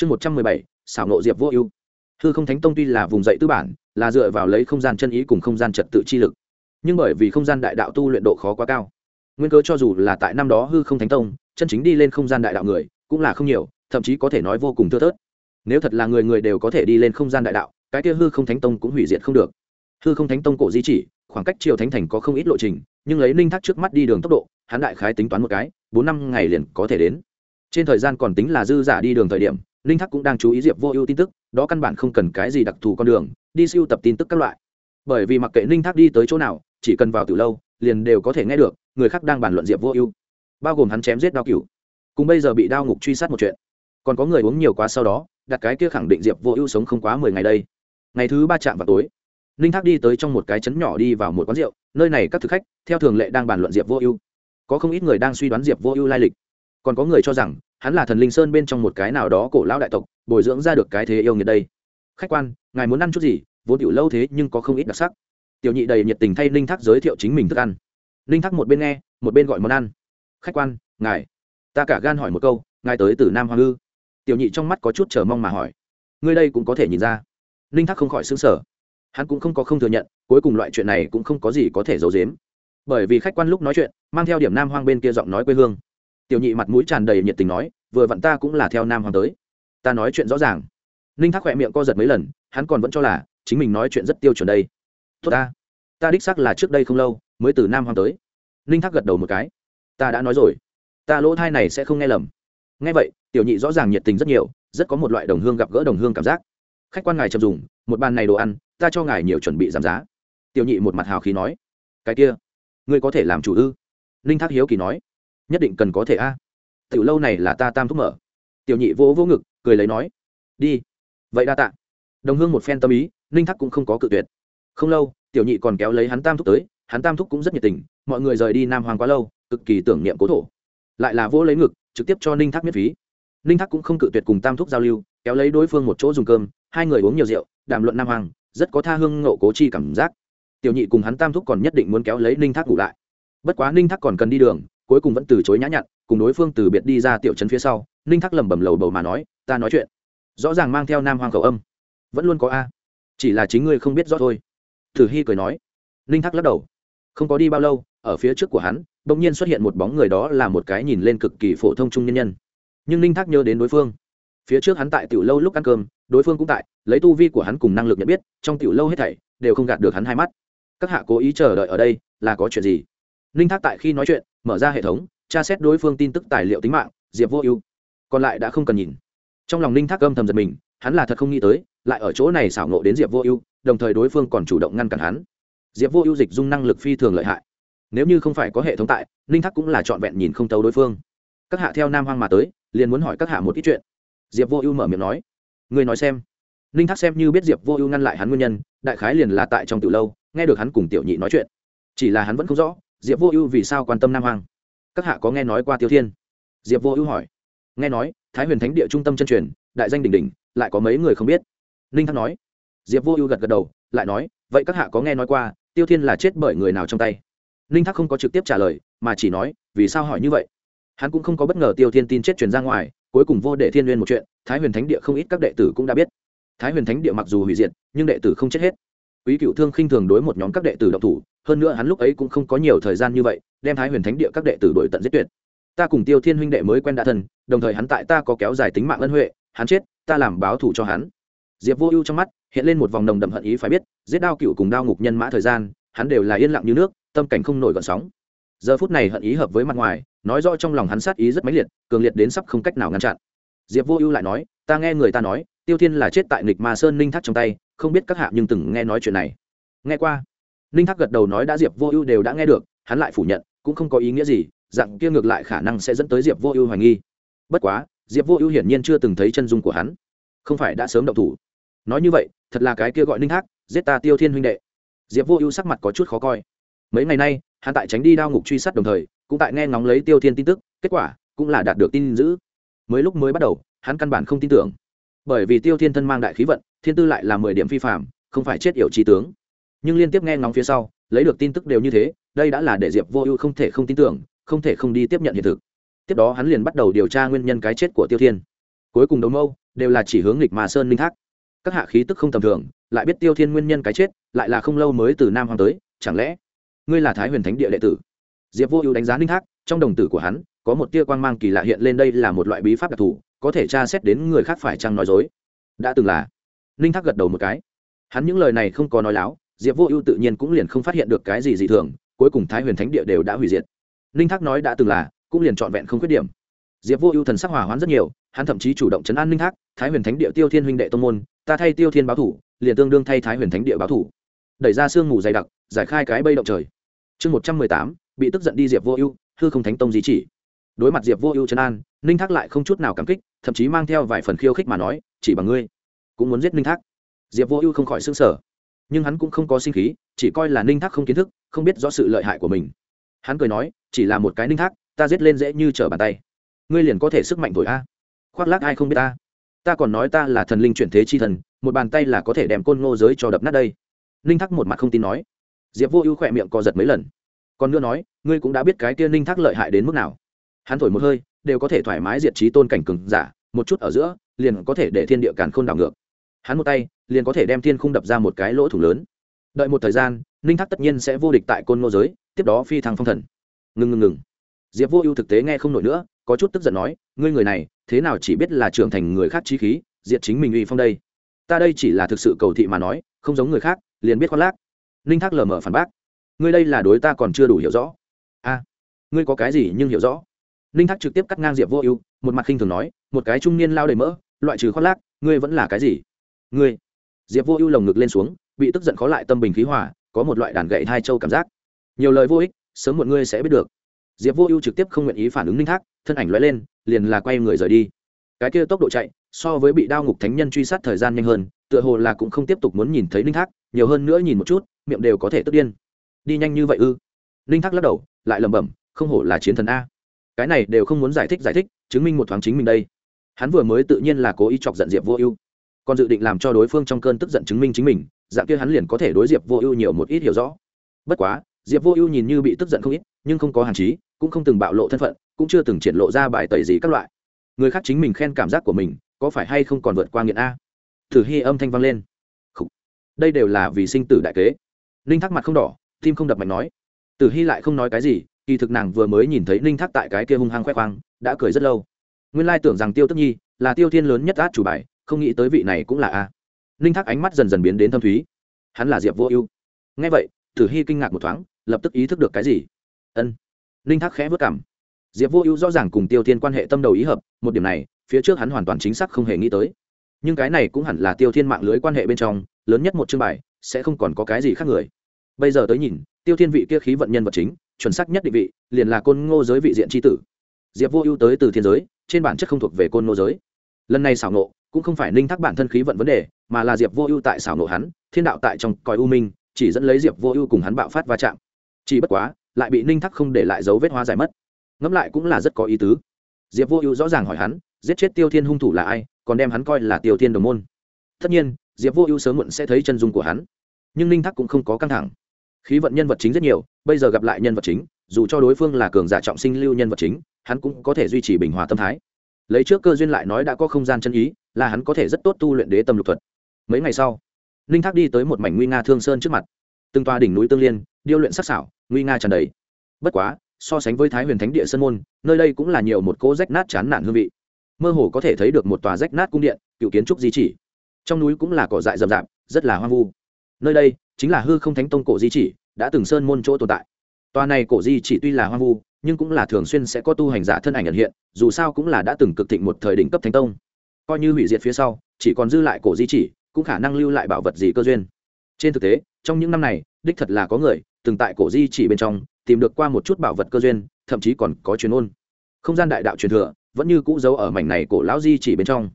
chương một trăm mười bảy, xảo nộ diệp vô ưu. Hư không thánh tông tuy là vùng dậy tư bản, là dựa vào lấy không gian chân ý cùng không gian trật tự chi lực. Nhưng bởi vì không gian đại đạo tu luyện độ khó quá cao, nguyên cớ cho dù là tại năm đó hư không thánh tông, chân chính đi lên không gian đại đạo người, cũng là không nhiều, thậm chí có thể nói vô cùng thưa thớt. Nếu thật là người người đều có thể đi lên không gian đại đạo, cái kia hư không thánh tông cũng hủy diệt không được. Hư không thánh tông cổ di chỉ, khoảng cách triều thánh thành có không ít lộ trình, nhưng lấy ninh thác trước mắt đi đường tốc độ, hắn đại khái tính toán một cái, bốn năm ngày liền có thể đến. Trên thời gian còn tính là dư giả đi đường thời điểm ninh thác cũng đang chú ý diệp vô ưu tin tức, đó căn bản không cần cái gì đặc thù con đường, đi siêu tập tin tức các loại. Bởi vì mặc kệ ninh thác đi tới chỗ nào, chỉ cần vào từ lâu, liền đều có thể nghe được, người khác đang bàn luận diệp vô ưu. Bao gồm hắn chém giết đao cửu. Cùng bây giờ bị đao ngục truy sát một chuyện. Còn có người uống nhiều quá sau đó, đặt cái kia khẳng định diệp vô ưu sống không quá mười ngày đây. Ngày thứ ba chạm vào tối ninh thác đi tới trong một cái trấn nhỏ đi vào một quán rượu, nơi này các thực khách, theo thường lệ đang bàn luận diệp vô ưu. Có không ít người đang suy đoán diệp vô ưu lai lịch. Còn có người cho rằng hắn là thần linh sơn bên trong một cái nào đó cổ lão đại tộc, bồi dưỡng ra được cái thế yêu nghiệt đây. Khách quan, ngài muốn ăn chút gì? Vốn tiểu lâu thế, nhưng có không ít đặc sắc. Tiểu nhị đầy nhiệt tình thay ninh thác giới thiệu chính mình thức ăn. Ninh thác một bên nghe, một bên gọi món ăn. Khách quan, ngài. Ta cả gan hỏi một câu, ngài tới từ nam hoàng ư? Tiểu nhị trong mắt có chút chờ mong mà hỏi. Ngươi đây cũng có thể nhìn ra. Ninh thác không khỏi xứng sở hắn cũng không có không thừa nhận, cuối cùng loại chuyện này cũng không có gì có thể giấu giếm. Bởi vì khách quan lúc nói chuyện, mang theo điểm nam hoang bên kia giọng nói quê hương tiểu nhị mặt mũi tràn đầy nhiệt tình nói, vừa vặn ta cũng là theo nam hoàng tới. Ta nói chuyện rõ ràng. Ninh thác khỏe miệng co giật mấy lần, hắn còn vẫn cho là, chính mình nói chuyện rất tiêu chuẩn đây. Tốt ta. Ta đích xác là trước đây không lâu, mới từ nam hoàng tới. Ninh thác gật đầu một cái. Ta đã nói rồi. Ta lỗ thai này sẽ không nghe lầm. Nghe vậy, tiểu nhị rõ ràng nhiệt tình rất nhiều, rất có một loại đồng hương gặp gỡ đồng hương cảm giác. Khách quan ngài chậm dùng, một bàn này đồ ăn, ta cho ngài nhiều chuẩn bị giảm giá. Tiểu nhị một mặt hào khí nói. Cái kia, ngươi có thể làm chủ ư? Ninh thác hiếu kỳ nói nhất định cần có thể a. Tiểu lâu này là ta tam thúc mở. Tiểu nhị vỗ vỗ ngực, cười lấy nói, đi. Vậy đa tạ. Đồng hương một phen tâm ý, ninh thắc cũng không có cự tuyệt. Không lâu, tiểu nhị còn kéo lấy hắn tam thúc tới, hắn tam thúc cũng rất nhiệt tình, mọi người rời đi nam hoàng quá lâu, cực kỳ tưởng niệm cố thổ. Lại là vỗ lấy ngực, trực tiếp cho ninh thác miễn phí. Ninh thác cũng không cự tuyệt cùng tam thúc giao lưu, kéo lấy đối phương một chỗ dùng cơm, hai người uống nhiều rượu, đàm luận nam hoàng rất có tha hương ngộ cố chi cảm giác. Tiểu nhị cùng hắn tam thúc còn nhất định muốn kéo lấy ninh thác ngủ lại. Bất quá ninh thác còn cần đi đường cuối cùng vẫn từ chối nhã nhặn, cùng đối phương từ biệt đi ra tiểu trấn phía sau, ninh thác lẩm bẩm lầu bầu mà nói, ta nói chuyện. Rõ ràng mang theo nam hoàng khẩu âm. Vẫn luôn có a. Chỉ là chính ngươi không biết rõ thôi. Thử hy cười nói. Ninh thác lắc đầu. Không có đi bao lâu, ở phía trước của hắn đ ỗ n g nhiên xuất hiện một bóng người đó là một cái nhìn lên cực kỳ phổ thông trung nhân nhân. Nhưng ninh thác nhớ đến đối phương. Phía trước hắn tại tiểu lâu lúc ăn cơm, đối phương cũng tại, lấy tu vi của hắn cùng năng lực nhận biết, trong tiểu lâu hết thảy đều không gạt được hắn hai mắt. Các hạ cố ý chờ đợi ở đây, là có chuyện gì? Ninh thác tại khi nói chuyện mở ra hệ thống, tra xét đối phương tin tức tài liệu tính mạng, diệp vô ưu. Còn lại đã không cần nhìn. Trong lòng ninh thác âm thầm giật mình, hắn là thật không nghĩ tới, lại ở chỗ này xảo nộ đến diệp vô ưu, đồng thời đối phương còn chủ động ngăn cản hắn. Diệp vô ưu dịch dung năng lực phi thường lợi hại. Nếu như không phải có hệ thống tại, ninh thác cũng là trọn vẹn nhìn không tấu đối phương. Các hạ theo nam hoang mà tới, liền muốn hỏi các hạ một ít chuyện. Diệp vô ưu mở miệng nói người nói xem. Ninh thác xem như biết diệp vô ưu ngăn lại hắn nguyên nhân, đại khái liền là tại trong từ lâu, nghe được hắn cùng tiểu nhị nói chuyện. Chỉ là hắn vẫn không rõ diệp vô ưu vì sao quan tâm nam hoang? Các hạ có nghe nói qua tiêu thiên? Diệp vô ưu hỏi. Nghe nói, thái huyền thánh địa trung tâm chân truyền, đại danh đỉnh đỉnh, lại có mấy người không biết? Ninh thác nói. Diệp vô ưu gật gật đầu, lại nói, vậy các hạ có nghe nói qua, tiêu thiên là chết bởi người nào trong tay? Ninh thác không có trực tiếp trả lời, mà chỉ nói, vì sao hỏi như vậy? Hắn cũng không có bất ngờ tiêu thiên tin chết truyền ra ngoài, cuối cùng vô đệ thiên n một chuyện, thái huyền thánh địa không ít các đệ tử cũng đã biết. Thái huyền thánh địa mặc dù hủy diệt, nhưng đệ tử không chết hết quý cựu thương khinh thường đối một nhóm các đệ tử độc thủ, hơn nữa hắn lúc ấy cũng không có nhiều thời gian như vậy, đem thái huyền thánh địa các đệ tử đổi tận giết tuyệt. Ta cùng tiêu thiên huynh đệ mới quen đã thân, đồng thời hắn tại ta có kéo dài tính mạng ân huệ, hắn chết, ta làm báo thù cho hắn. Diệp vô ưu trong mắt hiện lên một vòng nồng đậm hận ý phải biết, giết đao cựu cùng đao ngục nhân mã thời gian, hắn đều là yên lặng như nước, tâm cảnh không nổi gợn sóng. Giờ phút này hận ý hợp với mặt ngoài, nói rõ trong lòng hắn sát ý rất mãnh liệt, cường liệt đến sắp không cách nào ngăn chặn. Diệp vô ưu lại nói, ta nghe người ta nói tiêu thiên là chết tại nghịch ma sơn ninh thác trong tay, không biết các hạ nhưng từng nghe nói chuyện này. Nghe qua. Ninh thác gật đầu nói đã diệp vô ưu đều đã nghe được, hắn lại phủ nhận, cũng không có ý nghĩa gì, dạng kia ngược lại khả năng sẽ dẫn tới diệp vô ưu hoài nghi. Bất quá, diệp vô ưu hiển nhiên chưa từng thấy chân dung của hắn. Không phải đã sớm động thủ. Nói như vậy, thật là cái kia gọi ninh thác, giết ta tiêu thiên huynh đệ. Diệp vô ưu sắc mặt có chút khó coi. Mấy ngày nay, hắn tại tránh đi đao ngục truy sát đồng thời, cũng tại nghe ngóng lấy tiêu thiên tin tức, kết quả cũng là đạt được tin giữ mới lúc mới bắt đầu, hắn căn bản không tin tưởng bởi vì tiêu thiên thân mang đại khí vận, thiên tư lại là mười điểm phi phạm không phải chết yểu trí tướng. Nhưng liên tiếp nghe ngóng phía sau, lấy được tin tức đều như thế, đây đã là để diệp vô ưu không thể không tin tưởng, không thể không đi tiếp nhận hiện thực. Tiếp đó hắn liền bắt đầu điều tra nguyên nhân cái chết của tiêu thiên. Cuối cùng đấu mâu, đều là chỉ hướng nghịch mà sơn linh thác. Các hạ khí tức không tầm thường, lại biết tiêu thiên nguyên nhân cái chết, lại là không lâu mới từ nam hoàng tới, chẳng lẽ ngươi là thái huyền thánh địa đệ tử? Diệp vô ưu đánh giá linh thác, trong đồng tử của hắn, có một tia quang mang kỳ lạ hiện lên đây là một loại bí pháp đặc thù có thể tra xét đến người khác phải chăng nói dối. Đã từng là. Linh thác gật đầu một cái. Hắn những lời này không có nói láo, diệp vô ưu tự nhiên cũng liền không phát hiện được cái gì dị thường, cuối cùng thái huyền thánh địa đều đã hủy diệt. Linh thác nói đã từng là, cũng liền trọn vẹn không khuyết điểm. Diệp vô ưu thần sắc hỏa hoãn rất nhiều, hắn thậm chí chủ động chấn an linh thác, thái huyền thánh địa tiêu thiên huynh đệ tông môn, ta thay tiêu thiên báo thủ, liền tương đương thay thái huyền thánh địa báo thủ. Đẩy ra sương mù dày đặc, giải khai cái bây động trời. Chương một trăm mười tám, bị tức giận đi diệp vô ưu, hư không thánh tông di chỉ. Đối mặt diệp vô ưu trấn an ninh thác lại không chút nào cảm kích, thậm chí mang theo vài phần khiêu khích mà nói, chỉ bằng ngươi, cũng muốn giết ninh thác. Diệp vô ưu không khỏi s ư n g sở nhưng hắn cũng không có sinh khí, chỉ coi là ninh thác không kiến thức, không biết rõ sự lợi hại của mình. Hắn cười nói, chỉ là một cái ninh thác, ta giết lên dễ như trở bàn tay. Ngươi liền có thể sức mạnh thổi a. Khoác lác ai không biết ta. Ta còn nói ta là thần linh chuyển thế chi thần, một bàn tay là có thể đem côn ngô giới cho đập nát đây. Ninh thác một mặt không tin nói. Diệp vô ưu khỏe miệng co giật mấy lần. Còn nữa nói, ngươi cũng đã biết cái kia ninh thác lợi hại đến mức nào. Hắn thổi một hơi đều có thể thoải mái diệt trí tôn cảnh cường giả, một chút ở giữa, liền có thể để thiên địa càn khôn đảo ngược. Hắn một tay, liền có thể đem thiên khung đập ra một cái lỗ thủ lớn. Đợi một thời gian, ninh thác tất nhiên sẽ vô địch tại côn ngô giới, tiếp đó phi thăng phong thần. Ngừng ngừng ngừng. Diệp vô ưu thực tế nghe không nổi nữa, có chút tức giận nói, ngươi người này, thế nào chỉ biết là trưởng thành người khác trí khí, diệt chính mình uy phong đây? Ta đây chỉ là thực sự cầu thị mà nói, không giống người khác, liền biết khoác lác. Ninh thác lờ mờ phản bác, ngươi đây là đối ta còn chưa đủ hiểu rõ. A, ngươi có cái gì nhưng hiểu rõ? Ninh thác trực tiếp cắt ngang diệp vô ưu, một mặt khinh thường nói, một cái trung niên lao đầy mỡ, loại trừ khoác lác, ngươi vẫn là cái gì? Ngươi? Diệp vô ưu lồng ngực lên xuống, bị tức giận khó lại tâm bình khí hòa, có một loại đàn gậy hai châu cảm giác. Nhiều lời vô ích, sớm một ngươi sẽ biết được. Diệp vô ưu trực tiếp không nguyện ý phản ứng ninh thác, thân ảnh l lên, liền là quay người rời đi. Cái kia tốc độ chạy, so với bị đao ngục thánh nhân truy sát thời gian nhanh hơn, tựa hồ là cũng không tiếp tục muốn nhìn thấy ninh thác, nhiều hơn nữa nhìn một chút, miệng đều có thể tức điên. Đi nhanh như vậy ư? Ninh thác lắc đầu, lại lẩm bẩm, không hổ là chiến thần a cái này đều không muốn giải thích giải thích, chứng minh một thoáng chính mình đây. Hắn vừa mới tự nhiên là cố ý chọc giận diệp vô ưu. Còn dự định làm cho đối phương trong cơn tức giận chứng minh chính mình, dạng kia hắn liền có thể đối diệp vô ưu nhiều một ít hiểu rõ. Bất quá, diệp vô ưu nhìn như bị tức giận không ít, nhưng không có hàn chí, cũng không từng bạo lộ thân phận, cũng chưa từng triển lộ ra bài tẩy gì các loại. Người khác chính mình khen cảm giác của mình, có phải hay không còn vượt qua nghiện a? Thử hy âm thanh vang lên. Đây đều là vì sinh tử đại kế. Ninh thắc mặt không đỏ, tim không đập mạnh nói. Tử hy lại không nói cái gì kỳ thực nàng vừa mới nhìn thấy ninh thác tại cái kia hung hăng khoe khoang, đã cười rất lâu. Nguyên lai tưởng rằng tiêu tức nhi là tiêu thiên lớn nhất át chủ bài, không nghĩ tới vị này cũng là a. Ninh thác ánh mắt dần dần biến đến thâm thúy. Hắn là diệp vô ưu. Ngay vậy, tử hy kinh ngạc một thoáng, lập tức ý thức được cái gì. Ân. Ninh thác khẽ vất cảm diệp vô ưu rõ ràng cùng tiêu thiên quan hệ tâm đầu ý hợp, một điểm này, phía trước hắn hoàn toàn chính xác không hề nghĩ tới. Nhưng cái này cũng hẳn là tiêu thiên mạng lưới quan hệ bên trong, lớn nhất một chương bài, sẽ không còn có cái gì khác người. Bây giờ tới nhìn, tiêu thiên vị kia khí vận nhân vật chính chuẩn xác nhất định vị, liền là côn ngô giới vị diện tri tử. Diệp vô ưu tới từ thiên giới, trên bản chất không thuộc về côn ngô giới. Lần này xảo nộ, cũng không phải ninh thác bản thân khí vận vấn đề, mà là diệp vô ưu tại xảo nộ hắn, thiên đạo tại trong còi u minh, chỉ dẫn lấy diệp vô ưu cùng hắn bạo phát va chạm. Chỉ bất quá, lại bị ninh thác không để lại dấu vết hóa giải mất. Ngẫm lại cũng là rất có ý tứ. Diệp vô ưu rõ ràng hỏi hắn, giết chết tiêu thiên hung thủ là ai, còn đem hắn coi là tiêu thiên đồng môn. Tất nhiên, diệp vô ưu sớm muộn sẽ thấy chân dung của hắn. Nhưng ninh thác cũng không có căng thẳng khí vận nhân vật chính rất nhiều, bây giờ gặp lại nhân vật chính, dù cho đối phương là cường giả trọng sinh lưu nhân vật chính, hắn cũng có thể duy trì bình hòa tâm thái. Lấy trước cơ duyên lại nói đã có không gian chân ý, là hắn có thể rất tốt tu luyện đế tâm lục thuật. Mấy ngày sau ninh thác đi tới một mảnh nguy nga thương sơn trước mặt. Từng toa đỉnh núi tương liên, điêu luyện sắc xảo nguy nga tràn đầy. Bất quá, so sánh với thái huyền thánh địa sơn môn, nơi đây cũng là nhiều một cỗ rách nát chán nản hương vị. Mơ hồ có thể thấy được một tòa rách nát cung điện, cựu kiến trúc di chỉ. Trong núi cũng là cỏ dại rậm rạp, rất là hoang vu nơi đây chính là hư không thánh tông cổ di chỉ, đã từng sơn môn chỗ tồn tại. Tòa này cổ di chỉ tuy là hoang vu, nhưng cũng là thường xuyên sẽ có tu hành giả thân ảnh nhận hiện, dù sao cũng là đã từng cực thịnh một thời đỉnh cấp thánh tông. Coi như hủy diệt phía sau, chỉ còn dư lại cổ di chỉ, cũng khả năng lưu lại bảo vật gì cơ duyên. Trên thực tế, trong những năm này, đích thật là có người từng tại cổ di chỉ bên trong tìm được qua một chút bảo vật cơ duyên, thậm chí còn có truyền ôn. Không gian đại đạo truyền thừa vẫn như cũ giấu ở mảnh này cổ lão di chỉ bên trong.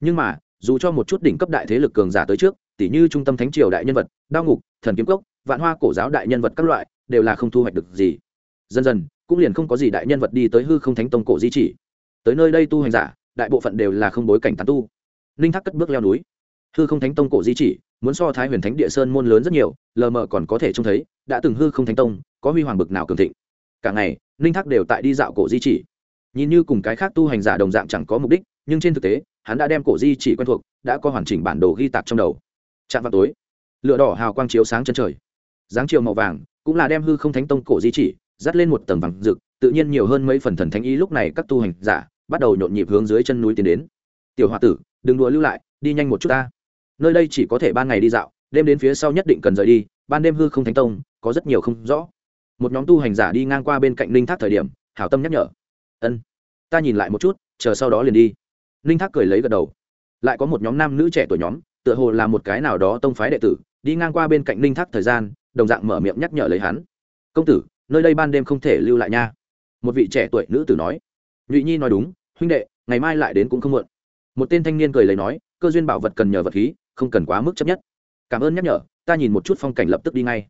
Nhưng mà, dù cho một chút đỉnh cấp đại thế lực cường giả tới trước tỷ như trung tâm thánh triều đại nhân vật, đao ngục, thần kiếm cốc, vạn hoa cổ giáo đại nhân vật các loại, đều là không thu hoạch được gì. Dần dần, cũng liền không có gì đại nhân vật đi tới hư không thánh tông cổ di chỉ. Tới nơi đây tu hành giả, đại bộ phận đều là không bối cảnh tán tu. Ninh thác cất bước leo núi. Hư không thánh tông cổ di chỉ, muốn so thái huyền thánh địa sơn môn lớn rất nhiều, lờ mờ còn có thể trông thấy, đã từng hư không thánh tông, có huy hoàng bực nào cường thịnh. Cả ngày, ninh thác đều tại đi dạo cổ di chỉ. Nhìn như cùng cái khác tu hành giả đồng dạng chẳng có mục đích, nhưng trên thực tế, hắn đã đem cổ di chỉ quen thuộc, đã có hoàn chỉnh bản đồ ghi tạc trong đầu chạm vào tối. Lửa đỏ hào quang chiếu sáng chân trời. Dáng chiều màu vàng cũng là đem hư không thánh tông cổ di chỉ, dắt lên một tầng vàng rực, tự nhiên nhiều hơn mấy phần thần thánh ý lúc này các tu hành giả bắt đầu nhộn nhịp hướng dưới chân núi tiến đến. Tiểu h tử, đừng đùa lưu lại, đi nhanh một chút ta. Nơi đây chỉ có thể ban ngày đi dạo, đêm đến phía sau nhất định cần rời đi, ban đêm hư không thánh tông, có rất nhiều không rõ. Một nhóm tu hành giả đi ngang qua bên cạnh linh thác thời điểm, hảo tâm nhắc nhở. Ân, ta nhìn lại một chút, chờ sau đó liền đi. Linh thác cười lấy gật đầu. Lại có một nhóm nam nữ trẻ tuổi nhóm tựa hồ là một cái nào đó tông phái đệ tử, đi ngang qua bên cạnh linh thác thời gian, đồng dạng mở miệng nhắc nhở lấy hắn. Công tử, nơi đây ban đêm không thể lưu lại nha. Một vị trẻ tuổi nữ tử nói. Nhụy nhi nói đúng, huynh đệ, ngày mai lại đến cũng không muộn. Một tên thanh niên cười lấy nói, cơ duyên bảo vật cần nhờ vật khí, không cần quá mức chấp nhất. Cảm ơn nhắc nhở, ta nhìn một chút phong cảnh lập tức đi ngay.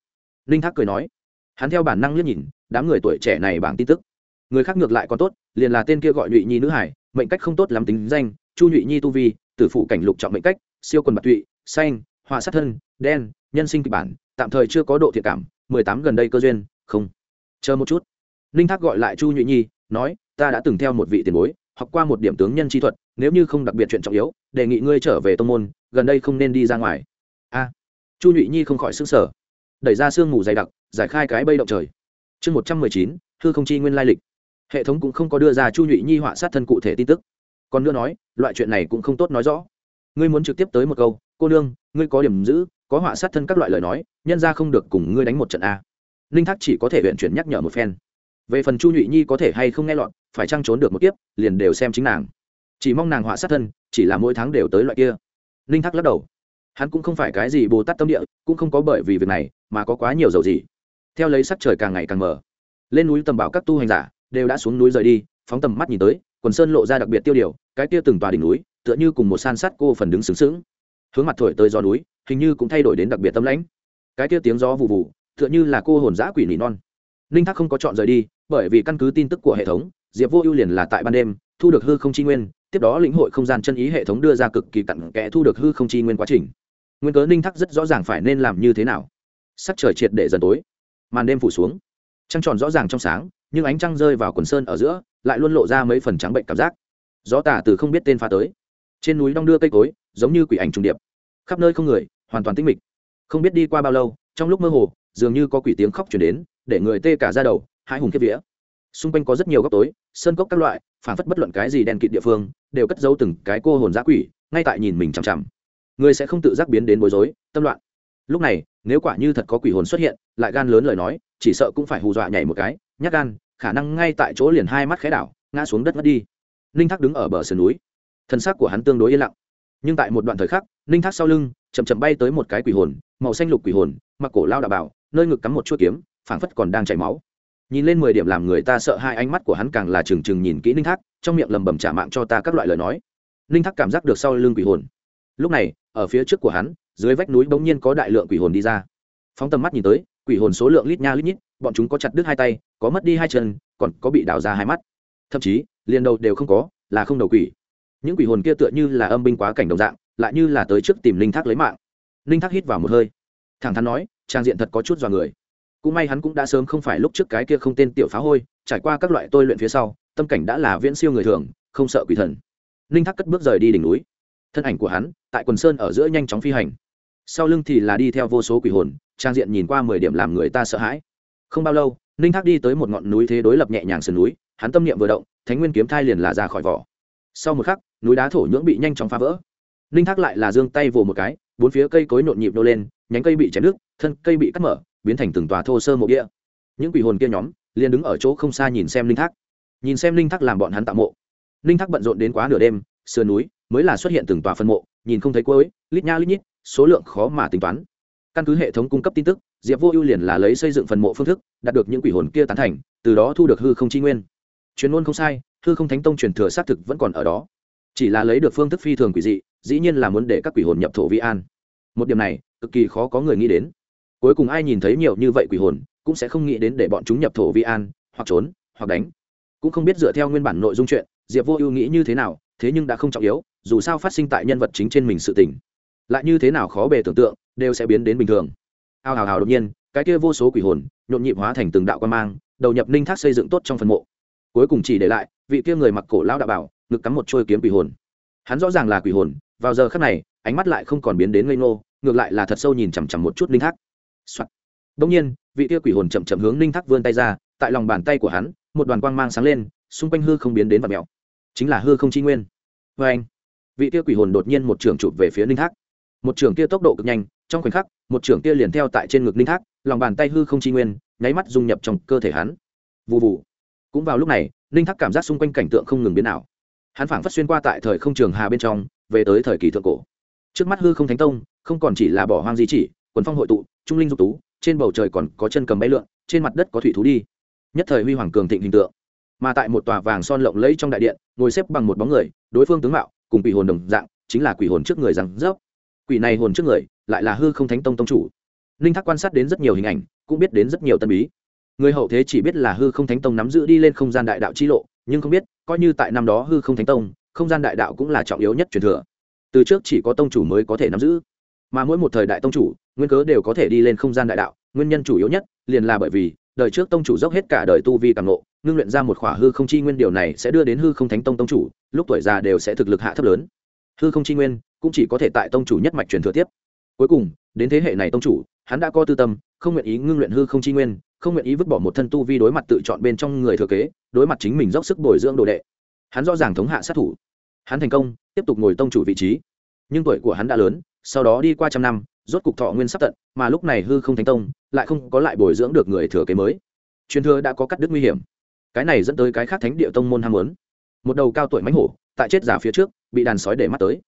Ninh thác cười nói. Hắn theo bản năng liếc nhìn, đám người tuổi trẻ này bảng tin tức. Người khác ngược lại còn tốt, liền là tên kia gọi nhụy nhi nữ hải, mệnh cách không tốt lắm tính danh, chu nhụy nhi tu vi, tử phụ cảnh lục trọng mệnh cách siêu quần bạc tụy, xanh, họa sát thân, đen, nhân sinh kịch bản, tạm thời chưa có độ thiện cảm, mười tám gần đây cơ duyên, không. Chờ một chút. Ninh thác gọi lại chu nhụy nhi, nói, ta đã từng theo một vị tiền bối, học qua một điểm tướng nhân chi thuật, nếu như không đặc biệt chuyện trọng yếu, đề nghị ngươi trở về tông môn, gần đây không nên đi ra ngoài. A. Chu nhụy nhi không khỏi s ư n g sở đẩy ra sương mù dày đặc, giải khai cái bây động trời. Chương một trăm mười chín thư không chi nguyên lai lịch. Hệ thống cũng không có đưa ra chu nhụy nhi họa sát thân cụ thể tin tức. Còn nữa nói, loại chuyện này cũng không tốt nói rõ ngươi muốn trực tiếp tới một câu, cô nương, ngươi có điểm giữ có họa sát thân các loại lời nói, nhân ra không được cùng ngươi đánh một trận à. a ninh thác chỉ có thể huyện chuyển nhắc nhở một phen. Về phần chu nhụy nhi có thể hay không nghe lọt, phải trăng trốn được một kiếp, liền đều xem chính nàng. Chỉ mong nàng họa sát thân, chỉ là mỗi tháng đều tới loại kia. Ninh thác lắc đầu. Hắn cũng không phải cái gì bồ tát tâm địa, cũng không có bởi vì việc này mà có quá nhiều dầu gì. Theo lấy sắc trời càng ngày càng mở lên núi tầm bảo các tu hành giả đều đã xuống núi rời đi, phóng tầm mắt nhìn tới, quần sơn lộ ra đặc biệt tiêu điều, cái kia từng tòa đỉnh núi tựa như cùng một san sát cô phần đứng sướng sướng hướng mặt thổi tới gió núi, hình như cũng thay đổi đến đặc biệt tâm lãnh. Cái kia tiếng gió vụ vụ tựa như là cô hồn giã quỷ nỉ non. Ninh thác không có chọn rời đi, bởi vì căn cứ tin tức của hệ thống, diệp vô ưu liền là tại ban đêm, thu được hư không chi nguyên, tiếp đó lĩnh hội không gian chân ý hệ thống đưa ra cực kỳ cặn kẽ thu được hư không chi nguyên quá trình. Nguyên cớ ninh thác rất rõ ràng phải nên làm như thế nào. Sắc trời triệt để dần tối, màn đêm phủ xuống. Trăng tròn rõ ràng trong sáng, nhưng ánh trăng rơi vào quần sơn ở giữa, lại luôn lộ ra mấy phần trắng bệnh cảm giác. Gió tả từ không biết tên pha tới trên núi đong đưa cây cối, giống như quỷ ảnh trùng điệp. Khắp nơi không người, hoàn toàn tĩnh mịch. Không biết đi qua bao lâu, trong lúc mơ hồ, dường như có quỷ tiếng khóc chuyển đến, để người tê cả ra đầu hai hùng kiếp vía. Xung quanh có rất nhiều góc tối, sơn cốc các loại, phản phất bất luận cái gì đen kịt địa phương, đều cất giấu từng cái cô hồn giã quỷ, ngay tại nhìn mình chằm chằm. Người sẽ không tự giác biến đến bối rối, tâm loạn. Lúc này, nếu quả như thật có quỷ hồn xuất hiện, lại gan lớn lời nói, chỉ sợ cũng phải hù dọa nhảy một cái, nhát gan, khả năng ngay tại chỗ liền hai mắt khẽ đảo, ngã xuống đất mất đi. Ninh thác đứng ở bờ sườn núi thân xác của hắn tương đối yên lặng. Nhưng tại một đoạn thời khắc, ninh thác sau lưng chậm chậm bay tới một cái quỷ hồn, màu xanh lục quỷ hồn, mặc cổ lao đạo bảo, nơi ngực cắm một chuỗi kiếm, phảng phất còn đang chảy máu. Nhìn lên mười điểm làm người ta sợ hai ánh mắt của hắn càng là trừng trừng nhìn kỹ ninh thác, trong miệng lầm bầm trả mạng cho ta các loại lời nói. Ninh thác cảm giác được sau lưng quỷ hồn. Lúc này, ở phía trước của hắn, dưới vách núi bỗng nhiên có đại lượng quỷ hồn đi ra. Phóng tầm mắt nhìn tới, quỷ hồn số lượng lít nha lít nhít, bọn chúng có chặt đứt hai tay, có mất đi hai chân, còn có bị đào ra hai mắt. Thậm chí, liền đầu đều không có, là không đầu quỷ những quỷ hồn kia tựa như là âm binh quá cảnh đồng dạng, lại như là tới trước tìm linh thác lấy mạng. Linh thác hít vào một hơi. Thẳng thắn nói, trang diện thật có chút dọa người. Cũng may hắn cũng đã sớm không phải lúc trước cái kia không tên tiểu phá hôi, trải qua các loại tôi luyện phía sau, tâm cảnh đã là viễn siêu người thường, không sợ quỷ thần. Linh thác cất bước rời đi đỉnh núi. Thân ảnh của hắn, tại quần sơn ở giữa nhanh chóng phi hành. Sau lưng thì là đi theo vô số quỷ hồn, trang diện nhìn qua mười điểm làm người ta sợ hãi. Không bao lâu, ninh thác đi tới một ngọn núi thế đối lập nhẹ nhàng sườn núi, hắn tâm niệm vừa động, thánh nguyên kiếm thai liền là ra khỏi vỏ sau một khắc, núi đá thổ nhưỡng bị nhanh chóng phá vỡ. Ninh thác lại là giương tay vồ một cái, bốn phía cây cối nhộn nhịp nô lên, nhánh cây bị chém nước, thân cây bị cắt mở, biến thành từng tòa thô sơ mộ địa. Những quỷ hồn kia nhóm, liền đứng ở chỗ không xa nhìn xem ninh thác. Nhìn xem ninh thác làm bọn hắn tạo mộ. Ninh thác bận rộn đến quá nửa đêm, sườn núi mới là xuất hiện từng tòa phân mộ, nhìn không thấy cuối, lít nha lít nhít, số lượng khó mà tính toán. Căn cứ hệ thống cung cấp tin tức, diệp vô ưu liền là lấy xây dựng phần mộ phương thức, đạt được những quỷ hồn kia tán thành, từ đó thu được hư không chi nguyên. Chuyên môn không sai hư không thánh tông truyền thừa xác thực vẫn còn ở đó. Chỉ là lấy được phương thức phi thường quỷ dị, dĩ nhiên là muốn để các quỷ hồn nhập thổ vi an. Một điểm này, cực kỳ khó có người nghĩ đến. Cuối cùng ai nhìn thấy nhiều như vậy quỷ hồn, cũng sẽ không nghĩ đến để bọn chúng nhập thổ vi an, hoặc trốn, hoặc đánh. Cũng không biết dựa theo nguyên bản nội dung chuyện, diệp vô ưu nghĩ như thế nào, thế nhưng đã không trọng yếu, dù sao phát sinh tại nhân vật chính trên mình sự tình. Lại như thế nào khó bề tưởng tượng, đều sẽ biến đến bình thường. Ao hào hào đột nhiên, cái kia vô số quỷ hồn, nhộn nhịp hóa thành từng đạo quan mang, đầu nhập ninh thác xây dựng tốt trong phần mộ cuối cùng chỉ để lại, vị kia người mặc cổ lao đạo bảo, ngực cắm một trôi kiếm quỷ hồn. Hắn rõ ràng là quỷ hồn, vào giờ khắc này, ánh mắt lại không còn biến đến ngây ngô, ngược lại là thật sâu nhìn chằm chằm một chút ninh thác、Soạn. đông nhiên, vị kia quỷ hồn chậm chậm hướng ninh thác vươn tay ra, tại lòng bàn tay của hắn, một đoàn quang mang sáng lên, xung quanh hư không biến đến và mèo. Chính là hư không chi nguyên. Vê anh, vị kia quỷ hồn đột nhiên một trường chụp về phía ninh thác. Một trường kia tốc độ cực nhanh, trong khoảnh khắc, một trường kia liền theo tại trên ngực ninh thác, lòng bàn tay hư không chi nguyên, nháy mắt dung nhập trong cơ thể hắn. Vụ vụ cũng vào lúc này, ninh thác cảm giác xung quanh cảnh tượng không ngừng biến nào hắn phảng phất xuyên qua tại thời không trường hà bên trong, về tới thời kỳ thượng cổ. Trước mắt hư không thánh tông, không còn chỉ là bỏ hoang di chỉ, quần phong hội tụ, trung linh dục tú, trên bầu trời còn có chân cầm bay lượn, trên mặt đất có thủy thú đi. Nhất thời huy hoàng cường thịnh hình tượng. Mà tại một tòa vàng son lộng lẫy trong đại điện, ngồi xếp bằng một bóng người, đối phương tướng mạo, cùng quỷ hồn đồng dạng, chính là quỷ hồn trước người rằng rớp. Quỷ này hồn trước người, lại là hư không thánh tông tông chủ. Ninh thác quan sát đến rất nhiều hình ảnh, cũng biết đến rất nhiều tân bí người hậu thế chỉ biết là hư không thánh tông nắm giữ đi lên không gian đại đạo chi lộ, nhưng không biết, coi như tại năm đó hư không thánh tông, không gian đại đạo cũng là trọng yếu nhất truyền thừa. Từ trước chỉ có tông chủ mới có thể nắm giữ. Mà mỗi một thời đại tông chủ, nguyên cớ đều có thể đi lên không gian đại đạo, nguyên nhân chủ yếu nhất liền là bởi vì, đời trước tông chủ dốc hết cả đời tu vi càng ngộ, ngưng luyện ra một khỏa hư không chi nguyên điều này sẽ đưa đến hư không thánh tông tông chủ, lúc tuổi già đều sẽ thực lực hạ thấp lớn. Hư không chi nguyên cũng chỉ có thể tại tông chủ nhất mạch truyền thừa tiếp. Cuối cùng, đến thế hệ này tông chủ hắn đã có tư tâm, không nguyện ý ngưng luyện hư không chi nguyên, không nguyện ý vứt bỏ một thân tu vi đối mặt tự chọn bên trong người thừa kế, đối mặt chính mình dốc sức bồi dưỡng đồ đệ. Hắn rõ ràng thống hạ sát thủ. Hắn thành công, tiếp tục ngồi tông chủ vị trí. Nhưng tuổi của hắn đã lớn, sau đó đi qua trăm năm, rốt cục thọ nguyên sắp tận, mà lúc này hư không thánh tông, lại không có lại bồi dưỡng được người thừa kế mới. Truyền thừa đã có cắt đứt nguy hiểm. Cái này dẫn tới cái khác thánh địa tông môn ham muốn. Một đầu cao tuổi mánh hổ, tại chết giả phía trước, bị đàn sói để mắt tới.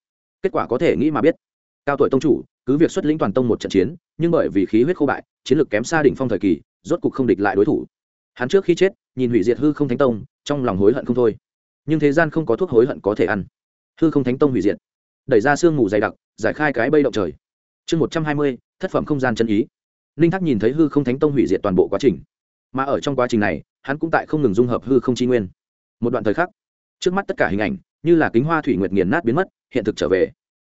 Kết quả có thể nghĩ mà biết cao tuổi tông chủ, cứ việc xuất lĩnh toàn tông một trận chiến, nhưng bởi vì khí huyết khô bại, chiến lược kém xa đỉnh phong thời kỳ, rốt cục không địch lại đối thủ. Hắn trước khi chết, nhìn hủy diệt hư không thánh tông, trong lòng hối hận không thôi. Nhưng thế gian không có thuốc hối hận có thể ăn. Hư không thánh tông hủy diệt. Đẩy ra sương mù dày đặc, giải khai cái bây động trời. Chương một trăm hai mươi, thất phẩm không gian chân ý. Ninh thác nhìn thấy hư không thánh tông hủy diệt toàn bộ quá trình. Mà ở trong quá trình này, hắn cũng tại không ngừng dung hợp hư không chi nguyên. Một đoạn thời khắc, trước mắt tất cả hình ảnh, như là kính hoa thủy nguyệt nghiền nát biến mất, hiện thực trở về.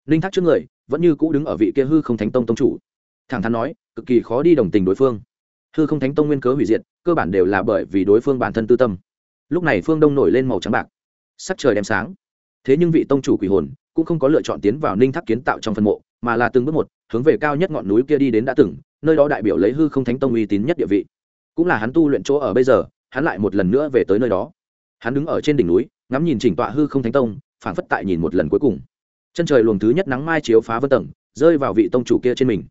Ninh thác trước người vẫn như cũ đứng ở vị kia hư không thánh tông tông chủ. Thẳng thắn nói, cực kỳ khó đi đồng tình đối phương. Hư không thánh tông nguyên cớ hủy diệt, cơ bản đều là bởi vì đối phương bản thân tư tâm. Lúc này phương đông nổi lên màu trắng bạc. Sắc trời đem sáng. Thế nhưng vị tông chủ quỷ hồn cũng không có lựa chọn tiến vào ninh thác kiến tạo trong phân mộ, mà là từng bước một hướng về cao nhất ngọn núi kia đi đến đã từng, nơi đó đại biểu lấy hư không thánh tông uy tín nhất địa vị. Cũng là hắn tu luyện chỗ ở bây giờ, hắn lại một lần nữa về tới nơi đó. Hắn đứng ở trên đỉnh núi, ngắm nhìn chỉnh tọa hư không thánh tông, phảng phất tại nhìn một lần cuối cùng chân trời luồng thứ nhất nắng mai chiếu phá vân tầng, rơi vào vị tông chủ kia trên mình.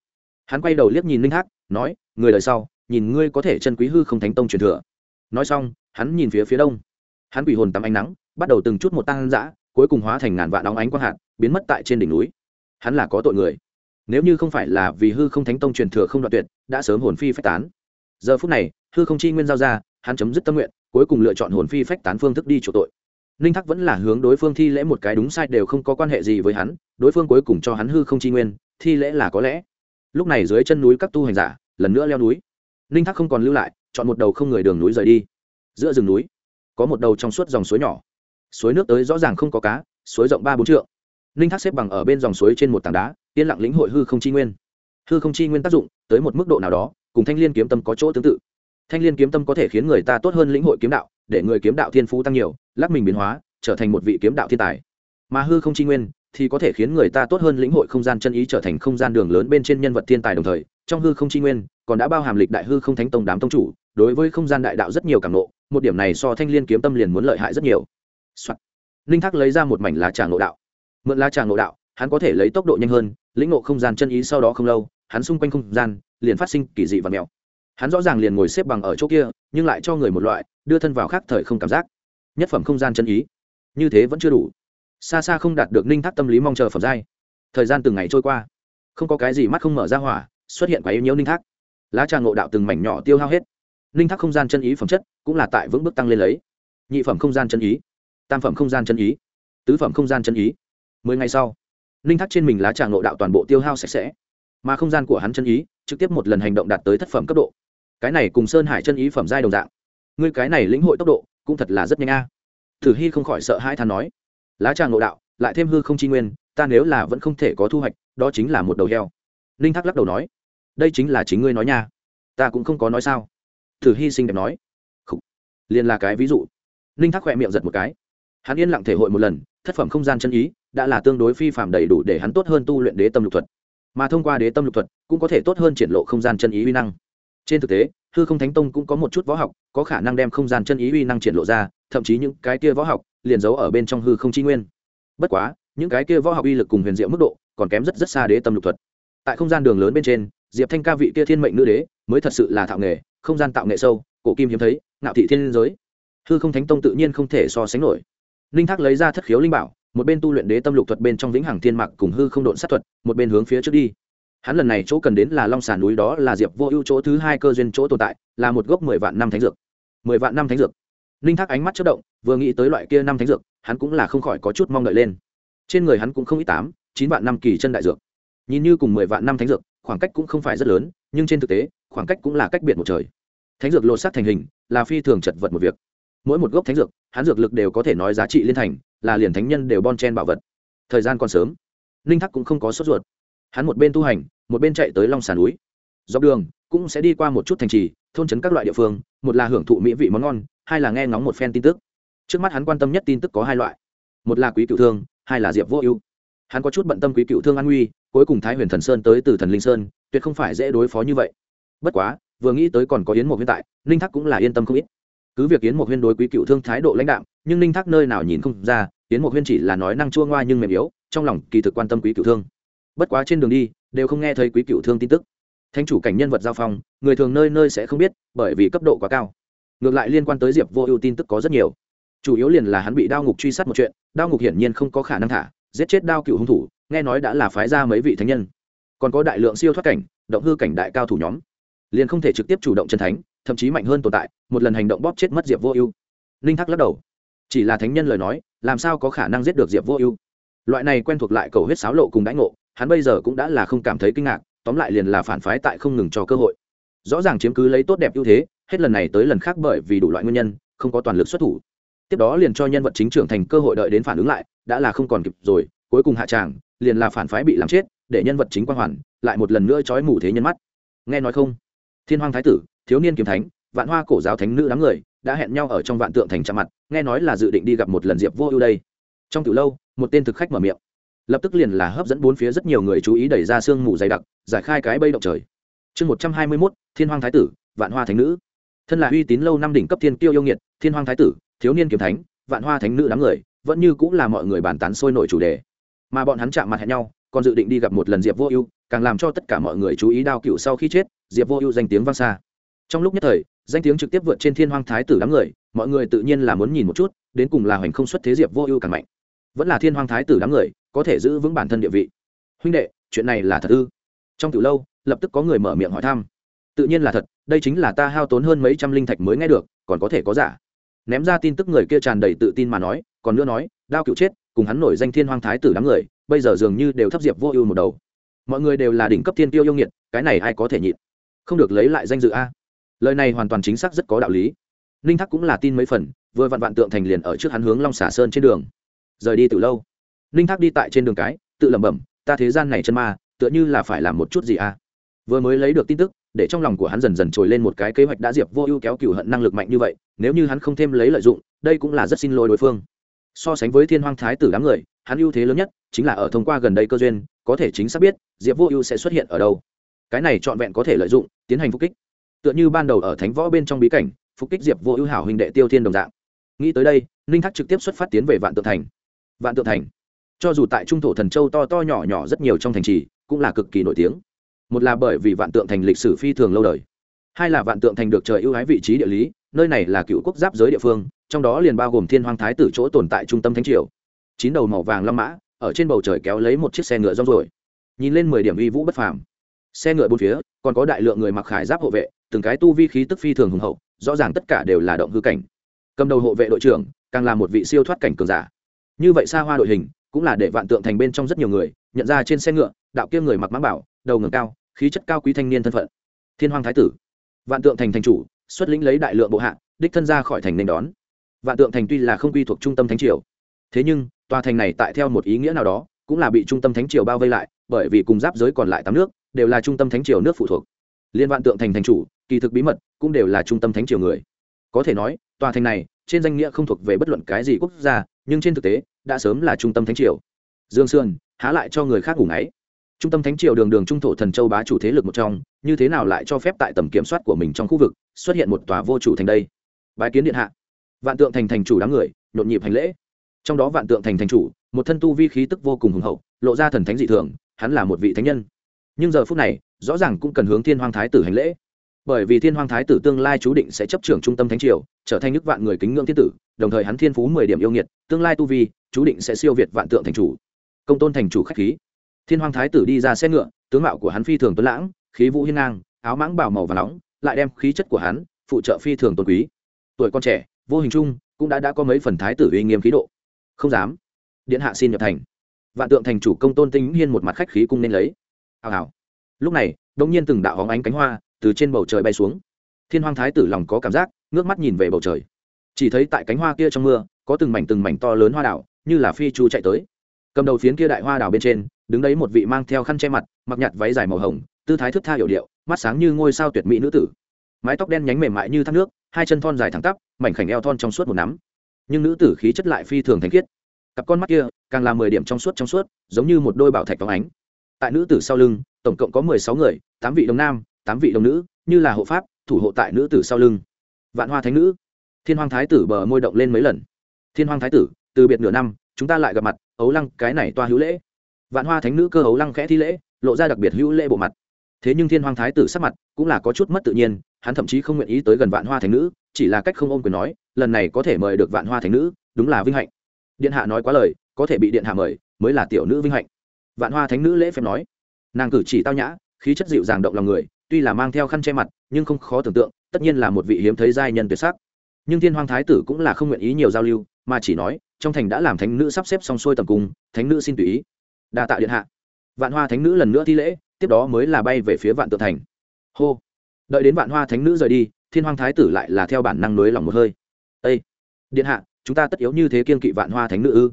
Hắn quay đầu liếc nhìn ninh hắc, nói, người đời sau, nhìn ngươi có thể chân quý hư không thánh tông truyền thừa. Nói xong, hắn nhìn phía phía đông. Hắn quỷ hồn tắm ánh nắng, bắt đầu từng chút một tăng dã, cuối cùng hóa thành ngàn vạn đóng ánh quang hạt, biến mất tại trên đỉnh núi. Hắn là có tội người. Nếu như không phải là vì hư không thánh tông truyền thừa không đoạn tuyệt, đã sớm hồn phi phách tán. Giờ phút này, hư không chi nguyên giao ra, hắn chấm dứt tâm nguyện, cuối cùng lựa chọn hồn phi phách tán phương thức đi chủ tội ninh thắc vẫn là hướng đối phương thi lễ một cái đúng sai đều không có quan hệ gì với hắn, đối phương cuối cùng cho hắn hư không chi nguyên, thi lễ là có lẽ. Lúc này dưới chân núi các tu hành giả, lần nữa leo núi. Ninh thắc không còn lưu lại, chọn một đầu không người đường núi rời đi. Giữa rừng núi, có một đầu trong suốt dòng suối nhỏ. Suối nước tới rõ ràng không có cá, suối rộng ba bốn trượng. Ninh thác xếp bằng ở bên dòng suối trên một tảng đá, yên lặng lĩnh hội hư không chi nguyên. Hư không chi nguyên tác dụng, tới một mức độ nào đó, cùng thanh l i ê n kiếm tâm có chỗ tương tự. Thanh l i ê n kiếm tâm có thể khiến người ta tốt hơn lĩnh hội kiếm đạo, để người kiếm đạo thiên phú tăng nhiều lắc mình biến hóa, trở thành một vị kiếm đạo thiên tài. Mà hư không chi nguyên thì có thể khiến người ta tốt hơn lĩnh hội không gian chân ý trở thành không gian đường lớn bên trên nhân vật thiên tài đồng thời, trong hư không chi nguyên còn đã bao hàm lịch đại hư không thánh tông đám tông chủ, đối với không gian đại đạo rất nhiều cảm nộ một điểm này so thanh l i ê n kiếm tâm liền muốn lợi hại rất nhiều、Soạn. ninh thác lấy ra một mảnh lá trà ngộ đạo. Mượn lá trà ngộ đạo, hắn có thể lấy tốc độ nhanh hơn, lĩnh ngộ không gian chân ý sau đó không lâu, hắn xung quanh không gian liền phát sinh kỳ dị và mèo. Hắn rõ ràng liền ngồi xếp bằng ở chỗ kia, nhưng lại cho người một loại, đưa thân vào khác thời không cảm giác nhất phẩm không gian chân ý. Như thế vẫn chưa đủ. Xa xa không đạt được ninh thác tâm lý mong chờ phẩm giai. Thời gian từng ngày trôi qua. Không có cái gì mắt không mở ra hỏa, xuất hiện quá yếu nhiễu ninh thác. Lá trà ngộ đạo từng mảnh nhỏ tiêu hao hết. Ninh thác không gian chân ý phẩm chất cũng là tại vững bước tăng lên lấy. Nhị phẩm không gian chân ý, tam phẩm không gian chân ý, tứ phẩm không gian chân ý. Mười ngày sau, ninh thác trên mình lá trà ngộ đạo toàn bộ tiêu hao sạch sẽ. Mà không gian của hắn chân ý trực tiếp một lần hành động đạt tới thất phẩm cấp độ. Cái này cùng sơn hải chân ý phẩm giai đồng dạng. Ngươi cái này lĩnh hội tốc độ cũng thật là rất nhanh a à. thử hy không khỏi sợ hai than nói, lá trà ngộ đạo, lại thêm hư không chi nguyên, ta nếu là vẫn không thể có thu hoạch, đó chính là một đầu heo ninh thác lắc đầu nói, đây chính là chính ngươi nói nha, ta cũng không có nói sao thử hy xinh đẹp nói Khủ. liền là cái ví dụ ninh thác khỏe miệng giật một cái, hắn yên lặng thể hội một lần, thất phẩm không gian chân ý, đã là tương đối phi phạm đầy đủ để hắn tốt hơn tu luyện đế tâm lục thuật mà thông qua đế tâm lục thuật, cũng có thể tốt hơn triển lộ không gian chân ý uy năng trên thực tế hư không thánh tông cũng có một chút võ học, có khả năng đem không gian chân ý uy năng triển lộ ra, thậm chí những cái kia võ học liền giấu ở bên trong hư không chi nguyên. Bất quá, những cái kia võ học uy lực cùng huyền diệu mức độ còn kém rất rất xa đế tâm lục thuật. Tại không gian đường lớn bên trên, diệp thanh ca vị kia thiên mệnh nữ đế mới thật sự là thạo nghề, không gian tạo nghệ sâu, cổ kim hiếm thấy, ngạo thị thiên giới. Hư không thánh tông tự nhiên không thể so sánh nổi. Linh thác lấy ra thất khiếu linh bảo, một bên tu luyện đế tâm lục thuật bên trong vĩnh hằng thiên mạc cùng hư không độn sát thuật, một bên hướng phía trước đi hắn lần này chỗ cần đến là long Sản núi đó là diệp vô ưu chỗ thứ hai cơ duyên chỗ tồn tại, là một gốc mười vạn năm thánh dược. Mười vạn năm thánh dược. Linh thác ánh mắt chất động, vừa nghĩ tới loại kia năm thánh dược, hắn cũng là không khỏi có chút mong đợi lên. Trên người hắn cũng không ít tám, chín vạn năm kỳ chân đại dược. Nhìn như cùng mười vạn năm thánh dược, khoảng cách cũng không phải rất lớn, nhưng trên thực tế, khoảng cách cũng là cách biệt một trời. Thánh dược lột xác thành hình, là phi thường chật vật một việc. Mỗi một gốc thánh dược, hắn dược lực đều có thể nói giá trị liên thành, là liền thánh nhân đều bon chen bảo vật. Thời gian còn sớm. Ninh thắc cũng không có sốt ruột hắn một bên tu hành, một bên chạy tới long sàn núi. Dọc đường, cũng sẽ đi qua một chút thành trì, thôn trấn các loại địa phương, một là hưởng thụ mỹ vị món ngon, hai là nghe ngóng một phen tin tức. Trước mắt hắn quan tâm nhất tin tức có hai loại. Một là quý cựu thương, hai là diệp vô ưu. Hắn có chút bận tâm quý cựu thương an nguy, cuối cùng thái huyền thần sơn tới từ thần linh sơn, tuyệt không phải dễ đối phó như vậy. Bất quá, vừa nghĩ tới còn có yến một Huyên tại, ninh thắc cũng là yên tâm không ít. Cứ việc yến một huyên đối quý cựu thương thái độ lãnh đạo nhưng ninh thác nơi nào nhìn không ra, yến một huyên chỉ là nói năng chua ngoa nhưng mềm yếu, trong lòng kỳ thực quan tâm quý cựu thương bất quá trên đường đi, đều không nghe thấy quý cựu thương tin tức. Thanh chủ cảnh nhân vật giao phong, người thường nơi nơi sẽ không biết, bởi vì cấp độ quá cao. Ngược lại liên quan tới diệp vô ưu tin tức có rất nhiều. Chủ yếu liền là hắn bị đao ngục truy sát một chuyện, đao ngục hiển nhiên không có khả năng thả, giết chết đao cựu hung thủ, nghe nói đã là phái ra mấy vị thánh nhân. Còn có đại lượng siêu thoát cảnh, động hư cảnh đại cao thủ nhóm. Liền không thể trực tiếp chủ động chân thánh, thậm chí mạnh hơn tồn tại, một lần hành động bóp chết mất diệp vô ưu. Ninh thắc lắc đầu. Chỉ là thánh nhân lời nói, làm sao có khả năng giết được diệp vô ưu? Loại này quen thuộc lại cầu huyết sáo lộ cùng đãi ngộ hắn bây giờ cũng đã là không cảm thấy kinh ngạc, tóm lại liền là phản phái tại không ngừng cho cơ hội. Rõ ràng chiếm cứ lấy tốt đẹp ưu thế, hết lần này tới lần khác bởi vì đủ loại nguyên nhân, không có toàn lực xuất thủ. Tiếp đó liền cho nhân vật chính trưởng thành cơ hội đợi đến phản ứng lại, đã là không còn kịp rồi, cuối cùng hạ tràng, liền là phản phái bị làm chết, để nhân vật chính quang hoàn, lại một lần nữa trói mù thế nhân mắt. Nghe nói không? Thiên hoàng thái tử, thiếu niên kiếm thánh, vạn hoa cổ giáo thánh nữ đám người, đã hẹn nhau ở trong vạn tượng thành chạm mặt, nghe nói là dự định đi gặp một lần diệp vô ưu đây. Trong từ lâu, một tên thực khách mở miệng lập tức liền là hấp dẫn bốn phía rất nhiều người chú ý đẩy ra sương mù dày đặc, giải khai cái bây động trời. Chương một trăm hai mươi mốt, thiên hoàng thái tử, vạn hoa thánh nữ. Thân là uy tín lâu năm đỉnh cấp thiên tiêu yêu nghiệt, thiên hoàng thái tử, thiếu niên kiếm thánh, vạn hoa thánh nữ đám người, vẫn như cũng là mọi người bàn tán sôi nổi chủ đề. Mà bọn hắn chạm mặt hẹn nhau, còn dự định đi gặp một lần diệp vô ưu, càng làm cho tất cả mọi người chú ý đao cựu sau khi chết, diệp vô ưu danh tiếng vang xa. Trong lúc nhất thời, danh tiếng trực tiếp vượt trên thiên Hoàng thái tử đám người, mọi người tự nhiên là muốn nhìn một chút, đến cùng là hoành không xuất thế diệp vô ưu càng mạnh. Vẫn là thiên Hoàng thái tử đám người có thể giữ vững bản thân địa vị. Huynh đệ, chuyện này là thật ư? Trong từ lâu, lập tức có người mở miệng hỏi thăm. Tự nhiên là thật, đây chính là ta hao tốn hơn mấy trăm linh thạch mới nghe được, còn có thể có giả. Ném ra tin tức người kia tràn đầy tự tin mà nói, còn nữa nói, đao cựu chết, cùng hắn nổi danh thiên hoang thái tử đám người, bây giờ dường như đều thấp diệp vô ưu một đầu. Mọi người đều là đỉnh cấp thiên tiêu yêu nghiệt, cái này ai có thể nhịn? Không được lấy lại danh dự a. Lời này hoàn toàn chính xác rất có đạo lý. Ninh thắc cũng là tin mấy phần, vừa vặn vạn tượng thành liền ở trước hắn hướng long xả sơn trên đường. Rời đi từ lâu ninh thác đi tại trên đường cái, tự lẩm bẩm, ta thế gian này chân ma, tựa như là phải làm một chút gì a vừa mới lấy được tin tức, để trong lòng của hắn dần dần trồi lên một cái kế hoạch đã diệp vô ưu kéo cựu hận năng lực mạnh như vậy, nếu như hắn không thêm lấy lợi dụng, đây cũng là rất xin lỗi đối phương. So sánh với thiên hoang thái tử đám người, hắn ưu thế lớn nhất chính là ở thông qua gần đây cơ duyên, có thể chính xác biết diệp vô ưu sẽ xuất hiện ở đâu. Cái này trọn vẹn có thể lợi dụng, tiến hành phục kích. Tựa như ban đầu ở thánh võ bên trong bí cảnh, phục kích diệp vô ưu hảo huynh đệ tiêu thiên đồng dạng. Nghĩ tới đây, ninh thác trực tiếp xuất phát tiến về vạn tượng thành. Vạn tượng thành cho dù tại trung thổ thần châu to to nhỏ nhỏ rất nhiều trong thành trì, cũng là cực kỳ nổi tiếng. Một là bởi vì vạn tượng thành lịch sử phi thường lâu đời. Hai là vạn tượng thành được trời ưu ái vị trí địa lý, nơi này là cựu quốc giáp giới địa phương, trong đó liền bao gồm thiên hoàng thái tử chỗ tồn tại trung tâm thánh triều. Chín đầu màu vàng long mã, ở trên bầu trời kéo lấy một chiếc xe ngựa rong rồi nhìn lên mười điểm uy vũ bất phàm. Xe ngựa bốn phía, còn có đại lượng người mặc khải giáp hộ vệ, từng cái tu vi khí tức phi thường hùng hậu, rõ ràng tất cả đều là động hư cảnh. Cầm đầu hộ vệ đội trưởng, càng là một vị siêu thoát cảnh cường giả. Như vậy xa hoa đội hình cũng là để vạn tượng thành bên trong rất nhiều người, nhận ra trên xe ngựa, đạo kia người mặc mã bảo, đầu ngầm cao, khí chất cao quý thanh niên thân phận. Thiên hoàng thái tử. Vạn tượng thành thành chủ, xuất lĩnh lấy đại lượng bộ hạ, đích thân ra khỏi thành nên đón. Vạn tượng thành tuy là không quy thuộc trung tâm thánh triều, thế nhưng, tòa thành này tại theo một ý nghĩa nào đó, cũng là bị trung tâm thánh triều bao vây lại, bởi vì cùng giáp giới còn lại tám nước, đều là trung tâm thánh triều nước phụ thuộc. Liên vạn tượng thành thành chủ, kỳ thực bí mật, cũng đều là trung tâm thánh triều người. Có thể nói, tòa thành này, trên danh nghĩa không thuộc về bất luận cái gì quốc gia, nhưng trên thực tế đã sớm là trung tâm thánh triều. Dương sương há lại cho người khác ngủ ngáy. Trung tâm thánh triều đường đường trung thổ thần châu bá chủ thế lực một trong, như thế nào lại cho phép tại tầm kiểm soát của mình trong khu vực xuất hiện một tòa vô chủ thành đây? Bái kiến điện hạ. Vạn tượng thành thành chủ đám người, nhộn nhịp hành lễ. Trong đó vạn tượng thành thành chủ, một thân tu vi khí tức vô cùng hùng hậu, lộ ra thần thánh dị thường, hắn là một vị thánh nhân. Nhưng giờ phút này, rõ ràng cũng cần hướng thiên hoàng thái tử hành lễ bởi vì thiên hoàng thái tử tương lai chú định sẽ chấp trưởng trung tâm thánh triều, trở thành nước vạn người kính ngưỡng thiên tử, đồng thời hắn thiên phú mười điểm yêu nghiệt, tương lai tu vi, chú định sẽ siêu việt vạn tượng thành chủ. Công tôn thành chủ khách khí. Thiên hoàng thái tử đi ra xe ngựa, tướng mạo của hắn phi thường tuấn lãng, khí vũ hiên ngang, áo mãng bảo màu và nóng, lại đem khí chất của hắn phụ trợ phi thường tôn quý. Tuổi con trẻ, vô hình chung, cũng đã đã có mấy phần thái tử uy nghiêm khí độ. Không dám. Điện hạ xin nhập thành. Vạn tượng thành chủ công tôn tinh hiên một mặt khách khí cung nên lấy. Hào hào. Lúc này đông nhiên từng đạo hóng ánh cánh hoa từ trên bầu trời bay xuống. Thiên hoàng thái tử lòng có cảm giác, ngước mắt nhìn về bầu trời. Chỉ thấy tại cánh hoa kia trong mưa, có từng mảnh từng mảnh to lớn hoa đảo, như là phi chu chạy tới. Cầm đầu phiến kia đại hoa đảo bên trên, đứng đấy một vị mang theo khăn che mặt, mặc nhạt váy dài màu hồng, tư thái thức tha hiểu điệu, mắt sáng như ngôi sao tuyệt mỹ nữ tử. Mái tóc đen nhánh mềm mại như thác nước, hai chân thon dài thẳng tắp, mảnh khảnh eo thon trong suốt một nắm. Nhưng nữ tử khí chất lại phi thường thanh khiết. Cặp con mắt kia, càng là mười điểm trong suốt trong suốt, giống như một đôi bảo thạch phóng ánh. Tại nữ tử sau lưng, tổng cộng có mười sáu người, tám vị đồng nam tám vị đồng nữ, như là hộ pháp, thủ hộ tại nữ tử sau lưng. Vạn hoa thánh nữ, thiên hoàng thái tử bờ môi động lên mấy lần. Thiên hoàng thái tử, từ biệt nửa năm, chúng ta lại gặp mặt, ấu lăng, cái này toa hữu lễ. Vạn hoa thánh nữ cơ ấu lăng khẽ thi lễ, lộ ra đặc biệt hữu lễ bộ mặt. Thế nhưng thiên hoàng thái tử sắc mặt cũng là có chút mất tự nhiên, hắn thậm chí không nguyện ý tới gần vạn hoa thánh nữ, chỉ là cách không ôm quyền nói, lần này có thể mời được vạn hoa thánh nữ, đúng là vinh hạnh. Điện hạ nói quá lời, có thể bị điện hạ mời, mới là tiểu nữ vinh hạnh. Vạn hoa thánh nữ lễ phép nói, nàng cử chỉ tao nhã, khí chất dịu dàng động lòng người tuy là mang theo khăn che mặt, nhưng không khó tưởng tượng, tất nhiên là một vị hiếm thấy giai nhân tuyệt sắc. Nhưng thiên hoàng thái tử cũng là không nguyện ý nhiều giao lưu, mà chỉ nói, trong thành đã làm thánh nữ sắp xếp xong xuôi tầm cung, thánh nữ xin tùy ý. Đa tạ điện hạ. Vạn hoa thánh nữ lần nữa thi lễ, tiếp đó mới là bay về phía vạn Tượng thành. Hô. Đợi đến vạn hoa thánh nữ rời đi, thiên hoàng thái tử lại là theo bản năng nối lòng một hơi. Ây điện hạ, chúng ta tất yếu như thế kiên kỵ vạn hoa thánh nữ ư?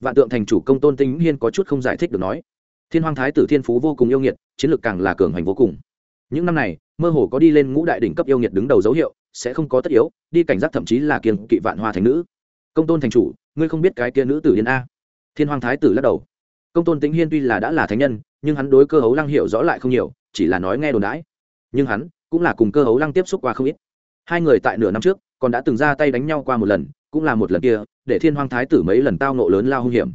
Vạn tượng thành chủ công tôn tinh hiên có chút không giải thích được nói. Thiên hoàng thái tử thiên phú vô cùng yêu nghiệt, chiến lược càng là cường hành vô cùng những năm này, mơ hồ có đi lên ngũ đại đỉnh cấp yêu nghiệt đứng đầu dấu hiệu, sẽ không có tất yếu, đi cảnh giác thậm chí là kiên kỵ vạn hoa thánh nữ. Công tôn thành chủ, ngươi không biết cái kia nữ tử điên a. Thiên hoàng thái tử lắc đầu. Công tôn tĩnh hiên tuy là đã là thánh nhân, nhưng hắn đối cơ hấu lăng hiểu rõ lại không nhiều, chỉ là nói nghe đồn đãi. Nhưng hắn cũng là cùng cơ hấu lăng tiếp xúc qua không ít. Hai người tại nửa năm trước, còn đã từng ra tay đánh nhau qua một lần, cũng là một lần kia, để thiên hoàng thái tử mấy lần tao nộ lớn lao hung hiểm.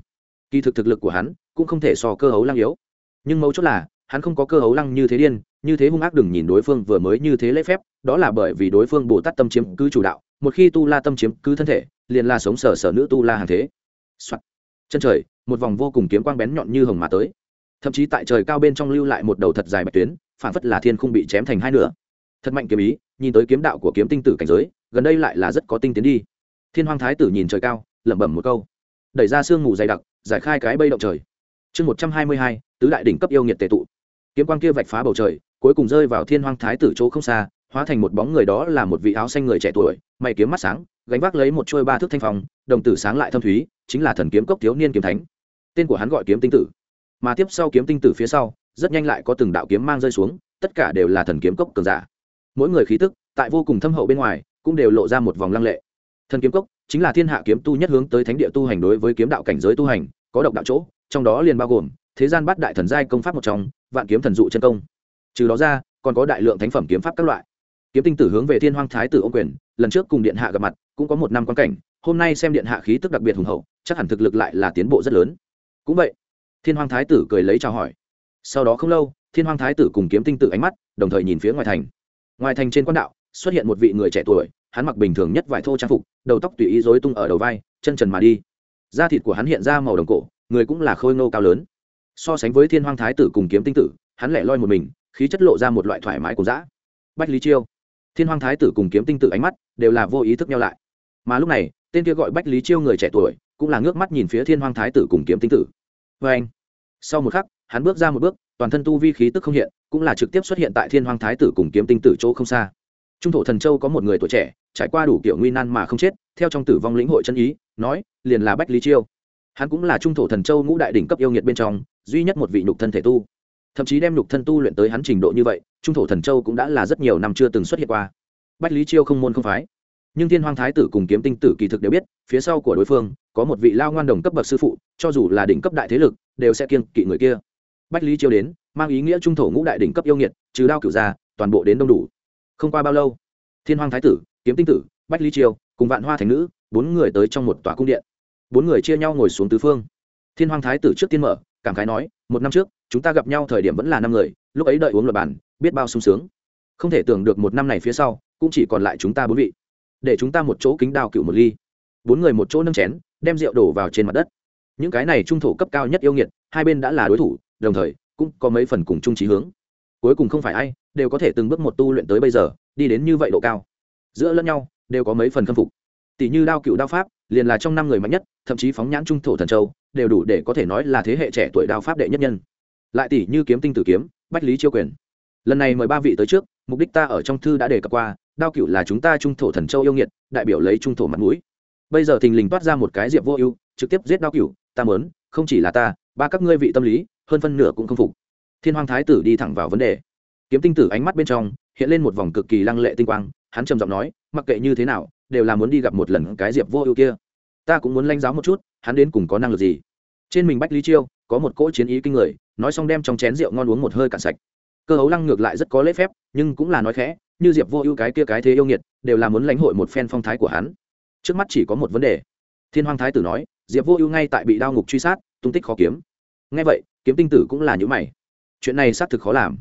Kỳ thực thực lực của hắn cũng không thể so cơ hấu lăng yếu. Nhưng mấu chốt là, hắn không có cơ hấu lăng như thế điên như thế hung ác đừng nhìn đối phương vừa mới như thế lễ phép, đó là bởi vì đối phương bồ tát tâm chiếm cứ chủ đạo, một khi tu la tâm chiếm cứ thân thể, liền là sống sở sở nữ tu la hàng thế、Soạn. chân trời, một vòng vô cùng kiếm quang bén nhọn như hồng mà tới. Thậm chí tại trời cao bên trong lưu lại một đầu thật dài bạch tuyến, phản phất là thiên không bị chém thành hai nửa. Thật mạnh kiếm ý, nhìn tới kiếm đạo của kiếm tinh tử cảnh giới, gần đây lại là rất có tinh tiến đi. Thiên hoàng thái tử nhìn trời cao, lẩm bẩm một câu. Đẩy ra sương mù dày đặc, giải khai cái bây động trời. Chương một trăm hai mươi hai, tứ đại đỉnh cấp yêu nghiệt tệ tụ. Kiếm quang kia vạch phá bầu trời cuối cùng rơi vào thiên hoang thái tử chỗ không xa, hóa thành một bóng người đó là một vị áo xanh người trẻ tuổi, mày kiếm mắt sáng, gánh vác lấy một chuôi ba thước thanh phong, đồng tử sáng lại thâm thúy, chính là thần kiếm cốc thiếu niên kiếm thánh. Tên của hắn gọi kiếm tinh tử. Mà tiếp sau kiếm tinh tử phía sau, rất nhanh lại có từng đạo kiếm mang rơi xuống, tất cả đều là thần kiếm cốc cường giả. Mỗi người khí tức, tại vô cùng thâm hậu bên ngoài, cũng đều lộ ra một vòng lăng lệ. Thần kiếm cốc, chính là thiên hạ kiếm tu nhất hướng tới thánh địa tu hành đối với kiếm đạo cảnh giới tu hành, có độc đạo chỗ, trong đó liền bao gồm, thế gian bắt đại thần giai công pháp một trong, vạn kiếm thần dụ chân công trừ đó ra, còn có đại lượng thánh phẩm kiếm pháp các loại. Kiếm tinh tử hướng về thiên hoang thái tử ô quyền, lần trước cùng điện hạ gặp mặt, cũng có một năm quan cảnh, hôm nay xem điện hạ khí tức đặc biệt hùng hậu, chắc hẳn thực lực lại là tiến bộ rất lớn. Cũng vậy, thiên hoang thái tử cười lấy chào hỏi. Sau đó không lâu, thiên hoang thái tử cùng kiếm tinh tử ánh mắt, đồng thời nhìn phía ngoài thành. Ngoài thành trên quan đạo, xuất hiện một vị người trẻ tuổi, hắn mặc bình thường nhất vải thô trang phục, đầu tóc tùy ý dối tung ở đầu vai, chân trần mà đi. Da thịt của hắn hiện ra màu đồng cổ, người cũng là khôi ngô cao lớn. So sánh với thiên hoang thái tử cùng kiếm tinh tử, hắn lẻ loi một mình khí chất lộ ra một loại thoải mái của dã. Bách lý chiêu, thiên hoàng thái tử cùng kiếm tinh tử ánh mắt đều là vô ý thức nhau lại. Mà lúc này, tên kia gọi bách lý chiêu người trẻ tuổi cũng là ngước mắt nhìn phía thiên hoàng thái tử cùng kiếm tinh tử. Vê anh, sau một khắc, hắn bước ra một bước, toàn thân tu vi khí tức không hiện, cũng là trực tiếp xuất hiện tại thiên hoàng thái tử cùng kiếm tinh tử chỗ không xa. Trung thổ thần châu có một người tuổi trẻ, trải qua đủ kiểu nguy nan mà không chết, theo trong tử vong lĩnh hội chân ý, nói, liền là bách lý chiêu. Hắn cũng là trung thổ thần châu ngũ đại đỉnh cấp yêu nghiệt bên trong, duy nhất một vị nhục thân thể tu thậm chí đem nhục thân tu luyện tới hắn trình độ như vậy, trung thổ thần châu cũng đã là rất nhiều năm chưa từng xuất hiện qua. Bách lý chiêu không môn không phái. Nhưng thiên hoàng thái tử cùng kiếm tinh tử kỳ thực đều biết, phía sau của đối phương, có một vị lao ngoan đồng cấp bậc sư phụ, cho dù là đỉnh cấp đại thế lực, đều sẽ kiêng kỵ người kia. Bách lý chiêu đến, mang ý nghĩa trung thổ ngũ đại đỉnh cấp yêu nghiệt, trừ đao cửu ra toàn bộ đến đông đủ. Không qua bao lâu, thiên hoàng thái tử, kiếm tinh tử, bách lý chiêu, cùng vạn hoa thành nữ, bốn người tới trong một tòa cung điện. Bốn người chia nhau ngồi xuống tứ phương. Thiên hoàng thái tử trước tiên mở, cảm khái nói, một năm trước chúng ta gặp nhau thời điểm vẫn là năm người, lúc ấy đợi uống luật bàn biết bao sung sướng. Không thể tưởng được một năm này phía sau, cũng chỉ còn lại chúng ta bốn vị. Để chúng ta một chỗ kính đào cựu một ly. Bốn người một chỗ nâng chén, đem rượu đổ vào trên mặt đất. Những cái này trung thổ cấp cao nhất yêu nghiệt, hai bên đã là đối thủ, đồng thời, cũng có mấy phần cùng chung trí hướng. Cuối cùng không phải ai, đều có thể từng bước một tu luyện tới bây giờ, đi đến như vậy độ cao. Giữa lẫn nhau, đều có mấy phần khâm phục. Tỷ như đao cựu đao pháp, liền là trong năm người mạnh nhất, thậm chí phóng nhãn trung thổ thần châu, đều đủ để có thể nói là thế hệ trẻ tuổi đao pháp đệ nhất nhân lại tỷ như kiếm tinh tử kiếm, bách lý chiêu quyền. Lần này mời ba vị tới trước, mục đích ta ở trong thư đã đề cập qua, đao cựu là chúng ta trung thổ thần châu yêu nghiệt, đại biểu lấy trung thổ mặt mũi. Bây giờ thình lình toát ra một cái diệp vô ưu, trực tiếp giết đao cựu ta mớn không chỉ là ta, ba các ngươi vị tâm lý, hơn phân nửa cũng không phục. Thiên hoàng thái tử đi thẳng vào vấn đề. Kiếm tinh tử ánh mắt bên trong, hiện lên một vòng cực kỳ lăng lệ tinh quang, hắn trầm giọng nói, mặc kệ như thế nào, đều là muốn đi gặp một lần cái diệp vô ưu kia. Ta cũng muốn lãnh giáo một chút, hắn đến cùng có năng lực gì? Trên mình bách lý chiêu, có một cỗ chiến ý kinh người nói xong đem trong chén rượu ngon uống một hơi cạn sạch. Cơ hấu lăng ngược lại rất có lễ phép, nhưng cũng là nói khẽ, như diệp vô ưu cái kia cái thế yêu nghiệt, đều là muốn lãnh hội một phen phong thái của hắn. Trước mắt chỉ có một vấn đề. Thiên hoàng thái tử nói, diệp vô ưu ngay tại bị đao ngục truy sát, tung tích khó kiếm. Ngay vậy, kiếm tinh tử cũng là những mày. Chuyện này xác thực khó làm.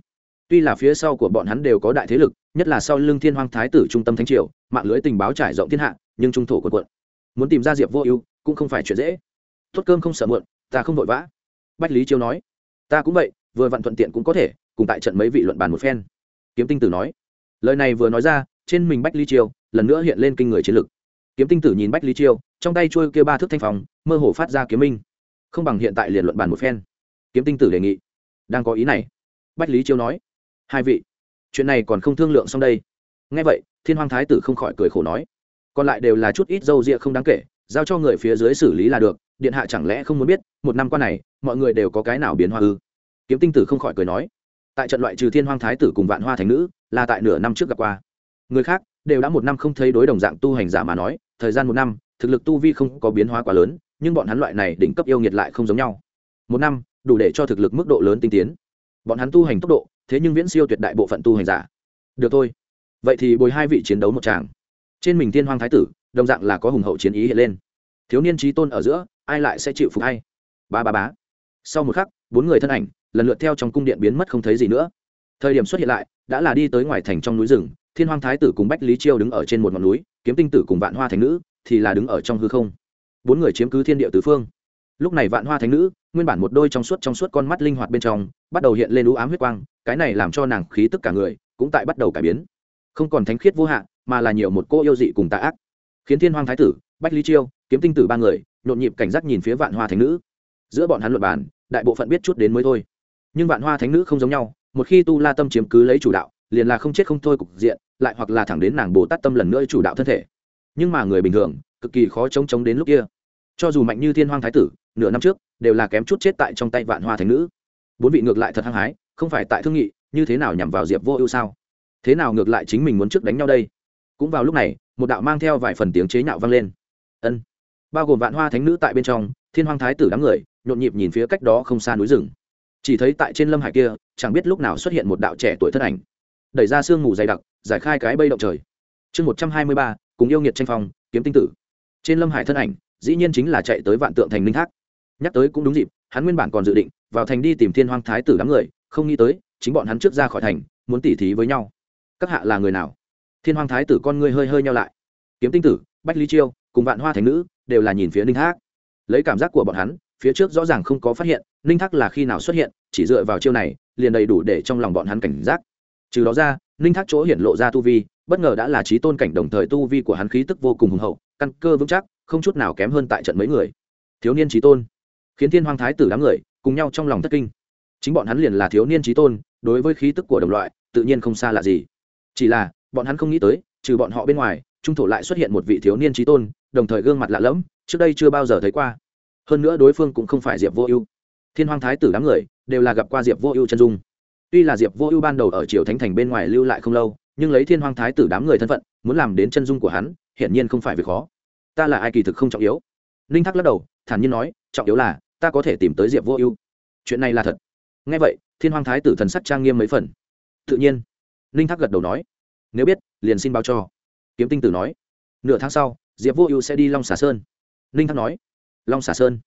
Tuy là phía sau của bọn hắn đều có đại thế lực, nhất là sau lưng thiên hoàng thái tử trung tâm thánh triều, mạng lưới tình báo trải rộng thiên hạ, nhưng trung thổ quần quận. Muốn tìm ra diệp vô ưu cũng không phải chuyện dễ. Tốt cơm không sợ muộn, ta không vội vã. Bách lý chiêu nói ta cũng vậy, vừa vặn thuận tiện cũng có thể, cùng tại trận mấy vị luận bàn một phen. Kiếm tinh tử nói. Lời này vừa nói ra, trên mình bách Ly chiêu lần nữa hiện lên kinh người chiến lực. Kiếm tinh tử nhìn bách Ly chiêu, trong tay trôi kia ba thước thanh phòng mơ hồ phát ra kiếm minh. Không bằng hiện tại liền luận bàn một phen. Kiếm tinh tử đề nghị. Đang có ý này. Bách lý chiêu nói. Hai vị, chuyện này còn không thương lượng xong đây. Ngay vậy, thiên hoàng thái tử không khỏi cười khổ nói. Còn lại đều là chút ít dâu rịa không đáng kể, giao cho người phía dưới xử lý là được, điện hạ chẳng lẽ không muốn biết, một năm qua này mọi người đều có cái nào biến hoa ư? Kiếm tinh tử không khỏi cười nói, tại trận loại trừ thiên hoàng thái tử cùng vạn hoa thành nữ, là tại nửa năm trước gặp qua. Người khác đều đã một năm không thấy đối đồng dạng tu hành giả mà nói, thời gian một năm, thực lực tu vi không có biến hóa quá lớn, nhưng bọn hắn loại này đỉnh cấp yêu nghiệt lại không giống nhau. Một năm, đủ để cho thực lực mức độ lớn tinh tiến. Bọn hắn tu hành tốc độ, thế nhưng viễn siêu tuyệt đại bộ phận tu hành giả. Được thôi. Vậy thì bồi hai vị chiến đấu một tràng. Trên mình thiên hoàng thái tử, đồng dạng là có hùng hậu chiến ý hiện lên. Thiếu niên trí tôn ở giữa, ai lại sẽ chịu phục hay? Ba ba bá sau một khắc, bốn người thân ảnh lần lượt theo trong cung điện biến mất không thấy gì nữa. Thời điểm xuất hiện lại, đã là đi tới ngoài thành trong núi rừng, thiên hoàng thái tử cùng bách lý chiêu đứng ở trên một ngọn núi, kiếm tinh tử cùng vạn hoa thành nữ thì là đứng ở trong hư không. Bốn người chiếm cứ thiên địa tứ phương. Lúc này vạn hoa thánh nữ, nguyên bản một đôi trong suốt trong suốt con mắt linh hoạt bên trong, bắt đầu hiện lên ú ám huyết quang, cái này làm cho nàng khí tức cả người cũng tại bắt đầu cải biến. Không còn thánh khiết vô hạn, mà là nhiều một cô yêu dị cùng tạ ác. Khiến thiên hoàng thái tử, bách lý chiêu, kiếm tinh tử ba người, nhộn nhịp cảnh giác nhìn phía vạn hoa thánh nữ giữa bọn hắn luật bàn, đại bộ phận biết chút đến mới thôi. Nhưng vạn hoa thánh nữ không giống nhau một khi tu la tâm chiếm cứ lấy chủ đạo liền là không chết không thôi cục diện lại hoặc là thẳng đến nàng bồ tát tâm lần nữa chủ đạo thân thể. Nhưng mà người bình thường cực kỳ khó chống chống đến lúc kia. Cho dù mạnh như thiên hoàng thái tử nửa năm trước đều là kém chút chết tại trong tay vạn hoa thánh nữ. Bốn vị ngược lại thật hăng hái không phải tại thương nghị như thế nào nhằm vào diệp vô ưu sao? Thế nào ngược lại chính mình muốn trước đánh nhau đây? Cũng vào lúc này một đạo mang theo vài phần tiếng chế nhạo vang lên. Ân. Bao gồm vạn hoa thánh nữ tại bên trong thiên hoàng thái tử đám người nhộn nhịp nhìn phía cách đó không xa núi rừng. Chỉ thấy tại trên lâm hải kia, chẳng biết lúc nào xuất hiện một đạo trẻ tuổi thân ảnh. Đẩy ra sương mù dày đặc, giải khai cái bây động trời. Chương một trăm hai mươi ba, cùng yêu nghiệt tranh phong, kiếm tinh tử. Trên lâm hải thân ảnh, dĩ nhiên chính là chạy tới vạn tượng thành linh thác. Nhắc tới cũng đúng dịp, hắn nguyên bản còn dự định, vào thành đi tìm thiên hoang thái tử đám người, không nghĩ tới, chính bọn hắn trước ra khỏi thành, muốn tỉ thí với nhau. Các hạ là người nào? Thiên hoang thái tử con ngươi hơi hơi nhau lại. Kiếm tinh tử, bách lý chiêu, cùng vạn hoa thành nữ, đều là nhìn phía ninh thác. Lấy cảm giác của bọn hắn phía trước rõ ràng không có phát hiện, ninh thác là khi nào xuất hiện, chỉ dựa vào chiêu này, liền đầy đủ để trong lòng bọn hắn cảnh giác. Trừ đó ra, ninh thác chỗ hiện lộ ra tu vi, bất ngờ đã là trí tôn cảnh đồng thời tu vi của hắn khí tức vô cùng hùng hậu, căn cơ vững chắc, không chút nào kém hơn tại trận mấy người. Thiếu niên trí tôn. Khiến thiên hoàng thái tử đám người cùng nhau trong lòng thất kinh. Chính bọn hắn liền là thiếu niên trí tôn, đối với khí tức của đồng loại, tự nhiên không xa là gì. Chỉ là, bọn hắn không nghĩ tới, trừ bọn họ bên ngoài, trung thổ lại xuất hiện một vị thiếu niên trí tôn, đồng thời gương mặt lạ lẫm, trước đây chưa bao giờ thấy qua hơn nữa đối phương cũng không phải diệp vô ưu. Thiên hoàng thái tử đám người đều là gặp qua diệp vô ưu chân dung. Tuy là diệp vô ưu ban đầu ở triều thánh thành bên ngoài lưu lại không lâu, nhưng lấy thiên hoàng thái tử đám người thân phận, muốn làm đến chân dung của hắn, hiển nhiên không phải việc khó. Ta là ai kỳ thực không trọng yếu. Ninh thác lắc đầu, thản nhiên nói, trọng yếu là ta có thể tìm tới diệp vô ưu. Chuyện này là thật. Ngay vậy, thiên hoàng thái tử thần sắc trang nghiêm mấy phần. Tự nhiên. Ninh thác gật đầu nói, nếu biết, liền xin báo cho. Kiếm tinh tử nói, nửa tháng sau, diệp vô ưu sẽ đi long xà sơn. Ninh thác nói long xà sơn.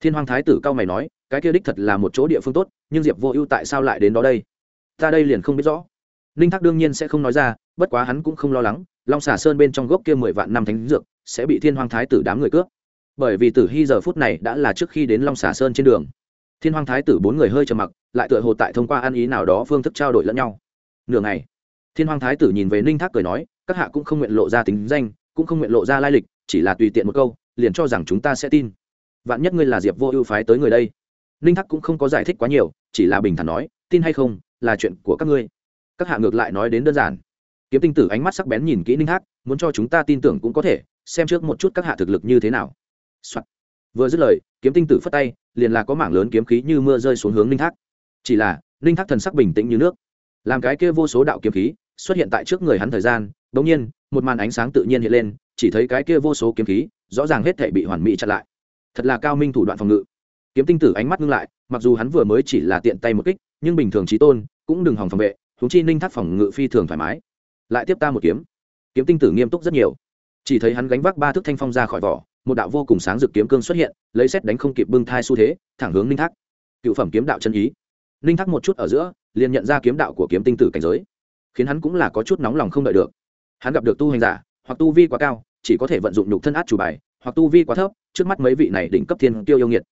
Thiên hoàng thái tử cao mày nói, cái kia đích thật là một chỗ địa phương tốt, nhưng diệp vô ưu tại sao lại đến đó đây? Ta đây liền không biết rõ. Ninh thác đương nhiên sẽ không nói ra, bất quá hắn cũng không lo lắng, long xà sơn bên trong gốc kia mười vạn năm thánh dược, sẽ bị thiên hoàng thái tử đám người cướp. Bởi vì tử hy giờ phút này đã là trước khi đến long xà sơn trên đường. Thiên hoàng thái tử bốn người hơi trầm mặc, lại tựa hồ tại thông qua ăn ý nào đó phương thức trao đổi lẫn nhau. Nửa ngày, thiên hoàng thái tử nhìn về ninh thác cười nói, các hạ cũng không nguyện lộ ra tính danh, cũng không nguyện lộ ra lai lịch, chỉ là tùy tiện một câu, liền cho rằng chúng ta sẽ tin vạn nhất ngươi là diệp vô ưu phái tới người đây ninh thác cũng không có giải thích quá nhiều chỉ là bình thản nói tin hay không là chuyện của các ngươi các hạ ngược lại nói đến đơn giản kiếm tinh tử ánh mắt sắc bén nhìn kỹ ninh thác muốn cho chúng ta tin tưởng cũng có thể xem trước một chút các hạ thực lực như thế nào、Soạn. vừa dứt lời kiếm tinh tử phất tay liền là có mảng lớn kiếm khí như mưa rơi xuống hướng ninh thác chỉ là ninh thác thần sắc bình tĩnh như nước làm cái kia vô số đạo kiếm khí xuất hiện tại trước người hắn thời gian đ ỗ n g nhiên một màn ánh sáng tự nhiên hiện lên chỉ thấy cái kia vô số kiếm khí rõ ràng hết thể bị hoàn mỹ chặn lại thật là cao minh thủ đoạn phòng ngự. Kiếm tinh tử ánh mắt ngưng lại, mặc dù hắn vừa mới chỉ là tiện tay một kích, nhưng bình thường trí tôn cũng đừng hòng phòng vệ húng chi ninh thác phòng ngự phi thường thoải mái. Lại tiếp ta một kiếm. Kiếm tinh tử nghiêm túc rất nhiều. Chỉ thấy hắn gánh vác ba thước thanh phong ra khỏi vỏ, một đạo vô cùng sáng rực kiếm cương xuất hiện, lấy xét đánh không kịp bưng thai xu thế, thẳng hướng ninh thác. Cựu phẩm kiếm đạo chân ý. Ninh thác một chút ở giữa, liền nhận ra kiếm đạo của kiếm tinh tử cảnh giới, khiến hắn cũng là có chút nóng lòng không đợi được. Hắn gặp được tu hành giả, hoặc tu vi quá cao, chỉ có thể vận dụng nhục thân át chủ bài hoặc tu vi quá thấp, trước mắt mấy vị này đỉnh cấp thiên tiêu yêu nghiệt.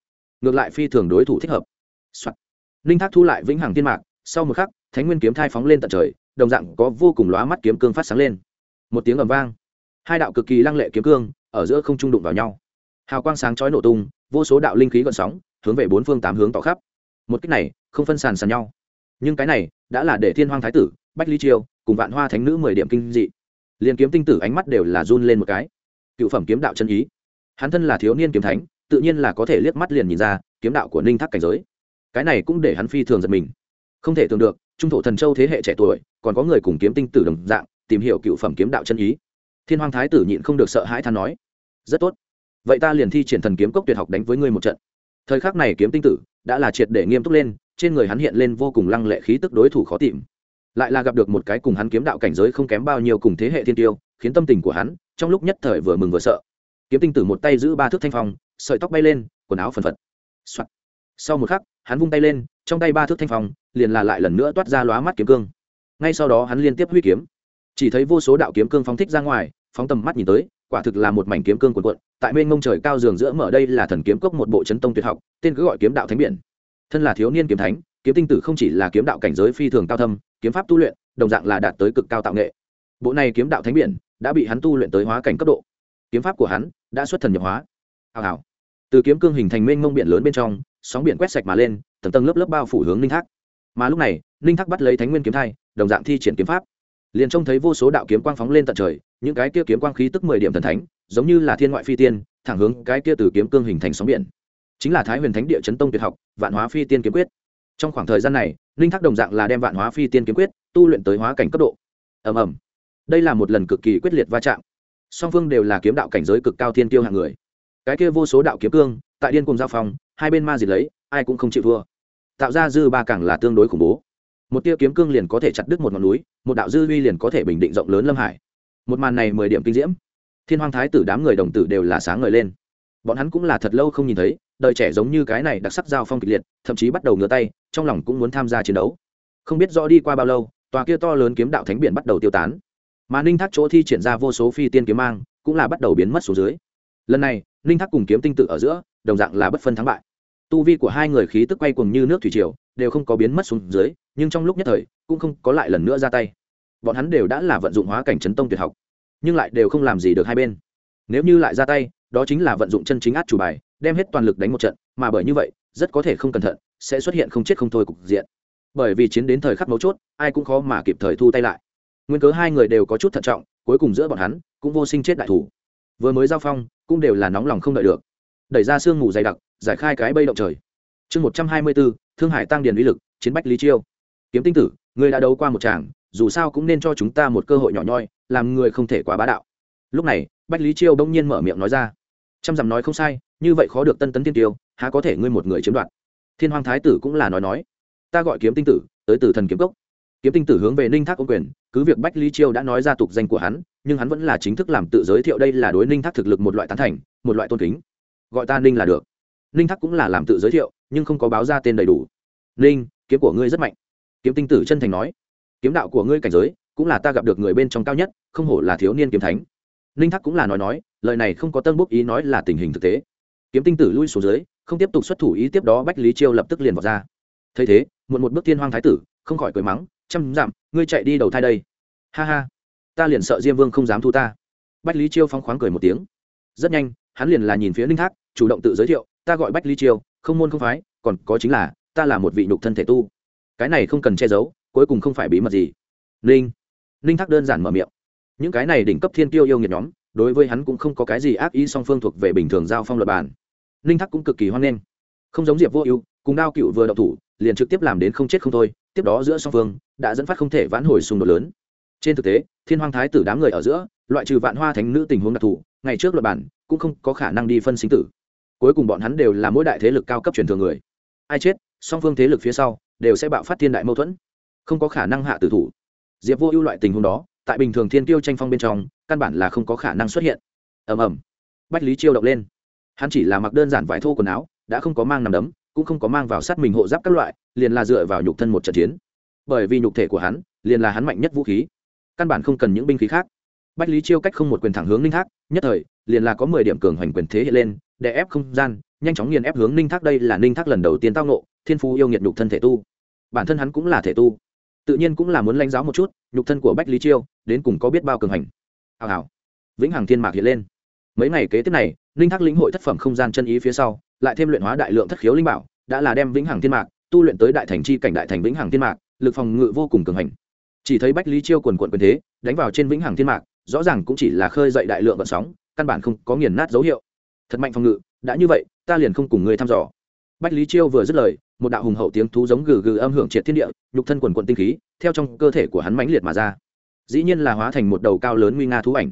Ngược lại phi thường đối thủ thích hợp、Soạn. ninh thác thu lại vĩnh hằng thiên mạc, sau một khắc, thánh nguyên kiếm thai phóng lên tận trời, đồng dạng có vô cùng lóa mắt kiếm cương phát sáng lên. Một tiếng ầm vang. Hai đạo cực kỳ lăng lệ kiếm cương ở giữa không trung đụng vào nhau. Hào quang sáng chói nổ tung, vô số đạo linh khí gợn sóng, hướng về bốn phương tám hướng tỏ khắp. Một cách này, không phân sàn sàn nhau. Nhưng cái này, đã là để thiên hoang thái tử, bách ly triều cùng vạn hoa thánh nữ mười điểm kinh dị. Liền kiếm tinh tử ánh mắt đều là run lên một cái. Cựu phẩm kiếm đạo chân ý hắn thân là thiếu niên kiếm thánh, tự nhiên là có thể liếc mắt liền nhìn ra kiếm đạo của ninh thác cảnh giới. Cái này cũng để hắn phi thường giật mình. Không thể tưởng được, trung thổ thần châu thế hệ trẻ tuổi, còn có người cùng kiếm tinh tử đồng dạng, tìm hiểu cựu phẩm kiếm đạo chân ý. Thiên hoàng thái tử nhịn không được sợ hãi than nói, rất tốt. Vậy ta liền thi triển thần kiếm cốc tuyệt học đánh với ngươi một trận. Thời khắc này kiếm tinh tử đã là triệt để nghiêm túc lên, trên người hắn hiện lên vô cùng lăng lệ khí tức đối thủ khó tìm. Lại là gặp được một cái cùng hắn kiếm đạo cảnh giới không kém bao nhiêu cùng thế hệ thiên tiêu, khiến tâm tình của hắn trong lúc nhất thời vừa mừng vừa sợ kiếm tinh tử một tay giữ ba thước thanh phong, sợi tóc bay lên, quần áo phần phật、Soạn. sau một khắc, hắn vung tay lên, trong tay ba thước thanh phong liền là lại lần nữa toát ra lóa mắt kiếm cương. Ngay sau đó hắn liên tiếp huy kiếm. Chỉ thấy vô số đạo kiếm cương phóng thích ra ngoài, phóng tầm mắt nhìn tới, quả thực là một mảnh kiếm cương quần quận tại bên ngông trời cao giường giữa mở đây là thần kiếm cốc một bộ chấn tông tuyệt học, tên cứ gọi kiếm đạo thánh biển. Thân là thiếu niên kiếm thánh, kiếm tinh tử không chỉ là kiếm đạo cảnh giới phi thường cao thâm, kiếm pháp tu luyện, đồng dạng là đạt tới cực cao tạo nghệ. Bộ này kiếm đạo thánh biển đã bị hắn tu luyện tới hóa cảnh cấp độ. Kiếm pháp của hắn đã xuất thần nhập hóa. Hào hào. Từ kiếm cương hình thành mênh mông biển lớn bên trong, sóng biển quét sạch mà lên, tầng tầng lớp lớp bao phủ hướng ninh thác. Mà lúc này, ninh thác bắt lấy thánh nguyên kiếm thai, đồng dạng thi triển kiếm pháp. Liền trông thấy vô số đạo kiếm quang phóng lên tận trời, những cái kia kiếm quang khí tức mười điểm thần thánh, giống như là thiên ngoại phi tiên, thẳng hướng cái kia từ kiếm cương hình thành sóng biển. Chính là thái huyền thánh địa chấn tông tuyệt học, vạn hóa phi tiên kiếm quyết. Trong khoảng thời gian này, ninh thác đồng dạng là đem vạn hóa phi tiên kiếm quyết tu luyện tới hóa cảnh cấp độ. Ầm ầm. Đây là một lần cực kỳ quyết liệt va chạm song phương đều là kiếm đạo cảnh giới cực cao thiên tiêu hạng người. Cái kia vô số đạo kiếm cương, tại điên cùng giao phong, hai bên ma diệt lấy, ai cũng không chịu thua. Tạo ra dư ba càng là tương đối khủng bố. Một tia kiếm cương liền có thể chặt đứt một ngọn núi, một đạo dư uy liền có thể bình định rộng lớn lâm hải. Một màn này mười điểm kinh diễm. Thiên hoàng thái tử đám người đồng tử đều là sáng ngời lên. Bọn hắn cũng là thật lâu không nhìn thấy, đời trẻ giống như cái này đặc sắc giao phong kịch liệt, thậm chí bắt đầu ngửa tay, trong lòng cũng muốn tham gia chiến đấu. Không biết rõ đi qua bao lâu, tòa kia to lớn kiếm đạo thánh biển bắt đầu tiêu tán mà ninh thác chỗ thi triển ra vô số phi tiên kiếm mang, cũng là bắt đầu biến mất số dưới. Lần này, ninh thác cùng kiếm tinh tự ở giữa, đồng dạng là bất phân thắng bại. Tu vi của hai người khí tức quay cùng như nước thủy triều, đều không có biến mất xuống dưới, nhưng trong lúc nhất thời, cũng không có lại lần nữa ra tay. Bọn hắn đều đã là vận dụng hóa cảnh chấn tông tuyệt học, nhưng lại đều không làm gì được hai bên. Nếu như lại ra tay, đó chính là vận dụng chân chính át chủ bài, đem hết toàn lực đánh một trận, mà bởi như vậy, rất có thể không cẩn thận, sẽ xuất hiện không chết không thôi cục diện. Bởi vì chiến đến thời khắc mấu chốt, ai cũng khó mà kịp thời thu tay lại nguyên cớ hai người đều có chút thận trọng, cuối cùng giữa bọn hắn cũng vô sinh chết đại thủ. Vừa mới giao phong, cũng đều là nóng lòng không đợi được. Đẩy ra sương mù dày đặc, giải khai cái bây động trời. Chương một trăm hai mươi bốn, thương hải tăng điền uy lực, chiến bách lý chiêu. Kiếm tinh tử ngươi đã đấu qua một tràng, dù sao cũng nên cho chúng ta một cơ hội nhỏ nhoi, làm người không thể quá bá đạo. Lúc này, bách lý chiêu bỗng nhiên mở miệng nói ra. Trăm dặm nói không sai, như vậy khó được tân tấn tiên tiêu, há có thể ngươi một người chiếm đoạt. Thiên hoàng thái tử cũng là nói nói. Ta gọi kiếm tinh tử, tới từ thần kiếm cốc kiếm tinh tử hướng về ninh thác ô quyền, cứ việc bách lý chiêu đã nói ra tục danh của hắn, nhưng hắn vẫn là chính thức làm tự giới thiệu đây là đối ninh thác thực lực một loại tán thành, một loại tôn kính. Gọi ta ninh là được. Ninh thác cũng là làm tự giới thiệu, nhưng không có báo ra tên đầy đủ. Ninh, kiếm của ngươi rất mạnh. Kiếm tinh tử chân thành nói. Kiếm đạo của ngươi cảnh giới, cũng là ta gặp được người bên trong cao nhất, không hổ là thiếu niên kiếm thánh. Ninh thác cũng là nói nói, lời này không có tân bốc ý nói là tình hình thực tế. Kiếm tinh tử lui xuống dưới, không tiếp tục xuất thủ ý tiếp đó bách lý chiêu lập tức liền vào ra. Thấy thế, muộn một bước tiên hoang thái tử, không khỏi cười mắng trăm dặm, ngươi chạy đi đầu thai đây. Ha ha. Ta liền sợ diêm vương không dám thu ta. Bách lý chiêu phong khoáng cười một tiếng. Rất nhanh, hắn liền là nhìn phía ninh thác, chủ động tự giới thiệu, ta gọi bách lý chiêu, không môn không phái, còn có chính là, ta là một vị nhục thân thể tu. Cái này không cần che giấu, cuối cùng không phải bí mật gì. Ninh. Ninh thác đơn giản mở miệng. Những cái này đỉnh cấp thiên tiêu yêu nghiệt nhóm, đối với hắn cũng không có cái gì ác ý, song phương thuộc về bình thường giao phong luật bản. Ninh thác cũng cực kỳ hoan nghênh. Không giống diệp vô ưu, cùng đao cựu vừa đậu thủ, liền trực tiếp làm đến không chết không thôi tiếp đó giữa song phương đã dẫn phát không thể vãn hồi xung đột lớn. Trên thực tế, thiên hoàng thái tử đám người ở giữa, loại trừ vạn hoa thánh nữ tình huống đặc thù, ngày trước luật bản cũng không có khả năng đi phân sinh tử. Cuối cùng bọn hắn đều là mỗi đại thế lực cao cấp truyền thường người. Ai chết, song phương thế lực phía sau đều sẽ bạo phát thiên đại mâu thuẫn. Không có khả năng hạ tử thủ. Diệp vô ưu loại tình huống đó, tại bình thường thiên tiêu tranh phong bên trong, căn bản là không có khả năng xuất hiện. Ầm ầm. Bách lý chiêu động lên. Hắn chỉ là mặc đơn giản vải thô quần áo, đã không có mang nằm đấm cũng không có mang vào sát mình hộ giáp các loại, liền là dựa vào nhục thân một trận chiến. Bởi vì nhục thể của hắn, liền là hắn mạnh nhất vũ khí. Căn bản không cần những binh khí khác. Bách lý chiêu cách không một quyền thẳng hướng ninh thác, nhất thời, liền là có mười điểm cường hoành quyền thế hiện lên, để ép không gian, nhanh chóng nghiền ép hướng ninh thác. Đây là ninh thác lần đầu tiên tao nộ thiên phú yêu nghiệt nhục thân thể tu. Bản thân hắn cũng là thể tu. Tự nhiên cũng là muốn lãnh giáo một chút, nhục thân của bách lý chiêu, đến cùng có biết bao cường hành hào hào. Vĩnh hằng thiên mạc hiện lên. Mấy ngày kế tiếp này, ninh thác lĩnh hội thất phẩm không gian chân ý phía sau lại thêm luyện hóa đại lượng thất khiếu linh bảo, đã là đem vĩnh hằng thiên mạc, tu luyện tới đại thành chi cảnh đại thành vĩnh hằng thiên mạc, lực phòng ngự vô cùng cường hành. Chỉ thấy bách lý chiêu quần quận quyền thế, đánh vào trên vĩnh hằng thiên mạc, rõ ràng cũng chỉ là khơi dậy đại lượng vận sóng, căn bản không có nghiền nát dấu hiệu. Thật mạnh phòng ngự, đã như vậy, ta liền không cùng người thăm dò. Bách lý chiêu vừa dứt lời, một đạo hùng hậu tiếng thú giống gừ gừ âm hưởng triệt thiên địa, nhục thân quần quận tinh khí, theo trong cơ thể của hắn mãnh liệt mà ra. Dĩ nhiên là hóa thành một đầu cao lớn nguy nga thú ảnh.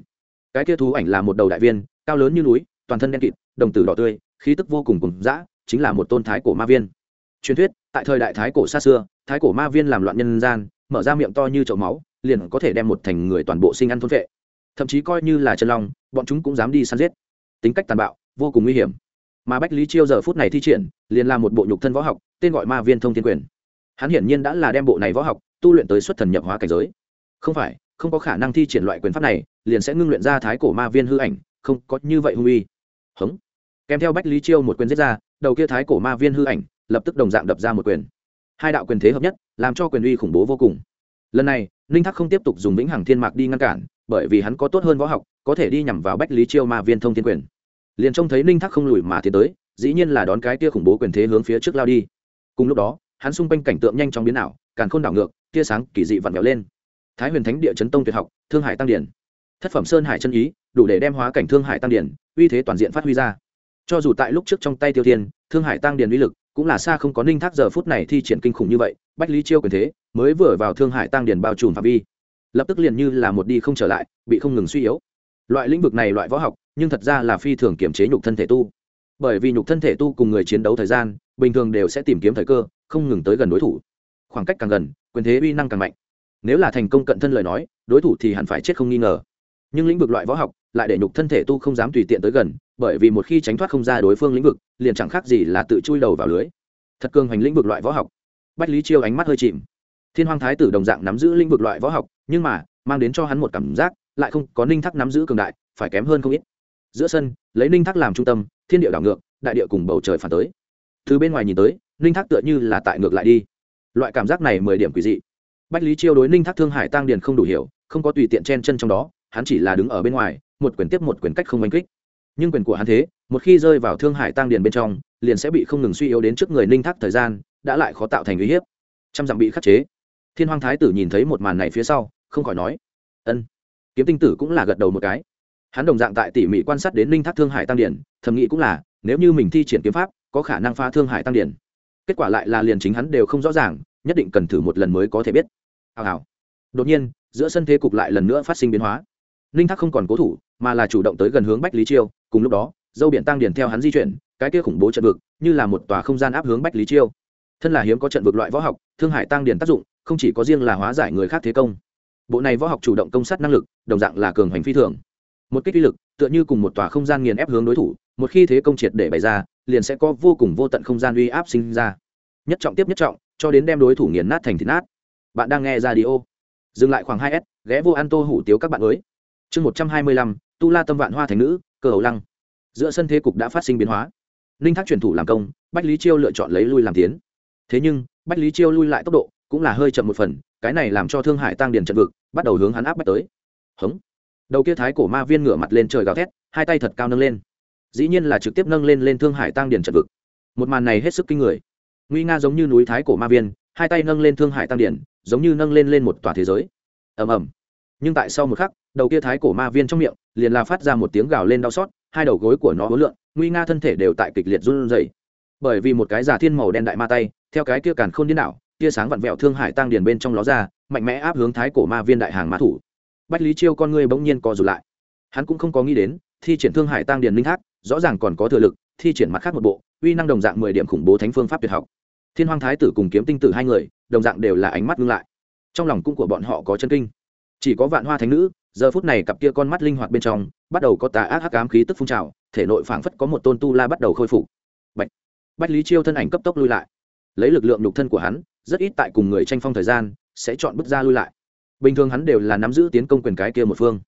Cái kia thú ảnh là một đầu đại viên, cao lớn như núi, toàn thân đen kịt, đồng tử đỏ tươi khí tức vô cùng cùng dã, chính là một tôn thái cổ ma viên. Truyền thuyết, tại thời đại thái cổ xa xưa, thái cổ ma viên làm loạn nhân gian, mở ra miệng to như chậu máu, liền có thể đem một thành người toàn bộ sinh ăn thôn vệ. Thậm chí coi như là chân long, bọn chúng cũng dám đi săn giết. Tính cách tàn bạo, vô cùng nguy hiểm. Mà bách lý chiêu giờ phút này thi triển, liền là một bộ nhục thân võ học, tên gọi ma viên thông thiên quyền. Hắn hiển nhiên đã là đem bộ này võ học, tu luyện tới xuất thần nhập hóa cảnh giới. Không phải, không có khả năng thi triển loại quyền pháp này, liền sẽ ngưng luyện ra thái cổ ma viên hư ảnh, không có như vậy hung uy. Hống kèm theo bách lý chiêu một quyền giết ra, đầu kia thái cổ ma viên hư ảnh lập tức đồng dạng đập ra một quyền. Hai đạo quyền thế hợp nhất, làm cho quyền uy khủng bố vô cùng. Lần này, ninh thác không tiếp tục dùng vĩnh hằng thiên mạc đi ngăn cản, bởi vì hắn có tốt hơn võ học, có thể đi nhằm vào bách lý chiêu ma viên thông thiên quyền. Liền trông thấy ninh thác không lùi mà tiến tới, dĩ nhiên là đón cái tia khủng bố quyền thế hướng phía trước lao đi. Cùng lúc đó, hắn xung quanh cảnh tượng nhanh chóng biến ảo, càn khôn đảo ngược, tia sáng kỳ dị vặn vẹo lên. Thái huyền thánh địa chấn tông tuyệt học, thương hải tăng điển. Thất phẩm sơn hải chân ý, đủ để đem hóa cảnh thương hải tăng điển, uy thế toàn diện phát huy ra cho dù tại lúc trước trong tay tiêu thiên, thương hải tăng Điền uy lực, cũng là xa không có ninh thác giờ phút này thi triển kinh khủng như vậy, bách lý chiêu quyền thế, mới vừa vào thương hải tăng Điền bao trùm phạm vi. Lập tức liền như là một đi không trở lại, bị không ngừng suy yếu. Loại lĩnh vực này loại võ học, nhưng thật ra là phi thường kiểm chế nhục thân thể tu. Bởi vì nhục thân thể tu cùng người chiến đấu thời gian, bình thường đều sẽ tìm kiếm thời cơ, không ngừng tới gần đối thủ. Khoảng cách càng gần, quyền thế uy năng càng mạnh. Nếu là thành công cận thân lời nói, đối thủ thì hẳn phải chết không nghi ngờ. Nhưng lĩnh vực loại võ học, lại để nhục thân thể tu không dám tùy tiện tới gần bởi vì một khi tránh thoát không ra đối phương lĩnh vực, liền chẳng khác gì là tự chui đầu vào lưới. Thật cường hành lĩnh vực loại võ học. Bách lý chiêu ánh mắt hơi chìm. Thiên hoàng thái tử đồng dạng nắm giữ lĩnh vực loại võ học, nhưng mà, mang đến cho hắn một cảm giác, lại không có ninh thắc nắm giữ cường đại, phải kém hơn không ít. Giữa sân, lấy ninh thắc làm trung tâm, thiên địa đảo ngược, đại địa cùng bầu trời phản tới. Từ bên ngoài nhìn tới, ninh thắc tựa như là tại ngược lại đi. Loại cảm giác này mười điểm quỷ dị. Bách lý chiêu đối ninh thác thương hải tăng điền không đủ hiểu, không có tùy tiện chen chân trong đó, hắn chỉ là đứng ở bên ngoài, một quyền tiếp một quyền cách không oanh kích nhưng quyền của hắn thế, một khi rơi vào thương hải tăng điền bên trong, liền sẽ bị không ngừng suy yếu đến trước người ninh thác thời gian, đã lại khó tạo thành uy hiếp. Trăm dặm bị khắc chế. Thiên hoàng thái tử nhìn thấy một màn này phía sau, không khỏi nói, ân. Kiếm tinh tử cũng là gật đầu một cái. Hắn đồng dạng tại tỉ mỉ quan sát đến ninh thác thương hải tăng điển thầm nghĩ cũng là, nếu như mình thi triển kiếm pháp, có khả năng phá thương hải tăng điển kết quả lại là liền chính hắn đều không rõ ràng, nhất định cần thử một lần mới có thể biết. Hào hào. Đột nhiên, giữa sân thế cục lại lần nữa phát sinh biến hóa ninh thác không còn cố thủ, mà là chủ động tới gần hướng bách lý chiêu. Cùng lúc đó, dâu biển tăng điền theo hắn di chuyển, cái kia khủng bố trận vực, như là một tòa không gian áp hướng bách lý chiêu. Thân là hiếm có trận vực loại võ học, thương hải tăng điền tác dụng, không chỉ có riêng là hóa giải người khác thế công. Bộ này võ học chủ động công sát năng lực, đồng dạng là cường hành phi thường. Một kích uy lực, tựa như cùng một tòa không gian nghiền ép hướng đối thủ, một khi thế công triệt để bày ra, liền sẽ có vô cùng vô tận không gian uy áp sinh ra. Nhất trọng tiếp nhất trọng, cho đến đem đối thủ nghiền nát thành thịt nát. Bạn đang nghe ra đi ô dừng lại khoảng hai s, ghé vô ăn tô hủ tiếu các bạn mới chương một trăm hai mươi lăm, tu la tâm vạn hoa thành nữ cơ hầu lăng. Giữa sân thế cục đã phát sinh biến hóa. Ninh thác truyền thủ làm công, bách lý chiêu lựa chọn lấy lui làm tiến. Thế nhưng, bách lý chiêu lui lại tốc độ cũng là hơi chậm một phần, cái này làm cho thương hải tăng điền trận vực, bắt đầu hướng hắn áp bách tới. Hống. Đầu kia thái cổ ma viên ngửa mặt lên trời gào thét, hai tay thật cao nâng lên. Dĩ nhiên là trực tiếp nâng lên lên thương hải tăng điền trận vực. Một màn này hết sức kinh người. Nguy nga giống như núi thái cổ ma viên, hai tay nâng lên thương hải tăng điền giống như nâng lên lên một tòa thế giới. Ầm ầm nhưng tại sau một khắc đầu kia thái cổ ma viên trong miệng liền là phát ra một tiếng gào lên đau xót hai đầu gối của nó hối lượn, nguy nga thân thể đều tại kịch liệt run rẩy. Bởi vì một cái giả thiên màu đen đại ma tay theo cái kia càn khôn điên đảo tia sáng vặn vẹo thương hải tăng điền bên trong ló ra mạnh mẽ áp hướng thái cổ ma viên đại hàng mã thủ. Bách lý chiêu con người bỗng nhiên co rụt lại. Hắn cũng không có nghĩ đến thi triển thương hải tăng điền linh thác rõ ràng còn có thừa lực thi triển mặt khác một bộ uy năng đồng dạng mười điểm khủng bố thánh phương pháp tuyệt học. Thiên hoàng thái tử cùng kiếm tinh tử hai người đồng dạng đều là ánh mắt ngưng lại. Trong lòng cung của bọn họ có chân kinh chỉ có vạn hoa thánh nữ, giờ phút này cặp kia con mắt linh hoạt bên trong, bắt đầu có tà ác hắc ám khí tức phun trào, thể nội phảng phất có một tôn tu la bắt đầu khôi phục. Bạch. Bách lý chiêu thân ảnh cấp tốc lui lại. Lấy lực lượng nhục thân của hắn, rất ít tại cùng người tranh phong thời gian, sẽ chọn bước ra lui lại. Bình thường hắn đều là nắm giữ tiến công quyền cái kia một phương.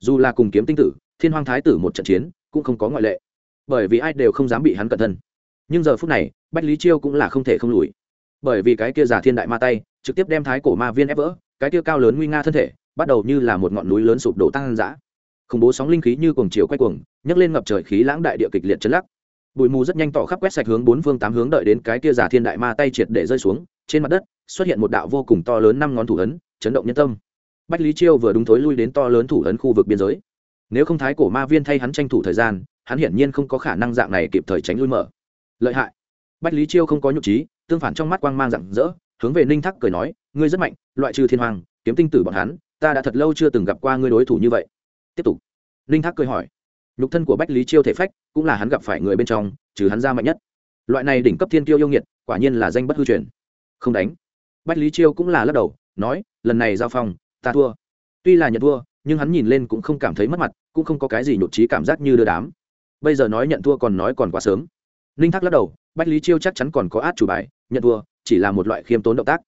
Dù là cùng kiếm tinh tử, thiên hoàng thái tử một trận chiến, cũng không có ngoại lệ. Bởi vì ai đều không dám bị hắn cẩn thân. Nhưng giờ phút này bách lý chiêu cũng là không thể không lùi. Bởi vì cái kia giả thiên đại ma tay, trực tiếp đem thái cổ ma viên ép vỡ, cái kia cao lớn nguy nga thân thể bắt đầu như là một ngọn núi lớn sụp đổ tăng dã khủng bố sóng linh khí như cuồng chiều quay cuồng, nhấc lên ngập trời khí lãng đại địa kịch liệt chấn lắc. Bụi mù rất nhanh tỏ khắp quét sạch hướng bốn phương tám hướng đợi đến cái kia giả thiên đại ma tay triệt để rơi xuống, trên mặt đất xuất hiện một đạo vô cùng to lớn năm ngón thủ ấn, chấn động nhân tâm. Bách lý chiêu vừa đúng thối lui đến to lớn thủ ấn khu vực biên giới. Nếu không thái cổ ma viên thay hắn tranh thủ thời gian, hắn hiển nhiên không có khả năng dạng này kịp thời tránh lui mở. Lợi hại. Bách lý chiêu không có nhục trí, tương phản trong mắt quang mang rạng rỡ, hướng về ninh thắc cười nói, ngươi rất mạnh, loại trừ thiên hoàng, kiếm tinh tử bọn hắn ta đã thật lâu chưa từng gặp qua ngươi đối thủ như vậy. Tiếp tục. Linh thác cười hỏi. Nhục thân của bách lý chiêu thể phách, cũng là hắn gặp phải người bên trong, trừ hắn ra mạnh nhất. Loại này đỉnh cấp thiên tiêu yêu nghiệt, quả nhiên là danh bất hư truyền. Không đánh. Bách lý chiêu cũng là lắc đầu, nói, lần này giao phong, ta thua. Tuy là nhận thua, nhưng hắn nhìn lên cũng không cảm thấy mất mặt, cũng không có cái gì nhụt trí cảm giác như đưa đám. Bây giờ nói nhận thua còn nói còn quá sớm. Ninh thác lắc đầu, bách lý chiêu chắc chắn còn có át chủ bài, nhận thua, chỉ là một loại khiêm tốn động tác.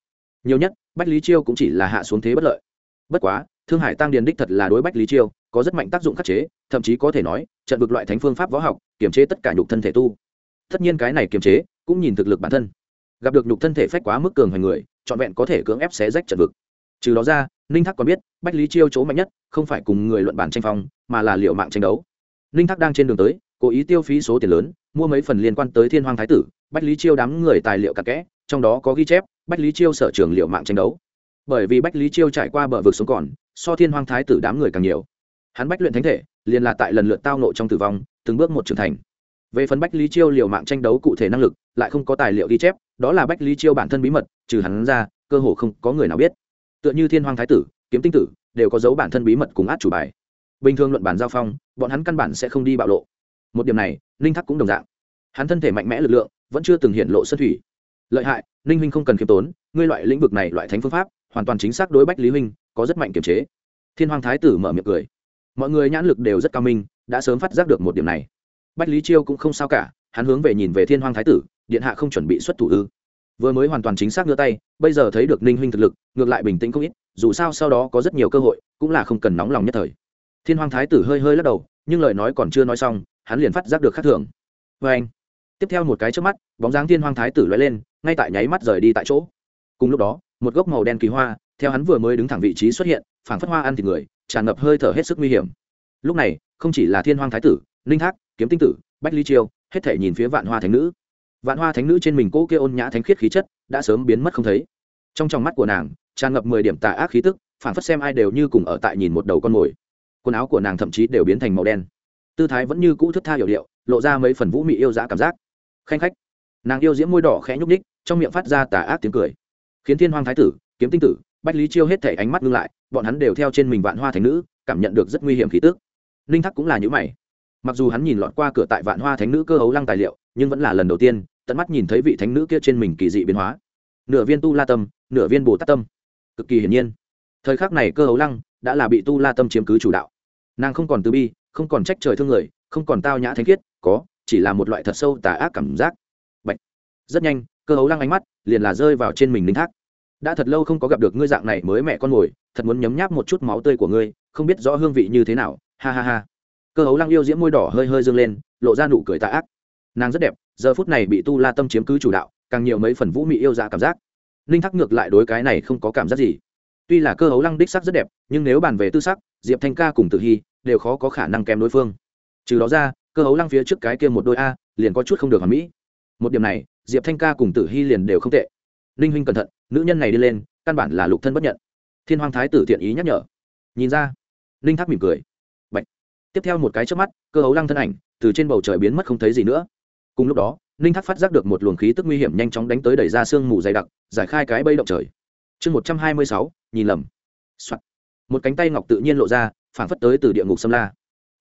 Nhiều nhất, bách lý chiêu cũng chỉ là hạ xuống thế bất lợi bất quá, thương hải tăng điền đích thật là đối bách lý chiêu có rất mạnh tác dụng khắc chế, thậm chí có thể nói, trận vực loại thánh phương pháp võ học, kiềm chế tất cả nhục thân thể tu. Tất nhiên cái này kiềm chế, cũng nhìn thực lực bản thân. Gặp được nhục thân thể phách quá mức cường hành người, trọn vẹn có thể cưỡng ép xé rách trận vực. Trừ đó ra, ninh thác còn biết, bách lý chiêu chỗ mạnh nhất, không phải cùng người luận bản tranh phong, mà là liệu mạng tranh đấu. Ninh thác đang trên đường tới, cố ý tiêu phí số tiền lớn, mua mấy phần liên quan tới thiên hoàng thái tử, bách lý chiêu đám người tài liệu cặn kẽ, trong đó có ghi chép, bách lý chiêu sở trường liệu mạng tranh đấu bởi vì bách lý chiêu trải qua bờ vực sống còn, so thiên hoàng thái tử đám người càng nhiều. Hắn bách luyện thánh thể, liền là tại lần lượt tao nộ trong tử vong, từng bước một trưởng thành. Về phần bách lý chiêu liều mạng tranh đấu cụ thể năng lực, lại không có tài liệu ghi chép, đó là bách lý chiêu bản thân bí mật, trừ hắn ra, cơ hồ không có người nào biết. Tựa như thiên hoàng thái tử, kiếm tinh tử, đều có dấu bản thân bí mật cùng át chủ bài. Bình thường luận bản giao phong, bọn hắn căn bản sẽ không đi bạo lộ. Một điểm này, ninh thắc cũng đồng dạng. Hắn thân thể mạnh mẽ lực lượng, vẫn chưa từng hiện lộ sân thủy. Lợi hại, ninh huynh không cần khiêm tốn, ngươi loại lĩnh vực này, loại thánh phương pháp hoàn toàn chính xác đối bách lý huynh, có rất mạnh kiềm chế. Thiên hoàng thái tử mở miệng cười. Mọi người nhãn lực đều rất cao minh, đã sớm phát giác được một điểm này. Bách lý chiêu cũng không sao cả, hắn hướng về nhìn về thiên hoàng thái tử, điện hạ không chuẩn bị xuất thủ ư. Vừa mới hoàn toàn chính xác ngửa tay, bây giờ thấy được ninh huynh thực lực, ngược lại bình tĩnh không ít, dù sao sau đó có rất nhiều cơ hội, cũng là không cần nóng lòng nhất thời. Thiên hoàng thái tử hơi hơi lắc đầu, nhưng lời nói còn chưa nói xong, hắn liền phát giác được khác thường. Vê anh, tiếp theo một cái trước mắt, bóng dáng thiên hoàng thái tử lóe lên, ngay tại nháy mắt rời đi tại chỗ. Cùng lúc đó một gốc màu đen kỳ hoa, theo hắn vừa mới đứng thẳng vị trí xuất hiện, phảng phất hoa ăn thịt người, tràn ngập hơi thở hết sức nguy hiểm. Lúc này, không chỉ là thiên hoàng thái tử, linh thác kiếm tinh tử, bách ly chiêu, hết thể nhìn phía vạn hoa thánh nữ. Vạn hoa thánh nữ trên mình cỗ kia ôn nhã thánh khiết khí chất, đã sớm biến mất không thấy. Trong tròng mắt của nàng, tràn ngập mười điểm tà ác khí tức, phảng phất xem ai đều như cùng ở tại nhìn một đầu con mồi. Quần áo của nàng thậm chí đều biến thành màu đen. Tư thái vẫn như cũ thức tha hiểu điệu, lộ ra mấy phần vũ mị yêu dã cảm giác. Khanh khách. Nàng yêu diễm môi đỏ khẽ nhúc ních trong miệng phát ra tà ác tiếng cười khiến thiên hoàng thái tử, kiếm tinh tử, bách lý chiêu hết thể ánh mắt ngưng lại, bọn hắn đều theo trên mình vạn hoa thành nữ, cảm nhận được rất nguy hiểm khí tức. Ninh thắc cũng là những mày. Mặc dù hắn nhìn lọt qua cửa tại vạn hoa thánh nữ cơ hấu lăng tài liệu, nhưng vẫn là lần đầu tiên, tận mắt nhìn thấy vị thánh nữ kia trên mình kỳ dị biến hóa. Nửa viên tu la tâm, nửa viên bồ tát tâm. Cực kỳ hiển nhiên. Thời khắc này cơ hấu lăng đã là bị tu la tâm chiếm cứ chủ đạo. Nàng không còn từ bi, không còn trách trời thương người, không còn tao nhã thánh khiết, có, chỉ là một loại thật sâu tà ác cảm giác. Bạch. rất nhanh, cơ hấu lăng ánh mắt liền là rơi vào trên mình linh thác đã thật lâu không có gặp được ngươi dạng này mới mẹ con mồi thật muốn nhấm nháp một chút máu tươi của ngươi, không biết rõ hương vị như thế nào, ha ha ha. Cơ hấu lăng yêu diễm môi đỏ hơi hơi dâng lên, lộ ra nụ cười tà ác. Nàng rất đẹp, giờ phút này bị tu la tâm chiếm cứ chủ đạo, càng nhiều mấy phần vũ mị yêu dạ cảm giác. Ninh thắc ngược lại đối cái này không có cảm giác gì. Tuy là cơ hấu lăng đích sắc rất đẹp, nhưng nếu bàn về tư sắc, diệp thanh ca cùng tử hy đều khó có khả năng kém đối phương. Trừ đó ra, cơ hấu lăng phía trước cái kia một đôi a, liền có chút không được hoàn mỹ. Một điểm này, diệp thanh ca cùng tử hy liền đều không tệ ninh huynh cẩn thận, nữ nhân này đi lên, căn bản là lục thân bất nhận. Thiên hoàng thái tử thiện ý nhắc nhở. Nhìn ra ninh thác mỉm cười. Bạch. tiếp theo một cái trước mắt, cơ hấu lăng thân ảnh từ trên bầu trời biến mất không thấy gì nữa. Cùng lúc đó ninh thác phát giác được một luồng khí tức nguy hiểm nhanh chóng đánh tới đẩy ra sương mù dày đặc, giải khai cái bây động trời. Chương một trăm hai mươi sáu, nhìn lầm、Soạn. một cánh tay ngọc tự nhiên lộ ra phản phất tới từ địa ngục Sâm la.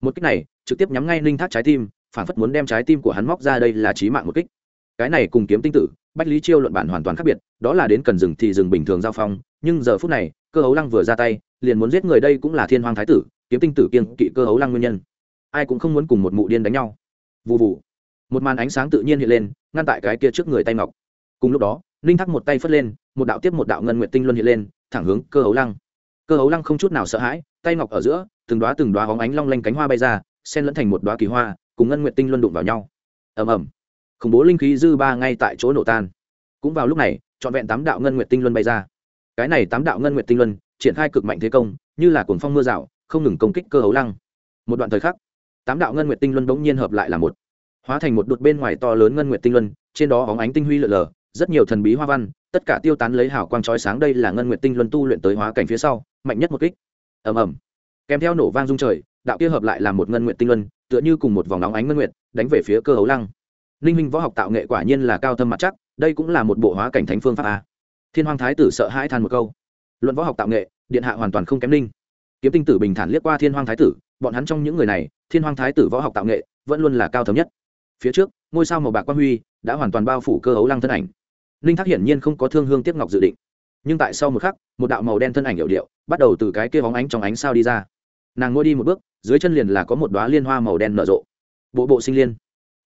Một cách này, trực tiếp nhắm ngay ninh thác trái tim phản phất muốn đem trái tim của hắn móc ra đây là trí mạng một kích. Cái này cùng kiếm tinh tử bách lý chiêu luận bản hoàn toàn khác biệt, đó là đến cần rừng thì rừng bình thường giao phong, nhưng giờ phút này, cơ hấu lăng vừa ra tay, liền muốn giết người đây cũng là thiên hoàng thái tử, kiếm tinh tử kiên kỵ cơ hấu lăng nguyên nhân. Ai cũng không muốn cùng một mụ điên đánh nhau. Vụ vụ một màn ánh sáng tự nhiên hiện lên, ngăn tại cái kia trước người tay ngọc. Cùng lúc đó, ninh thắc một tay phất lên, một đạo tiếp một đạo ngân nguyện tinh luân hiện lên, thẳng hướng cơ hấu lăng. Cơ hấu lăng không chút nào sợ hãi, tay ngọc ở giữa, từng đoá từng đoá hóng ánh long lanh cánh hoa bay ra, xen lẫn thành một đoá kỳ hoa, cùng ngân nguyện tinh luân đụng vào nhau. Ầm ầm khủng bố linh khí dư ba ngay tại chỗ nổ tan. Cũng vào lúc này, trọn vẹn tám đạo ngân nguyện tinh luân bay ra. Cái này tám đạo ngân nguyện tinh luân, triển khai cực mạnh thế công, như là cuồng phong mưa rào, không ngừng công kích cơ hấu lăng. Một đoạn thời khắc, tám đạo ngân nguyện tinh luân bỗng nhiên hợp lại là một. Hóa thành một đột bên ngoài to lớn ngân nguyện tinh luân, trên đó hóng ánh tinh huy lở lờ, rất nhiều thần bí hoa văn, tất cả tiêu tán lấy hào quang chói sáng đây là ngân nguyện tinh luân tu luyện tới hóa cảnh phía sau, mạnh nhất một kích. Ầm ầm. Kèm theo nổ vang dung trời, đạo kia hợp lại là một ngân nguyện tinh luân, tựa như cùng một vòng nóng ánh ngân nguyện đánh về phía cơ hấu lăng ninh minh võ học tạo nghệ quả nhiên là cao thâm mặt chắc, đây cũng là một bộ hóa cảnh thánh phương pháp a. Thiên hoàng thái tử sợ hãi than một câu. Luận võ học tạo nghệ, điện hạ hoàn toàn không kém ninh kiếm tinh tử bình thản liếc qua thiên hoàng thái tử, bọn hắn trong những người này, thiên hoàng thái tử võ học tạo nghệ, vẫn luôn là cao thấm nhất. Phía trước, ngôi sao màu bạc quang huy đã hoàn toàn bao phủ cơ hấu lăng thân ảnh. Ninh thác hiển nhiên không có thương hương tiếp ngọc dự định. Nhưng tại sau một khắc, một đạo màu đen thân ảnh hiệu điệu bắt đầu từ cái kia bóng ánh trong ánh sao đi ra. Nàng ngôi đi một bước, dưới chân liền là có một đoá liên hoa màu đen nở rộ. Bộ bộ sinh liên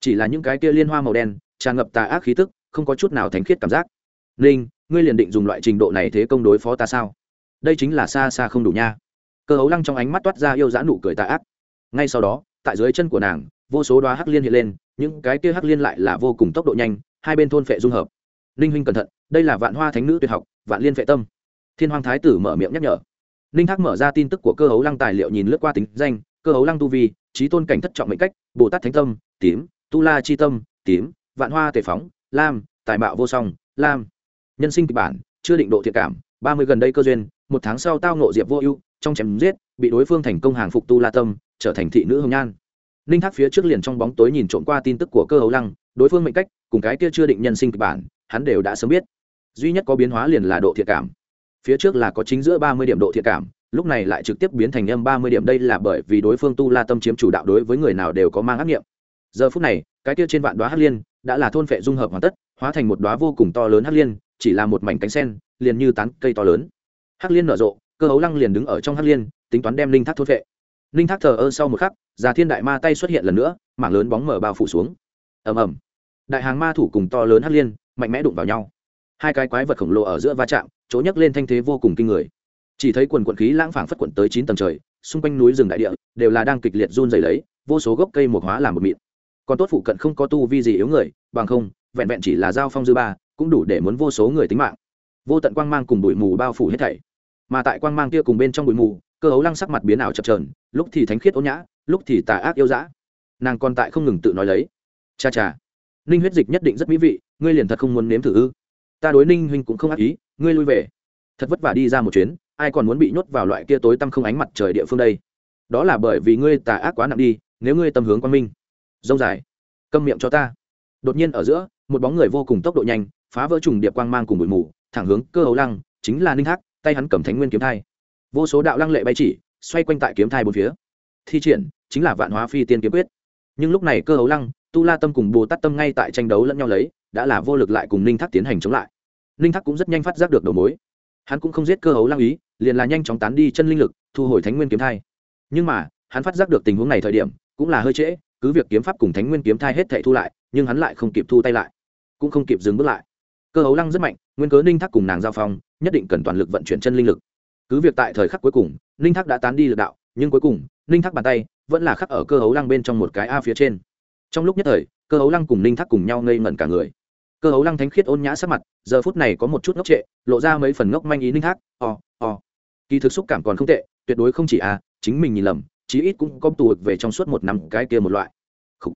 chỉ là những cái kia liên hoa màu đen, tràn ngập tà ác khí tức, không có chút nào thánh khiết cảm giác. Ninh ngươi liền định dùng loại trình độ này thế công đối phó ta sao? Đây chính là xa xa không đủ nha. Cơ hấu lăng trong ánh mắt toát ra yêu dã nụ cười tà ác. Ngay sau đó, tại dưới chân của nàng, vô số đoá hắc liên hiện lên, những cái kia hắc liên lại là vô cùng tốc độ nhanh, hai bên thôn phệ dung hợp. Ninh huynh cẩn thận, đây là vạn hoa thánh nữ tuyệt học, vạn liên phệ tâm. Thiên hoàng thái tử mở miệng nhắc nhở. Ninh thác mở ra tin tức của cơ hấu lăng tài liệu nhìn lướt qua tính danh, cơ hấu lăng tu vi trí tôn cảnh thất trọng mệnh cách, bồ tát thánh tâm, tím tu la chi tâm, tím, vạn hoa tề phóng, lam, tài mạo vô song, lam. Nhân sinh kịch bản, chưa định độ thiện cảm, ba mươi gần đây cơ duyên, một tháng sau tao nộ diệp vô ưu, trong chém giết, bị đối phương thành công hàng phục tu la tâm, trở thành thị nữ hồng nhan. Ninh thác phía trước liền trong bóng tối nhìn trộm qua tin tức của cơ hấu lăng, đối phương mệnh cách, cùng cái kia chưa định nhân sinh kịch bản, hắn đều đã sớm biết. Duy nhất có biến hóa liền là độ thiện cảm. Phía trước là có chính giữa ba mươi điểm độ thiện cảm, lúc này lại trực tiếp biến thành âm ba mươi điểm, đây là bởi vì đối phương tu la tâm chiếm chủ đạo đối với người nào đều có mang ác nghiệm giờ phút này, cái kia trên vạn đoá hắc liên đã là thôn phệ dung hợp hoàn tất, hóa thành một đoá vô cùng to lớn hắc liên, chỉ là một mảnh cánh sen, liền như tán cây to lớn. Hắc liên nở rộ, cơ hấu lăng liền đứng ở trong hắc liên, tính toán đem linh thác thôn phệ. Linh thác thờ ơ sau một khắc, già thiên đại ma tay xuất hiện lần nữa, mảng lớn bóng mở bao phủ xuống. Ầm ầm. Đại hàng ma thủ cùng to lớn hắc liên, mạnh mẽ đụng vào nhau. Hai cái quái vật khổng lồ ở giữa va chạm, chỗ nhấc lên thanh thế vô cùng kinh người. Chỉ thấy quần quận khí lãng phảng phất quận tới chín tầng trời, xung quanh núi rừng đại địa, đều là đang kịch liệt run dày lấy, vô số gốc cây một hóa làm một mịn còn tốt phụ cận không có tu vi gì yếu người, bằng không, vẹn vẹn chỉ là giao phong dư ba, cũng đủ để muốn vô số người tính mạng. Vô tận quang mang cùng bụi mù bao phủ hết thảy. Mà tại quang mang kia cùng bên trong bụi mù, cơ hấu lăng sắc mặt biến ảo chập trờn lúc thì thánh khiết ôn nhã, lúc thì tà ác yêu dã. Nàng còn tại không ngừng tự nói lấy. Cha cha, ninh huyết dịch nhất định rất mỹ vị, ngươi liền thật không muốn nếm thử ư? Ta đối ninh huynh cũng không ác ý, ngươi lui về. Thật vất vả đi ra một chuyến, ai còn muốn bị nhốt vào loại kia tối tăm không ánh mặt trời địa phương đây? Đó là bởi vì ngươi tà ác quá nặng đi, nếu ngươi tâm hướng quan minh dông dài. Câm miệng cho ta. Đột nhiên ở giữa, một bóng người vô cùng tốc độ nhanh, phá vỡ trùng điệp quang mang cùng bụi mù, thẳng hướng cơ hấu lăng, chính là ninh thác tay hắn cầm thánh nguyên kiếm thai. Vô số đạo lăng lệ bay chỉ, xoay quanh tại kiếm thai bốn phía. Thi triển, chính là vạn hóa phi tiên kiếm quyết. Nhưng lúc này cơ hấu lăng, tu la tâm cùng bồ tát tâm ngay tại tranh đấu lẫn nhau lấy, đã là vô lực lại cùng ninh thác tiến hành chống lại. Ninh thác cũng rất nhanh phát giác được đầu mối. Hắn cũng không giết cơ hấu lăng ý, liền là nhanh chóng tán đi chân linh lực, thu hồi thánh nguyên kiếm thai. Nhưng mà, hắn phát giác được tình huống này thời điểm, cũng là hơi trễ cứ việc kiếm pháp cùng thánh nguyên kiếm thai hết thệ thu lại nhưng hắn lại không kịp thu tay lại cũng không kịp dừng bước lại. Cơ hấu lăng rất mạnh nguyên cớ ninh thác cùng nàng giao phong nhất định cần toàn lực vận chuyển chân linh lực. Cứ việc tại thời khắc cuối cùng ninh thác đã tán đi lực đạo nhưng cuối cùng ninh thác bàn tay vẫn là khắc ở cơ hấu lăng bên trong một cái a phía trên. Trong lúc nhất thời cơ hấu lăng cùng ninh thác cùng nhau ngây ngẩn cả người. Cơ hấu lăng thánh khiết ôn nhã sắc mặt giờ phút này có một chút ngốc trệ lộ ra mấy phần ngốc manh ý ninh thác ò、oh, ò、oh. kỳ thực xúc cảm còn không tệ tuyệt đối không chỉ a chính mình nhìn lầm chí ít cũng có tù về trong suốt một năm cái kia một loại. Khủ.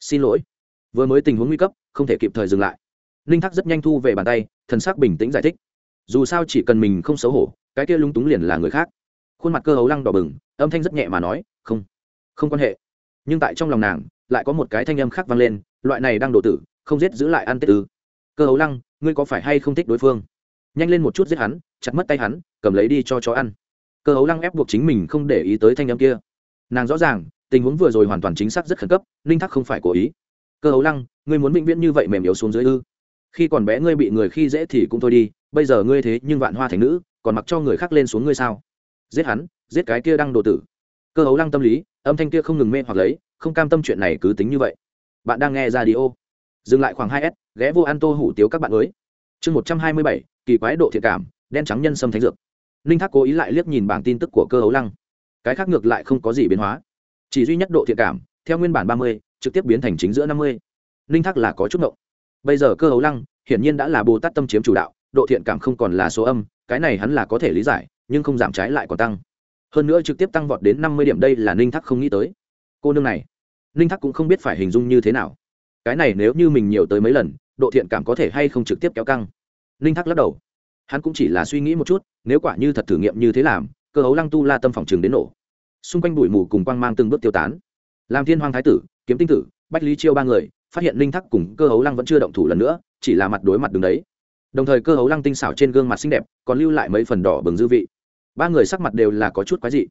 xin lỗi. Vừa mới tình huống nguy cấp, không thể kịp thời dừng lại. Ninh thác rất nhanh thu về bàn tay, thần sắc bình tĩnh giải thích. Dù sao chỉ cần mình không xấu hổ, cái kia lúng túng liền là người khác. Khuôn mặt cơ hấu lăng đỏ bừng, âm thanh rất nhẹ mà nói, không không quan hệ. Nhưng tại trong lòng nàng, lại có một cái thanh âm khác vang lên, loại này đang đổ tử, không giết giữ lại ăn tết ư. Cơ hấu lăng, ngươi có phải hay không thích đối phương? Nhanh lên một chút giết hắn, chặt mất tay hắn, cầm lấy đi cho chó ăn. Cơ hấu lăng ép buộc chính mình không để ý tới thanh âm kia nàng rõ ràng, tình huống vừa rồi hoàn toàn chính xác rất khẩn cấp, ninh thắc không phải cố ý. Cơ hấu lăng, ngươi muốn bệnh viễn như vậy mềm yếu xuống dưới ư? Khi còn bé ngươi bị người khi dễ thì cũng thôi đi, bây giờ ngươi thế nhưng vạn hoa thành nữ, còn mặc cho người khác lên xuống ngươi sao? Giết hắn, giết cái kia đang đồ tử. Cơ hấu lăng tâm lý, âm thanh kia không ngừng mê hoặc lấy, không cam tâm chuyện này cứ tính như vậy. Bạn đang nghe ra đi ô dừng lại khoảng hai s, ghé vô an tô hủ tiếu các bạn mới. Chương một trăm hai mươi bảy, kỳ quái độ thiện cảm, đen trắng nhân sâm thánh dược. Ninh thác cố ý lại liếc nhìn bảng tin tức của cơ hấu lăng cái khác ngược lại không có gì biến hóa. Chỉ duy nhất độ thiện cảm, theo nguyên bản ba mươi, trực tiếp biến thành chính giữa năm mươi. Ninh thác là có chút ngộng. Bây giờ cơ hấu lăng, hiển nhiên đã là bồ tát tâm chiếm chủ đạo, độ thiện cảm không còn là số âm, cái này hắn là có thể lý giải, nhưng không giảm trái lại còn tăng. Hơn nữa trực tiếp tăng vọt đến năm mươi điểm đây là ninh thác không nghĩ tới. Cô nương này ninh thác cũng không biết phải hình dung như thế nào. Cái này nếu như mình nhiều tới mấy lần, độ thiện cảm có thể hay không trực tiếp kéo căng? Ninh thác lắc đầu. Hắn cũng chỉ là suy nghĩ một chút, nếu quả như thật thử nghiệm như thế làm cơ hấu lăng tu la tâm phòng trường đến nổ. Xung quanh bụi mù cùng quang mang từng bước tiêu tán. Làm thiên hoàng thái tử, kiếm tinh tử, bách lý chiêu ba người, phát hiện linh thắc cùng cơ hấu lăng vẫn chưa động thủ lần nữa, chỉ là mặt đối mặt đứng đấy. Đồng thời cơ hấu lăng tinh xảo trên gương mặt xinh đẹp, còn lưu lại mấy phần đỏ bừng dư vị. Ba người sắc mặt đều là có chút quái dị.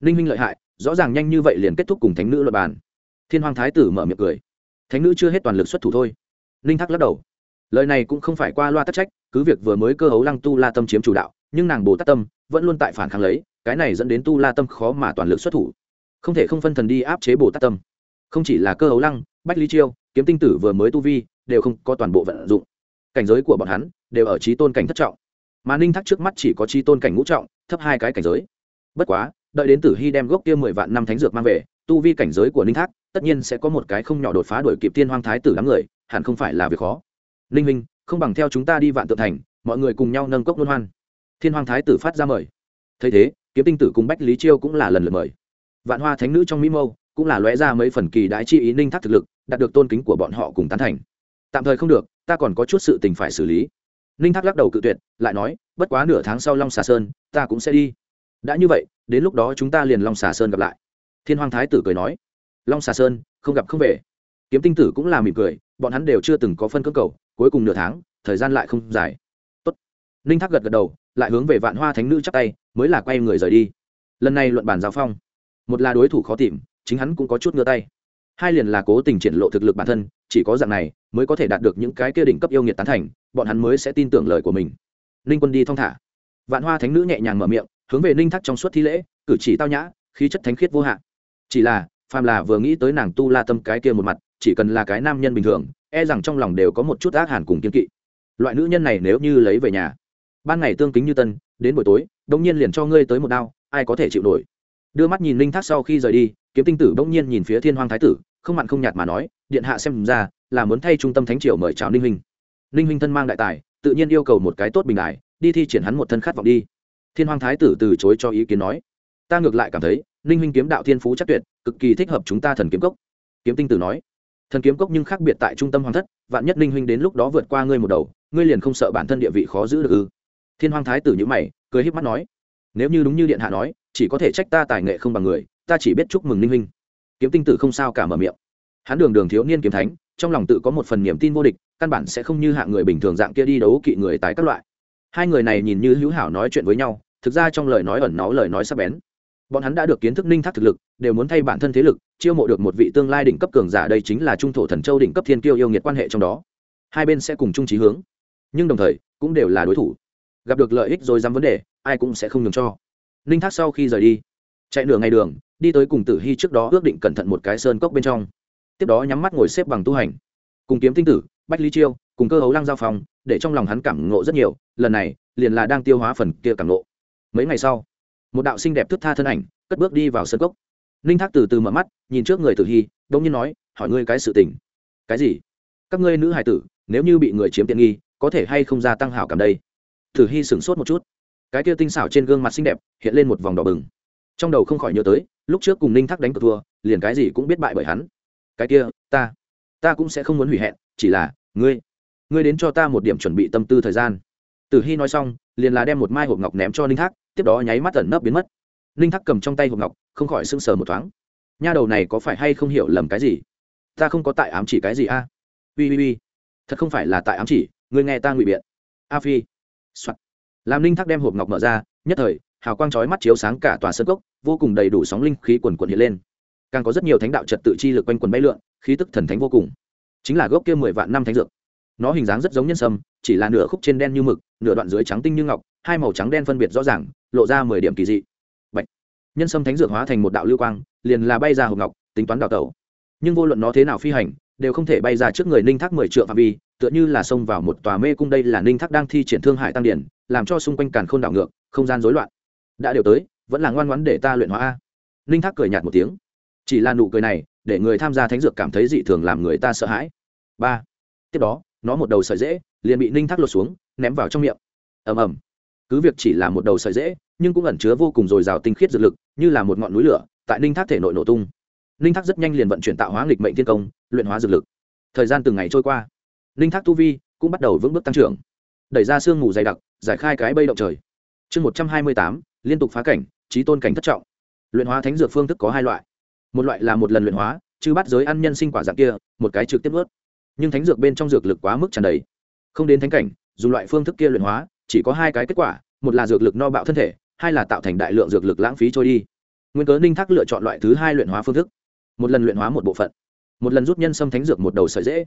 Ninh minh lợi hại, rõ ràng nhanh như vậy liền kết thúc cùng thánh nữ luật bàn. Thiên hoàng thái tử mở miệng cười. Thánh nữ chưa hết toàn lực xuất thủ thôi. Ninh thắc lắc đầu. Lời này cũng không phải qua loa tắc trách, cứ việc vừa mới cơ hấu lăng tu la tâm chiếm chủ đạo nhưng nàng bồ tát tâm vẫn luôn tại phản kháng lấy, cái này dẫn đến tu la tâm khó mà toàn lực xuất thủ. Không thể không phân thần đi áp chế bồ tát tâm. Không chỉ là cơ hấu lăng, bách lý chiêu, kiếm tinh tử vừa mới tu vi, đều không có toàn bộ vận dụng. Cảnh giới của bọn hắn đều ở trí tôn cảnh thất trọng. Mà ninh thắc trước mắt chỉ có trí tôn cảnh ngũ trọng, thấp hai cái cảnh giới. Bất quá, đợi đến tử hy đem gốc kia mười vạn năm thánh dược mang về, tu vi cảnh giới của ninh thác tất nhiên sẽ có một cái không nhỏ đột phá đổi kịp tiên hoang thái tử đám người, hẳn không phải là việc khó. Ninh minh không bằng theo chúng ta đi vạn tượng thành, mọi người cùng nhau nâng cốc luân hoan thiên hoàng thái tử phát ra mời. Thấy thế, kiếm tinh tử cùng bách lý chiêu cũng là lần lượt mời. Vạn hoa thánh nữ trong mỹ mâu cũng là lóe ra mấy phần kỳ đái chi ý ninh thác thực lực, đạt được tôn kính của bọn họ cùng tán thành. Tạm thời không được, ta còn có chút sự tình phải xử lý. Ninh thác lắc đầu cự tuyệt, lại nói, bất quá nửa tháng sau long xà sơn, ta cũng sẽ đi. Đã như vậy, đến lúc đó chúng ta liền long xà sơn gặp lại. Thiên hoàng thái tử cười nói. Long xà sơn, không gặp không về. Kiếm tinh tử cũng là mỉm cười, bọn hắn đều chưa từng có phân cơ cầu, cuối cùng nửa tháng, thời gian lại không dài. Tốt. ninh thác gật gật đầu lại hướng về vạn hoa thánh nữ chắp tay, mới là quay người rời đi. Lần này luận bàn giao phong, một là đối thủ khó tìm, chính hắn cũng có chút ngơ tay. Hai liền là cố tình triển lộ thực lực bản thân, chỉ có dạng này mới có thể đạt được những cái kia đỉnh cấp yêu nghiệt tán thành, bọn hắn mới sẽ tin tưởng lời của mình. Ninh quân đi thong thả. Vạn hoa thánh nữ nhẹ nhàng mở miệng, hướng về ninh thắc trong suốt thi lễ, cử chỉ tao nhã, khí chất thánh khiết vô hạn. Chỉ là, phàm là vừa nghĩ tới nàng tu la tâm cái kia một mặt, chỉ cần là cái nam nhân bình thường e rằng trong lòng đều có một chút ác hàn cùng kiên kỵ. Loại nữ nhân này nếu như lấy về nhà ban ngày tương kính như tân, đến buổi tối đông nhiên liền cho ngươi tới một đao, ai có thể chịu nổi? Đưa mắt nhìn linh thác sau khi rời đi, kiếm tinh tử đông nhiên nhìn phía thiên hoàng thái tử, không mặn không nhạt mà nói, điện hạ xem ra, là muốn thay trung tâm thánh triều mời chào ninh huynh. Ninh huynh thân mang đại tài, tự nhiên yêu cầu một cái tốt bình đại, đi thi triển hắn một thân khát vọng đi. Thiên hoàng thái tử từ chối cho ý kiến nói, ta ngược lại cảm thấy, ninh huynh kiếm đạo thiên phú chắc tuyệt, cực kỳ thích hợp chúng ta thần kiếm cốc. Kiếm tinh tử nói, thần kiếm cốc nhưng khác biệt tại trung tâm hoàng thất, vạn nhất ninh huynh đến lúc đó vượt qua ngươi một đầu, ngươi liền không sợ bản thân địa vị khó giữ được ư? Thiên hoàng thái tử nhữ mày, cười híp mắt nói, nếu như đúng như điện hạ nói, chỉ có thể trách ta tài nghệ không bằng người, ta chỉ biết chúc mừng ninh huynh. Kiếm tinh tử không sao cả mở miệng. Hắn đường đường thiếu niên kiếm thánh, trong lòng tự có một phần niềm tin vô địch, căn bản sẽ không như hạng người bình thường dạng kia đi đấu kỵ người tại các loại. Hai người này nhìn như hữu hảo nói chuyện với nhau, thực ra trong lời nói ẩn náu lời nói sắc bén. Bọn hắn đã được kiến thức ninh thác thực lực, đều muốn thay bản thân thế lực, chiêu mộ được một vị tương lai đỉnh cấp cường giả đây chính là trung thổ thần châu đỉnh cấp thiên kiêu yêu nghiệt quan hệ trong đó. Hai bên sẽ cùng chung trí hướng, nhưng đồng thời, cũng đều là đối thủ gặp được lợi ích rồi dám vấn đề, ai cũng sẽ không nhường cho. Ninh thác sau khi rời đi, chạy nửa ngày đường, đi tới cùng tử hy trước đó ước định cẩn thận một cái sơn cốc bên trong. Tiếp đó nhắm mắt ngồi xếp bằng tu hành. Cùng kiếm tinh tử, bách lý chiêu, cùng cơ hấu lăng giao phòng để trong lòng hắn cảm ngộ rất nhiều, lần này, liền là đang tiêu hóa phần kia cảm ngộ. Mấy ngày sau, một đạo sinh đẹp thức tha thân ảnh, cất bước đi vào sân cốc. Ninh thác từ từ mở mắt, nhìn trước người tử hy đông nhiên nói, hỏi ngươi cái sự tình. Cái gì? Các ngươi nữ hải tử, nếu như bị người chiếm tiện nghi, có thể hay không gia tăng hảo cảm đây? Thử hy sửng sốt một chút. Cái kia tinh xảo trên gương mặt xinh đẹp hiện lên một vòng đỏ bừng. Trong đầu không khỏi nhớ tới, lúc trước cùng ninh thác đánh cờ thua, liền cái gì cũng biết bại bởi hắn. Cái kia, ta ta cũng sẽ không muốn hủy hẹn, chỉ là, ngươi ngươi đến cho ta một điểm chuẩn bị tâm tư thời gian. Tử hy nói xong, liền là đem một mai hộp ngọc ném cho ninh thác, tiếp đó nháy mắt tẩn nấp biến mất. Ninh thác cầm trong tay hộp ngọc, không khỏi sưng sờ một thoáng. Nha đầu này có phải hay không hiểu lầm cái gì? Ta không có tại ám chỉ cái gì a? Ui ui ui thật không phải là tại ám chỉ, ngươi nghe ta ngụy biện. A phi. Soạn. làm linh thác đem hộp ngọc mở ra, nhất thời, hào quang chói mắt chiếu sáng cả tòa sân cốc, vô cùng đầy đủ sóng linh khí quần quần hiện lên. Càng có rất nhiều thánh đạo trật tự chi lực quanh quần bay lượn, khí tức thần thánh vô cùng. Chính là gốc kia mười vạn năm thánh dược. Nó hình dáng rất giống nhân sâm, chỉ là nửa khúc trên đen như mực, nửa đoạn dưới trắng tinh như ngọc, hai màu trắng đen phân biệt rõ ràng, lộ ra mười điểm kỳ dị. Bạch. nhân sâm thánh dược hóa thành một đạo lưu quang, liền là bay ra hộp ngọc, tính toán đào tẩu. Nhưng vô luận nó thế nào phi hành đều không thể bay ra trước người ninh thác mười triệu phạm vi, tựa như là xông vào một tòa mê cung đây là ninh thác đang thi triển thương hải tăng điển, làm cho xung quanh càn k h ô n đảo ngược, không gian rối loạn. Đã đều tới, vẫn là ngoan ngoãn để ta luyện hóa a. Ninh thác cười nhạt một tiếng. Chỉ là nụ cười này, để người tham gia thánh dược cảm thấy dị thường làm người ta sợ hãi. Ba. Tiếp đó, nó một đầu sợi dễ liền bị ninh thác lột xuống, ném vào trong miệng. Ầm ầm. Cứ việc chỉ là một đầu sợi dễ nhưng cũng ẩn chứa vô cùng dồi dào tinh khiết dược lực, như là một ngọn núi lửa, tại ninh thác thể nội nổ tung ninh thác rất nhanh liền vận chuyển tạo hóa nghịch mệnh thiên công, luyện hóa dược lực. Thời gian từng ngày trôi qua ninh thác tu vi cũng bắt đầu vững bước tăng trưởng. Đẩy ra sương mù dày đặc, giải khai cái bây động trời. Chương một trăm hai mươi tám, liên tục phá cảnh trí tôn cảnh thất trọng. Luyện hóa thánh dược phương thức có hai loại. Một loại là một lần luyện hóa, chứ bắt giới ăn nhân sinh quả dạng kia, một cái trực tiếp ướt nhưng thánh dược bên trong dược lực quá mức tràn đầy. Không đến thánh cảnh, dùng loại phương thức kia luyện hóa, chỉ có hai cái kết quả, một là dược lực no bạo thân thể, hai là tạo thành đại lượng dược lực lãng phí trôi đi. Nguyên cớ ninh thác lựa chọn loại thứ hai luyện hóa phương thức một lần luyện hóa một bộ phận, một lần rút nhân sâm thánh dược một đầu sợi dễ.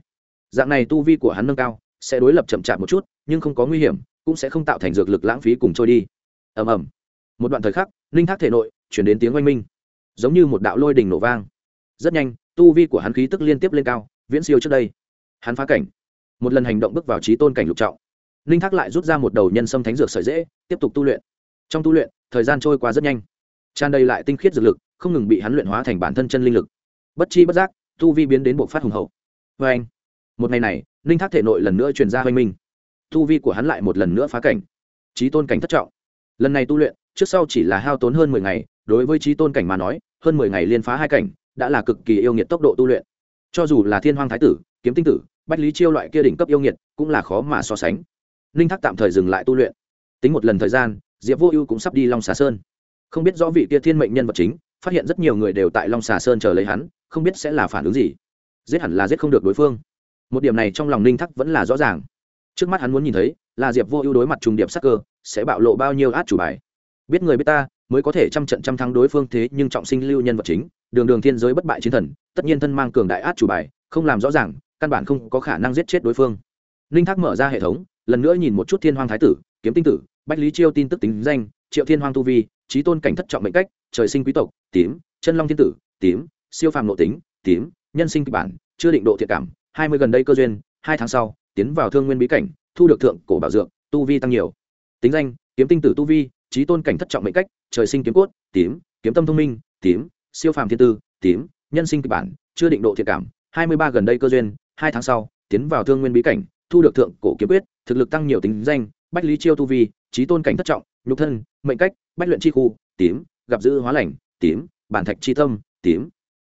Dạng này tu vi của hắn nâng cao, sẽ đối lập chậm chạp một chút, nhưng không có nguy hiểm, cũng sẽ không tạo thành dược lực lãng phí cùng trôi đi. Ầm ầm. Một đoạn thời khắc, linh thác thể nội chuyển đến tiếng oanh minh, giống như một đạo lôi đình nổ vang. Rất nhanh, tu vi của hắn khí tức liên tiếp lên cao, viễn siêu trước đây. Hắn phá cảnh. Một lần hành động bước vào trí tôn cảnh lục trọng. Linh thác lại rút ra một đầu nhân sâm thánh dược sợi dễ, tiếp tục tu luyện. Trong tu luyện, thời gian trôi qua rất nhanh. Tràn đầy lại tinh khiết dược lực, không ngừng bị hắn luyện hóa thành bản thân chân linh lực bất chi bất giác, tu vi biến đến bộ phát hùng hậu. Vê anh, một ngày này, ninh thác thể nội lần nữa truyền ra hoanh minh. Tu vi của hắn lại một lần nữa phá cảnh. Trí tôn cảnh thất trọng. Lần này tu luyện, trước sau chỉ là hao tốn hơn mười ngày, đối với trí tôn cảnh mà nói, hơn mười ngày liên phá hai cảnh, đã là cực kỳ yêu nghiệt tốc độ tu luyện. Cho dù là thiên hoàng thái tử, kiếm tinh tử, bách lý chiêu loại kia đỉnh cấp yêu nghiệt, cũng là khó mà so sánh. Ninh thác tạm thời dừng lại tu luyện. Tính một lần thời gian, diệp vô ưu cũng sắp đi long xà sơn. Không biết rõ vị kia thiên mệnh nhân vật chính, phát hiện rất nhiều người đều tại long xà sơn chờ lấy hắn không biết sẽ là phản ứng gì. Giết hẳn là giết không được đối phương. Một điểm này trong lòng ninh thắc vẫn là rõ ràng. Trước mắt hắn muốn nhìn thấy, là diệp vô ưu đối mặt trùng điệp sắc cơ, sẽ bạo lộ bao nhiêu át chủ bài. Biết người biết ta, mới có thể trăm trận trăm thắng đối phương thế, nhưng trọng sinh lưu nhân vật chính, đường đường thiên giới bất bại chiến thần, tất nhiên thân mang cường đại át chủ bài, không làm rõ ràng, căn bản không có khả năng giết chết đối phương. Ninh thác mở ra hệ thống, lần nữa nhìn một chút thiên hoàng thái tử, kiếm tinh tử, bách lý chiêu tin tức tính danh, triệu thiên hoàng tu vi trí tôn cảnh thất trọng mệnh cách, trời sinh quý tộc, tím, chân long thiên tử, tím siêu phàm nội tính, tím, nhân sinh kịch bản, chưa định độ thiện cảm, hai mươi gần đây cơ duyên, hai tháng sau, tiến vào thương nguyên bí cảnh, thu được thượng cổ bảo dược, tu vi tăng nhiều. Tính danh, kiếm tinh tử tu vi, trí tôn cảnh thất trọng mệnh cách, trời sinh kiếm cốt, tím, kiếm tâm thông minh, tím, siêu phàm thiên tư, tím, nhân sinh kịch bản, chưa định độ thiện cảm, hai mươi ba gần đây cơ duyên, hai tháng sau, tiến vào thương nguyên bí cảnh, thu được thượng cổ kiếm quyết, thực lực tăng nhiều tính danh, bách lý chiêu tu vi, trí tôn cảnh thất trọng, nhục thân, mệnh cách, bách luyện chi khu, tím, gặp giữ hóa lành, tím, bản thạch chi tâm, tím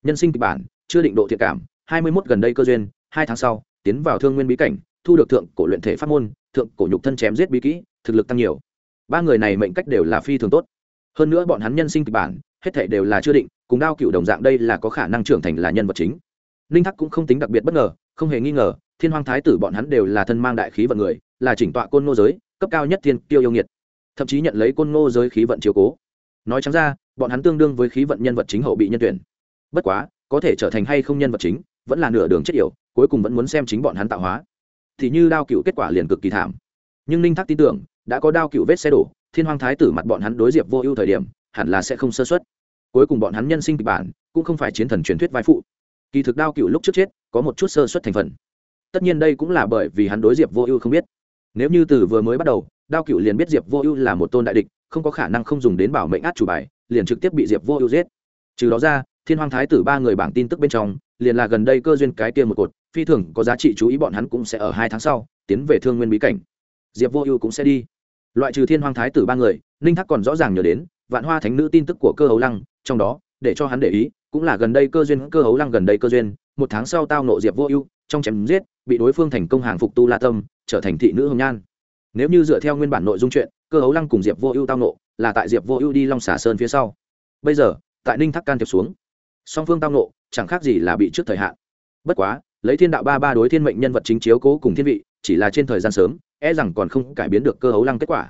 nhân sinh kịch bản, chưa định độ thiện cảm, hai mươi mốt gần đây cơ duyên, hai tháng sau, tiến vào thương nguyên bí cảnh, thu được thượng cổ luyện thể pháp môn, thượng cổ nhục thân chém giết bí kỹ, thực lực tăng nhiều. Ba người này mệnh cách đều là phi thường tốt. Hơn nữa bọn hắn nhân sinh kịch bản, hết thể đều là chưa định, cùng đao cựu đồng dạng đây là có khả năng trưởng thành là nhân vật chính. Ninh thắc cũng không tính đặc biệt bất ngờ, không hề nghi ngờ, thiên hoàng thái tử bọn hắn đều là thân mang đại khí vận người, là chỉnh tọa côn ngô giới, cấp cao nhất thiên tiêu yêu nghiệt. Thậm chí nhận lấy côn ngô giới khí vận chiếu cố. Nói chẳng ra, bọn hắn tương đương với khí vận nhân vật chính hậu bị nhân tuyển bất quá, có thể trở thành hay không nhân vật chính, vẫn là nửa đường chết yểu, cuối cùng vẫn muốn xem chính bọn hắn tạo hóa. Thì như đao cựu kết quả liền cực kỳ thảm. Nhưng ninh thác tin tưởng, đã có đao cựu vết xe đổ, thiên hoàng thái tử mặt bọn hắn đối diệp vô ưu thời điểm, hẳn là sẽ không sơ xuất cuối cùng bọn hắn nhân sinh kịch bản, cũng không phải chiến thần truyền thuyết vai phụ. Kỳ thực đao cựu lúc trước chết, có một chút sơ xuất thành phần. Tất nhiên đây cũng là bởi vì hắn đối diệp vô ưu không biết. Nếu như từ vừa mới bắt đầu, đao cựu liền biết diệp vô ưu là một tôn đại địch, không có khả năng không dùng đến bảo mệnh át chủ bài, liền trực tiếp bị diệp vô ưu giết. Trừ đó ra thiên hoàng thái tử ba người bảng tin tức bên trong, liền là gần đây cơ duyên cái kia một cột, phi thường có giá trị chú ý bọn hắn cũng sẽ ở hai tháng sau, tiến về thương nguyên bí cảnh. Diệp vô ưu cũng sẽ đi. Loại trừ thiên hoàng thái tử ba người, ninh thắc còn rõ ràng nhớ đến, vạn hoa thánh nữ tin tức của cơ hấu lăng, trong đó, để cho hắn để ý, cũng là gần đây cơ duyên, cơ hấu lăng gần đây cơ duyên, một tháng sau tao nộ diệp vô ưu, trong chém giết, bị đối phương thành công hàng phục tu la tâm, trở thành thị nữ hồng nhan. Nếu như dựa theo nguyên bản nội dung chuyện, cơ hấu lăng cùng diệp vô ưu tao nộ, là tại diệp vô ưu đi long xả sơn phía sau. Bây giờ, tại ninh thắc can thiệp xuống song phương tao nộ chẳng khác gì là bị trước thời hạn. Bất quá, lấy thiên đạo ba ba đối thiên mệnh nhân vật chính chiếu cố cùng thiên vị, chỉ là trên thời gian sớm e rằng còn không cải biến được cơ hấu lăng kết quả.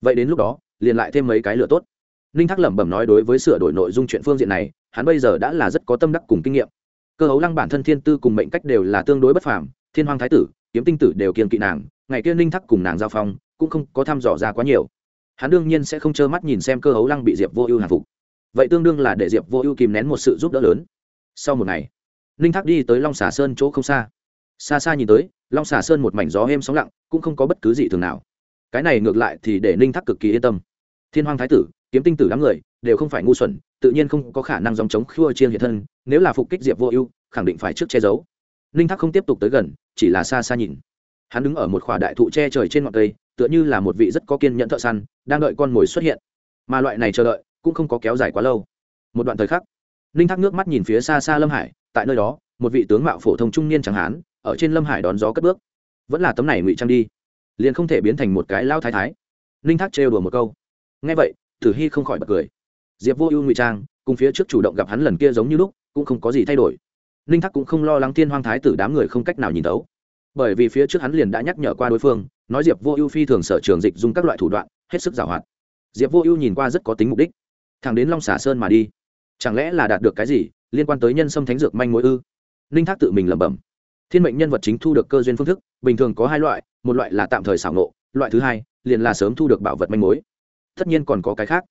Vậy đến lúc đó, liền lại thêm mấy cái lựa tốt. Ninh thác lẩm bẩm nói đối với sửa đổi nội dung chuyện phương diện này, hắn bây giờ đã là rất có tâm đắc cùng kinh nghiệm. Cơ hấu lăng bản thân thiên tư cùng mệnh cách đều là tương đối bất phàm, thiên hoàng thái tử, kiếm tinh tử đều kiên kỵ nàng, ngày kia ninh thắc cùng nàng giao phong, cũng không có thăm dò ra quá nhiều. Hắn đương nhiên sẽ không trơ mắt nhìn xem cơ hấu lăng bị diệp vô ưu hàng phục vậy tương đương là để diệp vô ưu kìm nén một sự giúp đỡ lớn. Sau một ngày, ninh thác đi tới long xà sơn chỗ không xa. Xa xa nhìn tới, long xà sơn một mảnh gió êm sóng lặng, cũng không có bất cứ gì thường nào. Cái này ngược lại thì để ninh thác cực kỳ yên tâm. Thiên hoàng thái tử, kiếm tinh tử đám người, đều không phải ngu xuẩn, tự nhiên không có khả năng dòng chống khua chiên hiện thân, nếu là phục kích diệp vô ưu, khẳng định phải trước che giấu. Ninh thác không tiếp tục tới gần, chỉ là xa xa nhìn. Hắn đứng ở một khỏa đại thụ che trời trên ngọn cây, tựa như là một vị rất có kiên nhẫn thợ săn, đang đợi con mồi xuất hiện. Mà loại này chờ đợi cũng không có kéo dài quá lâu. Một đoạn thời khắc, ninh thác nước mắt nhìn phía xa xa lâm hải, tại nơi đó, một vị tướng mạo phổ thông trung niên chẳng hán, ở trên lâm hải đón gió cất bước. Vẫn là tấm này ngụy trang đi, liền không thể biến thành một cái lao thái thái. Ninh thác trêu đùa một câu. Ngay vậy, tử hy không khỏi bật cười. Diệp vô ưu ngụy trang, cùng phía trước chủ động gặp hắn lần kia giống như lúc, cũng không có gì thay đổi. Ninh thác cũng không lo lắng thiên hoang thái tử đám người không cách nào nhìn tấu bởi vì phía trước hắn liền đã nhắc nhở qua đối phương, nói diệp vô ưu phi thường sở trường dịch dùng các loại thủ đoạn, hết sức giảo hoạt. Diệp vô ưu nhìn qua rất có tính mục đích thẳng đến long xả sơn mà đi. Chẳng lẽ là đạt được cái gì liên quan tới nhân sâm thánh dược manh mối ư? Ninh thác tự mình lẩm bẩm. Thiên mệnh nhân vật chính thu được cơ duyên phương thức, bình thường có hai loại, một loại là tạm thời xảo nộ loại thứ hai, liền là sớm thu được bảo vật manh mối. Tất nhiên còn có cái khác,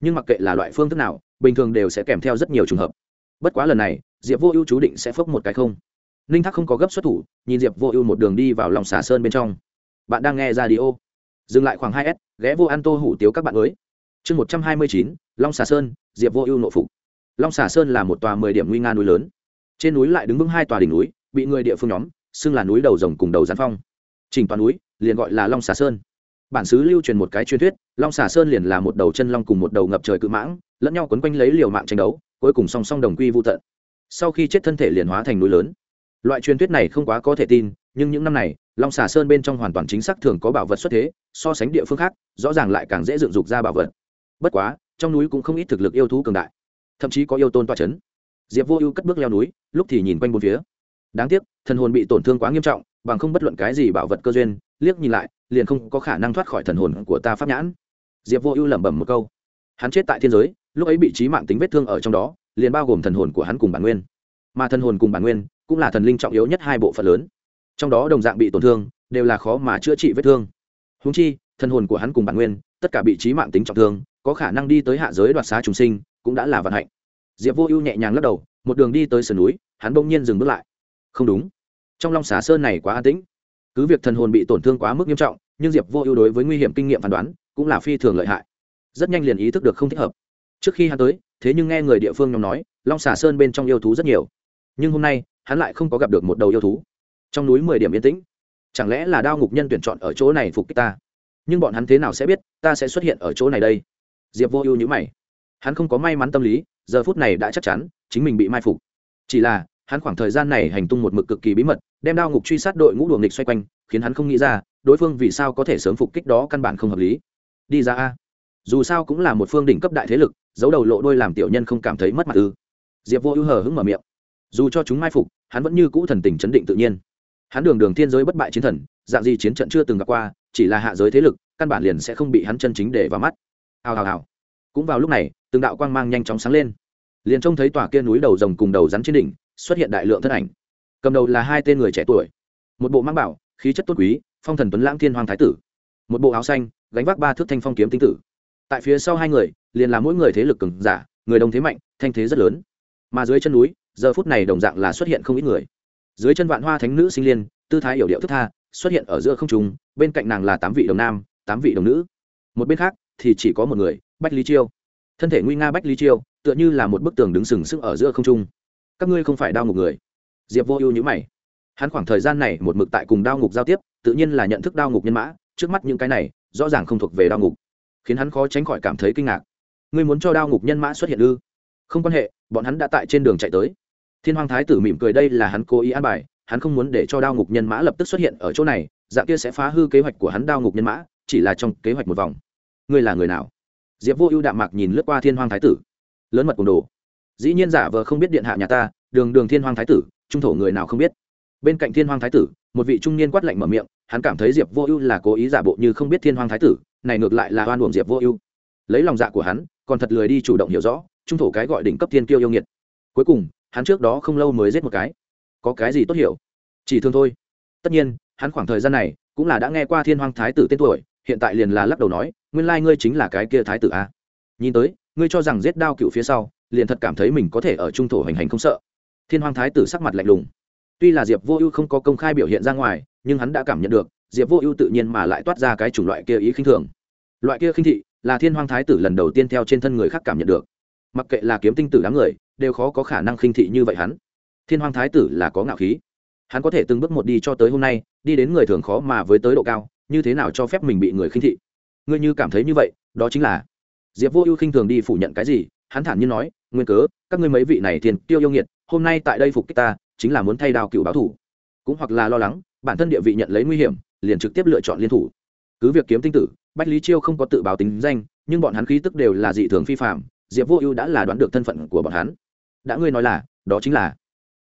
nhưng mặc kệ là loại phương thức nào, bình thường đều sẽ kèm theo rất nhiều trường hợp. Bất quá lần này, diệp vô ưu chú định sẽ phốc một cái không. Ninh thác không có gấp xuất thủ, nhìn diệp vô ưu một đường đi vào lòng xả sơn bên trong. Bạn đang nghe ra đi ô dừng lại khoảng hai s, ghé vô ăn tô hủ tiếu các bạn mới. Chương một trăm hai mươi chín long xà sơn, diệp vô ưu nội phục. Long xà sơn là một tòa mười điểm nguy nga núi lớn. Trên núi lại đứng vững hai tòa đỉnh núi, bị người địa phương nhóm xưng là núi đầu rồng cùng đầu gián phong. Chỉnh toàn núi liền gọi là long xà sơn. Bản xứ lưu truyền một cái truyền thuyết, long xà sơn liền là một đầu chân long cùng một đầu ngập trời cự mãng, lẫn nhau quấn quanh lấy liều mạng tranh đấu, cuối cùng song song đồng quy vô tận. Sau khi chết thân thể liền hóa thành núi lớn. Loại truyền thuyết này không quá có thể tin, nhưng những năm này, long xà sơn bên trong hoàn toàn chính xác thường có bảo vật xuất thế, so sánh địa phương khác, rõ ràng lại càng dễ dựng dục ra bảo vật. Bất quá trong núi cũng không ít thực lực yêu thú cường đại, thậm chí có yêu tôn toa c h ấ n diệp vô ưu cất bước leo núi, lúc thì nhìn quanh bốn phía. Đáng tiếc, thần hồn bị tổn thương quá nghiêm trọng, bằng không bất luận cái gì bảo vật cơ duyên, liếc nhìn lại, liền không có khả năng thoát khỏi thần hồn của ta pháp nhãn. Diệp vô ưu lẩm bẩm một câu. Hắn chết tại thiên giới, lúc ấy bị trí mạng tính vết thương ở trong đó, liền bao gồm thần hồn của hắn cùng bản nguyên. Mà thần hồn cùng bản nguyên cũng là thần linh trọng yếu nhất hai bộ phận lớn. Trong đó đồng dạng bị tổn thương, đều là khó mà chữa trị vết thương. Húng chi, thần hồn của hắn cùng bản nguyên, tất cả bị trí mạng tính trọng thương có khả năng đi tới hạ giới đoạt xá trùng sinh, cũng đã là vận hạnh. Diệp vô ưu nhẹ nhàng lắc đầu, một đường đi tới sườn núi, hắn bỗng nhiên dừng bước lại. Không đúng. Trong long xá sơn này quá an tĩnh. Cứ việc thần hồn bị tổn thương quá mức nghiêm trọng, nhưng diệp vô ưu đối với nguy hiểm kinh nghiệm phán đoán, cũng là phi thường lợi hại. Rất nhanh liền ý thức được không thích hợp. Trước khi hắn tới, thế nhưng nghe người địa phương nhóm nói, long xà sơn bên trong yêu thú rất nhiều. Nhưng hôm nay, hắn lại không có gặp được một đầu yêu thú. Trong núi mười điểm yên tĩnh. Chẳng lẽ là đao ngục nhân tuyển chọn ở chỗ này phục kích ta? Nhưng bọn hắn thế nào sẽ biết, ta sẽ xuất hiện ở chỗ này đây? Diệp vô ưu nhữ mày. Hắn không có may mắn tâm lý, giờ phút này đã chắc chắn, chính mình bị mai phục. Chỉ là, hắn khoảng thời gian này hành tung một mực cực kỳ bí mật, đem đao ngục truy sát đội ngũ đuồng nghịch xoay quanh, khiến hắn không nghĩ ra, đối phương vì sao có thể sớm phục kích đó căn bản không hợp lý. Đi ra a. Dù sao cũng là một phương đỉnh cấp đại thế lực, giấu đầu lộ đôi làm tiểu nhân không cảm thấy mất mặt ư. Diệp vô ưu hờ hững mở miệng. Dù cho chúng mai phục, hắn vẫn như cũ thần tình chấn định tự nhiên. Hắn đường đường thiên giới bất bại chiến thần, dạng gì chiến trận chưa từng gặp qua, chỉ là hạ giới thế lực, căn bản liền sẽ không bị hắn chân chính để vào mắt hào hào hào. Cũng vào lúc này, từng đạo quang mang nhanh chóng sáng lên. Liền trông thấy tòa kia núi đầu rồng cùng đầu rắn trên đỉnh, xuất hiện đại lượng thân ảnh. Cầm đầu là hai tên người trẻ tuổi. Một bộ mang bảo, khí chất tốt quý, phong thần tuấn lãng thiên hoàng thái tử. Một bộ áo xanh, gánh vác ba thước thanh phong kiếm tinh tử. Tại phía sau hai người, liền là mỗi người thế lực cường giả, người đông thế mạnh, thanh thế rất lớn. Mà dưới chân núi, giờ phút này đồng dạng là xuất hiện không ít người. Dưới chân vạn hoa thánh nữ sinh liên, tư thái hiểu điệu thức tha, xuất hiện ở giữa không trung, bên cạnh nàng là tám vị đồng nam, tám vị đồng nữ. Một bên khác thì chỉ có một người, bách lý chiêu. Thân thể nguy nga bách lý chiêu, tựa như là một bức tường đứng sừng sững ở giữa không trung. Các ngươi không phải Đao ngục người. Diệp vô ưu nhữ mày. Hắn khoảng thời gian này một mực tại cùng đao ngục giao tiếp, tự nhiên là nhận thức đao ngục nhân mã, trước mắt những cái này, rõ ràng không thuộc về đao ngục. Khiến hắn khó tránh khỏi cảm thấy kinh ngạc. Ngươi muốn cho đao ngục nhân mã xuất hiện ư? Không quan hệ, bọn hắn đã tại trên đường chạy tới. Thiên hoàng thái tử mỉm cười đây là hắn cố ý an bài, hắn không muốn để cho đao ngục nhân mã lập tức xuất hiện ở chỗ này, dạng kia sẽ phá hư kế hoạch của hắn đao ngục nhân mã, chỉ là trong kế hoạch một vòng ngươi là người nào? Diệp vô ưu đạm mạc nhìn lướt qua thiên hoàng thái tử. Lớn mật cùng đồ. Dĩ nhiên giả vờ không biết điện hạ nhà ta, đường đường thiên hoàng thái tử, trung thổ người nào không biết. Bên cạnh thiên hoàng thái tử, một vị trung niên quát lạnh mở miệng, hắn cảm thấy diệp vô ưu là cố ý giả bộ như không biết thiên hoàng thái tử, này ngược lại là oan uổng diệp vô ưu. Lấy lòng dạ của hắn, còn thật lười đi chủ động hiểu rõ, trung thổ cái gọi đỉnh cấp thiên kiêu yêu nghiệt. Cuối cùng, hắn trước đó không lâu mới giết một cái. Có cái gì tốt hiểu? Chỉ thương thôi. Tất nhiên, hắn khoảng thời gian này cũng là đã nghe qua thiên hoàng thái tử tên tuổi, hiện tại liền là lắc đầu nói nguyên lai ngươi chính là cái kia thái tử a. Nhìn tới, ngươi cho rằng giết đao cựu phía sau, liền thật cảm thấy mình có thể ở trung thổ hành hành không sợ. Thiên hoàng thái tử sắc mặt lạnh lùng. Tuy là diệp vô ưu không có công khai biểu hiện ra ngoài, nhưng hắn đã cảm nhận được, diệp vô ưu tự nhiên mà lại toát ra cái chủng loại kia ý khinh thường. Loại kia khinh thị, là thiên hoàng thái tử lần đầu tiên theo trên thân người khác cảm nhận được. Mặc kệ là kiếm tinh tử đám người, đều khó có khả năng khinh thị như vậy hắn. Thiên hoàng thái tử là có ngạo khí. Hắn có thể từng bước một đi cho tới hôm nay, đi đến người thường khó mà với tới độ cao, như thế nào cho phép mình bị người khinh thị? Ngươi như cảm thấy như vậy, đó chính là diệp vô ưu khinh thường đi phủ nhận cái gì, hắn thản nhiên nói, nguyên cớ, các ngươi mấy vị này tiền tiêu yêu nghiệt, hôm nay tại đây phục kích ta, chính là muốn thay đao cựu báo thủ. Cũng hoặc là lo lắng, bản thân địa vị nhận lấy nguy hiểm, liền trực tiếp lựa chọn liên thủ. Cứ việc kiếm tinh tử, bách lý chiêu không có tự báo tính danh, nhưng bọn hắn khí tức đều là dị thường phi phạm diệp vô ưu đã là đoán được thân phận của bọn hắn. Đã ngươi nói là, đó chính là.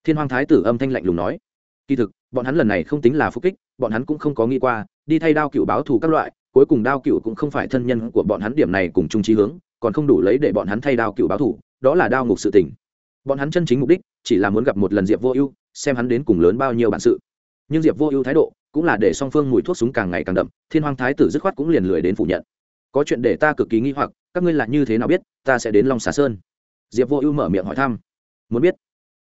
Thiên hoàng thái tử âm thanh lạnh lùng nói. Kỳ thực, bọn hắn lần này không tính là phúc kích, bọn hắn cũng không có nghĩ qua, đi thay đao cựu báo thù các loại cuối cùng đao cựu cũng không phải thân nhân của bọn hắn điểm này cùng chung trí hướng, còn không đủ lấy để bọn hắn thay đao cựu báo thù đó là đao ngục sự tình. Bọn hắn chân chính mục đích chỉ là muốn gặp một lần diệp vô ưu, xem hắn đến cùng lớn bao nhiêu bản sự. Nhưng diệp vô ưu thái độ cũng là để song phương mùi thuốc súng càng ngày càng đậm, thiên hoàng thái tử dứt khoát cũng liền lười đến phủ nhận. Có chuyện để ta cực kỳ nghi hoặc, các ngươi là như thế nào biết, ta sẽ đến long xà sơn. Diệp vô ưu mở miệng hỏi thăm. Muốn biết.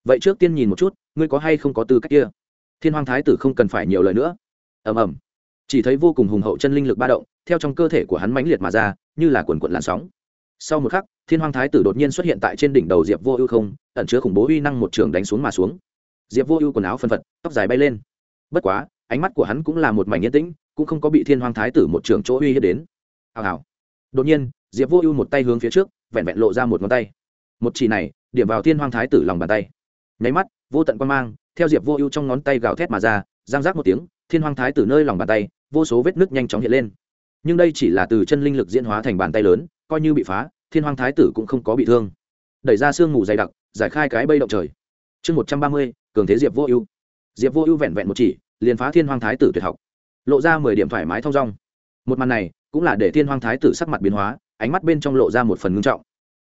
Vậy trước tiên nhìn một chút, ngươi có hay không có tư cách kia? Thiên hoàng thái tử không cần phải nhiều lời nữa. Ầm ầm chỉ thấy vô cùng hùng hậu chân linh lực ba động, theo trong cơ thể của hắn mãnh liệt mà ra, như là quần quận làn sóng. Sau một khắc, thiên hoàng thái tử đột nhiên xuất hiện tại trên đỉnh đầu diệp vô ưu không, ẩn chứa khủng bố uy năng một trường đánh xuống mà xuống. Diệp vô ưu quần áo phân phật, tóc dài bay lên. Bất quá, ánh mắt của hắn cũng là một mảnh yên tĩnh, cũng không có bị thiên hoàng thái tử một trường chỗ uy hiếp đến. Hào hào. Đột nhiên, diệp vô ưu một tay hướng phía trước, vẹn vẹn lộ ra một ngón tay. Một chỉ này, điểm vào thiên hoàng thái tử lòng bàn tay. Nháy mắt, vô tận quan mang, theo diệp vô ưu trong ngón tay gào thét mà ra, giang giác một tiếng, thiên hoàng thái tử nơi lòng bàn tay vô số vết nước nhanh chóng hiện lên. Nhưng đây chỉ là từ chân linh lực diễn hóa thành bàn tay lớn, coi như bị phá, thiên hoàng thái tử cũng không có bị thương. Đẩy ra sương mù dày đặc, giải khai cái bây động trời. Chương một trăm ba mươi, cường thế diệp vô ưu. Diệp vô ưu vẹn vẹn một chỉ, liền phá thiên hoàng thái tử tuyệt học. Lộ ra mười điểm thoải mái thong dong. Một màn này, cũng là để thiên hoàng thái tử sắc mặt biến hóa, ánh mắt bên trong lộ ra một phần ngưng trọng.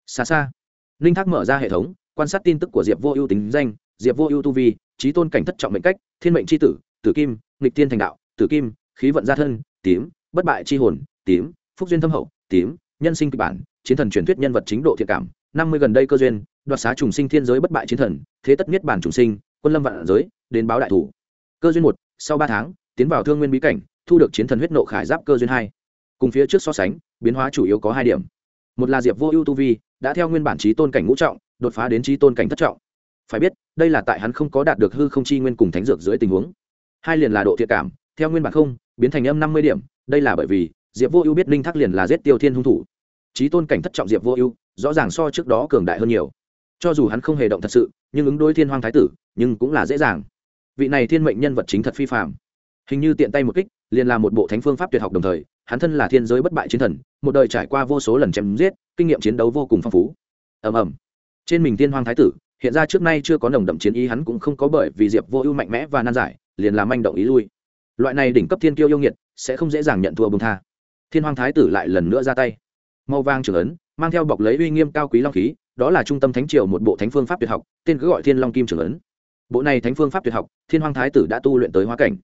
Xa xa, ninh thác mở ra hệ thống, quan sát tin tức của diệp vô ưu tính danh, diệp vô ưu tu vi trí tôn cảnh thất trọng mệnh cách, thiên mệnh c h i tử tử kim, nghịch thiên thành đạo, tử kim khí vận gia thân, tím, bất bại c h i hồn, tím, phúc duyên thâm hậu, tím, nhân sinh kịch bản, chiến thần truyền thuyết nhân vật chính độ thiện cảm, năm mươi gần đây cơ duyên, đoạt xá trùng sinh thiên giới bất bại chiến thần, thế tất niết bản trùng sinh, quân lâm vạn giới, đến báo đại thủ. Cơ duyên một, sau ba tháng, tiến vào thương nguyên bí cảnh, thu được chiến thần huyết nộ khải giáp cơ duyên hai. Cùng phía trước so sánh, biến hóa chủ yếu có hai điểm. Một là diệp vô ưu tu vi, đã theo nguyên bản trí tôn cảnh ngũ trọng, đột phá đến trí tôn cảnh thất trọng. Phải biết, đây là tại hắn không có đạt được hư không chi nguyên cùng thánh dược dưới tình huống. Hai liền là độ thiện cảm theo nguyên bản không, biến thành âm năm mươi điểm, đây là bởi vì diệp vô ưu biết linh thác liền là giết tiêu thiên hung thủ. Trí tôn cảnh thất trọng diệp vô ưu, rõ ràng so trước đó cường đại hơn nhiều. Cho dù hắn không hề động thật sự, nhưng ứng đối thiên hoàng thái tử, nhưng cũng là dễ dàng. Vị này thiên mệnh nhân vật chính thật phi phạm hình như tiện tay một kích, liền là một bộ thánh phương pháp tuyệt học đồng thời, hắn thân là thiên giới bất bại chiến thần, một đời trải qua vô số lần chém giết, kinh nghiệm chiến đấu vô cùng phong phú. Ầm ầm. Trên mình thiên hoàng thái tử, hiện ra trước nay chưa có nồng đậm chiến ý hắn cũng không có bởi vì diệp vô ưu mạnh mẽ và nan giải, liền làm manh động ý lui loại này đỉnh cấp thiên kiêu yêu nghiệt, sẽ không dễ dàng nhận thua bông tha. Thiên hoàng thái tử lại lần nữa ra tay. Màu vang trưởng ấn, mang theo bọc lấy uy nghiêm cao quý long khí, đó là trung tâm thánh triều một bộ thánh phương pháp tuyệt học, tên cứ gọi thiên long kim trưởng ấn. Bộ này thánh phương pháp tuyệt học, thiên hoàng thái tử đã tu luyện tới hóa cảnh.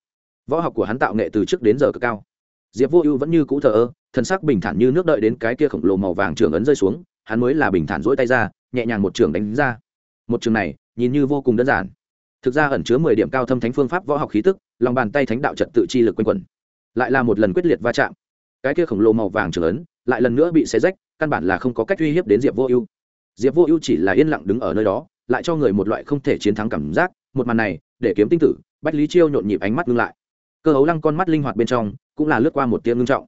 Võ học của hắn tạo nghệ từ trước đến giờ cực cao. Diệp vô ưu vẫn như cũ thờ ơ thân sắc bình thản như nước đợi đến cái kia khổng lồ màu vàng trưởng ấn rơi xuống, hắn mới là bình thản rỗi tay ra, nhẹ nhàng một trường đánh ra. Một trường này, nhìn như vô cùng đơn giản thực ra ẩn chứa mười điểm cao thâm thánh phương pháp võ học khí tức, lòng bàn tay thánh đạo trật tự chi lực quanh quẩn. Lại là một lần quyết liệt va chạm. Cái kia khổng lồ màu vàng trưởng ấn, lại lần nữa bị xé rách, căn bản là không có cách uy hiếp đến diệp vô ưu. Diệp vô ưu chỉ là yên lặng đứng ở nơi đó, lại cho người một loại không thể chiến thắng cảm giác, một màn này, để kiếm tinh tử, bách lý chiêu nhộn nhịp ánh mắt ngưng lại. Cơ hấu lăng con mắt linh hoạt bên trong, cũng là lướt qua một tiếng ngưng trọng.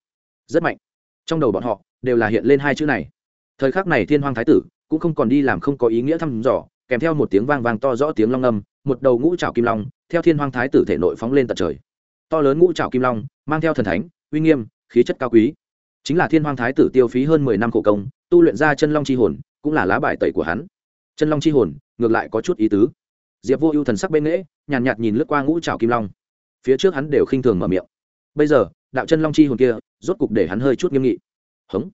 Rất mạnh. Trong đầu bọn họ, đều là hiện lên hai chữ này. Thời khắc này thiên hoàng thái tử, cũng không còn đi làm không có ý nghĩa thăm dò, kèm theo một tiếng vang vang to rõ tiếng long âm một đầu ngũ trảo kim long theo thiên hoàng thái tử thể nội phóng lên tận trời. To lớn ngũ trảo kim long mang theo thần thánh uy nghiêm khí chất cao quý. Chính là thiên hoàng thái tử tiêu phí hơn mười năm khổ công tu luyện ra chân long c h i hồn cũng là lá bài tẩy của hắn. Chân long c h i hồn ngược lại có chút ý tứ. Diệp vô ưu thần sắc bên nghễ nhàn nhạt, nhạt nhìn lướt qua ngũ trào kim long. Phía trước hắn đều khinh thường mở miệng. Bây giờ đạo chân long chi hồn kia rốt cục để hắn hơi chút nghiêm nghị. Hống.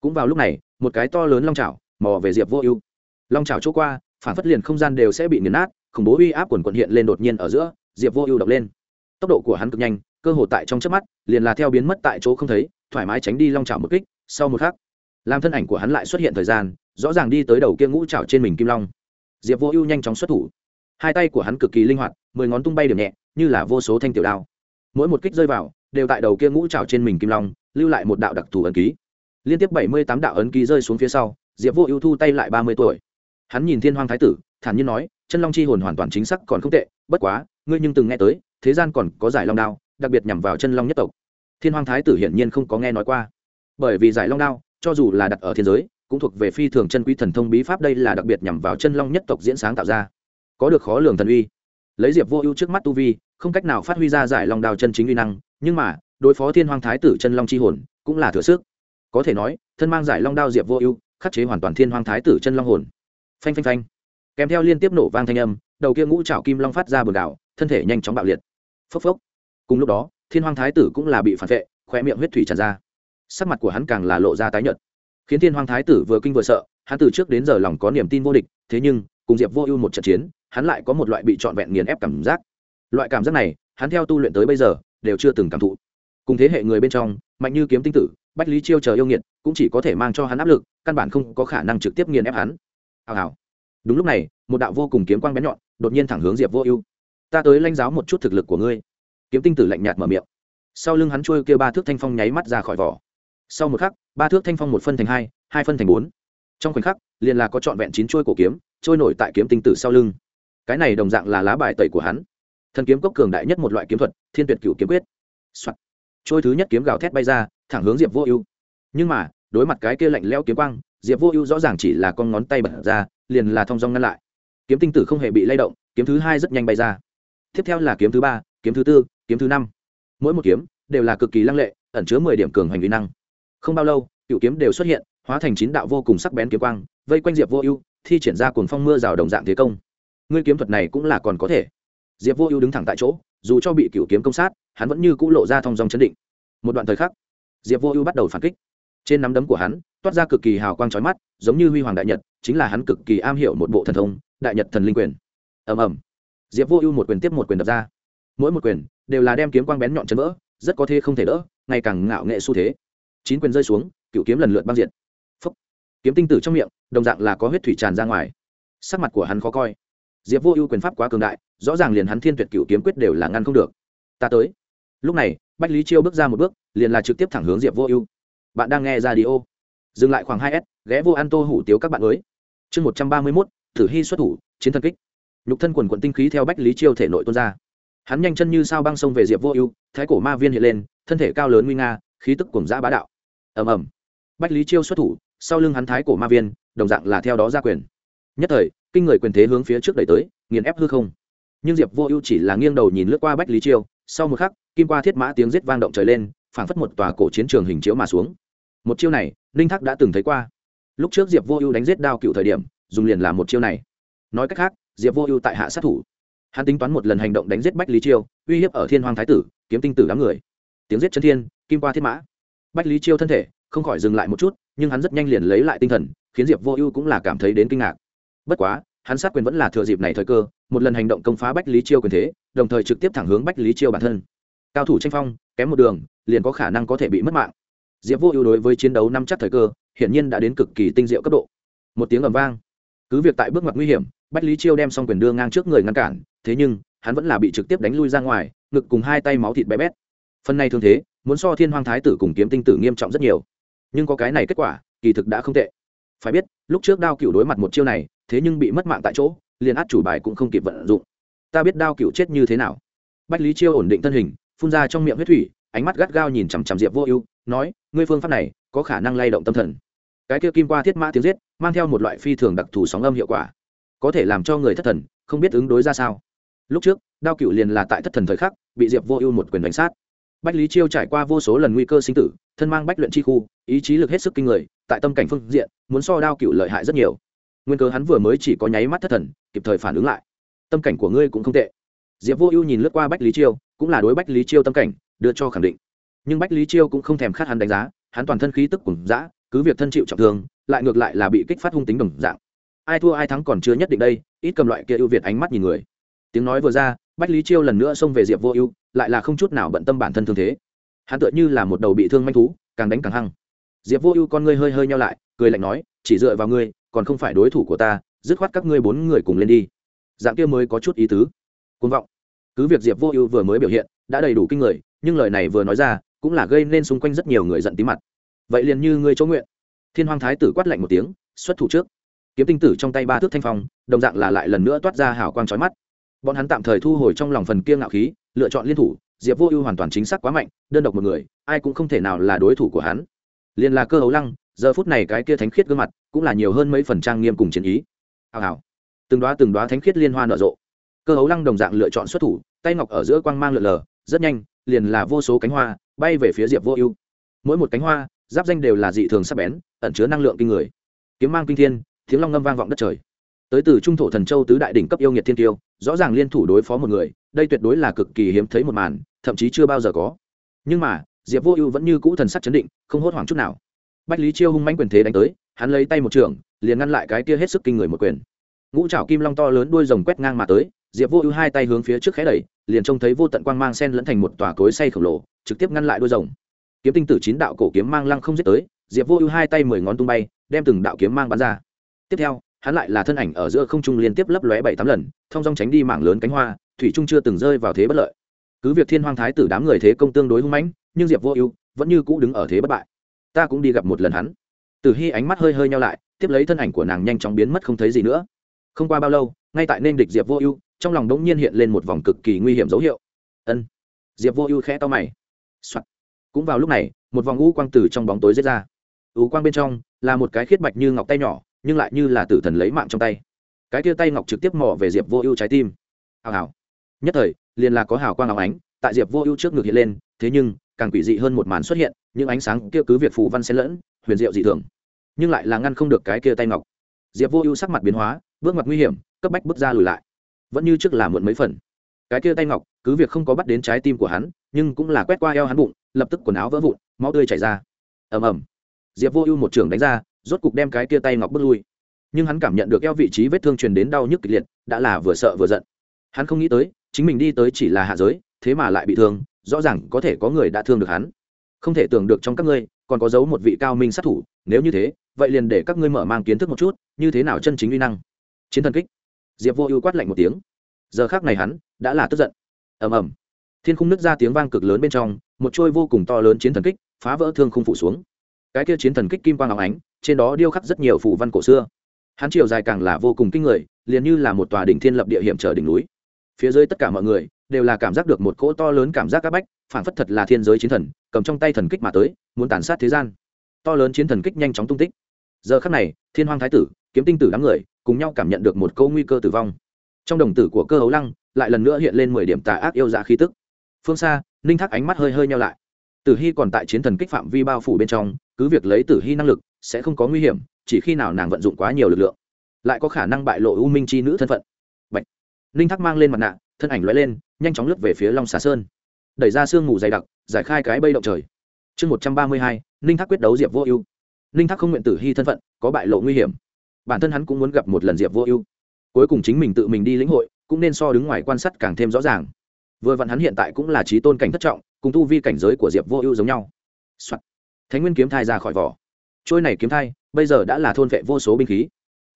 Cũng vào lúc này một cái to lớn long trào mò về diệp vô ưu. Long trào chỗ qua phản phất liền không gian đều sẽ bị nghiền nát khủng bố uy áp quần quần hiện lên đột nhiên ở giữa, diệp vô ưu đập lên. Tốc độ của hắn cực nhanh, cơ hồ tại trong chớp mắt, liền là theo biến mất tại chỗ không thấy, thoải mái tránh đi long trào một kích, sau một khắc, làm thân ảnh của hắn lại xuất hiện thời gian, rõ ràng đi tới đầu kia ngũ trào trên mình kim long. Diệp vô ưu nhanh chóng xuất thủ. Hai tay của hắn cực kỳ linh hoạt, mười ngón tung bay điểm nhẹ, như là vô số thanh tiểu đao. Mỗi một kích rơi vào, đều tại đầu kia ngũ trào trên mình kim long, lưu lại một đạo đặc thù ấn ký. Liên tiếp bảy mươi tám đạo ấn ký rơi xuống phía sau, diệp vô ưu thu tay lại ba mươi tuổi. Hắn nhìn thiên hoàng thái tử thản nhiên nói, chân long chi hồn hoàn toàn chính xác còn không tệ, bất quá, ngươi nhưng từng nghe tới, thế gian còn có giải long đao, đặc biệt nhằm vào chân long nhất tộc. Thiên hoàng thái tử hiển nhiên không có nghe nói qua. Bởi vì giải long đao, cho dù là đặt ở thiên giới, cũng thuộc về phi thường chân quý thần thông bí pháp đây là đặc biệt nhằm vào chân long nhất tộc diễn sáng tạo ra. Có được khó lường thần uy. Lấy diệp vô ưu trước mắt tu vi, không cách nào phát huy ra giải long đao chân chính uy năng, nhưng mà, đối phó thiên hoàng thái tử chân long chi hồn, cũng là thừa sức. Có thể nói, thân mang giải long đao diệp vô ưu, khắc chế hoàn toàn thiên hoàng thái tử chân long hồn. Phanh phanh phanh kèm theo liên tiếp nổ vang thanh âm, đầu kia ngũ trảo kim long phát ra bờ đảo, thân thể nhanh chóng bạo liệt. Phốc phốc. Cùng lúc đó, thiên hoàng thái tử cũng là bị phản vệ khoe miệng huyết thủy tràn ra. Sắc mặt của hắn càng là lộ ra tái nhợt. Khiến thiên hoàng thái tử vừa kinh vừa sợ, hắn từ trước đến giờ lòng có niềm tin vô địch, thế nhưng, cùng diệp vô ưu một trận chiến, hắn lại có một loại bị trọn vẹn nghiền ép cảm giác. Loại cảm giác này, hắn theo tu luyện tới bây giờ, đều chưa từng cảm thụ. Cùng thế hệ người bên trong, mạnh như kiếm tinh tử, bách lý chiêu chờ yêu nghiệt, cũng chỉ có thể mang cho hắn áp lực, căn bản không có khả năng trực tiếp nghiền ép hắn. Hào hào đúng lúc này, một đạo vô cùng kiếm quang bén nhọn, đột nhiên thẳng hướng diệp vô ưu. Ta tới lãnh giáo một chút thực lực của ngươi. Kiếm tinh tử lạnh nhạt mở miệng. Sau lưng hắn trôi kêu ba thước thanh phong nháy mắt ra khỏi vỏ. Sau một khắc, ba thước thanh phong một phân thành hai hai phân thành bốn. Trong khoảnh khắc, liền là có trọn vẹn chín trôi cổ kiếm trôi nổi tại kiếm tinh tử sau lưng. Cái này đồng dạng là lá bài tẩy của hắn. Thần kiếm cốc cường đại nhất một loại kiếm thuật, thiên tuyệt cựu kiếm quyết、Soạn. trôi thứ nhất kiếm gào thét bay ra, thẳng hướng diệp vô ưu. Nhưng mà, đối mặt cái kia lạnh lẽo kiếm quang diệp vô ưu rõ ràng chỉ là con ngón tay bật ra, liền là thong dong ngăn lại. Kiếm tinh tử không hề bị lay động, kiếm thứ hai rất nhanh bay ra. Tiếp theo là kiếm thứ ba, kiếm thứ tư, kiếm thứ năm. Mỗi một kiếm đều là cực kỳ lăng lệ, ẩn chứa mười điểm cường hành vi năng. Không bao lâu, cựu kiếm đều xuất hiện, hóa thành chín đạo vô cùng sắc bén kiếm quang, vây quanh diệp vô ưu, thi triển ra cuồng phong mưa rào đồng dạng thế công. Ngươi kiếm thuật này cũng là còn có thể. Diệp vô ưu đứng thẳng tại chỗ, dù cho bị cựu kiếm công sát, hắn vẫn như c ũ lộ ra thong dong chấn định. Một đoạn thời khắc, diệp vô ưu bắt đầu phản kích. Trên nắm đấm của hắn toát ra cực kỳ hào quang chói mắt, giống như huy hoàng đại nhật, chính là hắn cực kỳ am hiểu một bộ thần thông, đại nhật thần linh quyền. Ầm ầm. Diệp vô ưu một quyền tiếp một quyền đập ra. Mỗi một quyền đều là đem kiếm quang bén nhọn chấn vỡ, rất có thể không thể đỡ, ngày càng ngạo nghệ xu thế. Chín quyền rơi xuống, cựu kiếm lần lượt băng diện phấp kiếm tinh tử trong miệng, đồng dạng là có huyết thủy tràn ra ngoài. Sắc mặt của hắn khó coi. Diệp vô ưu quyền pháp quá cường đại, rõ ràng liền hắn thiên tuyệt cựu kiếm quyết đều là ngăn không được. Ta tới. Lúc này bạch lý chiêu bước ra một bước, liền là trực tiếp thẳng hướng diệp vô ưu. Bạn đang nghe radio dừng lại khoảng hai s, ghé vô ăn tô hủ tiếu các bạn mới chương một trăm ba mươi mốt, thử hy xuất thủ, chiến thần kích. Nhục thân quần quận tinh khí theo bách lý chiêu thể nội tuôn ra. Hắn nhanh chân như sao băng sông về diệp vô ưu, thái cổ ma viên hiện lên, thân thể cao lớn nguy nga, khí tức cùng giã bá đạo. Ầm ầm. Bách lý chiêu xuất thủ, sau lưng hắn thái cổ ma viên, đồng dạng là theo đó ra quyền. Nhất thời, kinh người quyền thế hướng phía trước đẩy tới, nghiền ép hư không. Nhưng diệp vô ưu chỉ là nghiêng đầu nhìn lướt qua bách lý chiêu, sau một khắc, kim qua thiết mã tiếng giết vang động trời lên, phảng phất một tòa cổ chiến trường hình chiếu mà xuống một chiêu này ninh thác đã từng thấy qua. Lúc trước diệp vô ưu đánh giết đao cựu thời điểm, dùng liền là một chiêu này. Nói cách khác, diệp vô ưu tại hạ sát thủ. Hắn tính toán một lần hành động đánh giết bách lý chiêu, uy hiếp ở thiên hoàng thái tử, kiếm tinh tử đám người. Tiếng giết chân thiên, kim qua thiết mã. Bách lý chiêu thân thể, không khỏi dừng lại một chút, nhưng hắn rất nhanh liền lấy lại tinh thần, khiến diệp vô ưu cũng là cảm thấy đến kinh ngạc. Bất quá, hắn sát quyền vẫn là thừa dịp này thời cơ, một lần hành động công phá bách lý chiêu quyền thế, đồng thời trực tiếp thẳng hướng bách lý chiêu bản thân. Cao thủ tranh phong, kém một đường, liền có khả năng có thể bị mất mạng diệp vô ưu đối với chiến đấu năm chắc thời cơ, hiển nhiên đã đến cực kỳ tinh diệu cấp độ. Một tiếng ầm vang. Cứ việc tại bước ngoặt nguy hiểm, bách lý chiêu đem xong quyền đưa ngang trước người ngăn cản, thế nhưng, hắn vẫn là bị trực tiếp đánh lui ra ngoài, ngực cùng hai tay máu thịt bé bét. Phần này thương thế, muốn so thiên hoàng thái tử cùng kiếm tinh tử nghiêm trọng rất nhiều. Nhưng có cái này kết quả, kỳ thực đã không tệ. Phải biết, lúc trước đao cựu đối mặt một chiêu này, thế nhưng bị mất mạng tại chỗ, liền át chủ bài cũng không kịp vận dụng. Ta biết đao cựu chết như thế nào. Bách lý chiêu ổn định thân hình, phun ra trong miệng huyết thủy ánh mắt gắt gao nhìn chằm chằm diệp vô ưu, nói, ngươi phương pháp này có khả năng lay động tâm thần. Cái kia kim qua thiết mã tiếng giết, mang theo một loại phi thường đặc thù sóng âm hiệu quả, có thể làm cho người thất thần, không biết ứng đối ra sao. Lúc trước, đao cựu liền là tại thất thần thời khắc, bị diệp vô ưu một quyền đánh sát. Bách lý chiêu trải qua vô số lần nguy cơ sinh tử, thân mang bách luyện chi khu, ý chí lực hết sức kinh người, tại tâm cảnh phương diện, muốn so đao cựu lợi hại rất nhiều. Nguyên cớ hắn vừa mới chỉ có nháy mắt thất thần, kịp thời phản ứng lại. Tâm cảnh của ngươi cũng không tệ. Diệp vô ưu nhìn lướt qua bách lý chiêu, cũng là đối bách lý chiêu tâm cảnh đưa cho khẳng định. Nhưng bách lý chiêu cũng không thèm khát hắn đánh giá, hắn toàn thân khí tức cùng dã, cứ việc thân chịu trọng thương, lại ngược lại là bị kích phát hung tính đồng dạng. Ai thua ai thắng còn chưa nhất định đây, ít cầm loại kia ưu việt ánh mắt nhìn người. Tiếng nói vừa ra, bách lý chiêu lần nữa xông về diệp vô ưu, lại là không chút nào bận tâm bản thân thương thế. Hắn tựa như là một đầu bị thương manh thú, càng đánh càng hăng. Diệp vô ưu con ngươi hơi hơi nhau lại, cười lạnh nói, chỉ dựa vào ngươi, còn không phải đối thủ của ta, dứt khoát các ngươi bốn người cùng lên đi. Dạng kia mới có chút ý tứ. Côn vọng. Cứ việc diệp vô ưu vừa mới biểu hiện, đã đầy đủ kinh người nhưng lời này vừa nói ra, cũng là gây nên xung quanh rất nhiều người giận tí mặt. Vậy liền như ngươi chỗ nguyện. Thiên hoàng thái tử quát lạnh một tiếng, xuất thủ trước. Kiếm tinh tử trong tay ba thước thanh phong, đồng dạng là lại lần nữa toát ra hào quang trói mắt. Bọn hắn tạm thời thu hồi trong lòng phần kiêng ngạo khí, lựa chọn liên thủ, diệp vô ưu hoàn toàn chính xác quá mạnh, đơn độc một người, ai cũng không thể nào là đối thủ của hắn. Liền là cơ hấu lăng, giờ phút này cái kia thánh khiết gương mặt, cũng là nhiều hơn mấy phần trang nghiêm cùng chiến ý. Hào hào. Từng đoá từng đoá thánh khiết liên hoa nở rộ. Cơ hấu lăng đồng dạng lựa chọn xuất thủ, tay ngọc ở giữa quang mang lượn lờ rất nhanh, liền là vô số cánh hoa bay về phía diệp vô ưu. Mỗi một cánh hoa, giáp danh đều là dị thường sắc bén, ẩn chứa năng lượng kinh người. Kiếm mang kinh thiên, tiếng long ngâm vang vọng đất trời. Tới từ trung thổ thần châu tứ đại đỉnh cấp yêu nghiệt thiên tiêu, rõ ràng liên thủ đối phó một người, đây tuyệt đối là cực kỳ hiếm thấy một màn, thậm chí chưa bao giờ có. Nhưng mà, diệp vô ưu vẫn như cũ thần sắc chấn định, không hốt hoảng chút nào. Bách lý chiêu hung manh quyền thế đánh tới, hắn lấy tay một trường, liền ngăn lại cái kia hết sức kinh người một quyền. Ngũ trảo kim long to lớn đuôi rồng quét ngang mà tới, diệp vô ưu hai tay hướng phía trước khé đẩy liền trông thấy vô tận quang mang sen lẫn thành một tòa cối say khổng lồ, trực tiếp ngăn lại đôi rồng. Kiếm tinh tử chín đạo cổ kiếm mang lăng không giết tới, diệp vô ưu hai tay mười ngón tung bay, đem từng đạo kiếm mang bắn ra. Tiếp theo, hắn lại là thân ảnh ở giữa không trung liên tiếp lấp lóe bảy tám lần, thông dong tránh đi mảng lớn cánh hoa, thủy trung chưa từng rơi vào thế bất lợi. Cứ việc thiên hoàng thái tử đám người thế công tương đối hung mãnh, nhưng diệp vô ưu vẫn như cũ đứng ở thế bất bại. Ta cũng đi gặp một lần hắn. Tử hy ánh mắt hơi hơi nhau lại, tiếp lấy thân ảnh của nàng nhanh chóng biến mất không thấy gì nữa. Không qua bao lâu, ngay tại nên địch diệp vô ưu trong lòng đống nhiên hiện lên một vòng cực kỳ nguy hiểm dấu hiệu. Ân. Diệp vô ưu khẽ to mày. Soạn. cũng vào lúc này, một vòng u quang từ trong bóng tối giết ra. U quang bên trong là một cái khiết bạch như ngọc tay nhỏ, nhưng lại như là tử thần lấy mạng trong tay. Cái tia tay ngọc trực tiếp mò về diệp vô ưu trái tim. Hào hào. Nhất thời, liền là có hào quang áo ánh tại diệp vô ưu trước ngực hiện lên, thế nhưng, càng quỷ dị hơn một màn xuất hiện, những ánh sáng kia cứ việc phù văn xen lẫn, huyền diệu dị thường, nhưng lại là ngăn không được cái kia tay ngọc. Diệp vô ưu sắc mặt biến hóa, bước mặt nguy hiểm, cấp bách bước ra lùi lại vẫn như trước là muộn mấy phần. Cái kia tay ngọc, cứ việc không có bắt đến trái tim của hắn, nhưng cũng là quét qua eo hắn bụng, lập tức quần áo vỡ vụn, máu tươi chảy ra. Ầm ầm. Diệp vô ưu một trường đánh ra, rốt cục đem cái kia tay ngọc bước lui. Nhưng hắn cảm nhận được eo vị trí vết thương truyền đến đau nhức kịch liệt, đã là vừa sợ vừa giận. Hắn không nghĩ tới, chính mình đi tới chỉ là hạ giới, thế mà lại bị thương, rõ ràng có thể có người đã thương được hắn. Không thể tưởng được trong các ngươi, còn có giấu một vị cao minh sát thủ, nếu như thế, vậy liền để các ngươi mở mang kiến thức một chút, như thế nào chân chính uy năng. Chiến thần kích diệp vô ưu quát lạnh một tiếng. Giờ khác này hắn đã là tức giận. Ầm ầm. Thiên khung nứt ra tiếng vang cực lớn bên trong, một trôi vô cùng to lớn chiến thần kích phá vỡ thương khung phủ xuống. Cái kia chiến thần kích kim quang áo ánh, trên đó điêu khắc rất nhiều phù văn cổ xưa. Hắn chiều dài càng là vô cùng kinh người, liền như là một tòa đỉnh thiên lập địa hiểm trở đỉnh núi. Phía dưới tất cả mọi người đều là cảm giác được một cỗ to lớn cảm giác áp bách phản phất thật là thiên giới chiến thần, cầm trong tay thần kích mà tới, muốn tàn sát thế gian. To lớn chiến thần kích nhanh chóng tung tích. Giờ khắc này, thiên hoàng thái tử kiếm tinh tử đám người, cùng nhau cảm nhận được một câu nguy cơ tử vong. Trong đồng tử của cơ hấu lăng, lại lần nữa hiện lên mười điểm tà ác yêu dạ khí tức. Phương xa, ninh thác ánh mắt hơi hơi nhau lại. Tử hy còn tại chiến thần kích phạm vi bao phủ bên trong, cứ việc lấy tử hy năng lực, sẽ không có nguy hiểm, chỉ khi nào nàng vận dụng quá nhiều lực lượng, lại có khả năng bại lộ u minh c h i nữ thân phận. Bạch. ninh thác mang lên mặt nạ, thân ảnh loay lên, nhanh chóng lướt về phía long xà sơn. Đẩy ra sương mù dày đặc, giải khai cái bây động trời. Chương một trăm ba mươi hai, ninh thác quyết đấu diệp vô ưu. Ninh thác không nguyện tử hy thân phận, có bại lộ nguy hiểm bản thân hắn cũng muốn gặp một lần diệp vô ưu. Cuối cùng chính mình tự mình đi lĩnh hội, cũng nên so đứng ngoài quan sát càng thêm rõ ràng. Vừa vặn hắn hiện tại cũng là trí tôn cảnh thất trọng, cùng tu vi cảnh giới của diệp vô ưu giống nhau、Soạn. thánh nguyên kiếm thai ra khỏi vỏ. Trôi này kiếm thai, bây giờ đã là thôn vệ vô số binh khí.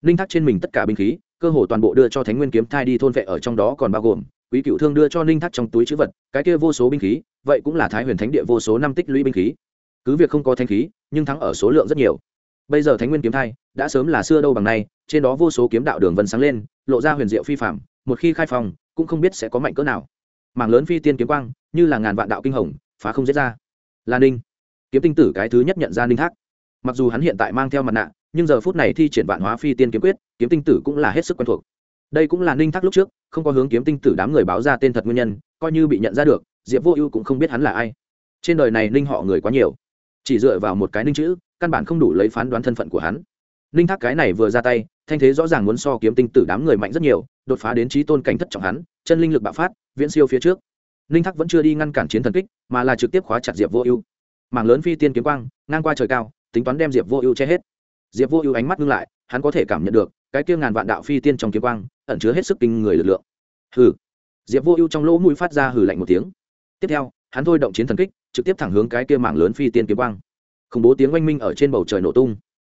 Ninh thác trên mình tất cả binh khí, cơ hồ toàn bộ đưa cho thánh nguyên kiếm thai đi thôn vệ ở trong đó còn bao gồm, quý cựu thương đưa cho ninh thác trong túi chữ vật, cái kia vô số binh khí, vậy cũng là thái huyền thánh địa vô số năm tích lũy binh khí. Cứ việc không có thanh khí, nhưng thắng ở số lượng rất nhiều bây giờ thánh nguyên kiếm thai, đã sớm là xưa đâu bằng nay, trên đó vô số kiếm đạo đường vân sáng lên, lộ ra huyền diệu phi phạm một khi khai phòng cũng không biết sẽ có mạnh cỡ nào. Mảng lớn phi tiên kiếm quang, như là ngàn vạn đạo kinh hồng, phá không dễ ra. Là ninh, kiếm tinh tử cái thứ nhất nhận ra ninh thác. Mặc dù hắn hiện tại mang theo mặt nạ, nhưng giờ phút này thi triển vạn hóa phi tiên kiếm quyết, kiếm tinh tử cũng là hết sức quen thuộc. Đây cũng là ninh thác lúc trước, không có hướng kiếm tinh tử đám người báo ra tên thật nguyên nhân, coi như bị nhận ra được, diệp vô ưu cũng không biết hắn là ai. Trên đời này ninh họ người quá nhiều. Chỉ dựa vào một cái ninh chữ căn bản không đủ lấy phán đoán thân phận của hắn. Ninh thác cái này vừa ra tay, thanh thế rõ ràng muốn so kiếm tinh tử đám người mạnh rất nhiều, đột phá đến trí tôn cảnh thất trọng hắn, chân linh lực bạo phát, viễn siêu phía trước. Ninh thác vẫn chưa đi ngăn cản chiến thần kích, mà là trực tiếp khóa chặt diệp vô ưu. Mảng lớn phi tiên kiếm quang, ngang qua trời cao, tính toán đem diệp vô ưu che hết. Diệp vô ưu ánh mắt ngưng lại, hắn có thể cảm nhận được, cái kia ngàn vạn đạo phi tiên trong kiếm quang, ẩn chứa hết sức kinh người lực lượng. Hừ. Diệp vô ưu trong lỗ mũi phát ra hừ lạnh một tiếng. Tiếp theo, hắn thôi động chiến thần kích, trực tiếp thẳng hướng cái kia mảng lớn phi tiên kiếm quang khủng bố tiếng oanh minh ở trên bầu trời nổ tung.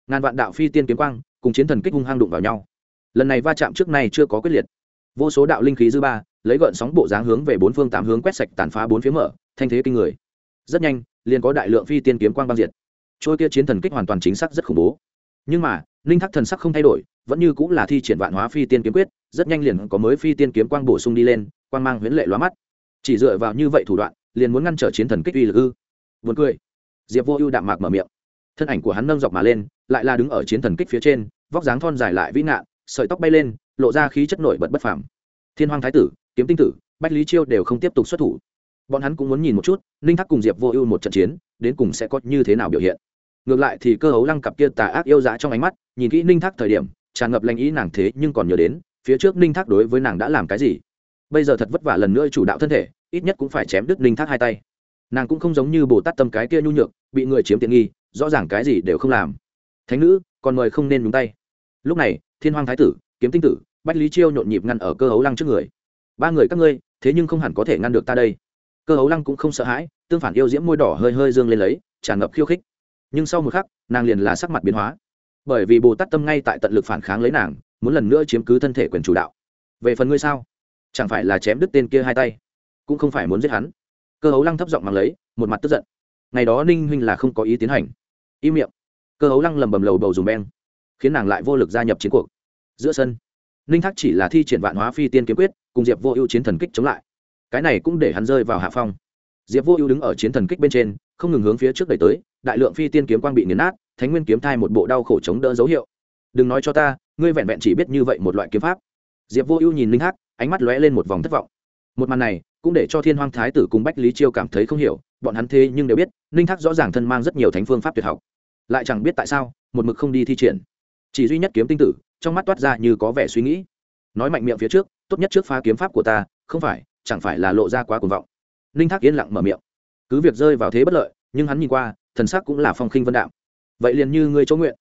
Ngàn vạn đạo phi tiên kiếm quang cùng chiến thần kích hung hăng đụng vào nhau. Lần này va chạm trước nay chưa có quyết liệt. Vô số đạo linh khí dư ba, lấy gợn sóng bộ dáng hướng về bốn phương tám hướng quét sạch tàn phá bốn phía mở, thanh thế kinh người. Rất nhanh, liền có đại lượng phi tiên kiếm quang băng diệt. Trôi kia chiến thần kích hoàn toàn chính xác rất khủng bố. Nhưng mà, linh thác thần sắc không thay đổi, vẫn như cũng là thi triển vạn hóa phi tiên kiếm quyết, rất nhanh liền có mới phi tiên kiếm quang bổ sung đi lên, quang mang huyễn lệ lóa mắt. Chỉ dựa vào như vậy thủ đoạn, liền muốn ngăn trở chiến thần kích uy lực ư? Vượt cười diệp vô ưu đạm mạc mở miệng. Thân ảnh của hắn nâng dọc mà lên, lại là đứng ở chiến thần kích phía trên, vóc dáng thon dài lại vĩ ngạn, sợi tóc bay lên, lộ ra khí chất nổi bật bất phàm. Thiên hoàng thái tử, kiếm tinh tử, bách lý chiêu đều không tiếp tục xuất thủ. Bọn hắn cũng muốn nhìn một chút, ninh thắc cùng diệp vô ưu một trận chiến, đến cùng sẽ có như thế nào biểu hiện. Ngược lại thì cơ hấu lăng cặp kia tà ác yêu dã trong ánh mắt, nhìn kỹ ninh thắc thời điểm, tràn ngập lanh ý nàng thế nhưng còn nhớ đến, phía trước ninh thác đối với nàng đã làm cái gì. Bây giờ thật vất vả lần nữa chủ đạo thân thể, ít nhất cũng phải chém đứt ninh thác hai tay. Nàng cũng không giống như bồ tát tâm cái kia nhu nhược bị người chiếm tiện nghi, rõ ràng cái gì đều không làm. Thánh nữ còn mời không nên đúng tay. Lúc này, thiên hoàng thái tử, kiếm tinh tử, bách lý chiêu nhộn nhịp ngăn ở cơ hấu lăng trước người. Ba người các ngươi, thế nhưng không hẳn có thể ngăn được ta đây. Cơ hấu lăng cũng không sợ hãi, tương phản yêu diễm môi đỏ hơi hơi dương lên lấy, tràn ngập khiêu khích. Nhưng sau một khắc, nàng liền là sắc mặt biến hóa. Bởi vì bồ tát tâm ngay tại tận lực phản kháng lấy nàng, muốn lần nữa chiếm cứ thân thể quyền chủ đạo. Về phần ngươi sao? Chẳng phải là chém đứt tên kia hai tay, cũng không phải muốn giết hắn. Cơ hấu lăng thấp giọng mang lấy, một mặt tức giận ngày đó ninh huynh là không có ý tiến hành. Im miệng. Cơ hấu lăng lầm bầm lầu bầu dùng beng, khiến nàng lại vô lực gia nhập chiến cuộc. Giữa sân, ninh thác chỉ là thi triển vạn hóa phi tiên kiếm quyết, cùng diệp vô ưu chiến thần kích chống lại. Cái này cũng để hắn rơi vào hạ phong. Diệp vô ưu đứng ở chiến thần kích bên trên, không ngừng hướng phía trước đẩy tới, đại lượng phi tiên kiếm quang bị nghiền nát, thánh nguyên kiếm thai một bộ đau khổ chống đỡ dấu hiệu. Đừng nói cho ta, ngươi vẹn vẹn chỉ biết như vậy một loại kiếm pháp. Diệp vô ưu nhìn Ninh hắc ánh mắt lóe lên một vòng thất vọng. Một màn này cũng để cho thiên hoang thái tử cùng bách lý chiêu cảm thấy không hiểu, bọn hắn thế nhưng đều biết, ninh thác rõ ràng thân mang rất nhiều thánh phương pháp tuyệt học. Lại chẳng biết tại sao, một mực không đi thi triển. Chỉ duy nhất kiếm tinh tử, trong mắt toát ra như có vẻ suy nghĩ. Nói mạnh miệng phía trước, tốt nhất trước phá kiếm pháp của ta, không phải, chẳng phải là lộ ra quá cuồng vọng. Ninh thác yên lặng mở miệng. Cứ việc rơi vào thế bất lợi, nhưng hắn nhìn qua, thần sắc cũng là phong khinh vân đạm. Vậy liền như người chỗ nguyện.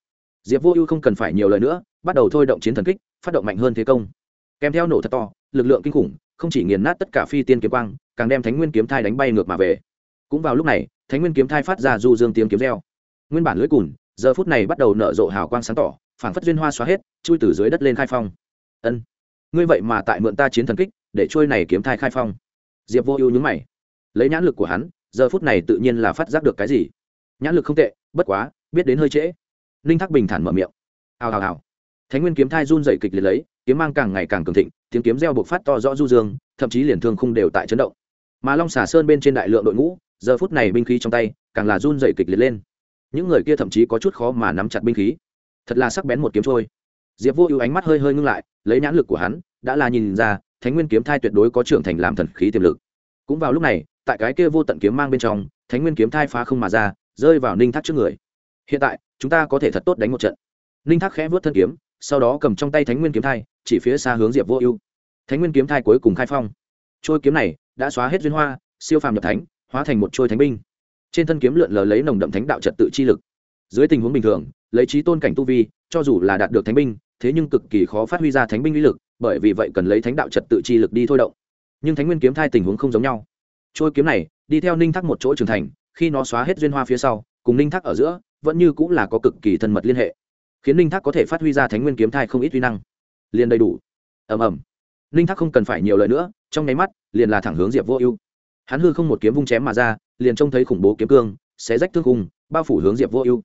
Diệp vô ưu không cần phải nhiều lời nữa, bắt đầu thôi động chiến thần kích, phát động mạnh hơn thế công kèm theo nổ thật to, lực lượng kinh khủng, không chỉ nghiền nát tất cả phi tiên kiếm quang, càng đem thánh nguyên kiếm thai đánh bay ngược mà về. Cũng vào lúc này, thánh nguyên kiếm thai phát ra du dương tiếng kiếm reo. Nguyên bản lưới cùn, giờ phút này bắt đầu nở rộ hào quang sáng tỏ phản phất duyên hoa xóa hết, chui từ dưới đất lên khai phong. Ân, ngươi vậy mà tại mượn ta chiến thần kích, để trôi này kiếm thai khai phong. Diệp vô ưu nhúng mày. Lấy nhãn lực của hắn, giờ phút này tự nhiên là phát giác được cái gì. Nhãn lực không tệ, bất quá, biết đến hơi trễ. Ninh thác bình thản mở miệng. Hào hào hào. Thánh nguyên kiếm thai run dậy kịch liệt lấy kiếm mang càng ngày càng cường thịnh, tiếng kiếm reo buộc phát to rõ du dương, thậm chí liền thương khung đều tại chấn động. Mà long xà sơn bên trên đại lượng đội ngũ, giờ phút này binh khí trong tay, càng là run dày kịch liệt lên. Những người kia thậm chí có chút khó mà nắm chặt binh khí. Thật là sắc bén một kiếm trôi. Diệp vô ưu ánh mắt hơi hơi ngưng lại, lấy nhãn lực của hắn, đã là nhìn ra, thánh nguyên kiếm thai tuyệt đối có trưởng thành làm thần khí tiềm lực. Cũng vào lúc này, tại cái kia vô tận kiếm mang bên trong, thánh nguyên kiếm thai phá không mà ra, rơi vào ninh thác trước người. Hiện tại, chúng ta có thể thật tốt đánh một trận. Ninh thác khẽ vớt thân kiếm, sau đó cầm trong tay thánh nguyên kiếm thai chỉ phía xa hướng diệp vô ưu. Thánh nguyên kiếm thai cuối cùng khai phong. Trôi kiếm này đã xóa hết duyên hoa, siêu phàm nhập thánh, hóa thành một trôi thánh binh. Trên thân kiếm lượn lờ lấy nồng đậm thánh đạo trật tự chi lực. Dưới tình huống bình thường, lấy trí tôn cảnh tu vi, cho dù là đạt được thánh binh, thế nhưng cực kỳ khó phát huy ra thánh binh uy lực, bởi vì vậy cần lấy thánh đạo trật tự chi lực đi thôi động. Nhưng thánh nguyên kiếm thai tình huống không giống nhau. Trôi kiếm này đi theo ninh thác một chỗ trưởng thành, khi nó xóa hết duyên hoa phía sau, cùng ninh thác ở giữa, vẫn như cũng là có cực kỳ thân mật liên hệ, khiến ninh thác có thể phát huy ra thánh nguyên kiếm thai không ít uy năng liền đầy đủ. Ầm ầm. Ninh thác không cần phải nhiều lời nữa, trong nháy mắt, liền là thẳng hướng diệp vô ưu. Hắn hư không một kiếm vung chém mà ra, liền trông thấy khủng bố kiếm cương, xé rách thương cung bao phủ hướng diệp vô ưu.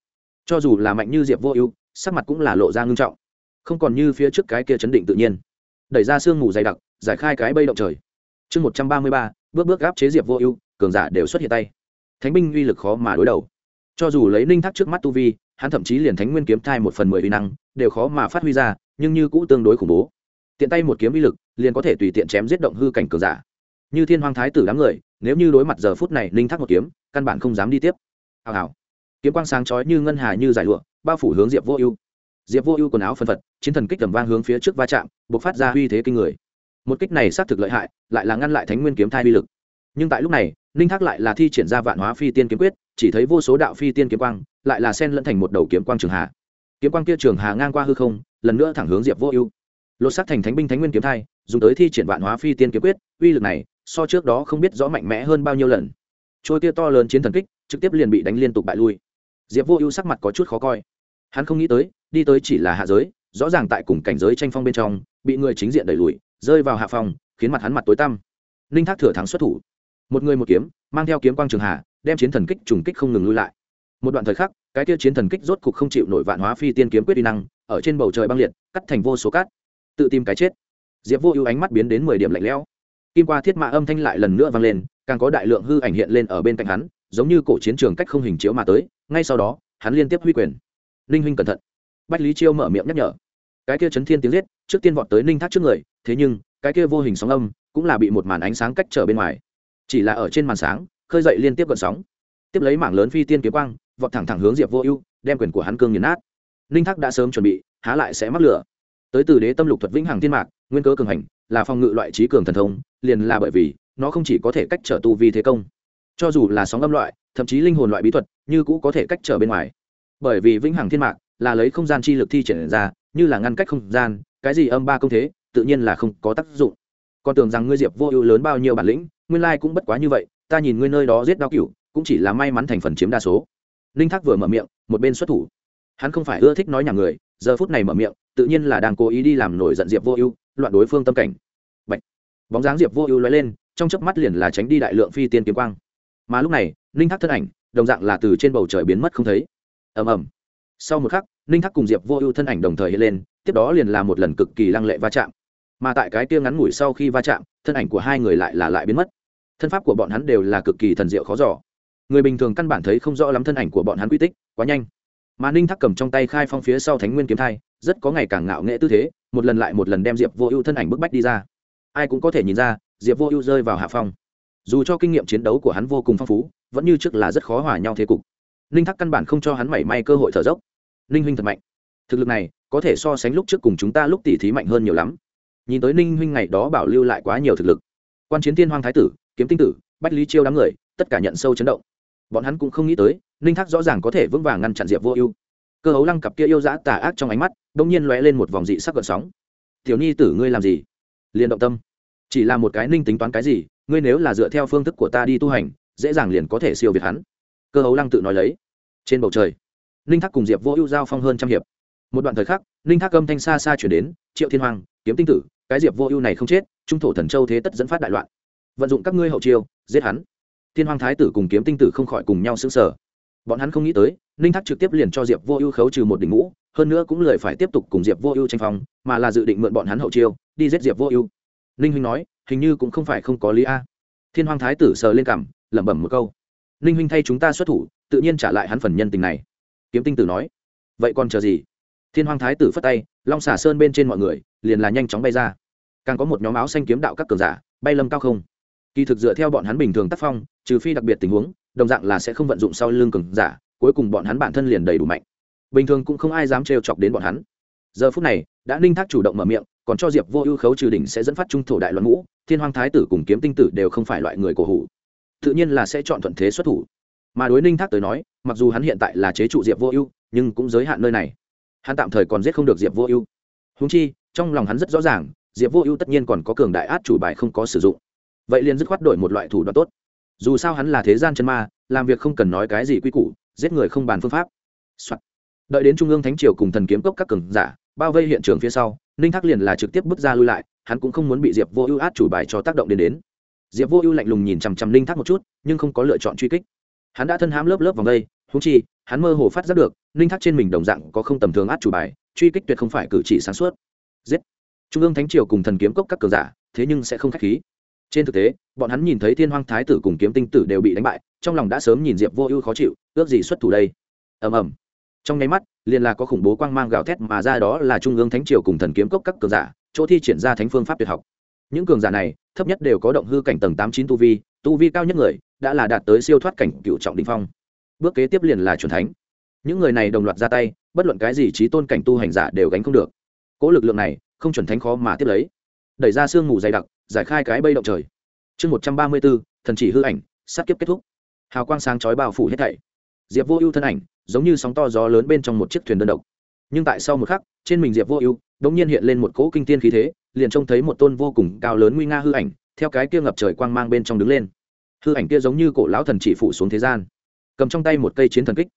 Cho dù là mạnh như diệp vô ưu, sắc mặt cũng là lộ ra ngưng trọng. Không còn như phía trước cái kia chấn định tự nhiên. Đẩy ra sương mù dày đặc, giải khai cái bây động trời. Chương một trăm ba mươi ba, bước bước gáp chế diệp vô ưu, cường giả đều xuất hiện tay. Thánh binh uy lực khó mà đối đầu. Cho dù lấy ninh thác trước mắt tu vi, hắn thậm chí liền thánh nguyên kiếm thai một phần mười uy năng, đều khó mà phát huy ra nhưng như cũ tương đối khủng bố. Tiện tay một kiếm uy lực, liền có thể tùy tiện chém giết động hư cảnh cường giả. Như thiên hoàng thái tử đám người, nếu như đối mặt giờ phút này ninh thác một kiếm, căn bản không dám đi tiếp. Hào hào. Kiếm quang sáng chói như ngân hà như giải lụa, bao phủ hướng diệp vô ưu. Diệp vô ưu quần áo phân phật, chiến thần kích tầm vang hướng phía trước va chạm b ộ c phát ra uy thế kinh người. Một kích này xác thực lợi hại, lại là ngăn lại thánh nguyên kiếm thai uy lực. Nhưng tại lúc này, ninh thác lại là thi triển ra vạn hóa phi tiên kiếm quyết, chỉ thấy vô số đạo phi tiên kiếm quang, lại là sen lẫn thành một đầu kiếm quang trường hà. Kiếm quang kia trường hà ngang qua hư không lần nữa thẳng hướng diệp vô ưu. Lột xác thành thánh binh thánh nguyên kiếm thai, dùng tới thi triển vạn hóa phi tiên kiếm quyết, uy lực này, so trước đó không biết rõ mạnh mẽ hơn bao nhiêu lần. Trôi tia to lớn chiến thần kích, trực tiếp liền bị đánh liên tục bại lui. Diệp vô ưu sắc mặt có chút khó coi. Hắn không nghĩ tới, đi tới chỉ là hạ giới, rõ ràng tại cùng cảnh giới tranh phong bên trong, bị người chính diện đẩy lùi, rơi vào hạ phòng, khiến mặt hắn mặt tối tăm. Ninh thác thừa thắng xuất thủ. Một người một kiếm, mang theo kiếm quang trường hạ, đem chiến thần kích trùng kích không ngừng lui lại một đoạn thời khắc, cái kia chiến thần kích rốt cục không chịu nổi vạn hóa phi tiên kiếm quyết uy năng, ở trên bầu trời băng liệt, cắt thành vô số cát. Tự tìm cái chết. Diệp vô ưu ánh mắt biến đến mười điểm lạnh lẽo. Kim qua thiết mã âm thanh lại lần nữa vang lên, càng có đại lượng hư ảnh hiện lên ở bên cạnh hắn, giống như cổ chiến trường cách không hình chiếu mà tới, ngay sau đó, hắn liên tiếp huy quyền. Ninh huynh cẩn thận. Bách lý chiêu mở miệng nhắc nhở. Cái kia chấn thiên tiếng giết, trước tiên vọt tới ninh thác trước người, thế nhưng, cái kia vô hình sóng âm cũng là bị một màn ánh sáng cách trở bên ngoài. Chỉ là ở trên màn sáng, khơi dậy liên tiếp gợn sóng. Tiếp lấy mảng lớn phi tiên kiếm quang vọt thẳng thẳng hướng diệp vô ưu, đem quyền của hắn cương nghiền nát. Ninh thác đã sớm chuẩn bị, há lại sẽ mắc lửa. Tới từ đế tâm lục thuật vĩnh hằng thiên mạc, nguyên cơ cường hành, là phòng ngự loại trí cường thần thông, liền là bởi vì, nó không chỉ có thể cách trở tu vi thế công, cho dù là sóng âm loại, thậm chí linh hồn loại bí thuật, như cũ có thể cách trở bên ngoài. Bởi vì vĩnh hằng thiên mạc là lấy không gian chi lực thi triển ra, như là ngăn cách không gian, cái gì âm ba công thế, tự nhiên là không có tác dụng. Còn tưởng rằng ngươi diệp vô ưu lớn bao nhiêu bản lĩnh, nguyên lai cũng bất quá như vậy, ta nhìn ngươi nơi đó giết đao cửu, cũng chỉ là may mắn thành phần chiếm đa số ninh thác vừa mở miệng, một bên xuất thủ. Hắn không phải ưa thích nói nhà người, giờ phút này mở miệng, tự nhiên là đang cố ý đi làm nổi giận diệp vô ưu, loạn đối phương tâm cảnh. Bạch. bóng dáng diệp vô ưu lóe lên, trong chớp mắt liền là tránh đi đại lượng phi tiên kiếm quang. Mà lúc này, ninh thác thân ảnh, đồng dạng là từ trên bầu trời biến mất không thấy. Ầm ầm. Sau một khắc, ninh thác cùng diệp vô ưu thân ảnh đồng thời hiện lên, tiếp đó liền là một lần cực kỳ lăng lệ va chạm. Mà tại cái kia ngắn ngủi sau khi va chạm, thân ảnh của hai người lại là lại biến mất. Thân pháp của bọn hắn đều là cực kỳ thần diệu khó giỏ người bình thường căn bản thấy không rõ lắm thân ảnh của bọn hắn quy tích, quá nhanh. Mà ninh thác cầm trong tay khai phong phía sau thánh nguyên kiếm thai, rất có ngày càng ngạo nghệ tư thế, một lần lại một lần đem diệp vô ưu thân ảnh bức bách đi ra. Ai cũng có thể nhìn ra, diệp vô ưu rơi vào hạ phong. Dù cho kinh nghiệm chiến đấu của hắn vô cùng phong phú, vẫn như trước là rất khó hòa nhau thế cục. Ninh thác căn bản không cho hắn mảy may cơ hội thở dốc. Ninh huynh thật mạnh. Thực lực này, có thể so sánh lúc trước cùng chúng ta lúc tỉ thí mạnh hơn nhiều lắm. Nhìn tới ninh huynh ngày đó bảo lưu lại quá nhiều thực lực. Quan chiến thiên hoàng thái tử, kiếm tinh tử, bách lý chiêu đám người, tất cả nhận sâu chấn động bọn hắn cũng không nghĩ tới, ninh thác rõ ràng có thể vững vàng ngăn chặn diệp vô ưu. Cơ hấu lăng cặp kia yêu dã tà ác trong ánh mắt đ ỗ n g nhiên lóe lên một vòng dị sắc gợn sóng. Tiểu nhi tử, ngươi làm gì? Liền động tâm. Chỉ là một cái ninh tính toán cái gì, ngươi nếu là dựa theo phương thức của ta đi tu hành, dễ dàng liền có thể siêu việt hắn. Cơ hấu lăng tự nói lấy. Trên bầu trời, ninh thác cùng diệp vô ưu giao phong hơn trăm hiệp. Một đoạn thời khắc, ninh thác âm thanh xa xa chuyển đến, triệu thiên hoàng, kiếm tinh tử, cái diệp vô ưu này không chết, trung thổ thần châu thế tất dẫn phát đại loạn. Vận dụng các ngươi hậu chiêu, giết hắn thiên hoàng thái tử cùng kiếm tinh tử không khỏi cùng nhau xứng sở bọn hắn không nghĩ tới ninh thác trực tiếp liền cho diệp vô ưu khấu trừ một đỉnh ngũ hơn nữa cũng lời phải tiếp tục cùng diệp vô ưu tranh phòng, mà là dự định mượn bọn hắn hậu chiêu đi giết diệp vô ưu. Ninh huynh nói hình như cũng không phải không có lý a. Thiên hoàng thái tử sờ lên cằm lẩm bẩm một câu. Ninh huynh thay chúng ta xuất thủ tự nhiên trả lại hắn phần nhân tình này. Kiếm tinh tử nói vậy còn chờ gì? Thiên hoàng thái tử phất tay long xả sơn bên trên mọi người liền là nhanh chóng bay ra. Càng có một nhóm áo xanh kiếm đạo các cường giả bay lâm cao không kỳ thực dựa theo bọn hắn bình thường tác phong, trừ phi đặc biệt tình huống, đồng dạng là sẽ không vận dụng sau lưng cường giả, cuối cùng bọn hắn bản thân liền đầy đủ mạnh. Bình thường cũng không ai dám trêu chọc đến bọn hắn. Giờ phút này, đã ninh thác chủ động mở miệng, còn cho diệp vô ưu khấu trừ đỉnh sẽ dẫn phát trung thổ đại loạn ngũ, thiên hoàng thái tử cùng kiếm tinh tử đều không phải loại người cổ hủ. Tự nhiên là sẽ chọn thuận thế xuất thủ. Mà đối ninh thác tới nói, mặc dù hắn hiện tại là chế trụ diệp vô ưu, nhưng cũng giới hạn nơi này. Hắn tạm thời còn giết không được diệp vô ưu. Húng chi, trong lòng hắn rất rõ ràng, diệp vô ưu tất nhiên còn có cường đại át chủ bài không có sử dụng vậy liền dứt khoát đổi một loại thủ đoạn tốt. Dù sao hắn là thế gian chân ma, làm việc không cần nói cái gì quy củ, giết người không bàn phương pháp、Soạn. đợi đến trung ương thánh triều cùng thần kiếm cốc các cường giả bao vây hiện trường phía sau, ninh thác liền là trực tiếp bước ra lui lại, hắn cũng không muốn bị diệp vô ưu át chủ bài cho tác động đến đến. Diệp vô ưu lạnh lùng nhìn chằm chằm ninh thác một chút, nhưng không có lựa chọn truy kích. Hắn đã thân hám lớp lớp vòng đây húng chi, hắn mơ hồ phát giác được, ninh thác trên mình đồng dạng có không tầm thường át chủ bài, truy kích tuyệt không phải cử chỉ sáng suốt. Giết. Trung ương thánh triều cùng thần kiếm cốc các cường giả, thế nhưng sẽ không k h á c h khí trên thực tế, bọn hắn nhìn thấy thiên hoang thái tử cùng kiếm tinh tử đều bị đánh bại, trong lòng đã sớm nhìn diệp vô ưu khó chịu, ước gì xuất thủ đây. Ầm ầm. Trong nháy mắt, liền là có khủng bố quang mang gào thét mà ra đó là trung ương thánh triều cùng thần kiếm cốc các cường giả, chỗ thi triển ra thánh phương pháp tuyệt học. Những cường giả này, thấp nhất đều có động hư cảnh tầng tám chín tu vi tu vi cao nhất người, đã là đạt tới siêu thoát cảnh cựu trọng đình phong. Bước kế tiếp liền là c thánh. Những người này đồng loạt ra tay, bất luận cái gì trí tôn cảnh tu hành giả đều gánh không được. Cỗ lực lượng này, không chuẩn thánh khó mà tiếp lấy. Đẩy ra sương mù dày đặc giải khai cái bây động trời. Chương một trăm ba mươi bốn thần chỉ hư ảnh, sát kiếp kết thúc. Hào quang sáng chói bao phủ hết thảy. Diệp vô ưu thân ảnh, giống như sóng to gió lớn bên trong một chiếc thuyền đơn độc. Nhưng tại sau một khắc, trên mình diệp vô ưu đ ỗ n g nhiên hiện lên một cỗ kinh tiên khí thế, liền trông thấy một tôn vô cùng cao lớn nguy nga hư ảnh, theo cái kia ngập trời quang mang bên trong đứng lên. Hư ảnh kia giống như cổ lão thần chỉ phụ xuống thế gian. Cầm trong tay một cây chiến thần kích.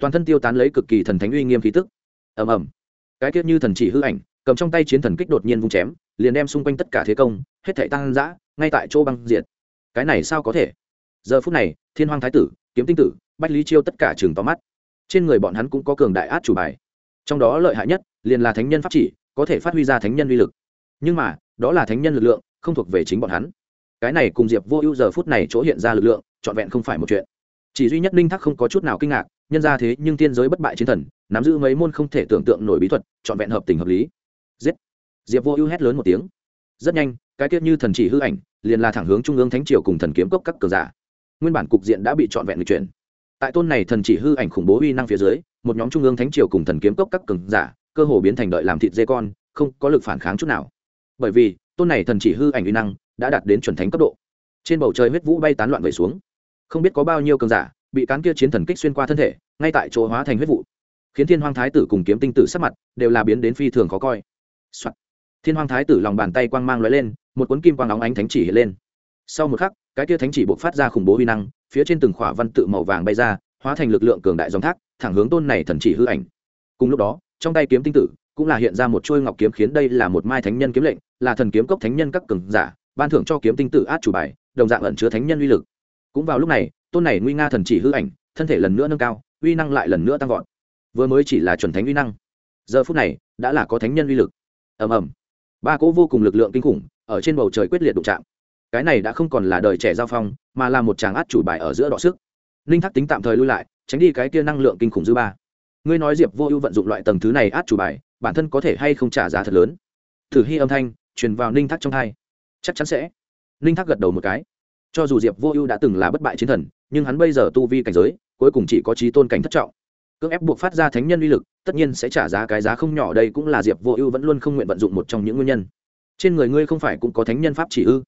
Toàn thân tiêu tán lấy cực kỳ thần thánh uy nghiêm khí tức. Ầm ầm. Cái kia như thần chỉ hư ảnh cầm trong tay chiến thần kích đột nhiên vung chém, liền đem xung quanh tất cả thế công, hết thảy tăng dã, ngay tại chỗ băng diệt. Cái này sao có thể? Giờ phút này, thiên hoàng thái tử, kiếm tinh tử, bách lý chiêu tất cả trường tóm mắt. Trên người bọn hắn cũng có cường đại át chủ bài. Trong đó lợi hại nhất, liền là thánh nhân pháp chỉ, có thể phát huy ra thánh nhân uy lực. Nhưng mà, đó là thánh nhân lực lượng, không thuộc về chính bọn hắn. Cái này cùng diệp vô ưu giờ phút này chỗ hiện ra lực lượng, trọn vẹn không phải một chuyện. Chỉ duy nhất linh thắc không có chút nào kinh ngạc, nhân ra thế nhưng tiên giới bất bại chiến thần, nắm giữ mấy môn không thể tưởng tượng nổi bí thuật, trọn vẹn hợp tình hợp lý diệp vô ưu hét lớn một tiếng rất nhanh cái tiết như thần chỉ hư ảnh liền là thẳng hướng trung ương thánh triều cùng thần kiếm cốc các cường giả nguyên bản cục diện đã bị trọn vẹn lịch chuyển tại tôn này thần chỉ hư ảnh khủng bố uy năng phía dưới một nhóm trung ương thánh triều cùng thần kiếm cốc các cường giả cơ hồ biến thành đợi làm thịt dê con không có lực phản kháng chút nào bởi vì tôn này thần chỉ hư ảnh uy năng đã đạt đến chuẩn thánh cấp độ trên bầu trời huyết vũ bay tán loạn về xuống không biết có bao nhiêu cường giả bị cán kia chiến thần kích xuyên qua thân thể ngay tại chỗ hóa thành huyết vụ khiến thiên hoàng thái tử cùng kiếm tinh tử sắc mặt đều là biến đến phi thường khó coi、Soạn thiên hoàng thái tử lòng bàn tay quang mang lóe lên, một cuốn kim quang óng ánh thánh chỉ hiện lên. Sau một khắc, cái kia thánh chỉ buộc phát ra khủng bố huy năng, phía trên từng khỏa văn tự màu vàng bay ra, hóa thành lực lượng cường đại dòng thác, thẳng hướng tôn này thần chỉ hư ảnh. Cùng lúc đó, trong tay kiếm tinh tử cũng là hiện ra một chuôi ngọc kiếm khiến đây là một mai thánh nhân kiếm lệnh, là thần kiếm cốc thánh nhân các cường giả, ban thưởng cho kiếm tinh tử át chủ bài, đồng dạng ẩn chứa thánh nhân uy lực. Cũng vào lúc này, tôn này nguy nga thần chỉ hư ảnh, thân thể lần nữa nâng cao, uy năng lại lần nữa tăng vọt. Vừa mới chỉ là chuẩn thánh uy năng, giờ phút này đã là có thánh nhân uy lực. Ầm ầm ba cỗ vô cùng lực lượng kinh khủng ở trên bầu trời quyết liệt đụng chạm. Cái này đã không còn là đời trẻ giao phong, mà là một tràng át chủ bài ở giữa đọ sức. Ninh thác tính tạm thời lui lại, tránh đi cái kia năng lượng kinh khủng dư ba. Ngươi nói diệp vô ưu vận dụng loại tầng thứ này át chủ bài, bản thân có thể hay không trả giá thật lớn? Thử hy âm thanh truyền vào ninh thác trong thai chắc chắn sẽ. Ninh thác gật đầu một cái. Cho dù diệp vô ưu đã từng là bất bại chiến thần, nhưng hắn bây giờ tu vi cảnh giới, cuối cùng chỉ có trí tôn cảnh thất trọng. Cưỡng ép buộc phát ra thánh nhân uy lực tất nhiên sẽ trả giá cái giá không nhỏ, đây cũng là diệp vô ưu vẫn luôn không nguyện vận dụng một trong những nguyên nhân. Trên người ngươi không phải cũng có thánh nhân pháp chỉ ư?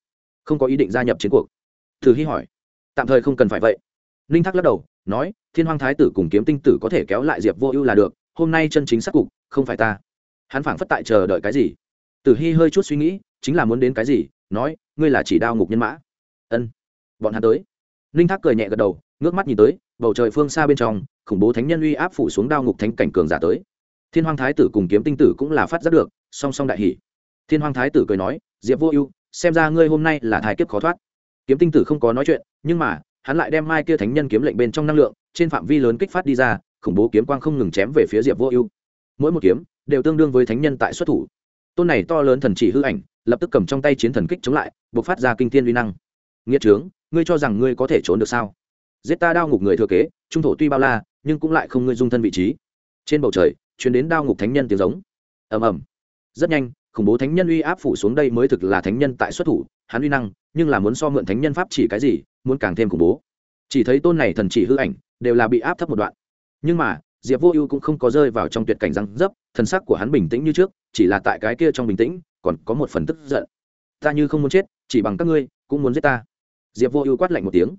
Không có ý định gia nhập chiến cuộc. Thử hy hỏi. Tạm thời không cần phải vậy. Ninh thác lắc đầu, nói, thiên hoàng thái tử cùng kiếm tinh tử có thể kéo lại diệp vô ưu là được, hôm nay chân chính sắc cục, không phải ta. Hắn phảng phất tại chờ đợi cái gì? Tử hy hơi chút suy nghĩ, chính là muốn đến cái gì, nói, ngươi là chỉ đao ngục nhân mã. Ân. Bọn hắn tới. Ninh thác cười nhẹ gật đầu, ngước mắt nhìn tới bầu trời phương xa bên trong, khủng bố thánh nhân uy áp phủ xuống đao ngục thánh cảnh cường giả tới. Thiên hoàng thái tử cùng kiếm tinh tử cũng là phát giác được, song song đại hỷ thiên hoàng thái tử cười nói, diệp vô ưu, xem ra ngươi hôm nay là thái kiếp khó thoát. Kiếm tinh tử không có nói chuyện, nhưng mà, hắn lại đem mai kia thánh nhân kiếm lệnh bên trong năng lượng, trên phạm vi lớn kích phát đi ra, khủng bố kiếm quang không ngừng chém về phía diệp vô ưu. Mỗi một kiếm, đều tương đương với thánh nhân tại xuất thủ. Tôn này to lớn thần chỉ hư ảnh, lập tức cầm trong tay chiến thần kích chống lại buộc phát ra kinh thiên uy năng. Nghĩa trướng, ngươi cho rằng ngươi có thể trốn được sao? Giết ta đao ngục người thừa kế, trung thổ tuy bao la, nhưng cũng lại không ngươi dung thân vị trí. Trên bầu trời chuyển đến đao ngục thánh nhân tiếng giống. Ầm ầm. Rất nhanh, khủng bố thánh nhân uy áp phủ xuống đây mới thực là thánh nhân tại xuất thủ, hắn uy năng, nhưng là muốn so mượn thánh nhân pháp chỉ cái gì, muốn càng thêm khủng bố. Chỉ thấy tôn này thần chỉ hư ảnh, đều là bị áp thấp một đoạn. Nhưng mà, diệp vô ưu cũng không có rơi vào trong tuyệt cảnh răng dấp, thần sắc của hắn bình tĩnh như trước, chỉ là tại cái kia trong bình tĩnh, còn có một phần tức giận. Ta như không muốn chết, chỉ bằng các ngươi, cũng muốn giết ta. Diệp vô ưu quát lạnh một tiếng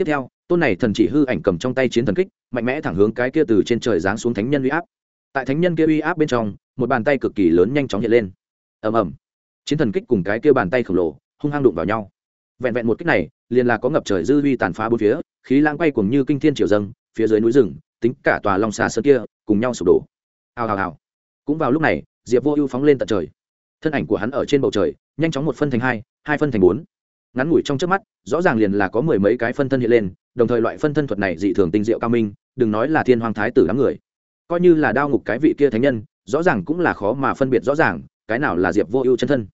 tiếp theo, tôn này thần chỉ hư ảnh cầm trong tay chiến thần kích, mạnh mẽ thẳng hướng cái kia từ trên trời giáng xuống thánh nhân uy áp. Tại thánh nhân kia uy áp bên trong, một bàn tay cực kỳ lớn nhanh chóng hiện lên. Ầm ầm. Chiến thần kích cùng cái kia bàn tay khổng lồ, hung hăng đụng vào nhau. Vẹn vẹn một kích này, liền là có ngập trời dư uy tàn phá bốn phía, khí lãng quay cùng như kinh thiên triều dâng, phía dưới núi rừng, tính cả tòa long xà sơn kia, cùng nhau sụp đổ. Hào hào hào. Cũng vào lúc này, diệp vô ưu phóng lên tận trời. Thân ảnh của hắn ở trên bầu trời, nhanh chóng một phân thành hai hai phân thành bốn ngắn ngủi trong trước mắt, rõ ràng liền là có mười mấy cái phân thân hiện lên, đồng thời loại phân thân thuật này dị thường tinh diệu cao minh, đừng nói là thiên hoàng thái tử đám người. Coi như là đao ngục cái vị kia thánh nhân, rõ ràng cũng là khó mà phân biệt rõ ràng, cái nào là diệp vô ưu chân thân.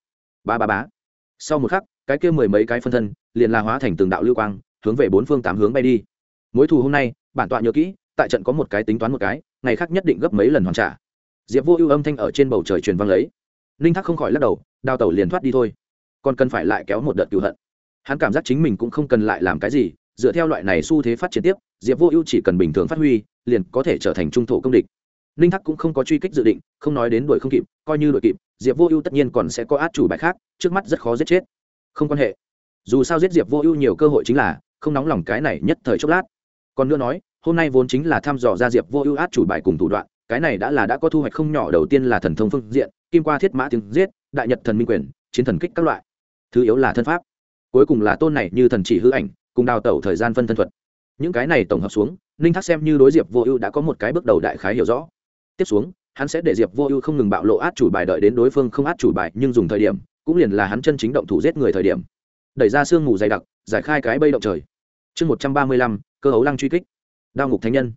Ba ba bá sau một khắc, cái kia mười mấy cái phân thân liền là hóa thành từng đạo lưu quang, hướng về bốn phương tám hướng bay đi. Mối thù hôm nay, bản tọa nhớ kỹ, tại trận có một cái tính toán một cái, ngày khác nhất định gấp mấy lần hoàn trả. Diệp vô ưu âm thanh ở trên bầu trời truyền vang lấy. Ninh thác không khỏi lắc đầu đào tẩu liền thoát đi thôi. Còn cần phải lại kéo một đợt cựu hận hắn cảm giác chính mình cũng không cần lại làm cái gì, dựa theo loại này xu thế phát triển tiếp, diệp vô ưu chỉ cần bình thường phát huy, liền có thể trở thành trung thổ công địch. Ninh thắc cũng không có truy kích dự định, không nói đến đuổi không kịp, coi như đuổi kịp, diệp vô ưu tất nhiên còn sẽ có át chủ bài khác, trước mắt rất khó giết chết. Không quan hệ. Dù sao giết diệp vô ưu nhiều cơ hội chính là, không nóng lòng cái này nhất thời chốc lát. Còn nữa nói, hôm nay vốn chính là thăm dò ra diệp vô ưu át chủ bài cùng thủ đoạn, cái này đã là đã có thu hoạch không nhỏ, đầu tiên là thần thông phương diện, kim qua thiết mã tiếng giết, đại nhật thần minh quyền, chiến thần kích các loại. Thứ yếu là thân pháp cuối cùng là tôn này như thần chỉ hư ảnh, cùng đào tẩu thời gian phân thân thuật. Những cái này tổng hợp xuống, ninh thác xem như đối diệp vô ưu đã có một cái bước đầu đại khái hiểu rõ. Tiếp xuống, hắn sẽ để diệp vô ưu không ngừng bạo lộ át chủ bài đợi đến đối phương không át chủ bài nhưng dùng thời điểm, cũng liền là hắn chân chính động thủ giết người thời điểm. Đẩy ra sương mù dày đặc, giải khai cái bây động trời. Chương một trăm ba mươi lăm, cơ hấu lăng truy kích. Đao ngục thánh nhân.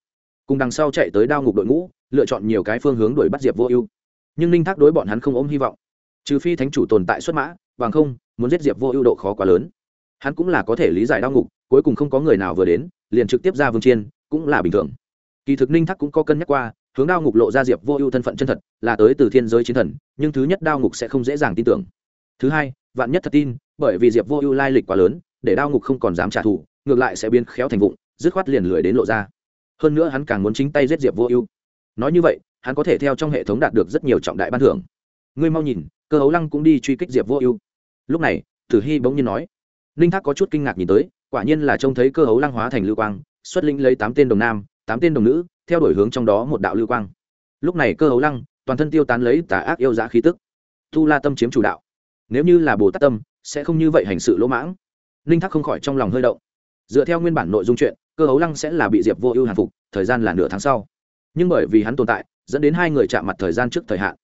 Cùng đằng sau chạy tới đao ngục đội ngũ, lựa chọn nhiều cái phương hướng đuổi bắt diệp vô ưu. Nhưng ninh thác đối bọn hắn không ôm hy vọng. Trừ phi thánh chủ tồn tại xuất mã bằng không, muốn giết diệp vô ưu độ khó quá lớn. Hắn cũng là có thể lý giải đau ngục, cuối cùng không có người nào vừa đến, liền trực tiếp ra vương chiên, cũng là bình thường. Kỳ thực ninh thác cũng có cân nhắc qua, hướng đao ngục lộ ra diệp vô ưu thân phận chân thật, là tới từ thiên giới chiến thần, nhưng thứ nhất đao ngục sẽ không dễ dàng tin tưởng. Thứ hai, vạn nhất thật tin, bởi vì diệp vô ưu lai lịch quá lớn, để đao ngục không còn dám trả thù, ngược lại sẽ biến khéo thành vụng, dứt khoát liền lười đến lộ ra. Hơn nữa hắn càng muốn chính tay giết diệp vô ưu. Nói như vậy, hắn có thể theo trong hệ thống đạt được rất nhiều trọng đại ban thưởng. Ngươi mau nhìn, cơ hấu lăng cũng đi truy kích diệp vô ưu lúc này, tử hy bỗng nhiên nói. Ninh thác có chút kinh ngạc nhìn tới, quả nhiên là trông thấy cơ hấu lăng hóa thành lưu quang, xuất linh lấy tám tên đồng nam, tám tên đồng nữ, theo đuổi hướng trong đó một đạo lưu quang. Lúc này cơ hấu lăng, toàn thân tiêu tán lấy tà ác yêu giá khí tức. Tu la tâm chiếm chủ đạo. Nếu như là bồ tát tâm, sẽ không như vậy hành sự lỗ mãng. Ninh thác không khỏi trong lòng hơi động. Dựa theo nguyên bản nội dung chuyện, cơ hấu lăng sẽ là bị diệp vô ưu hàn phục, thời gian là nửa tháng sau. Nhưng bởi vì hắn tồn tại, dẫn đến hai người chạm mặt thời gian trước thời hạn.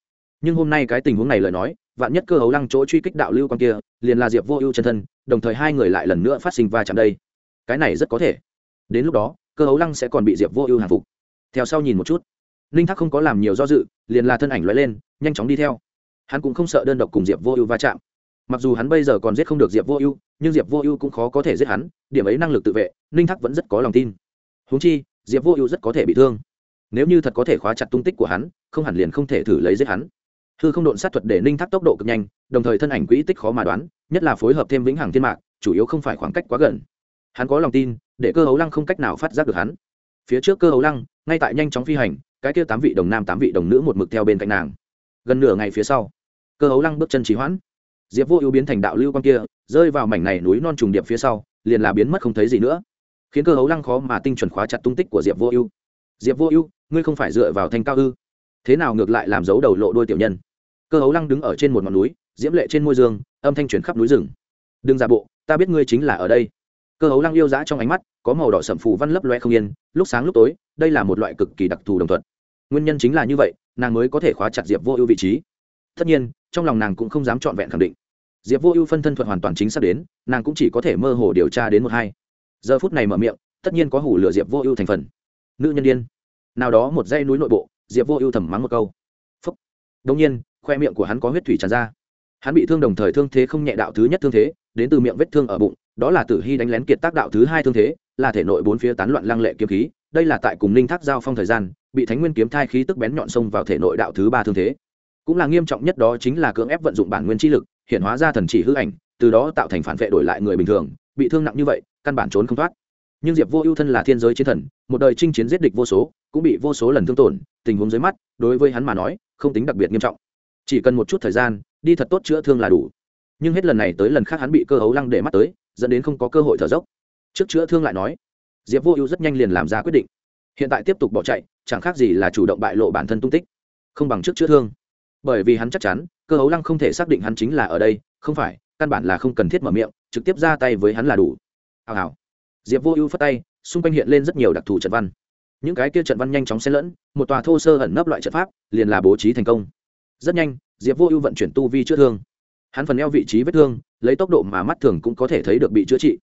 Nhưng hôm nay cái tình huống này lời nói vạn nhất cơ hấu lăng chỗ truy kích đạo lưu quan kia, liền là diệp vô ưu chân thân, đồng thời hai người lại lần nữa phát sinh va chạm đây. Cái này rất có thể. Đến lúc đó, cơ hấu lăng sẽ còn bị diệp vô ưu hàng phục. Theo sau nhìn một chút. Ninh thác không có làm nhiều do dự, liền là thân ảnh loại lên, nhanh chóng đi theo. Hắn cũng không sợ đơn độc cùng diệp vô ưu va chạm. Mặc dù hắn bây giờ còn giết không được diệp vô ưu, nhưng diệp vô ưu cũng khó có thể giết hắn, điểm ấy năng lực tự vệ ninh thác vẫn rất có lòng tin. Húng chi, diệp vô ưu rất có thể bị thương. Nếu như thật có thể khóa chặt tung tích của hắn, không hẳn liền không thể thử lấy giết hắn hư không độn sát thuật để ninh thác tốc độ cực nhanh, đồng thời thân ảnh quỹ tích khó mà đoán, nhất là phối hợp thêm vĩnh hằng thiên mạc, chủ yếu không phải khoảng cách quá gần. Hắn có lòng tin, để cơ hấu lăng không cách nào phát giác được hắn. Phía trước cơ hấu lăng, ngay tại nhanh chóng phi hành, cái kia tám vị đồng nam tám vị đồng nữ một mực theo bên cạnh nàng. Gần nửa ngày phía sau, cơ hấu lăng bước chân trì hoãn. Diệp vô ưu biến thành đạo lưu quan kia, rơi vào mảnh này núi non trùng điệp phía sau, liền là biến mất không thấy gì nữa. Khiến cơ hấu lăng khó mà tinh chuẩn khóa chặt tung tích của diệp vô ưu. Diệp vô ưu, ngươi không phải dựa vào thanh cao ư? Thế nào ngược lại làm dấu đầu lộ đôi tiểu nhân? Cơ hấu lăng đứng ở trên một ngọn núi, diễm lệ trên môi dương, âm thanh chuyển khắp núi rừng. Đừng giả bộ, ta biết ngươi chính là ở đây. Cơ hấu lăng yêu dã trong ánh mắt, có màu đỏ sậm phù văn lấp loe không yên, lúc sáng lúc tối, đây là một loại cực kỳ đặc thù đồng thuận. Nguyên nhân chính là như vậy, nàng mới có thể khóa chặt diệp vô ưu vị trí. Tất nhiên, trong lòng nàng cũng không dám trọn vẹn khẳng định. Diệp vô ưu phân thân thuật hoàn toàn chính xác đến, nàng cũng chỉ có thể mơ hồ điều tra đến một hai. Giờ phút này mở miệng, tất nhiên có hủ lửa diệp vô ưu thành phần. Nữ nhân đ i ê n nào đó một dây núi nội bộ diệp vô ưu thầm mắng một câu. Phúc. Đông nhiên, khoe miệng của hắn có huyết thủy tràn ra. Hắn bị thương đồng thời thương thế không nhẹ đạo thứ nhất thương thế, đến từ miệng vết thương ở bụng, đó là tử hy đánh lén kiệt tác đạo thứ hai thương thế, là thể nội bốn phía tán loạn lăng lệ kiếm khí, đây là tại cùng ninh thác giao phong thời gian, bị thánh nguyên kiếm thai khí tức bén nhọn xông vào thể nội đạo thứ ba thương thế. Cũng là nghiêm trọng nhất đó chính là cưỡng ép vận dụng bản nguyên chi lực, hiện hóa ra thần chỉ hư ảnh, từ đó tạo thành phản vệ đổi lại người bình thường, bị thương nặng như vậy, căn bản trốn không thoát nhưng diệp vô ưu thân là thiên giới chiến thần, một đời chinh chiến giết địch vô số, cũng bị vô số lần thương tổn, tình huống dưới mắt, đối với hắn mà nói, không tính đặc biệt nghiêm trọng. Chỉ cần một chút thời gian, đi thật tốt chữa thương là đủ. Nhưng hết lần này tới lần khác hắn bị cơ hấu lăng để mắt tới, dẫn đến không có cơ hội thở dốc. Trước chữa thương lại nói, diệp vô ưu rất nhanh liền làm ra quyết định. Hiện tại tiếp tục bỏ chạy, chẳng khác gì là chủ động bại lộ bản thân tung tích. Không bằng trước chữa thương. Bởi vì hắn chắc chắn, cơ hấu lăng không thể xác định hắn chính là ở đây, không phải, căn bản là không cần thiết mở miệng, trực tiếp ra tay với hắn là đủ. Hào hào diệp vô ưu phất tay xung quanh hiện lên rất nhiều đặc thù trận văn những cái kia trận văn nhanh chóng xen lẫn một tòa thô sơ ẩn nấp loại trận pháp liền là bố trí thành công rất nhanh diệp vô ưu vận chuyển tu vi chữa thương hắn phần eo vị trí vết thương lấy tốc độ mà mắt thường cũng có thể thấy được bị chữa trị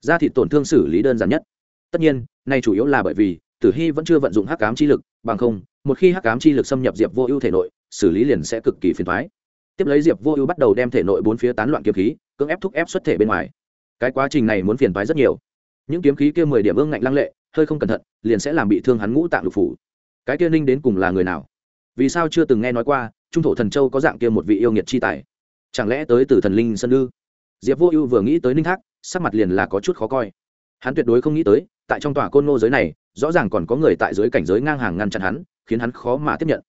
da thịt tổn thương xử lý đơn giản nhất tất nhiên nay chủ yếu là bởi vì tử hy vẫn chưa vận dụng hắc cám chi lực bằng không một khi hắc cám chi lực xâm nhập diệp vô ưu thể nội xử lý liền sẽ cực kỳ phiền thoái tiếp lấy diệp vô ưu bắt đầu đem thể nội bốn phía tán loạn kiếm khí cưỡng ép thúc ép xuất thể bên ngoài cái quá trình này muốn phiền thoái rất nhiều những kiếm khí kia mười điểm ương ngạnh lăng lệ, hơi không cẩn thận, liền sẽ làm bị thương hắn ngũ tạng lục phủ. Cái kia ninh đến cùng là người nào? Vì sao chưa từng nghe nói qua, trung thổ thần châu có dạng kia một vị yêu nghiệt chi tài? Chẳng lẽ tới từ thần linh sân ư? Diệp vô ưu vừa nghĩ tới ninh thác, sắc mặt liền là có chút khó coi. Hắn tuyệt đối không nghĩ tới, tại trong tòa côn ngô giới này, rõ ràng còn có người tại giới cảnh giới ngang hàng ngăn chặn hắn, khiến hắn khó mà tiếp nhận.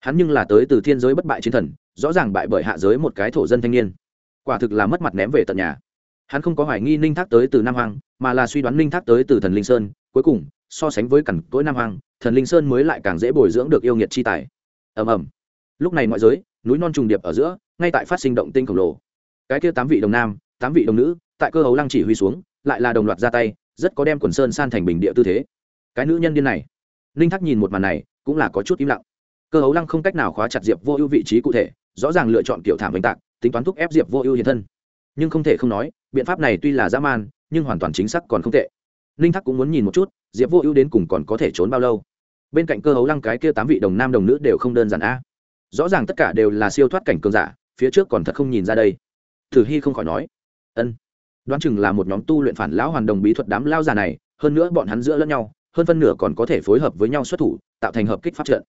Hắn nhưng là tới từ thiên giới bất bại chiến thần, rõ ràng bại bởi hạ giới một cái thổ dân thanh niên. Quả thực là mất mặt ném về tận nhà hắn không có hoài nghi ninh thác tới từ nam hoàng mà là suy đoán ninh thác tới từ thần linh sơn, cuối cùng, so sánh với cằn cỗi nam hoàng thần linh sơn mới lại càng dễ bồi dưỡng được yêu nghiệt chi tài. Ầm ầm. Lúc này ngoại giới, núi non trùng điệp ở giữa, ngay tại phát sinh động tinh khổng lồ. Cái kia tám vị đồng nam, tám vị đồng nữ, tại cơ hấu lăng chỉ huy xuống, lại là đồng loạt ra tay, rất có đem quần sơn san thành bình địa tư thế. Cái nữ nhân điên này. Ninh thắc nhìn một màn này, cũng là có chút im lặng. Cơ hấu lăng không cách nào khóa chặt diệp vô ưu vị trí cụ thể, rõ ràng lựa chọn kiểu thảm oanh tạc, tính toán thúc ép diệp vô ưu hiện thân. Nhưng không thể không nói biện pháp này tuy là dã man, nhưng hoàn toàn chính xác còn không tệ. Ninh thắc cũng muốn nhìn một chút, diệp vô ưu đến cùng còn có thể trốn bao lâu. Bên cạnh cơ hấu lăng cái kia tám vị đồng nam đồng nữ đều không đơn giản a. Rõ ràng tất cả đều là siêu thoát cảnh cường giả, phía trước còn thật không nhìn ra đây. Thử hy không khỏi nói, ân, đoán chừng là một nhóm tu luyện phản lão hoàn đồng bí thuật đám lao già này, hơn nữa bọn hắn giữa lẫn nhau, hơn phân nửa còn có thể phối hợp với nhau xuất thủ, tạo thành hợp kích pháp trận.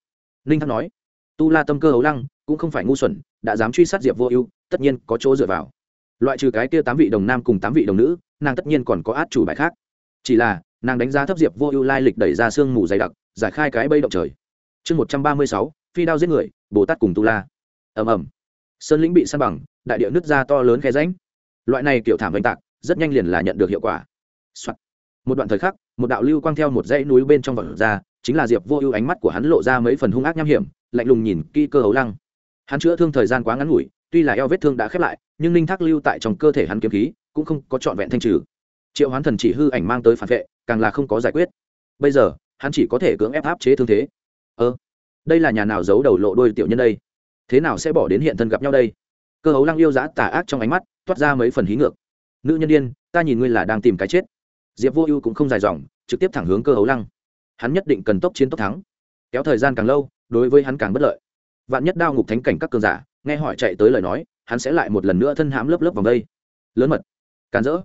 Ninh thắc nói, tu la tâm cơ hấu lăng cũng không phải ngu xuẩn, đã dám truy sát diệp vô ưu, tất nhiên có chỗ dựa vào loại trừ cái kia tám vị đồng nam cùng tám vị đồng nữ, nàng tất nhiên còn có át chủ bài khác. Chỉ là, nàng đánh giá thấp diệp vô ưu lai lịch đẩy ra sương mù dày đặc, giải khai cái bây động trời. Chương một trăm ba mươi sáu, phi đao giết người, bồ tát cùng tu la. Ầm ầm. Sơn lĩnh bị săn bằng, đại địa nứt ra to lớn khe ránh loại này kiểu thảm oanh tạc, rất nhanh liền là nhận được hiệu quả、Soạn. một đoạn thời khắc, một đạo lưu quang theo một dãy núi bên trong vật ra, chính là diệp vô ưu ánh mắt của hắn lộ ra mấy phần hung ác nham hiểm, lạnh lùng nhìn kỹ cơ hấu lăng. Hắn chữa thương thời gian quá ngắn ngủi tuy là eo vết thương đã khép lại, nhưng ninh thác lưu tại trong cơ thể hắn kiếm khí cũng không có trọn vẹn thanh trừ. Triệu hoán thần chỉ hư ảnh mang tới phản vệ, càng là không có giải quyết. Bây giờ, hắn chỉ có thể cưỡng ép áp chế thương thế. Ơ, đây là nhà nào giấu đầu lộ đôi tiểu nhân đây? Thế nào sẽ bỏ đến hiện thân gặp nhau đây? Cơ hấu lăng yêu giã tà ác trong ánh mắt, toát ra mấy phần hí ngược. Nữ nhân đ i ê n ta nhìn ngươi là đang tìm cái chết. Diệp vô ưu cũng không dài dòng, trực tiếp thẳng hướng cơ hấu lăng. Hắn nhất định cần tốc chiến tốc thắng. Kéo thời gian càng lâu, đối với hắn càng bất lợi. Vạn nhất đao ngục thánh cảnh các cường giả nghe hỏi chạy tới lời nói, hắn sẽ lại một lần nữa thân hãm lớp lớp vòng đây. Lớn mật. Càn rỡ.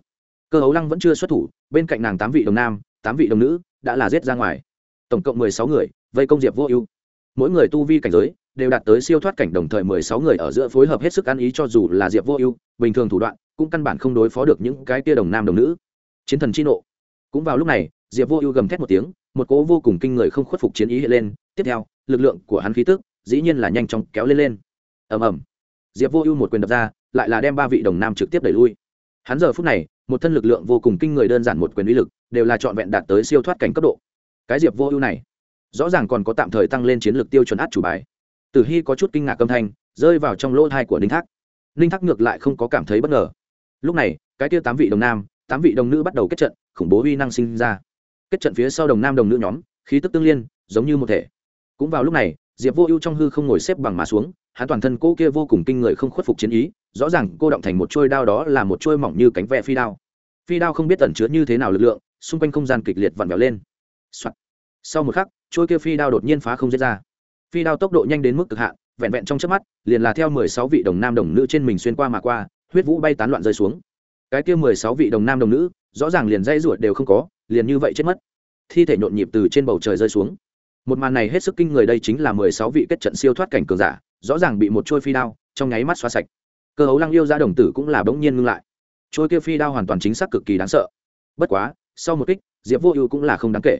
Cơ hấu lăng vẫn chưa xuất thủ, bên cạnh nàng tám vị đồng nam, tám vị đồng nữ đã là giết ra ngoài. Tổng cộng mười sáu người, vây công diệp vô ưu. Mỗi người tu vi cảnh giới đều đạt tới siêu thoát cảnh, đồng thời mười sáu người ở giữa phối hợp hết sức ăn ý cho dù là diệp vô ưu, bình thường thủ đoạn cũng căn bản không đối phó được những cái tia đồng nam đồng nữ. Chiến thần chi nộ. Cũng vào lúc này, diệp vô ưu gầm thét một tiếng, một cỗ vô cùng kinh người không khuất phục chiến ý hiện lên. Tiếp theo, lực lượng của hắn khí tức dĩ nhiên là nhanh chóng kéo lên lên ầm ầm. Diệp vô ưu một quyền đập ra, lại là đem ba vị đồng nam trực tiếp đẩy lui. Hắn giờ phút này, một thân lực lượng vô cùng kinh người đơn giản một quyền uy lực, đều là trọn vẹn đạt tới siêu thoát cảnh cấp độ. Cái diệp vô ưu này, rõ ràng còn có tạm thời tăng lên chiến lược tiêu chuẩn át chủ bài. Tử hy có chút kinh ngạc âm thanh, rơi vào trong lỗ thai của ninh thác. Ninh thác ngược lại không có cảm thấy bất ngờ. Lúc này, cái tiêu tám vị đồng nam, tám vị đồng nữ bắt đầu kết trận, khủng bố uy năng sinh ra. Kết trận phía sau đồng nam đồng nữ nhóm, khí tức tương liên, giống như một thể. Cũng vào lúc này, diệp vô ưu trong hư không ngồi xếp bằng mà xuống hắn toàn thân cô kia vô cùng kinh người không khuất phục chiến ý, rõ ràng cô động thành một trôi đao đó là một trôi mỏng như cánh ve phi đao. Phi đao không biết tẩn chứa như thế nào lực lượng, xung quanh không gian kịch liệt vặn vẹo lên、Soạn. sau một khắc trôi kia phi đao đột nhiên phá không diễn ra. Phi đao tốc độ nhanh đến mức cực hạn, vẹn vẹn trong chớp mắt, liền là theo mười sáu vị đồng nam đồng nữ trên mình xuyên qua mà qua, huyết vũ bay tán loạn rơi xuống. Cái kia mười sáu vị đồng nam đồng nữ, rõ ràng liền dây ruột đều không có, liền như vậy chết mất. Thi thể nhộn nhịp từ trên bầu trời rơi xuống. Một màn này hết sức kinh người, đây chính là mười sáu vị kết trận siêu thoát cảnh cường giả rõ ràng bị một trôi phi đao trong nháy mắt xóa sạch. Cơ hấu lăng yêu ra đồng tử cũng là bỗng nhiên ngưng lại. Trôi kia phi đao hoàn toàn chính xác cực kỳ đáng sợ. Bất quá, sau một kích, diệp vô ưu cũng là không đáng kể.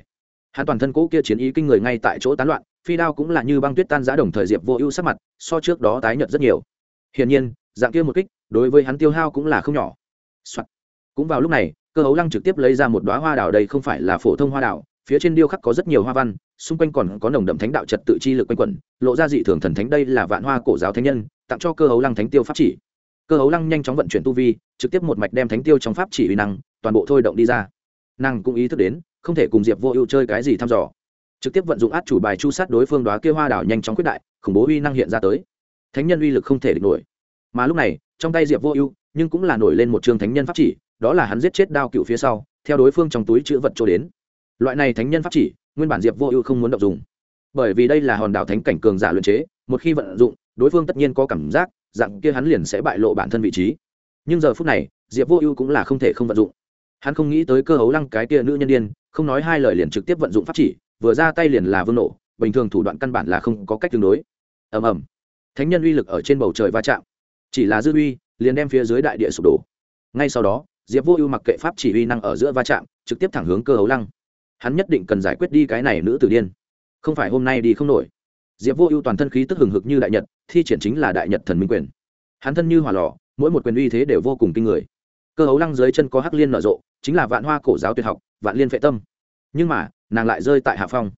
Hắn toàn thân cũ kia chiến ý kinh người ngay tại chỗ tán loạn, phi đao cũng là như băng tuyết tan giã đồng thời diệp vô ưu sắc mặt so trước đó tái nhợt rất nhiều. Hiển nhiên, dạng kia một kích, đối với hắn tiêu hao cũng là không nhỏ、Soạn. cũng vào lúc này, cơ hấu lăng trực tiếp lấy ra một đoá hoa đào đây không phải là phổ thông hoa đào phía trên điêu khắc có rất nhiều hoa văn, xung quanh còn có nồng đậm thánh đạo trật tự chi lực quanh quẩn, lộ ra dị thường thần thánh đây là vạn hoa cổ giáo thánh nhân, tặng cho cơ hấu lăng thánh tiêu pháp chỉ. Cơ hấu lăng nhanh chóng vận chuyển tu vi, trực tiếp một mạch đem thánh tiêu trong pháp chỉ uy năng, toàn bộ thôi động đi ra. Năng cũng ý thức đến, không thể cùng diệp vô ưu chơi cái gì thăm dò. Trực tiếp vận dụng át chủ bài chu sát đối phương đoá kia hoa đảo nhanh chóng quyết đại, khủng bố uy năng hiện ra tới. Thánh nhân uy lực không thể địch nổi. Mà lúc này, trong tay diệp vô ưu, nhưng cũng là nổi lên một trường thánh nhân pháp chỉ, đó là hắn giết chết đao cựu phía sau, theo đối phương trong túi chữ vật trôi đến loại này thánh nhân pháp chỉ, nguyên bản diệp vô ưu không muốn động dùng. Bởi vì đây là hòn đảo thánh cảnh cường giả luyện chế, một khi vận dụng, đối phương tất nhiên có cảm giác dạng kia hắn liền sẽ bại lộ bản thân vị trí. Nhưng giờ phút này, diệp vô ưu cũng là không thể không vận dụng. Hắn không nghĩ tới cơ hấu lăng cái kia nữ nhân đ i ê n không nói hai lời liền trực tiếp vận dụng pháp chỉ, vừa ra tay liền là vương nổ, bình thường thủ đoạn căn bản là không có cách tương đối. Ầm ầm. Thánh nhân uy lực ở trên bầu trời va chạm. Chỉ là dư uy, liền đem phía dưới đại địa sụp đổ. Ngay sau đó, diệp vô ưu mặc kệ pháp chỉ uy năng ở giữa va chạm, trực tiếp thẳng hướng cơ hấu lăng hắn nhất định cần giải quyết đi cái này nữ tử điên. Không phải hôm nay đi không nổi. Diệp vô ưu toàn thân khí tức hừng hực như đại nhật, thi triển chính là đại nhật thần minh quyền. Hắn thân như hỏa lò, mỗi một quyền uy thế đều vô cùng kinh người. Cơ hấu lăng dưới chân có hắc liên nở rộ, chính là vạn hoa cổ giáo tuyệt học, vạn liên vệ tâm. Nhưng mà, nàng lại rơi tại hạ phong.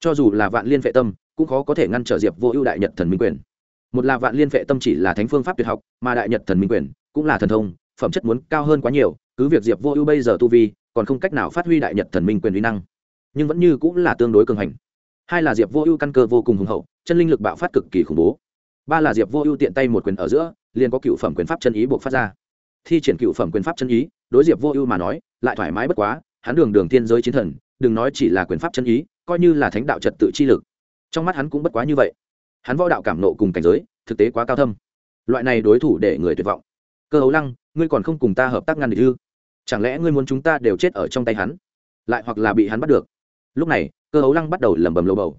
Cho dù là vạn liên vệ tâm, cũng khó có thể ngăn trở diệp vô ưu đại nhật thần minh quyền. Một là vạn liên vệ tâm chỉ là thánh phương pháp tuyệt học, mà đại nhật thần minh quyền cũng là thần thông phẩm chất muốn cao hơn quá nhiều, cứ việc diệp vô ưu bây giờ tu vi còn không cách nào phát huy đại nhật thần minh quyền uy năng, nhưng vẫn như cũng là tương đối cường hành. Hai là diệp vô ưu căn cơ vô cùng hùng hậu, chân linh lực bạo phát cực kỳ khủng bố. Ba là diệp vô ưu tiện tay một quyền ở giữa, liền có cựu phẩm quyền pháp chân ý buộc phát ra. Thi triển cựu phẩm quyền pháp chân ý, đối diệp vô ưu mà nói, lại thoải mái bất quá, hắn đường đường tiên giới chiến thần, đừng nói chỉ là quyền pháp chân ý, coi như là thánh đạo trật tự chi lực. Trong mắt hắn cũng bất quá như vậy. Hắn võ đạo cảm nộ cùng cảnh giới, thực tế quá cao thâm. Loại này đối thủ để người tuyệt vọng. Cơ hấu lăng ngươi còn không cùng ta hợp tác ngăn địch ư? Chẳng lẽ ngươi muốn chúng ta đều chết ở trong tay hắn? Lại hoặc là bị hắn bắt được? Lúc này, cơ hấu lăng bắt đầu lẩm bẩm lầu bầu.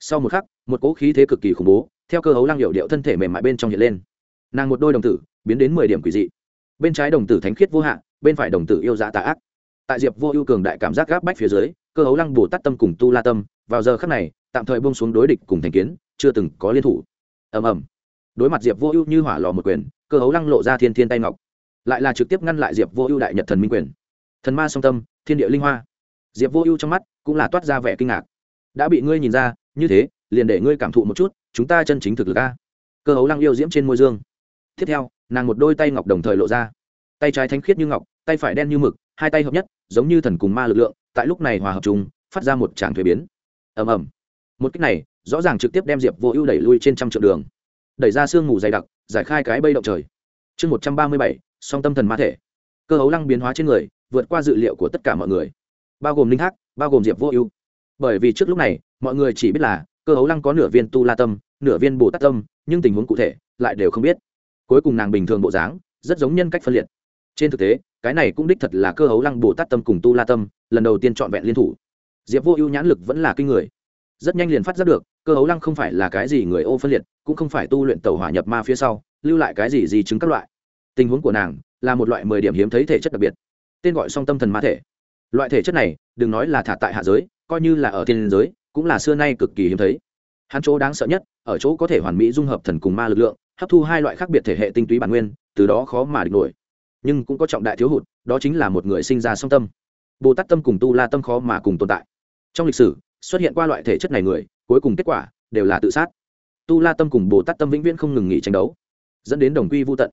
Sau một khắc, một cỗ khí thế cực kỳ khủng bố, theo cơ hấu lăng hiệu điệu thân thể mềm mại bên trong hiện lên. Nàng một đôi đồng tử, biến đến mười điểm quỷ dị. Bên trái đồng tử thánh khiết vô hạn bên phải đồng tử yêu dạ tà ác. Tại diệp vô ưu cường đại cảm giác gáp bách phía dưới, cơ hấu lăng bồ tát tâm cùng tu la tâm, vào giờ khắc này, tạm thời bông xuống đối địch cùng thành kiến, chưa từng có liên thủ. Ầm ầm. Đối mặt diệp vô ưu như hỏa lò một quyền, cơ hấu lăng lộ ra thiên thiên tay ngọc lại là trực tiếp ngăn lại diệp vô ưu đại nhật thần minh quyền. Thần ma song tâm, thiên địa linh hoa. Diệp vô ưu trong mắt cũng là toát ra vẻ kinh ngạc. Đã bị ngươi nhìn ra, như thế, liền để ngươi cảm thụ một chút, chúng ta chân chính thực lực a. Cơ hấu lăng yêu diễm trên môi dương. Tiếp theo, nàng một đôi tay ngọc đồng thời lộ ra. Tay trái thanh khiết như ngọc, tay phải đen như mực, hai tay hợp nhất, giống như thần cùng ma lực lượng, tại lúc này hòa hợp chúng phát ra một tràng thuế biến. Ầm ầm. Một cách này, rõ ràng trực tiếp đem diệp vô ưu đẩy lui trên trăm triệu đường. Đẩy ra sương mù dày đặc, giải khai cái bây động trời. Chương một trăm ba mươi bảy song tâm thần ma thể. Cơ hấu lăng biến hóa trên người, vượt qua dự liệu của tất cả mọi người. Bao gồm linh thác bao gồm diệp vô ưu. Bởi vì trước lúc này, mọi người chỉ biết là cơ hấu lăng có nửa viên tu la tâm, nửa viên bồ tát tâm, nhưng tình huống cụ thể lại đều không biết. Cuối cùng nàng bình thường bộ dáng, rất giống nhân cách phân liệt. Trên thực tế, cái này cũng đích thật là cơ hấu lăng bồ tát tâm cùng tu la tâm, lần đầu tiên trọn vẹn liên thủ. Diệp vô ưu nhãn lực vẫn là kinh người. Rất nhanh liền phát giác được, cơ hấu lăng không phải là cái gì người ô phân liệt, cũng không phải tu luyện tàu hỏa nhập ma phía sau, lưu lại cái gì gì chứng các loại tình huống của nàng là một loại mười điểm hiếm thấy thể chất đặc biệt. Tên gọi song tâm thần ma thể. Loại thể chất này, đừng nói là thả tại hạ giới, coi như là ở thiên giới, cũng là xưa nay cực kỳ hiếm thấy. Hắn chỗ đáng sợ nhất, ở chỗ có thể hoàn mỹ dung hợp thần cùng ma lực lượng, hấp thu hai loại khác biệt thể hệ tinh túy bản nguyên, từ đó khó mà địch nổi. Nhưng cũng có trọng đại thiếu hụt, đó chính là một người sinh ra song tâm. Bồ tát tâm cùng tu la tâm khó mà cùng tồn tại. Trong lịch sử, xuất hiện qua loại thể chất này người, cuối cùng kết quả đều là tự sát. Tu la tâm cùng bồ tát tâm vĩnh viễn không ngừng nghỉ tranh đấu, dẫn đến đồng quy vô tận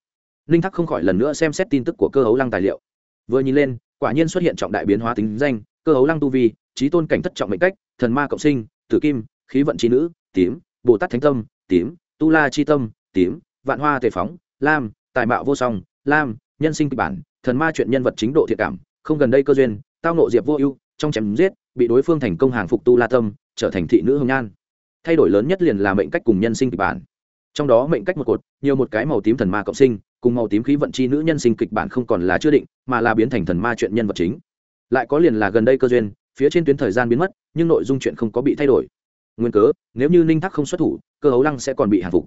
ninh thắc không khỏi lần nữa xem xét tin tức của cơ hấu lăng tài liệu. Vừa nhìn lên, quả nhiên xuất hiện trọng đại biến hóa tính danh, cơ hấu lăng tu vi, trí tôn cảnh thất trọng mệnh cách, thần ma cộng sinh, tử kim, khí vận trí nữ, tím, bồ tát thánh tâm, tím, tu la chi tâm, tím, vạn hoa tề phóng, lam, tài mạo vô song, lam, nhân sinh kịch bản, thần ma chuyện nhân vật chính độ thiệt cảm, không gần đây cơ duyên, tao nộ diệp vô ưu, trong chém giết, bị đối phương thành công hàng phục tu la tâm, trở thành thị nữ hồng nhan. Thay đổi lớn nhất liền là mệnh cách cùng nhân sinh kịch bản. Trong đó mệnh cách một cột, nhiều một cái màu tím thần ma cộng sinh cùng màu tím khí vận chi nữ nhân sinh kịch bản không còn là chưa định, mà là biến thành thần ma chuyện nhân vật chính. Lại có liền là gần đây cơ duyên, phía trên tuyến thời gian biến mất, nhưng nội dung chuyện không có bị thay đổi. Nguyên cớ, nếu như ninh thắc không xuất thủ, cơ hấu lăng sẽ còn bị hàng phục.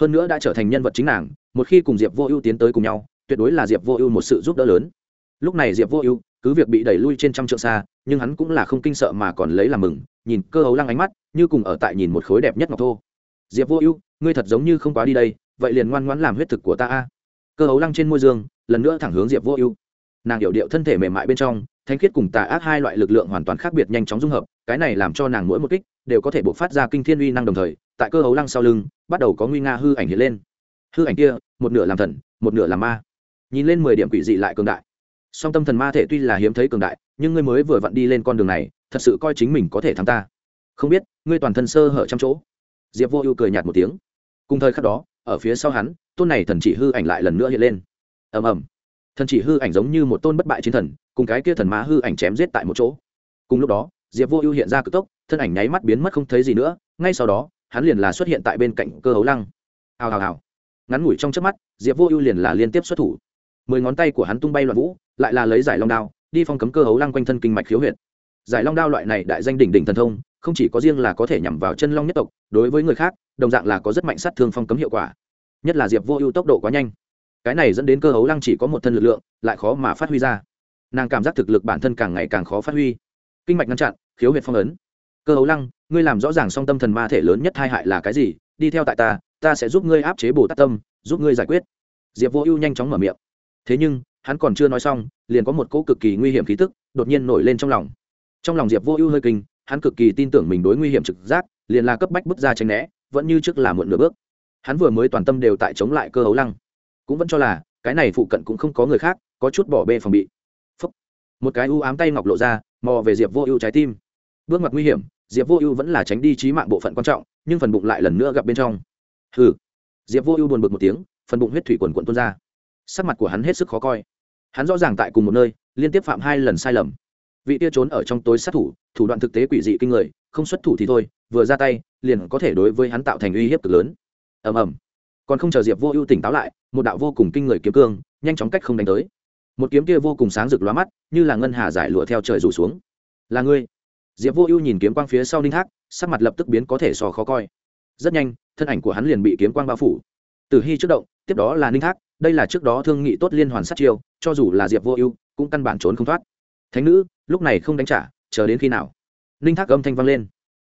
Hơn nữa đã trở thành nhân vật chính nàng, một khi cùng diệp vô ưu tiến tới cùng nhau, tuyệt đối là diệp vô ưu một sự giúp đỡ lớn. Lúc này diệp vô ưu, cứ việc bị đẩy lui trên trăm trượng xa, nhưng hắn cũng là không kinh sợ mà còn lấy làm mừng, nhìn cơ hấu lăng ánh mắt, như cùng ở tại nhìn một khối đẹp nhất ngọc thô. Diệp vô ưu, ngươi thật giống như không quá đi đây, vậy liền ngoan ngoãn làm huyết thực của ta a cơ hấu lăng trên môi dương, lần nữa thẳng hướng diệp vô ưu. Nàng hiểu điệu thân thể mềm mại bên trong, thanh khiết cùng tà ác hai loại lực lượng hoàn toàn khác biệt nhanh chóng dung hợp, cái này làm cho nàng mỗi một kích đều có thể bộc phát ra kinh thiên uy năng đồng thời, tại cơ hấu lăng sau lưng, bắt đầu có nguy nga hư ảnh hiện lên. Hư ảnh kia, một nửa làm thần, một nửa làm ma. Nhìn lên mười điểm quỷ dị lại cường đại. Song tâm thần ma thể tuy là hiếm thấy cường đại, nhưng ngươi mới vừa vặn đi lên con đường này, thật sự coi chính mình có thể thắng ta. Không biết, ngươi toàn thân sơ hở trăm chỗ. Diệp vô ưu cười nhạt một tiếng. Cùng thời khắc đó, ở phía sau hắn tôn này thần chỉ hư ảnh lại lần nữa hiện lên. Ầm ầm. Thần chỉ hư ảnh giống như một tôn bất bại chiến thần, cùng cái kia thần má hư ảnh chém giết tại một chỗ. Cùng lúc đó, diệp vô ưu hiện ra cực tốc, thân ảnh nháy mắt biến mất không thấy gì nữa, ngay sau đó, hắn liền là xuất hiện tại bên cạnh cơ hấu lăng. Hào hào hào. Ngắn ngủi trong trước mắt, diệp vô ưu liền là liên tiếp xuất thủ. Mười ngón tay của hắn tung bay loạn vũ, lại là lấy giải long đao, đi phong cấm cơ hấu lăng quanh thân kinh mạch khiếu huyện giải long đao loại này đại danh đỉnh đỉnh thần thông, không chỉ có riêng là có thể nhằm vào chân long nhất tộc, đối với người khác, đồng dạng là có rất mạnh sát thương phong cấm hiệu quả nhất là diệp vô ưu tốc độ quá nhanh cái này dẫn đến cơ hấu lăng chỉ có một thân lực lượng lại khó mà phát huy ra nàng cảm giác thực lực bản thân càng ngày càng khó phát huy kinh mạch ngăn chặn khiếu huyệt phong ấn cơ hấu lăng ngươi làm rõ ràng song tâm thần ma thể lớn nhất hai hại là cái gì đi theo tại ta ta sẽ giúp ngươi áp chế bồ tát tâm giúp ngươi giải quyết diệp vô ưu nhanh chóng mở miệng thế nhưng hắn còn chưa nói xong liền có một cỗ cực kỳ nguy hiểm khí tức đột nhiên nổi lên trong lòng trong lòng diệp vô ưu hơi kinh hắn cực kỳ tin tưởng mình đối nguy hiểm trực giác liền là cấp bách bước ra tranh né vẫn như trước là muộn nửa bước hắn vừa mới toàn tâm đều tại chống lại cơ hấu lăng. Cũng vẫn cho là, cái này phụ cận cũng không có người khác, có chút bỏ bê phòng bị. Phúc. một cái u ám tay ngọc lộ ra, mò về diệp vô ưu trái tim. Bước mặt nguy hiểm, diệp vô ưu vẫn là tránh đi trí mạng bộ phận quan trọng, nhưng phần bụng lại lần nữa gặp bên trong. Hừ. Diệp vô ưu buồn bực một tiếng, phần bụng huyết thủy quần quận tuôn ra. Sắc mặt của hắn hết sức khó coi. Hắn rõ ràng tại cùng một nơi, liên tiếp phạm hai lần sai lầm. Vị tia trốn ở trong tối sát thủ thủ đoạn thực tế quỷ dị kinh người, không xuất thủ thì thôi, vừa ra tay, liền có thể đối với hắn tạo thành uy hiếp cực lớn ầm ầm. Còn không chờ diệp vô ưu tỉnh táo lại, một đạo vô cùng kinh người kiếm cương, nhanh chóng cách không đánh tới. Một kiếm kia vô cùng sáng rực lóa mắt, như là ngân hà giải lụa theo trời rủ xuống. Là ngươi? Diệp vô ưu nhìn kiếm quang phía sau ninh thác sắc mặt lập tức biến có thể so khó coi. Rất nhanh, thân ảnh của hắn liền bị kiếm quang bao phủ. Từ hy trước động, tiếp đó là ninh thác đây là trước đó thương nghị tốt liên hoàn sát chiêu, cho dù là diệp vô ưu, cũng căn bản trốn không thoát. Thánh nữ, lúc này không đánh trả, chờ đến khi nào? Ninh thác âm thanh vang lên.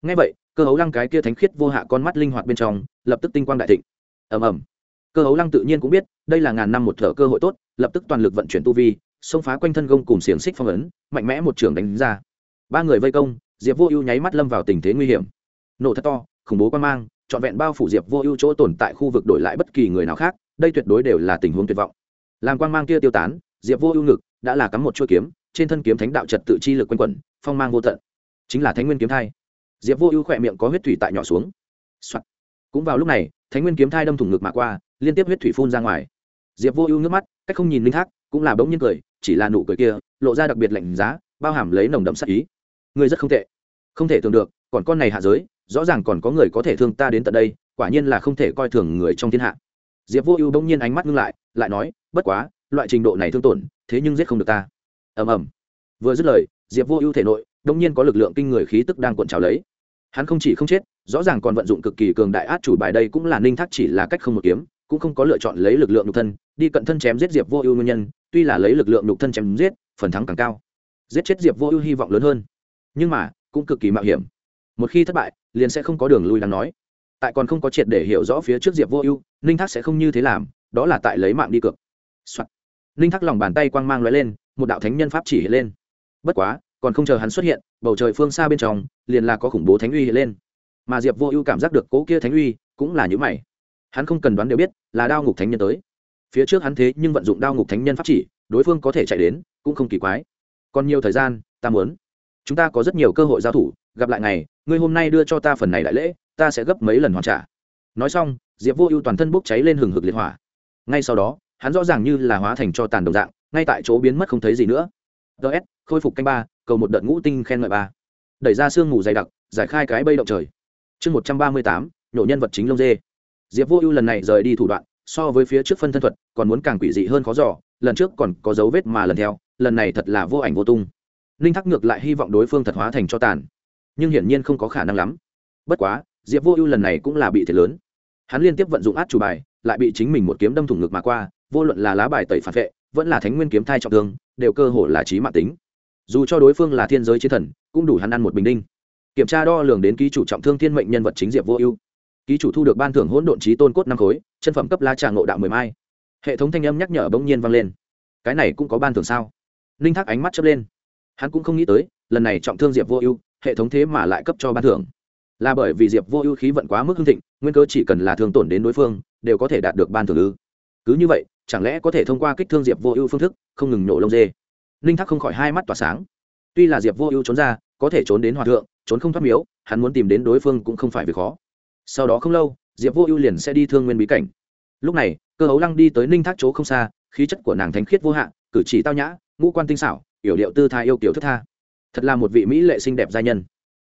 Ngay vậy, cơ hấu lăng cái kia thánh khiết vô hạ con mắt linh hoạt bên trong lập tức tinh quang đại thịnh. Ầm ầm. Cơ hấu lăng tự nhiên cũng biết, đây là ngàn năm một thở cơ hội tốt, lập tức toàn lực vận chuyển tu vi, xông phá quanh thân gông cùng xiềng xích phong ấn, mạnh mẽ một trường đánh ra. Ba người vây công, diệp vô ưu nháy mắt lâm vào tình thế nguy hiểm. Nổ thật to, khủng bố quan mang, trọn vẹn bao phủ diệp vô ưu chỗ tồn tại khu vực đổi lại bất kỳ người nào khác, đây tuyệt đối đều là tình huống tuyệt vọng. Làm quan mang kia tiêu tán, diệp vô ưu ngực đã là cắm một chuôi kiếm, trên thân kiếm thánh đạo trật tự chi lực quanh quẩn, phong mang vô tận. Chính là thánh nguyên kiếm thai. Diệp vô ưu khỏe miệng có huyết thủy tại nhỏ xuống、Soạn cũng vào lúc này, thánh nguyên kiếm thai đâm thủng ngực mà qua, liên tiếp huyết thủy phun ra ngoài. Diệp vô ưu nước mắt, cách không nhìn linh thác, cũng là bỗng nhiên cười, chỉ là nụ cười kia, lộ ra đặc biệt lạnh giá, bao hàm lấy nồng đậm sắc ý. Ngươi rất không tệ. Không thể tưởng được, còn con này hạ giới, rõ ràng còn có người có thể thương ta đến tận đây, quả nhiên là không thể coi thường người trong thiên hạ. Diệp vô ưu bỗng nhiên ánh mắt ngưng lại lại nói, bất quá, loại trình độ này thương tổn, thế nhưng giết không được ta. Ầm ầm. Vừa dứt lời, diệp vô ưu thể nội, bỗng nhiên có lực lượng kinh người khí tức đang cuộn trào lấy hắn không chỉ không chết, rõ ràng còn vận dụng cực kỳ cường đại át chủ bài đây cũng là ninh thác chỉ là cách không một kiếm, cũng không có lựa chọn lấy lực lượng nhục thân, đi cận thân chém giết diệp vô ưu nguyên nhân, tuy là lấy lực lượng nhục thân chém giết, phần thắng càng cao. Giết chết diệp vô ưu hy vọng lớn hơn. Nhưng mà, cũng cực kỳ mạo hiểm. Một khi thất bại, liền sẽ không có đường lui đáng nói. Tại còn không có triệt để hiểu rõ phía trước diệp vô ưu, ninh thác sẽ không như thế làm, đó là tại lấy mạng đi cược、Soạn. ninh thác lòng bàn tay quang mang l lên, một đạo thánh nhân pháp chỉ hiện lên. Bất quá, còn không chờ hắn xuất hiện bầu trời phương xa bên trong, liền là có khủng bố thánh uy hiện lên. Mà diệp vô ưu cảm giác được cỗ kia thánh uy cũng là những mày. Hắn không cần đoán đều biết, là đao ngục thánh nhân tới. Phía trước hắn thế nhưng vận dụng đao ngục thánh nhân pháp chỉ, đối phương có thể chạy đến, cũng không kỳ quái. Còn nhiều thời gian, ta muốn. Chúng ta có rất nhiều cơ hội giao thủ, gặp lại ngày, ngươi hôm nay đưa cho ta phần này đại lễ, ta sẽ gấp mấy lần hoàn trả. Nói xong, diệp vô ưu toàn thân bốc cháy lên hừng hực liệt hỏa. Ngay sau đó, hắn rõ ràng như là hóa thành cho tàn đồng dạng, ngay tại chỗ biến mất không thấy gì nữa. Ts khôi phục canh ba cầu một đợt ngũ tinh khen ngợi ba. Đẩy ra sương mù dày đặc, giải khai cái bây động trời. Chương một trăm ba mươi tám, nhổ nhân vật chính lông dê. Diệp vô ưu lần này rời đi thủ đoạn, so với phía trước phân thân thuật, còn muốn càng quỷ dị hơn khó giỏ lần trước còn có dấu vết mà lần theo, lần này thật là vô ảnh vô tung. Ninh thắc ngược lại hy vọng đối phương thật hóa thành cho tàn. Nhưng hiển nhiên không có khả năng lắm. Bất quá, diệp vô ưu lần này cũng là bị thiệt lớn. Hắn liên tiếp vận dụng át chủ bài, lại bị chính mình một kiếm đâm thủng ngực mà qua, vô luận là lá bài tẩy phản vệ, vẫn là thánh nguyên kiếm thai trọng thương, đều cơ hồ là trí mạng tính dù cho đối phương là thiên giới chiến thần, cũng đủ hắn ăn một bình đinh. Kiểm tra đo lường đến ký chủ trọng thương thiên mệnh nhân vật chính diệp vô ưu. Ký chủ thu được ban thưởng hỗn độn trí tôn cốt năm khối, chân phẩm cấp la trà ngộ đạo mười mai. Hệ thống thanh âm nhắc nhở bỗng nhiên vang lên. Cái này cũng có ban thưởng sao? Ninh thác ánh mắt chớp lên. Hắn cũng không nghĩ tới, lần này trọng thương diệp vô ưu, hệ thống thế mà lại cấp cho ban thưởng. Là bởi vì diệp vô ưu khí vận quá mức hưng thịnh, nguyên cơ chỉ cần là thương tổn đến đối phương, đều có thể đạt được ban thưởng ư. Cứ như vậy, chẳng lẽ có thể thông qua kích thương diệp vô ưu phương thức, không ngừng nổ lông dê? Ninh thác không khỏi hai mắt tỏa sáng. Tuy là diệp vô ưu trốn ra, có thể trốn đến hòa thượng, trốn không thoát miếu, hắn muốn tìm đến đối phương cũng không phải việc khó. Sau đó không lâu, diệp vô ưu liền sẽ đi thương nguyên bí cảnh. Lúc này, cơ hấu lăng đi tới ninh thác chỗ không xa, khí chất của nàng thánh khiết vô hạn, cử chỉ tao nhã, ngũ quan tinh xảo, yểu điệu tư tha yêu kiểu thức tha. Thật là một vị mỹ lệ xinh đẹp gia nhân.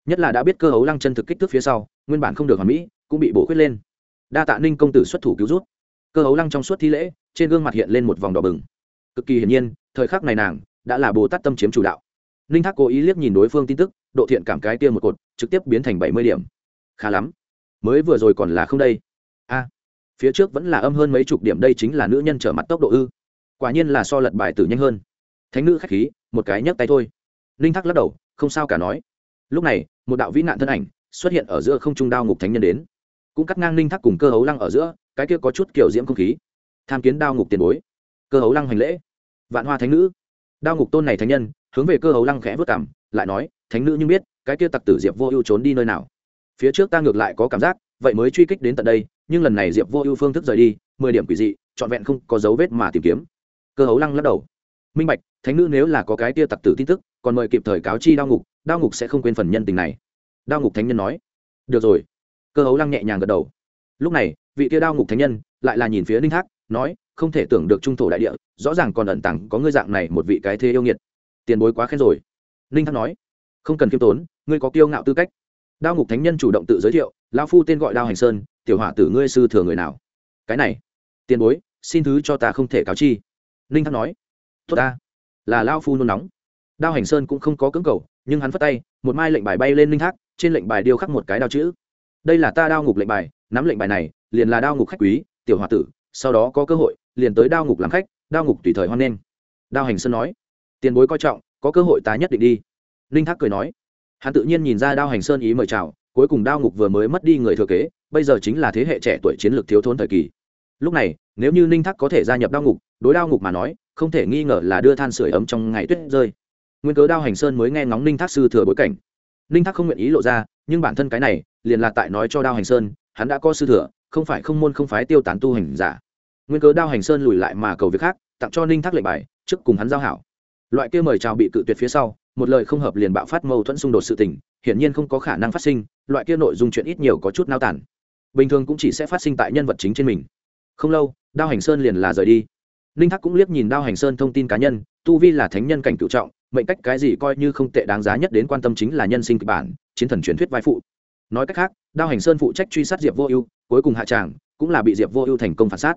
Nhất là đã biết cơ hấu lăng chân thực kích thước phía sau, nguyên bản không được hoàn mỹ, cũng bị bổ khuyết lên. Đa tạ ninh công tử xuất thủ cứu rút. Cơ hấu lăng trong suốt thi lễ, trên gương mặt hiện lên một vòng đỏ bừng. Cực kỳ hiển nhiên, thời khắc này nàng đã là bồ tát tâm chiếm chủ đạo. Ninh thác cố ý liếc nhìn đối phương tin tức, độ thiện cảm cái tiêm một cột, trực tiếp biến thành bảy mươi điểm. Khá lắm. Mới vừa rồi còn là không đây. A, phía trước vẫn là âm hơn mấy chục điểm, đây chính là nữ nhân trở mặt tốc độ ư. Quả nhiên là so lật bài tử nhanh hơn. Thánh nữ k h á c h khí, một cái nhấc tay thôi. Ninh thác lắc đầu, không sao cả nói. Lúc này, một đạo vĩ nạn thân ảnh xuất hiện ở giữa không trung đao ngục thánh nhân đến. Cũng cắt ngang ninh thác cùng cơ hấu lăng ở giữa, cái kia có chút kiểu diễm không khí. Tham kiến đao ngục tiền bối. Cơ hấu lăng hành lễ. Vạn hoa thánh nữ đao ngục tôn này thánh nhân, hướng về cơ hấu lăng khẽ vất cảm lại nói, thánh nữ nhưng biết, cái kia tặc tử diệp vô ưu trốn đi nơi nào? Phía trước ta ngược lại có cảm giác, vậy mới truy kích đến tận đây, nhưng lần này diệp vô ưu phương thức rời đi, mười điểm quỷ dị, trọn vẹn không có dấu vết mà tìm kiếm. Cơ hấu lăng lắc đầu. Minh bạch, thánh nữ nếu là có cái tia tặc tử tin tức, còn mời kịp thời cáo chi đao ngục đao ngục sẽ không quên phần nhân tình này. Đao ngục thánh nhân nói. Được rồi. Cơ hấu lăng nhẹ nhàng gật đầu. Lúc này, vị tia đao ngục thánh nhân lại là nhìn phía ninh thác, nói không thể tưởng được trung thổ đại địa, rõ ràng còn ẩn tàng có ngươi dạng này một vị cái thế yêu nghiệt. Tiền bối quá khen rồi. Ninh thăng nói, không cần khiêm tốn, ngươi có kiêu ngạo tư cách. Đao ngục thánh nhân chủ động tự giới thiệu lao phu tên gọi đao hành sơn, tiểu hỏa tử ngươi sư thừa người nào? Cái này, tiền bối, xin thứ cho ta không thể cáo chi. Ninh thăng nói, tốt ta, là lao phu nôn nóng. Đao hành sơn cũng không có cưỡng cầu, nhưng hắn phất tay, một mai lệnh bài bay lên ninh thác, trên lệnh bài điêu khắc một cái đao chữ. Đây là ta đao ngục lệnh bài, nắm lệnh bài này, liền là đao ngục khách quý, tiểu h tử, sau đó có cơ hội liền tới đao ngục làm khách, đao ngục tùy thời hoan nghênh. Đao hành sơn nói, tiền bối coi trọng, có cơ hội ta nhất định đi. Ninh thác cười nói, hắn tự nhiên nhìn ra đao hành sơn ý mời chào, cuối cùng đao ngục vừa mới mất đi người thừa kế, bây giờ chính là thế hệ trẻ tuổi chiến lược thiếu thốn thời kỳ. Lúc này, nếu như ninh thác có thể gia nhập đao ngục, đối đao ngục mà nói, không thể nghi ngờ là đưa than sửa ấm trong ngày tuyết rơi. Nguyên cớ đao hành sơn mới nghe ngóng ninh thác sư thừa bối cảnh. Ninh thác không nguyện ý lộ ra, nhưng bản thân cái này, liền là tại nói cho đao hành sơn, hắn đã có sư thừa, không phải không môn không phái tiêu tán tu hành giả nguyên cớ đao hành sơn lùi lại mà cầu việc khác, tặng cho ninh thác lệnh bài, trước cùng hắn giao hảo. Loại kia mời chào bị cự tuyệt phía sau, một lời không hợp liền bạo phát mâu thuẫn xung đột sự tình, hiển nhiên không có khả năng phát sinh, loại kia nội dung chuyện ít nhiều có chút nao tản bình thường cũng chỉ sẽ phát sinh tại nhân vật chính trên mình. Không lâu, đao hành sơn liền là rời đi. Ninh thác cũng liếc nhìn đao hành sơn thông tin cá nhân, tu vi là thánh nhân cảnh cựu trọng, mệnh cách cái gì coi như không tệ đáng giá nhất đến quan tâm chính là nhân sinh kịch bản, chiến thần truyền thuyết vai phụ. Nói cách khác, đao hành sơn phụ trách truy sát diệp vô ưu, cuối cùng hạ tràng, cũng là bị diệp vô ưu thành công phản sát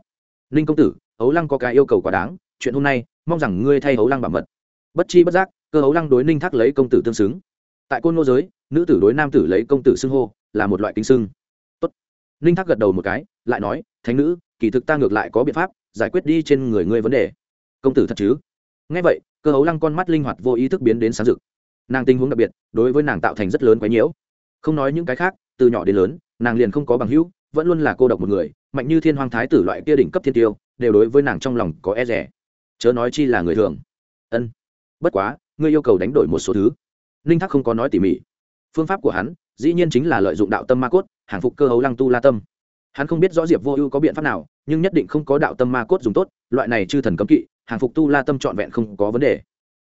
ninh công tử, ấu lăng có cái yêu cầu quá đáng, chuyện hôm nay, mong rằng ngươi thay ấu lăng bảo mật. Bất chi bất giác, cơ ấu lăng đối ninh thác lấy công tử tương xứng. Tại côn ngô giới, nữ tử đối nam tử lấy công tử xưng hô là một loại kính xưng. Tốt. ninh thác gật đầu một cái, lại nói, thánh nữ, kỳ thực ta ngược lại có biện pháp giải quyết đi trên người ngươi vấn đề. Công tử thật chứ? Ngay vậy, cơ hấu lăng con mắt linh hoạt vô ý thức biến đến sáng rực. Nàng tình huống đặc biệt, đối với nàng tạo thành rất lớn quái nhiễu. Không nói những cái khác, từ nhỏ đến lớn, nàng liền không có bằng hữu, vẫn luôn là cô độc một người mạnh như thiên hoàng thái tử loại kia đỉnh cấp thiên tiêu, đều đối với nàng trong lòng có e rẻ. Chớ nói chi là người thường. Ân. Bất quá, ngươi yêu cầu đánh đổi một số thứ. Ninh thác không có nói tỉ mỉ. Phương pháp của hắn, dĩ nhiên chính là lợi dụng đạo tâm ma cốt, hàng phục cơ hấu lăng tu la tâm. Hắn không biết rõ diệp vô ưu có biện pháp nào, nhưng nhất định không có đạo tâm ma cốt dùng tốt, loại này chư thần cấm kỵ, hàng phục tu la tâm trọn vẹn không có vấn đề.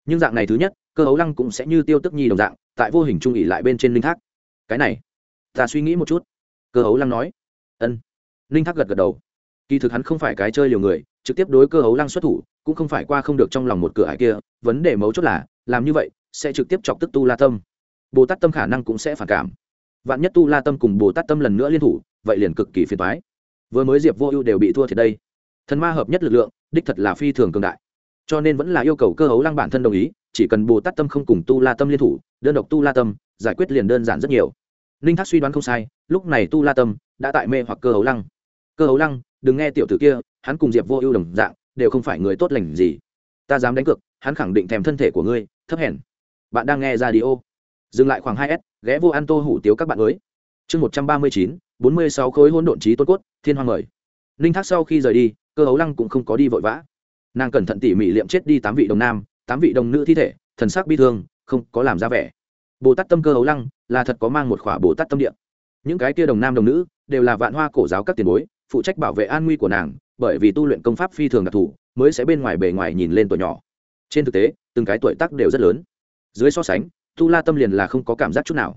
Nhưng dạng này thứ nhất, cơ hấu lăng cũng sẽ như tiêu tức nhi đồng dạng, tại vô hình trung ỉ lại bên trên linh thác. Cái này, ta suy nghĩ một chút. Cơ hấu lăng nói. Ân linh thác gật gật đầu. Kỳ thực hắn không phải cái chơi liều người, trực tiếp đối cơ hấu lăng xuất thủ, cũng không phải qua không được trong lòng một cửa ải kia, vấn đề mấu chốt là, làm như vậy, sẽ trực tiếp chọc tức tu la tâm. Bồ tát tâm khả năng cũng sẽ phản cảm. Vạn nhất tu la tâm cùng bồ tát tâm lần nữa liên thủ, vậy liền cực kỳ phiền thoái vừa mới diệp vô ưu đều bị thua thì đây. Thần ma hợp nhất lực lượng, đích thật là phi thường cường đại. Cho nên vẫn là yêu cầu cơ hấu lăng bản thân đồng ý, chỉ cần bồ tát tâm không cùng tu la tâm liên thủ, đơn độc tu la tâm, giải quyết liền đơn giản rất nhiều. Ninh thác suy đoán không sai, lúc này tu la tâm đã tại mê hoặc cơ hấu lăng cơ hấu lăng, đừng nghe tiểu tử kia, hắn cùng diệp vô ưu đồng dạng, đều không phải người tốt lành gì. Ta dám đánh cược, hắn khẳng định thèm thân thể của ngươi, thấp hèn. Bạn đang nghe ra đi ô dừng lại khoảng hai s, ghé vô ăn tô hủ tiếu các bạn mới. Chương một trăm ba mươi chín, bốn mươi sáu khối hôn độn trí tôn cốt, thiên hoàng mời. Ninh thác sau khi rời đi, cơ hấu lăng cũng không có đi vội vã. Nàng cẩn thận tỉ mỉ liệm chết đi tám vị đồng nam, tám vị đồng nữ thi thể, thần sắc bi thương, không có làm ra vẻ. Bồ tát tâm cơ hấu lăng là thật có mang một khỏa bồ tát tâm điện những cái kia đồng nam đồng nữ, đều là vạn hoa cổ giáo các tiền bối phụ trách bảo vệ an nguy của nàng, bởi vì tu luyện công pháp phi thường đặc thù, mới sẽ bên ngoài bề ngoài nhìn lên tuổi nhỏ. Trên thực tế, từng cái tuổi tác đều rất lớn. Dưới so sánh, tu la tâm liền là không có cảm giác chút nào.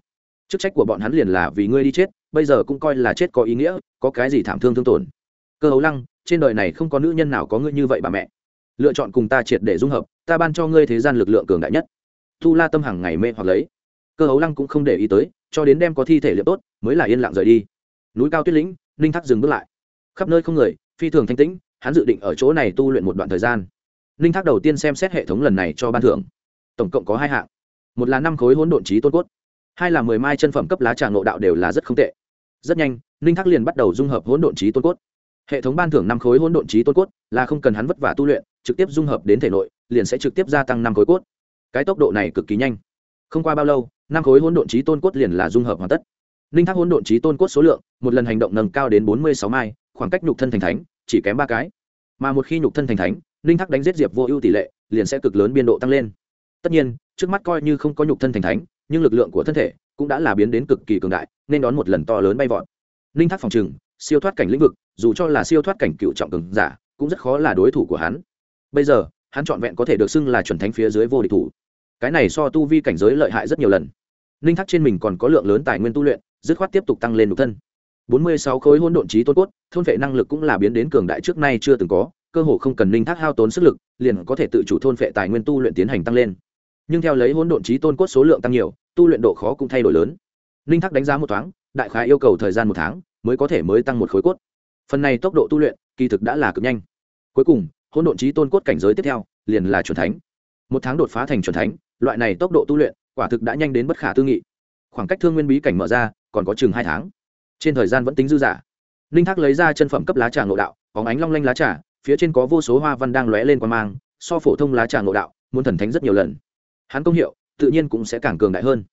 Chức trách của bọn hắn liền là vì ngươi đi chết, bây giờ cũng coi là chết có ý nghĩa, có cái gì thảm thương thương tổn. Cơ hấu lăng, trên đời này không có nữ nhân nào có ngươi như vậy bà mẹ. Lựa chọn cùng ta triệt để dung hợp, ta ban cho ngươi thế gian lực lượng cường đại nhất. Tu la tâm hàng ngày mê hoặc lấy. Cơ hấu lăng cũng không để ý tới, cho đến đem có thi thể liệu tốt, mới là yên lặng rời đi. Núi cao tuyết lĩnh, ninh thác dừng bước lại khắp nơi không người, phi thường thanh tĩnh, hắn dự định ở chỗ này tu luyện một đoạn thời gian. Ninh thác đầu tiên xem xét hệ thống lần này cho ban thưởng. Tổng cộng có hai hạng. Một là năm khối hỗn độn trí tôn cốt, hai là mười mai chân phẩm cấp lá trà ngộ đạo đều là rất không tệ. Rất nhanh, ninh thác liền bắt đầu dung hợp hỗn độn trí tôn cốt. Hệ thống ban thưởng năm khối hỗn độn trí tôn cốt là không cần hắn vất vả tu luyện, trực tiếp dung hợp đến thể nội, liền sẽ trực tiếp gia tăng năm khối cốt. Cái tốc độ này cực kỳ nhanh. Không qua bao lâu, năm khối hỗn độn trí tôn cốt liền là dung hợp hoàn tất. Ninh thác hỗn độn trí tôn cốt số lượng, một lần hành động nâng cao đến bốn mươi sáu mai khoảng cách nhục thân thành thánh, chỉ kém ba cái. Mà một khi nhục thân thành thánh ninh thác đánh giết diệp vô ưu tỷ lệ liền sẽ cực lớn biên độ tăng lên. Tất nhiên, trước mắt coi như không có nhục thân thành thánh, nhưng lực lượng của thân thể cũng đã là biến đến cực kỳ cường đại, nên đón một lần to lớn bay vọt. Ninh thác phòng trừng, siêu thoát cảnh lĩnh vực, dù cho là siêu thoát cảnh cựu trọng cường giả, cũng rất khó là đối thủ của hắn. Bây giờ, hắn trọn vẹn có thể được xưng là chuẩn thánh phía dưới vô địch thủ. Cái này so tu vi cảnh giới lợi hại rất nhiều lần. Ninh thác trên mình còn có lượng lớn tài nguyên tu luyện, dứt khoát tiếp tục tăng lên nhục thân bốn mươi sáu khối hỗn độn trí tôn cốt, thôn vệ năng lực cũng là biến đến cường đại trước nay chưa từng có, cơ hồ không cần ninh thác hao tốn sức lực, liền có thể tự chủ thôn vệ tài nguyên tu luyện tiến hành tăng lên. Nhưng theo lấy hỗn độn trí tôn cốt số lượng tăng nhiều, tu luyện độ khó cũng thay đổi lớn. Ninh thác đánh giá một thoáng, đại khái yêu cầu thời gian một tháng mới có thể mới tăng một khối cốt. Phần này tốc độ tu luyện, kỳ thực đã là cực nhanh. Cuối cùng, hỗn độn trí tôn cốt cảnh giới tiếp theo, liền là c thánh. Một tháng đột phá thành c thánh, loại này tốc độ tu luyện, quả thực đã nhanh đến bất khả tư nghị. Khoảng cách thương nguyên bí cảnh mở ra, còn có chừng hai tháng trên thời gian vẫn tính dư giả ninh thác lấy ra chân phẩm cấp lá trà ngộ đạo có ánh long lanh lá trà, phía trên có vô số hoa văn đang lóe lên qua mang, so phổ thông lá trà ngộ đạo, muốn thần thánh rất nhiều lần. Hắn công hiệu, tự nhiên cũng sẽ càng cường đại hơn.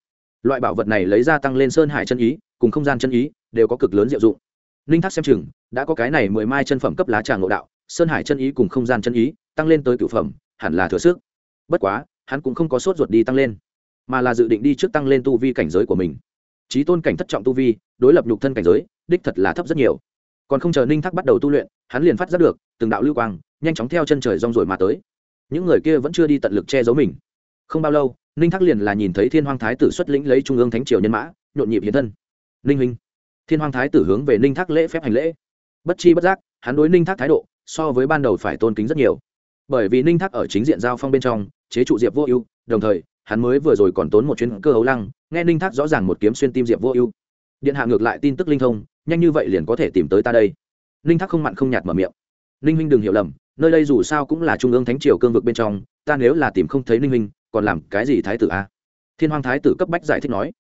Loại bảo vật này lấy ra tăng lên sơn hải chân ý, cùng không gian chân ý, đều có cực lớn diệu dụng. Ninh thác xem chừng, đã có cái này mười mai chân phẩm cấp lá trà ngộ đạo, sơn hải chân ý cùng không gian chân ý, tăng lên tới cửu phẩm, hẳn là thừa sức. Bất quá, hắn cũng không có sốt ruột đi tăng lên, mà là dự định đi trước tăng lên tu vi cảnh giới của mình trí tôn cảnh thất trọng tu vi, đối lập nhục thân cảnh giới, đích thật là thấp rất nhiều. Còn không chờ ninh thác bắt đầu tu luyện, hắn liền phát giác được, từng đạo lưu quang, nhanh chóng theo chân trời rong rồi mà tới. Những người kia vẫn chưa đi tận lực che giấu mình. Không bao lâu, ninh thác liền là nhìn thấy thiên hoàng thái tử xuất lĩnh lấy trung ương thánh triều nhân mã, nhộn nhịp hiến thân. Ninh huynh. Thiên hoàng thái tử hướng về ninh thác lễ phép hành lễ. Bất chi bất giác, hắn đối ninh thác thái độ, so với ban đầu phải tôn kính rất nhiều. Bởi vì ninh thác ở chính diện giao phong bên trong, chế trụ diệp vô ưu, đồng thời hắn mới vừa rồi còn tốn một chuyến cơ hấu lăng, nghe ninh thác rõ ràng một kiếm xuyên tim diệp vô ưu. Điện hạ ngược lại tin tức linh thông, nhanh như vậy liền có thể tìm tới ta đây. Ninh thác không mặn không nhạt mở miệng. Ninh huynh đừng hiểu lầm, nơi đây dù sao cũng là trung ương thánh triều cương vực bên trong, ta nếu là tìm không thấy ninh huynh, còn làm cái gì thái tử a? Thiên hoàng thái tử cấp bách giải thích nói.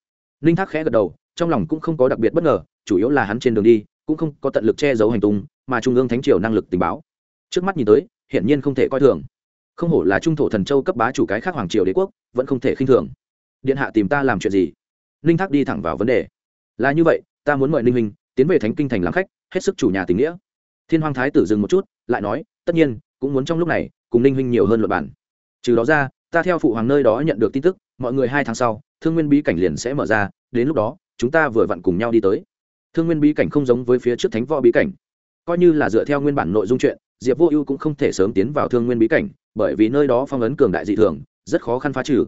Ninh thác khẽ gật đầu, trong lòng cũng không có đặc biệt bất ngờ, chủ yếu là hắn trên đường đi, cũng không có tận lực che giấu hành tung, mà trung ương thánh triều năng lực tình báo. Trước mắt nhìn tới, hiển nhiên không thể coi thường không hổ là trung thổ thần châu cấp bá chủ cái khác hoàng triều đế quốc, vẫn không thể khinh thường. Điện hạ tìm ta làm chuyện gì? Ninh thác đi thẳng vào vấn đề. Là như vậy, ta muốn mời ninh minh tiến về thánh kinh thành làm khách, hết sức chủ nhà tình nghĩa. Thiên hoàng thái tử dừng một chút, lại nói, tất nhiên, cũng muốn trong lúc này, cùng ninh huynh nhiều hơn luật bản trừ đó ra, ta theo phụ hoàng nơi đó nhận được tin tức, mọi người hai tháng sau, thương nguyên bí cảnh liền sẽ mở ra, đến lúc đó, chúng ta vừa vặn cùng nhau đi tới. Thương nguyên bí cảnh không giống với phía trước thánh võ bí cảnh. Coi như là dựa theo nguyên bản nội dung chuyện, diệp vô ưu cũng không thể sớm tiến vào thương nguyên bí cảnh bởi vì nơi đó phong ấn cường đại dị thường, rất khó khăn phá trừ.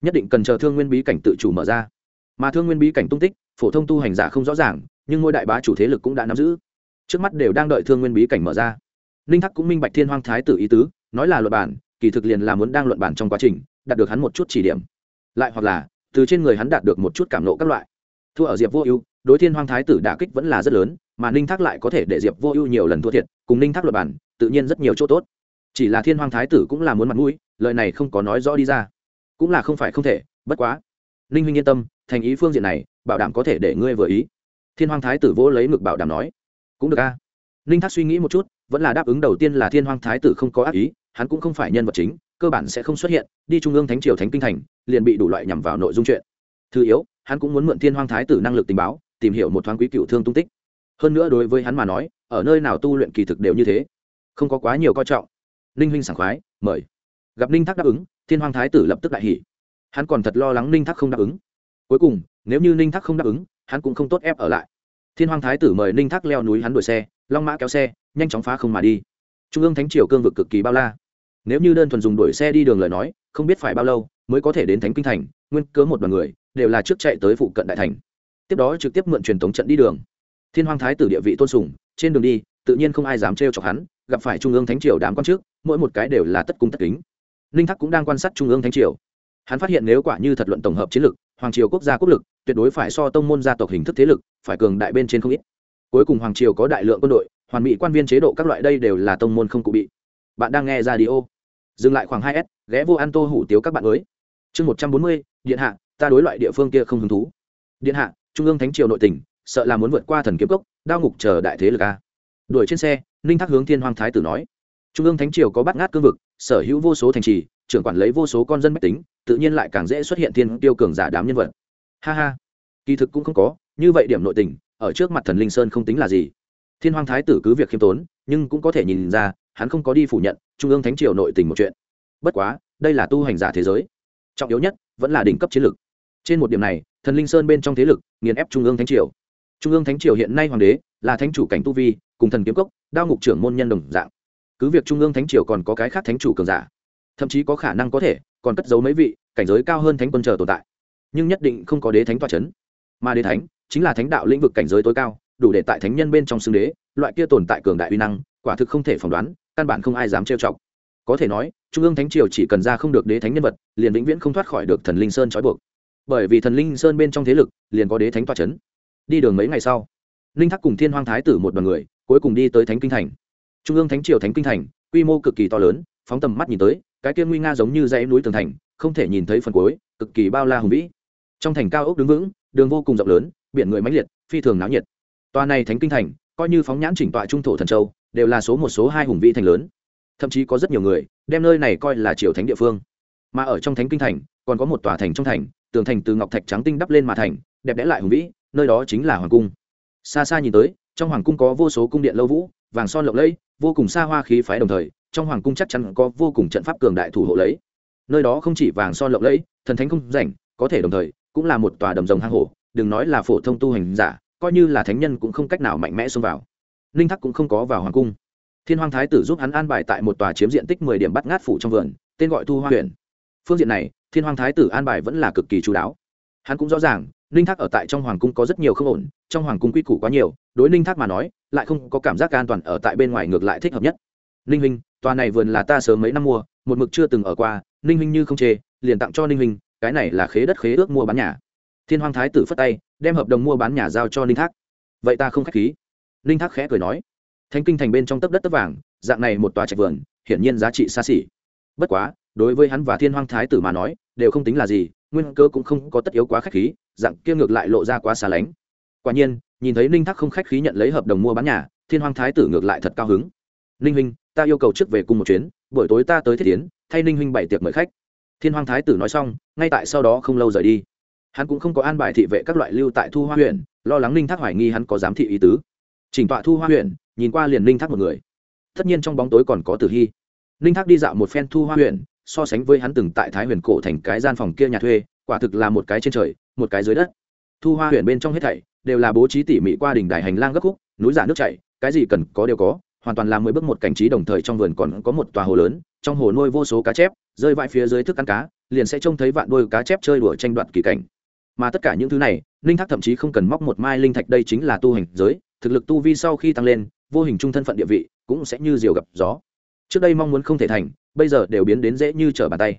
Nhất định cần chờ thương nguyên bí cảnh tự chủ mở ra. Mà thương nguyên bí cảnh tung tích, phổ thông tu hành giả không rõ ràng, nhưng ngôi đại bá chủ thế lực cũng đã nắm giữ. Trước mắt đều đang đợi thương nguyên bí cảnh mở ra. Ninh thắc cũng minh bạch thiên hoang thái tử ý tứ, nói là luật bản, kỳ thực liền là muốn đang luận bản trong quá trình, đạt được hắn một chút chỉ điểm. Lại hoặc là, từ trên người hắn đạt được một chút cảm nộ các loại. Thua ở diệp vô ưu, đối thiên hoang thái tử đả kích vẫn là rất lớn, mà ninh thác lại có thể để diệp vô ưu nhiều lần thua thiệt, cùng ninh thác luật bản, tự nhiên rất nhiều chỗ tốt chỉ là thiên hoàng thái tử cũng là muốn mặt mũi, lời này không có nói rõ đi ra. Cũng là không phải không thể, bất quá. Ninh huynh yên tâm, thành ý phương diện này, bảo đảm có thể để ngươi vừa ý. Thiên hoàng thái tử vỗ lấy ngực bảo đảm nói. Cũng được a. Ninh thác suy nghĩ một chút, vẫn là đáp ứng đầu tiên là thiên hoàng thái tử không có ác ý, hắn cũng không phải nhân vật chính, cơ bản sẽ không xuất hiện, đi trung ương thánh triều thánh kinh thành, liền bị đủ loại nhằm vào nội dung chuyện. Thứ yếu, hắn cũng muốn mượn thiên hoàng thái tử năng lực tình báo, tìm hiểu một thoáng quý cựu thương tung tích. Hơn nữa đối với hắn mà nói, ở nơi nào tu luyện kỳ thực đều như thế. Không có quá nhiều coi trọng ninh huynh sảng khoái, mời. Gặp ninh thác đáp ứng, thiên hoàng thái tử lập tức đại hỉ. Hắn còn thật lo lắng ninh thác không đáp ứng. Cuối cùng, nếu như ninh thác không đáp ứng, hắn cũng không tốt ép ở lại. Thiên hoàng thái tử mời ninh thác leo núi hắn đuổi xe, long mã kéo xe, nhanh chóng phá không mà đi. Trung ương thánh triều cương vực cực kỳ bao la. Nếu như đơn thuần dùng đuổi xe đi đường lời nói, không biết phải bao lâu mới có thể đến thánh kinh thành, nguyên cớ một đoàn người đều là trước chạy tới phụ cận đại thành. Tiếp đó trực tiếp mượn truyền thống trận đi đường. Thiên hoàng thái tử địa vị tôn sùng, trên đường đi, tự nhiên không ai dám trêu chọc hắn gặp phải trung ương thánh triều đám quan trước, mỗi một cái đều là tất cung tất kính. Ninh thắc cũng đang quan sát trung ương thánh triều. Hắn phát hiện nếu quả như thật luận tổng hợp chiến lược hoàng triều quốc gia quốc lực, tuyệt đối phải so tông môn gia tộc hình thức thế lực, phải cường đại bên trên không ít. Cuối cùng hoàng triều có đại lượng quân đội, hoàn mỹ quan viên chế độ các loại đây đều là tông môn không cụ bị. Bạn đang nghe ra đi ô dừng lại khoảng hai s, ghé vô ăn tô hủ tiếu các bạn mới. Chương một trăm bốn mươi, điện hạ, ta đối loại địa phương kia không hứng thú. Điện hạ, trung ương thánh triều nội tỉnh, sợ là muốn vượt qua thần kiếm cốc, đao ngục chờ đại thế lực a đuổi trên xe, ninh thác hướng thiên hoàng thái tử nói. Trung ương thánh triều có bắt ngát cương vực, sở hữu vô số thành trì, trưởng quản lấy vô số con dân mách tính, tự nhiên lại càng dễ xuất hiện thiên tiêu cường giả đám nhân vật. Ha ha. Kỳ thực cũng không có, như vậy điểm nội tình, ở trước mặt thần linh sơn không tính là gì. Thiên hoàng thái tử cứ việc khiêm tốn, nhưng cũng có thể nhìn ra, hắn không có đi phủ nhận trung ương thánh triều nội tình một chuyện. Bất quá, đây là tu hành giả thế giới. Trọng yếu nhất, vẫn là đỉnh cấp chiến lược trên một điểm này, thần linh sơn bên trong thế lực nghiền ép trung ương thánh triều trung ương thánh triều hiện nay hoàng đế là thánh chủ cảnh tu vi, cùng thần kiếm cốc, đao ngục trưởng môn nhân đồng dạng. Cứ việc trung ương thánh triều còn có cái khác thánh chủ cường giả, thậm chí có khả năng có thể còn cất giấu mấy vị cảnh giới cao hơn thánh quân chờ tồn tại, nhưng nhất định không có đế thánh toa c h ấ n mà đế thánh chính là thánh đạo lĩnh vực cảnh giới tối cao, đủ để tại thánh nhân bên trong xưng đế, loại kia tồn tại cường đại uy năng, quả thực không thể phỏng đoán, căn bản không ai dám trêu chọc. Có thể nói, trung ương thánh triều chỉ cần ra không được đế thánh nhân vật, liền vĩnh viễn không thoát khỏi được thần linh sơn trói buộc. Bởi vì thần linh sơn bên trong thế lực liền có đế thánh toa c h ấ n đi đường mấy ngày sau ninh thắc cùng thiên hoang thái tử một đoàn người cuối cùng đi tới thánh kinh thành. Trung ương thánh triều thánh kinh thành, quy mô cực kỳ to lớn, phóng tầm mắt nhìn tới, cái kia nguy nga giống như dãy núi tường thành, không thể nhìn thấy phần cuối, cực kỳ bao la hùng vĩ. Trong thành cao ốc đứng vững, đường vô cùng rộng lớn, biển người mãnh liệt, phi thường náo nhiệt. Tòa này thánh kinh thành, coi như phóng nhãn chỉnh tọa trung thổ thần châu, đều là số một số hai hùng vĩ thành lớn. Thậm chí có rất nhiều người, đem nơi này coi là triều thánh địa phương. Mà ở trong thánh kinh thành, còn có một tòa thành trong thành, tường thành từ ngọc thạch trắng tinh đắp lên mà thành, đẹp đẽ lại hùng vĩ nơi đó chính là hoàng cung. Xa xa nhìn tới, trong hoàng cung có vô số cung điện lâu vũ, vàng son lộng lẫy, vô cùng xa hoa khí phái đồng thời, trong hoàng cung chắc chắn có vô cùng trận pháp cường đại thủ hộ lấy. Nơi đó không chỉ vàng son lộng lẫy, thần thánh không rảnh, có thể đồng thời, cũng là một tòa đầm rồng hang hổ, đừng nói là phổ thông tu hành giả, coi như là thánh nhân cũng không cách nào mạnh mẽ xông vào. Ninh thắc cũng không có vào hoàng cung. Thiên hoàng thái tử giúp hắn an bài tại một tòa chiếm diện tích mười điểm bắt ngát phủ trong vườn, tên gọi thu hoa huyện phương diện này, thiên hoàng thái tử an bài vẫn là cực kỳ chú đáo. Hắn cũng rõ ràng ninh thác ở tại trong hoàng cung có rất nhiều không ổn, trong hoàng cung quy củ quá nhiều, đối ninh thác mà nói, lại không có cảm giác an toàn ở tại bên ngoài ngược lại thích hợp nhất. Ninh huynh, tòa này vườn là ta sớm mấy năm mua, một mực chưa từng ở qua, ninh huynh như không chê, liền tặng cho ninh huynh, cái này là khế đất khế ước mua bán nhà. Thiên hoàng thái tử phất tay, đem hợp đồng mua bán nhà giao cho ninh thác. Vậy ta không k h á c h khí. Ninh thác khẽ cười nói thanh kinh thành bên trong tấp đất tấp vàng, dạng này một tòa trạch vườn, hiển nhiên giá trị xa xỉ. Bất quá, đối với hắn và thiên hoàng thái tử mà nói, đều không tính là gì, nguyên cơ cũng không có tất yếu quá khách khí dạng kia ngược lại lộ ra quá xa lánh. Quả nhiên, nhìn thấy ninh thác không khách khí nhận lấy hợp đồng mua bán nhà, thiên hoàng thái tử ngược lại thật cao hứng. Ninh huynh, ta yêu cầu trước về cùng một chuyến, buổi tối ta tới thiết tiến thay ninh huynh bảy tiệc mời khách. Thiên hoàng thái tử nói xong, ngay tại sau đó không lâu rời đi. Hắn cũng không có an bài thị vệ các loại lưu tại thu hoa huyện, lo lắng ninh thác hoài nghi hắn có giám thị ý tứ. Chỉnh tọa thu hoa huyện, nhìn qua liền ninh thác một người. Tất nhiên trong bóng tối còn có tử hy. Ninh thác đi dạo một phen thu hoa huyện, so sánh với hắn từng tại thái huyền cổ thành cái gian phòng kia nhà thuê, quả thực là một cái trên trời một cái dưới đất. Thu hoa huyện bên trong hết thảy đều là bố trí tỉ mỉ qua đỉnh đài hành lang gấp khúc, núi giả nước chảy, cái gì cần có đều có, hoàn toàn là mười bước một cảnh trí đồng thời trong vườn còn có một tòa hồ lớn, trong hồ nuôi vô số cá chép, rơi vãi phía dưới thức ăn cá, liền sẽ trông thấy vạn đôi cá chép chơi đùa tranh đoạt kỳ cảnh. Mà tất cả những thứ này linh thác thậm chí không cần móc một mai linh thạch, đây chính là tu hành giới, thực lực tu vi sau khi tăng lên, vô hình trung thân phận địa vị cũng sẽ như diều gặp gió. Trước đây mong muốn không thể thành, bây giờ đều biến đến dễ như trở bàn tay.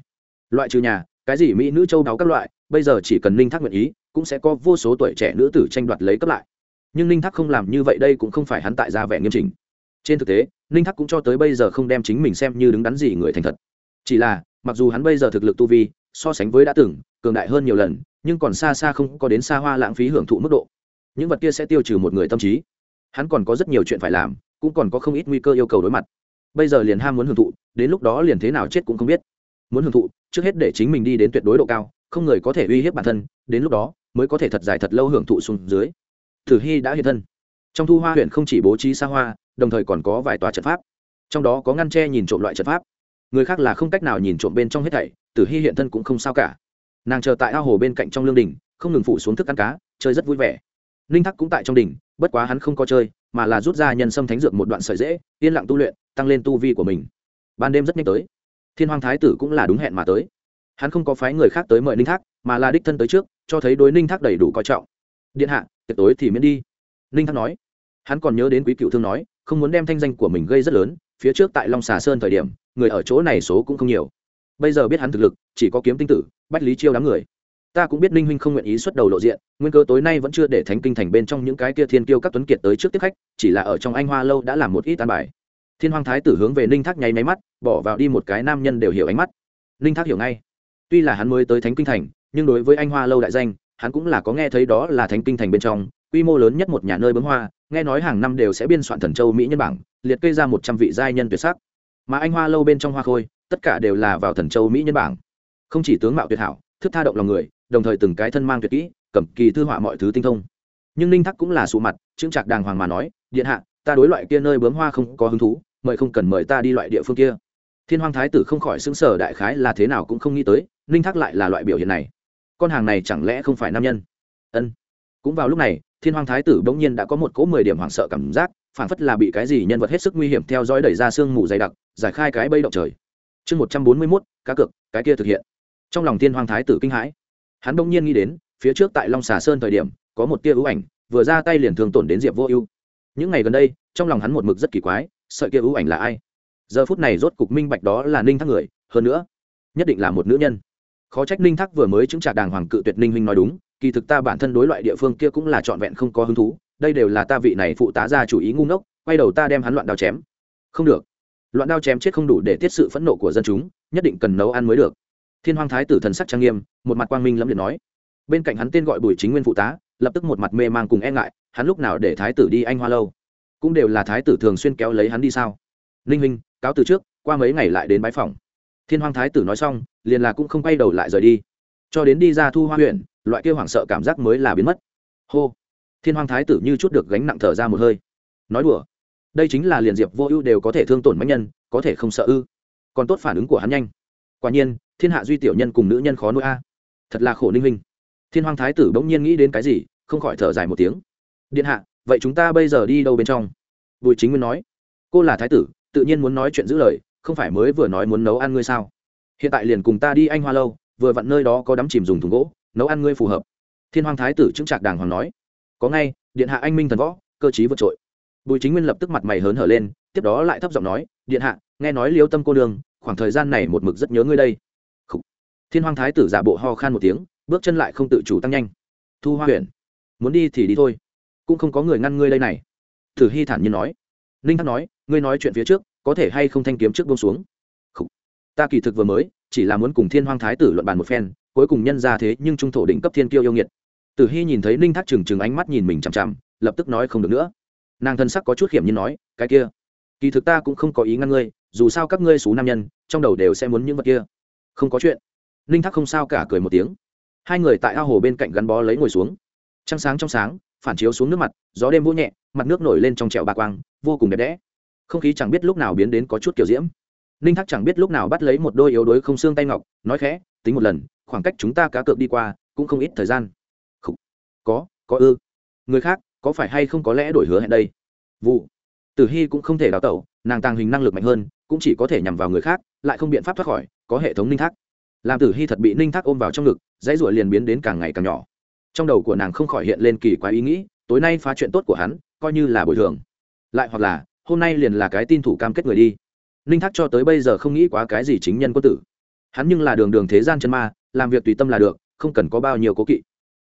Loại trừ nhà, cái gì mỹ nữ châu đáo các loại bây giờ chỉ cần linh thác nguyện ý, cũng sẽ có vô số tuổi trẻ nữ tử tranh đoạt lấy cấp lại. Nhưng linh thác không làm như vậy đây cũng không phải hắn tại ra vẻ nghiêm chỉnh. Trên thực tế, ninh thác cũng cho tới bây giờ không đem chính mình xem như đứng đắn gì người thành thật. Chỉ là, mặc dù hắn bây giờ thực lực tu vi, so sánh với đã từng, cường đại hơn nhiều lần, nhưng còn xa xa không có đến xa hoa lãng phí hưởng thụ mức độ. Những vật kia sẽ tiêu trừ một người tâm trí. Hắn còn có rất nhiều chuyện phải làm, cũng còn có không ít nguy cơ yêu cầu đối mặt. Bây giờ liền ham muốn hưởng thụ, đến lúc đó liền thế nào chết cũng không biết. Muốn hưởng thụ, trước hết để chính mình đi đến tuyệt đối độ cao không người có thể uy hiếp bản thân, đến lúc đó, mới có thể thật dài thật lâu hưởng thụ xuống dưới. Thử hy đã hiện thân. Trong thu hoa huyện không chỉ bố trí xa hoa, đồng thời còn có vài tòa trận pháp. Trong đó có ngăn tre nhìn trộm loại trận pháp. Người khác là không cách nào nhìn trộm bên trong hết thảy, tử hy hiện thân cũng không sao cả. Nàng chờ tại ao hồ bên cạnh trong lương đình không ngừng phủ xuống thức ăn cá, chơi rất vui vẻ. Ninh thắc cũng tại trong đình bất quá hắn không có chơi, mà là rút ra nhân sâm thánh dược một đoạn sợi dễ, yên lặng tu luyện, tăng lên tu vi của mình. Ban đêm rất nhanh tới. Thiên hoàng thái tử cũng là đúng hẹn mà tới hắn không có phái người khác tới mời ninh thác, mà là đích thân tới trước, cho thấy đối ninh thác đầy đủ coi trọng. Điện hạ, tiệc tối thì miễn đi. Ninh thác nói. Hắn còn nhớ đến quý cựu thương nói, không muốn đem thanh danh của mình gây rất lớn, phía trước tại long xà sơn thời điểm, người ở chỗ này số cũng không nhiều. Bây giờ biết hắn thực lực, chỉ có kiếm tinh tử, bách lý chiêu đám người. Ta cũng biết ninh huynh không nguyện ý xuất đầu lộ diện, nguyên cơ tối nay vẫn chưa để thánh kinh thành bên trong những cái kia thiên kiêu các tuấn kiệt tới trước tiếp khách, chỉ là ở trong anh hoa lâu đã làm một ít tan bài. Thiên hoàng thái tử hướng về ninh thác nháy máy mắt, bỏ vào đi một cái nam nhân đều hiểu ánh mắt. Ninh thác hiểu ngay tuy là hắn mới tới thánh kinh thành, nhưng đối với anh hoa lâu đại danh, hắn cũng là có nghe thấy đó là thánh kinh thành bên trong, quy mô lớn nhất một nhà nơi bấm hoa, nghe nói hàng năm đều sẽ biên soạn thần châu mỹ nhân bảng, liệt kê ra một trăm vị giai nhân tuyệt sắc. Mà anh hoa lâu bên trong hoa khôi, tất cả đều là vào thần châu mỹ nhân bảng. Không chỉ tướng mạo tuyệt hảo, thức tha động lòng người, đồng thời từng cái thân mang tuyệt kỹ, cầm kỳ thư họa mọi thứ tinh thông. Nhưng ninh thắc cũng là sụ mặt, chững chạc đàng hoàng mà nói, điện hạ, ta đối loại kia nơi bướm hoa không có hứng thú, mời không cần mời ta đi loại địa phương kia. Thiên hoàng thái tử không khỏi xứng sở đại khái là thế nào cũng không nghĩ tới ninh thác lại là loại biểu hiện này. Con hàng này chẳng lẽ không phải nam nhân? Ân. Cũng vào lúc này, thiên hoàng thái tử bỗng nhiên đã có một cỗ mười điểm hoảng sợ cảm giác phản phất là bị cái gì nhân vật hết sức nguy hiểm theo dõi đẩy ra sương mù dày đặc, giải khai cái bây động trời. Chương một trăm bốn mươi mốt, cá cược, cái kia thực hiện. Trong lòng thiên hoàng thái tử kinh hãi. Hắn bỗng nhiên nghĩ đến, phía trước tại long xà sơn thời điểm, có một tia ưu ảnh, vừa ra tay liền thường tổn đến diệp vô ưu. Những ngày gần đây, trong lòng hắn một mực rất kỳ quái, sợi kia ưu ảnh là ai? Giờ phút này rốt cục minh bạch đó là ninh thác người, hơn nữa, nhất định là một nữ nhân khó trách ninh thác vừa mới chứng trả đàng hoàng cự tuyệt ninh huynh nói đúng, kỳ thực ta bản thân đối loại địa phương kia cũng là trọn vẹn không có hứng thú, đây đều là ta vị này phụ tá ra chủ ý ngu ngốc, quay đầu ta đem hắn loạn đao chém. Không được. Loạn đao chém chết không đủ để tiết sự phẫn nộ của dân chúng, nhất định cần nấu ăn mới được. Thiên hoàng thái tử thần sắc trang nghiêm, một mặt quang minh lẫm liệt nói. Bên cạnh hắn tên gọi bùi chính nguyên phụ tá, lập tức một mặt mê mang cùng e ngại, hắn lúc nào để thái tử đi anh hoa lâu? Cũng đều là thái tử thường xuyên kéo lấy hắn đi sao? Ninh huynh, cáo từ trước, qua mấy ngày lại đến bãi phòng thiên hoàng thái tử nói xong, liền là cũng không quay đầu lại rời đi. Cho đến đi ra thu hoa huyện, loại kia hoảng sợ cảm giác mới là biến mất. Hô! Thiên hoàng thái tử như chút được gánh nặng thở ra một hơi. Nói đùa. Đây chính là liền diệp vô ưu đều có thể thương tổn mạnh nhân, có thể không sợ ư. Còn tốt phản ứng của hắn nhanh. Quả nhiên, thiên hạ duy tiểu nhân cùng nữ nhân khó nuôi a. Thật là khổ ninh minh. Thiên hoàng thái tử bỗng nhiên nghĩ đến cái gì, không khỏi thở dài một tiếng. Điện hạ, vậy chúng ta bây giờ đi đâu bên trong? Bùi chính nguyên nói. Cô là thái tử, tự nhiên muốn nói chuyện giữ lời không phải mới vừa nói muốn nấu ăn ngươi sao? Hiện tại liền cùng ta đi anh hoa lâu, vừa vặn nơi đó có đắm chìm dùng thùng gỗ, nấu ăn ngươi phù hợp. Thiên hoàng thái tử chứng trạc đàng hoàng nói. Có ngay, điện hạ anh minh thần võ, cơ chí vượt trội. Bùi chính nguyên lập tức mặt mày hớn hở lên, tiếp đó lại thấp giọng nói, điện hạ, nghe nói liêu tâm cô đường khoảng thời gian này một mực rất nhớ ngươi đây. Khủ. thiên hoàng thái tử giả bộ ho khan một tiếng, bước chân lại không tự chủ tăng nhanh. Thu hoa huyện, muốn đi thì đi thôi, cũng không có người ngăn ngươi đây này. Thử hy thản nhiên nói. Ninh thắc nói, ngươi nói chuyện phía trước có thể hay không thanh kiếm trước buông xuống. Khủ. ta kỳ thực vừa mới, chỉ là muốn cùng thiên hoàng thái tử luận bàn một phen, cuối cùng nhân ra thế nhưng trung thổ đỉnh cấp thiên kiêu yêu nghiệt. Tử hy nhìn thấy ninh thác trừng trừng ánh mắt nhìn mình chằm chằm, lập tức nói không được nữa. Nàng thân sắc có chút hiểm như nói, cái kia, kỳ thực ta cũng không có ý ngăn ngươi, dù sao các ngươi xú nam nhân, trong đầu đều sẽ muốn những vật kia. Không có chuyện. Ninh thác không sao cả cười một tiếng. Hai người tại ao hồ bên cạnh gắn bó lấy ngồi xuống. Trăng sáng trong sáng, phản chiếu xuống nước mặt, gió đêm vỗ nhẹ, mặt nước nổi lên trong trẹo bạc quang, vô cùng đẹp đẽ không khí chẳng biết lúc nào biến đến có chút kiểu diễm. Ninh thác chẳng biết lúc nào bắt lấy một đôi yếu đuối không xương tay ngọc, nói khẽ, tính một lần, khoảng cách chúng ta cá cược đi qua, cũng không ít thời gian. Không. có có ư. Người khác, có phải hay không có lẽ đổi hứa hẹn đây? Vụ. Tử hy cũng không thể đào tẩu, nàng tàng hình năng lực mạnh hơn, cũng chỉ có thể nhằm vào người khác, lại không biện pháp thoát khỏi, có hệ thống ninh thác. Làm tử hy thật bị ninh thác ôm vào trong ngực, dãy ruổi liền biến đến càng ngày càng nhỏ. Trong đầu của nàng không khỏi hiện lên kỳ quái ý nghĩ, tối nay phá chuyện tốt của hắn, coi như là bồi thường. Lại hoặc là hôm nay liền là cái tin thủ cam kết người đi. Ninh thác cho tới bây giờ không nghĩ quá cái gì chính nhân quân tử. Hắn nhưng là đường đường thế gian chân ma, làm việc tùy tâm là được, không cần có bao nhiêu cố kỵ.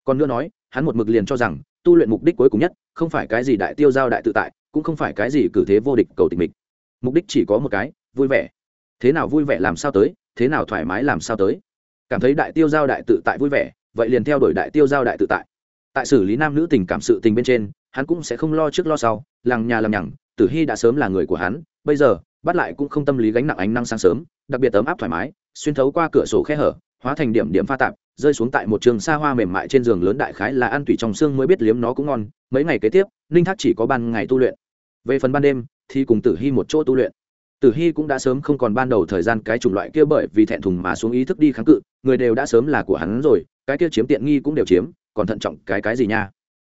Còn nữa nói, hắn một mực liền cho rằng, tu luyện mục đích cuối cùng nhất, không phải cái gì đại tiêu giao đại tự tại, cũng không phải cái gì cử thế vô địch cầu tình mình mục đích chỉ có một cái, vui vẻ. Thế nào vui vẻ làm sao tới, thế nào thoải mái làm sao tới. Cảm thấy đại tiêu giao đại tự tại vui vẻ, vậy liền theo đuổi đại tiêu giao đại tự tại. Tại xử lý nam nữ tình cảm sự tình bên trên, hắn cũng sẽ không lo trước lo sau làng nhà làm nhằng tử hy đã sớm là người của hắn, bây giờ, bắt lại cũng không tâm lý gánh nặng ánh năng sáng sớm, đặc biệt ấm áp thoải mái, xuyên thấu qua cửa sổ khe hở, hóa thành điểm điểm pha tạp, rơi xuống tại một trường xa hoa mềm mại trên giường lớn đại khái là ăn tủy trong xương mới biết liếm nó cũng ngon. Mấy ngày kế tiếp, ninh thác chỉ có ban ngày tu luyện. Về phần ban đêm, thì cùng tử hy một chỗ tu luyện. Tử hy cũng đã sớm không còn ban đầu thời gian cái chủng loại kia bởi vì thẹn thùng mà xuống ý thức đi kháng cự, người đều đã sớm là của hắn rồi, cái kia chiếm tiện nghi cũng đều chiếm, còn thận trọng cái cái gì nha?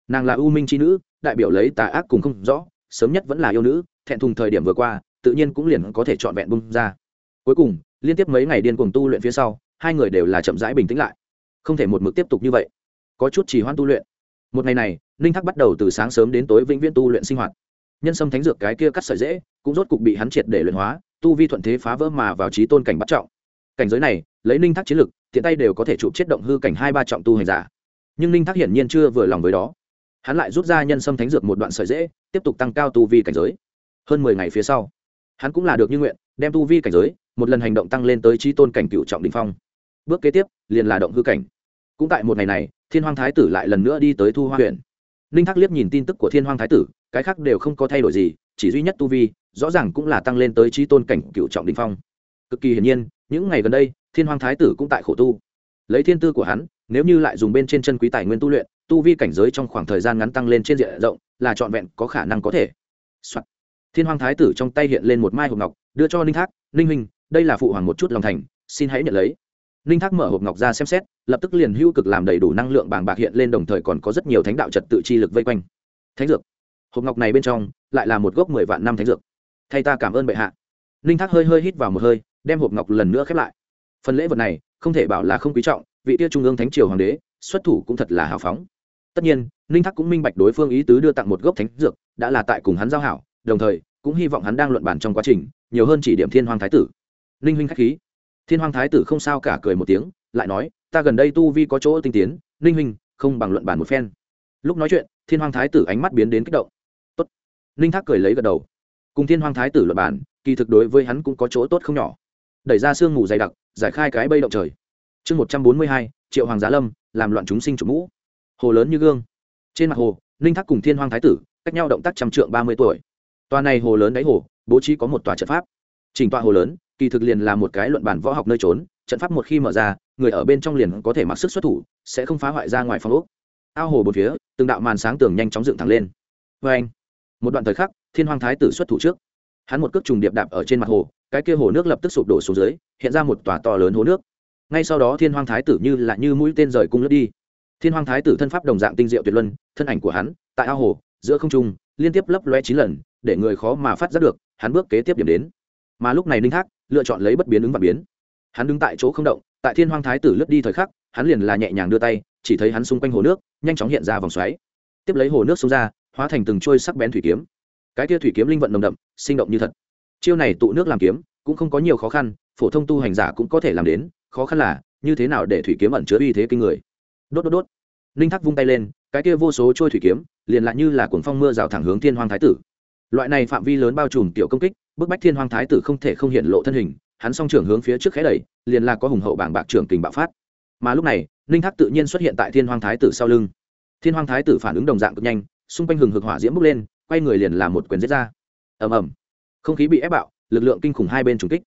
Nàng là ưu minh c h i nữ, đại biểu lấy tà ác cùng không rõ sớm nhất vẫn là yêu nữ, thẹn thùng thời điểm vừa qua, tự nhiên cũng liền có thể trọn vẹn bung ra. Cuối cùng, liên tiếp mấy ngày điên cuồng tu luyện phía sau, hai người đều là chậm rãi bình tĩnh lại. Không thể một mực tiếp tục như vậy. Có chút chỉ hoan tu luyện. Một ngày này, ninh Thác bắt đầu từ sáng sớm đến tối vĩnh viễn tu luyện sinh hoạt. Nhân sâm thánh dược cái kia cắt sợi dễ, cũng rốt cục bị hắn triệt để luyện hóa, tu vi thuận thế phá vỡ mà vào trí tôn cảnh bắt trọng. Cảnh giới này, lấy ninh thác chiến lực, tiện tay đều có thể chụp chết động hư cảnh hai ba trọng tu hành giả. Nhưng ninh thác hiển nhiên chưa vừa lòng với đó hắn lại rút ra nhân sâm thánh dược một đoạn sợi dễ tiếp tục tăng cao tu vi cảnh giới. Hơn mười ngày phía sau, hắn cũng là được như nguyện, đem tu vi cảnh giới một lần hành động tăng lên tới trí tôn cảnh cựu trọng đình phong. Bước kế tiếp, liền là động hư cảnh. Cũng tại một ngày này, thiên hoàng thái tử lại lần nữa đi tới thu hoa huyện. Ninh thác liếc nhìn tin tức của thiên hoàng thái tử, cái khác đều không có thay đổi gì, chỉ duy nhất tu vi, rõ ràng cũng là tăng lên tới trí tôn cảnh cựu trọng đình phong. Cực kỳ hiển nhiên, những ngày gần đây, thiên hoàng thái tử cũng tại khổ tu. Lấy thiên tư của hắn, nếu như lại dùng bên trên chân quý tài nguyên tu luyện tu vi cảnh giới trong khoảng thời gian ngắn tăng lên trên diện rộng, là trọn vẹn có khả năng có thể、Soạn. thiên hoàng thái tử trong tay hiện lên một mai hộp ngọc, đưa cho ninh thác, ninh huynh, đây là phụ hoàng một chút lòng thành, xin hãy nhận lấy. Ninh thác mở hộp ngọc ra xem xét, lập tức liền hữu cực làm đầy đủ năng lượng bàng bạc hiện lên đồng thời còn có rất nhiều thánh đạo trật tự chi lực vây quanh. Thánh dược. Hộp ngọc này bên trong, lại là một gốc mười vạn năm thánh dược. Thay ta cảm ơn bệ hạ. Ninh thác hơi hơi hít vào một hơi, đem hộp ngọc lần nữa khép lại. Phần lễ vật này, không thể bảo là không quý trọng, vị tia trung ương thánh triều hoàng đế, xuất thủ cũng thật là hào phóng tất nhiên, ninh thác cũng minh bạch đối phương ý tứ đưa tặng một gốc thánh dược, đã là tại cùng hắn giao hảo, đồng thời, cũng hy vọng hắn đang luận bản trong quá trình, nhiều hơn chỉ điểm thiên hoàng thái tử. Ninh huynh k h á c h khí. Thiên hoàng thái tử không sao cả cười một tiếng, lại nói, ta gần đây tu vi có chỗ tinh tiến, ninh huynh, không bằng luận bản một phen. Lúc nói chuyện, thiên hoàng thái tử ánh mắt biến đến kích động. Tốt. ninh thác cười lấy gật đầu. Cùng thiên hoàng thái tử luận bản kỳ thực đối với hắn cũng có chỗ tốt không nhỏ. Đẩy ra sương mù dày đặc, giải khai cái bây động trời. Chương một trăm bốn mươi hai, triệu hoàng giá lâm, làm loạn chúng sinh chủ mũ hồ lớn như gương. Trên mặt hồ, ninh thác cùng thiên hoàng thái tử, cách nhau động tác trăm trượng ba mươi tuổi. Tòa này hồ lớn đáy hồ, bố trí có một tòa trận pháp. Chỉnh tòa hồ lớn, kỳ thực liền là một cái luận bản võ học nơi trốn, trận pháp một khi mở ra, người ở bên trong liền có thể mặc sức xuất thủ, sẽ không phá hoại ra ngoài phòng ốc. Ao hồ bốn phía, từng đạo màn sáng tường nhanh chóng dựng thẳng lên. Vê anh, một đoạn thời khắc, thiên hoàng thái tử xuất thủ trước. Hắn một cước trùng điệp đạp ở trên mặt hồ, cái kia hồ nước lập tức sụp đổ xuống dưới, hiện ra một tòa to lớn hồ nước. Ngay sau đó thiên hoàng thái tử như là như mũi tên rời cung lướt đi thiên hoàng thái tử thân pháp đồng dạng tinh diệu tuyệt luân, thân ảnh của hắn, tại ao hồ, giữa không trung, liên tiếp lấp loe chín lần, để người khó mà phát giác được, hắn bước kế tiếp điểm đến. Mà lúc này ninh thác, lựa chọn lấy bất biến ứng và biến. Hắn đứng tại chỗ không động, tại thiên hoàng thái tử lướt đi thời khắc, hắn liền là nhẹ nhàng đưa tay, chỉ thấy hắn xung quanh hồ nước, nhanh chóng hiện ra vòng xoáy. Tiếp lấy hồ nước xuống ra, hóa thành từng trôi sắc bén thủy kiếm. Cái kia thủy kiếm linh vận nồng đậm, sinh động như thật. Chiêu này tụ nước làm kiếm, cũng không có nhiều khó khăn, phổ thông tu hành giả cũng có thể làm đến, khó khăn là, như thế nào để thủy kiếm ẩn chứa uy thế kinh người đốt đốt đốt. Ninh thác vung tay lên, cái kia vô số trôi thủy kiếm, liền lại như là cuồng phong mưa rào thẳng hướng thiên hoàng thái tử. Loại này phạm vi lớn bao trùm tiểu công kích, bức bách thiên hoàng thái tử không thể không hiện lộ thân hình, hắn song trưởng hướng phía trước khẽ đẩy, liền là có hùng hậu bảng bạc trưởng kình bạo phát. Mà lúc này ninh thác tự nhiên xuất hiện tại thiên hoàng thái tử sau lưng. Thiên hoàng thái tử phản ứng đồng dạng cực nhanh, xung quanh hừng hực hỏa diễm bốc lên, quay người liền làm một quyền giết ra. Ầm ầm. Không khí bị ép bạo, lực lượng kinh khủng hai bên trùng kích.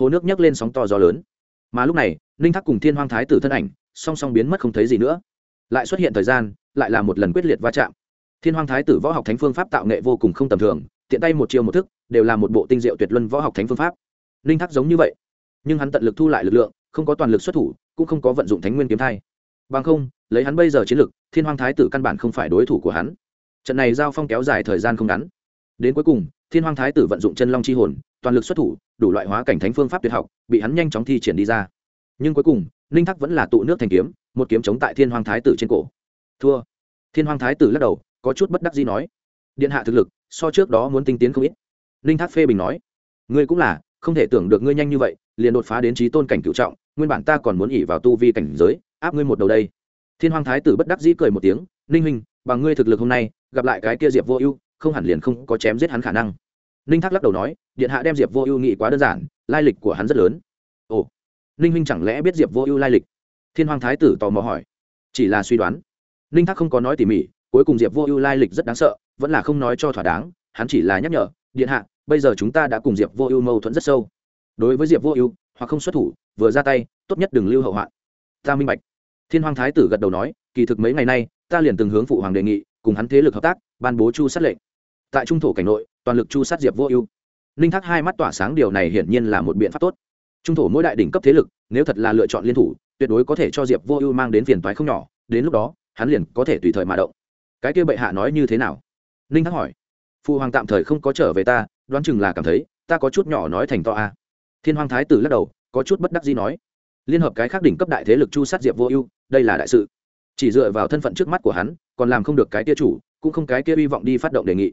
Hồ nước nhấc lên sóng to gió lớn. Mà lúc này ninh thác cùng thiên hoàng thái tử thân ảnh song song biến mất không thấy gì nữa. Lại xuất hiện thời gian, lại là một lần quyết liệt va chạm. Thiên hoàng thái tử võ học thánh phương pháp tạo nghệ vô cùng không tầm thường, tiện tay một chiêu một thức, đều là một bộ tinh diệu tuyệt luân võ học thánh phương pháp. Ninh thác giống như vậy, nhưng hắn tận lực thu lại lực lượng, không có toàn lực xuất thủ, cũng không có vận dụng thánh nguyên kiếm thai. Bằng không, lấy hắn bây giờ chiến lực, thiên hoàng thái tử căn bản không phải đối thủ của hắn. Trận này giao phong kéo dài thời gian không ngắn. Đến cuối cùng, thiên hoàng thái tử vận dụng chân long chi hồn, toàn lực xuất thủ, đủ loại hóa cảnh thánh phương pháp tuyệt học, bị hắn nhanh chóng thi triển đi ra nhưng cuối cùng, ninh thắc vẫn là tụ nước thành kiếm, một kiếm chống tại thiên hoàng thái tử trên cổ. Thua. Thiên hoàng thái tử lắc đầu, có chút bất đắc gì nói. Điện hạ thực lực, so trước đó muốn tinh tiến không ít. Ninh thác phê bình nói. Ngươi cũng là, không thể tưởng được ngươi nhanh như vậy, liền đột phá đến trí tôn cảnh cựu trọng, nguyên bản ta còn muốn ỉ vào tu vi cảnh giới, áp ngươi một đầu đây. Thiên hoàng thái tử bất đắc dĩ cười một tiếng, ninh huynh, bằng ngươi thực lực hôm nay, gặp lại cái kia diệp vô ưu, không hẳn liền không có chém giết hắn khả năng. Ninh thác lắc đầu nói, điện hạ đem diệp vô ưu nghị quá đơn giản, lai lịch của hắn rất lớn. Ồ ninh huynh chẳng lẽ biết diệp vô ưu lai lịch? Thiên hoàng thái tử tò mò hỏi. Chỉ là suy đoán. Ninh thác không có nói tỉ mỉ, cuối cùng diệp vô ưu lai lịch rất đáng sợ, vẫn là không nói cho thỏa đáng, hắn chỉ là nhắc nhở, điện hạ, bây giờ chúng ta đã cùng diệp vô ưu mâu thuẫn rất sâu. Đối với diệp vô ưu, hoặc không xuất thủ, vừa ra tay, tốt nhất đừng lưu hậu hoạn. Ta minh bạch. Thiên hoàng thái tử gật đầu nói, kỳ thực mấy ngày nay, ta liền từng hướng phụ hoàng đề nghị, cùng hắn thế lực hợp tác, ban bố chu sát lệnh. Tại trung thổ cảnh nội, toàn lực chu sát diệp vô ưu. Ninh thác hai mắt tỏa sáng, điều này hiển nhiên là một biện pháp tốt trung thổ mỗi đại đỉnh cấp thế lực, nếu thật là lựa chọn liên thủ, tuyệt đối có thể cho diệp vô ưu mang đến phiền toái không nhỏ, đến lúc đó, hắn liền có thể tùy thời mà động. Cái kia bệ hạ nói như thế nào? Ninh thác hỏi. Phụ hoàng tạm thời không có trở về ta, đoán chừng là cảm thấy, ta có chút nhỏ nói thành to a. Thiên hoàng thái tử lắc đầu, có chút bất đắc gì nói. Liên hợp cái khác đỉnh cấp đại thế lực chu sát diệp vô ưu, đây là đại sự. Chỉ dựa vào thân phận trước mắt của hắn, còn làm không được cái kia chủ, cũng không cái kia hy vọng đi phát động đề nghị.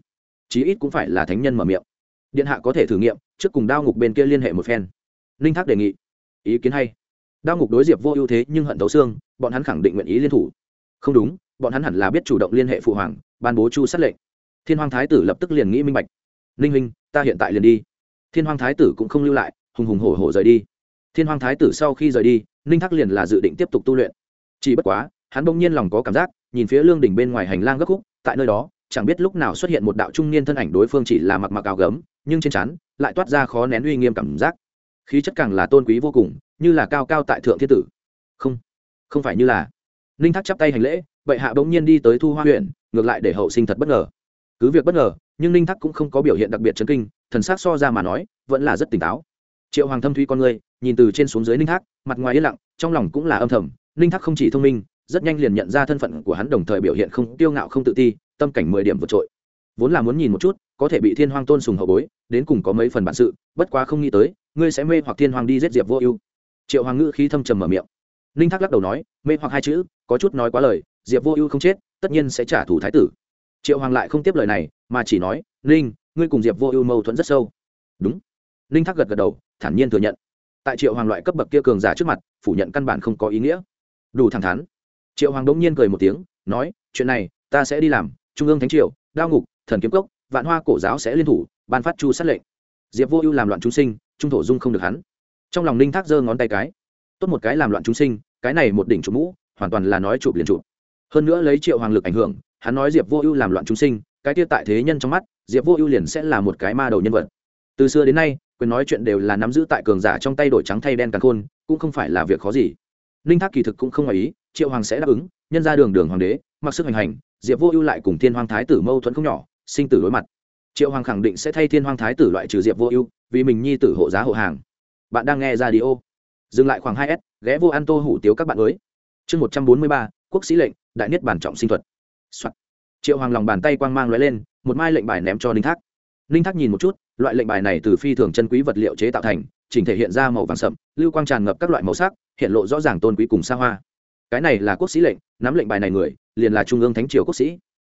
Chí ít cũng phải là thánh nhân mở miệng. Điện hạ có thể thử nghiệm, trước cùng đao ngục bên kia liên hệ một phen ninh thác đề nghị. Ý kiến hay. Đao ngục đối diệp vô ưu thế nhưng hận tấu xương, bọn hắn khẳng định nguyện ý liên thủ. Không đúng, bọn hắn hẳn là biết chủ động liên hệ phụ hoàng, ban bố chu sát lệnh. Thiên hoàng thái tử lập tức liền nghĩ minh bạch. Ninh huynh, ta hiện tại liền đi. Thiên hoàng thái tử cũng không lưu lại, hùng hùng hổ hổ rời đi. Thiên hoàng thái tử sau khi rời đi, ninh thác liền là dự định tiếp tục tu luyện. Chỉ bất quá, hắn bỗng nhiên lòng có cảm giác, nhìn phía lương đỉnh bên ngoài hành lang gấp khúc, tại nơi đó, chẳng biết lúc nào xuất hiện một đạo trung niên thân ảnh đối phương chỉ là mặc mặc áo gấm, nhưng trên chắn lại toát ra khó nén uy nghiêm cảm giác khí chất càng là tôn quý vô cùng, như là cao cao tại thượng thiên tử. Không không phải như là. Ninh thác chắp tay hành lễ vậy hạ bỗng nhiên đi tới thu hoa huyện, ngược lại để hậu sinh thật bất ngờ. Cứ việc bất ngờ, nhưng ninh thác cũng không có biểu hiện đặc biệt chấn kinh, thần s á c so ra mà nói, vẫn là rất tỉnh táo. Triệu hoàng thâm thuy con người, nhìn từ trên xuống dưới ninh thác, mặt ngoài yên lặng, trong lòng cũng là âm thầm. Ninh thác không chỉ thông minh, rất nhanh liền nhận ra thân phận của hắn đồng thời biểu hiện không tiêu ngạo không tự ti, tâm cảnh mười điểm vượt trội. Vốn là muốn nhìn một chút, có thể bị thiên hoang tôn sùng hậu bối, đến cùng có mấy phần bản sự, bất quá không nghĩ tới ngươi sẽ mê hoặc thiên hoàng đi giết diệp vô ưu triệu hoàng ngữ khí thâm trầm mở miệng ninh thác lắc đầu nói mê hoặc hai chữ có chút nói quá lời diệp vô ưu không chết tất nhiên sẽ trả thù thái tử triệu hoàng lại không tiếp lời này mà chỉ nói ninh ngươi cùng diệp vô ưu mâu thuẫn rất sâu đúng ninh thác gật gật đầu thản nhiên thừa nhận tại triệu hoàng loại cấp bậc kia cường giả trước mặt phủ nhận căn bản không có ý nghĩa đủ thẳng thắn triệu hoàng đống nhiên cười một tiếng nói chuyện này ta sẽ đi làm trung ương thánh triều đao ngục thần kiếm cốc vạn hoa cổ giáo sẽ liên thủ ban phát chu sát lệnh diệp vô ưu làm loạn chúng sinh trung thổ dung không được hắn. Trong lòng ninh thác giơ ngón tay cái. Tốt một cái làm loạn chúng sinh, cái này một đỉnh trụ mũ, hoàn toàn là nói chụp liền chụp. Hơn nữa lấy triệu hoàng lực ảnh hưởng, hắn nói diệp vô ưu làm loạn chúng sinh, cái kia tại thế nhân trong mắt, diệp vô ưu liền sẽ là một cái ma đầu nhân vật. Từ xưa đến nay, quyền nói chuyện đều là nắm giữ tại cường giả trong tay đổi trắng thay đen càng khôn, cũng không phải là việc khó gì. Ninh thác kỳ thực cũng không ngoài ý, triệu hoàng sẽ đáp ứng, nhân ra đường đường hoàng đế, mặc sức hành hành, diệp vô ưu lại cùng thiên hoàng thái tử mâu thuẫn không nhỏ, sinh tử đối mặt triệu hoàng khẳng định sẽ thay thiên hoàng thái tử loại trừ diệp vô ưu, vì mình nhi tử hộ giá hộ hàng. Bạn đang nghe ra đi ô. Dừng lại khoảng hai s, ghé vô ăn tô hủ tiếu các bạn mới. Chương một trăm bốn mươi ba, quốc sĩ lệnh, đại niết bản trọng sinh thuật、Soạn. triệu hoàng lòng bàn tay quang mang l lên, một mai lệnh bài ném cho ninh thác. Ninh thác nhìn một chút, loại lệnh bài này từ phi thường chân quý vật liệu chế tạo thành, chỉnh thể hiện ra màu vàng sậm, lưu quang tràn ngập các loại màu sắc, hiện lộ rõ ràng tôn quý cùng xa hoa. Cái này là quốc sĩ lệnh, nắm lệnh bài này người, liền là trung ương thánh triều quốc sĩ.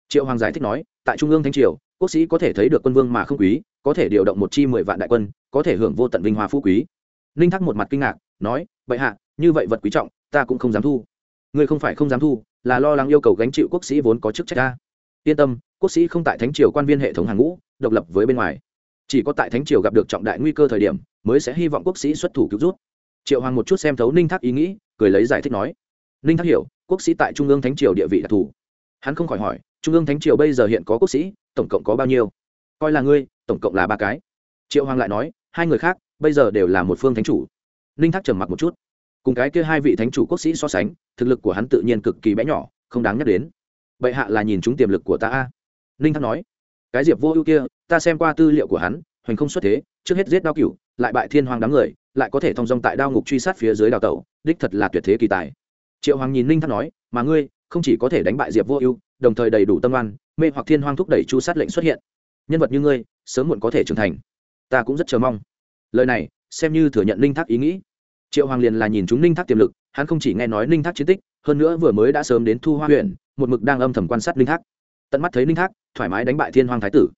Triệu hoàng giải thích nói, tại trung ương thánh triều quốc sĩ có thể thấy được quân vương mà không quý, có thể điều động một chi mười vạn đại quân, có thể hưởng vô tận vinh hoa phú quý. Ninh thắc một mặt kinh ngạc, nói vậy hạ, như vậy vật quý trọng, ta cũng không dám thu. Ngươi không phải không dám thu, là lo lắng yêu cầu gánh chịu quốc sĩ vốn có chức trách ta. Yên tâm, quốc sĩ không tại thánh triều quan viên hệ thống hàng ngũ, độc lập với bên ngoài. Chỉ có tại thánh triều gặp được trọng đại nguy cơ thời điểm, mới sẽ hy vọng quốc sĩ xuất thủ cứu rút. Triệu hoàng một chút xem thấu ninh thác ý nghĩ, cười lấy giải thích nói, ninh thác hiểu, quốc sĩ tại trung ương thánh triều địa vị đặc thù hắn không khỏi hỏi, trung ương thánh triều bây giờ hiện có quốc sĩ tổng cộng có bao nhiêu? Coi là ngươi, tổng cộng là ba cái. Triệu hoàng lại nói, hai người khác, bây giờ đều là một phương thánh chủ. Ninh thác trầm mặc một chút. Cùng cái kia hai vị thánh chủ quốc sĩ so sánh, thực lực của hắn tự nhiên cực kỳ bé nhỏ, không đáng nhắc đến. Bệ hạ là nhìn chúng tiềm lực của ta a. Ninh thác nói, cái diệp vô ưu kia, ta xem qua tư liệu của hắn, hoành không xuất thế, trước hết giết đao cửu, lại bại thiên hoàng đám người, lại có thể thông dong tại đao ngục truy sát phía dưới đào tẩu, đích thật là tuyệt thế kỳ tài. Triệu hoàng nhìn ninh thác nói, mà ngươi, không chỉ có thể đánh bại diệp vô ưu, đồng thời đầy đủ tâm oan mê hoặc thiên hoang thúc đẩy chu sát lệnh xuất hiện. Nhân vật như ngươi, sớm muộn có thể trưởng thành. Ta cũng rất chờ mong. Lời này, xem như thừa nhận ninh thác ý nghĩ. Triệu hoàng liền là nhìn chúng ninh thác tiềm lực, hắn không chỉ nghe nói ninh thác chiến tích, hơn nữa vừa mới đã sớm đến thu hoa huyện, một mực đang âm thầm quan sát ninh thác. Tận mắt thấy ninh thác, thoải mái đánh bại thiên hoàng thái tử.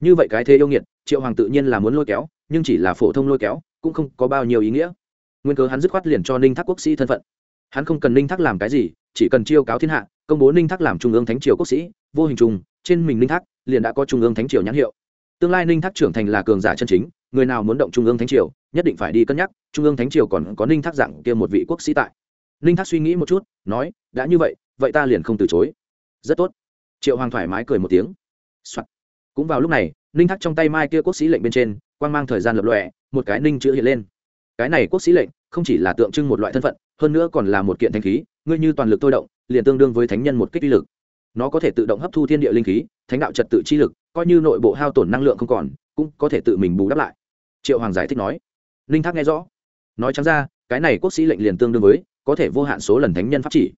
Như vậy cái thế yêu nghiệt, triệu hoàng tự nhiên là muốn lôi kéo, nhưng chỉ là phổ thông lôi kéo, cũng không có bao nhiêu ý nghĩa. Nguyên cớ hắn dứt khoát liền cho ninh thác quốc sĩ thân phận. Hắn không cần ninh thác làm cái gì, chỉ cần chiêu cáo thiên hạ, công bố ninh thác làm trung ương thánh triều quốc sĩ vô hình trùng trên mình ninh thác liền đã có trung ương thánh triều nhãn hiệu. Tương lai ninh thác trưởng thành là cường giả chân chính, người nào muốn động trung ương thánh triều, nhất định phải đi cân nhắc, trung ương thánh triều còn có ninh thác dạng kia một vị quốc sĩ tại. Ninh thác suy nghĩ một chút, nói, đã như vậy vậy ta liền không từ chối. Rất tốt. Triệu hoàng thoải mái cười một tiếng、Soạn. cũng vào lúc này, ninh thác trong tay mai kia quốc sĩ lệnh bên trên quan g mang thời gian lập lọe một cái ninh chữ hiện lên. Cái này quốc sĩ lệnh không chỉ là tượng trưng một loại thân phận, hơn nữa còn là một kiện thanh khí, ngươi như toàn lực thôi động, liền tương đương với thánh nhân một kích uy lực nó có thể tự động hấp thu thiên địa linh khí, thánh đạo trật tự chi lực, coi như nội bộ hao tổn năng lượng không còn, cũng có thể tự mình bù đắp lại. Triệu hoàng giải thích nói. Linh thác nghe rõ. Nói chẳng ra, cái này quốc sĩ lệnh liền tương đương với, có thể vô hạn số lần thánh nhân pháp chỉ.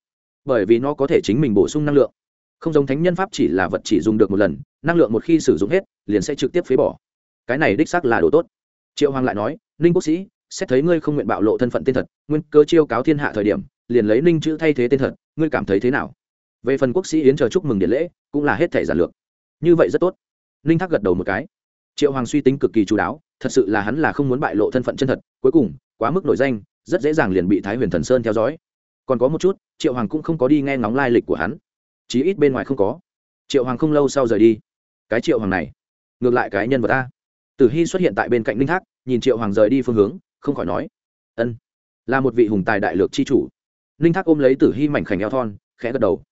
Bởi vì nó có thể chính mình bổ sung năng lượng. Không giống thánh nhân pháp chỉ là vật chỉ dùng được một lần, năng lượng một khi sử dụng hết, liền sẽ trực tiếp phế bỏ. Cái này đích xác là đồ tốt. Triệu hoàng lại nói ninh quốc sĩ, xét thấy ngươi không nguyện bạo lộ thân phận tên thật, nguyên cơ chiêu cáo thiên hạ thời điểm, liền lấy ninh chữ thay thế tên thật, ngươi cảm thấy thế nào? Về phần quốc sĩ yến chờ chúc mừng điện lễ, cũng là hết thể giản lược. Như vậy rất tốt. Ninh thác gật đầu một cái. Triệu hoàng suy tính cực kỳ chú đáo, thật sự là hắn là không muốn bại lộ thân phận chân thật, cuối cùng, quá mức nổi danh, rất dễ dàng liền bị thái huyền thần sơn theo dõi. Còn có một chút, triệu hoàng cũng không có đi nghe ngóng lai lịch của hắn. Chí ít bên ngoài không có. Triệu hoàng không lâu sau rời đi. Cái triệu hoàng này, ngược lại cái nhân vật ta tử hy xuất hiện tại bên cạnh ninh thác, nhìn triệu hoàng rời đi phương hướng, không khỏi nói, ân, là một vị hùng tài đại lược c h i chủ. Ninh thác ôm lấy tử hy mảnh khảnh eo thon, khẽ gật đầu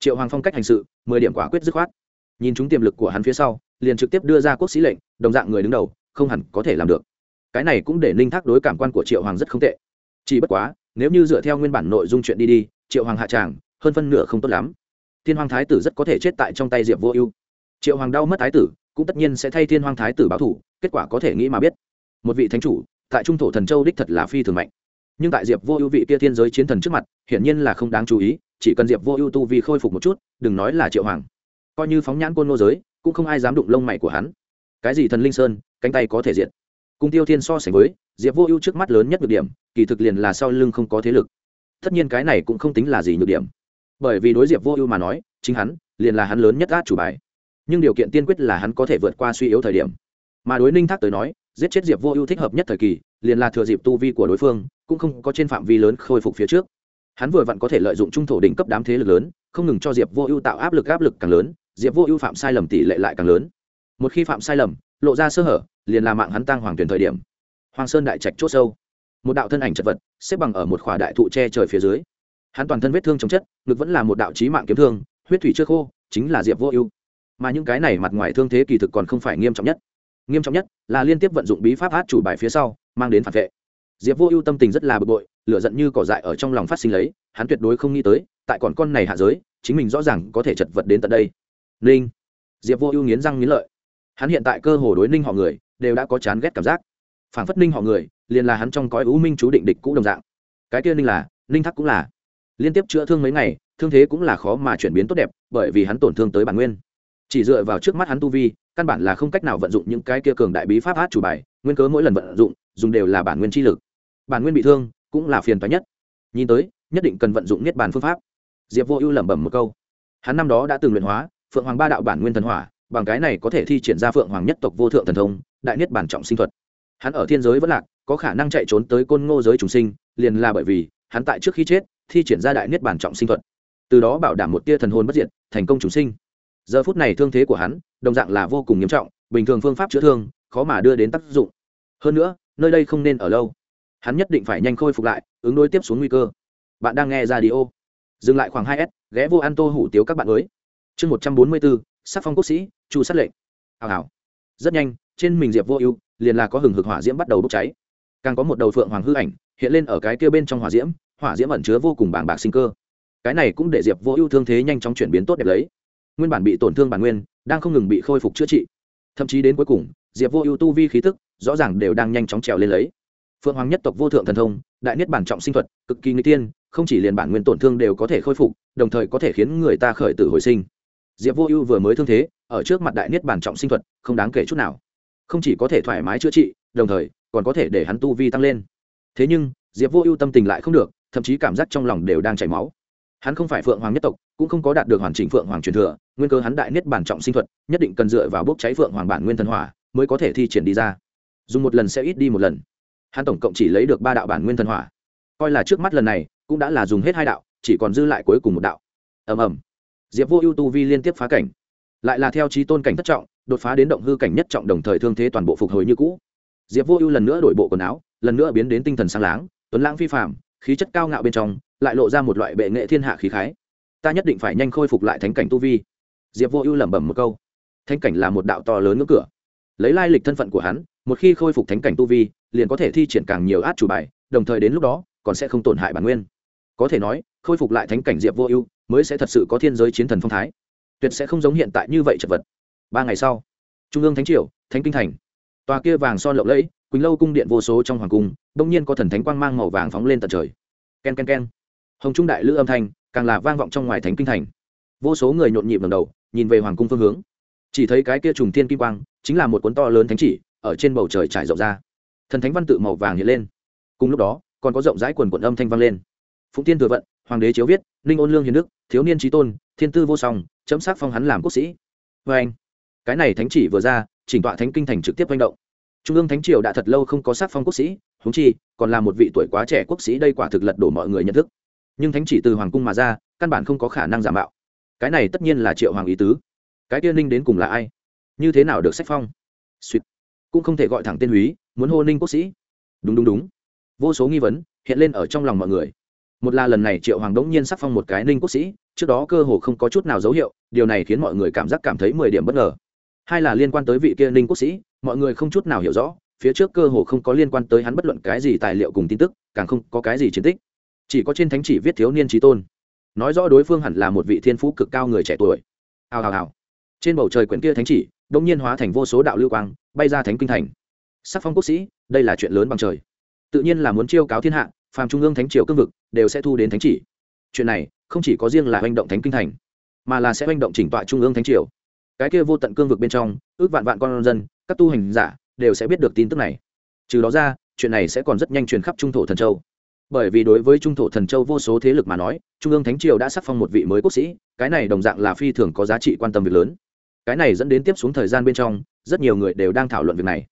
triệu hoàng phong cách hành sự, mười điểm quả quyết dứt khoát. Nhìn chúng tiềm lực của hắn phía sau, liền trực tiếp đưa ra quốc sĩ lệnh, đồng dạng người đứng đầu, không hẳn có thể làm được. Cái này cũng để ninh thác đối cảm quan của triệu hoàng rất không tệ. Chỉ bất quá, nếu như dựa theo nguyên bản nội dung chuyện đi đi, triệu hoàng hạ tràng, hơn phân nửa không tốt lắm. Thiên hoàng thái tử rất có thể chết tại trong tay diệp vô ưu. Triệu hoàng đau mất thái tử, cũng tất nhiên sẽ thay thiên hoàng thái tử báo thủ, kết quả có thể nghĩ mà biết. Một vị thánh chủ, tại trung thổ thần châu đích thật là phi thường mạnh. Nhưng tại diệp vô ưu vị kia thiên giới chiến thần trước mặt, hiển nhiên là không đáng chú ý chỉ cần diệp vô ưu tu vì khôi phục một chút, đừng nói là triệu hoàng, coi như phóng nhãn côn nô giới, cũng không ai dám đụng lông mày của hắn. Cái gì thần linh sơn, cánh tay có thể diện cùng tiêu thiên so sánh với, diệp vô ưu trước mắt lớn nhất nhược điểm, kỳ thực liền là sau lưng không có thế lực. Tất nhiên cái này cũng không tính là gì nhược điểm. Bởi vì đối diệp vô ưu mà nói, chính hắn, liền là hắn lớn nhất át chủ bài. Nhưng điều kiện tiên quyết là hắn có thể vượt qua suy yếu thời điểm. Mà đối ninh thác tới nói, giết chết diệp vô ưu thích hợp nhất thời kỳ, liền là thừa dịp tu vi của đối phương, cũng không có trên phạm vi lớn khôi phục phía trước hắn vừa vặn có thể lợi dụng trung thổ đỉnh cấp đám thế lực lớn, không ngừng cho diệp vô ưu tạo áp lực áp lực càng lớn, diệp vô ưu phạm sai lầm tỷ lệ lại càng lớn. Một khi phạm sai lầm, lộ ra sơ hở, liền là mạng hắn tăng hoàng tuyển thời điểm. Hoàng sơn đại trạch chốt sâu. Một đạo thân ảnh chật vật, xếp bằng ở một khỏa đại thụ tre trời phía dưới. Hắn toàn thân vết thương chống chất, ngực vẫn là một đạo trí mạng kiếm thương, huyết thủy chưa khô, chính là diệp vô ưu. Mà những cái này mặt ngoài thương thế kỳ thực còn không phải nghiêm trọng nhất. Nghiêm trọng nhất là liên tiếp vận dụng bí pháp hát chủ bài phía sau, mang đến phản vệ. Diệp vô ưu tâm tình rất là bực bội lửa giận như cỏ dại ở trong lòng phát sinh lấy, hắn tuyệt đối không nghĩ tới, tại còn con này hạ giới, chính mình rõ ràng có thể chật vật đến tận đây. Ninh diệp vô ưu nghiến răng nghiến lợi. Hắn hiện tại cơ hồ đối ninh họ người, đều đã có chán ghét cảm giác. Phản phất ninh họ người, liền là hắn trong cõi u minh chú định địch cũ đồng dạng. Cái kia ninh là, ninh thắc cũng là. Liên tiếp chữa thương mấy ngày, thương thế cũng là khó mà chuyển biến tốt đẹp, bởi vì hắn tổn thương tới bản nguyên. Chỉ dựa vào trước mắt hắn tu vi, căn bản là không cách nào vận dụng những cái kia cường đại bí pháp hát chủ bài, nguyên cớ mỗi lần vận dụng, dùng đều là bản nguyên chi lực. Bản nguyên bị thương cũng là phiền toái nhất. Nhìn tới, nhất định cần vận dụng niết bàn phương pháp. Diệp vô ưu lẩm bẩm một câu. Hắn năm đó đã từng luyện hóa, phượng hoàng ba đạo bản nguyên thần hỏa, bằng cái này có thể thi triển ra phượng hoàng nhất tộc vô thượng thần thông, đại niết bản trọng sinh thuật. Hắn ở thiên giới vẫn lạc, có khả năng chạy trốn tới côn ngô giới trùng sinh, liền là bởi vì, hắn tại trước khi chết, thi triển ra đại niết bản trọng sinh thuật. Từ đó bảo đảm một tia thần hồn bất diệt, thành công trùng sinh. Giờ phút này thương thế của hắn, đồng dạng là vô cùng nghiêm trọng, bình thường phương pháp chữa thương, khó mà đưa đến tác dụng. Hơn nữa, nơi đây không nên ở lâu hắn nhất định phải nhanh khôi phục lại, ứng đối tiếp xuống nguy cơ. Bạn đang nghe ra đi ô dừng lại khoảng hai s, ghé vô ăn tô hủ tiếu các bạn mới. Chương một trăm bốn mươi bốn, sắc phong quốc sĩ, chu sát lệnh. Hào hào. Rất nhanh, trên mình diệp vô ưu liền là có hừng hực hỏa diễm bắt đầu bốc cháy. Càng có một đầu phượng hoàng hư ảnh hiện lên ở cái kia bên trong hỏa diễm hỏa diễm ẩn chứa vô cùng bàng bạc sinh cơ. Cái này cũng để diệp vô ưu thương thế nhanh chóng chuyển biến tốt đẹp lấy. Nguyên bản bị tổn thương bản nguyên, đang không ngừng bị khôi phục chữa trị. Thậm chí đến cuối cùng, diệp vô ưu tu vi khí tức rõ ràng đều đang nhanh chóng trèo lên lấy phượng hoàng nhất tộc vô thượng thần thông, đại niết bản trọng sinh thuật, cực kỳ nguy tiên, không chỉ liền bản nguyên tổn thương đều có thể khôi phục, đồng thời có thể khiến người ta khởi tử hồi sinh. Diệp vô ưu vừa mới thương thế, ở trước mặt đại niết bản trọng sinh thuật, không đáng kể chút nào. Không chỉ có thể thoải mái chữa trị, đồng thời, còn có thể để hắn tu vi tăng lên. Thế nhưng, diệp vô ưu tâm tình lại không được, thậm chí cảm giác trong lòng đều đang chảy máu. Hắn không phải phượng hoàng nhất tộc, cũng không có đạt được hoàn chỉnh phượng hoàng truyền thừa, nguyên cơ hắn đại niết bản trọng sinh thuật, nhất định cần dựa vào bốc cháy phượng hoàng bản nguyên thần hỏa, mới có thể thi triển đi ra. Dùng một lần sẽ ít đi một lần hắn tổng cộng chỉ lấy được ba đạo bản nguyên thần hỏa. Coi là trước mắt lần này, cũng đã là dùng hết hai đạo, chỉ còn dư lại cuối cùng một đạo. Ầm ầm. Diệp vô ưu tu vi liên tiếp phá cảnh. Lại là theo trí tôn cảnh thất trọng, đột phá đến động hư cảnh nhất trọng đồng thời thương thế toàn bộ phục hồi như cũ. Diệp vô ưu lần nữa đổi bộ quần áo, lần nữa biến đến tinh thần sáng láng, tuấn lãng phi phạm khí chất cao ngạo bên trong, lại lộ ra một loại bệ nghệ thiên hạ khí khái. Ta nhất định phải nhanh khôi phục lại thánh cảnh tu vi. Diệp vô ưu lẩm bẩm một câu. Thánh cảnh là một đạo to lớn ngưỡng cửa. Lấy lai lịch thân phận của hắn, một khi khôi phục thánh cảnh tu vi liền có thể thi triển càng nhiều át chủ bài, đồng thời đến lúc đó, còn sẽ không tổn hại bản nguyên. Có thể nói, khôi phục lại thánh cảnh diệp vô ưu mới sẽ thật sự có thiên giới chiến thần phong thái. Tuyệt sẽ không giống hiện tại như vậy chật vật. Ba ngày sau, trung ương thánh triều, thánh kinh thành. Tòa kia vàng son lộng lẫy, quỳnh lâu cung điện vô số trong hoàng cung, đông nhiên có thần thánh quang mang màu vàng phóng lên tận trời. K e n k e n k e n hồng trung đại lữ âm thanh, càng là vang vọng trong ngoài thánh kinh thành. Vô số người nhộn nhịp lần đầu, nhìn về hoàng cung phương hướng. Chỉ thấy cái kia trùng thiên kim quang, chính là một cuốn to lớn thánh chỉ, ở trên bầu trời trải rộng ra thần thánh văn tự màu vàng hiện lên. Cùng lúc đó, còn có rộng rãi quần quận âm thanh vang lên. Phụng tiên thừa vận, hoàng đế chiếu viết, ninh ôn lương hiền đức, thiếu niên trí tôn, thiên tư vô song, chấm sắc phong hắn làm quốc sĩ. Vê anh. Cái này thánh chỉ vừa ra, chỉnh tọa thánh kinh thành trực tiếp manh động. Trung ương thánh triều đã thật lâu không có sắc phong quốc sĩ húng chi, còn là một vị tuổi quá trẻ quốc sĩ đây quả thực lật đổ mọi người nhận thức. Nhưng thánh chỉ từ hoàng cung mà ra, căn bản không có khả năng giả mạo. Cái này tất nhiên là triệu hoàng ý tứ. Cái kia ninh đến cùng là ai? Như thế nào được sách phong? Suýt cũng không thể gọi thẳng tên húy muốn hô ninh quốc sĩ. Đúng đúng đúng. Vô số nghi vấn hiện lên ở trong lòng mọi người. Một là lần này triệu hoàng đống nhiên sắc phong một cái ninh quốc sĩ, trước đó cơ hồ không có chút nào dấu hiệu, điều này khiến mọi người cảm giác cảm thấy mười điểm bất ngờ. Hai là liên quan tới vị kia ninh quốc sĩ, mọi người không chút nào hiểu rõ, phía trước cơ hồ không có liên quan tới hắn bất luận cái gì tài liệu cùng tin tức, càng không có cái gì chiến tích. Chỉ có trên thánh chỉ viết thiếu niên trí tôn. Nói rõ đối phương hẳn là một vị thiên phú cực cao người trẻ tuổi. Hào hào hào. Trên bầu trời quyển kia thánh chỉ đông nhiên hóa thành vô số đạo lưu quang, bay ra thánh kinh thành sắc phong quốc sĩ, đây là chuyện lớn bằng trời. Tự nhiên là muốn chiêu cáo thiên hạ, phàm trung ương thánh triều cương vực đều sẽ thu đến thánh chỉ. Chuyện này không chỉ có riêng là hành động thánh kinh thành, mà là sẽ hành động chỉnh tọa trung ương thánh triều. Cái kia vô tận cương vực bên trong, ước vạn vạn con dân, các tu hành giả đều sẽ biết được tin tức này. Trừ đó ra, chuyện này sẽ còn rất nhanh truyền khắp trung thổ thần châu. Bởi vì đối với trung thổ thần châu vô số thế lực mà nói, trung ương thánh triều đã sắc phong một vị mới quốc sĩ, cái này đồng dạng là phi thường có giá trị quan tâm việc lớn. Cái này dẫn đến tiếp xuống thời gian bên trong, rất nhiều người đều đang thảo luận việc này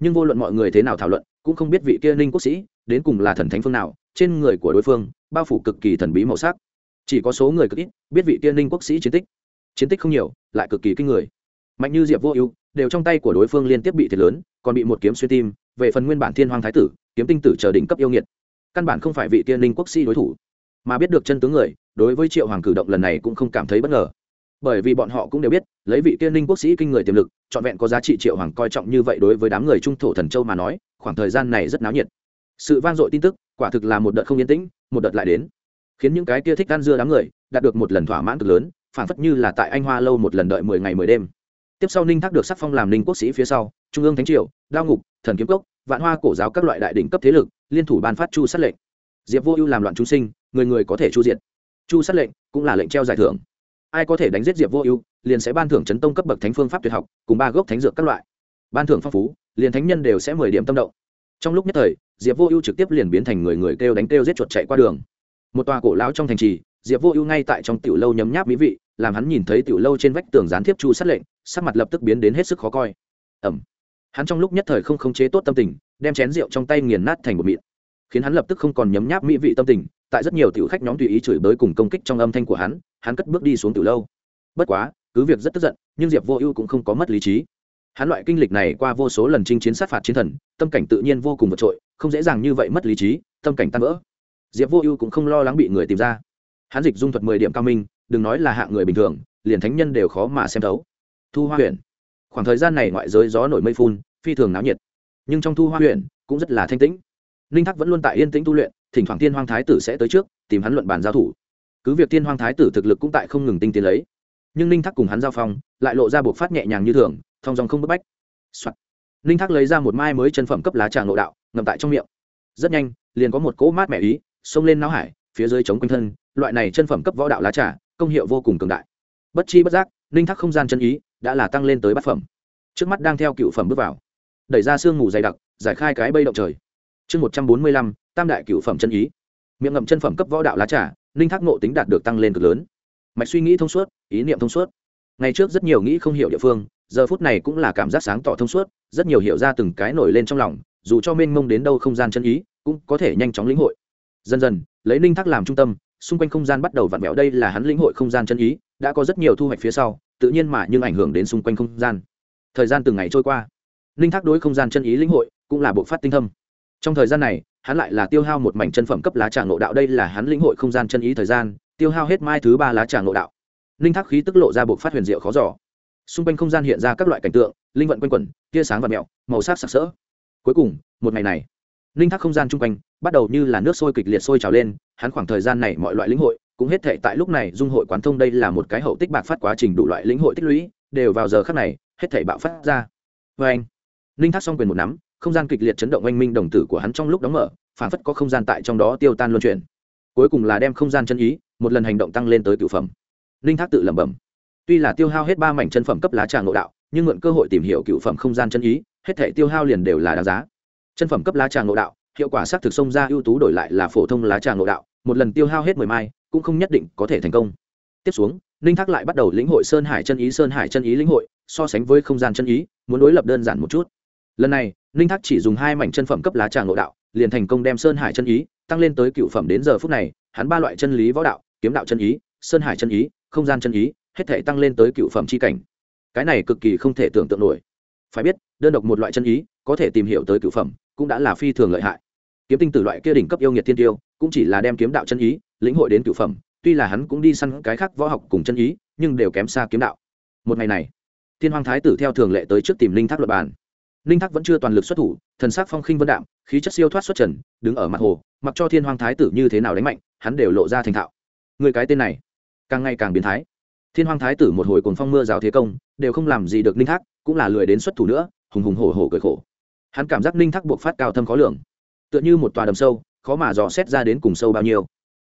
nhưng vô luận mọi người thế nào thảo luận, cũng không biết vị kia ninh quốc sĩ đến cùng là thần thánh phương nào, trên người của đối phương bao phủ cực kỳ thần bí màu sắc. Chỉ có số người cực ít biết vị kia ninh quốc sĩ chiến tích. Chiến tích không nhiều, lại cực kỳ kinh người. Mạnh như diệp vô ưu, đều trong tay của đối phương liên tiếp bị thiệt lớn, còn bị một kiếm xuyên tim, về phần nguyên bản thiên hoàng thái tử, kiếm tinh tử chờ đỉnh cấp yêu nghiệt. Căn bản không phải vị kia ninh quốc sĩ đối thủ. Mà biết được chân tướng người, đối với triệu hoàng cử động lần này cũng không cảm thấy bất ngờ bởi vì bọn họ cũng đều biết, lấy vị tiên ninh quốc sĩ kinh người tiềm lực, trọn vẹn có giá trị triệu hoàng coi trọng như vậy đối với đám người trung thổ thần châu mà nói, khoảng thời gian này rất náo nhiệt. Sự vang dội tin tức, quả thực là một đợt không yên tĩnh, một đợt lại đến. Khiến những cái kia thích ăn dưa đám người, đạt được một lần thỏa mãn cực lớn phản phất như là tại anh hoa lâu một lần đợi mười ngày mười đêm. Tiếp sau ninh thác được sắc phong làm ninh quốc sĩ phía sau, trung ương thánh triều, đao ngục, thần kiếm cốc, vạn hoa cổ giáo các loại đại đỉnh cấp thế lực, liên thủ ban phát chu sát lệnh. Diệp vô ưu làm loạn chúng sinh, người người có thể chu diện chu sát lệnh cũng là lệnh treo giải thưởng ai có thể đánh giết diệp vô ưu, liền sẽ ban thưởng chấn tông cấp bậc thánh phương pháp tuyệt học, cùng ba gốc thánh dược các loại. Ban thưởng phong phú, liền thánh nhân đều sẽ mười điểm tâm động. Trong lúc nhất thời, diệp vô ưu trực tiếp liền biến thành người người kêu đánh kêu giết chuột chạy qua đường. Một tòa cổ lão trong thành trì, diệp vô ưu ngay tại trong tiểu lâu nhấm nháp mỹ vị, làm hắn nhìn thấy tiểu lâu trên vách tường gián tiếp chu sát lệnh, sắc mặt lập tức biến đến hết sức khó coi. Ẩm. Hắn trong lúc nhất thời không khống chế tốt tâm tình, đem chén rượu trong tay nghiền nát thành một mịn khiến hắn lập tức không còn nhấm nháp mỹ vị tâm tình, tại rất nhiều tiểu khách nhóm tùy ý chửi bới cùng công kích trong âm thanh của hắn hắn cất bước đi xuống tiểu lâu. Bất quá, cứ việc rất tức giận, nhưng diệp vô ưu cũng không có mất lý trí. Hắn loại kinh lịch này qua vô số lần chinh chiến sát phạt chiến thần, tâm cảnh tự nhiên vô cùng vượt trội, không dễ dàng như vậy mất lý trí, tâm cảnh tan vỡ. Diệp vô ưu cũng không lo lắng bị người tìm ra. Hắn dịch dung thuật mười điểm cao minh, đừng nói là hạng người bình thường, liền thánh nhân đều khó mà xem thấu. Thu hoa huyện khoảng thời gian này ngoại giới gió nổi mây phun, phi thường náo nhiệt. Nhưng trong thu hoa huyện cũng rất là thanh tĩnh ninh Thác vẫn luôn tại yên tĩnh tu luyện, thỉnh thoảng tiên Hoàng thái tử sẽ tới trước, tìm hắn luận bàn giao thủ. Cứ việc tiên Hoàng thái tử thực lực cũng tại không ngừng tinh tiến lấy, nhưng ninh Thác cùng hắn giao phong, lại lộ ra buộc phát nhẹ nhàng như thường, thong dòng không bức bách、Soạn. ninh Thác lấy ra một mai mới chân phẩm cấp lá trà ngộ đạo ngầm tại trong miệng. Rất nhanh, liền có một cỗ mát mẻ ý, xông lên não hải, phía dưới chống quanh thân, loại này chân phẩm cấp võ đạo lá trà, công hiệu vô cùng cường đại. Bất chi bất giác ninh Thác không gian chân ý đã là tăng lên tới bát phẩm. Trước mắt đang theo cựu phẩm bước vào, đẩy ra sương ngủ dày đặc, giải khai cái bây động trời chương một trăm bốn mươi lăm, tam đại cựu phẩm chân ý. Miệng ngậm chân phẩm cấp võ đạo lá trà, ninh thác ngộ tính đạt được tăng lên cực lớn. Mạch suy nghĩ thông suốt, ý niệm thông suốt. Ngày trước rất nhiều nghĩ không hiểu địa phương, giờ phút này cũng là cảm giác sáng tỏ thông suốt, rất nhiều hiểu ra từng cái nổi lên trong lòng, dù cho mênh mông đến đâu không gian chân ý, cũng có thể nhanh chóng lĩnh hội. Dần dần, lấy ninh thác làm trung tâm, xung quanh không gian bắt đầu vặn vẹo đây là hắn lĩnh hội không gian chân ý, đã có rất nhiều thu hoạch phía sau, tự nhiên mà nhưng ảnh hưởng đến xung quanh không gian. Thời gian từng ngày trôi qua, ninh thác đối không gian chân ý lĩnh hội cũng là bộ phát tinh thâm trong thời gian này, hắn lại là tiêu hao một mảnh chân phẩm cấp lá trà ngộ đạo, đây là hắn lĩnh hội không gian chân ý thời gian, tiêu hao hết mai thứ ba lá trà ngộ đạo. Linh thác khí tức lộ ra buộc phát huyền diệu khó giỏ xung quanh không gian hiện ra các loại cảnh tượng, linh vận quanh quẩn, tia sáng và mẹo, màu sắc sặc sỡ. Cuối cùng, một ngày này, linh thác không gian chung quanh bắt đầu như là nước sôi kịch liệt sôi trào lên, hắn khoảng thời gian này mọi loại lĩnh hội cũng hết thể tại lúc này dung hội quán thông đây là một cái hậu tích bạc phát quá trình đủ loại lĩnh hội tích lũy, đều vào giờ khắc này, hết thảy bạo phát ra. Vê anh, linh thác xong quyền một nắm không gian kịch liệt chấn động oanh minh đồng tử của hắn trong lúc đóng mở phản phất có không gian tại trong đó tiêu tan luân chuyển. Cuối cùng là đem không gian chân ý, một lần hành động tăng lên tới cựu phẩm. Ninh thác tự lẩm bẩm. Tuy là tiêu hao hết ba mảnh chân phẩm cấp lá trà ngộ đạo, nhưng mượn cơ hội tìm hiểu cựu phẩm không gian chân ý, hết thể tiêu hao liền đều là đáng giá. Chân phẩm cấp lá trà ngộ đạo, hiệu quả xác thực xông ra ưu tú đổi lại là phổ thông lá trà ngộ đạo, một lần tiêu hao hết mười mai, cũng không nhất định có thể thành công. Tiếp xuống ninh thác lại bắt đầu lĩnh hội sơn hải chân ý, sơn hải chân ý lĩnh hội, so sánh với không gian chân ý, muốn đối lập đơn giản một chút lần này, ninh thác chỉ dùng hai mảnh chân phẩm cấp lá trà ngộ đạo, liền thành công đem sơn hải chân ý tăng lên tới cựu phẩm đến giờ phút này, hắn ba loại chân lý võ đạo, kiếm đạo chân ý, sơn hải chân ý, không gian chân ý, hết thể tăng lên tới cựu phẩm c h i cảnh. Cái này cực kỳ không thể tưởng tượng nổi. Phải biết, đơn độc một loại chân ý, có thể tìm hiểu tới cựu phẩm, cũng đã là phi thường lợi hại. Kiếm tinh tử loại kia đỉnh cấp yêu nghiệt thiên tiêu, cũng chỉ là đem kiếm đạo chân ý, lĩnh hội đến cựu phẩm, tuy là hắn cũng đi săn cái khác võ học cùng chân ý, nhưng đều kém xa kiếm đạo. Một ngày này, thiên hoàng thái tử theo thường lệ tới trước tìm linh thác luật bàn linh thác vẫn chưa toàn lực xuất thủ, thần sắc phong khinh vân đạm, khí chất siêu thoát xuất trần, đứng ở mặt hồ, mặc cho thiên hoàng thái tử như thế nào đánh mạnh, hắn đều lộ ra thành thạo. Người cái tên này, càng ngày càng biến thái. Thiên hoàng thái tử một hồi cồn phong mưa rào thế công, đều không làm gì được ninh thác, cũng là lười đến xuất thủ nữa, hùng hùng hổ hổ cười khổ. Hắn cảm giác ninh thác buộc phát cao thâm khó lường. Tựa như một tòa đầm sâu, khó mà dò xét ra đến cùng sâu bao nhiêu.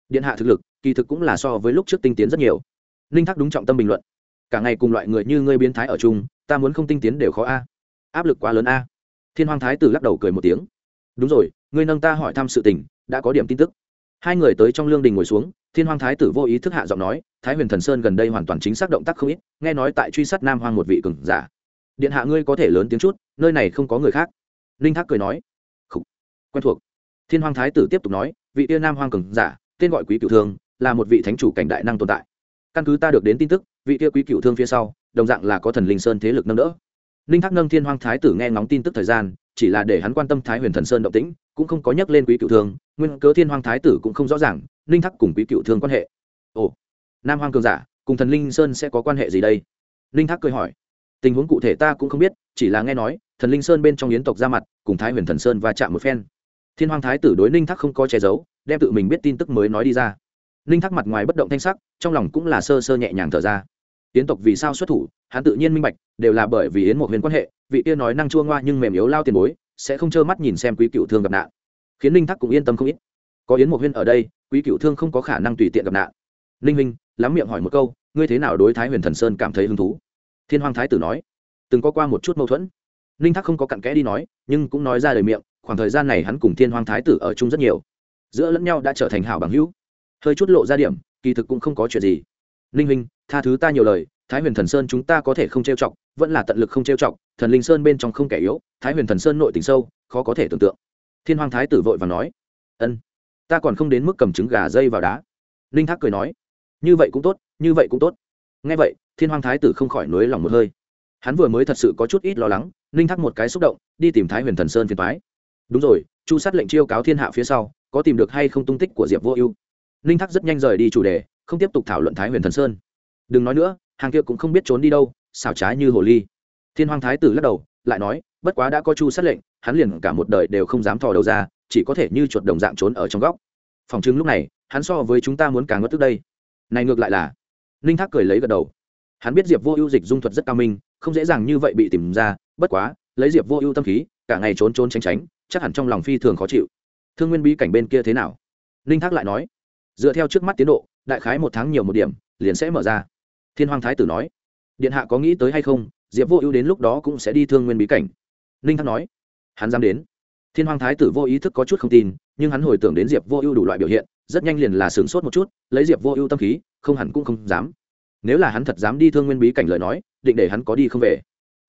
Điện hạ thực lực, kỳ thực cũng là so với lúc trước tinh tiến rất nhiều. Ninh thác đúng trọng tâm bình luận. Cả ngày cùng loại người như ngươi biến thái ở chung, ta muốn không tinh tiến đều khó a áp lực quá lớn a. Thiên hoàng thái tử lắc đầu cười một tiếng. Đúng rồi, ngươi nâng ta hỏi thăm sự tình, đã có điểm tin tức. Hai người tới trong lương đình ngồi xuống, thiên hoàng thái tử vô ý thức hạ giọng nói, thái huyền thần sơn gần đây hoàn toàn chính xác động tác không ít, nghe nói tại truy sát nam hoang một vị cường giả. Điện hạ ngươi có thể lớn tiếng chút, nơi này không có người khác. Linh thác cười nói. Khủ. quen thuộc. Thiên hoàng thái tử tiếp tục nói, vị tiên nam hoang cường giả, tên gọi quý cựu thương, là một vị thánh chủ cảnh đại năng tồn tại. Căn cứ ta được đến tin tức, vị kia quý cựu thương phía sau, đồng dạng là có thần linh sơn thế lực nâng đỡ ninh thác nâng thiên Hoang thái tử nghe ngóng tin tức thời gian, chỉ là để hắn quan tâm thái huyền thần sơn động tĩnh, cũng không có nhắc lên quý cựu thương, nguyên cớ thiên Hoang thái tử cũng không rõ ràng ninh thác cùng quý cựu thương quan hệ. Ồ, nam Hoang cường giả, cùng thần linh sơn sẽ có quan hệ gì đây? Ninh thác cười hỏi. Tình huống cụ thể ta cũng không biết, chỉ là nghe nói, thần linh sơn bên trong yến tộc ra mặt, cùng thái huyền thần sơn va chạm một phen. Thiên hoàng thái tử đối ninh thác không có che giấu, đem tự mình biết tin tức mới nói đi ra. Ninh thác mặt ngoài bất động thanh sắc, trong lòng cũng là sơ sơ nhẹ nhàng thở ra yến tộc vì sao xuất thủ, hắn tự nhiên minh bạch, đều là bởi vì yến một huyền quan hệ, vị kia nói năng chua ngoa nhưng mềm yếu lao tiền bối, sẽ không trơ mắt nhìn xem quý cựu thương gặp nạn. Khiến ninh thắc cũng yên tâm không ít. Có yến một huyên ở đây, quý cựu thương không có khả năng tùy tiện gặp nạn. Ninh huynh lắm miệng hỏi một câu, ngươi thế nào đối thái huyền thần sơn cảm thấy hứng thú? Thiên hoàng thái tử nói, từng có qua một chút mâu thuẫn. Ninh thắc không có cặn kẽ đi nói, nhưng cũng nói ra lời miệng, khoảng thời gian này hắn cùng thiên hoàng thái tử ở chung rất nhiều. Giữa lẫn nhau đã trở thành hảo bằng hữu. Hơi chút lộ ra điểm, kỳ thực cũng không có chuyện gì ninh huynh, tha thứ ta nhiều lời, thái huyền thần sơn chúng ta có thể không trêu chọc, vẫn là tận lực không trêu chọc, thần linh sơn bên trong không kẻ yếu, thái huyền thần sơn nội tình sâu, khó có thể tưởng tượng. Thiên hoàng thái tử vội và nói, ân, ta còn không đến mức cầm trứng gà dây vào đá. Ninh thác cười nói, như vậy cũng tốt, như vậy cũng tốt. Ngay vậy, thiên hoàng thái tử không khỏi nối lòng một hơi. Hắn vừa mới thật sự có chút ít lo lắng ninh thác một cái xúc động, đi tìm thái huyền thần sơn phiền thoái đúng rồi, chu sát lệnh chiêu cáo thiên hạ phía sau, có tìm được hay không tung tích của diệp vô ưu? Ninh thác rất nhanh rời đi chủ đề không tiếp tục thảo luận thái huyền thần sơn. Đừng nói nữa, hàng kia cũng không biết trốn đi đâu, xảo trái như hồ ly. Thiên hoàng thái tử lắc đầu, lại nói, bất quá đã có chu sát lệnh, hắn liền cả một đời đều không dám thò đầu ra, chỉ có thể như chuột đồng dạng trốn ở trong góc. Phòng chứng lúc này, hắn so với chúng ta muốn càng ngất tức đây. Này ngược lại là, ninh thác cười lấy gật đầu. Hắn biết diệp vô ưu dịch dung thuật rất cao minh, không dễ dàng như vậy bị tìm ra, bất quá, lấy diệp vô ưu tâm khí, cả ngày trốn trốn tránh tránh, chắc hẳn trong lòng phi thường khó chịu. Thương nguyên bí cảnh bên kia thế nào? Ninh thác lại nói, dựa theo trước mắt tiến độ đại khái một tháng nhiều một điểm, liền sẽ mở ra. Thiên hoàng thái tử nói, điện hạ có nghĩ tới hay không? Diệp vô ưu đến lúc đó cũng sẽ đi thương nguyên bí cảnh. Ninh Thăng nói, hắn dám đến. Thiên hoàng thái tử vô ý thức có chút không tin, nhưng hắn hồi tưởng đến diệp vô ưu đủ loại biểu hiện, rất nhanh liền là sửng sốt một chút, lấy diệp vô ưu tâm khí, không hẳn cũng không dám. Nếu là hắn thật dám đi thương nguyên bí cảnh lời nói, định để hắn có đi không về.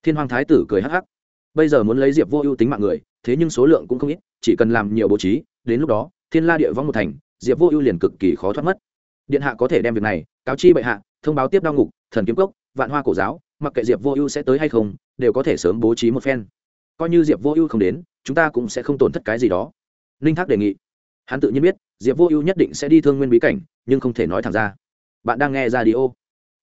Thiên hoàng thái tử cười hắc hắc. Bây giờ muốn lấy diệp vô ưu tính mạng người, thế nhưng số lượng cũng không ít, chỉ cần làm nhiều bố trí, đến lúc đó, thiên la địa vong một thành, diệp vô ưu liền cực kỳ khó thoát mất điện hạ có thể đem việc này, cáo chi bệ hạ, thông báo tiếp đao ngục, thần kiếm cốc, vạn hoa cổ giáo, mặc kệ diệp vô ưu sẽ tới hay không, đều có thể sớm bố trí một phen. Coi như diệp vô ưu không đến, chúng ta cũng sẽ không tổn thất cái gì đó. Ninh thác đề nghị. Hắn tự nhiên biết, diệp vô ưu nhất định sẽ đi thương nguyên bí cảnh, nhưng không thể nói thẳng ra. Bạn đang nghe ra đi ô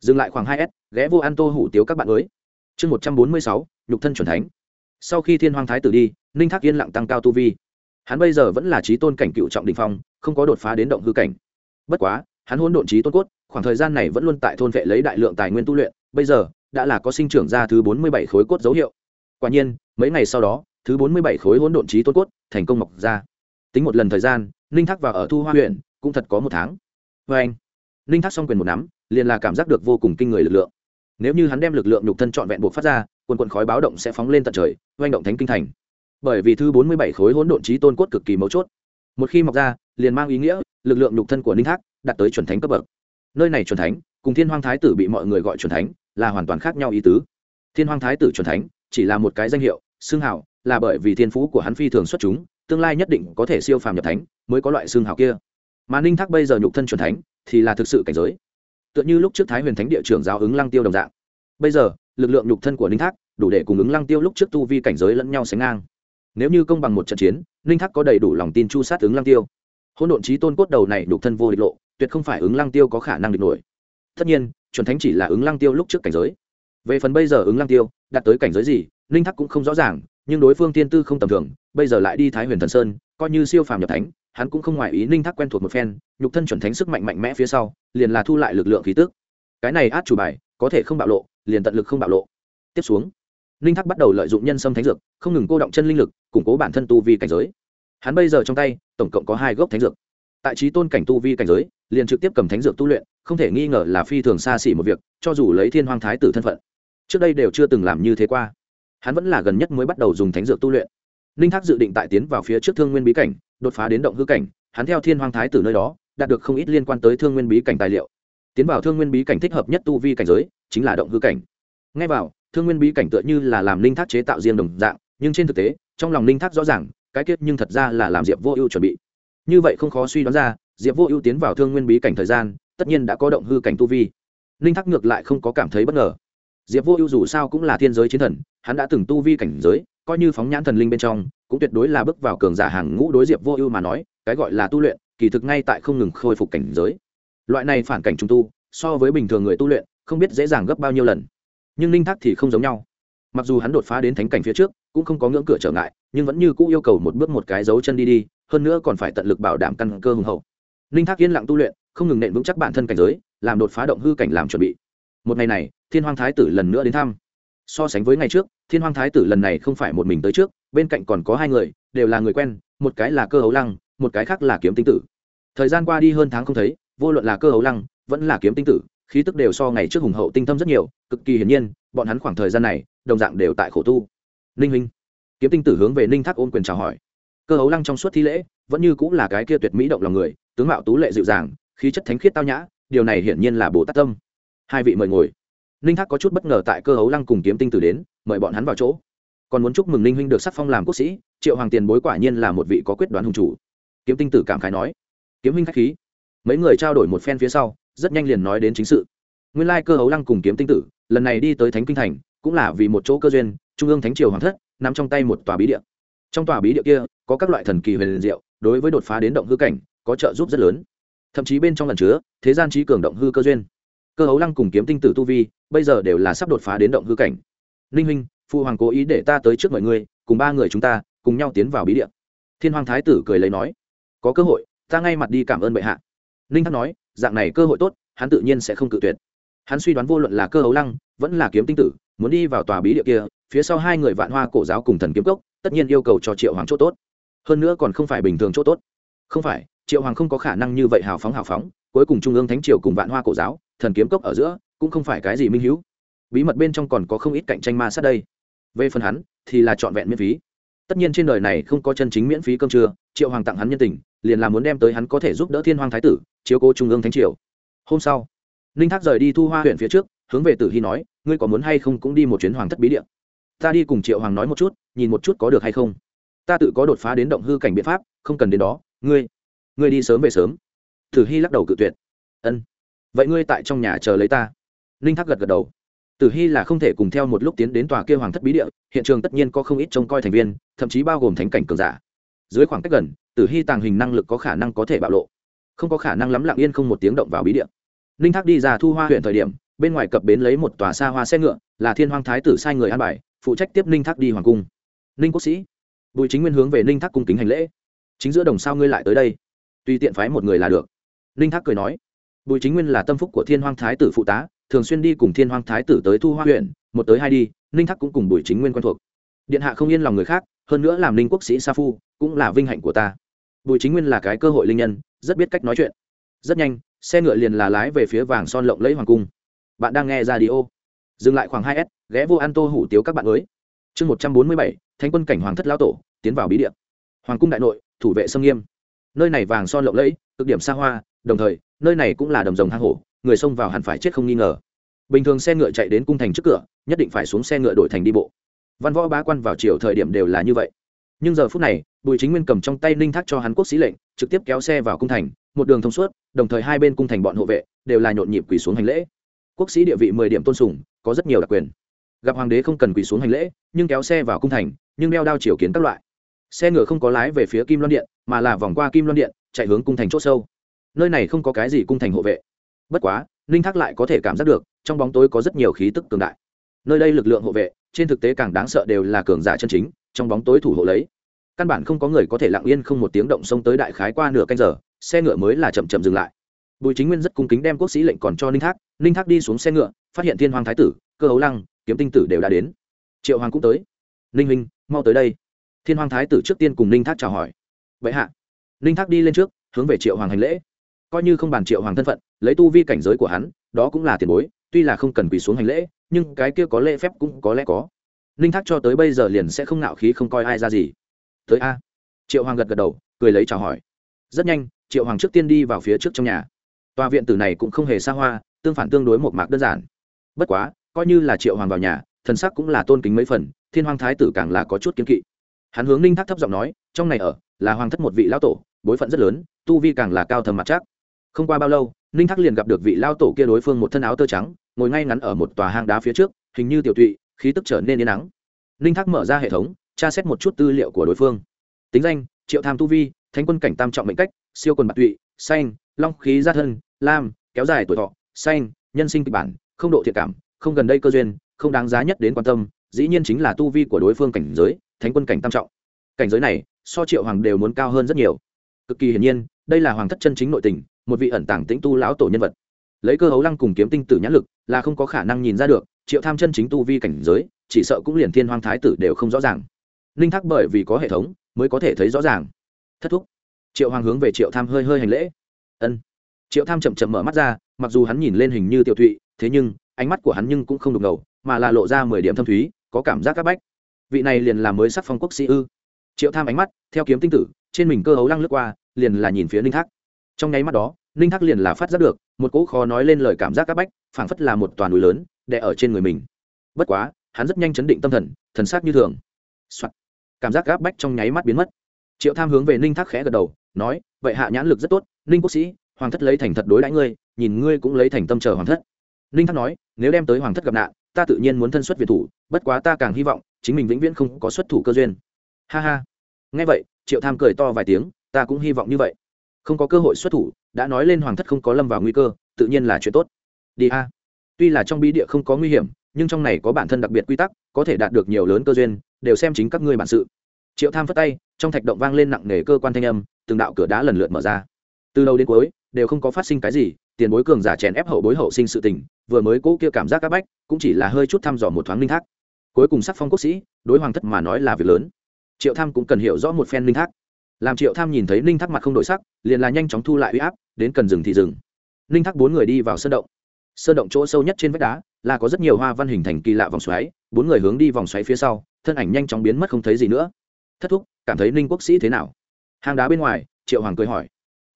dừng lại khoảng hai s, ghé vô ăn tô hủ tiếu các bạn mới. Chương một trăm bốn mươi sáu, nhục thân c h u ẩ n thánh. Sau khi thiên hoàng thái tử đi, ninh thác yên lặng tăng cao tu vi. Hắn bây giờ vẫn là trí tôn cảnh cựu trọng đình phong, không có đột phá đến động hư cảnh. Bất quá hắn hỗn độn trí tôn cốt, khoảng thời gian này vẫn luôn tại thôn vệ lấy đại lượng tài nguyên tu luyện, bây giờ, đã là có sinh trưởng ra thứ bốn mươi bảy khối cốt dấu hiệu. Quả nhiên, mấy ngày sau đó, thứ bốn mươi bảy khối hỗn độn trí tôn cốt thành công mọc ra. Tính một lần thời gian, ninh thác vào ở thu hoa huyện, cũng thật có một tháng. Vê anh, ninh thác xong quyền một nắm, liền là cảm giác được vô cùng kinh người lực lượng. Nếu như hắn đem lực lượng nhục thân trọn vẹn buộc phát ra, quần quần khói báo động sẽ phóng lên tận trời, oanh động thánh kinh thành. Bởi vì thứ bốn mươi bảy khối hỗn độn trí tôn cốt cực kỳ mấu chốt. Một khi mọc ra, liền mang ý nghĩa lực lượng nhục thân của ninh thác đạt tới chuẩn thánh cấp bậc. Nơi này chuẩn thánh, cùng thiên hoàng thái tử bị mọi người gọi chuẩn thánh, là hoàn toàn khác nhau ý tứ. Thiên hoàng thái tử chuẩn thánh chỉ là một cái danh hiệu xương hảo là bởi vì thiên phú của hắn phi thường xuất chúng, tương lai nhất định có thể siêu phàm nhập thánh mới có loại xương hảo kia. Mà ninh thác bây giờ nhục thân chuẩn thánh thì là thực sự cảnh giới. Tựa như lúc trước thái huyền thánh địa trưởng giáo ứng lăng tiêu đồng dạng. Bây giờ, lực lượng nhục thân của ninh thác đủ để cùng ứng lăng tiêu lúc trước tu vi cảnh giới lẫn nhau sánh ngang. Nếu như công bằng một trận chiến, ninh thác có đầy đủ lòng tin chu sát ứng lăng tiêu hôn độn trí tôn cốt đầu này nhục thân vô địch lộ, tuyệt không phải ứng lăng tiêu có khả năng địch nổi. Tất nhiên, chuẩn thánh chỉ là ứng lăng tiêu lúc trước cảnh giới. Về phần bây giờ ứng lăng tiêu, đạt tới cảnh giới gì ninh thắc cũng không rõ ràng, nhưng đối phương tiên tư không tầm thường, bây giờ lại đi thái huyền thần sơn, coi như siêu phàm nhập thánh, hắn cũng không ngoài ý ninh thắc quen thuộc một phen, nhục thân chuẩn thánh sức mạnh mạnh mẽ phía sau, liền là thu lại lực lượng khí tức. Cái này át chủ bài, có thể không bạo lộ, liền tận lực không bạo lộ. Tiếp xuống ninh thắc bắt đầu lợi dụng nhân sâm thánh dược, không ngừng cô động chân linh lực, củng cố bản thân tu vi cảnh giới hắn bây giờ trong tay, tổng cộng có hai gốc thánh dược. Tại trí tôn cảnh tu vi cảnh giới, liền trực tiếp cầm thánh dược tu luyện, không thể nghi ngờ là phi thường xa xỉ một việc, cho dù lấy thiên hoàng thái tử thân phận. Trước đây đều chưa từng làm như thế qua. Hắn vẫn là gần nhất mới bắt đầu dùng thánh dược tu luyện. Ninh thác dự định tại tiến vào phía trước thương nguyên bí cảnh, đột phá đến động hư cảnh, hắn theo thiên hoàng thái tử nơi đó, đạt được không ít liên quan tới thương nguyên bí cảnh tài liệu. Tiến vào thương nguyên bí cảnh thích hợp nhất tu vi cảnh giới, chính là động hư cảnh. Ngay vào, thương nguyên bí cảnh tựa như là làm ninh thác chế tạo riêng đồng dạng, nhưng trên thực tế, trong lòng ninh thác rõ ràng cái kết nhưng thật ra là làm diệp vô ưu chuẩn bị. Như vậy không khó suy đoán ra, diệp vô ưu tiến vào thương nguyên bí cảnh thời gian, tất nhiên đã có động hư cảnh tu vi. Ninh thắc ngược lại không có cảm thấy bất ngờ. Diệp vô ưu dù sao cũng là thiên giới chiến thần, hắn đã từng tu vi cảnh giới, coi như phóng nhãn thần linh bên trong, cũng tuyệt đối là bước vào cường giả hàng ngũ đối diệp vô ưu mà nói, cái gọi là tu luyện, kỳ thực ngay tại không ngừng khôi phục cảnh giới. Loại này phản cảnh trung tu, so với bình thường người tu luyện, không biết dễ dàng gấp bao nhiêu lần. Nhưng ninh thắc thì không giống nhau mặc dù hắn đột phá đến thánh cảnh phía trước, cũng không có ngưỡng cửa trở ngại, nhưng vẫn như cũ yêu cầu một bước một cái dấu chân đi đi, hơn nữa còn phải tận lực bảo đảm căn cơ hùng hậu. Ninh thác yên lặng tu luyện, không ngừng nện vững chắc bản thân cảnh giới, làm đột phá động hư cảnh làm chuẩn bị. Một ngày này, thiên hoàng thái tử lần nữa đến thăm. So sánh với ngày trước, thiên hoàng thái tử lần này không phải một mình tới trước, bên cạnh còn có hai người, đều là người quen, một cái là cơ hấu lăng, một cái khác là kiếm tinh tử. Thời gian qua đi hơn tháng không thấy, vô luận là cơ hấu lăng, vẫn là kiếm tinh tử khí tức đều so ngày trước hùng hậu tinh thâm rất nhiều, cực kỳ hiển nhiên, bọn hắn khoảng thời gian này, đồng dạng đều tại khổ tu. Ninh huynh, kiếm tinh tử hướng về ninh thác ôn quyền chào hỏi. Cơ hấu lăng trong suốt thi lễ, vẫn như cũng là cái kia tuyệt mỹ động lòng người, tướng mạo tú lệ dịu dàng, khí chất thánh khiết tao nhã, điều này hiển nhiên là bồ tát tâm. Hai vị mời ngồi. Ninh thác có chút bất ngờ tại cơ hấu lăng cùng kiếm tinh tử đến, mời bọn hắn vào chỗ. Còn muốn chúc mừng ninh huynh được sắc phong làm quốc sĩ, triệu hoàng tiền bối quả nhiên là một vị có quyết đoán hùng chủ. Kiếm tinh tử cảm khái nói. Kiếm huynh k h á c h khí. Mấy người trao đổi một phen phía sau rất nhanh liền nói đến chính sự. Nguyên lai cơ hấu lăng cùng kiếm tinh tử, lần này đi tới thánh kinh thành, cũng là vì một chỗ cơ duyên, trung ương thánh triều hoàng thất n ắ m trong tay một tòa bí địa. Trong tòa bí địa kia, có các loại thần kỳ huyền liền diệu, đối với đột phá đến động hư cảnh, có trợ giúp rất lớn. Thậm chí bên trong lần chứa, thế gian trí cường động hư cơ duyên. Cơ hấu lăng cùng kiếm tinh tử tu vi, bây giờ đều là sắp đột phá đến động hư cảnh. Ninh huynh phụ hoàng cố ý để ta tới trước mọi người, cùng ba người chúng ta, cùng nhau tiến vào bí địa. Thiên hoàng thái tử cười lấy nói, có cơ hội, ta ngay mặt đi cảm ơn bệ hạ. Ninh thắc nói dạng này cơ hội tốt, hắn tự nhiên sẽ không cự tuyệt. Hắn suy đoán vô luận là cơ hấu lăng, vẫn là kiếm tinh tử, muốn đi vào tòa bí địa kia, phía sau hai người vạn hoa cổ giáo cùng thần kiếm cốc, tất nhiên yêu cầu cho triệu hoàng chỗ tốt. Hơn nữa còn không phải bình thường chỗ tốt. Không phải, triệu hoàng không có khả năng như vậy hào phóng hào phóng, cuối cùng trung ương thánh triều cùng vạn hoa cổ giáo, thần kiếm cốc ở giữa, cũng không phải cái gì minh hữu. Bí mật bên trong còn có không ít cạnh tranh ma sát đây. Về phần hắn, thì là trọn vẹn miễn phí. Tất nhiên trên đời này không có chân chính miễn phí cơm trưa, triệu hoàng tặng hắn nhân tình, liền là muốn đem tới hắn có thể giúp đỡ thiên hoàng thái tử chiếu cố trung ương thánh triều. Hôm sau, ninh thác rời đi thu hoa huyện phía trước, hướng về tử hy nói, ngươi có muốn hay không cũng đi một chuyến hoàng thất bí điện ta đi cùng triệu hoàng nói một chút, nhìn một chút có được hay không. Ta tự có đột phá đến động hư cảnh biện pháp, không cần đến đó, ngươi ngươi đi sớm về sớm. Tử hy lắc đầu cự tuyệt. Ân, vậy ngươi tại trong nhà chờ lấy ta. Ninh thác gật gật đầu. Tử hy là không thể cùng theo một lúc tiến đến tòa kia hoàng thất bí địa, hiện trường tất nhiên có không ít trông coi thành viên, thậm chí bao gồm thánh cảnh cường giả. Dưới khoảng cách gần, tử hy tàng hình năng lực có khả năng có thể bạo lộ không có khả năng lắm lặng yên không một tiếng động vào bí địa. Ninh thác đi ra thu hoa huyện thời điểm, bên ngoài cập bến lấy một tòa xa hoa xe ngựa, là thiên hoàng thái tử sai người an bài, phụ trách tiếp ninh thác đi hoàng cung. Ninh quốc sĩ, bùi chính nguyên hướng về ninh thác cung kính hành lễ. Chính giữa đồng sao ngươi lại tới đây? Tùy tiện phái một người là được. Ninh thác cười nói, bùi chính nguyên là tâm phúc của thiên hoàng thái tử phụ tá, thường xuyên đi cùng thiên hoàng thái tử tới thu hoa huyện, một tới hai đi ninh thác cũng cùng bùi chính nguyên quen thuộc. Điện hạ không yên lòng người khác, hơn nữa làm ninh quốc sĩ sa phu, cũng là vinh hạnh của ta. Bùi chính nguyên là cái cơ hội linh nhân rất biết cách nói chuyện. Rất nhanh, xe ngựa liền là lái về phía vàng son lộng lẫy hoàng cung. Bạn đang nghe ra đi ô dừng lại khoảng hai s, ghé vô an tô hủ tiếu các bạn mới. Chương một trăm bốn mươi bảy, thánh quân cảnh hoàng thất lao tổ, tiến vào bí điện hoàng cung đại nội, thủ vệ sâm nghiêm. Nơi này vàng son lộng lẫy, cực điểm xa hoa, đồng thời, nơi này cũng là đầm rồng hang hổ, người xông vào hẳn phải chết không nghi ngờ. Bình thường xe ngựa chạy đến cung thành trước cửa, nhất định phải xuống xe ngựa đổi thành đi bộ. Văn võ bá quan vào chiều thời điểm đều là như vậy. Nhưng giờ phút này, bùi chính nguyên cầm trong tay ninh thác cho hắn quốc sĩ lệnh trực tiếp kéo xe vào cung thành, một đường thông suốt, đồng thời hai bên cung thành bọn hộ vệ đều là nhộn nhịp quỳ xuống hành lễ. Quốc sĩ địa vị mười điểm tôn sùng, có rất nhiều đặc quyền. Gặp hoàng đế không cần quỳ xuống hành lễ, nhưng kéo xe vào cung thành, nhưng đeo đao chiều kiến các loại. Xe ngựa không có lái về phía kim loan điện, mà là vòng qua kim loan điện, chạy hướng cung thành c h ỗ sâu. Nơi này không có cái gì cung thành hộ vệ. Bất quá, ninh thác lại có thể cảm giác được, trong bóng tối có rất nhiều khí tức cường đại. Nơi đây lực lượng hộ vệ, trên thực tế càng đáng sợ đều là cường giả chân chính, trong bóng tối thủ hộ lấy căn bản không có người có thể lặng yên không một tiếng động xông tới đại khái qua nửa canh giờ, xe ngựa mới là chậm chậm dừng lại. Bùi chính nguyên rất cung kính đem quốc sĩ lệnh còn cho ninh thác ninh thác đi xuống xe ngựa, phát hiện thiên hoàng thái tử, cơ hấu lăng, kiếm tinh tử đều đã đến. Triệu hoàng cũng tới. Ninh huynh, mau tới đây. Thiên hoàng thái tử trước tiên cùng ninh thác chào hỏi. Vậy hạ. Ninh thác đi lên trước, hướng về triệu hoàng hành lễ. Coi như không bàn triệu hoàng thân phận, lấy tu vi cảnh giới của hắn, đó cũng là tiền bối, tuy là không cần quỳ xuống hành lễ, nhưng cái kia có lễ phép cũng có lẽ có. Ninh thác cho tới bây giờ liền sẽ không nạo khí không coi ai ra gì tới a. Triệu hoàng gật gật đầu, cười lấy chào hỏi. Rất nhanh, triệu hoàng trước tiên đi vào phía trước trong nhà. Tòa viện tử này cũng không hề xa hoa, tương phản tương đối một mạc đơn giản. Bất quá, coi như là triệu hoàng vào nhà, thần sắc cũng là tôn kính mấy phần, thiên hoàng thái tử càng là có chút kiến kỵ. Hắn hướng ninh thác thấp giọng nói, trong này ở, là hoàng thất một vị lão tổ, bối phận rất lớn, tu vi càng là cao thầm mặt chắc. Không qua bao lâu, ninh thác liền gặp được vị lao tổ kia đối phương một thân áo tơ trắng, ngồi ngay ngắn ở một tòa hang đá phía trước, hình như tiểu tụy, khí tức trở nên yên nắng. Ninh thác mở ra hệ thống tra xét một chút tư liệu của đối phương. Tính danh, triệu tham tu vi, thánh quân cảnh tam trọng mệnh cách, siêu quần bạc tụy, xanh, long khí gia thân, lam, kéo dài tuổi thọ, xanh, nhân sinh kịch bản, không độ thiện cảm, không gần đây cơ duyên, không đáng giá nhất đến quan tâm, dĩ nhiên chính là tu vi của đối phương cảnh giới, thánh quân cảnh tam trọng. Cảnh giới này, so triệu hoàng đều muốn cao hơn rất nhiều. Cực kỳ hiển nhiên, đây là hoàng thất chân chính nội tình, một vị ẩn tàng tĩnh tu lão tổ nhân vật. Lấy cơ hấu lăng cùng kiếm tinh tử nhãn lực là không có khả năng nhìn ra được, triệu tham chân chính tu vi cảnh giới, chỉ sợ cũng liền thiên hoàng thái tử đều không rõ ràng ninh thác bởi vì có hệ thống mới có thể thấy rõ ràng. Thất thúc. Triệu hoàng hướng về triệu tham hơi hơi hành lễ. Ân. Triệu tham chậm chậm mở mắt ra, mặc dù hắn nhìn lên hình như tiểu thụy, thế nhưng, ánh mắt của hắn nhưng cũng không đục ngầu, mà là lộ ra mười điểm thâm thúy, có cảm giác c áp bách. Vị này liền là mới sắc phong quốc sĩ ư. Triệu tham ánh mắt, theo kiếm tinh tử, trên mình cơ hấu lăng lướt qua, liền là nhìn phía ninh thác. Trong nháy mắt đó ninh thác liền là phát giác được, một cỗ khó nói lên lời cảm giác c áp bách, phảng phất là một toàn núi lớn, đè ở trên người mình. Bất quá, hắn rất nhanh chấn định tâm thần thần sát như thường、Soạn cảm giác gáp bách trong nháy mắt biến mất. Triệu tham hướng về ninh thác khẽ gật đầu, nói, vậy hạ nhãn lực rất tốt, ninh quốc sĩ, hoàng thất lấy thành thật đối đãi ngươi, nhìn ngươi cũng lấy thành tâm chờ hoàng thất. Ninh thác nói, nếu đem tới hoàng thất gặp nạn, ta tự nhiên muốn thân xuất việt thủ, bất quá ta càng hy vọng, chính mình vĩnh viễn không có xuất thủ cơ duyên. Ha ha. Nghe vậy, triệu tham cười to vài tiếng, ta cũng hy vọng như vậy. Không có cơ hội xuất thủ, đã nói lên hoàng thất không có lâm vào nguy cơ, tự nhiên là chuyện tốt. Đi a. Tuy là trong bí địa không có nguy hiểm, nhưng trong này có bản thân đặc biệt quy tắc, có thể đạt được nhiều lớn cơ duyên đều xem chính các ngươi bản sự. Triệu tham phất tay, trong thạch động vang lên nặng nề cơ quan thanh âm, từng đạo cửa đá lần lượt mở ra. Từ đầu đến cuối, đều không có phát sinh cái gì, tiền bối cường giả chèn ép hậu bối hậu sinh sự tình, vừa mới cố kia cảm giác áp bách, cũng chỉ là hơi chút thăm dò một thoáng linh thác. Cuối cùng sắc phong quốc sĩ, đối hoàng thất mà nói là việc lớn. Triệu tham cũng cần hiểu rõ một phen linh thác. Làm triệu tham nhìn thấy linh thác mặt không đổi sắc, liền là nhanh chóng thu lại uy áp, đến cần dừng thì dừng linh thác bốn người đi vào sơn động. Sơn động chỗ sâu nhất trên vách đá là có rất nhiều hoa văn hình thành kỳ lạ vòng xoáy bốn người hướng đi vòng xoáy phía sau, thân ảnh nhanh chóng biến mất không thấy gì nữa. Thất thúc, cảm thấy ninh quốc sĩ thế nào? Hang đá bên ngoài, triệu hoàng cười hỏi.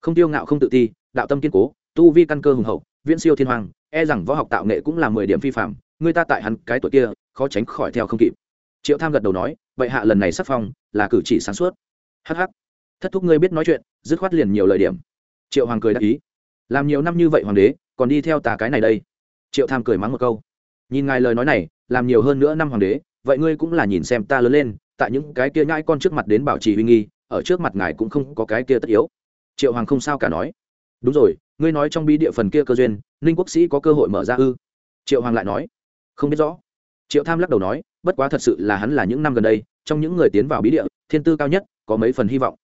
Không tiêu ngạo không tự ti, đạo tâm kiên cố, tu vi căn cơ hùng hậu, viễn siêu thiên hoàng e rằng võ học tạo nghệ cũng là mười điểm phi phạm, người ta tại hắn cái tuổi kia, khó tránh khỏi theo không kịp. Triệu tham gật đầu nói, vậy hạ lần này sắc phong, là cử chỉ sáng suốt. Hh thất thúc ngươi biết nói chuyện, dứt khoát liền nhiều lời điểm. Triệu hoàng cười đáp ý. Làm nhiều năm như vậy hoàng đế, còn đi theo tà cái này đây. Triệu tham cười mắng một câu nhìn ngài lời nói này, làm nhiều hơn nữa năm hoàng đế, vậy ngươi cũng là nhìn xem ta lớn lên, tại những cái kia nhãi con trước mặt đến bảo trì huy nghi, ở trước mặt ngài cũng không có cái kia tất yếu. Triệu hoàng không sao cả nói. Đúng rồi, ngươi nói trong bí địa phần kia cơ duyên, ninh quốc sĩ có cơ hội mở ra ư? Triệu hoàng lại nói. Không biết rõ. Triệu tham lắc đầu nói, bất quá thật sự là hắn là những năm gần đây, trong những người tiến vào bí địa, thiên tư cao nhất, có mấy phần hy vọng.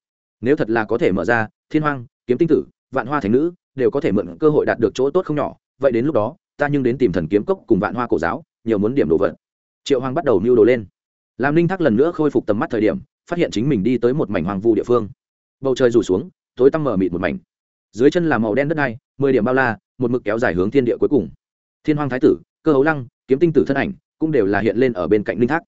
Nếu thật là có thể mở ra, thiên hoàng kiếm tinh tử, vạn hoa thành nữ, đều có thể mượn cơ hội đạt được chỗ tốt không nhỏ, vậy đến lúc đó ta nhưng đến tìm thần kiếm cốc cùng vạn hoa cổ giáo, nhiều muốn điểm đồ vật. Triệu hoàng bắt đầu mưu đồ lên. Làm ninh thác lần nữa khôi phục tầm mắt thời điểm, phát hiện chính mình đi tới một mảnh hoàng vu địa phương. Bầu trời rủ xuống, tối tăm mở mịt một mảnh. Dưới chân là màu đen đất này mười điểm bao la, một mực kéo dài hướng thiên địa cuối cùng. Thiên hoàng thái tử, cơ hấu lăng, kiếm tinh tử thân ảnh cũng đều là hiện lên ở bên cạnh ninh thác.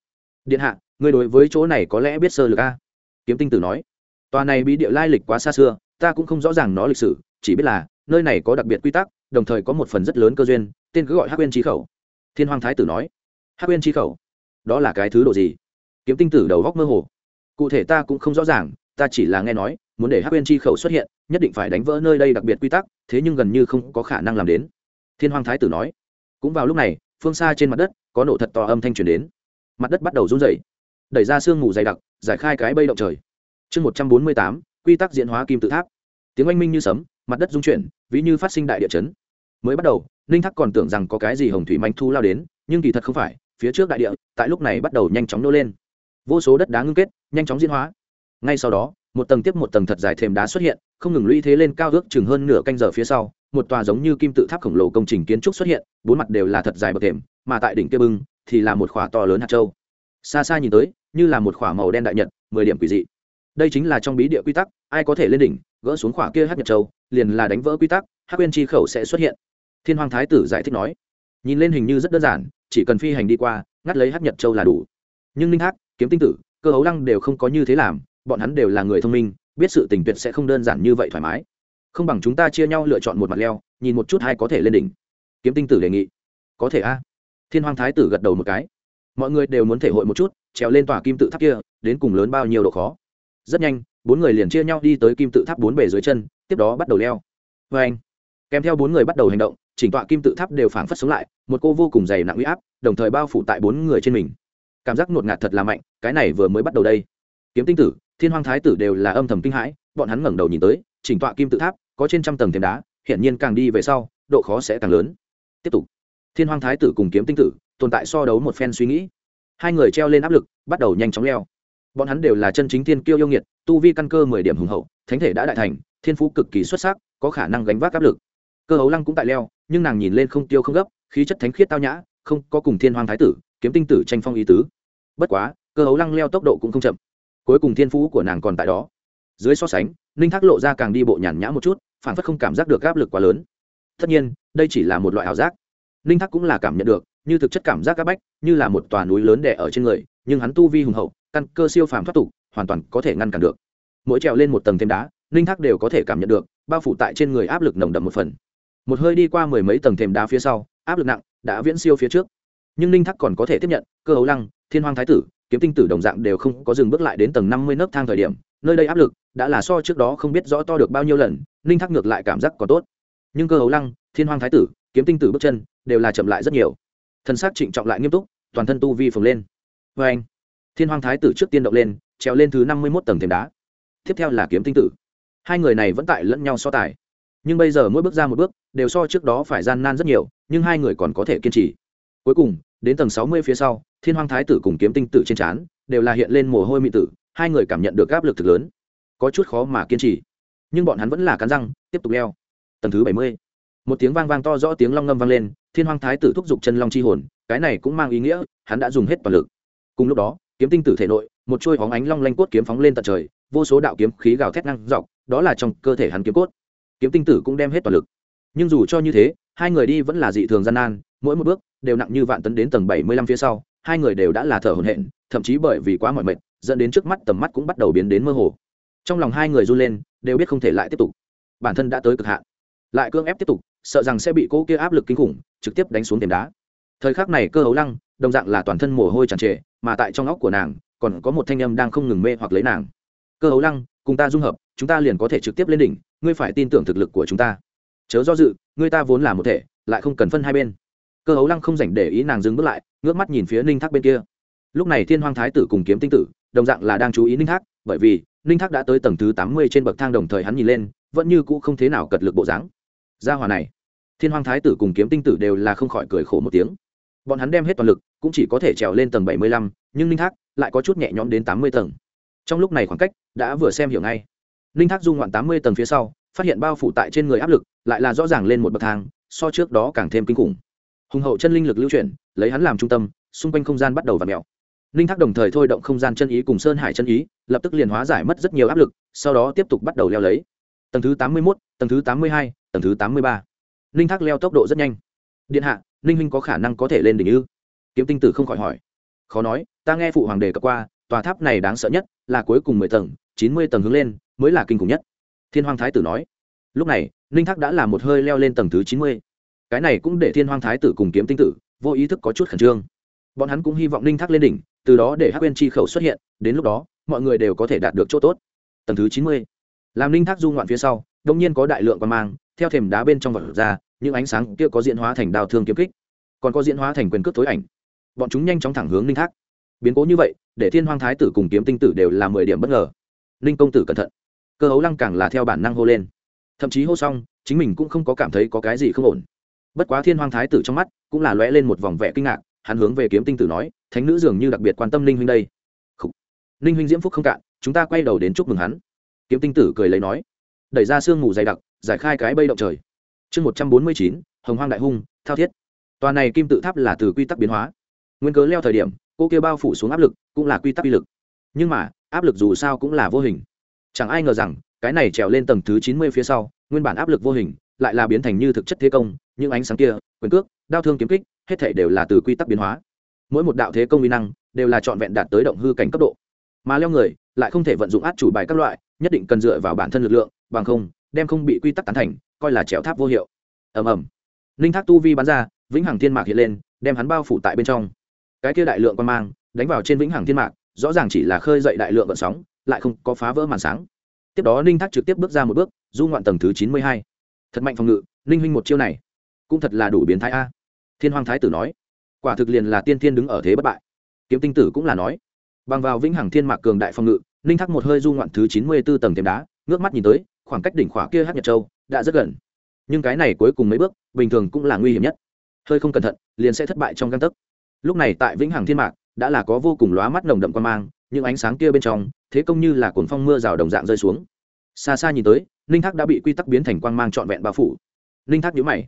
Điện hạ người đối với chỗ này có lẽ biết sơ lược a? Kiếm tinh tử nói. Tòa này bí địa lai lịch quá xa xưa, ta cũng không rõ ràng nó lịch sử, chỉ biết là, nơi này có đặc biệt quy tắc, đồng thời có một phần rất lớn cơ duyên tên cứ gọi hắc quên trí khẩu. Thiên hoàng thái tử nói, hắc quên trí khẩu? Đó là cái thứ độ gì? Kiếm tinh tử đầu góc mơ hồ. Cụ thể ta cũng không rõ ràng, ta chỉ là nghe nói, muốn để hắc quên chi khẩu xuất hiện, nhất định phải đánh vỡ nơi đây đặc biệt quy tắc, thế nhưng gần như không có khả năng làm đến. Thiên hoàng thái tử nói. Cũng vào lúc này, phương xa trên mặt đất, có nổ thật to âm thanh truyền đến. Mặt đất bắt đầu run rẩy, đẩy ra sương mù dày đặc, giải khai cái bây động trời. Chương một trăm bốn mươi tám, quy tắc diễn hóa kim tự tháp. Tiếng oanh minh như sấm, mặt đất rung chuyển, ví như phát sinh đại địa chấn. Mới bắt đầu ninh thắc còn tưởng rằng có cái gì hồng thủy manh thu lao đến, nhưng kỳ thật không phải, phía trước đại địa, tại lúc này bắt đầu nhanh chóng nô lên. Vô số đất đá ngưng kết, nhanh chóng diễn hóa. Ngay sau đó, một tầng tiếp một tầng thật dài thềm đá xuất hiện, không ngừng lũy thế lên cao ước chừng hơn nửa canh giờ phía sau, một tòa giống như kim tự tháp khổng lồ công trình kiến trúc xuất hiện, bốn mặt đều là thật dài bậc thềm, mà tại đỉnh kia bưng thì là một khỏa to lớn hạt châu. Xa xa nhìn tới, như là một khỏa màu đen đại nhật, mười điểm quỷ dị. Đây chính là trong bí địa quy tắc, ai có thể lên đỉnh, gỡ xuống khỏa kia hát nhật châu, liền là đánh vỡ quy tắc hát quên chi khẩu sẽ xuất hiện thiên hoàng thái tử giải thích nói, nhìn lên hình như rất đơn giản, chỉ cần phi hành đi qua, ngắt lấy hát nhật châu là đủ. Nhưng ninh hát kiếm tinh tử, cơ hấu lăng đều không có như thế làm, bọn hắn đều là người thông minh, biết sự tình tuyệt sẽ không đơn giản như vậy thoải mái. Không bằng chúng ta chia nhau lựa chọn một mặt leo, nhìn một chút hay có thể lên đỉnh. Kiếm tinh tử đề nghị, có thể a. Thiên hoàng thái tử gật đầu một cái. Mọi người đều muốn thể hội một chút, trèo lên tòa kim tự tháp kia, đến cùng lớn bao nhiêu độ khó? Rất nhanh, bốn người liền chia nhau đi tới kim tự tháp bốn bề dưới chân, tiếp đó bắt đầu leo. Vê anh, kèm theo bốn người bắt đầu hành động chỉnh tọa kim tự tháp đều phảng phất sống lại, một cô vô cùng dày nặng huy áp, đồng thời bao phủ tại bốn người trên mình. Cảm giác ngột ngạt thật là mạnh, cái này vừa mới bắt đầu đây. Kiếm tinh tử, thiên hoàng thái tử đều là âm thầm kinh hãi, bọn hắn ngẩng đầu nhìn tới, chỉnh tọa kim tự tháp, có trên trăm tầng thềm đá, hiển nhiên càng đi về sau, độ khó sẽ càng lớn. Tiếp tục. Thiên hoàng thái tử cùng kiếm tinh tử, tồn tại so đấu một phen suy nghĩ. Hai người treo lên áp lực, bắt đầu nhanh chóng leo. Bọn hắn đều là chân chính thiên kiêu yêu nghiệt, tu vi căn cơ mười điểm hùng hậu, thánh thể đã đại thành, thiên phú cực kỳ xuất sắc, có khả năng gánh vác áp lực cơ hấu lăng cũng tại leo, nhưng nàng nhìn lên không tiêu không gấp, khí chất thánh khiết tao nhã, không có cùng thiên hoàng thái tử, kiếm tinh tử tranh phong ý tứ. Bất quá, cơ hấu lăng leo tốc độ cũng không chậm. Cuối cùng thiên phú của nàng còn tại đó. Dưới so sánh, ninh thác lộ ra càng đi bộ nhàn nhã một chút, phản phất không cảm giác được áp lực quá lớn. Tất nhiên, đây chỉ là một loại ảo giác. Ninh thác cũng là cảm nhận được, như thực chất cảm giác áp bách, như là một tòa núi lớn đẻ ở trên người, nhưng hắn tu vi hùng hậu, căn cơ siêu phàm thoát tục, hoàn toàn có thể ngăn cản được. Mỗi trèo lên một tầng thêm đá, ninh thác đều có thể cảm nhận được, bao phủ tại trên người áp lực nồng đậm một phần một hơi đi qua mười mấy tầng thềm đá phía sau, áp lực nặng đã viễn siêu phía trước. Nhưng ninh thác còn có thể tiếp nhận, cơ hấu lăng, thiên Hoang thái tử, kiếm tinh tử đồng dạng đều không có dừng bước lại đến tầng năm mươi nấc thang thời điểm, nơi đây áp lực đã là so trước đó không biết rõ to được bao nhiêu lần, ninh thác ngược lại cảm giác có tốt. Nhưng cơ hấu lăng, thiên Hoang thái tử, kiếm tinh tử bước chân đều là chậm lại rất nhiều. Thân xác trịnh trọng lại nghiêm túc, toàn thân tu vi phồng lên. Vê anh, thiên Hoang thái tử trước tiên động lên, trèo lên thứ năm mươi mốt tầng thềm đá. Tiếp theo là kiếm tinh tử. Hai người này vẫn tại lẫn nhau so tài nhưng bây giờ mỗi bước ra một bước, đều so trước đó phải gian nan rất nhiều, nhưng hai người còn có thể kiên trì. Cuối cùng, đến tầng sáu mươi phía sau, thiên hoàng thái tử cùng kiếm tinh tử trên trán đều là hiện lên mồ hôi mị tử, hai người cảm nhận được áp lực thực lớn. Có chút khó mà kiên trì, nhưng bọn hắn vẫn là cắn răng, tiếp tục leo. Tầng thứ bảy mươi, một tiếng vang vang to rõ tiếng long ngâm vang lên, thiên hoàng thái tử thúc giục chân long chi hồn, cái này cũng mang ý nghĩa, hắn đã dùng hết toàn lực. Cùng lúc đó, kiếm tinh tử thể nội, một chuôi hóng ánh long lanh cốt kiếm phóng lên tận trời, vô số đạo kiếm khí gào thét năng dọc, đó là trong cơ thể hắn kiếm cốt kiếm tinh tử cũng đem hết toàn lực. Nhưng dù cho như thế, hai người đi vẫn là dị thường gian nan, mỗi một bước đều nặng như vạn tấn đến tầng bảy mươi lăm phía sau, hai người đều đã là thở hổn hển, thậm chí bởi vì quá mỏi mệt, dẫn đến trước mắt tầm mắt cũng bắt đầu biến đến mơ hồ. Trong lòng hai người run lên, đều biết không thể lại tiếp tục. Bản thân đã tới cực hạn, lại cưỡng ép tiếp tục, sợ rằng sẽ bị cô kia áp lực kinh khủng, trực tiếp đánh xuống tiềm đá. Thời khắc này cơ hấu lăng, đồng dạng là toàn thân mồ hôi tràn trề, mà tại trong óc của nàng, còn có một thanh âm đang không ngừng mê hoặc lấy nàng. Cơ hấu lăng cùng ta dung hợp, chúng ta liền có thể trực tiếp lên đỉnh, ngươi phải tin tưởng thực lực của chúng ta. Chớ do dự, ngươi ta vốn là một thể, lại không cần phân hai bên. Cơ hấu lăng không dành để ý nàng dừng bước lại, ngước mắt nhìn phía ninh thác bên kia. Lúc này thiên hoàng thái tử cùng kiếm tinh tử, đồng dạng là đang chú ý ninh thác, bởi vì ninh thác đã tới tầng thứ tám mươi trên bậc thang đồng thời hắn nhìn lên, vẫn như cũ không thế nào cật lực bộ dáng. Gia hòa này, thiên hoàng thái tử cùng kiếm tinh tử đều là không khỏi cười khổ một tiếng. Bọn hắn đem hết toàn lực, cũng chỉ có thể trèo lên tầng bảy mươi lăm, nhưng ninh thác lại có chút nhẹ nhõm đến tám mươi tầng trong lúc này khoảng cách đã vừa xem hiểu ngay. Ninh thác dung ngoạn tám mươi tầng phía sau, phát hiện bao phủ tại trên người áp lực, lại là rõ ràng lên một bậc thang, so trước đó càng thêm kinh khủng. Hùng hậu chân linh lực lưu chuyển, lấy hắn làm trung tâm, xung quanh không gian bắt đầu và mèo. Ninh thác đồng thời thôi động không gian chân ý cùng sơn hải chân ý, lập tức liền hóa giải mất rất nhiều áp lực, sau đó tiếp tục bắt đầu leo lấy. Tầng thứ tám mươi mốt, tầng thứ tám mươi hai, tầng thứ tám mươi ba. Ninh thác leo tốc độ rất nhanh. Điện hạ ninh huynh có khả năng có thể lên đỉnh ư? Kiếm tinh tử không khỏi hỏi. Khó nói, ta nghe phụ hoàng đề cập qua tòa tháp này đáng sợ nhất là cuối cùng mười tầng, chín mươi tầng hướng lên mới là kinh khủng nhất. Thiên hoàng thái tử nói. Lúc này, ninh thác đã làm một hơi leo lên tầng thứ chín mươi. Cái này cũng để thiên hoàng thái tử cùng kiếm tinh tử vô ý thức có chút khẩn trương. Bọn hắn cũng hy vọng ninh thác lên đỉnh, từ đó để hắc quên chi khẩu xuất hiện, đến lúc đó, mọi người đều có thể đạt được chỗ tốt. Tầng thứ chín mươi. Làm ninh thác du ngoạn phía sau đông nhiên có đại lượng quan mang, theo thềm đá bên trong vật ra, những ánh sáng kia có diễn hóa thành đào thương kiếm kích, còn có diễn hóa thành quyền cước tối ảnh. Bọn chúng nhanh chóng thẳng hướng ninh thác biến cố như vậy, để thiên Hoang thái tử cùng kiếm tinh tử đều là mười điểm bất ngờ. Ninh công tử cẩn thận. Cơ hấu lăng càng là theo bản năng hô lên. Thậm chí hô xong, chính mình cũng không có cảm thấy có cái gì không ổn. Bất quá thiên Hoang thái tử trong mắt cũng là lóe lên một vòng vẻ kinh ngạc, hắn hướng về kiếm tinh tử nói, thánh nữ dường như đặc biệt quan tâm ninh huynh đây. Khủ. ninh huynh diễm phúc không cạn, chúng ta quay đầu đến chúc mừng hắn. Kiếm tinh tử cười lấy nói, đẩy ra sương ngủ dày đặc, giải khai cái bây động trời. Chương một trăm bốn mươi chín, hồng hoang đại hung, thao thiết. Tòa này kim tự tháp là từ quy tắc biến hóa. Nguyên cớ leo thời điểm cô kia bao phủ xuống áp lực cũng là quy tắc uy lực. Nhưng mà, áp lực dù sao cũng là vô hình. Chẳng ai ngờ rằng, cái này trèo lên tầng thứ chín mươi phía sau, nguyên bản áp lực vô hình, lại là biến thành như thực chất thế công, những ánh sáng kia, quyền cước, đao thương kiếm kích, hết thể đều là từ quy tắc biến hóa. Mỗi một đạo thế công uy năng đều là trọn vẹn đạt tới động hư cảnh cấp độ. Mà leo người lại không thể vận dụng át chủ bài các loại, nhất định cần dựa vào bản thân lực lượng, bằng không, đem không bị quy tắc tán thành, coi là trèo tháp vô hiệu. Ầm ầm. Ninh thác tu vi bắn ra, vĩnh hằng thiên mạc hiện lên, đem hắn bao phủ tại bên trong cái kia đại lượng quan mang đánh vào trên vĩnh hằng thiên mạc, rõ ràng chỉ là khơi dậy đại lượng vận sóng, lại không có phá vỡ màn sáng. Tiếp đó ninh thác trực tiếp bước ra một bước, du ngoạn tầng thứ chín mươi hai. Thật mạnh phòng ngự, ninh huynh một chiêu này cũng thật là đủ biến thái a. Thiên hoàng thái tử nói, quả thực liền là tiên thiên đứng ở thế bất bại. Kiếm tinh tử cũng là nói, bằng vào vĩnh hằng thiên mạc cường đại phòng ngự, ninh thác một hơi du ngoạn thứ chín mươi b ố tầng thềm đá, ngước mắt nhìn tới, khoảng cách đỉnh khỏa kia hát nhật châu đã rất gần. Nhưng cái này cuối cùng mấy bước, bình thường cũng là nguy hiểm nhất. Hơi không cẩn thận, liền sẽ thất bại trong găng tấc lúc này tại vĩnh hằng thiên mạc, đã là có vô cùng lóa mắt nồng đậm quan mang, những ánh sáng kia bên trong, thế công như là cuồng phong mưa rào đồng dạng rơi xuống. Xa xa nhìn tới, ninh thác đã bị quy tắc biến thành quang mang trọn vẹn bao phủ. Ninh thác nhữ mày.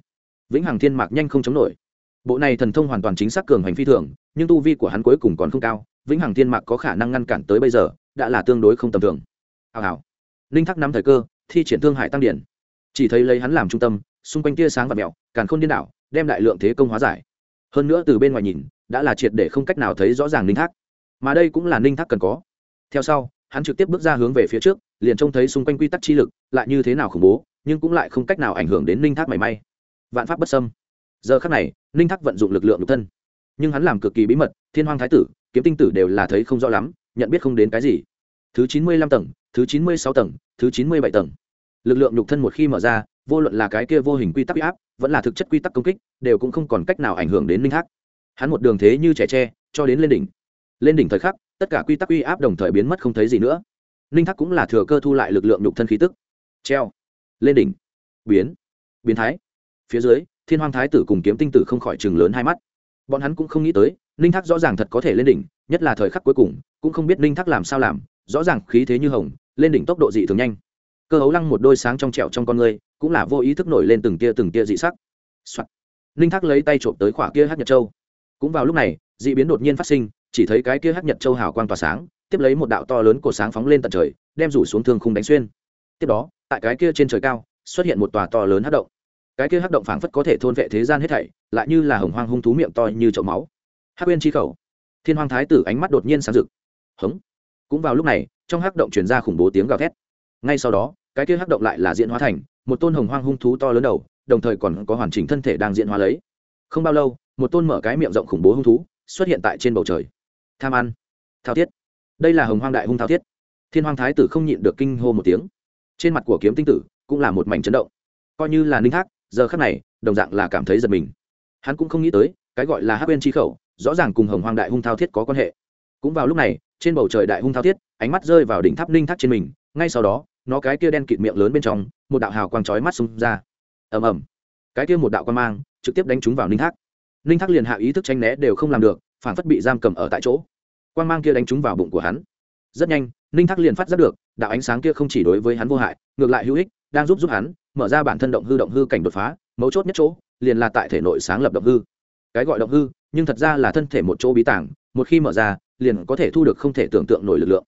Vĩnh hằng thiên mạc nhanh không chống nổi. Bộ này thần thông hoàn toàn chính xác cường hành phi thường, nhưng tu vi của hắn cuối cùng còn không cao, vĩnh hằng thiên mạc có khả năng ngăn cản tới bây giờ, đã là tương đối không tầm thường. Hào hào. Ninh thác nắm thời cơ, thi triển thương hải tăng điển chỉ thấy lấy hắn làm trung tâm, xung quanh tia sáng và mẹo, càn khôn điên đảo, đem đại lượng thế công hóa giải. Hơn nữa từ bên ngoài nhìn đã là triệt để không cách nào thấy rõ ràng ninh thác. Mà đây cũng là ninh thác cần có. Theo sau, hắn trực tiếp bước ra hướng về phía trước, liền trông thấy xung quanh quy tắc chi lực, lại như thế nào khủng bố, nhưng cũng lại không cách nào ảnh hưởng đến ninh thác mảy may. Vạn pháp bất sâm giờ khắc này, ninh thác vận dụng lực lượng nhục thân. Nhưng hắn làm cực kỳ bí mật, thiên hoàng thái tử, kiếm tinh tử đều là thấy không rõ lắm, nhận biết không đến cái gì. Thứ chín mươi lăm tầng, thứ chín mươi sáu tầng, thứ chín mươi bảy tầng. Lực lượng nhục thân một khi mở ra, vô luận là cái kia vô hình quy tắc áp, vẫn là thực chất quy tắc công kích, đều cũng không còn cách nào ảnh hưởng đến ninh thác hắn một đường thế như trẻ tre, cho đến lên đỉnh. Lên đỉnh thời khắc, tất cả quy tắc uy áp đồng thời biến mất không thấy gì nữa. Ninh thắc cũng là thừa cơ thu lại lực lượng nhục thân khí tức. Treo. Lên đỉnh. Biến. Biến thái. Phía dưới, thiên hoàng thái tử cùng kiếm tinh tử không khỏi chừng lớn hai mắt. Bọn hắn cũng không nghĩ tới ninh thắc rõ ràng thật có thể lên đỉnh, nhất là thời khắc cuối cùng, cũng không biết ninh thắc làm sao làm, rõ ràng khí thế như hồng, lên đỉnh tốc độ dị thường nhanh. Cơ hấu lăng một đôi sáng trong trẹo trong con người, cũng là vô ý thức nổi lên từng tia từng tia dị sắc、Soạn. ninh thắc lấy tay trộm tới khỏa kia hát nhật châu cũng vào lúc này, dị biến đột nhiên phát sinh, chỉ thấy cái kia hắc nhật châu hào quang tỏa sáng, tiếp lấy một đạo to lớn của sáng phóng lên tận trời, đem rủ xuống thương khung đánh xuyên. Tiếp đó, tại cái kia trên trời cao, xuất hiện một tòa to lớn hát động. Cái kia hát động phảng phất có thể thôn vệ thế gian hết thảy, lại như là hồng hoang hung thú miệng to như chậu máu. Hát quên chi khẩu. Thiên hoàng thái tử ánh mắt đột nhiên sáng rực. Hống. Cũng vào lúc này, trong hát động truyền ra khủng bố tiếng gào thét. Ngay sau đó, cái kia hát động lại là diễn hóa thành một tôn hồng hoang hung thú to lớn đầu, đồng thời còn có hoàn chỉnh thân thể đang diễn hóa lấy. Không bao lâu một tôn mở cái miệng rộng khủng bố hung thú xuất hiện tại trên bầu trời. Tham ăn. Thao thiết. Đây là hồng hoang đại hung thao thiết. Thiên hoàng thái tử không nhịn được kinh hô một tiếng. Trên mặt của kiếm tinh tử cũng là một mảnh chấn động. Coi như là ninh thác, giờ khắc này, đồng dạng là cảm thấy giật mình. Hắn cũng không nghĩ tới, cái gọi là hát bên chi khẩu, rõ ràng cùng hồng hoang đại hung thao thiết có quan hệ. Cũng vào lúc này, trên bầu trời đại hung thao thiết, ánh mắt rơi vào đỉnh tháp ninh thác trên mình, ngay sau đó, nó cái kia đen kịt miệng lớn bên trong, một đạo hào quang chói mắt xung ra. Ầm ầm. Cái kia một đạo quang mang trực tiếp đánh trúng vào ninh thác ninh thác liền hạ ý thức tranh né đều không làm được phản phất bị giam cầm ở tại chỗ. Quang mang kia đánh trúng vào bụng của hắn. Rất nhanh ninh thác liền phát giác được, đạo ánh sáng kia không chỉ đối với hắn vô hại, ngược lại hữu ích, đang giúp giúp hắn, mở ra bản thân động hư động hư cảnh đột phá, mấu chốt nhất chỗ, liền là tại thể nội sáng lập động hư. Cái gọi động hư, nhưng thật ra là thân thể một chỗ bí tảng một khi mở ra, liền có thể thu được không thể tưởng tượng nổi lực lượng.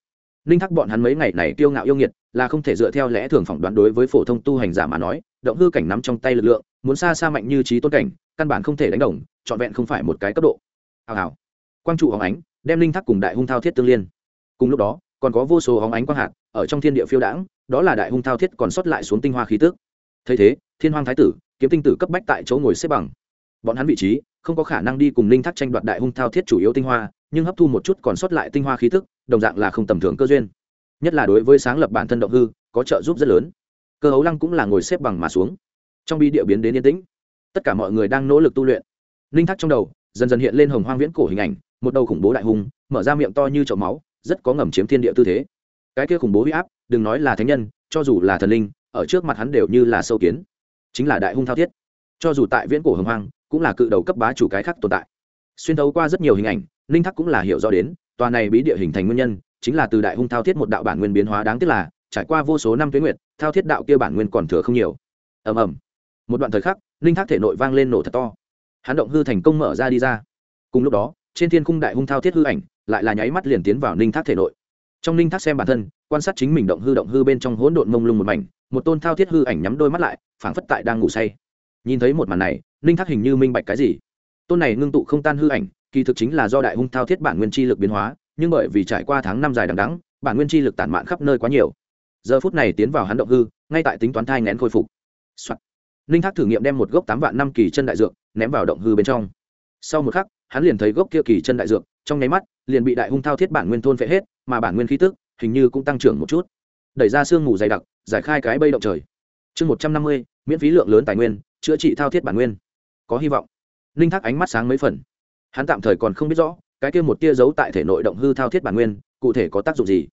Ninh Thác bọn hắn mấy ngày này kiêu ngạo yêu nghiệt, là không thể dựa theo lẽ thường phỏng đoán đối với phổ thông tu hành giả mà nói, động hư cảnh nắm trong tay lực lượng, muốn xa xa mạnh như trí tôn cảnh, căn bản không thể đánh đồng trọn vẹn không phải một cái cấp độ. Hào hào. Quang trụ hóng ánh, đem linh thác cùng đại hung thao thiết tương liên. Cùng lúc đó, còn có vô số hóng ánh quang hạt ở trong thiên địa phiêu đãng, đó là đại hung thao thiết còn sót lại xuống tinh hoa khí tước thấy thế, thiên hoàng thái tử, kiếm tinh tử cấp bách tại chỗ ngồi xếp bằng. Bọn hắn vị trí, không có khả năng đi cùng linh thác tranh đoạt đại hung thao thiết chủ yếu tinh hoa, nhưng hấp thu một chút còn sót lại tinh hoa khí tức, đồng dạng là không tầm thường cơ duyên. Nhất là đối với sáng lập bản thân động hư, có trợ giúp rất lớn. Cơ hấu lăng cũng là ngồi xếp bằng mà xuống. Trong bi địa biến đến yên tĩnh. Tất cả mọi người đang nỗ lực tu luyện linh thác trong đầu, dần dần hiện lên hồng hoang viễn cổ hình ảnh, một đầu khủng bố đại hung, mở ra miệng to như chậu máu, rất có ngầm chiếm thiên địa tư thế. Cái kia khủng bố huy áp, đừng nói là thánh nhân, cho dù là thần linh, ở trước mặt hắn đều như là sâu kiến. Chính là đại hung thao thiết. Cho dù tại viễn cổ hồng hoang, cũng là cự đầu cấp bá chủ cái khác tồn tại. Xuyên thấu qua rất nhiều hình ảnh linh thác cũng là hiểu rõ đến, tòa này bí địa hình thành nguyên nhân, chính là từ đại hung thao thiết một đạo bản nguyên biến hóa đáng tiếc là, trải qua vô số năm tuyến nguyệt, thao thiết đạo kia bản nguyên còn thừa không nhiều. Ầm ầm. Một đoạn thời khắc linh thác thể nội vang lên nổ thật to hắn động hư thành công mở ra đi ra. Cùng lúc đó, trên thiên khung đại hung thao thiết hư ảnh lại là nháy mắt liền tiến vào ninh thác thể nội. Trong ninh thác xem bản thân, quan sát chính mình động hư động hư bên trong hỗn độn mông lung một mảnh, một tôn thao thiết hư ảnh nhắm đôi mắt lại, phảng phất tại đang ngủ say. Nhìn thấy một màn này, ninh thác hình như minh bạch cái gì. Tôn này ngưng tụ không tan hư ảnh, kỳ thực chính là do đại hung thao thiết bản nguyên chi lực biến hóa, nhưng bởi vì trải qua tháng năm dài đằng đắng bản nguyên chi lực tản mạn khắp nơi quá nhiều. Giờ phút này tiến vào hắn động hư, ngay tại tính toán thai ngén khôi phục. Ninh thác thử nghiệm đem một gốc tám vạn năm kỳ chân đại dược ném vào động hư bên trong. Sau một khắc, hắn liền thấy gốc kia kỳ chân đại dược, trong nháy mắt, liền bị đại hung thao thiết bản nguyên thôn phệ hết, mà bản nguyên khí tức hình như cũng tăng trưởng một chút. Đẩy ra sương mù dày đặc, giải khai cái bây động trời. Chương một trăm năm mươi, miễn phí lượng lớn tài nguyên, chữa trị thao thiết bản nguyên. Có hy vọng. Ninh thác ánh mắt sáng mấy phần. Hắn tạm thời còn không biết rõ, cái kia một tia giấu tại thể nội động hư thao thiết bản nguyên, cụ thể có tác dụng gì.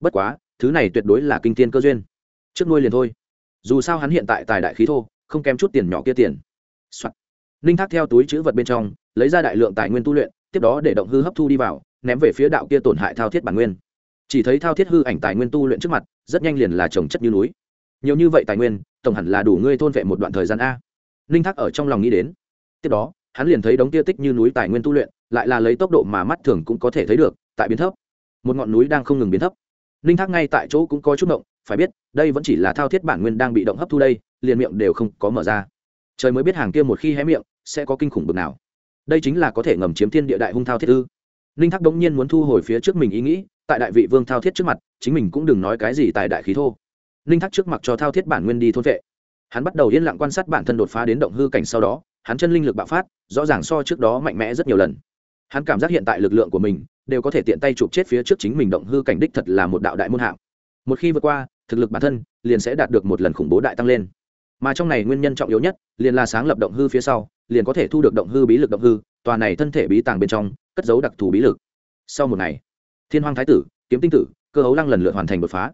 Bất quá, thứ này tuyệt đối là kinh tiên cơ duyên. Trước nuôi liền thôi. Dù sao hắn hiện tại tài đại khí thô, không kém chút tiền nhỏ kia tiền、Soạn ninh thác theo túi chữ vật bên trong, lấy ra đại lượng tài nguyên tu luyện, tiếp đó để động hư hấp thu đi vào, ném về phía đạo kia tổn hại thao thiết bản nguyên. Chỉ thấy thao thiết hư ảnh tài nguyên tu luyện trước mặt, rất nhanh liền là trồng chất như núi. Nhiều như vậy tài nguyên, tổng hẳn là đủ ngươi thôn vệ một đoạn thời gian a. Ninh thác ở trong lòng nghĩ đến. Tiếp đó, hắn liền thấy đống tia tích như núi tài nguyên tu luyện, lại là lấy tốc độ mà mắt thường cũng có thể thấy được, tại biến thấp. Một ngọn núi đang không ngừng biến thấp. Ninh thác ngay tại chỗ cũng có chút động, phải biết, đây vẫn chỉ là thao thiết bản nguyên đang bị động hấp thu đây, liền miệng đều không có mở ra. Trời mới biết hàng kia một khi hé miệng sẽ có kinh khủng bực nào. Đây chính là có thể ngầm chiếm thiên địa đại hung thao thiết ư. Ninh thác đống nhiên muốn thu hồi phía trước mình ý nghĩ, tại đại vị vương thao thiết trước mặt, chính mình cũng đừng nói cái gì tại đại khí thô. Ninh thác trước mặt cho thao thiết bản nguyên đi thôn vệ. Hắn bắt đầu yên lặng quan sát bản thân đột phá đến động hư cảnh sau đó, hắn chân linh lực bạo phát, rõ ràng so trước đó mạnh mẽ rất nhiều lần. Hắn cảm giác hiện tại lực lượng của mình đều có thể tiện tay chụp chết phía trước chính mình động hư cảnh đích thật là một đạo đại môn hạng. Một khi vượt qua, thực lực bản thân liền sẽ đạt được một lần khủng bố đại tăng lên. Mà trong này nguyên nhân trọng yếu nhất liền là sáng lập động hư phía sau liền có thể thu được động hư bí lực động hư, tòa này thân thể bí tàng bên trong, cất giấu đặc thù bí lực. Sau một ngày, thiên hoàng thái tử, kiếm tinh tử, cơ hấu lăng lần lượt hoàn thành đột phá.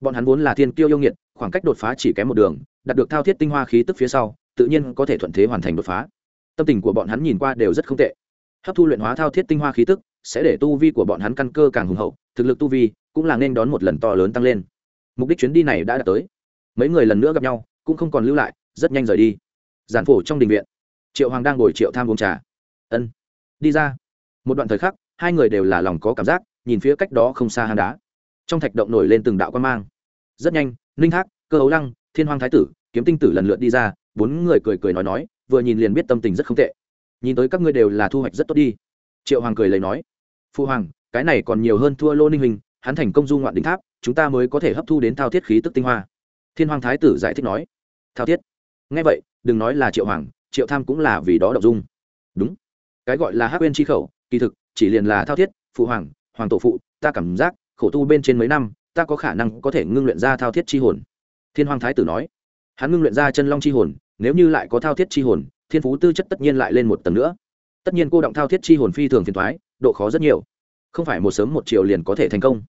Bọn hắn vốn là thiên kiêu yêu nghiệt, khoảng cách đột phá chỉ kém một đường, đạt được thao thiết tinh hoa khí tức phía sau, tự nhiên có thể thuận thế hoàn thành đột phá. Tâm tình của bọn hắn nhìn qua đều rất không tệ. Hấp thu luyện hóa thao thiết tinh hoa khí tức, sẽ để tu vi của bọn hắn căn cơ càng hùng hậu, thực lực tu vi cũng là nên đón một lần to lớn tăng lên. Mục đích chuyến đi này đã đạt tới. Mấy người lần nữa gặp nhau, cũng không còn lưu lại, rất nhanh rời đi. Giản phổ trong đình viện triệu hoàng đang ngồi triệu tham uống trà. Ân. Đi ra. Một đoạn thời khắc, hai người đều là lòng có cảm giác, nhìn phía cách đó không xa hang đá. Trong thạch động nổi lên từng đạo quan mang. Rất nhanh, ninh thác, cơ hấu lăng, thiên hoàng thái tử, kiếm tinh tử lần lượt đi ra, bốn người cười cười nói nói, vừa nhìn liền biết tâm tình rất không tệ. Nhìn tới các ngươi đều là thu hoạch rất tốt đi. Triệu hoàng cười lấy nói. Phu hoàng, cái này còn nhiều hơn thua lô ninh hình, hắn thành công du ngoạn đỉnh tháp, chúng ta mới có thể hấp thu đến thao thiết khí tức tinh hoa. Thiên hoàng thái tử giải thích nói. Thao thiết. Ngay vậy, đừng nói là triệu hoàng triệu tham cũng là vì đó động dung. Đúng. Cái gọi là hắc quên chi khẩu, kỳ thực, chỉ liền là thao thiết, phụ hoàng hoàng tổ phụ, ta cảm giác, khổ tu bên trên mấy năm, ta có khả năng có thể ngưng luyện ra thao thiết chi hồn. Thiên hoàng thái tử nói. Hắn ngưng luyện ra chân long chi hồn, nếu như lại có thao thiết chi hồn, thiên phú tư chất tất nhiên lại lên một tầng nữa. Tất nhiên cô động thao thiết chi hồn phi thường phiền thoái độ khó rất nhiều. Không phải một sớm một chiều liền có thể thành công.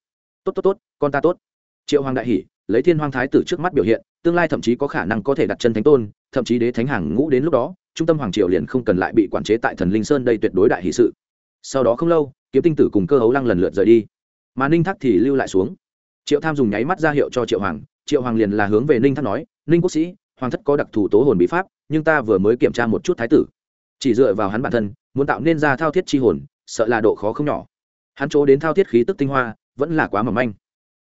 Tốt tốt tốt, con ta tốt. Triệu hoàng đại hỷ lấy thiên hoàng thái tử trước mắt biểu hiện, tương lai thậm chí có khả năng có thể đặt chân thánh tôn, thậm chí đế thánh hàng ngũ đến lúc đó, trung tâm hoàng triều liền không cần lại bị quản chế tại thần linh sơn đây tuyệt đối đại hỷ sự. Sau đó không lâu, kiếm tinh tử cùng cơ hấu lăng lần lượt rời đi. Mà ninh thác thì lưu lại xuống. Triệu tham dùng nháy mắt ra hiệu cho triệu hoàng triệu hoàng liền là hướng về ninh thác nói, ninh quốc sĩ, hoàng thất có đặc thù tố hồn bí pháp, nhưng ta vừa mới kiểm tra một chút thái tử. Chỉ dựa vào hắn bản thân, muốn tạo nên ra thao thiết chi hồn, sợ là độ khó không nhỏ. Hắn chỗ đến thao thiết khí tức tinh hoa, vẫn là quá mỏng manh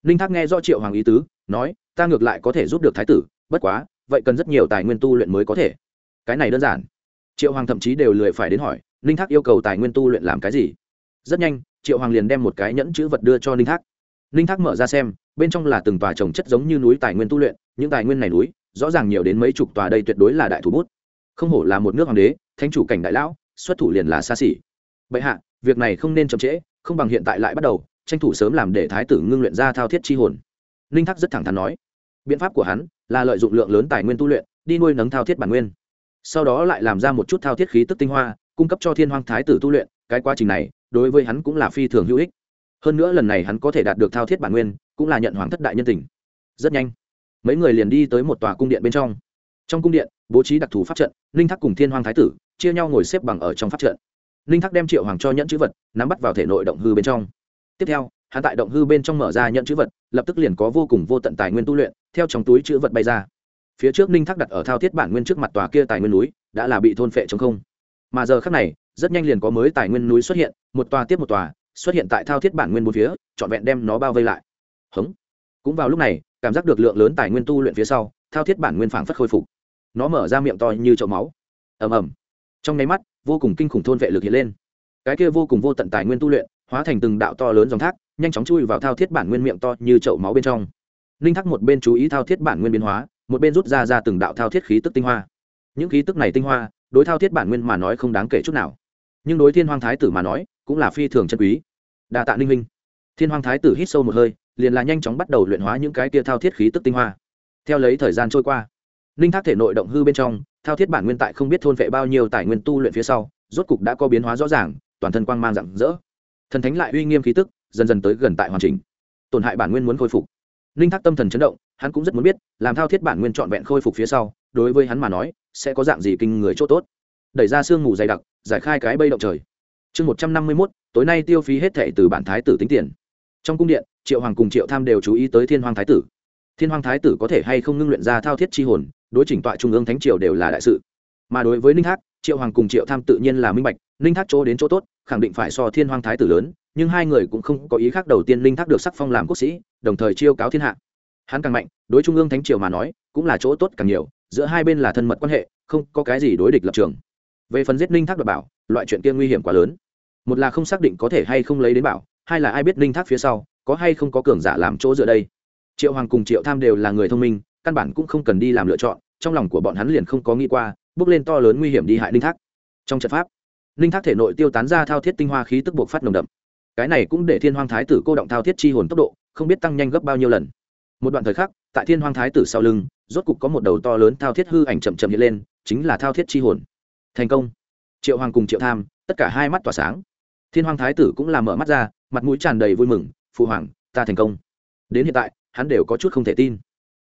ninh thác nghe do triệu hoàng ý tứ, nói, ta ngược lại có thể giúp được thái tử, bất quá, vậy cần rất nhiều tài nguyên tu luyện mới có thể. Cái này đơn giản. Triệu hoàng thậm chí đều lười phải đến hỏi ninh thác yêu cầu tài nguyên tu luyện làm cái gì? Rất nhanh, triệu hoàng liền đem một cái nhẫn chữ vật đưa cho ninh thác. Ninh thác mở ra xem, bên trong là từng tòa trồng chất giống như núi tài nguyên tu luyện, những tài nguyên này núi, rõ ràng nhiều đến mấy chục tòa đây tuyệt đối là đại thủ bút. Không hổ là một nước hoàng đế, thánh chủ cảnh đại lão, xuất thủ liền là xa xỉ. Bệ hạ, việc này không nên chậm trễ, không bằng hiện tại lại bắt đầu tranh thủ sớm làm để thái tử ngưng luyện ra thao thiết chi hồn. Ninh thác rất thẳng thắn nói, biện pháp của hắn là lợi dụng lượng lớn tài nguyên tu luyện, đi nuôi nấng thao thiết bản nguyên. Sau đó lại làm ra một chút thao thiết khí tức tinh hoa, cung cấp cho thiên hoàng thái tử tu luyện, cái quá trình này, đối với hắn cũng là phi thường hữu ích. Hơn nữa lần này hắn có thể đạt được thao thiết bản nguyên, cũng là nhận hoàng thất đại nhân tình. Rất nhanh, mấy người liền đi tới một tòa cung điện bên trong. Trong cung điện, bố trí đặc thù pháp trận, ninh thác cùng thiên hoàng thái tử chia nhau ngồi xếp bằng ở trong pháp trận. Ninh thác đem triệu hoàng cho nhẫn chữ vật, nắm bắt vào thể nội động hư bên trong tiếp theo, hắn tại động hư bên trong mở ra nhận chữ vật, lập tức liền có vô cùng vô tận tài nguyên tu luyện, theo trong túi chữ vật bay ra. Phía trước ninh thác đặt ở thao thiết bản nguyên trước mặt tòa kia tài nguyên núi, đã là bị thôn phệ chống không. Mà giờ khác này, rất nhanh liền có mới tài nguyên núi xuất hiện, một tòa tiếp một tòa, xuất hiện tại thao thiết bản nguyên bốn phía, trọn vẹn đem nó bao vây lại. Hống. Cũng vào lúc này, cảm giác được lượng lớn tài nguyên tu luyện phía sau, thao thiết bản nguyên phảng phất khôi phục. Nó mở ra miệng to như chậu máu. Ầm ầm. Trong nháy mắt, vô cùng kinh khủng thôn vệ lực hiện lên. Cái kia vô cùng vô tận tài nguyên tu luyện hóa thành từng đạo to lớn dòng thác, nhanh chóng chui vào thao thiết bản nguyên miệng to như chậu máu bên trong. Ninh thắc một bên chú ý thao thiết bản nguyên biến hóa, một bên rút ra ra từng đạo thao thiết khí tức tinh hoa. Những khí tức này tinh hoa, đối thao thiết bản nguyên mà nói không đáng kể chút nào. Nhưng đối thiên hoàng thái tử mà nói, cũng là phi thường chân quý. Đa tạ ninh minh. Thiên hoàng thái tử hít sâu một hơi, liền là nhanh chóng bắt đầu luyện hóa những cái kia thao thiết khí tức tinh hoa. Theo lấy thời gian trôi qua ninh thác thể nội động hư bên trong, thao thiết bản nguyên tại không biết thôn vệ bao nhiêu tài nguyên tu luyện phía sau, rốt cục đã có biến hóa rõ ràng, toàn thân quang mang rạng rỡ thần thánh lại uy nghiêm khí tức, dần dần tới gần tại hoàn chỉnh. Tổn hại bản nguyên muốn khôi phục. Ninh thác tâm thần chấn động, hắn cũng rất muốn biết, làm thao thiết bản nguyên trọn vẹn khôi phục phía sau, đối với hắn mà nói, sẽ có dạng gì kinh người c h ỗ t ố t đẩy ra sương mù dày đặc, giải khai cái bây động trời. Chương một trăm năm mươi mốt, tối nay tiêu phí hết thệ từ bản thái tử tính tiền. Trong cung điện, triệu hoàng cùng triệu tham đều chú ý tới thiên hoàng thái tử. Thiên hoàng thái tử có thể hay không ngưng luyện ra thao thiết c h i hồn, đối chỉnh tọa trung ương thánh triều đều là đại sự. Mà đối với ninh thác triệu hoàng cùng triệu tham tự nhiên là minh bạch, ninh thác chỗ đến chỗ tốt, khẳng định phải so thiên hoàng thái tử lớn, nhưng hai người cũng không có ý khác đầu tiên ninh thác được sắc phong làm quốc sĩ, đồng thời chiêu cáo thiên hạ. Hắn càng mạnh, đối trung ương thánh triều mà nói, cũng là chỗ tốt càng nhiều, giữa hai bên là thân mật quan hệ, không có cái gì đối địch lập trường. Về phần giết ninh thác được bảo, loại chuyện kia nguy hiểm quá lớn. Một là không xác định có thể hay không lấy đến bảo, hai là ai biết ninh thác phía sau, có hay không có cường giả làm chỗ dựa đây. Triệu hoàng cùng triệu tham đều là người thông minh, căn bản cũng không cần đi làm lựa chọn, trong lòng của bọn hắn liền không có nghĩ qua bước lên to lớn nguy hiểm đi hại ninh thác. Trong trận pháp, ninh thác thể nội tiêu tán ra thao thiết tinh hoa khí tức buộc phát nồng đậm. Cái này cũng để thiên hoàng thái tử cô động thao thiết chi hồn tốc độ, không biết tăng nhanh gấp bao nhiêu lần. Một đoạn thời khắc, tại thiên hoàng thái tử sau lưng, rốt cục có một đầu to lớn thao thiết hư ảnh chậm chậm hiện lên, chính là thao thiết chi hồn. Thành công. Triệu hoàng cùng triệu tham, tất cả hai mắt tỏa sáng. Thiên hoàng thái tử cũng làm mở mắt ra, mặt mũi tràn đầy vui mừng, phụ hoàng, ta thành công. Đến hiện tại, hắn đều có chút không thể tin.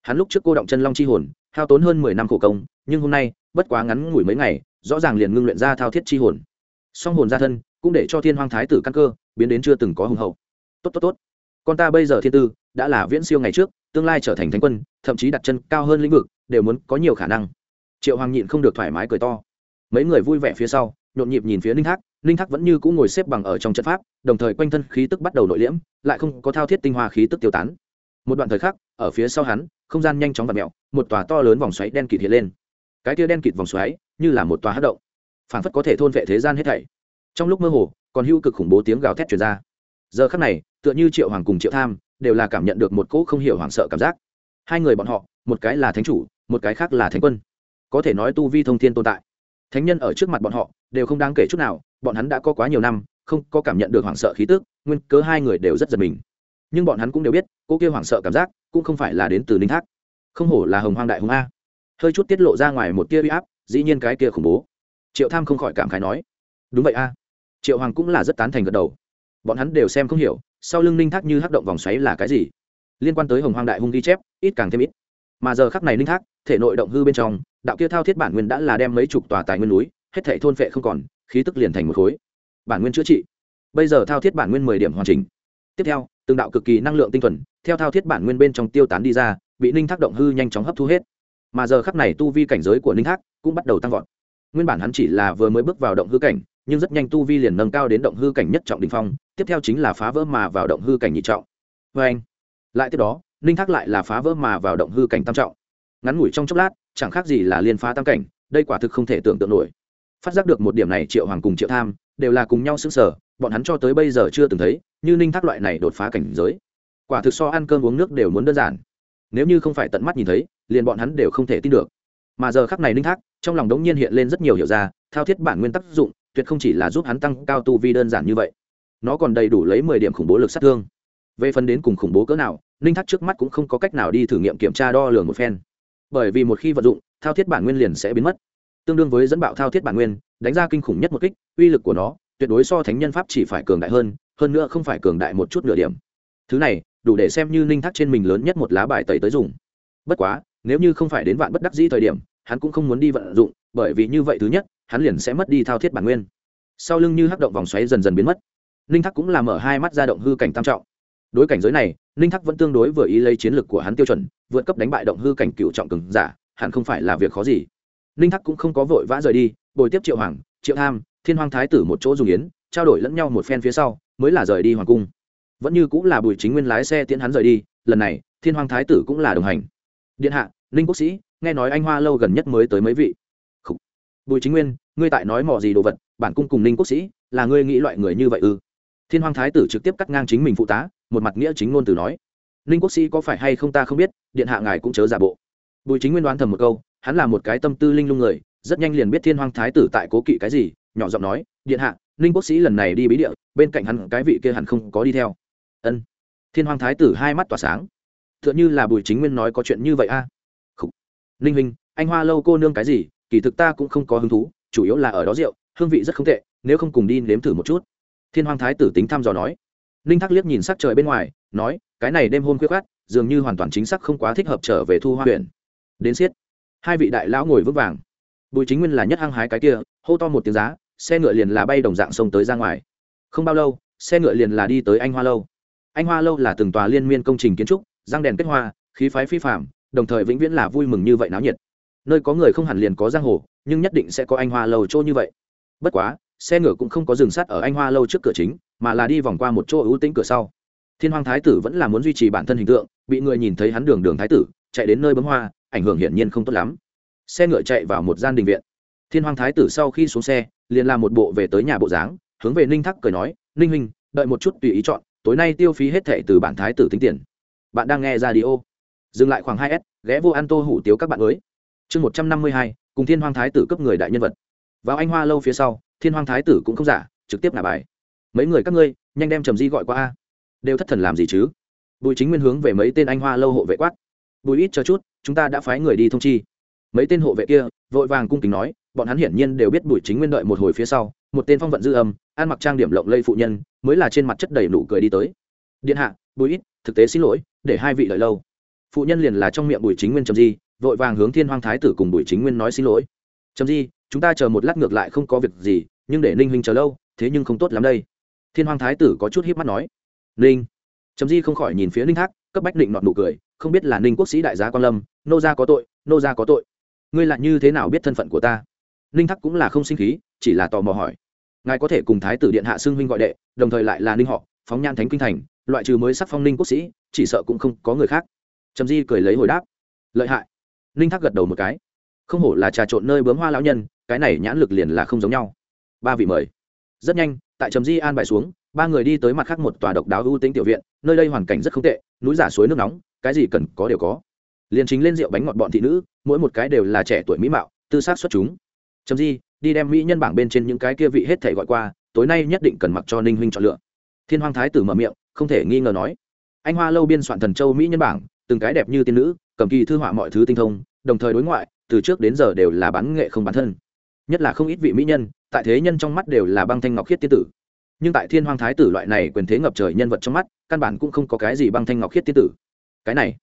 Hắn lúc trước cô động chân long chi hồn hao tốn hơn mười năm khổ công, nhưng hôm nay, bất quá ngắn ngủi mấy ngày, rõ ràng liền ngưng luyện ra thao thiết chi hồn. Song hồn ra thân, cũng để cho thiên hoàng thái tử căn cơ, biến đến chưa từng có hùng hậu. Tốt tốt tốt. Con ta bây giờ thiên tư, đã là viễn siêu ngày trước, tương lai trở thành thánh quân, thậm chí đặt chân cao hơn lĩnh vực, đều muốn có nhiều khả năng. Triệu hoàng nhịn không được thoải mái cười to. Mấy người vui vẻ phía sau, nhộn nhịp nhìn phía ninh thác ninh thác vẫn như cũng ngồi xếp bằng ở trong trận pháp, đồng thời quanh thân khí tức bắt đầu nội liễm, lại không có thao thiết tinh hoa khí tức tiêu tán. Một đoạn thời khắc, ở phía sau hắn không gian nhanh chóng và mẹo, một tòa to lớn vòng xoáy đen kịt hiện lên. Cái tia đen kịt vòng xoáy như là một tòa hát động phản phất có thể thôn vệ thế gian hết thảy. Trong lúc mơ hồ, còn hưu cực khủng bố tiếng gào thét truyền ra. Giờ khắc này, tựa như triệu hoàng cùng triệu tham đều là cảm nhận được một cỗ không hiểu hoảng sợ cảm giác. Hai người bọn họ, một cái là thánh chủ, một cái khác là thánh quân. Có thể nói tu vi thông thiên tồn tại. Thánh nhân ở trước mặt bọn họ đều không đáng kể chút nào, bọn hắn đã có quá nhiều năm, không có cảm nhận được hoảng sợ khí tức, nguyên cớ hai người đều rất giật mình nhưng bọn hắn cũng đều biết, cô kia hoảng sợ cảm giác cũng không phải là đến từ ninh thác. Không hổ là hồng hoang đại hùng a. Hơi chút tiết lộ ra ngoài một tia uy áp, dĩ nhiên cái kia khủng bố. Triệu tham không khỏi cảm khái nói, đúng vậy a. Triệu hoàng cũng là rất tán thành gật đầu. Bọn hắn đều xem không hiểu, sau lưng ninh thác như hắc động vòng xoáy là cái gì? Liên quan tới hồng hoang đại hung ghi chép, ít càng thêm ít. Mà giờ khắc này ninh thác, thể nội động hư bên trong, đạo kia thao thiết bản nguyên đã là đem mấy chục tòa tài nguyên núi, hết thể thôn phệ không còn, khí tức liền thành một khối. Bản nguyên chữa trị. Bây giờ thao thiết bản nguyên mười điểm hoàn chỉnh. Tiếp theo từng đạo cực kỳ năng lượng tinh thuần, theo thao thiết bản nguyên bên trong tiêu tán đi ra, bị ninh thác động hư nhanh chóng hấp thu hết. Mà giờ khắc này tu vi cảnh giới của ninh thác cũng bắt đầu tăng vọt. Nguyên bản hắn chỉ là vừa mới bước vào động hư cảnh, nhưng rất nhanh tu vi liền nâng cao đến động hư cảnh nhất trọng đình phong, tiếp theo chính là phá vỡ mà vào động hư cảnh nhị trọng. Vê anh, lại tiếp đó, ninh thác lại là phá vỡ mà vào động hư cảnh tam trọng. Ngắn ngủi trong chốc lát, chẳng khác gì là liên phá tam cảnh, đây quả thực không thể tưởng tượng nổi. Phát giác được một điểm này triệu hoàng cùng triệu tham đều là cùng nhau xứng sở bọn hắn cho tới bây giờ chưa từng thấy, như ninh thác loại này đột phá cảnh giới. Quả thực so ăn cơm uống nước đều muốn đơn giản. Nếu như không phải tận mắt nhìn thấy, liền bọn hắn đều không thể tin được. Mà giờ khắc này ninh thác, trong lòng đống nhiên hiện lên rất nhiều hiểu ra, thao thiết bản nguyên tác dụng, tuyệt không chỉ là giúp hắn tăng cao tu vi đơn giản như vậy. Nó còn đầy đủ lấy mười điểm khủng bố lực sát thương. Về phần đến cùng khủng bố cỡ nào, ninh thác trước mắt cũng không có cách nào đi thử nghiệm kiểm tra đo lường một phen. Bởi vì một khi vận dụng, thao thiết bản nguyên liền sẽ biến mất. Tương đương với dẫn bạo thao thiết bản nguyên, đánh ra kinh khủng nhất một kích, uy lực của nó tuyệt đối so thánh nhân pháp chỉ phải cường đại hơn hơn nữa không phải cường đại một chút nửa điểm. Thứ này, đủ để xem như ninh thác trên mình lớn nhất một lá bài tẩy tới dùng. Bất quá, nếu như không phải đến vạn bất đắc dĩ thời điểm, hắn cũng không muốn đi vận dụng, bởi vì như vậy thứ nhất, hắn liền sẽ mất đi thao thiết bản nguyên. Sau lưng như hắc động vòng xoáy dần dần biến mất. Ninh thác cũng là mở hai mắt ra động hư cảnh tam trọng. Đối cảnh giới này ninh thác vẫn tương đối vừa ý lấy chiến lược của hắn tiêu chuẩn, vượt cấp đánh bại động hư cảnh cựu trọng cường giả, hẳn không phải là việc khó gì. Ninh thác cũng không có vội vã rời đi, bồi tiếp triệu hoàng, triệu tham thiên hoàng thái tử một chỗ dùng yến, trao đổi lẫn nhau một phen phía sau, mới là rời đi hoàng cung. Vẫn như cũng là bùi chính nguyên lái xe tiễn hắn rời đi, lần này, thiên hoàng thái tử cũng là đồng hành. Điện hạ, ninh quốc sĩ, nghe nói anh hoa lâu gần nhất mới tới mấy vị? Khủ. bùi chính nguyên, ngươi tại nói mò gì đồ vật, bản cung cùng ninh quốc sĩ, là ngươi nghĩ loại người như vậy ư? Thiên hoàng thái tử trực tiếp cắt ngang chính mình phụ tá, một mặt nghĩa chính ngôn từ nói. Ninh quốc sĩ có phải hay không ta không biết, điện hạ ngài cũng chớ giả bộ. Bùi chính nguyên đoán thầm một câu, hắn là một cái tâm tư linh lung người, rất nhanh liền biết thiên hoàng thái tử tại cố kỵ cái gì nhỏ giọng nói, điện hạ, ninh quốc sĩ lần này đi bí địa, bên cạnh hắn cái vị kia hẳn không có đi theo. Ân. Thiên hoàng thái tử hai mắt tỏa sáng. T h ư ợ n như là bùi chính nguyên nói có chuyện như vậy a. À? ninh huynh, anh hoa lâu cô nương cái gì, kỳ thực ta cũng không có hứng thú, chủ yếu là ở đó rượu, hương vị rất không tệ, nếu không cùng đi nếm thử một chút. Thiên hoàng thái tử tính thăm dò nói. Ninh thác liếc nhìn sắc trời bên ngoài, nói, cái này đêm hôm khuya khát dường như hoàn toàn chính xác không quá thích hợp trở về thu hoa huyện. Đến siết hai vị đại lão ngồi vững vàng bùi chính nguyên là nhất hăng hái cái kia, hô to một tiếng giá, xe ngựa liền là bay đồng dạng sông tới ra ngoài. Không bao lâu, xe ngựa liền là đi tới anh hoa lâu. Anh hoa lâu là từng tòa liên miên công trình kiến trúc, răng đèn kết hoa, khí phái phi phạm đồng thời vĩnh viễn là vui mừng như vậy náo nhiệt. Nơi có người không hẳn liền có giang hồ, nhưng nhất định sẽ có anh hoa lâu chỗ như vậy. Bất quá, xe ngựa cũng không có dừng sắt ở anh hoa lâu trước cửa chính, mà là đi vòng qua một chỗ ưu tĩnh cửa sau. Thiên hoàng thái tử vẫn là muốn duy trì bản thân hình tượng, bị người nhìn thấy hắn đường đường thái tử, chạy đến nơi bấm hoa, ảnh hưởng hiển nhiên không tốt lắm xe ngựa chạy vào một gian đình viện. Thiên hoàng thái tử sau khi xuống xe, liền làm một bộ về tới nhà bộ dáng, hướng về ninh thắc cười nói, ninh huynh, đợi một chút tùy ý chọn, tối nay tiêu phí hết thệ từ bản thái tử tính tiền. Bạn đang nghe ra đi ô dừng lại khoảng hai s, ghé vô ăn tô hủ tiếu các bạn mới. Chương một trăm năm mươi hai, cùng thiên hoàng thái tử cấp người đại nhân vật. Vào anh hoa lâu phía sau, thiên hoàng thái tử cũng không giả, trực tiếp nả bài. Mấy người các ngươi, nhanh đem trầm di gọi qua a. Đều thất thần làm gì chứ? Bùi chính nguyên hướng về mấy tên anh hoa lâu hộ vệ quát. Bùi ít cho chút, chúng ta đã phái người đi thông chi mấy tên hộ vệ kia, vội vàng cung kính nói, bọn hắn hiển nhiên đều biết bùi chính nguyên đợi một hồi phía sau, một tên phong vận dư âm, ăn mặc trang điểm lộng lây phụ nhân, mới là trên mặt chất đầy nụ cười đi tới. Điện hạ, bùi ít, thực tế xin lỗi, để hai vị đợi lâu. Phụ nhân liền là trong miệng bùi chính nguyên trầm di, vội vàng hướng thiên hoàng thái tử cùng bùi chính nguyên nói xin lỗi. Trầm di, chúng ta chờ một lát ngược lại không có việc gì, nhưng để ninh huynh chờ lâu, thế nhưng không tốt lắm đây. Thiên hoàng thái tử có chút hiếp mắt nói. Ninh? Trầm di không khỏi nhìn phía ninh thác, cấp bách định nọt nụ cười, không biết là ninh quốc sĩ đại gia quan lâm, nô gia có tội, nô gia có tội ngươi lại như thế nào biết thân phận của ta? Ninh thắc cũng là không sinh khí, chỉ là tò mò hỏi. Ngài có thể cùng thái tử điện hạ xưng huynh gọi đệ, đồng thời lại là ninh họ, phóng nhan thánh kinh thành, loại trừ mới sắc phong ninh quốc sĩ, chỉ sợ cũng không có người khác. Trầm di cười lấy hồi đáp. Lợi hại. Ninh thắc gật đầu một cái. Không hổ là trà trộn nơi bướm hoa lão nhân, cái này nhãn lực liền là không giống nhau. Ba vị mời. Rất nhanh, tại trầm di an bài xuống, ba người đi tới mặt khác một tòa độc đáo ưu tính tiểu viện, nơi đây hoàn cảnh rất không tệ, núi giả suối nước nóng, cái gì cần có đều có liền chính lên rượu bánh ngọt bọn thị nữ, mỗi một cái đều là trẻ tuổi mỹ mạo, tư sát xuất chúng. Chấm di, đi đem mỹ nhân bảng bên trên những cái kia vị hết thể gọi qua, tối nay nhất định cần mặc cho ninh huynh chọn lựa. Thiên hoàng thái tử mở miệng, không thể nghi ngờ nói. Anh hoa lâu biên soạn thần châu mỹ nhân bảng, từng cái đẹp như tiên nữ, cầm kỳ thư họa mọi thứ tinh thông, đồng thời đối ngoại, từ trước đến giờ đều là bán nghệ không bán thân. Nhất là không ít vị mỹ nhân, tại thế nhân trong mắt đều là băng thanh ngọc khiết tiên tử. Nhưng tại thiên hoàng thái tử loại này quyền thế ngập trời nhân vật trong mắt, căn bản cũng không có cái gì băng thanh ngọc khiết tiên tử. Cái này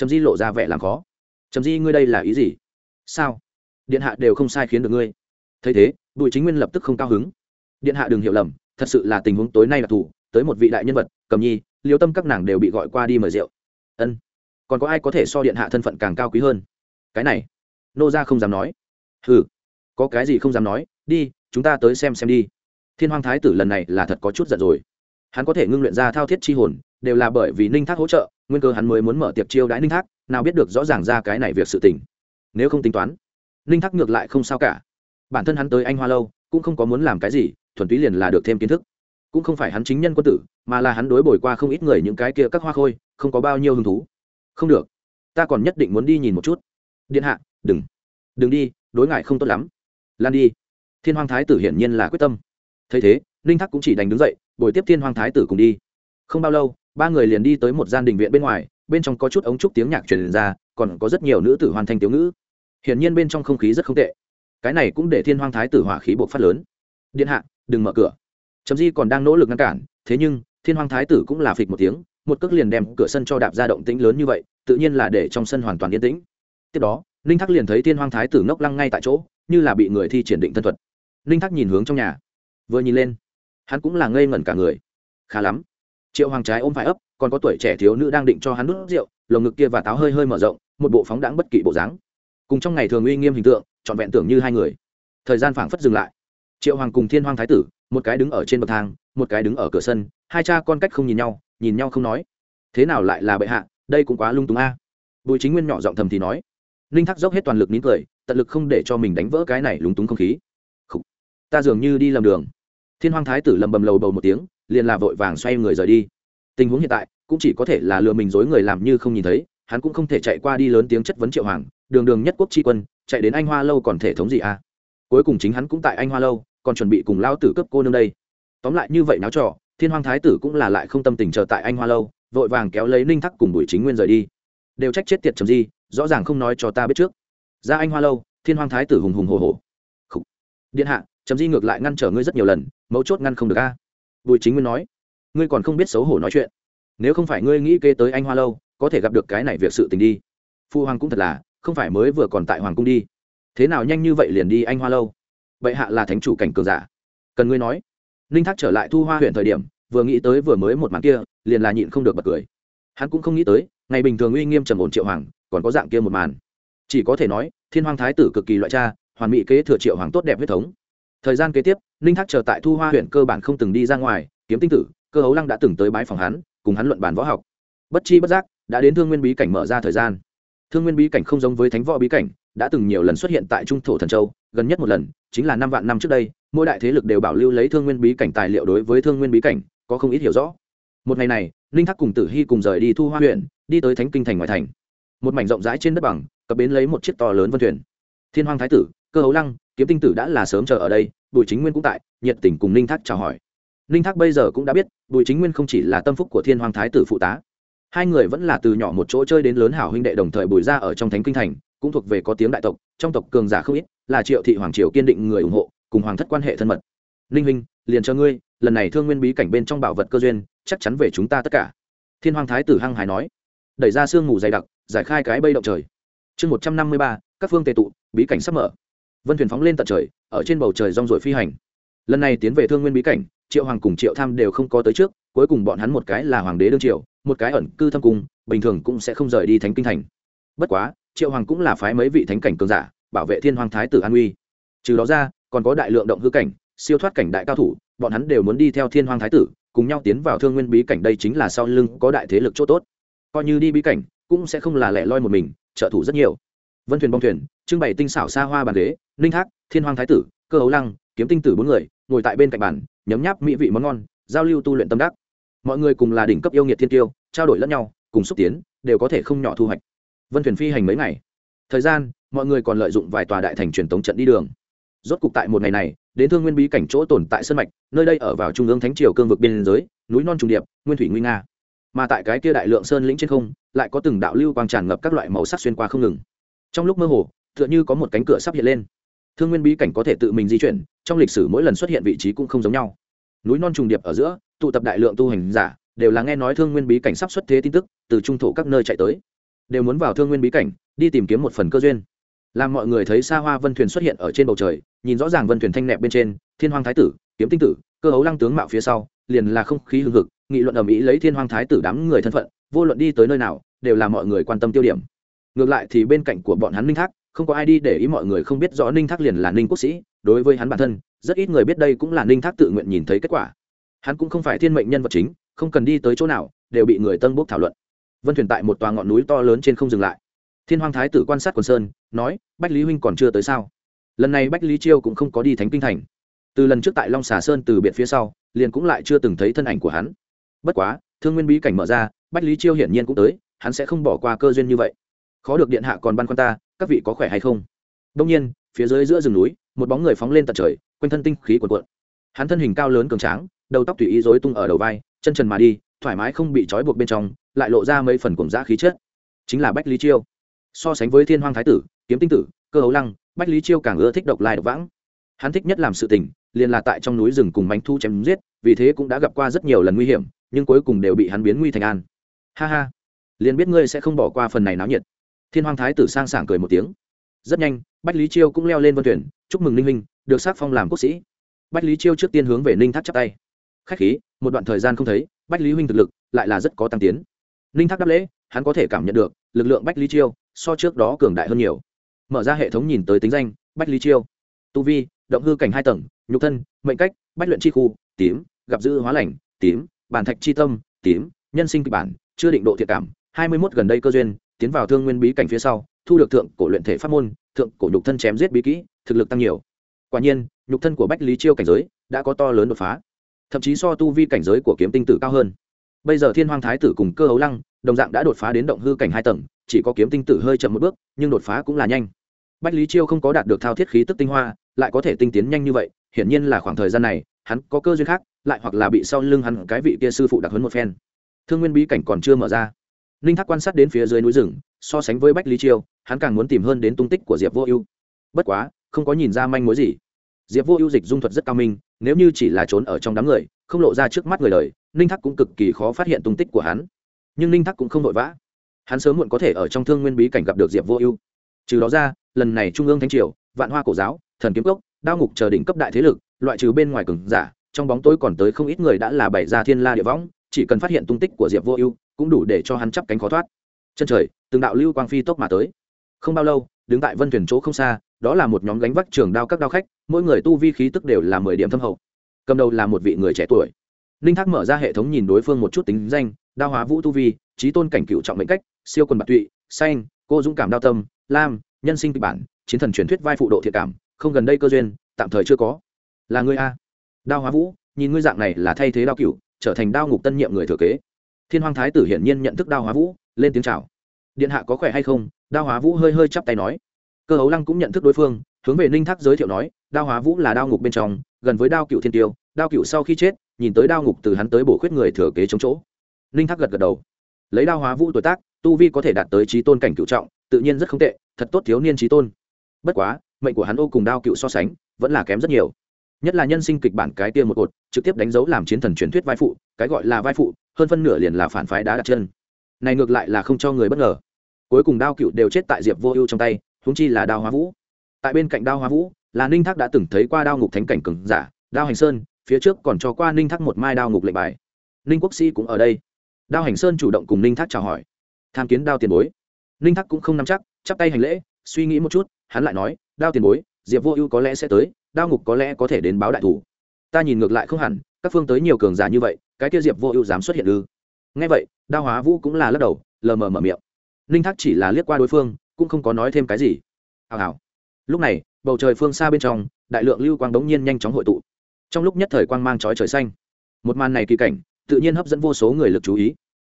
trầm di lộ ra vẻ làm khó. Trầm di, ngươi đây là ý gì? Sao? Điện hạ đều không sai khiến được ngươi. Thấy thế, bùi chính nguyên lập tức không cao hứng. Điện hạ đừng hiểu lầm, thật sự là tình huống tối nay là thủ, tới một vị đại nhân vật, cầm nhi, liêu tâm các nàng đều bị gọi qua đi mời rượu. Ân. Còn có ai có thể so điện hạ thân phận càng cao quý hơn? Cái này, nô ra không dám nói. Ừ có cái gì không dám nói, đi, chúng ta tới xem xem đi. Thiên hoàng thái tử lần này là thật có chút giận rồi. Hắn có thể ngưng luyện ra thao thiết chi hồn, đều là bởi vì ninh thác hỗ trợ nguyên cơ hắn mới muốn mở tiệc chiêu đãi ninh thác, nào biết được rõ ràng ra cái này việc sự tình. Nếu không tính toán, ninh thác ngược lại không sao cả. Bản thân hắn tới anh hoa lâu, cũng không có muốn làm cái gì, thuần túy liền là được thêm kiến thức. Cũng không phải hắn chính nhân quân tử, mà là hắn đối bồi qua không ít người những cái kia các hoa khôi, không có bao nhiêu hứng thú. Không được, ta còn nhất định muốn đi nhìn một chút. Điện hạ, đừng. Đừng đi, đối ngại không tốt lắm. Lan đi. Thiên hoàng thái tử hiển nhiên là quyết tâm. Thấy thế, ninh thác cũng chỉ đành đứng dậy, bồi tiếp thiên hoàng thái tử cùng đi. Không bao lâu ba người liền đi tới một gian đình viện bên ngoài, bên trong có chút ống trúc tiếng nhạc truyền ra, còn có rất nhiều nữ tử hoàn thành tiểu ngữ. Hiển nhiên bên trong không khí rất không tệ. Cái này cũng để thiên Hoang thái tử hỏa khí buộc phát lớn. Điện hạ, đừng mở cửa. Chấm di còn đang nỗ lực ngăn cản, thế nhưng, thiên Hoang thái tử cũng là phịch một tiếng, một cước liền đem cửa sân cho đạp ra động tĩnh lớn như vậy, tự nhiên là để trong sân hoàn toàn yên tĩnh. Tiếp đó, ninh thác liền thấy thiên Hoang thái tử ngốc lăng ngay tại chỗ, như là bị người thi triển định thân thuật. Ninh thác nhìn hướng trong nhà, vừa nhìn lên, hắn cũng là ngây ngẩn cả người. Khá lắm triệu hoàng trái ôm phải ấp, còn có tuổi trẻ thiếu nữ đang định cho hắn nút rượu, lồng ngực kia và táo hơi hơi mở rộng, một bộ phóng đãng bất kỳ bộ dáng. Cùng trong ngày thường uy nghiêm hình tượng, trọn vẹn tưởng như hai người. Thời gian phảng phất dừng lại. Triệu hoàng cùng thiên hoàng thái tử, một cái đứng ở trên bậc thang, một cái đứng ở cửa sân, hai cha con cách không nhìn nhau nhìn nhau không nói. Thế nào lại là bệ hạ, đây cũng quá lung túng a. Bùi chính nguyên nhỏ giọng thầm thì nói. Ninh thác dốc hết toàn lực nín cười, tận lực không để cho mình đánh vỡ cái này lúng túng không khí. Khủ. ta dường như đi lầm đường. Thiên hoàng thái tử lầm bầm lầu bầu một tiếng liền là vội vàng xoay người rời đi. Tình huống hiện tại cũng chỉ có thể là lừa mình dối người làm như không nhìn thấy, hắn cũng không thể chạy qua đi lớn tiếng chất vấn triệu hoàng, đường đường nhất quốc tri quân, chạy đến anh hoa lâu còn thể thống gì à? Cuối cùng chính hắn cũng tại anh hoa lâu, còn chuẩn bị cùng lao tử cấp cô nương đây. Tóm lại như vậy náo trò, thiên hoàng thái tử cũng là lại không tâm tình chờ tại anh hoa lâu, vội vàng kéo lấy ninh thắc cùng bùi chính nguyên rời đi. Đều trách chết tiệt trầm gì rõ ràng không nói cho ta biết trước. Ra anh hoa lâu, thiên hoàng thái tử hùng hùng hồ hồ Khủ. điện hạ chấm di ngược lại ngăn trở ngươi rất nhiều lần, mấu chốt ngăn không được a bùi chính nguyên nói, ngươi còn không biết xấu hổ nói chuyện. Nếu không phải ngươi nghĩ kế tới anh hoa lâu, có thể gặp được cái này việc sự tình đi. Phu hoàng cũng thật là, không phải mới vừa còn tại hoàng cung đi. Thế nào nhanh như vậy liền đi anh hoa lâu? Vậy hạ là thánh chủ cảnh cường giả. Cần ngươi nói. Ninh thác trở lại thu hoa huyện thời điểm, vừa nghĩ tới vừa mới một màn kia, liền là nhịn không được bật cười. Hắn cũng không nghĩ tới, ngày bình thường uy nghiêm trầm ổn triệu hoàng, còn có dạng kia một màn. Chỉ có thể nói, thiên hoàng thái tử cực kỳ loại cha, hoàn mỹ kế thừa triệu hoàng tốt đẹp huyết thống thời gian kế tiếp, ninh thác chờ tại thu hoa huyện cơ bản không từng đi ra ngoài, kiếm tinh tử, cơ hấu lăng đã từng tới bái phòng hắn, cùng hắn luận bàn võ học. Bất chi bất giác, đã đến thương nguyên bí cảnh mở ra thời gian. Thương nguyên bí cảnh không giống với thánh võ bí cảnh, đã từng nhiều lần xuất hiện tại trung thổ thần châu, gần nhất một lần, chính là năm vạn năm trước đây, mỗi đại thế lực đều bảo lưu lấy thương nguyên bí cảnh tài liệu đối với thương nguyên bí cảnh, có không ít hiểu rõ. Một ngày này, ninh thác cùng tử hy cùng rời đi thu hoa huyện, đi tới thánh kinh thành ngoại thành. Một mảnh rộng rãi trên đất bằng, cập bến lấy một chiếc to lớn vân thuyền. Thiên hoàng thái tử, cơ hấu lăng kiếm tinh tử đã là sớm chờ ở đây, bùi chính nguyên cũng tại, nhiệt tình cùng ninh thác chào hỏi. Ninh thác bây giờ cũng đã biết, bùi chính nguyên không chỉ là tâm phúc của thiên hoàng thái tử phụ tá, hai người vẫn là từ nhỏ một chỗ chơi đến lớn hảo huynh đệ đồng thời bùi ra ở trong thánh kinh thành, cũng thuộc về có tiếng đại tộc, trong tộc cường giả không ít, là triệu thị hoàng triều kiên định người ủng hộ, cùng hoàng thất quan hệ thân mật. Ninh huynh, liền cho ngươi, lần này thương nguyên bí cảnh bên trong bảo vật cơ duyên, chắc chắn về chúng ta tất cả. Thiên hoàng thái tử hăng hải nói. Đẩy ra sương ngủ dày đặc, giải khai cái bây động trời. Chương một trăm năm mươi ba, các phương tề tụ, bí cảnh sắp mở vân thuyền phóng lên tận trời, ở trên bầu trời rong rồi phi hành. Lần này tiến về thương nguyên bí cảnh, triệu hoàng cùng triệu tham đều không có tới trước, cuối cùng bọn hắn một cái là hoàng đế đương triệu một cái ẩn cư thâm cung, bình thường cũng sẽ không rời đi thánh kinh thành. Bất quá, triệu hoàng cũng là phái mấy vị thánh cảnh cường giả, bảo vệ thiên hoàng thái tử an uy. Trừ đó ra, còn có đại lượng động hư cảnh, siêu thoát cảnh đại cao thủ, bọn hắn đều muốn đi theo thiên hoàng thái tử, cùng nhau tiến vào thương nguyên bí cảnh đây chính là sau lưng có đại thế lực chỗ tốt. Coi như đi bí cảnh, cũng sẽ không là lẻ loi một mình, trợ thủ rất nhiều. Vân thuyền bong thuyền, trưng bày tinh xảo xa hoa bàn ghế ninh thác, thiên hoàng thái tử, cơ hấu lăng, kiếm tinh tử bốn người, ngồi tại bên cạnh bàn, nhấm nháp mỹ vị món ngon, giao lưu tu luyện tâm đắc. Mọi người cùng là đỉnh cấp yêu nghiệt thiên tiêu trao đổi lẫn nhau, cùng xúc tiến, đều có thể không nhỏ thu hoạch. Vân thuyền phi hành mấy ngày. Thời gian, mọi người còn lợi dụng vài tòa đại thành truyền tống trận đi đường. Rốt cục tại một ngày này, đến thương nguyên bí cảnh chỗ tồn tại sân mạch, nơi đây ở vào trung ương thánh triều cương vực biên giới, núi non trùng điệp, nguyên thủy nguy nga. Mà tại cái kia đại lượng sơn lĩnh trên không, lại có từng đạo lưu quang tràn ngập các loại màu sắc xuyên qua không ngừng. Trong lúc mơ hồ, tựa như có một cánh cửa sắp hiện lên thương nguyên bí cảnh có thể tự mình di chuyển, trong lịch sử mỗi lần xuất hiện vị trí cũng không giống nhau. Núi non trùng điệp ở giữa, tụ tập đại lượng tu hành giả, đều là nghe nói thương nguyên bí cảnh sắp xuất thế tin tức, từ trung thổ các nơi chạy tới. Đều muốn vào thương nguyên bí cảnh, đi tìm kiếm một phần cơ duyên. Làm mọi người thấy xa hoa vân thuyền xuất hiện ở trên bầu trời, nhìn rõ ràng vân thuyền thanh nẹp bên trên, thiên hoàng thái tử, kiếm tinh tử, cơ hấu lăng tướng mạo phía sau, liền là không khí hưng hực, nghị luận ầm ĩ lấy thiên hoàng thái tử đám người thân phận, vô luận đi tới nơi nào, đều là mọi người quan tâm tiêu điểm. Ngược lại thì bên cạnh của bọn hắn minh thác không có ai đi để ý mọi người không biết rõ ninh thác liền là ninh quốc sĩ. Đối với hắn bản thân, rất ít người biết đây cũng là ninh thác tự nguyện nhìn thấy kết quả. Hắn cũng không phải thiên mệnh nhân vật chính, không cần đi tới chỗ nào, đều bị người tân bốc thảo luận. Vân thuyền tại một tòa ngọn núi to lớn trên không dừng lại. Thiên hoàng thái tử quan sát quần sơn, nói, bách lý huynh còn chưa tới sao? Lần này bách lý chiêu cũng không có đi thánh kinh thành. Từ lần trước tại long xà sơn từ biệt phía sau, liền cũng lại chưa từng thấy thân ảnh của hắn. Bất quá, thương nguyên bí cảnh mở ra, bách lý chiêu hiển nhiên cũng tới, hắn sẽ không bỏ qua cơ duyên như vậy. Khó được điện hạ còn băn khoăn ta các vị có khỏe hay không? Đông nhiên, phía dưới giữa rừng núi, một bóng người phóng lên tận trời, quanh thân tinh khí cuộn cuộn. Hắn thân hình cao lớn cường tráng, đầu tóc tùy ý rối tung ở đầu vai, chân trần mà đi, thoải mái không bị trói buộc bên trong, lại lộ ra mấy phần cùng giã khí chất. Chính là bách lý chiêu. So sánh với thiên hoàng thái tử, kiếm tinh tử, cơ hấu lăng, bách lý chiêu càng ưa thích độc lai độc vãng. Hắn thích nhất làm sự tình, liền là tại trong núi rừng cùng mánh thu chém giết, vì thế cũng đã gặp qua rất nhiều lần nguy hiểm, nhưng cuối cùng đều bị hắn biến nguy thành an. Ha ha. Liền biết ngươi sẽ không bỏ qua phần này náo nhiệt thiên hoàng thái tử sang sảng cười một tiếng. Rất nhanh, bách lý chiêu cũng leo lên vân tuyển, chúc mừng ninh minh được xác phong làm quốc sĩ. Bách lý chiêu trước tiên hướng về ninh thác chắp tay. Khách khí, một đoạn thời gian không thấy, bách lý huynh thực lực lại là rất có tăng tiến. Ninh thác đáp lễ, hắn có thể cảm nhận được, lực lượng bách lý chiêu so trước đó cường đại hơn nhiều. Mở ra hệ thống nhìn tới tính danh, bách lý chiêu. Tu vi, động hư cảnh hai tầng, nhục thân, mệnh cách, bách luyện chi khu, tím, gặp dư hóa lành, tím, bản thạch chi tâm, tím, nhân sinh kịch bản, chưa định độ thiệt cảm, hai mươi mốt gần đây cơ duyên tiến vào thương nguyên bí cảnh phía sau, thu được thượng cổ luyện thể pháp môn, thượng cổ nhục thân chém giết bí kỹ, thực lực tăng nhiều. Quả nhiên, nhục thân của bách lý chiêu cảnh giới đã có to lớn đột phá, thậm chí so tu vi cảnh giới của kiếm tinh tử cao hơn. Bây giờ thiên hoàng thái tử cùng cơ hấu lăng đồng dạng đã đột phá đến động hư cảnh hai tầng, chỉ có kiếm tinh tử hơi chậm một bước, nhưng đột phá cũng là nhanh. Bách lý chiêu không có đạt được thao thiết khí tức tinh hoa, lại có thể tinh tiến nhanh như vậy, hiển nhiên là khoảng thời gian này, hắn có cơ duyên khác, lại hoặc là bị sau lưng hắn cái vị kia sư phụ đặc hấn một phen. Thương nguyên bí cảnh còn chưa mở ra ninh thác quan sát đến phía dưới núi rừng, so sánh với bách lý chiêu, hắn càng muốn tìm hơn đến tung tích của diệp vô ưu. Bất quá, không có nhìn ra manh mối gì. Diệp vô ưu dịch dung thuật rất cao minh, nếu như chỉ là trốn ở trong đám người, không lộ ra trước mắt người đời ninh thác cũng cực kỳ khó phát hiện tung tích của hắn. Nhưng ninh thác cũng không vội vã. Hắn sớm muộn có thể ở trong thương nguyên bí cảnh gặp được diệp vô ưu. Trừ đó ra, lần này trung ương thánh triều, vạn hoa cổ giáo, thần kiếm cốc, đao ngục chờ đỉnh cấp đại thế lực, loại trừ bên ngoài cường giả, trong bóng tối còn tới không ít người đã là bày ra thiên la địa võng, chỉ cần phát hiện tung tích của diệp vô ưu cũng đủ để cho hắn chắp cánh khó thoát. Chân trời, từng đạo lưu quang phi tốc mà tới. Không bao lâu, đứng tại vân thuyền chỗ không xa, đó là một nhóm gánh vác trường đao các đao khách, mỗi người tu vi khí tức đều là mười điểm thâm hậu. Cầm đầu là một vị người trẻ tuổi. Ninh thác mở ra hệ thống nhìn đối phương một chút tính danh, đao hóa vũ tu vi, trí tôn cảnh cựu trọng mệnh cách, siêu quần bạc tụy, xanh, cô dũng cảm đao tâm, lam, nhân sinh kịch bản, chiến thần truyền thuyết vai phụ độ thiệt cảm, không gần đây cơ duyên, tạm thời chưa có. Là người a. Đao hóa vũ, nhìn ngươi dạng này là thay thế đao cựu trở thành đao ngục tân nhiệm người thừa kế thiên hoàng thái tử hiển nhiên nhận thức đao hóa vũ, lên tiếng chào. Điện hạ có khỏe hay không? Đao hóa vũ hơi hơi chắp tay nói. Cơ hấu lăng cũng nhận thức đối phương, hướng về ninh thác giới thiệu nói, đao hóa vũ là đao ngục bên trong, gần với đao cựu thiên tiêu, đao cựu sau khi chết, nhìn tới đao ngục từ hắn tới bổ khuyết người thừa kế chống chỗ. Ninh thác gật gật đầu. Lấy đao hóa vũ tuổi tác, tu vi có thể đạt tới trí tôn cảnh cựu trọng, tự nhiên rất không tệ, thật tốt thiếu niên trí tôn. Bất quá, mệnh của hắn ô cùng đao cựu so sánh, vẫn là kém rất nhiều nhất là nhân sinh kịch bản cái tiên một cột, trực tiếp đánh dấu làm chiến thần truyền thuyết vai phụ, cái gọi là vai phụ, hơn phân nửa liền là phản phái đá đặt chân. Này ngược lại là không cho người bất ngờ. Cuối cùng đao cựu đều chết tại diệp vô ưu trong tay húng chi là đao hóa vũ. Tại bên cạnh đao hóa vũ, là ninh thác đã từng thấy qua đao ngục thánh cảnh cừng giả, đao hành sơn, phía trước còn cho qua ninh thác một mai đao ngục lệnh bài. Ninh quốc sĩ cũng ở đây. Đao hành sơn chủ động cùng ninh thác chào hỏi. Tham kiến đao tiền bối. Ninh thác cũng không nắm chắc, chắp tay hành lễ, suy nghĩ một chút, hắn lại nói, đao tiền bối, diệp vô ưu có lẽ sẽ tới đao ngục có lẽ có thể đến báo đại thủ. Ta nhìn ngược lại không hẳn, các phương tới nhiều cường giả như vậy, cái kia diệp vô ưu dám xuất hiện ư? Ngay vậy, đao hóa vũ cũng là lắc đầu, lờ mờ mở miệng. Ninh thác chỉ là liếc qua đối phương, cũng không có nói thêm cái gì. Hào hào. Lúc này, bầu trời phương xa bên trong, đại lượng lưu quang đống nhiên nhanh chóng hội tụ. Trong lúc nhất thời quang mang trói trời xanh, một màn này kỳ cảnh, tự nhiên hấp dẫn vô số người lực chú ý.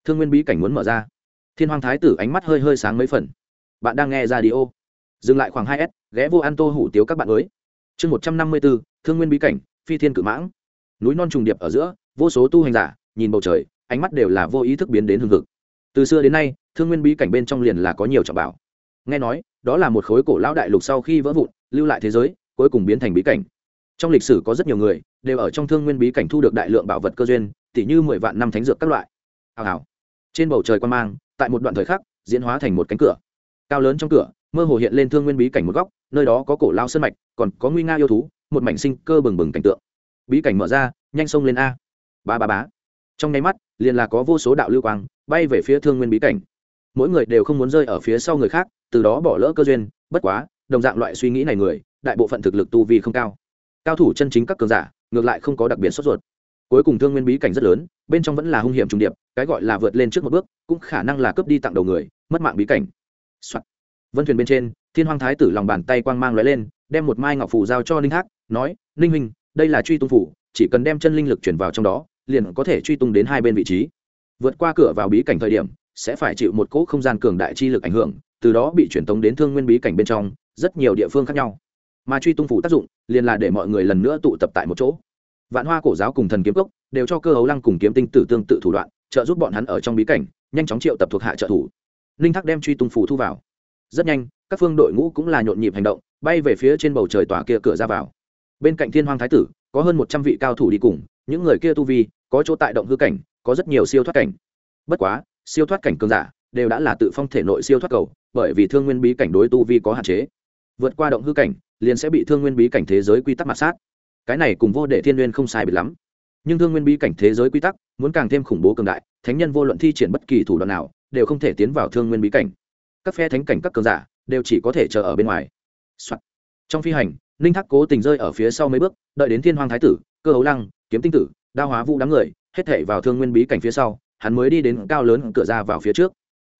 Thương nguyên bí cảnh muốn mở ra. Thiên hoàng thái tử ánh mắt hơi hơi sáng mấy phần. Bạn đang nghe ra đi ô dừng lại khoảng hai s, ghé vô ăn tô hủ tiếu các bạn mới chương một trăm năm mươi bốn thương nguyên bí cảnh, phi thiên cự mãng. Núi non trùng điệp ở giữa, vô số tu hành giả, nhìn bầu trời, ánh mắt đều là vô ý thức biến đến hương thực từ xưa đến nay, thương nguyên bí cảnh bên trong liền là có nhiều trọng bảo. Nghe nói, đó là một khối cổ lão đại lục sau khi vỡ vụn, lưu lại thế giới, cuối cùng biến thành bí cảnh. Trong lịch sử có rất nhiều người, đều ở trong thương nguyên bí cảnh thu được đại lượng bảo vật cơ duyên tỷ như mười vạn năm thánh dược các loại. Hào hào. Trên bầu trời quan mang, tại một đoạn thời khắc, diễn hóa thành một cánh cửa. Cao lớn trong cửa, mơ hồ hiện lên thương nguyên bí cảnh một góc nơi đó có cổ lao sân mạch, còn có nguy nga yêu thú, một mảnh sinh cơ bừng bừng cảnh tượng. Bí cảnh mở ra, nhanh sông lên a. Ba ba bá trong nháy mắt, liền là có vô số đạo lưu quang bay về phía thương nguyên bí cảnh. Mỗi người đều không muốn rơi ở phía sau người khác, từ đó bỏ lỡ cơ duyên, bất quá, đồng dạng loại suy nghĩ này người, đại bộ phận thực lực tu vi không cao. Cao thủ chân chính các cường giả, ngược lại không có đặc biệt sốt ruột. Cuối cùng thương nguyên bí cảnh rất lớn, bên trong vẫn là hung hiểm trùng điệp, cái gọi là vượt lên trước một bước, cũng khả năng là cướp đi tặng đầu người, mất mạng bí cảnh、Soạn. vân thuyền bên trên thiên hoàng thái tử lòng bàn tay quang mang lóe lên, đem một mai ngọc phủ giao cho ninh hắc, nói, ninh huynh, đây là truy tung phủ chỉ cần đem chân linh lực chuyển vào trong đó, liền có thể truy tung đến hai bên vị trí. Vượt qua cửa vào bí cảnh thời điểm, sẽ phải chịu một cỗ không gian cường đại chi lực ảnh hưởng, từ đó bị truyền tống đến thương nguyên bí cảnh bên trong, rất nhiều địa phương khác nhau. Mà truy tung phủ tác dụng, liền là để mọi người lần nữa tụ tập tại một chỗ. Vạn hoa cổ giáo cùng thần kiếm cốc đều cho cơ hấu lăng cùng kiếm tinh tử tương tự thủ đoạn, trợ giúp bọn hắn ở trong bí cảnh, nhanh chóng triệu tập thuộc hạ trợ thủ. Ninh thác đem truy tung phủ thu vào rất nhanh, các phương đội ngũ cũng là nhộn nhịp hành động, bay về phía trên bầu trời tòa kia cửa ra vào. Bên cạnh thiên hoàng thái tử, có hơn một trăm vị cao thủ đi cùng, những người kia tu vi, có chỗ tại động hư cảnh, có rất nhiều siêu thoát cảnh. Bất quá, siêu thoát cảnh cường giả đều đã là tự phong thể nội siêu thoát cầu, bởi vì thương nguyên bí cảnh đối tu vi có hạn chế. Vượt qua động hư cảnh, liền sẽ bị thương nguyên bí cảnh thế giới quy tắc mặt sát. Cái này cùng vô đệ thiên nguyên không sai biệt lắm. Nhưng thương nguyên bí cảnh thế giới quy tắc muốn càng thêm khủng bố cường đại, thánh nhân vô luận thi triển bất kỳ thủ đoạn nào, đều không thể tiến vào thương nguyên bí cảnh các phe thánh cảnh các cường giả đều chỉ có thể chờ ở bên ngoài、Soạn. trong phi hành, ninh thác cố tình rơi ở phía sau mấy bước, đợi đến thiên hoàng thái tử, cơ hấu lăng, kiếm tinh tử, đao hóa vũ đám người, hết thể vào thương nguyên bí cảnh phía sau, hắn mới đi đến cao lớn cửa ra vào phía trước.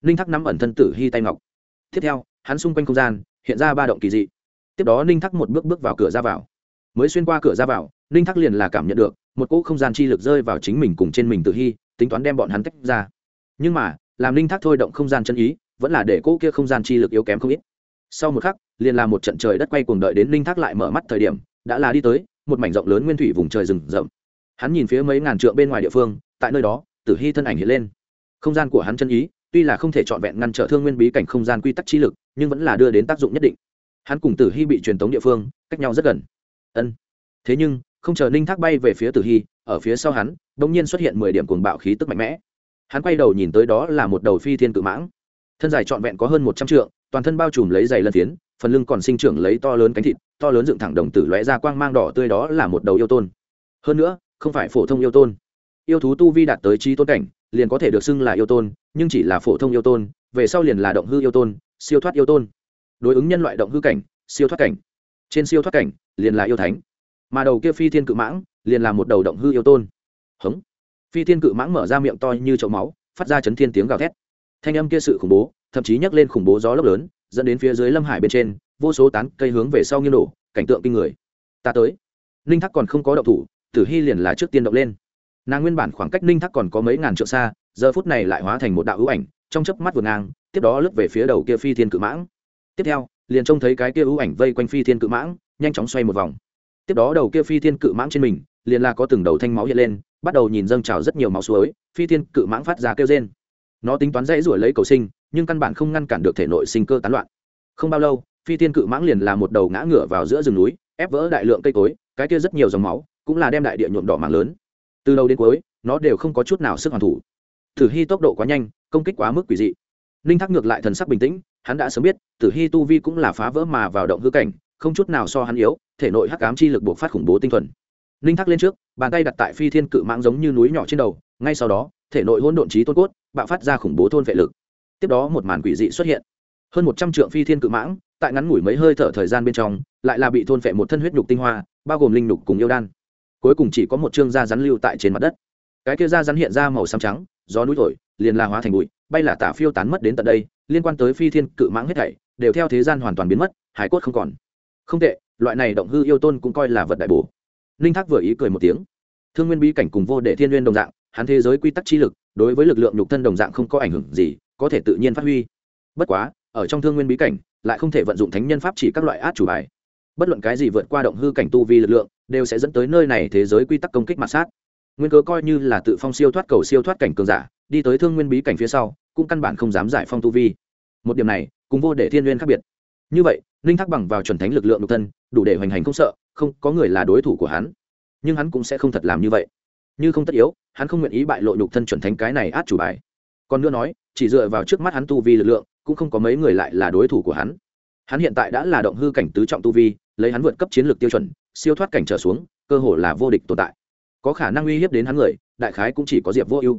Ninh thác nắm ẩn thân tử hy tay ngọc. Tiếp theo, hắn xung quanh không gian, hiện ra ba động kỳ dị. Tiếp đó ninh thác một bước bước vào cửa ra vào. Mới xuyên qua cửa ra vào, ninh thác liền là cảm nhận được, một cỗ không gian chi lực rơi vào chính mình cùng trên mình tử hy, tính toán đem bọn hắn tách ra. Nhưng mà làm linh thác thôi động không gian chân ý, vẫn là để cỗ kia không gian chi lực yếu kém không ít. Sau một khắc, liền là một trận trời đất quay cuồng đợi đến linh thác lại mở mắt thời điểm, đã là đi tới, một mảnh rộng lớn nguyên thủy vùng trời rừng rậm. Hắn nhìn phía mấy ngàn trượng bên ngoài địa phương, tại nơi đó, tử hy thân ảnh hiện lên. Không gian của hắn chân ý, tuy là không thể trọn vẹn ngăn trở thương nguyên bí cảnh không gian quy tắc chi lực, nhưng vẫn là đưa đến tác dụng nhất định. Hắn cùng tử hy bị truyền tống địa phương, cách nhau rất gần. Ân. Thế nhưng, không chờ ninh thác bay về phía tử hy, ở phía sau hắn đ ỗ n g nhiên xuất hiện mười điểm cuồng bạo khí tức mạnh mẽ hắn quay đầu nhìn tới đó là một đầu phi thiên cự mãng. Thân dài trọn vẹn có hơn một trăm trượng, toàn thân bao trùm lấy giày lân phiến, phần lưng còn sinh trưởng lấy to lớn cánh thịt, to lớn dựng thẳng đồng tử lóe ra quang mang đỏ tươi đó là một đầu yêu tôn. Hơn nữa, không phải phổ thông yêu tôn. Yêu thú tu vi đạt tới trí tôn cảnh, liền có thể được xưng là yêu tôn, nhưng chỉ là phổ thông yêu tôn, về sau liền là động hư yêu tôn, siêu thoát yêu tôn. Đối ứng nhân loại động hư cảnh, siêu thoát cảnh. Trên siêu thoát cảnh, liền là yêu thánh. Mà đầu kia phi thiên cự mãng, liền là một đầu động hư yêu tôn. Hống phi thiên cự mãng mở ra miệng to như chậu máu, phát ra chấn thiên tiếng gào thét. Thanh âm kia sự khủng bố, thậm chí nhắc lên khủng bố gió lốc lớn, dẫn đến phía dưới lâm hải bên trên, vô số tán cây hướng về sau nghiêng đổ, cảnh tượng kinh người. Ta tới. Ninh thắc còn không có động thủ, tử hy liền là trước tiên động lên. Nàng nguyên bản khoảng cách ninh thắc còn có mấy ngàn trượng xa, giờ phút này lại hóa thành một đạo hữu ảnh, trong chớp mắt vượt ngang, tiếp đó lướt về phía đầu kia phi thiên cự mãng. Tiếp theo, liền trông thấy cái kia hữu ảnh vây quanh phi thiên cự mãng, nhanh chóng xoay một vòng. Tiếp đó đầu kia phi thiên cự mãng trên mình, liền là có từng đầu thanh máu hiện lên bắt đầu nhìn dâng trào rất nhiều máu suối, phi thiên cự mãng phát ra kêu trên nó tính toán dãy ruổi lấy cầu sinh, nhưng căn bản không ngăn cản được thể nội sinh cơ tán loạn. Không bao lâu, phi thiên cự mãng liền là một đầu ngã ngửa vào giữa rừng núi, ép vỡ đại lượng cây cối, cái kia rất nhiều dòng máu cũng là đem đại địa nhuộm đỏ mạng lớn. Từ đầu đến cuối, nó đều không có chút nào sức hoàn thủ. Tử hy tốc độ quá nhanh, công kích quá mức quỷ dị. Ninh thác ngược lại thần sắc bình tĩnh, hắn đã sớm biết, tử hy tu vi cũng là phá vỡ mà vào động hư cảnh, không chút nào so hắn yếu, thể nội hắc ám chi lực buộc phát khủng bố tinh thuần ninh thác lên trước, bàn tay đặt tại phi thiên cự mãng giống như núi nhỏ trên đầu, ngay sau đó, thể nội hỗn độn trí tôn cốt, bạo phát ra khủng bố thôn vệ lực. Tiếp đó một màn quỷ dị xuất hiện. Hơn một trăm trượng phi thiên cự mãng, tại ngắn ngủi mấy hơi thở thời gian bên trong, lại là bị thôn vệ một thân huyết nhục tinh hoa, bao gồm linh nhục cùng yêu đan. Cuối cùng chỉ có một chương da rắn lưu tại trên mặt đất. Cái kia da rắn hiện ra màu xám trắng, gió núi thổi, liền la hóa thành bụi, bay là tả phiêu tán mất đến tận đây, liên quan tới phi thiên cự mãng hết thảy, đều theo thế gian hoàn toàn biến mất, hải cốt không còn. Không tệ, loại này động hư yêu tôn cũng coi là vật đại bổ ninh thác vừa ý cười một tiếng. Thương nguyên bí cảnh cùng vô đệ thiên nguyên đồng dạng, hắn thế giới quy tắc chi lực, đối với lực lượng nhục thân đồng dạng không có ảnh hưởng gì, có thể tự nhiên phát huy. Bất quá, ở trong thương nguyên bí cảnh, lại không thể vận dụng thánh nhân pháp chỉ các loại át chủ bài. Bất luận cái gì vượt qua động hư cảnh tu vi lực lượng, đều sẽ dẫn tới nơi này thế giới quy tắc công kích mặt sát. Nguyên cớ coi như là tự phong siêu thoát cầu siêu thoát cảnh cường giả, đi tới thương nguyên bí cảnh phía sau, cũng căn bản không dám giải phong tu vi. Một điểm này, cùng vô để thiên nguyên khác biệt. Như vậy ninh thác bằng vào chuẩn thánh lực lượng độc thân, đủ để hoành hành không sợ không có người là đối thủ của hắn. Nhưng hắn cũng sẽ không thật làm như vậy. Như không tất yếu, hắn không nguyện ý bại lộ nhục thân chuẩn thánh cái này át chủ bài. Còn nữa nói, chỉ dựa vào trước mắt hắn tu vi lực lượng, cũng không có mấy người lại là đối thủ của hắn. Hắn hiện tại đã là động hư cảnh tứ trọng tu vi, lấy hắn vượt cấp chiến lược tiêu chuẩn, siêu thoát cảnh trở xuống, cơ hội là vô địch tồn tại. Có khả năng uy hiếp đến hắn người, đại khái cũng chỉ có diệp vô ưu.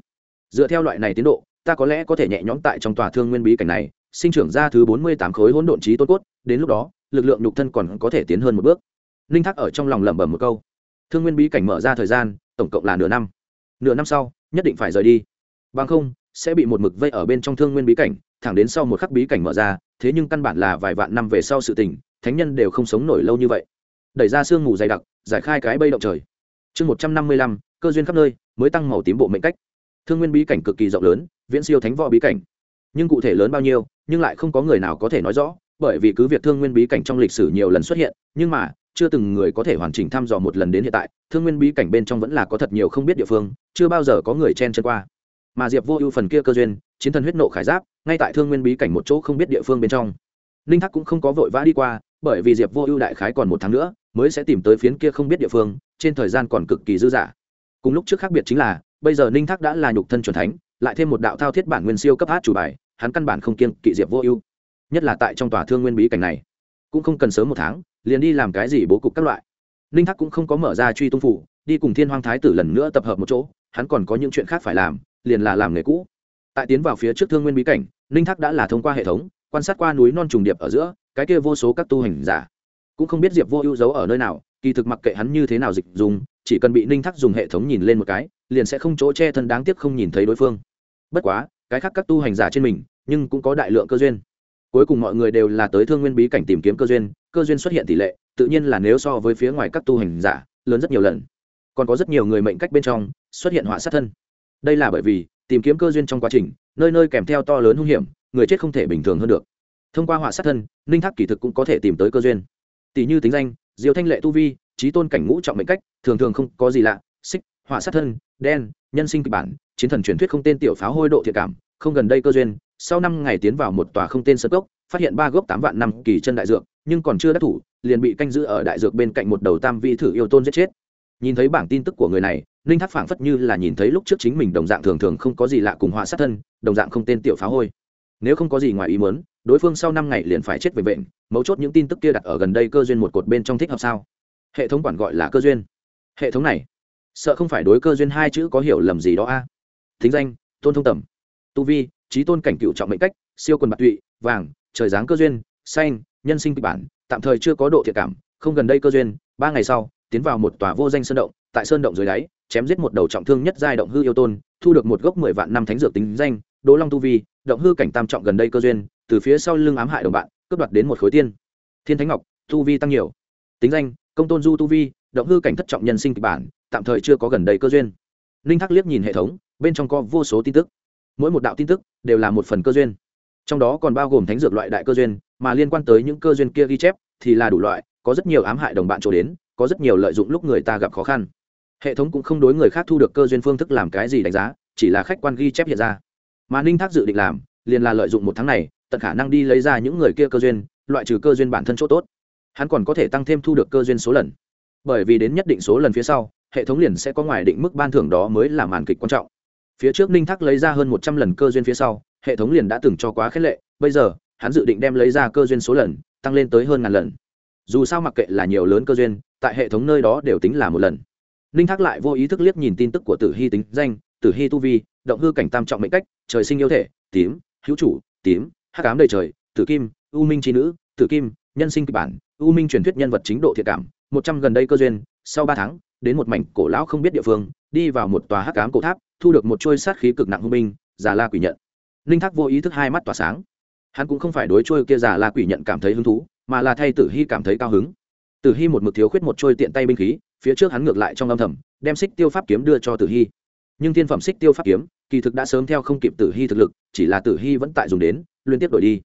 Dựa theo loại này tiến độ, ta có lẽ có thể nhẹ nhõm tại trong tòa thương nguyên bí cảnh này, sinh trưởng ra thứ bốn mươi tám khối hỗn độn trí tôn cốt, đến lúc đó, lực lượng nhục thân còn có thể tiến hơn một bước ninh thác ở trong lòng lẩm bẩm một câu. Thương nguyên bí cảnh mở ra thời gian, tổng cộng là nửa năm. Nửa năm sau, nhất định phải rời đi. Bằng không, sẽ bị một mực vây ở bên trong thương nguyên bí cảnh, thẳng đến sau một khắc bí cảnh mở ra, thế nhưng căn bản là vài vạn năm về sau sự tình, thánh nhân đều không sống nổi lâu như vậy. Đẩy ra sương mù dày đặc, giải khai cái bây động trời. Chương một trăm năm mươi lăm, cơ duyên khắp nơi, mới tăng màu tím bộ mệnh cách. Thương nguyên bí cảnh cực kỳ rộng lớn, viễn siêu thánh võ bí cảnh. Nhưng cụ thể lớn bao nhiêu, nhưng lại không có người nào có thể nói rõ, bởi vì cứ việc thương nguyên bí cảnh trong lịch sử nhiều lần xuất hiện, nhưng mà chưa từng người có thể hoàn chỉnh thăm dò một lần đến hiện tại, thương nguyên bí cảnh bên trong vẫn là có thật nhiều không biết địa phương, chưa bao giờ có người chen chân qua. Mà diệp vô ưu phần kia cơ duyên, chiến thần huyết nộ khải giáp, ngay tại thương nguyên bí cảnh một chỗ không biết địa phương bên trong. Ninh thác cũng không có vội vã đi qua, bởi vì diệp vô ưu đại khái còn một tháng nữa mới sẽ tìm tới phiến kia không biết địa phương, trên thời gian còn cực kỳ dư dả. Cùng lúc trước khác biệt chính là, bây giờ ninh thác đã là nhục thân c thánh, lại thêm một đạo thao thiết bản nguyên siêu cấp hát chủ bài, hắn căn bản không kiên kỵ diệp vô ưu, nhất là tại trong tòa thương nguyên bí cảnh này. Cũng không cần sớm một tháng liền đi làm cái gì bố cục các loại. Ninh thác cũng không có mở ra truy tung phủ, đi cùng thiên hoang thái tử lần nữa tập hợp một chỗ, hắn còn có những chuyện khác phải làm, liền là làm nghề cũ. Tại tiến vào phía trước thương nguyên bí cảnh ninh thác đã là thông qua hệ thống, quan sát qua núi non trùng điệp ở giữa, cái kia vô số các tu hành giả. Cũng không biết diệp vô ưu giấu ở nơi nào, kỳ thực mặc kệ hắn như thế nào dịch dùng, chỉ cần bị ninh thác dùng hệ thống nhìn lên một cái, liền sẽ không chỗ che thân đáng tiếc không nhìn thấy đối phương. Bất quá, cái khác các tu hành giả trên mình, nhưng cũng có đại lượng cơ duyên. Cuối cùng mọi người đều là tới thương nguyên bí cảnh tìm kiếm cơ duyên cơ duyên xuất hiện tỷ lệ, tự nhiên là nếu so với phía ngoài các tu hành giả, lớn rất nhiều lần. Còn có rất nhiều người mệnh cách bên trong, xuất hiện họa sát thân. Đây là bởi vì, tìm kiếm cơ duyên trong quá trình, nơi nơi kèm theo to lớn hung hiểm, người chết không thể bình thường hơn được. Thông qua họa sát thân, ninh thác kỳ thực cũng có thể tìm tới cơ duyên. Tỷ như tính danh diều thanh lệ tu vi trí tôn cảnh ngũ trọng mệnh cách, thường thường không có gì lạ, xích, họa sát thân, đen, nhân sinh kịch bản, chiến thần truyền thuyết không tên tiểu pháo hôi độ thiệt cảm, không gần đây cơ duyên sau năm ngày tiến vào một tòa không tên sơ gốc phát hiện ba gốc tám vạn năm kỳ chân đại dược, nhưng còn chưa đắc thủ, liền bị canh giữ ở đại dược bên cạnh một đầu tam vi thử yêu tôn giết chết. Nhìn thấy bảng tin tức của người này, ninh thác phảng phất như là nhìn thấy lúc trước chính mình đồng dạng thường thường không có gì lạ cùng họa sát thân, đồng dạng không tên tiểu phá hôi. Nếu không có gì ngoài ý muốn, đối phương sau năm ngày liền phải chết về bệnh, mấu chốt những tin tức kia đặt ở gần đây cơ duyên một cột bên trong thích hợp sao? Hệ thống quản gọi là cơ duyên. Hệ thống này, sợ không phải đối cơ duyên hai chữ có hiểu lầm gì đó a? À? thính danh, tôn thông tầm tu vi, trí tôn cảnh cựu trọng mệnh cách, siêu quần bạc tụy, vàng, trời dáng cơ duyên, xanh, nhân sinh kịch bản, tạm thời chưa có độ thiệt cảm, không gần đây cơ duyên, ba ngày sau, tiến vào một tòa vô danh sơn động, tại sơn động dưới đáy, chém giết một đầu trọng thương nhất giai động hư yêu tôn, thu được một gốc mười vạn năm thánh dược tính danh, đỗ long tu vi, động hư cảnh tam trọng gần đây cơ duyên, từ phía sau lưng ám hại đồng bạn, cướp đoạt đến một khối tiên. Thiên thánh ngọc, tu vi tăng nhiều. Tính danh, công tôn du tu vi, động hư cảnh thất trọng nhân sinh kịch bản, tạm thời chưa có gần đây cơ duyên. Ninh thác liếc nhìn hệ thống, bên trong có vô số tin tức mỗi một đạo tin tức đều là một phần cơ duyên. Trong đó còn bao gồm thánh dược loại đại cơ duyên, mà liên quan tới những cơ duyên kia ghi chép thì là đủ loại, có rất nhiều ám hại đồng bạn trổ đến, có rất nhiều lợi dụng lúc người ta gặp khó khăn. Hệ thống cũng không đối người khác thu được cơ duyên phương thức làm cái gì đánh giá, chỉ là khách quan ghi chép hiện ra. Mà ninh thác dự định làm, liền là lợi dụng một tháng này, tận khả năng đi lấy ra những người kia cơ duyên, loại trừ cơ duyên bản thân chỗ tốt. Hắn còn có thể tăng thêm thu được cơ duyên số lần. Bởi vì đến nhất định số lần phía sau, hệ thống liền sẽ có ngoài định mức ban thưởng đó mới là màn kịch quan trọng phía trước ninh thác lấy ra hơn một trăm lần cơ duyên phía sau, hệ thống liền đã từng cho quá khét lệ, bây giờ, hắn dự định đem lấy ra cơ duyên số lần, tăng lên tới hơn ngàn lần. Dù sao mặc kệ là nhiều lớn cơ duyên, tại hệ thống nơi đó đều tính là một lần. Ninh thác lại vô ý thức liếc nhìn tin tức của tử hy tính danh, tử hy tu vi, động hư cảnh tam trọng mệnh cách, trời sinh yêu thể, tím, hữu chủ, tím, hắc ám đầy trời, tử kim, u minh trí nữ, tử kim, nhân sinh kịch bản, u minh truyền thuyết nhân vật chính độ thiệt cảm, một trăm gần đây cơ duyên, sau ba tháng, đến một mảnh cổ lão không biết địa phương, đi vào một tòa hắc ám cổ tháp thu được một trôi sát khí cực nặng hung binh, già la quỷ nhận. Ninh thác vô ý thức hai mắt tỏa sáng. Hắn cũng không phải đối trôi kia già la quỷ nhận cảm thấy hứng thú, mà là thay tử hy cảm thấy cao hứng. Tử hy một mực thiếu khuyết một trôi tiện tay binh khí, phía trước hắn ngược lại trong âm thầm, đem xích tiêu pháp kiếm đưa cho tử hy. Nhưng thiên phẩm xích tiêu pháp kiếm, kỳ thực đã sớm theo không kịp tử hy thực lực, chỉ là tử hy vẫn tại dùng đến, liên tiếp đổi đi.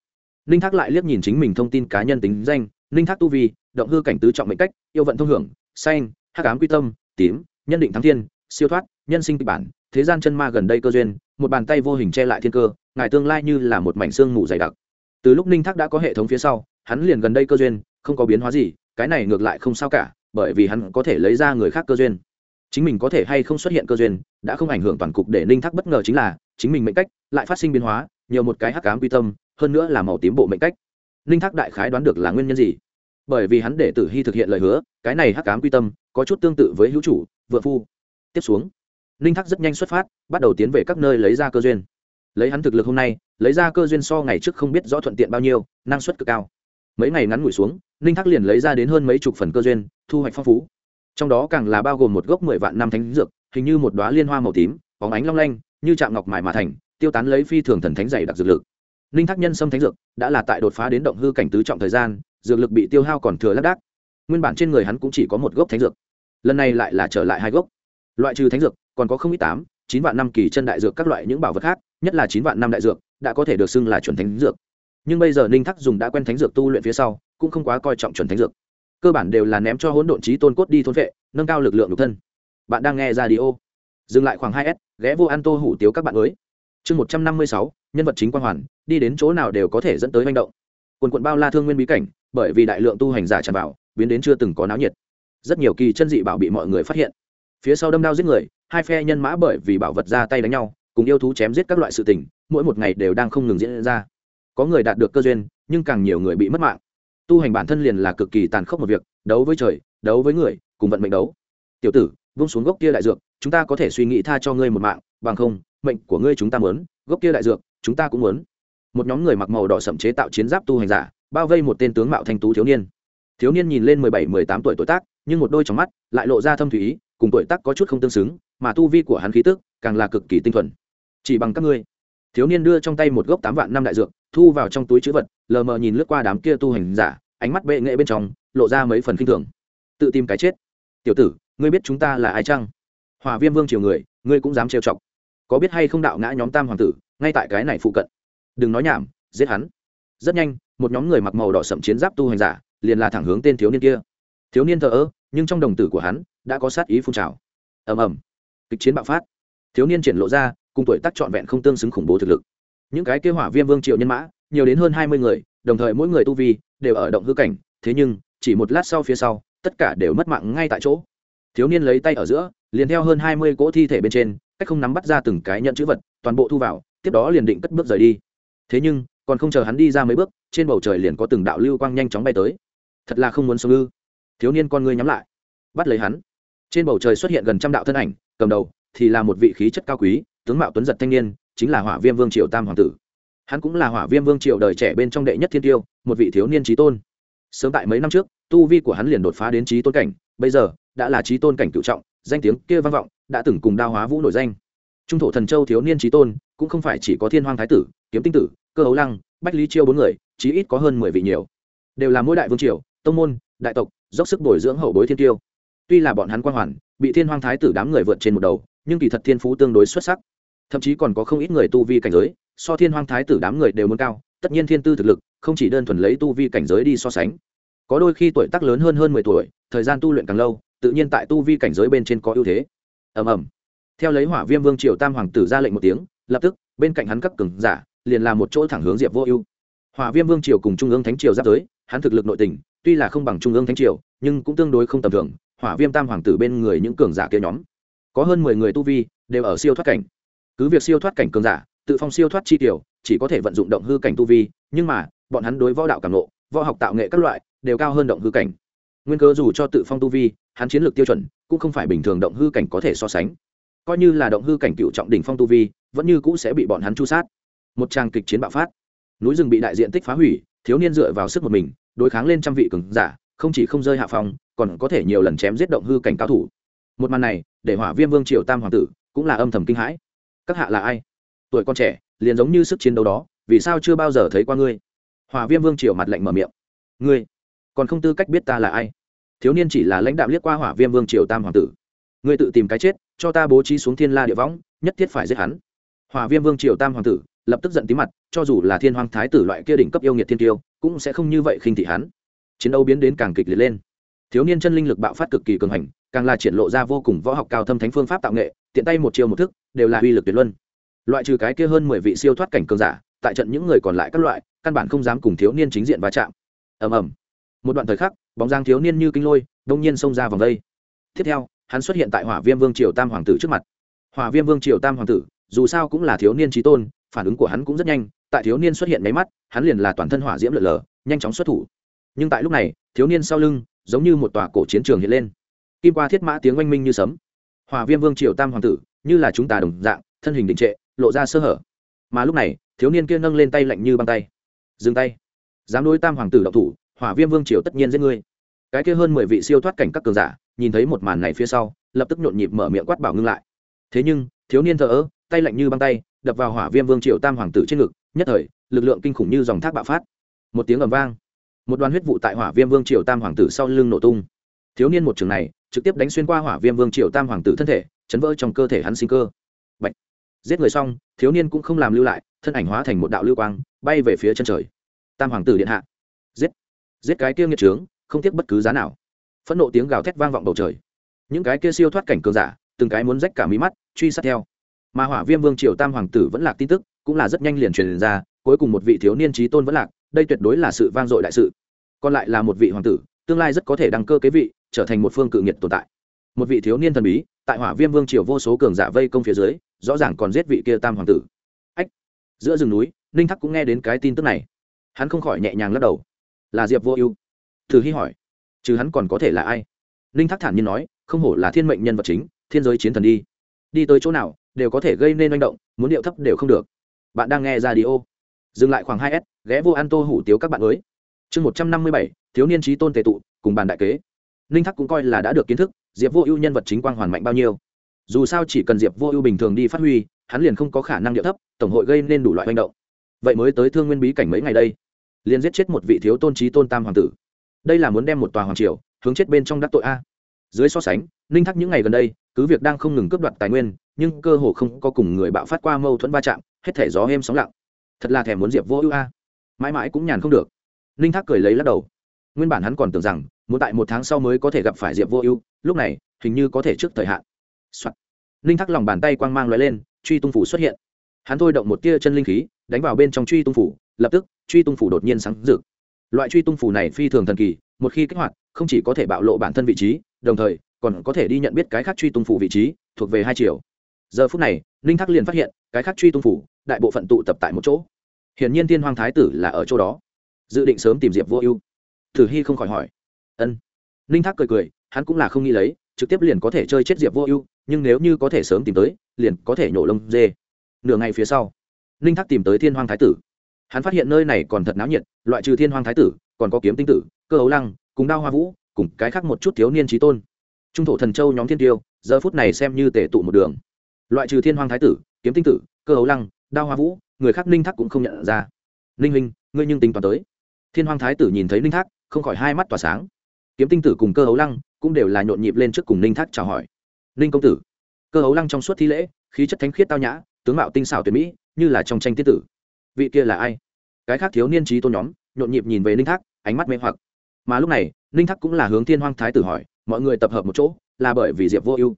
Ninh thác lại liếc nhìn chính mình thông tin cá nhân tính danh, ninh thác tu vi, động hư cảnh tứ trọng mệnh cách, yêu vận thông hưởng, xanh, hắc ám quy tâm, tím, nhân định thắng thiên, siêu thoát, nhân sinh kịch bản thế gian chân ma gần đây cơ duyên, một bàn tay vô hình che lại thiên cơ, ngài tương lai như là một mảnh xương mù dày đặc. Từ lúc ninh thác đã có hệ thống phía sau, hắn liền gần đây cơ duyên, không có biến hóa gì, cái này ngược lại không sao cả, bởi vì hắn có thể lấy ra người khác cơ duyên. Chính mình có thể hay không xuất hiện cơ duyên, đã không ảnh hưởng toàn cục để ninh thác bất ngờ chính là, chính mình mệnh cách lại phát sinh biến hóa, nhiều một cái hắc cám quy tâm, hơn nữa là màu tím bộ mệnh cách. Ninh thác đại khái đoán được là nguyên nhân gì? Bởi vì hắn để tử hy thực hiện lời hứa, cái này hắc cám quy tâm có chút tương tự với hữu chủ vợ phu. Tiếp xuống ninh thác rất nhanh xuất phát, bắt đầu tiến về các nơi lấy ra cơ duyên. Lấy hắn thực lực hôm nay, lấy ra cơ duyên so ngày trước không biết rõ thuận tiện bao nhiêu, năng suất cực cao. Mấy ngày ngắn ngủi xuống, ninh thác liền lấy ra đến hơn mấy chục phần cơ duyên, thu hoạch phong phú. Trong đó càng là bao gồm một gốc mười vạn năm thánh dược, hình như một đoá liên hoa màu tím, bóng ánh long lanh, như trạm ngọc mài mà thành, tiêu tán lấy phi thường thần thánh dày đặc dược lực. Ninh thác nhân xâm thánh dược, đã là tại đột phá đến động hư cảnh tứ trọng thời gian, dược lực bị tiêu hao còn thừa lác đác. Nguyên bản trên người hắn cũng chỉ có một gốc thánh dược. Lần này lại là trở lại hai gốc. Loại trừ thánh dược còn có không ít tám, chín vạn năm kỳ chân đại dược các loại những bảo vật khác, nhất là chín vạn năm đại dược, đã có thể được xưng là chuẩn thánh dược. Nhưng bây giờ ninh thắc dùng đã quen thánh dược tu luyện phía sau, cũng không quá coi trọng chuẩn thánh dược. Cơ bản đều là ném cho hỗn độn trí tôn cốt đi thôn vệ, nâng cao lực lượng độc thân. Bạn đang nghe ra đi ô dừng lại khoảng hai s, ghé vô ăn tô hủ tiếu các bạn mới. Chương một trăm năm mươi sáu, nhân vật chính quang hoàn, đi đến chỗ nào đều có thể dẫn tới manh động. Quần quận bao la thương nguyên bí cảnh, bởi vì đại lượng tu hành giả tràn vào, biến đến chưa từng có náo nhiệt. Rất nhiều kỳ chân dị bảo bị mọi người phát hiện. Phía sau đâm đao giết người hai phe nhân mã bởi vì bảo vật ra tay đánh nhau, cùng yêu thú chém giết các loại sự tình, mỗi một ngày đều đang không ngừng diễn ra. Có người đạt được cơ duyên, nhưng càng nhiều người bị mất mạng. Tu hành bản thân liền là cực kỳ tàn khốc một việc, đấu với trời, đấu với người, cùng vận mệnh đấu. Tiểu tử, vung xuống gốc kia đại dược, chúng ta có thể suy nghĩ tha cho ngươi một mạng, bằng không, mệnh của ngươi chúng ta muốn, gốc kia đại dược, chúng ta cũng muốn. Một nhóm người mặc màu đỏ sậm chế tạo chiến giáp tu hành giả, bao vây một tên tướng mạo thanh tú thiếu niên. Thiếu niên nhìn lên mười bảy, mười tám tuổi tuổi tác, nhưng một đôi trong mắt lại lộ ra thâm thủy ý, cùng tuổi tác có chút không tương xứng mà tu vi của hắn khí tức càng là cực kỳ tinh thuần. Chỉ bằng các ngươi, thiếu niên đưa trong tay một gốc tám vạn năm đại dược, thu vào trong túi chữ vật, lờ mờ nhìn lướt qua đám kia tu hành giả, ánh mắt bệ nghệ bên trong, lộ ra mấy phần kinh thường. Tự tìm cái chết. Tiểu tử, ngươi biết chúng ta là ai chăng? Hòa viêm vương triều người, ngươi cũng dám trêu chọc. Có biết hay không đạo ngã nhóm tam hoàng tử, ngay tại cái này phụ cận? Đừng nói nhảm, giết hắn. Rất nhanh, một nhóm người mặc màu đỏ sậm chiến giáp tu hành giả, liền là thẳng hướng tên thiếu niên kia. Thiếu niên thờ ơ, nhưng trong đồng tử của hắn, đã có sát ý phun trào. Ầm ầm kịch chiến bạo phát. Thiếu niên triển lộ ra, cùng tuổi tác trọn vẹn không tương xứng khủng bố thực lực. Những cái kêu hỏa viêm vương triệu nhân mã, nhiều đến hơn hai mươi người, đồng thời mỗi người tu vi đều ở động hư cảnh, thế nhưng, chỉ một lát sau phía sau, tất cả đều mất mạng ngay tại chỗ. Thiếu niên lấy tay ở giữa, liền theo hơn hai mươi cỗ thi thể bên trên, cách không nắm bắt ra từng cái nhận chữ vật, toàn bộ thu vào, tiếp đó liền định cất bước rời đi. Thế nhưng, còn không chờ hắn đi ra mấy bước, trên bầu trời liền có từng đạo lưu quang nhanh chóng bay tới. Thật là không muốn sống ư. Thiếu niên con ngươi nhắm lại, bắt lấy hắn. Trên bầu trời xuất hiện gần trăm đạo thân ảnh cầm đầu thì là một vị khí chất cao quý, tướng mạo tuấn giật thanh niên, chính là hỏa viêm vương triều tam hoàng tử. Hắn cũng là hỏa viêm vương triều đời trẻ bên trong đệ nhất thiên tiêu, một vị thiếu niên trí tôn. Sớm tại mấy năm trước, tu vi của hắn liền đột phá đến trí tôn cảnh, bây giờ đã là trí tôn cảnh cựu trọng, danh tiếng kia vang vọng, đã từng cùng đao hóa vũ nổi danh. Trung thổ thần châu thiếu niên trí tôn, cũng không phải chỉ có thiên hoàng thái tử, kiếm tinh tử, cơ hấu lăng, bách lý chiêu bốn người, chí ít có hơn mười vị nhiều. Đều là mỗi đại vương triều, tông môn, đại tộc, dốc sức bồi dưỡng hậu bối thiên tiêu. Tuy là bọn hắn quan hoàn bị thiên Hoang thái tử đám người vượt trên một đầu, nhưng kỳ thật thiên phú tương đối xuất sắc. Thậm chí còn có không ít người tu vi cảnh giới, so thiên Hoang thái tử đám người đều muốn cao, tất nhiên thiên tư thực lực, không chỉ đơn thuần lấy tu vi cảnh giới đi so sánh. Có đôi khi tuổi tác lớn hơn hơn mười tuổi, thời gian tu luyện càng lâu, tự nhiên tại tu vi cảnh giới bên trên có ưu thế. Ầm ầm. Theo lấy hỏa viêm vương triều tam hoàng tử ra lệnh một tiếng, lập tức, bên cạnh hắn các cường giả, liền là một chỗ thẳng hướng diệp vô ưu. Hỏa viêm vương triều cùng trung ương thánh triều giáp giới, hắn thực lực nội tình, tuy là không bằng trung ương thánh triều, nhưng cũng tương đối không tầm thường hỏa viêm tam hoàng tử bên người những cường giả kia nhóm. Có hơn mười người tu vi, đều ở siêu thoát cảnh. Cứ việc siêu thoát cảnh cường giả, tự phong siêu thoát chi tiểu, chỉ có thể vận dụng động hư cảnh tu vi, nhưng mà, bọn hắn đối võ đạo cảm nộ võ học tạo nghệ các loại, đều cao hơn động hư cảnh. Nguyên cơ dù cho tự phong tu vi, hắn chiến lược tiêu chuẩn, cũng không phải bình thường động hư cảnh có thể so sánh. Coi như là động hư cảnh cựu trọng đỉnh phong tu vi, vẫn như cũ sẽ bị bọn hắn chu sát. Một tràng kịch chiến bạo phát. Núi rừng bị đại diện tích phá hủy, thiếu niên dựa vào sức một mình, đối kháng lên trăm vị cường giả, không chỉ không rơi hạ phòng còn có thể nhiều lần chém giết động hư cảnh cao thủ. Một màn này, để hỏa viêm vương triều tam hoàng tử cũng là âm thầm kinh hãi. Các hạ là ai? Tuổi con trẻ, liền giống như sức chiến đấu đó, vì sao chưa bao giờ thấy qua ngươi? Hỏa viêm vương triều mặt lạnh mở miệng. Ngươi, còn không tư cách biết ta là ai? Thiếu niên chỉ là lãnh đạo liếc qua hỏa viêm vương triều tam hoàng tử. Ngươi tự tìm cái chết, cho ta bố trí xuống thiên la địa võng, nhất thiết phải giết hắn. Hỏa viêm vương triều tam hoàng tử, lập tức giận tí mặt, cho dù là thiên hoàng thái tử loại kia đỉnh cấp yêu nghiệt thiên tiêu, cũng sẽ không như vậy khinh thị hắn. Chiến đấu biến đến càng kịch liệt lên thiếu niên chân linh lực bạo phát cực kỳ cường hành, càng là triển lộ ra vô cùng võ học cao thâm thánh phương pháp tạo nghệ, tiện tay một chiều một thức, đều là uy lực tuyệt luân. Loại trừ cái kia hơn mười vị siêu thoát cảnh cường giả, tại trận những người còn lại các loại, căn bản không dám cùng thiếu niên chính diện va chạm. Ầm ầm. Một đoạn thời khắc, bóng giang thiếu niên như kinh lôi, đông nhiên xông ra vòng đây. Tiếp theo, hắn xuất hiện tại hỏa viêm vương triều tam hoàng tử trước mặt. Hỏa viêm vương triều tam hoàng tử, dù sao cũng là thiếu niên trí tôn, phản ứng của hắn cũng rất nhanh, tại thiếu niên xuất hiện máy mắt, hắn liền là toàn thân hỏa diễm lở lở, nhanh chóng xuất thủ. Nhưng tại lúc này, thiếu niên sau lưng giống như một tòa cổ chiến trường hiện lên. Kim qua thiết mã tiếng oanh minh như sấm. Hòa viêm vương triều tam hoàng tử, như là chúng ta đồng dạng, thân hình đình trệ, lộ ra sơ hở. Mà lúc này, thiếu niên kia nâng lên tay lạnh như băng tay. Dừng tay. Dám đối tam hoàng tử đậu thủ, hỏa viêm vương triều tất nhiên giết ngươi. Cái kia hơn mười vị siêu thoát cảnh các cường giả, nhìn thấy một màn này phía sau, lập tức nhộn nhịp mở miệng quát bảo ngưng lại. Thế nhưng, thiếu niên thờ ơ, tay lạnh như băng tay, đập vào hỏa viêm vương triều tam hoàng tử trên ngực, nhất thời, lực lượng kinh khủng như dòng thác bạo phát. Một tiếng ầm vang một đoàn huyết vụ tại hỏa viêm vương triều tam hoàng tử sau lưng nổ tung. Thiếu niên một trường này, trực tiếp đánh xuyên qua hỏa viêm vương triều tam hoàng tử thân thể, chấn vỡ trong cơ thể hắn sinh cơ. Bạch. giết người xong, thiếu niên cũng không làm lưu lại, thân ảnh hóa thành một đạo lưu quang, bay về phía chân trời. Tam hoàng tử điện hạ. Giết. Giết cái kia nghiệt trướng, không tiếc bất cứ giá nào. Phẫn nộ tiếng gào thét vang vọng bầu trời. Những cái kia siêu thoát cảnh cường giả, từng cái muốn rách cả mí mắt, truy sát theo. Mà hỏa viêm vương triều tam hoàng tử vẫn lạc tin tức, cũng là rất nhanh liền truyền ra, cuối cùng một vị thiếu niên trí tôn vẫn lạc đây tuyệt đối là sự vang dội đại sự. Còn lại là một vị hoàng tử, tương lai rất có thể đăng cơ kế vị, trở thành một phương cự nghiệt tồn tại. Một vị thiếu niên thần bí, tại hỏa viêm vương triều vô số cường giả vây công phía dưới, rõ ràng còn giết vị kia tam hoàng tử. Ách! Giữa rừng núi, ninh thắc cũng nghe đến cái tin tức này. Hắn không khỏi nhẹ nhàng lắc đầu. Là diệp vô ưu. Thử hy hỏi. Chứ hắn còn có thể là ai? Ninh thắc thản nhiên nói, không hổ là thiên mệnh nhân vật chính, thiên giới chiến thần đi. Đi tới chỗ nào, đều có thể gây nên manh động, muốn điệu thấp đều không được. Bạn đang nghe ra đi ô dừng lại khoảng hai s, ghé vô an tô hủ tiếu các bạn mới. Chương một trăm năm mươi bảy, thiếu niên trí tôn tề tụ, cùng bàn đại kế. Ninh thắc cũng coi là đã được kiến thức, diệp vô ưu nhân vật chính quang hoàn mạnh bao nhiêu. Dù sao chỉ cần diệp vô ưu bình thường đi phát huy, hắn liền không có khả năng điệu thấp, tổng hội gây nên đủ loại manh động. Vậy mới tới thương nguyên bí cảnh mấy ngày đây, liền giết chết một vị thiếu tôn trí tôn tam hoàng tử. Đây là muốn đem một tòa hoàng triều hướng chết bên trong đắc tội a. Dưới so sánh, ninh thắc những ngày gần đây, cứ việc đang không ngừng cướp đoạt tài nguyên, nhưng cơ hồ không có cùng người bạo phát qua mâu thuẫn va chạm, hết thể gió êm sóng lặng thật là thèm muốn diệp vô ưu a. Mãi mãi cũng nhàn không được. Ninh thác cười lấy lắc đầu. Nguyên bản hắn còn tưởng rằng, muốn tại một tháng sau mới có thể gặp phải diệp vô ưu, lúc này, hình như có thể trước thời hạn、Soạn. ninh thác lòng bàn tay quang mang l lên, truy tung phủ xuất hiện. Hắn thôi động một tia chân linh khí, đánh vào bên trong truy tung phủ, lập tức, truy tung phủ đột nhiên sáng rực. Loại truy tung phủ này phi thường thần kỳ, một khi kích hoạt, không chỉ có thể bạo lộ bản thân vị trí, đồng thời, còn có thể đi nhận biết cái khác truy tung phủ vị trí, thuộc về hai chiều. Giờ phút này, ninh thác liền phát hiện, cái khác truy tung phủ đại bộ phận tụ tập tại một chỗ. Hiển nhiên thiên hoàng thái tử là ở chỗ đó. Dự định sớm tìm diệp vô ưu. Thử hy không khỏi hỏi. Ân. Ninh thác cười cười, hắn cũng là không nghĩ lấy, trực tiếp liền có thể chơi chết diệp vô ưu, nhưng nếu như có thể sớm tìm tới, liền có thể nhổ lông dê. Nửa ngày phía sau, ninh thác tìm tới thiên hoàng thái tử. Hắn phát hiện nơi này còn thật náo nhiệt, loại trừ thiên hoàng thái tử, còn có kiếm tinh tử, cơ hấu lăng, cùng đao hoa vũ, cùng cái khác một chút thiếu niên trí tôn. Trung thổ thần châu nhóm thiên tiêu, giờ phút này xem như tể tụ một đường. Loại trừ thiên hoàng thái tử, kiếm tinh tử, cơ hấu lăng đao hoa vũ, người khác ninh thác cũng không nhận ra. Ninh huynh, ngươi nhưng tính toán tới. Thiên hoàng thái tử nhìn thấy ninh thác, không khỏi hai mắt tỏa sáng. Kiếm tinh tử cùng cơ hấu lăng cũng đều là nhộn nhịp lên trước cùng ninh thác chào hỏi. Ninh công tử, cơ hấu lăng trong suốt thi lễ, khí chất thánh khiết tao nhã, tướng mạo tinh xảo tuyệt mỹ, như là trong tranh tiết tử. Vị kia là ai? Cái khác thiếu niên trí tôn nhóm, nhộn nhịp nhìn về ninh thác, ánh mắt mê hoặc. Mà lúc này, ninh thác cũng là hướng thiên hoàng thái tử hỏi, mọi người tập hợp một chỗ, là bởi vì diệp vô ưu.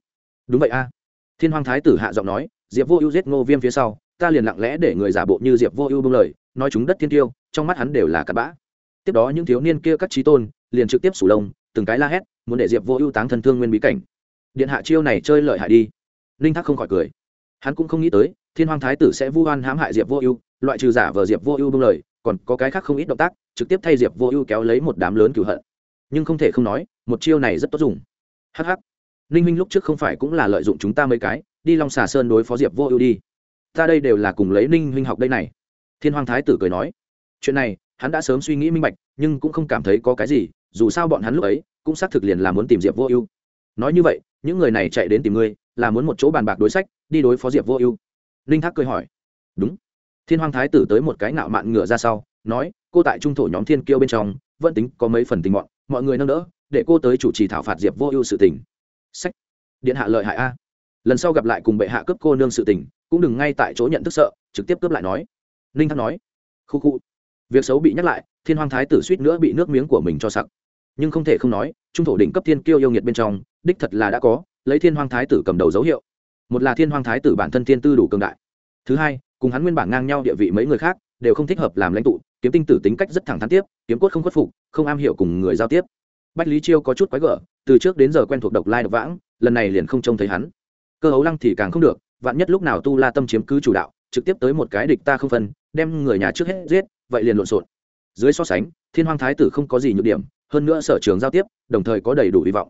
Đúng vậy a. Thiên hoàng thái tử hạ giọng nói diệp vô ưu giết ngô viêm phía sau, ta liền lặng lẽ để người giả bộ như diệp vô ưu bưng lời, nói chúng đất thiên tiêu, trong mắt hắn đều là cặp bã. Tiếp đó những thiếu niên kia các trí tôn, liền trực tiếp sủ lông, từng cái la hét, muốn để diệp vô ưu táng thân thương nguyên bí cảnh. Điện hạ chiêu này chơi lợi hại đi. Ninh thác không khỏi cười. Hắn cũng không nghĩ tới, thiên hoàng thái tử sẽ vu oan hãm hại diệp vô ưu, loại trừ giả vờ diệp vô ưu bưng lời, còn có cái khác không ít động tác, trực tiếp thay diệp vô ưu kéo lấy một đám lớn cửu hận. Nhưng không thể không nói, một chiêu này rất tốt dùng. Hh ninh minh lúc trước không phải cũng là lợi dụng chúng ta mấy cái, đi long xà sơn đối phó diệp vô ưu đi. Ta đây đều là cùng lấy ninh huynh học đây này. Thiên hoàng thái tử cười nói. Chuyện này, hắn đã sớm suy nghĩ minh bạch, nhưng cũng không cảm thấy có cái gì, dù sao bọn hắn lúc ấy, cũng xác thực liền là muốn tìm diệp vô ưu. Nói như vậy, những người này chạy đến tìm ngươi, là muốn một chỗ bàn bạc đối sách, đi đối phó diệp vô ưu. Ninh thác cười hỏi. Đúng. Thiên hoàng thái tử tới một cái ngạo mạn ngựa ra sau, nói, cô tại trung thổ nhóm thiên kiêu bên trong, vẫn tính có mấy phần tình mọn mọi người nâng đỡ, để cô tới chủ trì thảo phạt diệp vô ưu sự tình sách. Điện hạ lợi hại a. Lần sau gặp lại cùng bệ hạ cướp cô nương sự tình, cũng đừng ngay tại chỗ nhận thức sợ, trực tiếp cướp lại nói. Ninh thăng nói. Khu khu. Việc xấu bị nhắc lại, thiên hoàng thái tử suýt nữa bị nước miếng của mình cho sặc. Nhưng không thể không nói, trung thổ đỉnh cấp thiên kiêu yêu nghiệt bên trong, đích thật là đã có, lấy thiên hoàng thái tử cầm đầu dấu hiệu. Một là thiên hoàng thái tử bản thân thiên tư đủ cường đại. Thứ hai, cùng hắn nguyên bản ngang nhau địa vị mấy người khác, đều không thích hợp làm lãnh tụ, kiếm tinh tử tính cách rất thẳng thắn tiếp, kiếm cốt không khuất phục, không am hiểu cùng người giao tiếp. Bách lý chiêu có chút quái gở từ trước đến giờ quen thuộc độc lai độc vãng, lần này liền không trông thấy hắn. Cơ hấu lăng thì càng không được, vạn nhất lúc nào tu la tâm chiếm cứ chủ đạo, trực tiếp tới một cái địch ta không phân, đem người nhà trước hết giết, vậy liền lộn xộn. Dưới so sánh, thiên hoàng thái tử không có gì nhược điểm, hơn nữa sở trường giao tiếp, đồng thời có đầy đủ hy vọng.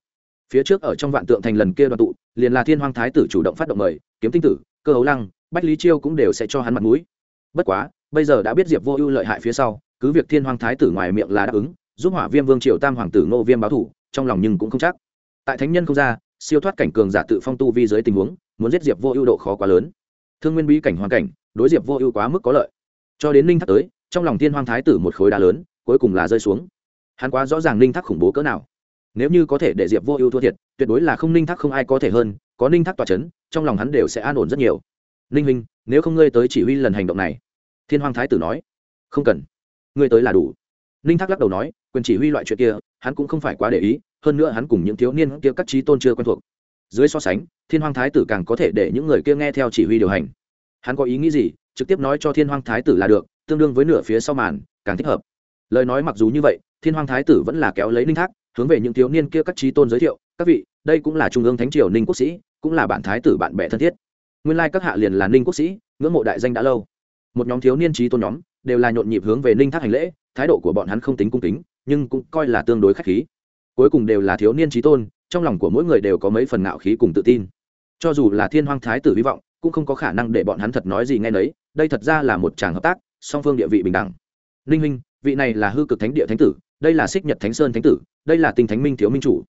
Phía trước ở trong vạn tượng thành lần kia đoàn tụ, liền là thiên hoàng thái tử chủ động phát động mời, kiếm tinh tử, cơ hấu lăng, bách lý chiêu cũng đều sẽ cho hắn mặt mũi. Bất quá, bây giờ đã biết diệp vô ưu lợi hại phía sau, cứ việc thiên hoàng thái tử ngoài miệng là đáp ứng giúp hỏa viêm vương triều tam hoàng tử ngô viêm báo thủ, trong lòng nhưng cũng không chắc. Tại thánh nhân không ra, siêu thoát cảnh cường giả tự phong tu vi dưới tình huống, muốn giết diệp vô ưu độ khó quá lớn. Thương nguyên bí cảnh hoàn cảnh, đối diệp vô ưu quá mức có lợi. Cho đến ninh thác tới, trong lòng thiên hoàng thái tử một khối đá lớn, cuối cùng là rơi xuống. Hắn quá rõ ràng ninh thác khủng bố cỡ nào. Nếu như có thể để diệp vô ưu thua thiệt, tuyệt đối là không ninh thác không ai có thể hơn, có ninh thác tòa c h ấ n trong lòng hắn đều sẽ an ổn rất nhiều. Ninh huynh, nếu không ngươi tới chỉ huy lần hành động này. Thiên hoàng thái tử nói. Không cần. Ngươi tới là đủ ninh thác lắc đầu nói, quyền chỉ huy loại chuyện kia, hắn cũng không phải quá để ý, hơn nữa hắn cùng những thiếu niên kia các trí tôn chưa quen thuộc. Dưới so sánh, thiên hoàng thái tử càng có thể để những người kia nghe theo chỉ huy điều hành. Hắn có ý nghĩ gì, trực tiếp nói cho thiên hoàng thái tử là được, tương đương với nửa phía sau màn, càng thích hợp. Lời nói mặc dù như vậy, thiên hoàng thái tử vẫn là kéo lấy ninh thác, hướng về những thiếu niên kia các trí tôn giới thiệu, các vị, đây cũng là trung ương thánh triều ninh quốc sĩ, cũng là bản thái tử bạn bè thân thiết. Nguyên lai các hạ liền là ninh quốc sĩ, ngưỡng mộ đại danh đã lâu. Một nhóm thiếu niên trí tôn nhóm đều là nhộn nhịp hướng về ninh thác hành lễ, thái độ của bọn hắn không tính cung kính, nhưng cũng coi là tương đối khách khí. Cuối cùng đều là thiếu niên trí tôn, trong lòng của mỗi người đều có mấy phần ngạo khí cùng tự tin. Cho dù là thiên hoàng thái tử hy vọng, cũng không có khả năng để bọn hắn thật nói gì ngay nấy, đây thật ra là một tràng hợp tác, song phương địa vị bình đẳng. Ninh huynh, vị này là hư cực thánh địa thánh tử, đây là xích nhật thánh sơn thánh tử, đây là tinh thánh minh thiếu minh chủ.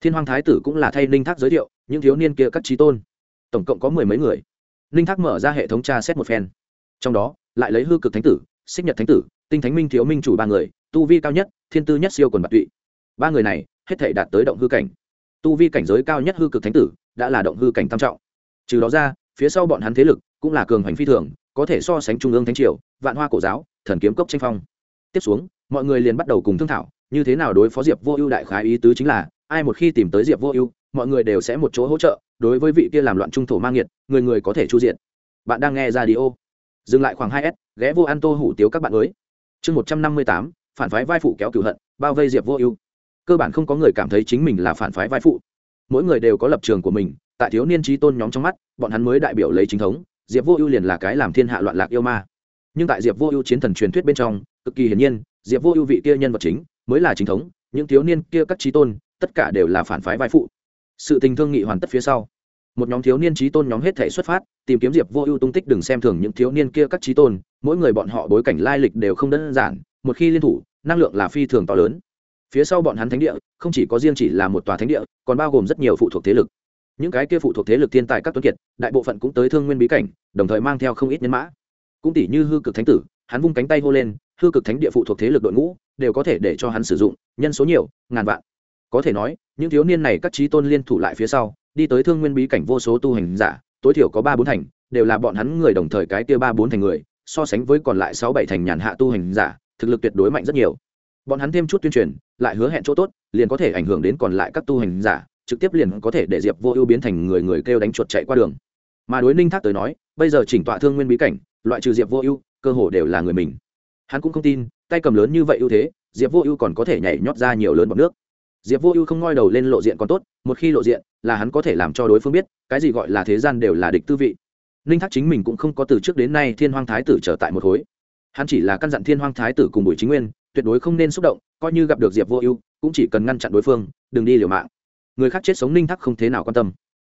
Thiên hoàng thái tử cũng là thay ninh thác giới thiệu, những thiếu niên kia các trí tôn. Tổng cộng có mười mấy người. Ninh thác mở ra hệ thống tra xét một phen. Trong đó, lại lấy hư cực thánh tử xích nhật thánh tử, tinh thánh minh thiếu minh chủ ba người, tu vi cao nhất, thiên tư nhất siêu quần bạc tụy. Ba người này, hết thể đạt tới động hư cảnh. Tu vi cảnh giới cao nhất hư cực thánh tử, đã là động hư cảnh tam trọng. Trừ đó ra, phía sau bọn hắn thế lực cũng là cường hoành phi thường, có thể so sánh trung ương thánh triều, vạn hoa cổ giáo, thần kiếm cốc tranh phong. Tiếp xuống, mọi người liền bắt đầu cùng thương thảo, như thế nào đối phó diệp vô ưu đại khái ý tứ chính là, ai một khi tìm tới diệp vô ưu, mọi người đều sẽ một chỗ hỗ trợ, đối với vị kia làm loạn trung thổ mang nghiệt, người người có thể chu diện. Bạn đang nghe ra đi ô dừng lại khoảng hai s, ghé vô ăn tô hủ tiếu các bạn mới. Chương một trăm năm mươi tám, phản phái vai phụ kéo cửu hận, bao vây diệp vô ưu. Cơ bản không có người cảm thấy chính mình là phản phái vai phụ. Mỗi người đều có lập trường của mình, tại thiếu niên trí tôn nhóm trong mắt, bọn hắn mới đại biểu lấy chính thống, diệp vô ưu liền là cái làm thiên hạ loạn lạc yêu ma. Nhưng tại diệp vô ưu chiến thần truyền thuyết bên trong, cực kỳ hiển nhiên, diệp vô ưu vị kia nhân vật chính, mới là chính thống, những thiếu niên kia các trí tôn, tất cả đều là phản phái vai phụ. Sự tình thương nghị hoàn tất phía sau một nhóm thiếu niên trí tôn nhóm hết thể xuất phát, tìm kiếm diệp vô ưu tung tích đừng xem thường những thiếu niên kia các trí tôn, mỗi người bọn họ bối cảnh lai lịch đều không đơn giản, một khi liên thủ, năng lượng là phi thường to lớn. Phía sau bọn hắn thánh địa, không chỉ có riêng chỉ là một tòa thánh địa, còn bao gồm rất nhiều phụ thuộc thế lực. Những cái kia phụ thuộc thế lực thiên tài các tuấn kiệt, đại bộ phận cũng tới thương nguyên bí cảnh, đồng thời mang theo không ít nhân mã. Cũng tỷ như hư cực thánh tử, hắn vung cánh tay hô lên, hư cực thánh địa phụ thuộc thế lực đội ngũ, đều có thể để cho hắn sử dụng, nhân số nhiều, ngàn vạn. Có thể nói, những thiếu niên này các trí tôn liên thủ lại phía sau đi tới thương nguyên bí cảnh vô số tu hành giả, tối thiểu có ba bốn thành, đều là bọn hắn người đồng thời cái kia ba bốn thành người, so sánh với còn lại sáu bảy thành nhàn hạ tu hành giả, thực lực tuyệt đối mạnh rất nhiều. Bọn hắn thêm chút tuyên truyền, lại hứa hẹn chỗ tốt, liền có thể ảnh hưởng đến còn lại các tu hành giả, trực tiếp liền có thể để diệp vô ưu biến thành người người kêu đánh chuột chạy qua đường. Mà đối ninh thác tới nói, bây giờ chỉnh tọa thương nguyên bí cảnh, loại trừ diệp vô ưu, cơ hồ đều là người mình. Hắn cũng không tin, tay cầm lớn như vậy ưu thế, diệp vô ưu còn có thể nhảy nhót ra nhiều lớn bọn nước. Diệp vô ưu không ngoi đầu lên lộ diện còn tốt, một khi lộ diện là hắn có thể làm cho đối phương biết, cái gì gọi là thế gian đều là địch tư vị. Ninh thác chính mình cũng không có từ trước đến nay thiên hoang thái tử trở tại một khối hắn chỉ là căn dặn thiên hoang thái tử cùng bùi chính nguyên, tuyệt đối không nên xúc động, coi như gặp được diệp vô ưu, cũng chỉ cần ngăn chặn đối phương, đừng đi liều mạng. Người khác chết sống ninh thác không thế nào quan tâm.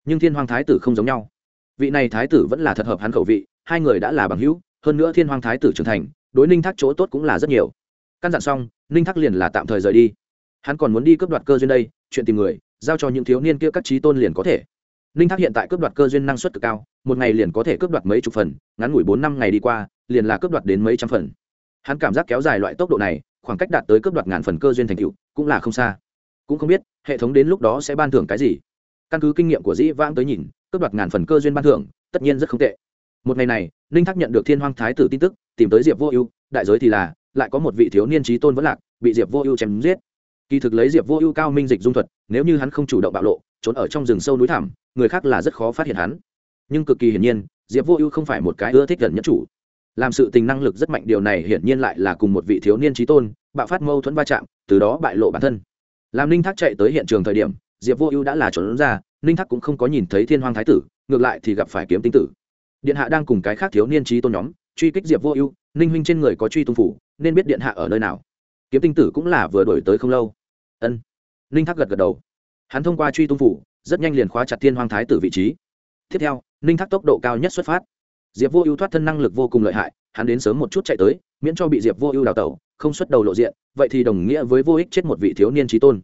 Nhưng thiên hoàng thái tử không giống nhau. Vị này thái tử vẫn là thật hợp hắn khẩu vị, hai người đã là bằng hữu, hơn nữa thiên hoàng thái tử trưởng thành, đối ninh thác chỗ tốt cũng là rất nhiều. Căn dặn xong ninh thác liền là tạm thời rời đi. Hắn còn muốn đi cướp đoạt cơ duyên đây, chuyện tìm người giao cho những thiếu niên kia các trí tôn liền có thể. Ninh thác hiện tại cướp đoạt cơ duyên năng suất cực cao, một ngày liền có thể cướp đoạt mấy chục phần, ngắn ngủi bốn năm ngày đi qua, liền là cướp đoạt đến mấy trăm phần. Hắn cảm giác kéo dài loại tốc độ này, khoảng cách đạt tới cướp đoạt ngàn phần cơ duyên thành tựu, cũng là không xa. Cũng không biết, hệ thống đến lúc đó sẽ ban thưởng cái gì. Căn cứ kinh nghiệm của dĩ vãng tới nhìn, cướp đoạt ngàn phần cơ duyên ban thưởng, tất nhiên rất không tệ. Một ngày này ninh thác nhận được thiên hoang thái tử tin tức, tìm tới diệp vô ưu, đại giới thì là, lại có một vị thiếu niên trí tôn vẫn lạc, bị diệp vô ưu chém giết kỳ thực lấy diệp vô ưu cao minh dịch dung thuật, nếu như hắn không chủ động bạo lộ, trốn ở trong rừng sâu núi thẳm, người khác là rất khó phát hiện hắn. Nhưng cực kỳ hiển nhiên, diệp vô ưu không phải một cái ưa thích gần nhất chủ. Làm sự tình năng lực rất mạnh, điều này hiển nhiên lại là cùng một vị thiếu niên trí tôn, bạo phát mâu thuẫn va chạm, từ đó bại lộ bản thân. Làm ninh thác chạy tới hiện trường thời điểm, diệp vô ưu đã là trốn ra, ninh thác cũng không có nhìn thấy thiên hoàng thái tử, ngược lại thì gặp phải kiếm tinh tử. Điện hạ đang cùng cái khác thiếu niên trí tôn nhóm, truy kích diệp vô ưu, ninh huynh trên người có truy tung phủ, nên biết điện hạ ở nơi nào kiếm tinh tử cũng là vừa đổi tới không lâu. Ân. Ninh thác gật gật đầu. Hắn thông qua truy tung phủ, rất nhanh liền khóa chặt thiên hoàng thái tử vị trí. Tiếp theo, ninh thác tốc độ cao nhất xuất phát. Diệp vô ưu thoát thân năng lực vô cùng lợi hại, hắn đến sớm một chút chạy tới, miễn cho bị diệp vô ưu đào tẩu, không xuất đầu lộ diện, vậy thì đồng nghĩa với vô ích chết một vị thiếu niên trí tôn.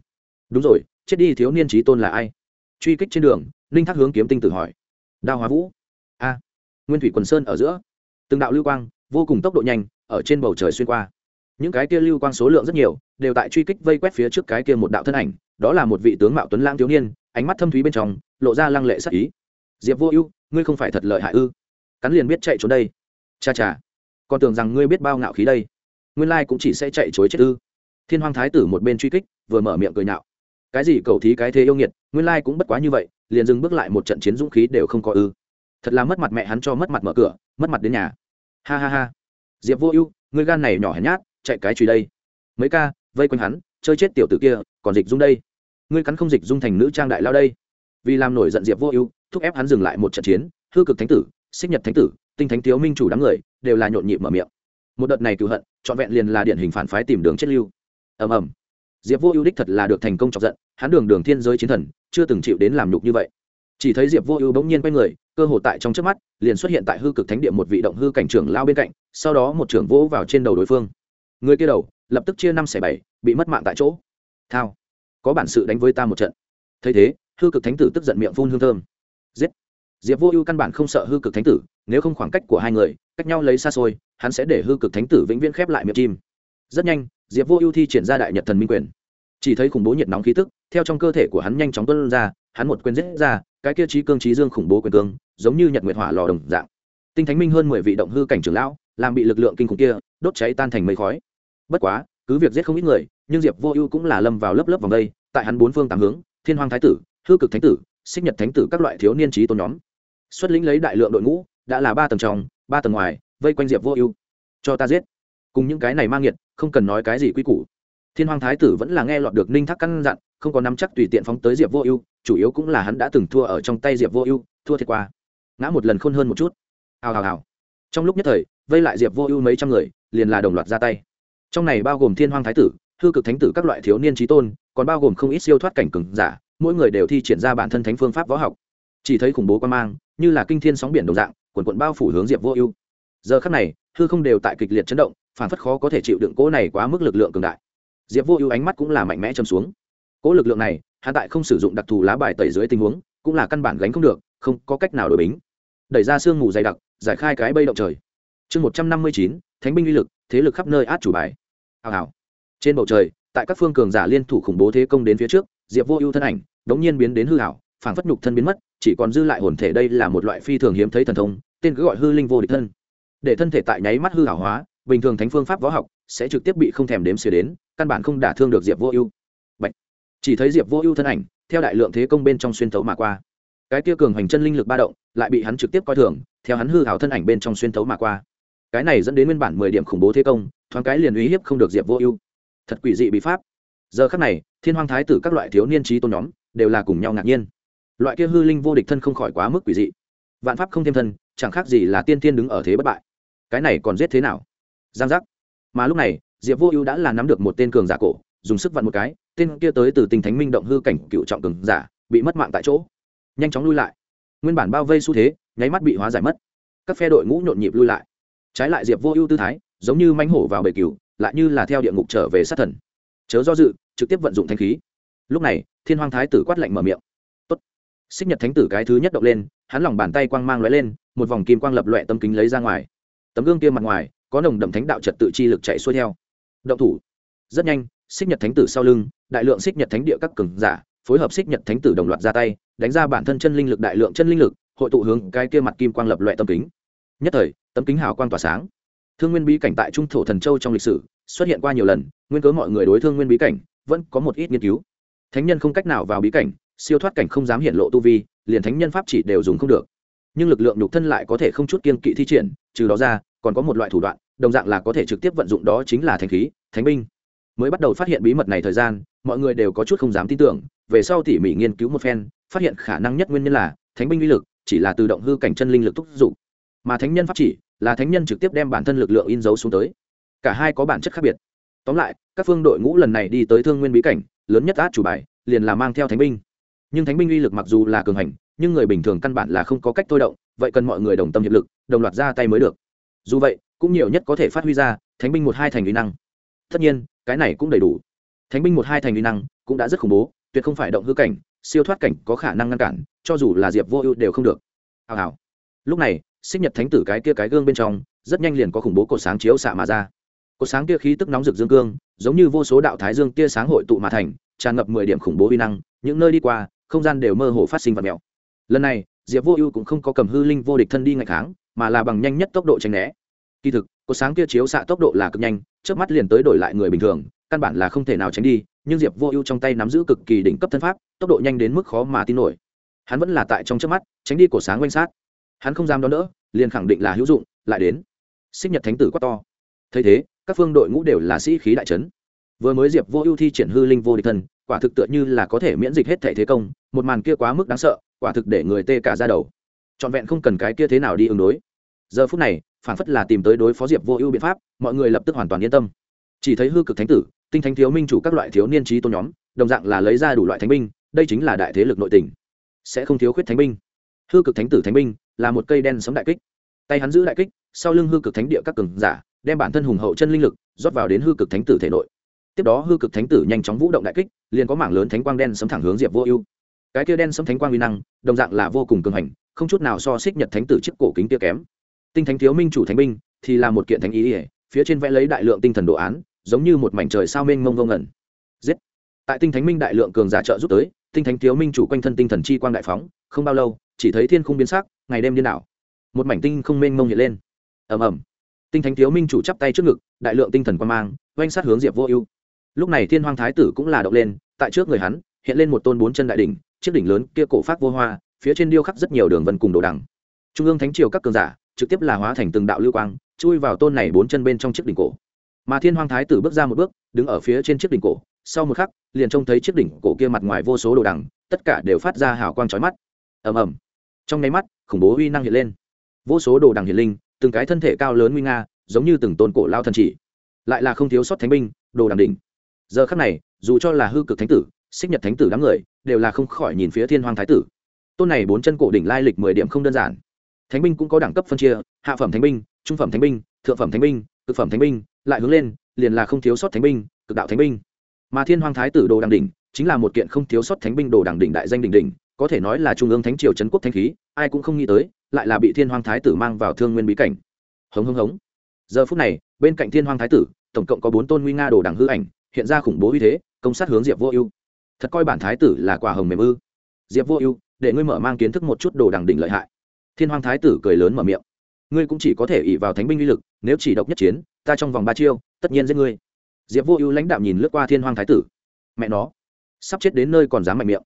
Đúng rồi, chết đi thiếu niên trí tôn là ai? Truy kích trên đường, ninh thác hướng kiếm tinh tử hỏi. Đao hóa vũ. A. Nguyên thủy quần sơn ở giữa. Từng đạo lưu quang, vô cùng tốc độ nhanh, ở trên bầu trời xuyên qua những cái kia lưu quang số lượng rất nhiều, đều tại truy kích vây quét phía trước cái kia một đạo thân ảnh, đó là một vị tướng mạo tuấn lang thiếu niên, ánh mắt thâm thúy bên trong, lộ ra lăng lệ sắc ý. Diệp vô ưu, ngươi không phải thật lợi hại ư? Cắn liền biết chạy trốn đây. Cha cha còn tưởng rằng ngươi biết bao ngạo khí đây. Nguyên lai cũng chỉ sẽ chạy chối chết ư? Thiên hoàng thái tử một bên truy kích, vừa mở miệng cười nhạo cái gì cầu thí cái thế yêu nghiệt, nguyên lai cũng bất quá như vậy, liền dừng bước lại một trận chiến dũng khí đều không có ư? Thật là mất mặt mẹ hắn cho mất mặt mở cửa, mất mặt đến nhà. Ha ha ha. Diệp vô ưu, ngươi gan này nhỏ hèn nhát chạy cái truy đây. Mấy ca, vây quanh hắn, chơi chết tiểu tử kia, còn dịch dung đây. Ngươi cắn không dịch dung thành nữ trang đại lao đây. Vì làm nổi giận diệp vô ưu, thúc ép hắn dừng lại một trận chiến, hư cực thánh tử, xích nhật thánh tử, tinh thánh thiếu minh chủ đám người, đều là nhộn nhịp mở miệng. Một đợt này cựu hận, trọn vẹn liền là điển hình phản phái tìm đường chết lưu. Ầm ầm. Diệp vô ưu đích thật là được thành công chọc giận, hắn đường đường thiên giới chiến thần, chưa từng chịu đến làm nhục như vậy. Chỉ thấy diệp vô ưu bỗng nhiên quay người, cơ hồ tại trong trước mắt, liền xuất hiện tại hư cực thánh địa một vị động hư cảnh trưởng lao bên cạnh, sau đó một trưởng vỗ vào trên đầu đối phương người kia đầu, lập tức chia năm xẻ bảy, bị mất mạng tại chỗ. Thao. Có bản sự đánh với ta một trận. Thấy thế, hư cực thánh tử tức giận miệng phun hương thơm. Giết. Diệp vô ưu căn bản không sợ hư cực thánh tử, nếu không khoảng cách của hai người, cách nhau lấy xa xôi, hắn sẽ để hư cực thánh tử vĩnh viễn khép lại miệng chim. Rất nhanh, diệp vô ưu thi triển ra đại nhật thần minh quyền. Chỉ thấy khủng bố nhiệt nóng khí tức, theo trong cơ thể của hắn nhanh chóng tuân ra, hắn một quyền giết ra, cái kia trí cương trí dương khủng bố quyền cương, giống như nhật nguyệt hỏa lò đồng dạng. Tinh thánh minh hơn mười vị động hư cảnh trưởng lão, làm bị lực lượng kinh khủng kia, đốt cháy tan thành mây khói bất quá, cứ việc giết không ít người, nhưng diệp vô ưu cũng là lâm vào lớp lớp vòng đây, tại hắn bốn phương tám hướng, thiên hoàng thái tử, hư cực thánh tử, xích nhật thánh tử các loại thiếu niên trí tôn nhóm. Xuất lĩnh lấy đại lượng đội ngũ, đã là ba tầng trong, ba tầng ngoài, vây quanh diệp vô ưu. Cho ta giết. Cùng những cái này mang nghiệt, không cần nói cái gì quy củ. Thiên hoàng thái tử vẫn là nghe lọt được ninh thác căn dặn, không có nắm chắc tùy tiện phóng tới diệp vô ưu, chủ yếu cũng là hắn đã từng thua ở trong tay diệp vô ưu, thua thiệt qua. Ngã một lần khôn hơn một chút. Hào hào hào. Trong lúc nhất thời, vây lại diệp vô ưu mấy trăm người, liền là đồng loạt ra tay trong này bao gồm thiên hoàng thái tử, hư cực thánh tử các loại thiếu niên trí tôn, còn bao gồm không ít siêu thoát cảnh cừng giả, mỗi người đều thi triển ra bản thân thánh phương pháp võ học. Chỉ thấy khủng bố quan mang, như là kinh thiên sóng biển đồng dạng, quần quận bao phủ hướng diệp vô ưu. Giờ khắc này, hư không đều tại kịch liệt chấn động, phản phất khó có thể chịu đựng cỗ này quá mức lực lượng cường đại. Diệp vô ưu ánh mắt cũng là mạnh mẽ châm xuống. Cỗ lực lượng này hạ tại không sử dụng đặc thù lá bài tẩy dưới tình huống, cũng là căn bản gánh không được, không có cách nào đổi bính. Đẩy ra sương mù dày đặc, giải khai cái bây động trời. Chương một trăm năm mươi chín, thánh binh uy lực, thế lực khắp nơi át chủ bài hào hào. Trên bầu trời, tại các phương cường giả liên thủ khủng bố thế công đến phía trước, diệp vô ưu thân ảnh, đống nhiên biến đến hư hảo, phảng phất nhục thân biến mất, chỉ còn dư lại hồn thể đây là một loại phi thường hiếm thấy thần thông, tên cứ gọi hư linh vô địch thân. Để thân thể tại nháy mắt hư hảo hóa, bình thường thánh phương pháp võ học sẽ trực tiếp bị không thèm đếm xỉa đến, căn bản không đả thương được diệp vô ưu. Bạch. chỉ thấy diệp vô ưu thân ảnh, theo đại lượng thế công bên trong xuyên thấu mà qua. Cái kia cường hành chân linh lực ba động, lại bị hắn trực tiếp coi thường, theo hắn hư hảo thân ảnh bên trong xuyên thấu mà qua. Cái này dẫn đến nguyên bản mười điểm khủng bố thế công thoáng cái liền uy hiếp không được diệp vô ưu. Thật quỷ dị bị pháp. Giờ khắc này, thiên hoàng thái tử các loại thiếu niên trí tôn nhóm đều là cùng nhau ngạc nhiên. Loại kia hư linh vô địch thân không khỏi quá mức quỷ dị. Vạn pháp không thêm thân, chẳng khác gì là tiên tiên đứng ở thế bất bại. Cái này còn giết thế nào? Giang giác. Mà lúc này, diệp vô ưu đã là nắm được một tên cường giả cổ, dùng sức vặn một cái, tên kia tới từ tình thánh minh động hư cảnh cựu trọng cường giả, bị mất mạng tại chỗ. Nhanh chóng lui lại. Nguyên bản bao vây xu thế, nháy mắt bị hóa giải mất. Các phe đội ngũ nhộn nhịp lui lại. Trái lại diệp vô ưu tư thái giống như mãnh hổ vào bể cừu, lại như là theo địa ngục trở về sát thần. Chớ do dự, trực tiếp vận dụng thanh khí. Lúc này, thiên hoàng thái tử quát lạnh mở miệng. Tốt. Xích nhật thánh tử cái thứ nhất động lên, hắn lòng bàn tay quang mang lóe lên, một vòng kim quang lập loẹ tâm kính lấy ra ngoài. Tấm gương kia mặt ngoài, có nồng đậm thánh đạo trật tự chi lực chạy xuôi theo. Động thủ. Rất nhanh, xích nhật thánh tử sau lưng, đại lượng xích nhật thánh địa các cường giả, phối hợp xích nhật thánh tử đồng loạt ra tay, đánh ra bản thân chân linh lực, đại lượng chân linh lực, hội tụ hướng cái kia mặt kim quang lập loẹ tâm kính. Nhất thời tấm kính hào quang tỏa sáng thương nguyên bí cảnh tại trung thổ thần châu trong lịch sử xuất hiện qua nhiều lần, nguyên cớ mọi người đối thương nguyên bí cảnh vẫn có một ít nghiên cứu. Thánh nhân không cách nào vào bí cảnh, siêu thoát cảnh không dám hiện lộ tu vi, liền thánh nhân pháp chỉ đều dùng không được. Nhưng lực lượng nhục thân lại có thể không chút kiên kỵ thi triển, trừ đó ra, còn có một loại thủ đoạn, đồng dạng là có thể trực tiếp vận dụng đó chính là thành khí, thánh binh. Mới bắt đầu phát hiện bí mật này thời gian, mọi người đều có chút không dám tin tưởng, về sau tỉ mỉ nghiên cứu một phen, phát hiện khả năng nhất nguyên nhân là thánh binh uy lực chỉ là tự động hư cảnh chân linh lực thúc giục. Mà thánh nhân pháp chỉ là thánh nhân trực tiếp đem bản thân lực lượng in dấu xuống tới. Cả hai có bản chất khác biệt. Tóm lại, các phương đội ngũ lần này đi tới thương nguyên bí cảnh, lớn nhất át chủ bài, liền là mang theo thánh binh. Nhưng thánh binh uy lực mặc dù là cường hành, nhưng người bình thường căn bản là không có cách thôi động, vậy cần mọi người đồng tâm hiệp lực, đồng loạt ra tay mới được. Dù vậy, cũng nhiều nhất có thể phát huy ra thánh binh một hai thành uy năng. Tất nhiên, cái này cũng đầy đủ. Thánh binh một hai thành uy năng cũng đã rất khủng bố, tuyệt không phải động hư cảnh, siêu thoát cảnh có khả năng ngăn cản, cho dù là diệp vô ưu đều không được. Hào hào. Lúc này xích nhật thánh tử cái kia cái gương bên trong, rất nhanh liền có khủng bố cột sáng chiếu xạ mà ra. Cột sáng kia khí tức nóng rực dương cương, giống như vô số đạo thái dương tia sáng hội tụ mà thành, tràn ngập mười điểm khủng bố vi năng, những nơi đi qua, không gian đều mơ hồ phát sinh vật mèo. Lần này, diệp vô ưu cũng không có cầm hư linh vô địch thân đi ngày kháng, mà là bằng nhanh nhất tốc độ tránh né. Kỳ thực, cột sáng kia chiếu xạ tốc độ là cực nhanh trước mắt liền tới đổi lại người bình thường, căn bản là không thể nào tránh đi, nhưng diệp vô ưu trong tay nắm giữ cực kỳ đỉnh cấp thân pháp, tốc độ nhanh đến mức khó mà tin nổi. Hắn vẫn là tại trong trước mắt, tránh đi cổ sáng quanh sát hắn không dám đón đỡ, liền khẳng định là hữu dụng, lại đến. Xích nhật thánh tử quá to. Thấy thế, các phương đội ngũ đều là sĩ khí đại trấn vừa mới diệp vô ưu thi triển hư linh vô địch thân, quả thực tựa như là có thể miễn dịch hết thể thế công, một màn kia quá mức đáng sợ, quả thực để người tê cả ra đầu. Trọn vẹn không cần cái kia thế nào đi ứng đối. Giờ phút này, phản phất là tìm tới đối phó diệp vô ưu biện pháp, mọi người lập tức hoàn toàn yên tâm. Chỉ thấy hư cực thánh tử, tinh thánh thiếu minh chủ các loại thiếu niên trí tôn nhóm, đồng dạng là lấy ra đủ loại thánh binh, đây chính là đại thế lực nội tình. Sẽ không thiếu khuyết thánh binh. Hư cực thánh tử thánh binh là một cây đen sấm đại kích. Tay hắn giữ đại kích, sau lưng hư cực thánh địa các cường giả, đem bản thân hùng hậu chân linh lực, rót vào đến hư cực thánh tử thể nội. Tiếp đó hư cực thánh tử nhanh chóng vũ động đại kích, liền có mảng lớn thánh quang đen sấm thẳng hướng diệp vô ưu. Cái kia đen sấm thánh quang uy năng, đồng dạng là vô cùng cường hành, không chút nào so xích nhật thánh tử chiếc cổ kính kia kém. Tinh thánh thiếu minh chủ thánh binh, thì là một kiện thánh ý ỉa phía trên vẽ lấy đại lượng tinh thần đồ án, giống như một mảnh trời sao mênh mông vô ngẩn giết! Tại tinh thánh minh đại lượng cường giả trợ giúp tới, tinh thánh thiếu minh chủ quanh thân tinh thần chi quang đại phóng, không bao lâu chỉ thấy thiên khung biến sắc, ngày đêm điên đảo. Một mảnh tinh không mênh mông hiện lên. Ầm ầm. Tinh thánh thiếu minh chủ chắp tay trước ngực, đại lượng tinh thần quang mang, oanh sát hướng diệp vô ưu. Lúc này thiên hoàng thái tử cũng là động lên, tại trước người hắn, hiện lên một tôn bốn chân đại đỉnh, chiếc đỉnh lớn kia cổ phát vô hoa, phía trên điêu khắc rất nhiều đường vân cùng đồ đằng. Trung ương thánh triều các cường giả, trực tiếp là hóa thành từng đạo lưu quang, chui vào tôn này bốn chân bên trong chiếc đỉnh cổ. Mà thiên hoàng thái tử bước ra một bước, đứng ở phía trên chiếc đỉnh cổ, sau một khắc, liền trông thấy chiếc đỉnh cổ kia mặt ngoài vô số đồ đằng, tất cả đều phát ra hào quang chói mắt. Ầm ầm trong nháy mắt, khủng bố uy năng hiện lên. Vô số đồ đằng hiển linh, từng cái thân thể cao lớn nguy nga, giống như từng tôn cổ lao thần chỉ. Lại là không thiếu sót thánh binh, đồ đằng đỉnh. Giờ khắc này, dù cho là hư cực thánh tử, xích nhật thánh tử đám người, đều là không khỏi nhìn phía thiên hoàng thái tử. Tôn này bốn chân cổ đỉnh lai lịch mười điểm không đơn giản. Thánh binh cũng có đẳng cấp phân chia, hạ phẩm thánh binh, trung phẩm thánh binh, thượng phẩm thánh binh, cực phẩm thánh binh, lại hướng lên, liền là không thiếu sót thánh binh, cực đạo thánh binh. Mà thiên hoàng thái tử đồ đằng đỉnh, chính là một kiện không thiếu sót thánh binh đồ đằng đỉnh đại danh đỉnh đỉnh có thể nói là trung ương thánh triều trấn quốc thanh khí, ai cũng không nghĩ tới, lại là bị thiên hoàng thái tử mang vào thương nguyên bí cảnh. Hống hống hống. Giờ phút này, bên cạnh thiên hoàng thái tử, tổng cộng có bốn tôn nguy nga đồ đẳng hư ảnh, hiện ra khủng bố uy thế, công sát hướng diệp vô ưu. Thật coi bản thái tử là quả hồng mềm ư. Diệp vô ưu, để ngươi mở mang kiến thức một chút đồ đẳng đỉnh lợi hại. Thiên hoàng thái tử cười lớn mở miệng. Ngươi cũng chỉ có thể ỉ vào thánh binh uy lực, nếu chỉ độc nhất chiến, ta trong vòng ba chiêu, tất nhiên giết ngươi. Diệp vô ưu lãnh đạo nhìn lướt qua thiên hoàng thái tử. Mẹ nó, sắp chết đến nơi còn dám mạnh miệng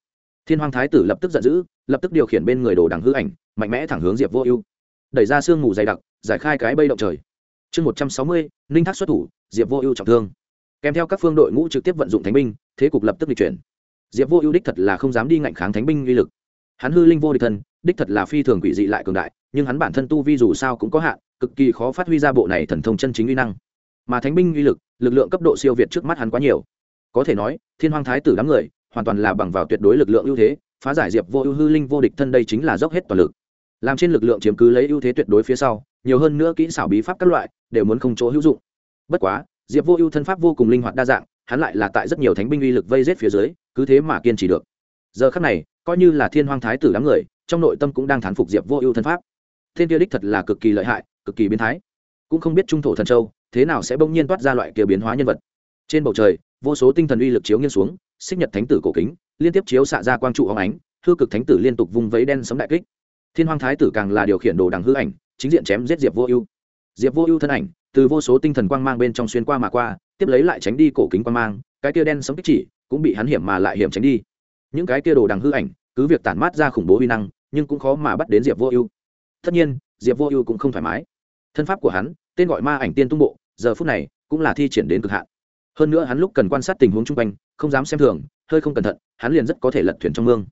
thiên hoàng thái tử lập tức giận dữ, lập tức điều khiển bên người đồ đằng hư ảnh, mạnh mẽ thẳng hướng diệp vô ưu. Đẩy ra sương mù dày đặc, giải khai cái bây động trời. Chương một trăm sáu mươi, ninh thác xuất thủ, diệp vô ưu trọng thương. Kèm theo các phương đội ngũ trực tiếp vận dụng thánh binh, thế cục lập tức lịch chuyển. Diệp vô ưu đích thật là không dám đi ngạnh kháng thánh binh uy lực. Hắn hư linh vô địch thân, đích thật là phi thường quỷ dị lại cường đại, nhưng hắn bản thân tu vi dù sao cũng có hạn, cực kỳ khó phát huy ra bộ này thần thông chân chính uy năng. Mà thánh binh uy lực lực lượng cấp độ siêu việt trước mắt hắn quá nhiều. Có thể nói, thiên hoàng thái tử đám người hoàn toàn là bằng vào tuyệt đối lực lượng ưu thế, phá giải diệp vô ưu, hư linh vô địch thân đây chính là dốc hết toàn lực. Làm trên lực lượng chiếm cứ lấy ưu thế tuyệt đối phía sau, nhiều hơn nữa kỹ xảo bí pháp các loại, đều muốn không chỗ hữu dụng. Bất quá, diệp vô ưu thân pháp vô cùng linh hoạt đa dạng, hắn lại là tại rất nhiều thánh binh uy lực vây rết phía dưới, cứ thế mà kiên trì được. Giờ khắc này, coi như là thiên Hoang thái tử đám người, trong nội tâm cũng đang thán phục diệp vô ưu thân pháp. Thiên kia đích thật là cực kỳ lợi hại, cực kỳ biến thái. Cũng không biết trung thổ thần châu thế nào sẽ bỗng nhiên toát ra loại kia biến hóa nhân vật. Trên bầu trời, vô số tinh thần uy lực chiếu nghiêng xuống xích nhật thánh tử cổ kính, liên tiếp chiếu xạ ra quang trụ hóng ánh, hư cực thánh tử liên tục vung vẫy đen sấm đại kích. Thiên hoàng thái tử càng là điều khiển đồ đằng hư ảnh, chính diện chém giết diệp vô ưu. Diệp vô ưu thân ảnh, từ vô số tinh thần quang mang bên trong xuyên qua mà qua, tiếp lấy lại tránh đi cổ kính quang mang, cái kia đen sấm kích chỉ cũng bị hắn hiểm mà lại hiểm tránh đi. Những cái kia đồ đằng hư ảnh, cứ việc tản mát ra khủng bố uy năng, nhưng cũng khó mà bắt đến diệp vô ưu. Tất nhiên, diệp vô ưu cũng không thoải mái. Thân pháp của hắn, tên gọi ma ảnh tiên tung bộ, giờ phút này cũng là thi triển đến cực hạn hơn nữa hắn lúc cần quan sát tình huống chung quanh, không dám xem thường, hơi không cẩn thận, hắn liền rất có thể lật thuyền trong mương.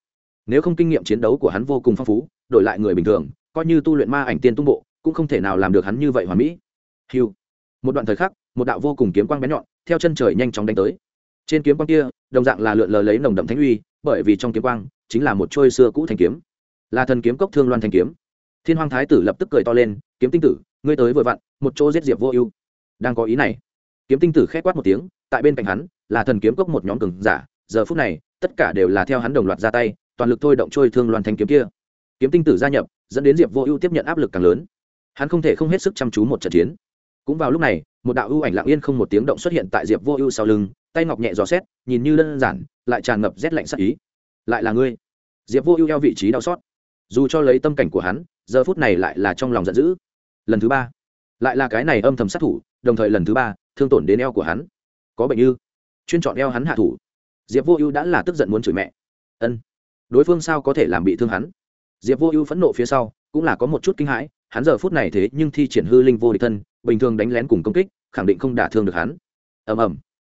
Nếu không kinh nghiệm chiến đấu của hắn vô cùng phong phú, đổi lại người bình thường, coi như tu luyện ma ảnh tiên tung bộ, cũng không thể nào làm được hắn như vậy hoàn mỹ. Hiu một đoạn thời khắc, một đạo vô cùng kiếm quang bén nhọn, theo chân trời nhanh chóng đánh tới. Trên kiếm quang kia, đồng dạng là lượn lờ lấy nồng đậm thánh uy, bởi vì trong kiếm quang, chính là một trôi xưa cũ thanh kiếm. Là thần kiếm cốc thương loan thanh kiếm. Thiên hoàng thái tử lập tức cười to lên, kiếm tinh tử, ngươi tới vội vặn, một chỗ giết diệp vô ưu. Đang có ý này, kiếm tinh tử khét quát một tiếng tại bên cạnh hắn là thần kiếm cốc một nhóm cường giả, giờ phút này, tất cả đều là theo hắn đồng loạt ra tay, toàn lực thôi động trôi thương loan thanh kiếm kia. Kiếm tinh tử gia nhập, dẫn đến diệp vô ưu tiếp nhận áp lực càng lớn. Hắn không thể không hết sức chăm chú một trận chiến. Cũng vào lúc này, một đạo ưu ảnh lặng yên không một tiếng động xuất hiện tại diệp vô ưu sau lưng, tay ngọc nhẹ dò xét, nhìn như đơn giản, lại tràn ngập rét lạnh sắc ý. Lại là ngươi. Diệp vô ưu eo vị trí đau xót. Dù cho lấy tâm cảnh của hắn, giờ phút này lại là trong lòng giận dữ. Lần thứ ba. Lại là cái này âm thầm sát thủ, đồng thời lần thứ ba, thương tổn đến eo của hắn có bệnh như chuyên chọn eo hắn hạ thủ. Diệp vô ưu đã là tức giận muốn chửi mẹ. Ân. Đối phương sao có thể làm bị thương hắn? Diệp vô ưu phẫn nộ phía sau, cũng là có một chút kinh hãi, hắn giờ phút này thế nhưng thi triển hư linh vô địch thân, bình thường đánh lén cùng công kích, khẳng định không đả thương được hắn. Ầm ầm.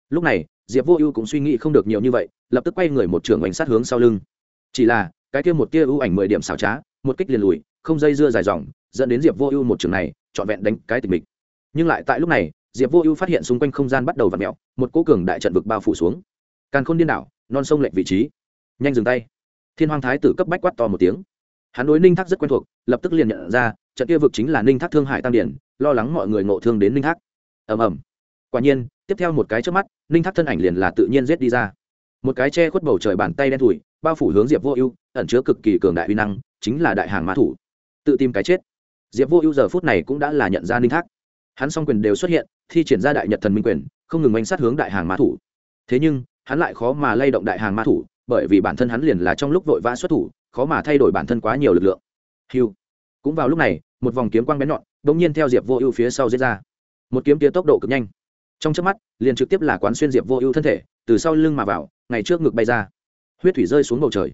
Lúc này, diệp vô ưu cũng suy nghĩ không được nhiều như vậy, lập tức quay người một trường bánh sát hướng sau lưng. Chỉ là, cái kia một tia ưu ảnh mười điểm xảo trá, một kích liền lùi, không dây dưa dài dòng, dẫn đến diệp vô ưu một trường này, trọn vẹn đánh cái tình mình nhưng lại tại lúc này diệp vô ưu phát hiện xung quanh không gian bắt đầu v ặ mẹo một cố cường đại trận vực bao phủ xuống. Càn khôn điên đảo, non sông lệnh vị trí. Nhanh dừng tay. Thiên hoàng thái tử cấp bách quát to một tiếng. Hắn đối ninh thác rất quen thuộc, lập tức liền nhận ra, trận kia vực chính là ninh thác thương hải Tam điển, lo lắng mọi người ngộ thương đến ninh thác. Ầm ầm. Quả nhiên, tiếp theo một cái trước mắt, ninh thác thân ảnh liền là tự nhiên rết đi ra. Một cái che khuất bầu trời bàn tay đen thùi bao phủ hướng diệp vô ưu, ẩn chứa cực kỳ cường đại uy năng, chính là đại hàng mã thủ. Tự tìm cái chết. Diệp vô ưu giờ phút này cũng đã là nhận ra ninh thác. Hắn song quyền đều xuất hiện thi triển ra đại nhật thần minh quyền, không ngừng oanh sát hướng đại hàng ma thủ. Thế nhưng, hắn lại khó mà lay động đại hàng ma thủ, bởi vì bản thân hắn liền là trong lúc vội vã xuất thủ, khó mà thay đổi bản thân quá nhiều lực lượng. Hiu cũng vào lúc này, một vòng kiếm quang bén nhọn đ ỗ n g nhiên theo diệp vô ưu phía sau diễn ra. Một kiếm kia tốc độ cực nhanh. Trong trước mắt, liền trực tiếp là quán xuyên diệp vô ưu thân thể, từ sau lưng mà vào, ngày trước ngực bay ra. Huyết thủy rơi xuống bầu trời.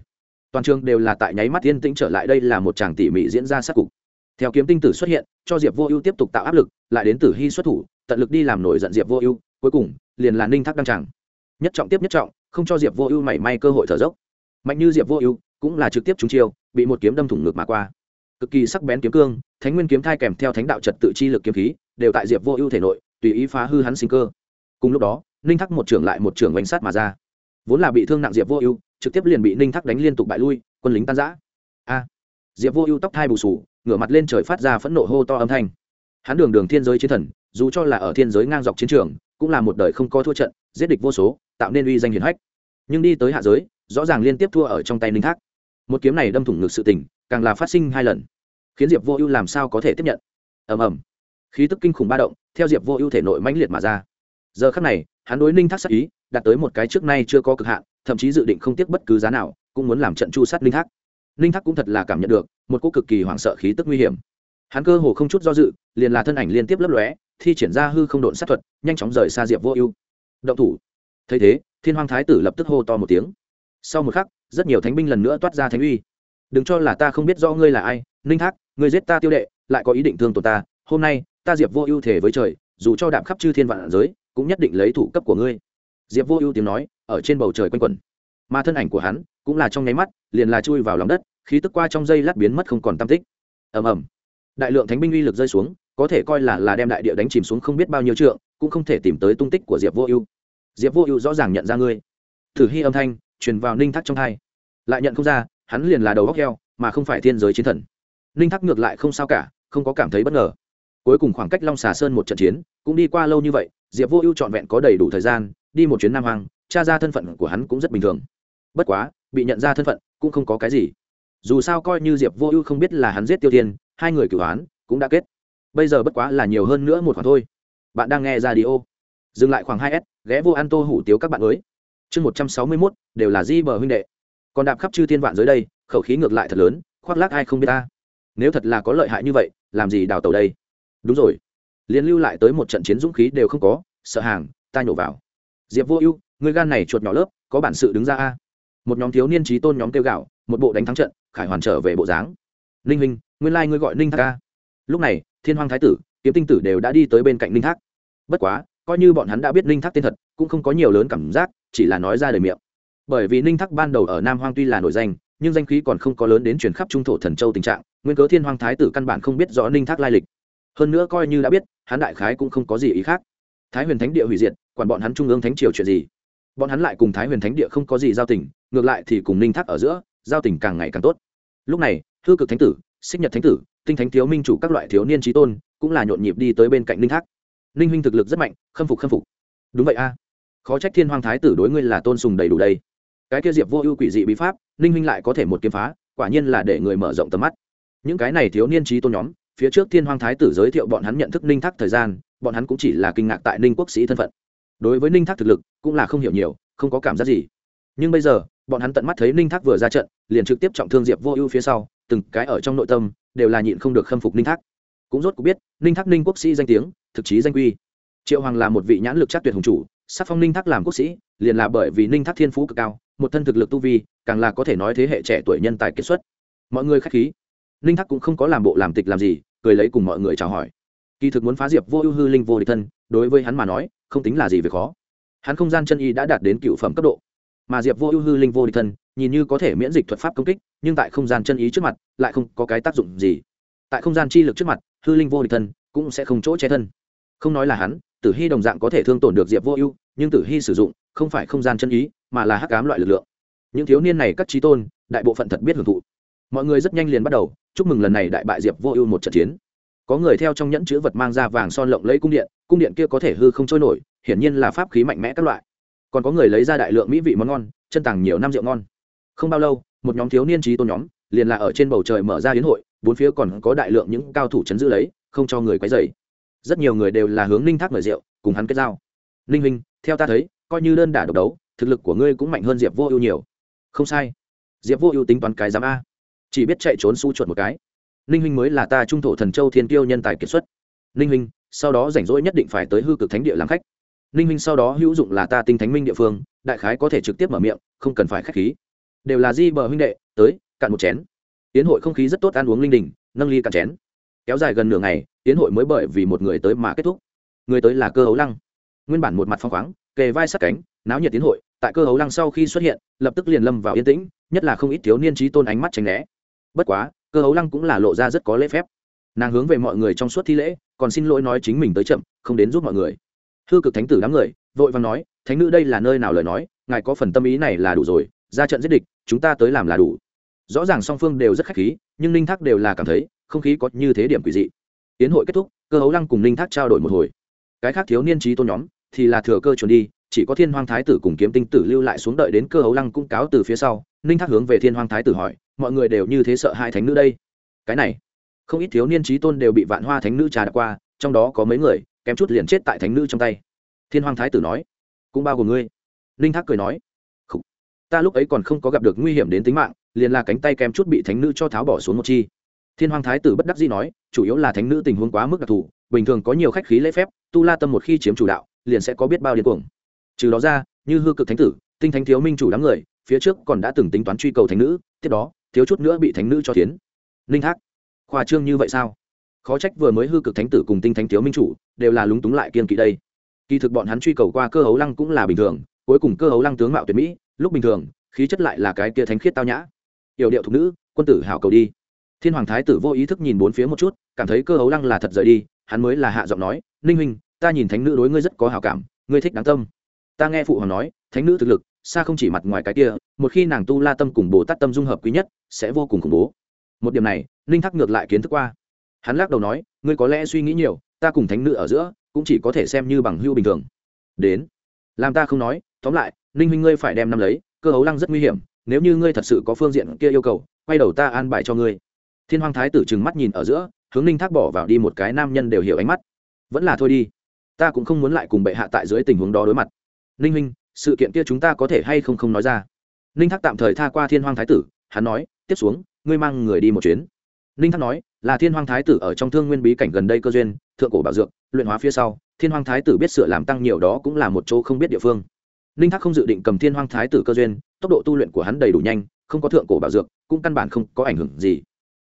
Toàn trường đều là tại nháy mắt yên tĩnh trở lại, đây là một chàng tỉ mỉ diễn ra sát cục. Theo kiếm tinh tử xuất hiện, cho diệp vô ưu tiếp tục tạo áp lực, lại đến tử hy xuất thủ tận lực đi làm nổi giận diệp vô ưu, cuối cùng, liền là ninh thác đăng tràng. Nhất trọng tiếp nhất trọng, không cho diệp vô ưu mảy may cơ hội thở dốc. Mạnh như diệp vô ưu, cũng là trực tiếp trúng chiêu, bị một kiếm đâm thủng ngực mà qua. Cực kỳ sắc bén kiếm cương, thánh nguyên kiếm thai kèm theo thánh đạo trật tự chi lực kiếm khí, đều tại diệp vô ưu thể nội, tùy ý phá hư hắn sinh cơ. Cùng lúc đó, ninh thắc một trưởng lại một trưởng bánh sát mà ra. Vốn là bị thương nặng diệp vô ưu, trực tiếp liền bị ninh thắc đánh liên tục bại lui, quân lính tan giã a! Diệp vô ưu tóc thai bù sù, ngửa mặt lên trời phát ra phẫn nộ hô to âm thanh hắn đường đường thiên giới chiến thần, dù cho là ở thiên giới ngang dọc chiến trường, cũng là một đời không có thua trận, giết địch vô số, tạo nên uy danh hiển hách. Nhưng đi tới hạ giới, rõ ràng liên tiếp thua ở trong tay ninh thác một kiếm này đâm thủng ngực sự tình, càng là phát sinh hai lần. Khiến diệp vô ưu làm sao có thể tiếp nhận? Ầm ầm. Khí tức kinh khủng ba động, theo diệp vô ưu thể nội mãnh liệt mà ra. Giờ khắc này, hắn đối ninh thác sát ý, đạt tới một cái trước nay chưa có cực hạn, thậm chí dự định không tiếc bất cứ giá nào, cũng muốn làm trận chu sát ninh thác. Ninh thác cũng thật là cảm nhận được một cô cực kỳ hoảng sợ khí tức nguy hiểm hắn cơ hồ không chút do dự, liền là thân ảnh liên tiếp lấp lóe, thi triển ra hư không độn sát thuật, nhanh chóng rời xa diệp vô ưu. Động thủ. Thấy thế, thiên hoàng thái tử lập tức hô to một tiếng. Sau một khắc, rất nhiều thánh binh lần nữa toát ra thánh uy. Đừng cho là ta không biết do ngươi là ai, ninh thác, ngươi giết ta tiêu đệ, lại có ý định thương tổn ta, hôm nay, ta diệp vô ưu thể với trời, dù cho đạm khắp chư thiên vạn giới, cũng nhất định lấy thủ cấp của ngươi. Diệp vô ưu tiếng nói, ở trên bầu trời quanh quẩn. Mà thân ảnh của hắn, cũng là trong nháy mắt, liền là chui vào lòng đất, khí tức qua trong dây lát biến mất không còn tam tích. Ầm ầm đại lượng thánh binh uy lực rơi xuống, có thể coi là là đem đại địa đánh chìm xuống không biết bao nhiêu trượng, cũng không thể tìm tới tung tích của diệp vô ưu. Diệp vô ưu rõ ràng nhận ra ngươi. Thử hy âm thanh truyền vào ninh thác trong thai lại nhận không ra, hắn liền là đầu góc heo, mà không phải thiên giới chiến thần. Ninh thác ngược lại không sao cả, không có cảm thấy bất ngờ. Cuối cùng khoảng cách long xà sơn một trận chiến, cũng đi qua lâu như vậy, diệp vô ưu trọn vẹn có đầy đủ thời gian, đi một chuyến nam hoàng tra ra thân phận của hắn cũng rất bình thường. Bất quá, bị nhận ra thân phận cũng không có cái gì. Dù sao coi như diệp vô ưu không biết là hắn giết tiêu tiên hai người cửu án cũng đã kết. Bây giờ bất quá là nhiều hơn nữa một khoản thôi. Bạn đang nghe ra đi ô dừng lại khoảng hai s, ghé vô ăn tô hủ tiếu các bạn mới. Chương một trăm sáu mươi mốt, đều là di bờ huynh đệ. Còn đạp khắp chư thiên vạn dưới đây, khẩu khí ngược lại thật lớn, khoác lác ai không biết ta. Nếu thật là có lợi hại như vậy, làm gì đào tàu đây? Đúng rồi. Liên lưu lại tới một trận chiến dũng khí đều không có, sợ hàng, ta nhổ vào. Diệp vô ưu, người gan này chuột nhỏ lớp, có bản sự đứng ra a. Một nhóm thiếu niên trí tôn nhóm kêu gạo, một bộ đánh thắng trận, khải hoàn trở về bộ dáng ninh huynh, nguyên lai、like、ngươi gọi ninh thác ca. Lúc này, thiên hoàng thái tử, kiếm tinh tử đều đã đi tới bên cạnh ninh thác. Bất quá, coi như bọn hắn đã biết ninh thác tên thật, cũng không có nhiều lớn cảm giác, chỉ là nói ra lời miệng. Bởi vì ninh thác ban đầu ở nam hoang tuy là nổi danh, nhưng danh khí còn không có lớn đến chuyển khắp trung thổ thần châu tình trạng, nguyên cớ thiên hoàng thái tử căn bản không biết rõ ninh thác lai lịch. Hơn nữa coi như đã biết, hắn đại khái cũng không có gì ý khác. Thái huyền thánh địa hủy diệt, quản bọn hắn trung ương thánh triều chuyện gì? Bọn hắn lại cùng thái huyền thánh địa không có gì giao tình, ngược lại thì cùng ninh thác ở giữa, giao tình càng ngày càng tốt. Lúc này hư cực thánh tử, xích nhật thánh tử, tinh thánh thiếu minh chủ các loại thiếu niên trí tôn, cũng là nhộn nhịp đi tới bên cạnh ninh thác ninh huynh thực lực rất mạnh, khâm phục khâm phục. Đúng vậy a. Khó trách thiên hoàng thái tử đối ngươi là tôn sùng đầy đủ đây. Cái kia diệp vô ưu quỷ dị bí pháp, ninh huynh lại có thể một kiếm phá, quả nhiên là để người mở rộng tầm mắt. Những cái này thiếu niên trí tôn nhóm, phía trước thiên hoàng thái tử giới thiệu bọn hắn nhận thức ninh thác thời gian, bọn hắn cũng chỉ là kinh ngạc tại ninh quốc sĩ thân phận. Đối với ninh thác thực lực, cũng là không hiểu nhiều, không có cảm giác gì. Nhưng bây giờ, bọn hắn tận mắt thấy ninh thác vừa ra trận, liền trực tiếp trọng thương diệp vô ưu phía sau từng cái ở trong nội tâm, đều là nhịn không được khâm phục ninh thác. Cũng rốt cũng biết, ninh thác ninh quốc sĩ danh tiếng, thực chí danh quy. Triệu hoàng là một vị nhãn lực chắc tuyệt hùng chủ, sắc phong ninh thác làm quốc sĩ, liền là bởi vì ninh thác thiên phú cực cao, một thân thực lực tu vi, càng là có thể nói thế hệ trẻ tuổi nhân tài kết xuất. Mọi người k h á c h khí. Ninh thác cũng không có làm bộ làm tịch làm gì, cười lấy cùng mọi người chào hỏi. Kỳ thực muốn phá diệp vô ưu hư linh vô địch thân, đối với hắn mà nói, không tính là gì về khó. Hắn không gian chân y đã đạt đến cựu phẩm cấp độ, mà diệp vô ưu hư linh vô địch thân nhìn như có thể miễn dịch thuật pháp công kích, nhưng tại không gian chân ý trước mặt, lại không có cái tác dụng gì. Tại không gian chi lực trước mặt, hư linh vô địch thân cũng sẽ không chỗ che thân. Không nói là hắn, tử hy đồng dạng có thể thương tổn được diệp vô ưu, nhưng tử hy sử dụng không phải không gian chân ý, mà là hắc cám loại lực lượng. Những thiếu niên này các trí tôn, đại bộ phận thật biết hưởng thụ. Mọi người rất nhanh liền bắt đầu, chúc mừng lần này đại bại diệp vô ưu một trận chiến. Có người theo trong nhẫn chữ vật mang ra vàng son lộng lấy cung điện cung điện kia có thể hư không trôi nổi, hiển nhiên là pháp khí mạnh mẽ các loại. Còn có người lấy ra đại lượng mỹ vị món ngon, chân tàng nhiều năm rượu ngon không bao lâu, một nhóm thiếu niên trí tôn nhóm liền là ở trên bầu trời mở ra hiến hội, bốn phía còn có đại lượng những cao thủ chấn giữ lấy, không cho người quấy dày rất nhiều người đều là hướng ninh thác mời rượu, cùng hắn kết giao. Ninh huynh, theo ta thấy, coi như đơn đả độc đấu, thực lực của ngươi cũng mạnh hơn diệp vô ưu nhiều. Không sai. Diệp vô ưu tính toán cái giám a. Chỉ biết chạy trốn su chuột một cái. Ninh huynh mới là ta trung thổ thần châu thiên tiêu nhân tài kiệt xuất. Ninh huynh, sau đó rảnh rỗi nhất định phải tới hư cực thánh địa làm khách. Ninh huynh sau đó hữu dụng là ta tinh thánh minh địa phương, đại khái có thể trực tiếp mở miệng, không cần phải k h á c h khí đều là di bờ huynh đệ, tới, cạn một chén. Tiến hội không khí rất tốt ăn uống linh đình, nâng ly cạn chén. Kéo dài gần nửa ngày, tiến hội mới bởi vì một người tới mà kết thúc. Người tới là cơ hấu lăng. Nguyên bản một mặt phong khoáng, kề vai sát cánh, náo nhiệt tiến hội, tại cơ hấu lăng sau khi xuất hiện, lập tức liền lâm vào yên tĩnh, nhất là không ít thiếu niên trí tôn ánh mắt tránh né. Bất quá, cơ hấu lăng cũng là lộ ra rất có lễ phép. Nàng hướng về mọi người trong suốt thi lễ, còn xin lỗi nói chính mình tới chậm, không đến giúp mọi người. Hư cực thánh tử đám người, vội vàng nói, thánh nữ đây là nơi nào lời nói, ngài có phần tâm ý này là đủ rồi ra trận giết địch, chúng ta tới làm là đủ. Rõ ràng song phương đều rất khách khí, nhưng ninh thác đều là cảm thấy, không khí có như thế điểm quỷ dị. Tiến hội kết thúc, cơ hấu lăng cùng ninh thác trao đổi một hồi. Cái khác thiếu niên trí tôn nhóm, thì là thừa cơ chuẩn đi, chỉ có thiên hoàng thái tử cùng kiếm tinh tử lưu lại xuống đợi đến cơ hấu lăng cung cáo từ phía sau, ninh thác hướng về thiên hoàng thái tử hỏi, mọi người đều như thế sợ hai thánh nữ đây? Cái này, không ít thiếu niên trí tôn đều bị vạn hoa thánh nữ trà đạp qua, trong đó có mấy người, kém chút liền chết tại thánh nữ trong tay. Thiên hoàng thái tử nói, cũng bao gồm ngươi. Ninh thác cười nói ta lúc ấy còn không có gặp được nguy hiểm đến tính mạng, liền là cánh tay kém chút bị thánh nữ cho tháo bỏ xuống một chi. Thiên hoàng thái tử bất đắc dĩ nói, chủ yếu là thánh nữ tình huống quá mức đặc thù, bình thường có nhiều khách khí lễ phép, tu la tâm một khi chiếm chủ đạo, liền sẽ có biết bao điên cuồng. Trừ đó ra, như hư cực thánh tử, tinh thánh thiếu minh chủ đám người, phía trước còn đã từng tính toán truy cầu thánh nữ, tiếp đó, thiếu chút nữa bị thánh nữ cho tiến ninh thác khoa trương như vậy sao? Khó trách vừa mới hư cực thánh tử cùng tinh thánh thiếu minh chủ, đều là lúng túng lại kiên kỵ đây. Kỳ thực bọn hắn truy cầu qua cơ hấu lăng cũng là bình thường, cuối cùng cơ hấu lăng tướng mạo tuyệt mỹ lúc bình thường, khí chất lại là cái kia thánh khiết tao nhã. Yểu điệu thục nữ, quân tử hảo cầu đi. Thiên hoàng thái tử vô ý thức nhìn bốn phía một chút, cảm thấy cơ hấu lăng là thật rời đi, hắn mới là hạ giọng nói, ninh huynh, ta nhìn thánh nữ đối ngươi rất có hảo cảm, ngươi thích đáng tâm. Ta nghe phụ hoàng nói, thánh nữ thực lực, xa không chỉ mặt ngoài cái kia, một khi nàng tu la tâm cùng bồ tát tâm dung hợp quý nhất, sẽ vô cùng khủng bố. Một điểm này, ninh thắc ngược lại kiến thức qua. Hắn lắc đầu nói, ngươi có lẽ suy nghĩ nhiều, ta cùng thánh nữ ở giữa, cũng chỉ có thể xem như bằng hưu bình thường. Đến. Làm ta không nói tóm lại, ninh huynh ngươi phải đem năm lấy, cơ hấu lăng rất nguy hiểm, nếu như ngươi thật sự có phương diện kia yêu cầu, quay đầu ta an bài cho ngươi. Thiên hoàng thái tử trừng mắt nhìn ở giữa, hướng ninh thác bỏ vào đi một cái nam nhân đều hiểu ánh mắt. Vẫn là thôi đi, ta cũng không muốn lại cùng bệ hạ tại dưới tình huống đó đối mặt. Ninh huynh, sự kiện kia chúng ta có thể hay không không nói ra? Ninh thác tạm thời tha qua thiên hoàng thái tử, hắn nói, tiếp xuống, ngươi mang người đi một chuyến. Ninh thác nói, là thiên hoàng thái tử ở trong thương nguyên bí cảnh gần đây cơ duyên, thượng cổ bảo dược, luyện hóa phía sau, thiên hoàng thái tử biết sửa làm tăng nhiều đó cũng là một chỗ không biết địa phương ninh thác không dự định cầm thiên Hoang thái tử cơ duyên, tốc độ tu luyện của hắn đầy đủ nhanh, không có thượng cổ bảo dược, cũng căn bản không có ảnh hưởng gì.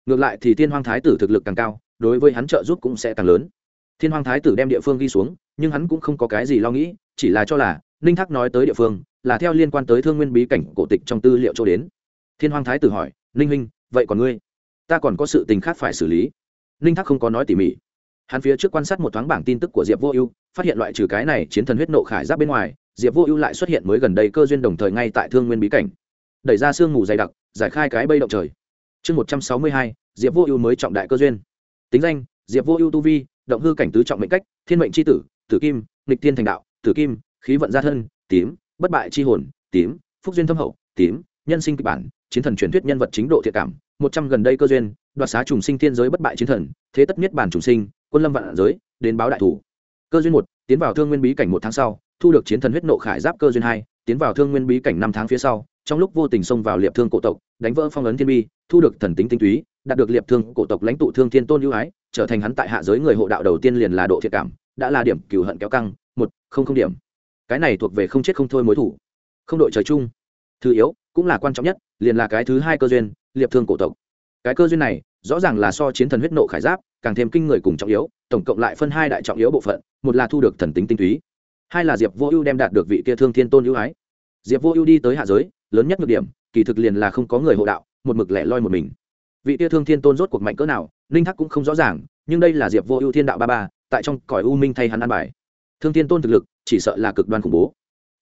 Ngược lại thì thiên Hoang thái tử thực lực càng cao, đối với hắn trợ giúp cũng sẽ càng lớn. Thiên Hoang thái tử đem địa phương ghi xuống, nhưng hắn cũng không có cái gì lo nghĩ, chỉ là cho là ninh thác nói tới địa phương là theo liên quan tới thương nguyên bí cảnh cổ tịch trong tư liệu cho đến. Thiên Hoang thái tử hỏi, ninh huynh, vậy còn ngươi? Ta còn có sự tình khác phải xử lý. Ninh thác không có nói tỉ mỉ. Hắn phía trước quan sát một thoáng bảng tin tức của diệp vô ưu, phát hiện loại trừ cái này chiến thần huyết nộ khải giáp bên ngoài diệp vô ưu lại xuất hiện mới gần đây cơ duyên đồng thời ngay tại thương nguyên bí cảnh. Đẩy ra sương mù dày đặc, giải khai cái bây động trời. Chương một trăm sáu mươi hai, diệp vô ưu mới trọng đại cơ duyên. Tính danh, diệp vô ưu tu vi, động hư cảnh tứ trọng mệnh cách, thiên mệnh c tử tử kim, nghịch thiên thành đạo, tử kim, khí vận gia thân, tím, bất bại chi hồn, tím, phúc duyên thâm hậu, tím, nhân sinh kịch bản, chiến thần truyền thuyết nhân vật chính độ thiện cảm, một trăm gần đây cơ duyên, đoạt xá trùng sinh thiên giới bất bại chiến thần, thế tất niết bản trùng sinh, quân lâm vạn giới, đến báo đại thủ. Cơ duyên một, tiến vào thương nguyên bí cảnh một tháng sau thu được chiến thần huyết nộ khải giáp cơ duyên hai, tiến vào thương nguyên bí cảnh năm tháng phía sau, trong lúc vô tình xông vào liệp thương cổ tộc, đánh vỡ phong ấn thiên bi, thu được thần tính tinh túy, đạt được liệp thương cổ tộc lãnh tụ thương thiên tôn ưu ái, trở thành hắn tại hạ giới người hộ đạo đầu tiên liền là độ thiệt cảm, đã là điểm cửu hận kéo căng, một, không không điểm. Cái này thuộc về không chết không thôi mối thủ. Không đội trời chung. Thứ yếu, cũng là quan trọng nhất, liền là cái thứ hai cơ duyên, liệp thương cổ tộc. Cái cơ duyên này, rõ ràng là so chiến thần huyết nộ khải giáp, càng thêm kinh người cùng trọng yếu, tổng cộng lại phân hai đại trọng yếu bộ phận, một là thu được thần tính tinh túy hai là diệp vô ưu đem đạt được vị kia thương thiên tôn ưu ái. Diệp vô ưu đi tới hạ giới, lớn nhất nhược điểm, kỳ thực liền là không có người hộ đạo, một mực lẻ loi một mình. Vị tia thương thiên tôn rốt cuộc mạnh cỡ nào, ninh thắc cũng không rõ ràng, nhưng đây là diệp vô ưu thiên đạo ba ba, tại trong cõi u minh thay hắn ăn bài. Thương thiên tôn thực lực, chỉ sợ là cực đoan khủng bố.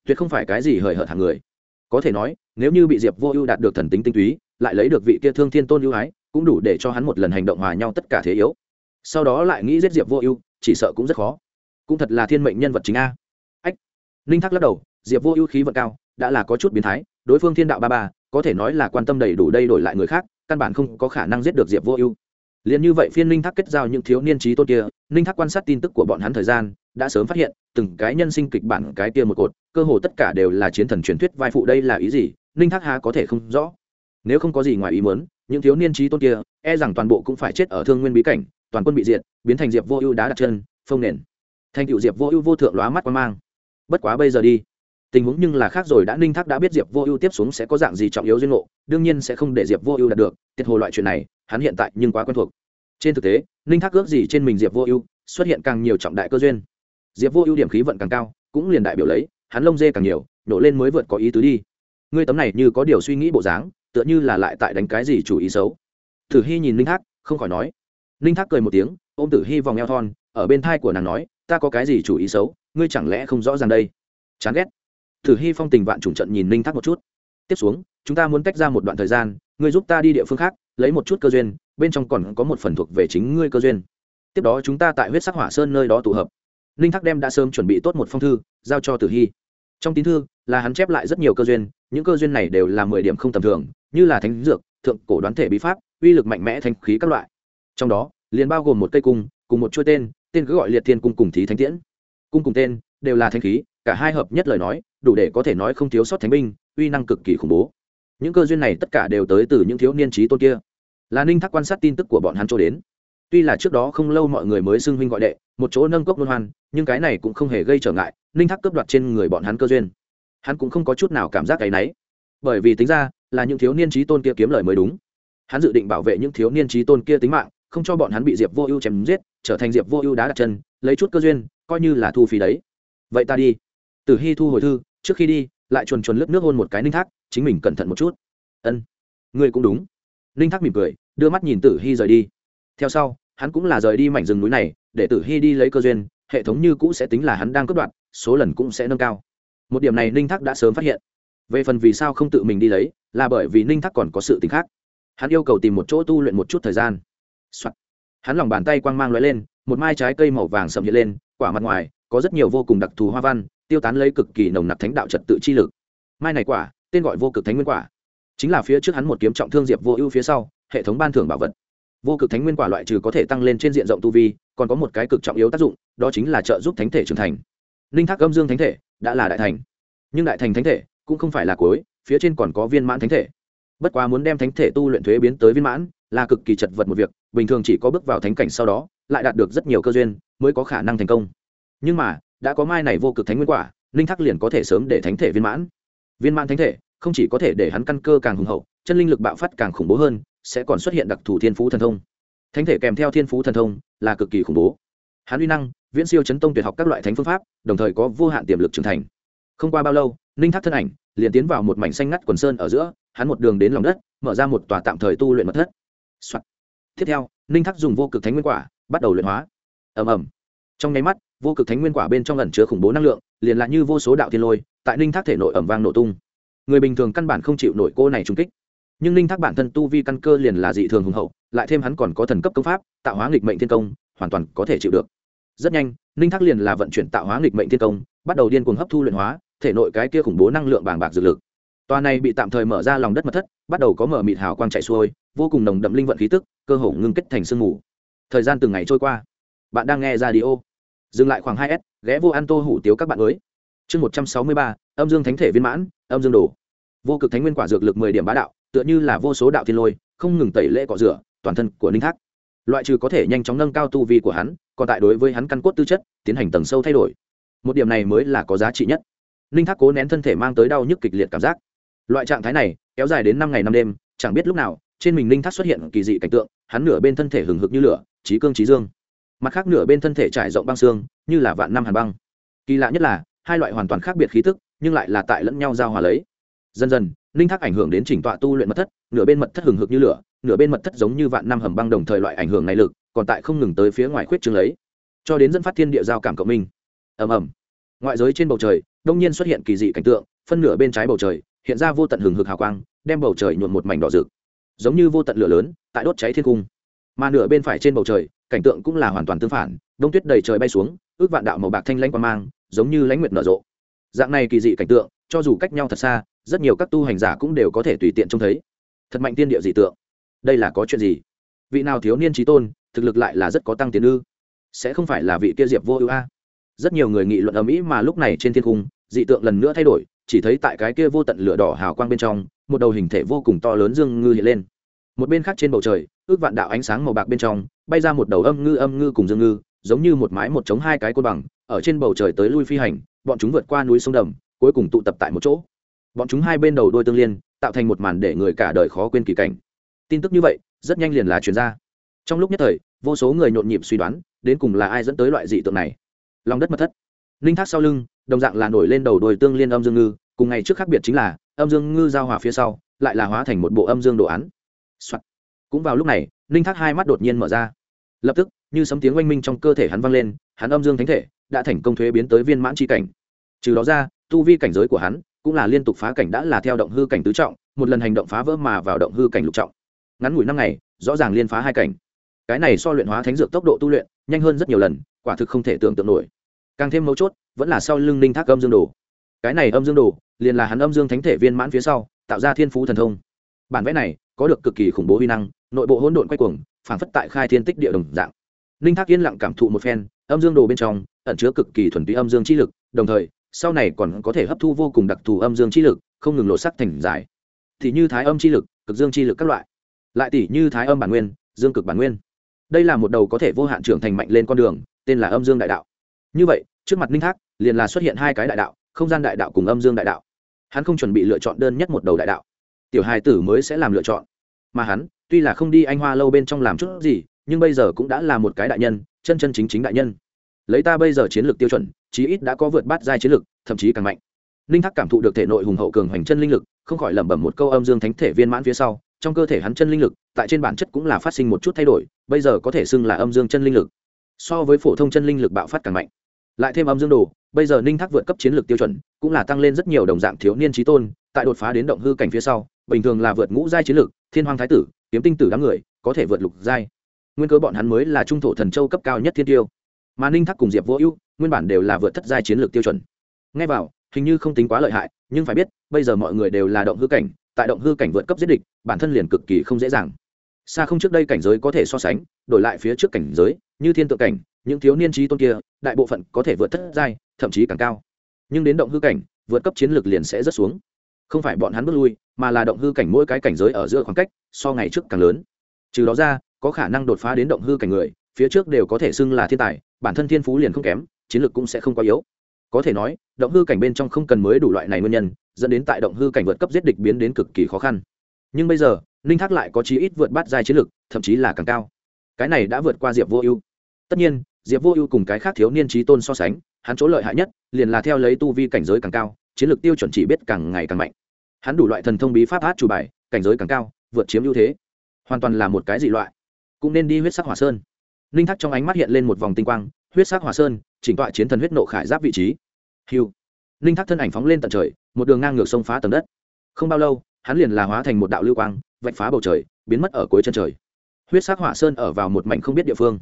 Tuyệt không phải cái gì hời hợt hàng người. Có thể nói, nếu như bị diệp vô ưu đạt được thần tính tinh túy, lại lấy được vị kia thương thiên tôn ưu ái, cũng đủ để cho hắn một lần hành động hòa nhau tất cả thế yếu. Sau đó lại nghĩ giết diệp vô ưu, chỉ sợ cũng rất khó. Cũng thật là thiên mệnh nhân vật chính a ninh Thác lắc đầu, diệp vô ưu khí vận cao, đã là có chút biến thái, đối phương thiên đạo ba ba, có thể nói là quan tâm đầy đủ đây đổi lại người khác, căn bản không có khả năng giết được diệp vô ưu. Liền như vậy phiên ninh thác kết giao những thiếu niên trí tôn kia ninh thác quan sát tin tức của bọn hắn thời gian, đã sớm phát hiện, từng cái nhân sinh kịch bản cái kia một cột, cơ hồ tất cả đều là chiến thần truyền thuyết vai phụ đây là ý gì ninh thác há có thể không rõ. Nếu không có gì ngoài ý muốn, những thiếu niên trí tôn kia e rằng toàn bộ cũng phải chết ở thương nguyên bí cảnh, toàn quân bị diệt, biến thành diệp vô ưu đá đặt chân, phông nền. Thành cựu diệp vô ưu vô thượng lóa mắt quan mang bất quá bây giờ đi. Tình huống nhưng là khác rồi, đã ninh thác đã biết diệp vô ưu tiếp xuống sẽ có dạng gì trọng yếu duyên ngộ, đương nhiên sẽ không để diệp vô ưu đạt được tiết hồ loại chuyện này, hắn hiện tại nhưng quá quen thuộc. Trên thực tế, ninh thác ước gì trên mình diệp vô ưu, xuất hiện càng nhiều trọng đại cơ duyên. Diệp vô ưu điểm khí vận càng cao, cũng liền đại biểu lấy, hắn lông dê càng nhiều nổ lên mới vượt có ý tứ đi. Ngươi tấm này như có điều suy nghĩ bộ dáng, tựa như là lại tại đánh cái gì chủ ý xấu. Tử hy nhìn ninh thác, không khỏi nói. Ninh thác cười một tiếng, ôm tử hy vòng eo thon, ở bên thai của nàng nói ta có cái gì chủ ý xấu, ngươi chẳng lẽ không rõ ràng đây? Chán ghét. Thử hy phong tình vạn trùng trận nhìn ninh thác một chút. Tiếp xuống, chúng ta muốn tách ra một đoạn thời gian, ngươi giúp ta đi địa phương khác, lấy một chút cơ duyên, bên trong còn có một phần thuộc về chính ngươi cơ duyên. Tiếp đó chúng ta tại huyết sắc hỏa sơn nơi đó tụ hợp. Ninh thác đem đã sớm chuẩn bị tốt một phong thư, giao cho tử hy. Trong tín thư, là hắn chép lại rất nhiều cơ duyên, những cơ duyên này đều là mười điểm không tầm thường, như là thánh dược, thượng cổ đoán thể bí pháp, uy lực mạnh mẽ thanh khí các loại. Trong đó, liền bao gồm một cây cung, cùng một chuôi tên tên cứ gọi liệt thiên cung cùng thí thánh tiễn. Cung cùng tên đều là thanh khí, cả hai hợp nhất lời nói, đủ để có thể nói không thiếu sót thánh binh, uy năng cực kỳ khủng bố. Những cơ duyên này tất cả đều tới từ những thiếu niên trí tôn kia. Là ninh thác quan sát tin tức của bọn hắn cho đến. Tuy là trước đó không lâu mọi người mới xưng huynh gọi đệ, một chỗ nâng cốc luân hoan, nhưng cái này cũng không hề gây trở ngại, ninh thác cướp đoạt trên người bọn hắn cơ duyên. Hắn cũng không có chút nào cảm giác cái náy. Bởi vì tính ra là những thiếu niên trí tôn kia kiếm lời mới đúng. Hắn dự định bảo vệ những thiếu niên trí tôn kia tính mạng không cho bọn hắn bị diệp vô ưu chém giết, trở thành diệp vô ưu đá đặt chân, lấy chút cơ duyên, coi như là thu phí đấy. Vậy ta đi. Tử hy thu hồi thư, trước khi đi, lại chuồn chuồn lớp nước hôn một cái ninh thác, chính mình cẩn thận một chút. Ân, ngươi cũng đúng. Ninh thác mỉm cười, đưa mắt nhìn tử hy rời đi. Theo sau, hắn cũng là rời đi mảnh rừng núi này, để tử hy đi lấy cơ duyên, hệ thống như cũ sẽ tính là hắn đang cướp đoạt, số lần cũng sẽ nâng cao. Một điểm này ninh thác đã sớm phát hiện. Về phần vì sao không tự mình đi lấy, là bởi vì ninh thác còn có sự t ì n h khác. Hắn yêu cầu tìm một chỗ tu luyện một chút thời gian、Soạt. hắn lòng bàn tay quang mang lóe lên, một mai trái cây màu vàng sẫm hiện lên, quả mặt ngoài có rất nhiều vô cùng đặc thù hoa văn, tiêu tán lấy cực kỳ nồng nặc thánh đạo trật tự chi lực. Mai này quả, tên gọi vô cực thánh nguyên quả. Chính là phía trước hắn một kiếm trọng thương diệp vô ưu phía sau, hệ thống ban thưởng bảo vật. Vô cực thánh nguyên quả loại trừ có thể tăng lên trên diện rộng tu vi, còn có một cái cực trọng yếu tác dụng, đó chính là trợ giúp thánh thể trưởng thành. Linh thác âm dương thánh thể đã là đại thành. Nhưng đại thành thánh thể cũng không phải là cuối, phía trên còn có viên mãn thánh thể. Bất quá muốn đem thánh thể tu luyện thuế biến tới viên mãn là cực kỳ chật vật một việc bình thường chỉ có bước vào thánh cảnh sau đó, lại đạt được rất nhiều cơ duyên, mới có khả năng thành công. Nhưng mà, đã có mai này vô cực thánh nguyên quả, linh thác liền có thể sớm để thánh thể viên mãn. Viên mãn thánh thể, không chỉ có thể để hắn căn cơ càng hùng hậu, chân linh lực bạo phát càng khủng bố hơn, sẽ còn xuất hiện đặc thù thiên phú thần thông. Thánh thể kèm theo thiên phú thần thông, là cực kỳ khủng bố. Hắn uy năng, viễn siêu chấn tông tuyệt học các loại thánh phương pháp, đồng thời có vô hạn tiềm lực trưởng thành. Không qua bao lâu ninh thác thân ảnh liền tiến vào một mảnh xanh ngắt quần sơn ở giữa, hắn một đường đến lòng đất, mở ra một tòa tạm thời tu luyện mật thất、Soạn tiếp theo, ninh thắc dùng vô cực thánh nguyên quả, bắt đầu luyện hóa. Ầm ầm. Trong nháy mắt, vô cực thánh nguyên quả bên trong ẩn chứa khủng bố năng lượng, liền là như vô số đạo thiên lôi, tại ninh thác thể nội ẩm vang nổ tung. Người bình thường căn bản không chịu nổi cô này trung kích. Nhưng ninh thác bản thân tu vi căn cơ liền là dị thường hùng hậu, lại thêm hắn còn có thần cấp công pháp, tạo hóa nghịch mệnh thiên công, hoàn toàn có thể chịu được. Rất nhanh, ninh thác liền là vận chuyển tạo hóa nghịch mệnh thiên công, bắt đầu điên cuồng hấp thu luyện hóa, thể nội cái kia khủng bố năng lượng bàng bạc dược lực. Tòa này bị tạm thời mở ra lòng đất mật thất, bắt đầu có mở mịt hào quang chạy xuôi vô cùng nồng đậm linh vận khí tức, cơ hồ ngưng kết thành sương mù. Thời gian từng ngày trôi qua. Bạn đang nghe ra đi ô dừng lại khoảng hai s, ghé vô an tô hủ tiếu các bạn mới. Chương một trăm sáu mươi ba, âm dương thánh thể viên mãn, âm dương đồ. Vô cực thánh nguyên quả dược lực mười điểm bá đạo, tựa như là vô số đạo thiên lôi, không ngừng tẩy lễ cọ rửa, toàn thân của ninh thác. Loại trừ có thể nhanh chóng nâng cao tu vi của hắn, còn tại đối với hắn căn cốt tư chất, tiến hành tầng sâu thay đổi. Một điểm này mới là có giá trị nhất. Ninh thác cố nén thân thể mang tới đau nhức kịch liệt cảm giác. Loại trạng thái này, kéo dài đến năm ngày năm đêm, chẳng biết lúc nào trên mình linh thác xuất hiện kỳ dị cảnh tượng, hắn nửa bên thân thể hừng hực như lửa trí cương trí dương. Mặt khác nửa bên thân thể trải rộng băng xương, như là vạn năm hàn băng. Kỳ lạ nhất là, hai loại hoàn toàn khác biệt khí tức, nhưng lại là tại lẫn nhau giao hòa lấy. Dần dần linh thác ảnh hưởng đến trình tọa tu luyện mật thất, nửa bên mật thất hừng hực như lửa, nửa bên mật thất giống như vạn năm hầm băng đồng thời loại ảnh hưởng này lực, còn tại không ngừng tới phía ngoài khuyết trương lấy. Cho đến dẫn phát thiên địa giao cảm cộng minh. Ầm ầm. Ngoại giới trên bầu trời, đông nhiên xuất hiện kỳ dị cảnh tượng, phân nửa bên trái bầu trời, hiện ra vô tận hừng hực hào quang, đem bầu trời nhuộn một mảnh đỏ rực giống như vô tận lửa lớn, tại đốt cháy thiên cung. Mà nửa bên phải trên bầu trời, cảnh tượng cũng là hoàn toàn tương phản, đông tuyết đầy trời bay xuống, ước vạn đạo màu bạc thanh lãnh quan mang, giống như lãnh nguyệt nở rộ. Dạng này kỳ dị cảnh tượng, cho dù cách nhau thật xa, rất nhiều các tu hành giả cũng đều có thể tùy tiện trông thấy. Thật mạnh tiên địa dị tượng. Đây là có chuyện gì? Vị nào thiếu niên trí tôn, thực lực lại là rất có tăng tiến ư? Sẽ không phải là vị kia diệp vô ưu a? Rất nhiều người nghị luận ở mỹ mà lúc này trên thiên cung, dị tượng lần nữa thay đổi chỉ thấy tại cái kia vô tận lửa đỏ hào quang bên trong, một đầu hình thể vô cùng to lớn dương ngư hiện lên. Một bên khác trên bầu trời, ước vạn đạo ánh sáng màu bạc bên trong, bay ra một đầu âm ngư âm ngư cùng dương ngư, giống như một mái một chống hai cái côn bằng, ở trên bầu trời tới lui phi hành, bọn chúng vượt qua núi sông đầm, cuối cùng tụ tập tại một chỗ. Bọn chúng hai bên đầu đôi tương liên, tạo thành một màn để người cả đời khó quên kỳ cảnh. Tin tức như vậy, rất nhanh liền là chuyển ra. Trong lúc nhất thời, vô số người nhộn nhịp suy đoán, đến cùng là ai dẫn tới loại dị tượng này. Lòng đất mật thất. Linh thác sau lưng đồng dạng là nổi lên đầu đồi tương liên âm dương ngư, cùng ngày trước khác biệt chính là, âm dương ngư giao hòa phía sau, lại là hóa thành một bộ âm dương đồ án、Soạn. cũng vào lúc này linh thác hai mắt đột nhiên mở ra. Lập tức, như sấm tiếng oanh minh trong cơ thể hắn vang lên, hắn âm dương thánh thể đã thành công thuế biến tới viên mãn tri cảnh. Trừ đó ra, tu vi cảnh giới của hắn cũng là liên tục phá cảnh đã là theo động hư cảnh tứ trọng, một lần hành động phá vỡ mà vào động hư cảnh lục trọng. Ngắn ngủi năm ngày, rõ ràng liên phá hai cảnh. Cái này so luyện hóa thánh dược tốc độ tu luyện nhanh hơn rất nhiều lần, quả thực không thể tưởng tượng nổi càng thêm mấu chốt, vẫn là sau lưng ninh thác âm dương đồ. Cái này âm dương đồ, liền là hắn âm dương thánh thể viên mãn phía sau, tạo ra thiên phú thần thông. Bản vẽ này, có được cực kỳ khủng bố huy năng, nội bộ hỗn độn quay cuồng, phảng phất tại khai thiên tích địa đồng dạng. Ninh thác yên lặng cảm thụ một phen, âm dương đồ bên trong, ẩn chứa cực kỳ thuần túy âm dương chi lực, đồng thời, sau này còn có thể hấp thu vô cùng đặc thù âm dương chi lực, không ngừng lộ sắc thành giải. Thì như thái âm chi lực, cực dương chi lực các loại. Lại tỷ như thái âm bản nguyên, dương cực bản nguyên. Đây là một đầu có thể vô hạn trưởng thành mạnh lên con đường, tên là âm dương đại đạo như vậy, trước mặt ninh thác, liền là xuất hiện hai cái đại đạo, không gian đại đạo cùng âm dương đại đạo. Hắn không chuẩn bị lựa chọn đơn nhất một đầu đại đạo. Tiểu hài tử mới sẽ làm lựa chọn. Mà hắn, tuy là không đi anh hoa lâu bên trong làm chút gì, nhưng bây giờ cũng đã là một cái đại nhân, chân chân chính chính đại nhân. Lấy ta bây giờ chiến lược tiêu chuẩn, chí ít đã có vượt bát giai chiến lược, thậm chí càng mạnh. Ninh thác cảm thụ được thể nội hùng hậu cường hoành chân linh lực, không khỏi lẩm bẩm một câu âm dương thánh thể viên mãn phía sau. Trong cơ thể hắn chân linh lực, tại trên bản chất cũng là phát sinh một chút thay đổi, bây giờ có thể xưng là âm dương chân linh lực. So với phổ thông chân linh lực bạo phát càng mạnh lại thêm âm dương đồ, bây giờ ninh thác vượt cấp chiến lược tiêu chuẩn, cũng là tăng lên rất nhiều đồng dạng thiếu niên trí tôn, tại đột phá đến động hư cảnh phía sau, bình thường là vượt ngũ giai chiến lược, thiên hoàng thái tử, kiếm tinh tử đám người, có thể vượt lục giai. Nguyên cơ bọn hắn mới là trung thổ thần châu cấp cao nhất thiên tiêu. Mà ninh thác cùng diệp vô ưu, nguyên bản đều là vượt thất giai chiến lược tiêu chuẩn. Ngay vào, hình như không tính quá lợi hại, nhưng phải biết, bây giờ mọi người đều là động hư cảnh, tại động hư cảnh vượt cấp giết địch, bản thân liền cực kỳ không dễ dàng. Xa không trước đây cảnh giới có thể so sánh, đổi lại phía trước cảnh giới, như thiên tượng cảnh những thiếu niên trí tôn kia, đại bộ phận có thể vượt thất giai, thậm chí càng cao. Nhưng đến động hư cảnh, vượt cấp chiến lược liền sẽ rất xuống. Không phải bọn hắn bước lui, mà là động hư cảnh mỗi cái cảnh giới ở giữa khoảng cách, so ngày trước càng lớn. Trừ đó ra, có khả năng đột phá đến động hư cảnh người, phía trước đều có thể xưng là thiên tài, bản thân thiên phú liền không kém, chiến lược cũng sẽ không quá yếu. Có thể nói, động hư cảnh bên trong không cần mới đủ loại này nguyên nhân, dẫn đến tại động hư cảnh vượt cấp giết địch biến đến cực kỳ khó khăn. Nhưng bây giờ, ninh thác lại có chí ít vượt bát giai chiến lược, thậm chí là càng cao. Cái này đã vượt qua diệp vô ưu. Tất nhiên diệp vô ưu cùng cái khác thiếu niên trí tôn so sánh, hắn chỗ lợi hại nhất liền là theo lấy tu vi cảnh giới càng cao, chiến lược tiêu chuẩn chỉ biết càng ngày càng mạnh. Hắn đủ loại thần thông bí pháp hát chủ bài, cảnh giới càng cao, vượt chiếm ưu thế. Hoàn toàn là một cái dị loại. Cũng nên đi huyết sắc hỏa sơn. Ninh thác trong ánh mắt hiện lên một vòng tinh quang, huyết sắc hỏa sơn, chỉnh tọa chiến thần huyết nộ khải giáp vị trí. Hiu ninh thác thân ảnh phóng lên tận trời, một đường ngang ngược sông phá tầng đất. Không bao lâu, hắn liền là hóa thành một đạo lưu quang, vạch phá bầu trời, biến mất ở cuối chân trời. Huyết sắc hỏa sơn ở vào một mảnh không biết địa phương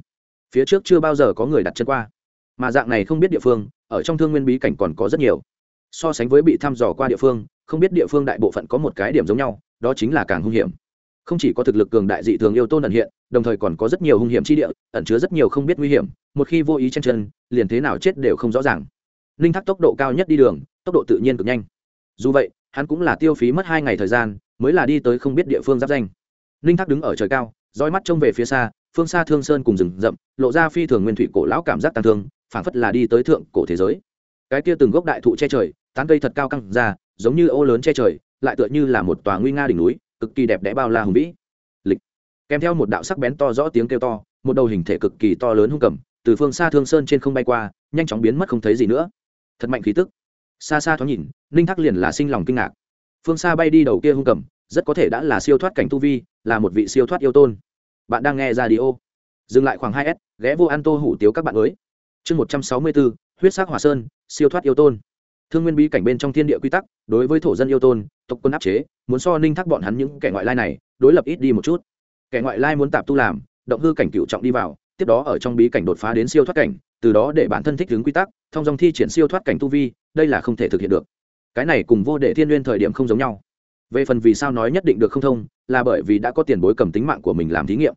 phía trước chưa bao giờ có người đặt chân qua. Mà dạng này không biết địa phương, ở trong thương nguyên bí cảnh còn có rất nhiều. So sánh với bị thăm dò qua địa phương, không biết địa phương đại bộ phận có một cái điểm giống nhau, đó chính là càng hung hiểm. Không chỉ có thực lực cường đại dị thường yêu tôn ẩn hiện, đồng thời còn có rất nhiều hung hiểm chi địa, ẩn chứa rất nhiều không biết nguy hiểm, một khi vô ý chen chân, liền thế nào chết đều không rõ ràng. Linh thác tốc độ cao nhất đi đường, tốc độ tự nhiên cực nhanh. Dù vậy, hắn cũng là tiêu phí mất hai ngày thời gian, mới là đi tới không biết địa phương giáp danh. Linh thác đứng ở trời cao roi mắt trông về phía xa phương xa thương sơn cùng rừng rậm, lộ ra phi thường nguyên thủy cổ lão cảm giác tàn thương, phảng phất là đi tới thượng cổ thế giới. Cái kia từng gốc đại thụ che trời, tán cây thật cao căng ra, giống như ô lớn che trời, lại tựa như là một tòa nguy nga đỉnh núi, cực kỳ đẹp đẽ bao la hùng vĩ. Lịch. Kèm theo một đạo sắc bén to rõ tiếng kêu to, một đầu hình thể cực kỳ to lớn hung cầm, từ phương xa thương sơn trên không bay qua, nhanh chóng biến mất không thấy gì nữa. Thật mạnh khí tức. Xa xa thoáng nhìn, ninh thác liền là sinh lòng kinh ngạc. Phương xa bay đi đầu kia hung cầm, rất có thể đã là siêu thoát cảnh tu vi, là một vị siêu thoát yêu tôn bạn đang nghe ra đi ô dừng lại khoảng hai s, ghé vô ăn tô hủ tiếu các bạn mới chương một trăm sáu mươi bốn, huyết sắc hòa sơn, siêu thoát yêu tôn. Thương nguyên bí cảnh bên trong thiên địa quy tắc, đối với thổ dân yêu tôn, tộc quân áp chế, muốn so ninh thác bọn hắn những kẻ ngoại lai này, đối lập ít đi một chút. Kẻ ngoại lai muốn tạp tu làm, động hư cảnh cựu trọng đi vào, tiếp đó ở trong bí cảnh đột phá đến siêu thoát cảnh, từ đó để bản thân thích ứng quy tắc, thông dòng thi triển siêu thoát cảnh tu vi, đây là không thể thực hiện được. Cái này cùng vô đệ thiên n thời điểm không giống nhau về phần vì sao nói nhất định được không thông, là bởi vì đã có tiền bối cầm tính mạng của mình làm thí nghiệm.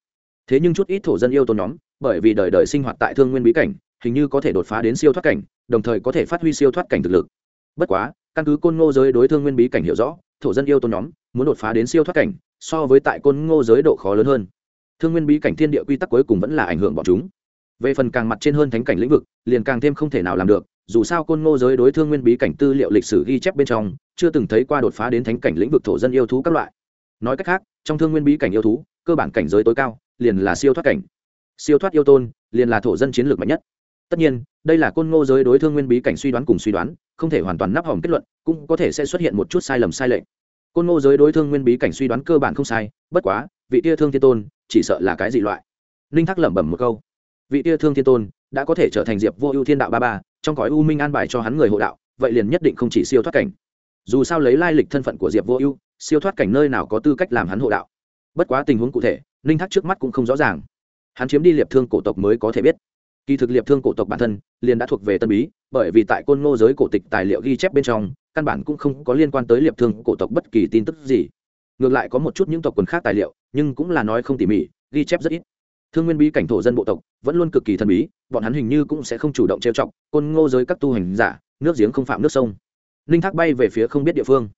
Thế nhưng chút ít thổ dân yêu tôn nhóm, bởi vì đời đời sinh hoạt tại thương nguyên bí cảnh, hình như có thể đột phá đến siêu thoát cảnh, đồng thời có thể phát huy siêu thoát cảnh thực lực. Bất quá, căn cứ côn ngô giới đối thương nguyên bí cảnh hiểu rõ, thổ dân yêu tôn nhóm muốn đột phá đến siêu thoát cảnh, so với tại côn ngô giới độ khó lớn hơn. Thương nguyên bí cảnh thiên địa quy tắc cuối cùng vẫn là ảnh hưởng bọn chúng. Về phần càng mặt trên hơn thánh cảnh lĩnh vực, liền càng thêm không thể nào làm được dù sao côn ngô giới đối thương nguyên bí cảnh tư liệu lịch sử ghi chép bên trong, chưa từng thấy qua đột phá đến thánh cảnh lĩnh vực thổ dân yêu thú các loại. Nói cách khác, trong thương nguyên bí cảnh yêu thú, cơ bản cảnh giới tối cao, liền là siêu thoát cảnh. Siêu thoát yêu tôn, liền là thổ dân chiến lược mạnh nhất. Tất nhiên, đây là côn ngô giới đối thương nguyên bí cảnh suy đoán cùng suy đoán, không thể hoàn toàn nắp hỏng kết luận, cũng có thể sẽ xuất hiện một chút sai lầm sai lệch. Côn ngô giới đối thương nguyên bí cảnh suy đoán cơ bản không sai, bất quá, vị tia thương thiên tôn, chỉ sợ là cái gì loại. Ninh thắc lẩm bẩm một câu. Vị tia thương thiên tôn, đã có thể trở thành diệp vô ưu thiên đạo ba ba trong cõi u minh an bài cho hắn người hộ đạo, vậy liền nhất định không chỉ siêu thoát cảnh. Dù sao lấy lai lịch thân phận của diệp vô ưu, siêu thoát cảnh nơi nào có tư cách làm hắn hộ đạo. Bất quá tình huống cụ thể, ninh thác trước mắt cũng không rõ ràng. Hắn chiếm đi liệp thương cổ tộc mới có thể biết. Kỳ thực liệp thương cổ tộc bản thân liền đã thuộc về tân bí, bởi vì tại côn ngô giới cổ tịch tài liệu ghi chép bên trong, căn bản cũng không có liên quan tới liệp thương cổ tộc bất kỳ tin tức gì. Ngược lại có một chút những tộc quần khác tài liệu, nhưng cũng là nói không tỉ mỉ, ghi chép rất ít thương nguyên bí cảnh thổ dân bộ tộc vẫn luôn cực kỳ thần bí, bọn hắn hình như cũng sẽ không chủ động trêu chọc côn ngô giới các tu hành giả, nước giếng không phạm nước sông. Ninh thác bay về phía không biết địa phương.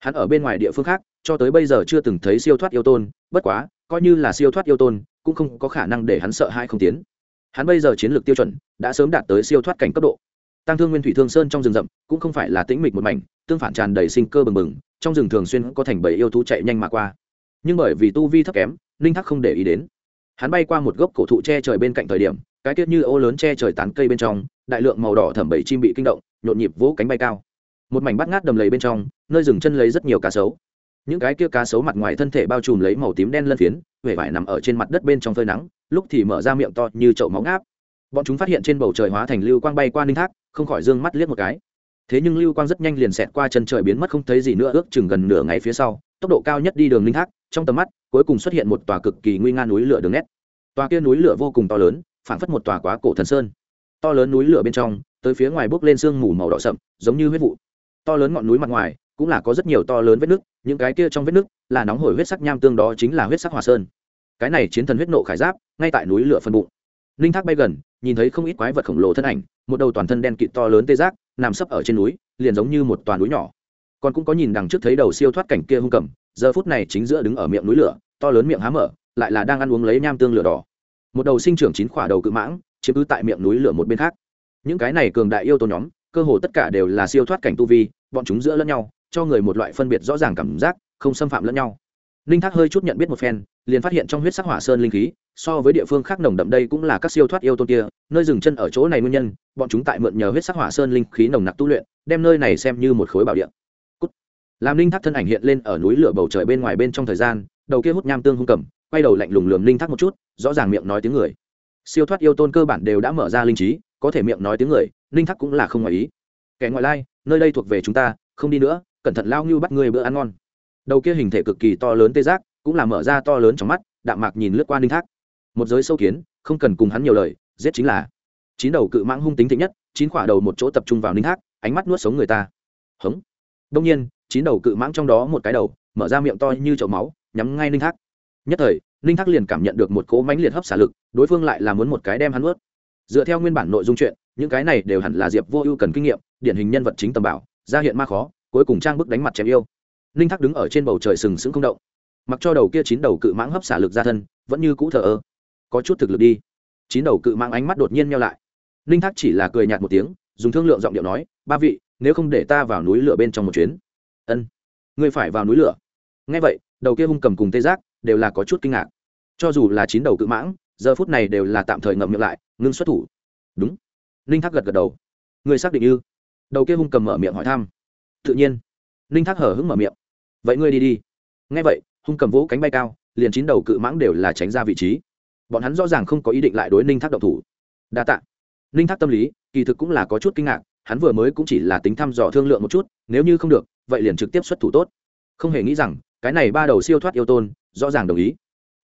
Hắn ở bên ngoài địa phương khác, cho tới bây giờ chưa từng thấy siêu thoát yêu tôn, bất quá, coi như là siêu thoát yêu tôn, cũng không có khả năng để hắn sợ hai không tiến. Hắn bây giờ chiến lược tiêu chuẩn đã sớm đạt tới siêu thoát cảnh cấp độ. Tăng thương nguyên thủy thương sơn trong rừng rậm cũng không phải là tĩnh mịch một mảnh, tương phản tràn đầy sinh cơ bừng bừng, trong rừng thường xuyên có thành bầy yêu thú chạy nhanh mà qua. Nhưng bởi vì tu vi thấp kém ninh thắc không để ý đến hắn bay qua một gốc cổ thụ che trời bên cạnh thời điểm, cái tiết như ô lớn che trời tán cây bên trong, đại lượng màu đỏ thẩm bầy chim bị kinh động, nhộn nhịp vỗ cánh bay cao. Một mảnh bắt ngát đầm lầy bên trong, nơi dừng chân lấy rất nhiều cá sấu. Những cái kia cá sấu mặt ngoài thân thể bao trùm lấy màu tím đen lân phiến huệ vải nằm ở trên mặt đất bên trong phơi nắng, lúc thì mở ra miệng to như chậu máu ngáp. Bọn chúng phát hiện trên bầu trời hóa thành lưu quang bay qua ninh thác, không khỏi d ư ơ n g mắt liếc một cái. Thế nhưng lưu quang rất nhanh liền xẹt qua chân trời biến mất không thấy gì nữa, ước chừng gần nửa ngày phía sau tốc độ cao nhất đi đường linh thác trong tầm mắt, cuối cùng xuất hiện một tòa cực kỳ nguy nga núi lửa đường nét. Tòa kia núi lửa vô cùng to lớn, phảng phất một tòa quá cổ thần sơn. To lớn núi lửa bên trong, tới phía ngoài bốc lên sương mù màu đỏ sậm, giống như huyết vụ. To lớn ngọn núi mặt ngoài, cũng là có rất nhiều to lớn vết nước những cái kia trong vết nước là nóng hổi huyết sắc nham tương đó chính là huyết sắc hòa sơn. Cái này chiến thần huyết nộ khải giáp, ngay tại núi lửa phân bụng. Ninh thác bay gần, nhìn thấy không ít quái vật khổng lồ thân ảnh, một đầu toàn thân đen kịt to lớn tê giác, nằm sấp ở trên núi, liền giống như một toàn núi nhỏ còn cũng có nhìn đằng trước thấy đầu siêu thoát cảnh kia hung cầm, giờ phút này chính giữa đứng ở miệng núi lửa, to lớn miệng há mở, lại là đang ăn uống lấy nham tương lửa đỏ. Một đầu sinh trưởng chín khỏa đầu cự mãng, chiếm cứ tại miệng núi lửa một bên khác. Những cái này cường đại yêu tôn nhóm, cơ hồ tất cả đều là siêu thoát cảnh tu vi, bọn chúng giữa lẫn nhau, cho người một loại phân biệt rõ ràng cảm giác, không xâm phạm lẫn nhau. Ninh thác hơi chút nhận biết một phen, liền phát hiện trong huyết sắc hỏa sơn linh khí, so với địa phương khác nồng đậm đây cũng là các siêu thoát yêu tôn kia, nơi dừng chân ở chỗ này nguyên nhân, bọn chúng tại mượn nhờ huyết sắc hỏa sơn linh khí nồng nặc tu luyện, đem nơi này xem như một khối bảo địa làm Linh thác thân ảnh hiện lên ở núi lửa bầu trời bên ngoài bên trong thời gian, đầu kia hút nham tương hung cầm, quay đầu lạnh lùng lườm Linh thác một chút, rõ ràng miệng nói tiếng người. Siêu thoát yêu tôn cơ bản đều đã mở ra linh trí, có thể miệng nói tiếng người Linh thác cũng là không ngoài ý. Kẻ ngoại lai, nơi đây thuộc về chúng ta, không đi nữa, cẩn thận lao ngưu bắt người bữa ăn ngon. Đầu kia hình thể cực kỳ to lớn tê giác, cũng là mở ra to lớn trong mắt, đạm mạc nhìn lướt qua Linh thác. Một giới sâu kiến, không cần cùng hắn nhiều lời, giết chính là chín đầu cự mãng hung tính thịnh nhất, chín quả đầu một chỗ tập trung vào Linh thác, ánh mắt nuốt sống người ta. Hống đông nhiên, chín đầu cự mãng trong đó một cái đầu, mở ra miệng to như chậu máu, nhắm ngay ninh thác. Nhất thời, ninh thác liền cảm nhận được một cỗ mãnh liệt hấp xả lực, đối phương lại là muốn một cái đem hắn ướt dựa theo nguyên bản nội dung chuyện, những cái này đều hẳn là diệp vô ưu cần kinh nghiệm, điển hình nhân vật chính tầm bảo, ra hiện ma khó, cuối cùng trang bức đánh mặt chém yêu. Ninh thác đứng ở trên bầu trời sừng sững không động. Mặc cho đầu kia chín đầu cự mãng hấp xả lực ra thân, vẫn như cũ thờ ơ. Có chút thực lực đi. Chín đầu cự mãng ánh mắt đột nhiên nhau lại. Ninh thác chỉ là cười nhạt một tiếng, dùng thương lượng giọng điệu nói, ba vị nếu không để ta vào núi lửa bên trong một chuyến. Ân, ngươi phải vào núi lửa. Ngay vậy, đầu kia hung cầm cùng tê giác đều là có chút kinh ngạc. Cho dù là chín đầu cự mãng, giờ phút này đều là tạm thời ngậm miệng lại, ngưng xuất thủ. Đúng. Ninh thác gật gật đầu. Ngươi xác định ư? Đầu kia hung cầm mở miệng hỏi thăm. Tự nhiên. Ninh thác hở hứng mở miệng. Vậy ngươi đi đi. Ngay vậy, hung cầm vỗ cánh bay cao, liền chín đầu cự mãng đều là tránh ra vị trí. Bọn hắn rõ ràng không có ý định lại đối ninh thác động thủ. Đa t ạ ninh thác tâm lý, kỳ thực cũng là có chút kinh ngạc hắn vừa mới cũng chỉ là tính thăm dò thương lượng một chút, nếu như không được, vậy liền trực tiếp xuất thủ tốt. Không hề nghĩ rằng, cái này ba đầu siêu thoát yêu tôn, rõ ràng đồng ý.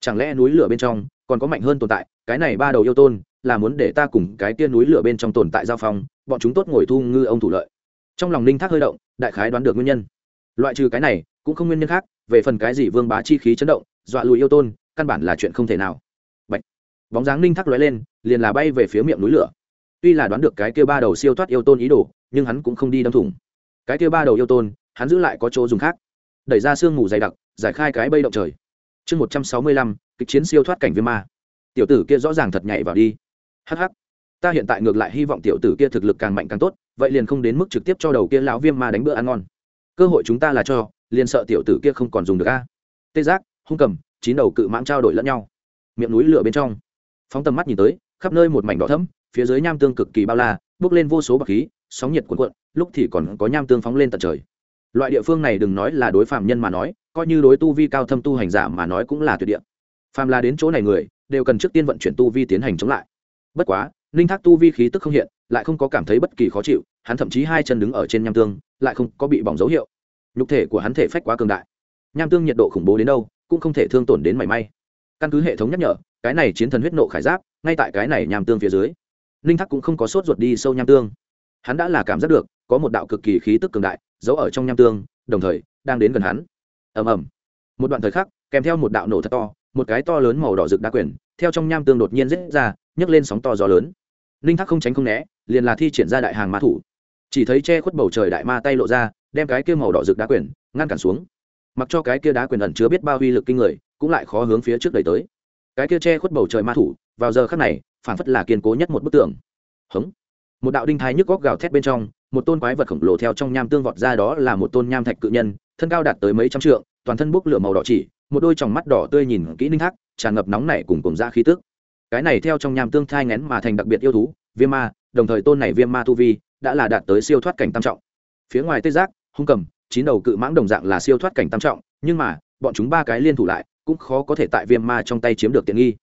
Chẳng lẽ núi lửa bên trong còn có mạnh hơn tồn tại? Cái này ba đầu yêu tôn là muốn để ta cùng cái tia núi lửa bên trong tồn tại giao phong, bọn chúng tốt ngồi thu ngư ông thủ lợi. Trong lòng ninh thác hơi động, đại khái đoán được nguyên nhân. Loại trừ cái này, cũng không nguyên nhân khác, về phần cái gì vương bá chi khí chấn động, dọa lùi yêu tôn, căn bản là chuyện không thể nào. Bạch. bóng dáng ninh thác lóe lên, liền là bay về phía miệng núi lửa tuy là đoán được cái kia ba đầu siêu thoát yêu tôn ý đồ, nhưng hắn cũng không đi đâm thủng. Cái kia ba đầu yêu tôn, hắn giữ lại có chỗ dùng khác. Đẩy ra sương mù dày đặc, giải khai cái bây động trời. Chương một trăm sáu mươi lăm, kịch chiến siêu thoát cảnh viêm ma. Tiểu tử kia rõ ràng thật nhảy vào đi. Hh ta hiện tại ngược lại hy vọng tiểu tử kia thực lực càng mạnh càng tốt, vậy liền không đến mức trực tiếp cho đầu kia lão viêm ma đánh bữa ăn ngon. Cơ hội chúng ta là cho, liền sợ tiểu tử kia không còn dùng được a. Tê giác, hung cầm, chín đầu cự mãng trao đổi lẫn nhau. Miệng núi lửa bên trong. Phóng tầm mắt nhìn tới, khắp nơi một mảnh đỏ thẫm phía dưới nham tương cực kỳ bao la bước lên vô số bậc khí, sóng nhiệt cuộn cuộn, lúc thì còn có nham tương phóng lên tận trời. Loại địa phương này đừng nói là đối phạm nhân mà nói, coi như đối tu vi cao thâm tu hành giả mà nói cũng là tuyệt địa. Phàm là đến chỗ này người, đều cần trước tiên vận chuyển tu vi tiến hành chống lại. Bất quá, ninh thác tu vi khí tức không hiện, lại không có cảm thấy bất kỳ khó chịu, hắn thậm chí hai chân đứng ở trên nham tương, lại không có bị bỏng dấu hiệu. Nhục thể của hắn thể phách quá cường đại. Nham tương nhiệt độ khủng bố đến đâu, cũng không thể thương tổn đến mảy may. Căn cứ hệ thống nhắc nhở, cái này chiến thần huyết nộ khải giáp, ngay tại cái này nham tương phía dưới ninh thác cũng không có sốt ruột đi sâu nham tương. Hắn đã là cảm giác được, có một đạo cực kỳ khí tức cường đại, giấu ở trong nham tương, đồng thời, đang đến gần hắn. Ầm ầm. Một đoạn thời khắc, kèm theo một đạo nổ thật to, một cái to lớn màu đỏ rực đa quyển theo trong nham tương đột nhiên rết ra, nhấc lên sóng to gió lớn. Ninh thác không tránh không né, liền là thi triển ra đại hàng ma thủ. Chỉ thấy che khuất bầu trời đại ma tay lộ ra, đem cái kia màu đỏ rực đá quyển ngăn cản xuống. Mặc cho cái kia đá quyển ẩn chứa biết bao uy lực kinh người, cũng lại khó hướng phía trước đẩy tới. Cái kia che khuất bầu trời ma thủ vào giờ khắc này phản phất là kiên cố nhất một bức tường. Hống. Một đạo đinh thái nhức góc gào thét bên trong, một tôn quái vật khổng lồ theo trong nham tương vọt ra đó là một tôn nham thạch cự nhân, thân cao đạt tới mấy trăm trượng, toàn thân bốc lửa màu đỏ chỉ, một đôi tròng mắt đỏ tươi nhìn kỹ ninh thác tràn ngập nóng nảy cùng cùng ra khí tức. Cái này theo trong nham tương thai ngén mà thành đặc biệt yêu thú, viêm ma, đồng thời tôn này viêm ma tu vi đã là đạt tới siêu thoát cảnh tam trọng. Phía ngoài tê giác, hung cầm, chín đầu cự mãng đồng dạng là siêu thoát cảnh tam trọng, nhưng mà, bọn chúng ba cái liên thủ lại, cũng khó có thể tại viêm ma trong tay chiếm được tiện nghi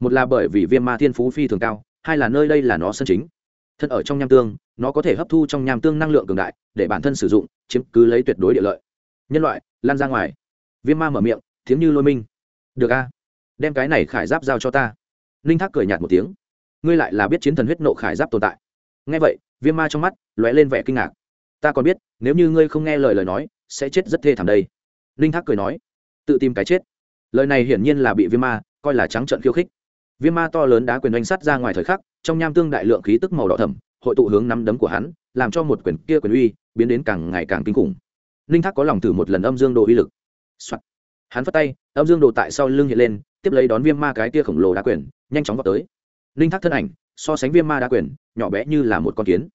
một là bởi vì viêm ma thiên phú phi thường cao, hai là nơi đây là nó sân chính. Thân ở trong nham tương, nó có thể hấp thu trong nham tương năng lượng cường đại, để bản thân sử dụng, chiếm cứ lấy tuyệt đối địa lợi. Nhân loại, lan ra ngoài. Viêm ma mở miệng tiếng như lôi minh. Được a, đem cái này khải giáp giao cho ta. Ninh thác cười nhạt một tiếng. Ngươi lại là biết chiến thần huyết nộ khải giáp tồn tại. Ngay vậy, viêm ma trong mắt lóe lên vẻ kinh ngạc. Ta còn biết, nếu như ngươi không nghe lời lời nói, sẽ chết rất thê thảm đây. Ninh thác cười nói. Tự tìm cái chết. Lời này hiển nhiên là bị viêm ma coi là trắng trợn khiêu khích viêm ma to lớn đá quyền oanh sắt ra ngoài thời khắc, trong nham tương đại lượng khí tức màu đỏ thẩm hội tụ hướng nắm đấm của hắn, làm cho một quyền kia quyền uy biến đến càng ngày càng kinh khủng. Ninh thác có lòng thử một lần âm dương đồ uy lực、Soạn. hắn phát tay, âm dương đồ tại sau lưng hiện lên, tiếp lấy đón viêm ma cái tia khổng lồ đá quyền, nhanh chóng vào tới. Ninh thác thân ảnh, so sánh viêm ma đá quyền, nhỏ bé như là một con kiến.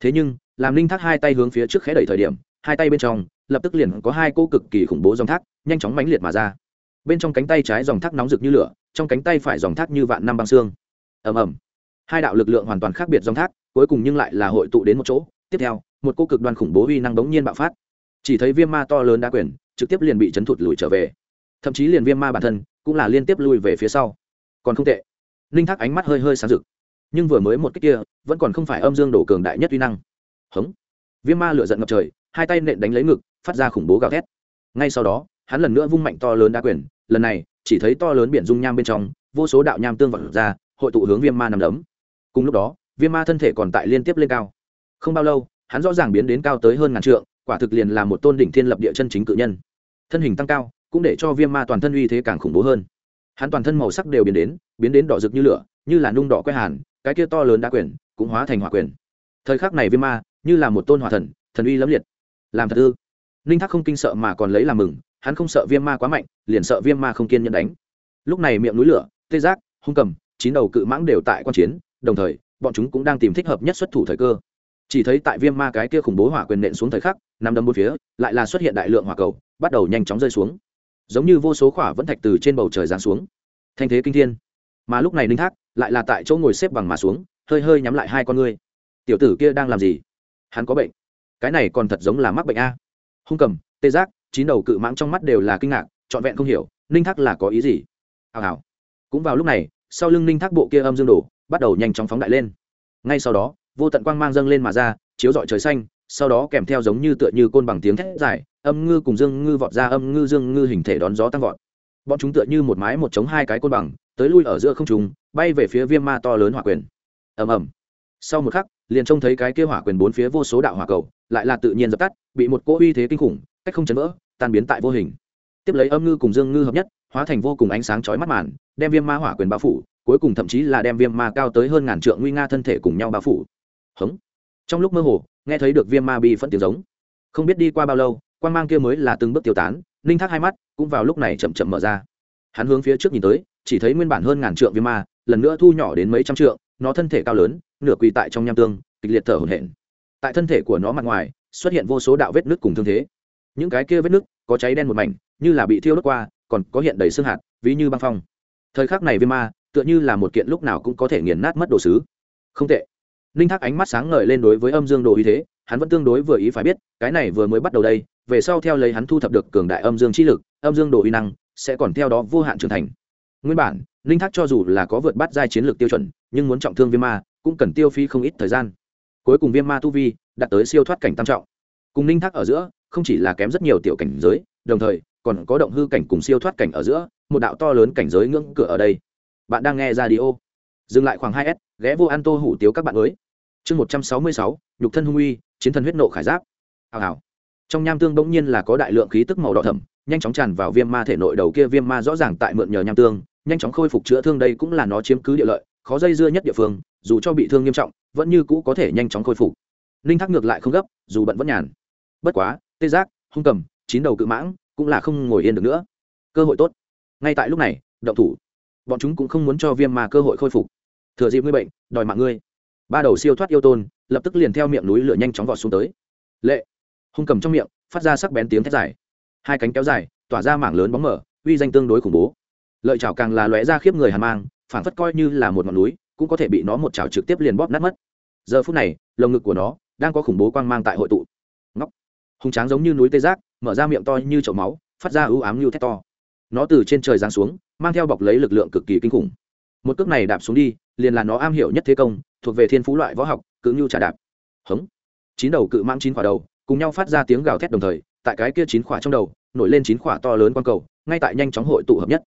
Thế nhưng, làm ninh thác hai tay hướng phía trước khé đẩy thời điểm, hai tay bên trong, lập tức liền có hai cô cực kỳ khủng bố dòng thác, nhanh chóng mãnh liệt mà ra bên trong cánh tay trái dòng thác nóng rực như lửa, trong cánh tay phải dòng thác như vạn năm băng xương. Ầm ầm. Hai đạo lực lượng hoàn toàn khác biệt dòng thác, cuối cùng nhưng lại là hội tụ đến một chỗ. Tiếp theo, một cô cực đoan khủng bố uy năng bỗng nhiên bạo phát. Chỉ thấy viêm ma to lớn đa quyền trực tiếp liền bị chấn thụt lùi trở về. Thậm chí liền viêm ma bản thân cũng là liên tiếp lùi về phía sau. Còn không tệ. Ninh thác ánh mắt hơi hơi sáng rực. Nhưng vừa mới một cách kia, vẫn còn không phải âm dương đổ cường đại nhất uy năng. Hống. Viêm ma lửa giận ngập trời, hai tay nện đánh lấy ngực, phát ra khủng bố gào thét. Ngay sau đó hắn lần nữa vung mạnh to lớn đa quyền, lần này, chỉ thấy to lớn biển dung nham bên trong, vô số đạo nham tương vật ra, hội tụ hướng viêm ma nằm đấm. Cùng lúc đó, viêm ma thân thể còn tại liên tiếp lên cao. Không bao lâu, hắn rõ ràng biến đến cao tới hơn ngàn trượng, quả thực liền là một tôn đỉnh thiên lập địa chân chính cự nhân. Thân hình tăng cao, cũng để cho viêm ma toàn thân uy thế càng khủng bố hơn. Hắn toàn thân màu sắc đều biến đến biến đến đỏ rực như lửa, như là nung đỏ quét hàn, cái kia to lớn đa quyền cũng hóa thành hỏa quyền. Thời khắc này viêm ma như là một tôn hỏa thần thần uy lẫm liệt. Làm thật ư? Ninh thác không kinh sợ mà còn lấy làm mừng hắn không sợ viêm ma quá mạnh, liền sợ viêm ma không kiên nhẫn đánh. Lúc này miệng núi lửa, tê giác, hung cầm, chín đầu cự mãng đều tại quan chiến, đồng thời, bọn chúng cũng đang tìm thích hợp nhất xuất thủ thời cơ. Chỉ thấy tại viêm ma cái kia khủng bố hỏa quyền nện xuống thời khắc nằm đâm một phía, lại là xuất hiện đại lượng hỏa cầu, bắt đầu nhanh chóng rơi xuống. Giống như vô số khỏa vẫn thạch từ trên bầu trời giáng xuống. Thanh thế kinh thiên. Mà lúc này ninh thác lại là tại chỗ ngồi xếp bằng mà xuống, hơi hơi nhắm lại hai con ngươi. Tiểu tử kia đang làm gì? Hắn có bệnh. Cái này còn thật giống là mắc bệnh a. Hung cầm, tê giác chín đầu cự mãng trong mắt đều là kinh ngạc, trọn vẹn không hiểu, ninh thác là có ý gì? Hào hào. Cũng vào lúc này, sau lưng ninh thác bộ kia âm dương đổ, bắt đầu nhanh chóng phóng đại lên. Ngay sau đó, vô tận quang mang dâng lên mà ra, chiếu rọi trời xanh, sau đó kèm theo giống như tựa như côn bằng tiếng thét dài, âm ngư cùng dương ngư vọt ra, âm ngư dương ngư hình thể đón gió tăng vọt. Bọn chúng tựa như một mái một chống hai cái côn bằng, tới lui ở giữa không trùng bay về phía viêm ma to lớn hỏa quyền. Ầm ầm. Sau một khắc, liền trông thấy cái kia hỏa quyền bốn phía vô số đạo hỏa cầu, lại là tự nhiên dập tắt, bị một cỗ uy thế kinh khủng cách không chấn vỡ, tan biến tại vô hình. Tiếp lấy âm ngư cùng dương ngư hợp nhất, hóa thành vô cùng ánh sáng chói mắt màn, đem viêm ma hỏa quyền bao phủ, cuối cùng thậm chí là đem viêm ma cao tới hơn ngàn trượng nguy nga thân thể cùng nhau bao phủ. Hống. Trong lúc mơ hồ, nghe thấy được viêm ma bị phẫn tiếng giống. Không biết đi qua bao lâu quan mang kia mới là từng bước tiêu tán, ninh thác hai mắt cũng vào lúc này chậm chậm mở ra. Hắn hướng phía trước nhìn tới, chỉ thấy nguyên bản hơn ngàn trượng viêm ma, lần nữa thu nhỏ đến mấy trăm trượng, nó thân thể cao lớn, nửa quỳ tại trong nham tương, kịch liệt thở hổn hển. Tại thân thể của nó mặt ngoài, xuất hiện vô số đạo vết nứt cùng thương thế những cái kia vết nứt có cháy đen một mảnh, như là bị thiêu đốt qua, còn có hiện đầy xương hạt, ví như băng phong. Thời khắc này viêm ma, tựa như là một kiện lúc nào cũng có thể nghiền nát mất đồ sứ. Không tệ. Ninh thác ánh mắt sáng ngời lên đối với âm dương đồ ý thế, hắn vẫn tương đối vừa ý phải biết, cái này vừa mới bắt đầu đây, về sau theo lấy hắn thu thập được cường đại âm dương chi lực, âm dương đồ uy năng sẽ còn theo đó vô hạn trưởng thành. Nguyên bản ninh thác cho dù là có vượt bắt giai chiến lược tiêu chuẩn, nhưng muốn trọng thương viêm ma cũng cần tiêu phí không ít thời gian. Cuối cùng viêm ma tu vi đạt tới siêu thoát cảnh tam trọng. Cùng ninh thác ở giữa không chỉ là kém rất nhiều tiểu cảnh giới, đồng thời, còn có động hư cảnh cùng siêu thoát cảnh ở giữa, một đạo to lớn cảnh giới ngưỡng cửa ở đây. Bạn đang nghe ra đi ô dừng lại khoảng hai s, ghé vô an tô hủ tiếu các bạn mới. Chương một trăm sáu mươi sáu, nhục thân hung uy, chiến thần huyết nộ khải giáp. Hào hào. Trong nham tương bỗng nhiên là có đại lượng khí tức màu đỏ thẩm nhanh chóng tràn vào viêm ma thể nội đầu kia viêm ma rõ ràng tại mượn nhờ nham tương, nhanh chóng khôi phục chữa thương đây cũng là nó chiếm cứ địa lợi, khó dây dưa nhất địa phương, dù cho bị thương nghiêm trọng, vẫn như cũ có thể nhanh chóng khôi phục. Ninh thác ngược lại không gấp, dù bận vẫn nhàn. Bất quá tê giác, hung cầm, chín đầu cự mãng, cũng là không ngồi yên được nữa. Cơ hội tốt. Ngay tại lúc này, động thủ. Bọn chúng cũng không muốn cho viêm mà cơ hội khôi phục. Thừa dịp ngươi bệnh, đòi mạng ngươi. Ba đầu siêu thoát yêu tôn, lập tức liền theo miệng núi lửa nhanh chóng vọt xuống tới. Lệ. Hung cầm trong miệng, phát ra sắc bén tiếng thét dài. Hai cánh kéo dài, tỏa ra mảng lớn bóng mở uy danh tương đối khủng bố. Lợi chảo càng là lóe ra khiếp người hàn mang phản phất coi như là một ngọn núi, cũng có thể bị nó một chảo trực tiếp liền bóp nát mất. Giờ phút này, lồng ngực của nó đang có khủng bố quang mang tại hội tụ. Ngóc hùng tráng giống như núi tê giác, mở ra miệng to như chậu máu, phát ra ưu ám như thét to. Nó từ trên trời giáng xuống, mang theo bọc lấy lực lượng cực kỳ kinh khủng. Một cước này đạp xuống đi, liền là nó am hiểu nhất thế công, thuộc về thiên phú loại võ học, cự như trả đạp. Hống. Chín đầu cự mang chín quả đầu, cùng nhau phát ra tiếng gào thét đồng thời, tại cái kia chín quả trong đầu, nổi lên chín quả to lớn quang cầu, ngay tại nhanh chóng hội tụ hợp nhất.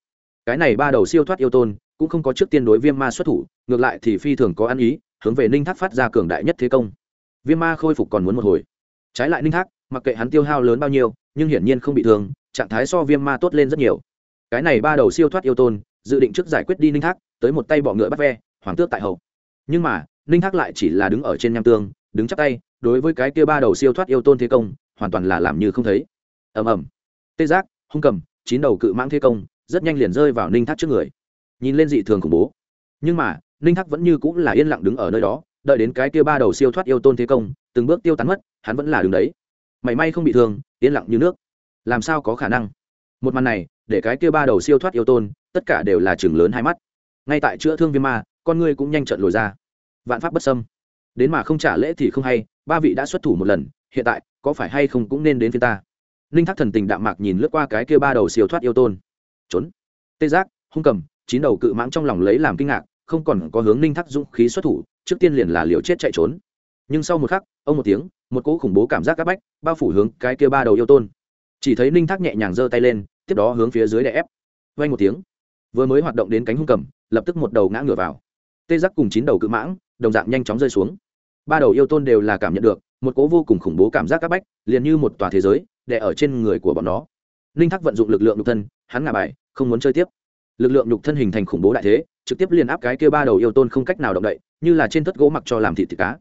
Cái này ba đầu siêu thoát yêu tôn, cũng không có trước tiên đối viêm ma xuất thủ, ngược lại thì phi thường có ăn ý, hướng về ninh thác phát ra cường đại nhất thế công. Viêm ma khôi phục còn muốn một hồi. Trái lại ninh thác mặc kệ hắn tiêu hao lớn bao nhiêu, nhưng hiển nhiên không bị thương, trạng thái so viêm ma tốt lên rất nhiều. Cái này ba đầu siêu thoát yêu tôn, dự định trước giải quyết đi ninh thác, tới một tay bọ ngựa bắt ve, hoàng tước tại hậu. Nhưng mà, ninh thác lại chỉ là đứng ở trên nham tương, đứng chắp tay, đối với cái kia ba đầu siêu thoát yêu tôn thế công, hoàn toàn là làm như không thấy. Ầm ầm. Tê giác, hung cầm, chín đầu cự mãng thế công, rất nhanh liền rơi vào ninh thác trước người. Nhìn lên dị thường khủng bố. Nhưng mà, ninh thác vẫn như cũng là yên lặng đứng ở nơi đó, đợi đến cái kia ba đầu siêu thoát yêu tôn thế công, từng bước tiêu tán mất, hắn vẫn là đứng đấy mảy may không bị thương, yên lặng như nước. Làm sao có khả năng? Một màn này, để cái kia ba đầu siêu thoát yêu tôn, tất cả đều là chừng lớn hai mắt. Ngay tại chữa thương viêm ma, con ngươi cũng nhanh trận lồi ra. Vạn pháp bất sâm đến mà không trả lễ thì không hay, ba vị đã xuất thủ một lần, hiện tại, có phải hay không cũng nên đến phía ta. Ninh thác thần tình đạm mạc nhìn lướt qua cái kia ba đầu siêu thoát yêu tôn. Trốn. Tê giác, hung cầm, chín đầu cự mãng trong lòng lấy làm kinh ngạc, không còn có hướng ninh thác dũng khí xuất thủ, trước tiên liền là liều chết chạy trốn. Nhưng sau một khắc, ông một tiếng một cỗ khủng bố cảm giác áp bách, bao phủ hướng cái kia ba đầu yêu tôn. Chỉ thấy ninh thác nhẹ nhàng giơ tay lên, tiếp đó hướng phía dưới đè ép. Vay một tiếng, vừa mới hoạt động đến cánh hung cầm, lập tức một đầu ngã ngửa vào. Tê giác cùng chín đầu cự mãng, đồng dạng nhanh chóng rơi xuống. Ba đầu yêu tôn đều là cảm nhận được, một cỗ vô cùng khủng bố cảm giác c áp bách, liền như một tòa thế giới, đè ở trên người của bọn nó. Ninh thác vận dụng lực lượng nhục thân, hắn ngả bài, không muốn chơi tiếp. Lực lượng nhục thân hình thành khủng bố đại thế, trực tiếp liền áp cái kia ba đầu yêu tôn không cách nào động đậy, như là trên thất gỗ mặc cho làm thịt thịt cá.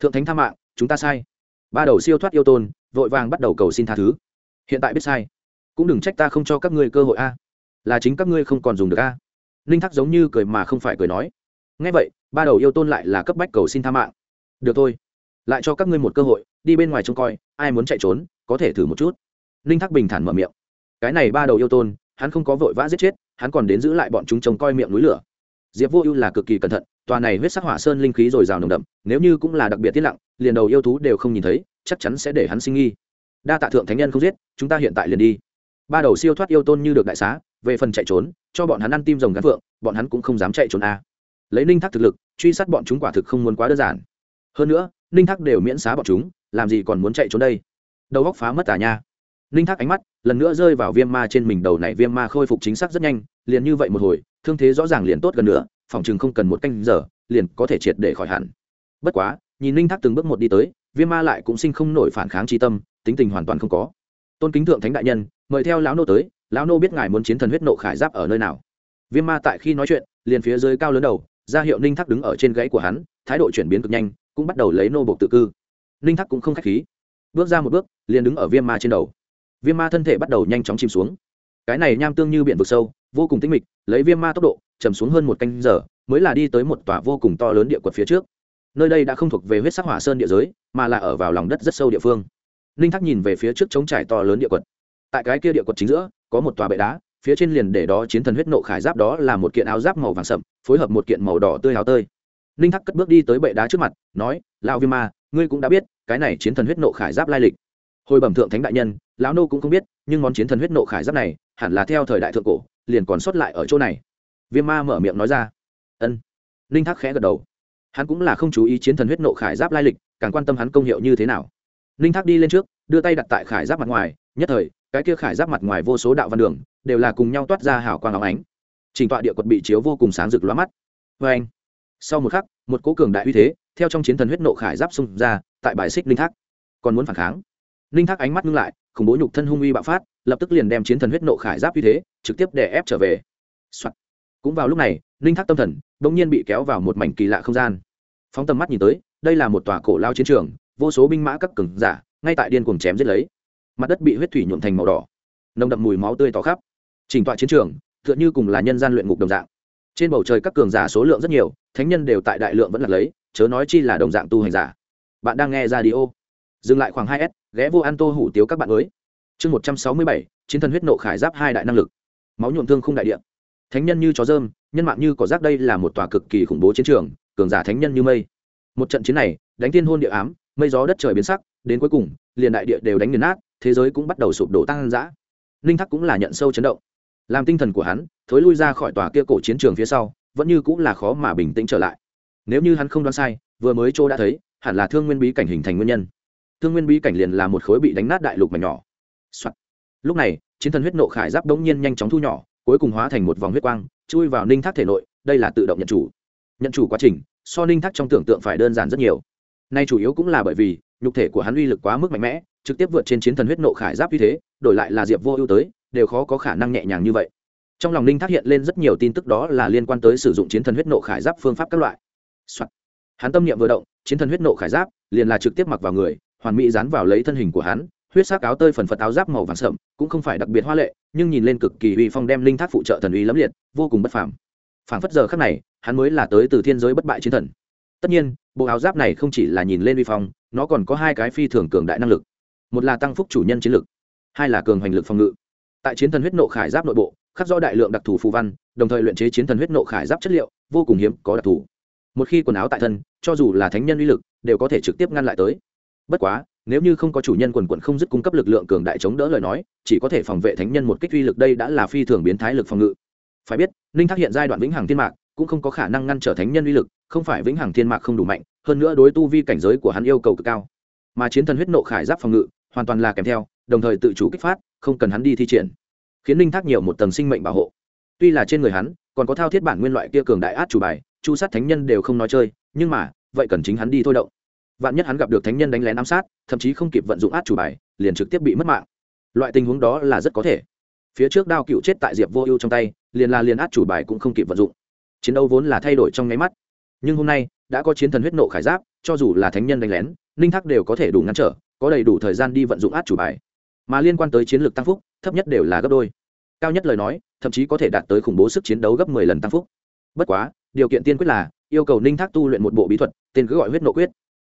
Thượng thánh tha mạng, chúng ta sai ba đầu siêu thoát yêu tôn, vội vàng bắt đầu cầu xin tha thứ. Hiện tại biết sai. Cũng đừng trách ta không cho các ngươi cơ hội a. Là chính các ngươi không còn dùng được a. Ninh thắc giống như cười mà không phải cười nói. Ngay vậy, ba đầu yêu tôn lại là cấp bách cầu xin tha mạng. Được thôi. Lại cho các ngươi một cơ hội, đi bên ngoài trông coi, ai muốn chạy trốn, có thể thử một chút. Ninh thắc bình thản mở miệng. Cái này ba đầu yêu tôn, hắn không có vội vã giết chết, hắn còn đến giữ lại bọn chúng trông coi miệng núi lửa. Diệp vô ưu là cực kỳ cẩn thận, tòa này huyết sắc hỏa sơn linh khí dồi dào nồng đậm, nếu như cũng là đặc biệt tiết lặng liền đầu yêu thú đều không nhìn thấy, chắc chắn sẽ để hắn sinh nghi. Đa tạ thượng thánh nhân không giết, chúng ta hiện tại liền đi. Ba đầu siêu thoát yêu tôn như được đại xá, về phần chạy trốn, cho bọn hắn ăn tim rồng gắn phượng, bọn hắn cũng không dám chạy trốn a. À. lấy ninh thác thực lực, truy sát bọn chúng quả thực không muốn quá đơn giản. Hơn nữa, ninh thác đều miễn xá bọn chúng, làm gì còn muốn chạy trốn đây? Đầu góc phá mất tà nha. Ninh thác ánh mắt lần nữa rơi vào viêm ma trên mình, đầu này viêm ma khôi phục chính xác rất nhanh, liền như vậy một hồi, thương thế rõ ràng liền tốt gần nữa phòng chừng không cần một canh giờ, liền có thể triệt để khỏi hẳn. Bất quá nhìn ninh thác từng bước một đi tới, viêm ma lại cũng sinh không nổi phản kháng tri tâm, tính tình hoàn toàn không có. Tôn kính thượng thánh đại nhân, mời theo lão nô tới, lão nô biết ngài muốn chiến thần huyết nộ khải giáp ở nơi nào. Viêm ma tại khi nói chuyện, liền phía dưới cao lớn đầu, ra hiệu ninh thác đứng ở trên gãy của hắn, thái độ chuyển biến cực nhanh, cũng bắt đầu lấy nô bộc tự cư. Ninh thác cũng không k h á c h khí. Bước ra một bước, liền đứng ở viêm ma trên đầu. Viêm ma thân thể bắt đầu nhanh chóng chìm xuống. Cái này nham tương như biển vực sâu, vô cùng tinh mịch, lấy viêm ma tốc độ chầm xuống hơn một canh giờ, mới là đi tới một tòa vô cùng to lớn địa quật phía trước nơi đây đã không thuộc về huyết sắc hỏa sơn địa giới, mà là ở vào lòng đất rất sâu địa phương. Ninh thác nhìn về phía trước trống trải to lớn địa quật. Tại cái kia địa quật chính giữa, có một tòa bệ đá, phía trên liền để đó chiến thần huyết nộ khải giáp đó là một kiện áo giáp màu vàng sậm, phối hợp một kiện màu đỏ tươi áo tơi. Ninh thác cất bước đi tới bệ đá trước mặt, nói lao viêm ma, ngươi cũng đã biết, cái này chiến thần huyết nộ khải giáp lai lịch. Hồi bẩm thượng thánh đại nhân, lão nô cũng không biết, nhưng món chiến thần huyết nộ khải giáp này, hẳn là theo thời đại thượng cổ, liền còn sót lại ở chỗ này. Viêm ma mở miệng nói ra. Ân. Ninh thác khẽ gật đầu hắn cũng là không chú ý chiến thần huyết nộ khải giáp lai lịch, càng quan tâm hắn công hiệu như thế nào. Ninh thác đi lên trước, đưa tay đặt tại khải giáp mặt ngoài, nhất thời, cái kia khải giáp mặt ngoài vô số đạo văn đường, đều là cùng nhau toát ra hảo quang áo ánh. Trình tọa địa quật bị chiếu vô cùng sáng rực lóa mắt. Vê anh, sau một khắc, một cố cường đại uy thế, theo trong chiến thần huyết nộ khải giáp xung ra, tại bài xích ninh thác. Còn muốn phản kháng? Ninh thác ánh mắt ngưng lại, khủng bố nhục thân hung uy bạo phát, lập tức liền đem chiến thần huyết nộ khải giáp uy thế, trực tiếp đè ép trở về、Soạn. cũng vào lúc này ninh thác tâm thần đ ỗ n g nhiên bị kéo vào một mảnh kỳ lạ không gian. Phóng tầm mắt nhìn tới, đây là một tòa cổ lao chiến trường, vô số binh mã các cừng giả, ngay tại điên cuồng chém giết lấy. Mặt đất bị huyết thủy nhuộm thành màu đỏ, nồng đậm mùi máu tươi tỏ khắp. Trình tọa chiến trường, tựa như cùng là nhân gian luyện ngục đồng dạng. Trên bầu trời các cường giả số lượng rất nhiều, thánh nhân đều tại đại lượng vẫn là lấy, chớ nói chi là đồng dạng tu hành giả. Bạn đang nghe ra đi ô. Dừng lại khoảng hai s, ghé vô ăn tô hủ tiếu các bạn mới. Chương một trăm sáu mươi bảy, chiến thần huyết nộ khải giáp hai đại năng lực. Máu nhuộm thương không đại điện thánh nhân như chó dơm, nhân mạng như cỏ rác đây là một tòa cực kỳ khủng bố chiến trường, cường giả thánh nhân như mây. Một trận chiến này, đánh thiên hôn địa ám, mây gió đất trời biến sắc, đến cuối cùng, liền đại địa đều đánh nghiền nát, thế giới cũng bắt đầu sụp đổ tăng giã ninh thắc cũng là nhận sâu chấn động. Làm tinh thần của hắn, thối lui ra khỏi tòa kia cổ chiến trường phía sau, vẫn như cũng là khó mà bình tĩnh trở lại. Nếu như hắn không đoán sai, vừa mới chỗ đã thấy, hẳn là thương nguyên bí cảnh hình thành nguyên nhân. Thương nguyên bí cảnh liền là một khối bị đánh nát đại lục mà nhỏ、Soạn. lúc này, chiến thần huyết nộ khải giáp đống nhiên nhanh chóng thu nhỏ cuối cùng hóa thành một vòng huyết quang, chui vào ninh thác thể nội, đây là tự động nhận chủ. Nhận chủ quá trình, so ninh thác trong tưởng tượng phải đơn giản rất nhiều. Nay chủ yếu cũng là bởi vì, nhục thể của hắn uy lực quá mức mạnh mẽ, trực tiếp vượt trên chiến thần huyết nộ khải giáp như thế, đổi lại là diệp vô ưu tới, đều khó có khả năng nhẹ nhàng như vậy. Trong lòng ninh thác hiện lên rất nhiều tin tức đó là liên quan tới sử dụng chiến thần huyết nộ khải giáp phương pháp các loại、Soạn. hắn tâm niệm vừa động, chiến thần huyết nộ khải giáp liền là trực tiếp mặc vào người, hoàn mỹ dán vào lấy thân hình của hắn huyết sắc áo tơi phần phật áo giáp màu vàng sậm, cũng không phải đặc biệt hoa lệ, nhưng nhìn lên cực kỳ uy phong đem linh thác phụ trợ thần uy lẫm liệt, vô cùng bất phàm. Phảng phất giờ khắc này, hắn mới là tới từ thiên giới bất bại chiến thần. Tất nhiên, bộ áo giáp này không chỉ là nhìn lên uy phong, nó còn có hai cái phi thường cường đại năng lực. Một là tăng phúc chủ nhân chiến lực, hai là cường hành lực phòng ngự. Tại chiến thần huyết nộ khải giáp nội bộ, khắc do đại lượng đặc thù phù văn, đồng thời luyện chế chiến thần huyết nộ khải giáp chất liệu, vô cùng hiếm có đặc thù. Một khi quần áo tại thân, cho dù là thánh nhân uy lực, đều có thể trực tiếp ngăn lại tới. Bất quá nếu như không có chủ nhân quần quận không dứt cung cấp lực lượng cường đại chống đỡ lời nói, chỉ có thể phòng vệ thánh nhân một kích uy lực đây đã là phi thường biến thái lực phòng ngự. Phải biết, ninh thác hiện giai đoạn vĩnh hằng thiên mạc cũng không có khả năng ngăn trở thánh nhân uy lực, không phải vĩnh hằng thiên mạc không đủ mạnh, hơn nữa đối tu vi cảnh giới của hắn yêu cầu cực cao. Mà chiến thần huyết nộ khải giáp phòng ngự hoàn toàn là kèm theo, đồng thời tự chủ kích phát, không cần hắn đi thi triển. Khiến ninh thác nhiều một tầng sinh mệnh bảo hộ. Tuy là trên người hắn, còn có thao thiết bản nguyên loại kia cường đại át chủ bài, chu sát thánh nhân đều không nói chơi, nhưng mà, vậy cần chính hắn đi thôi động vạn nhất hắn gặp được thánh nhân đánh lén ám sát, thậm chí không kịp vận dụng át chủ bài, liền trực tiếp bị mất mạng. Loại tình huống đó là rất có thể. Phía trước đao cựu chết tại diệp vô ưu trong tay, liền là liền át chủ bài cũng không kịp vận dụng. Chiến đấu vốn là thay đổi trong nháy mắt. Nhưng hôm nay, đã có chiến thần huyết nộ khải giáp, cho dù là thánh nhân đánh lén, ninh thác đều có thể đủ ngăn trở, có đầy đủ thời gian đi vận dụng át chủ bài. Mà liên quan tới chiến lược tăng phúc, thấp nhất đều là gấp đôi. Cao nhất lời nói, thậm chí có thể đạt tới khủng bố sức chiến đấu gấp mười lần tăng phúc. Bất quá, điều kiện tiên quyết là, yêu cầu ninh thác tu luyện một bộ bí thuật, tên cứ gọi huyết nộ quyết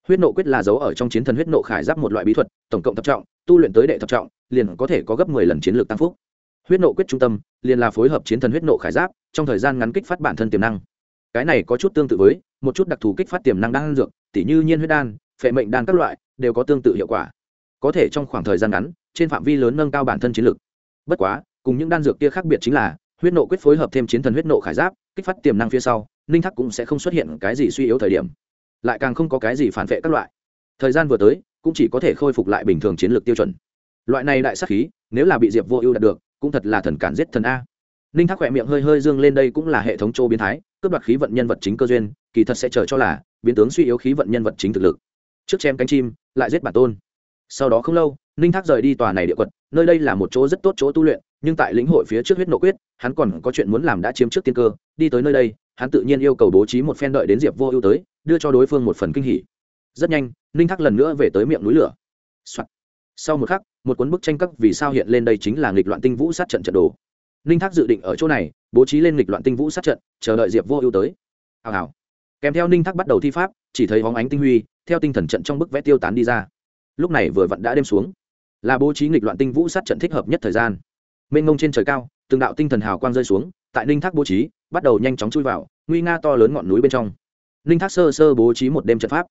huyết nộ quyết là dấu ở trong chiến thần huyết nộ khải giáp một loại bí thuật, tổng cộng thập trọng, tu luyện tới đệ thập trọng, liền có thể có gấp mười lần chiến lược tăng phúc. Huyết nộ quyết trung tâm, liền là phối hợp chiến thần huyết nộ khải giáp, trong thời gian ngắn kích phát bản thân tiềm năng. Cái này có chút tương tự với, một chút đặc thù kích phát tiềm năng đan dược, tỉ như nhiên huyết đan, phệ mệnh đan các loại, đều có tương tự hiệu quả. Có thể trong khoảng thời gian ngắn, trên phạm vi lớn nâng cao bản thân chiến lược. bất quá, cùng những đan dược kia khác biệt chính là, huyết nộ quyết phối hợp thêm chiến thần huyết nộ khải giáp, kích phát tiềm năng phía sau, ninh thắc cũng sẽ không xuất hiện cái gì suy yếu thời điểm lại càng không có cái gì phản vệ các loại. Thời gian vừa tới, cũng chỉ có thể khôi phục lại bình thường chiến lược tiêu chuẩn. Loại này đại sắc khí, nếu là bị diệp vô ưu đạt được, cũng thật là thần cản giết thần a. Ninh thác khỏe miệng hơi hơi dương lên đây cũng là hệ thống châu biến thái, cướp đoạt khí vận nhân vật chính cơ duyên, kỳ thật sẽ chờ cho là, biến tướng suy yếu khí vận nhân vật chính thực lực. Trước chém cánh chim, lại giết bản tôn. Sau đó không lâu, ninh thác rời đi tòa này địa quật, nơi đây là một chỗ rất tốt chỗ tu luyện, nhưng tại lĩnh hội phía trước huyết nộ quyết, hắn còn có chuyện muốn làm đã chiếm trước tiên cơ, đi tới nơi đây, hắn tự nhiên yêu cầu bố trí một phen đợi đến diệp vô ưu tới đưa cho đối phương một phần kinh hỉ. Rất nhanh, ninh thác lần nữa về tới miệng núi lửa、Soạn. sau một khắc, một cuốn bức tranh cấp vì sao hiện lên đây chính là nghịch loạn tinh vũ sát trận trận đồ. Ninh thác dự định ở chỗ này, bố trí lên nghịch loạn tinh vũ sát trận, chờ đợi diệp vô ưu tới. Hào hào. Kèm theo ninh thác bắt đầu thi pháp, chỉ thấy hóng ánh tinh huy, theo tinh thần trận trong bức vẽ tiêu tán đi ra. Lúc này vừa vặn đã đêm xuống. Là bố trí nghịch loạn tinh vũ sát trận thích hợp nhất thời gian. Mênh ngông trên trời cao, từng đạo tinh thần hào quang rơi xuống, tại ninh thác bố trí, bắt đầu nhanh chóng chui vào, nguy nga to lớn ngọn núi bên trong ninh thác sơ sơ bố trí một đêm trận pháp.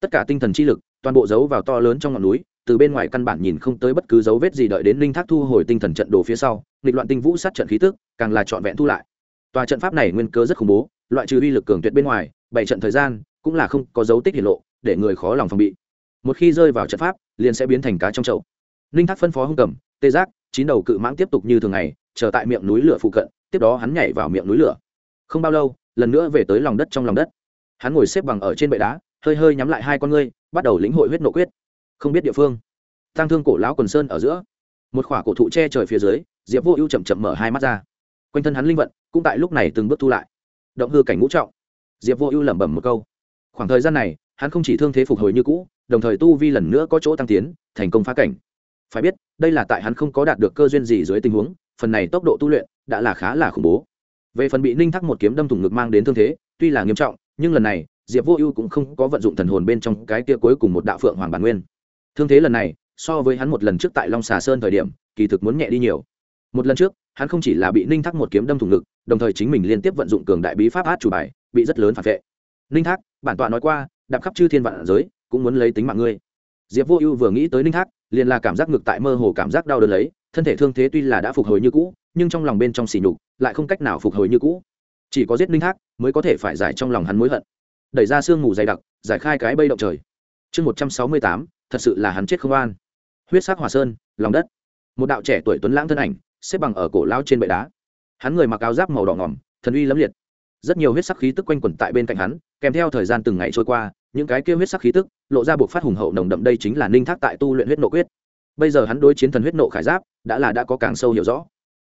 Tất cả tinh thần chi lực, toàn bộ giấu vào to lớn trong ngọn núi, từ bên ngoài căn bản nhìn không tới bất cứ dấu vết gì đợi đến ninh thác thu hồi tinh thần trận đồ phía sau, nghịch loạn tinh vũ sát trận khí tức, càng là trọn vẹn thu lại. Tòa trận pháp này nguyên cơ rất khủng bố, loại trừ uy lực cường tuyệt bên ngoài, bảy trận thời gian cũng là không có dấu tích hiển lộ, để người khó lòng phòng bị. Một khi rơi vào trận pháp, liền sẽ biến thành cá trong chậu. Ninh thác phân phó hung cầm, tê giác, chín đầu cự mãng tiếp tục như thường ngày, chờ tại miệng núi lửa phụ cận, tiếp đó hắn nhảy vào miệng núi lửa. Không bao lâu, lần nữa về tới lòng đất trong lòng đất hắn ngồi xếp bằng ở trên bệ đá, hơi hơi nhắm lại hai con ngươi, bắt đầu lĩnh hội huyết nộ quyết. Không biết địa phương. Tăng thương cổ lão quần sơn ở giữa. Một khỏa cổ thụ che trời phía dưới, diệp vô ưu chậm chậm mở hai mắt ra. Quanh thân hắn linh vận cũng tại lúc này từng bước thu lại. Động hư cảnh ngũ trọng. Diệp vô ưu lẩm bẩm một câu. Khoảng thời gian này, hắn không chỉ thương thế phục hồi như cũ, đồng thời tu vi lần nữa có chỗ tăng tiến, thành công phá cảnh. Phải biết, đây là tại hắn không có đạt được cơ duyên gì dưới tình huống, phần này tốc độ tu luyện đã là khá là khủng bố. Về phần bị ninh thắc một kiếm đâm thủng ngực mang đến thương thế, tuy là nghiêm trọng nhưng lần này, diệp vô ưu cũng không có vận dụng thần hồn bên trong cái kia cuối cùng một đạo phượng hoàng bản nguyên. Thương thế lần này, so với hắn một lần trước tại long xà sơn thời điểm, kỳ thực muốn nhẹ đi nhiều. Một lần trước, hắn không chỉ là bị ninh thác một kiếm đâm thủng ngực, đồng thời chính mình liên tiếp vận dụng cường đại bí pháp át chủ bài, bị rất lớn phản vệ. Ninh thác, bản tọa nói qua, đạp khắp chư thiên vạn giới, cũng muốn lấy tính mạng ngươi. Diệp vô ưu vừa nghĩ tới ninh thác, liền là cảm giác ngực tại mơ hồ cảm giác đau đớn lấy, thân thể thương thế tuy là đã phục hồi như cũ, nhưng trong lòng bên trong xỉ nhục, lại không cách nào phục hồi như cũ chỉ có giết ninh thác mới có thể phải giải trong lòng hắn mối hận. Đẩy ra sương mù dày đặc, giải khai cái bây động trời. Chương một trăm sáu mươi tám, thật sự là hắn chết không an. Huyết sắc hòa sơn, lòng đất. Một đạo trẻ tuổi tuấn lãng thân ảnh, xếp bằng ở cổ lao trên bệ đá. Hắn người mặc áo giáp màu đỏ ngỏm, thần uy lẫm liệt. Rất nhiều huyết sắc khí tức quanh quẩn tại bên cạnh hắn, kèm theo thời gian từng ngày trôi qua, những cái kêu huyết sắc khí tức lộ ra buộc phát hùng hậu nồng đậm đây chính là ninh thác tại tu luyện huyết nộ quyết. Bây giờ hắn đối chiến thần huyết nộ khải giáp, đã là đã có càng sâu hiểu rõ.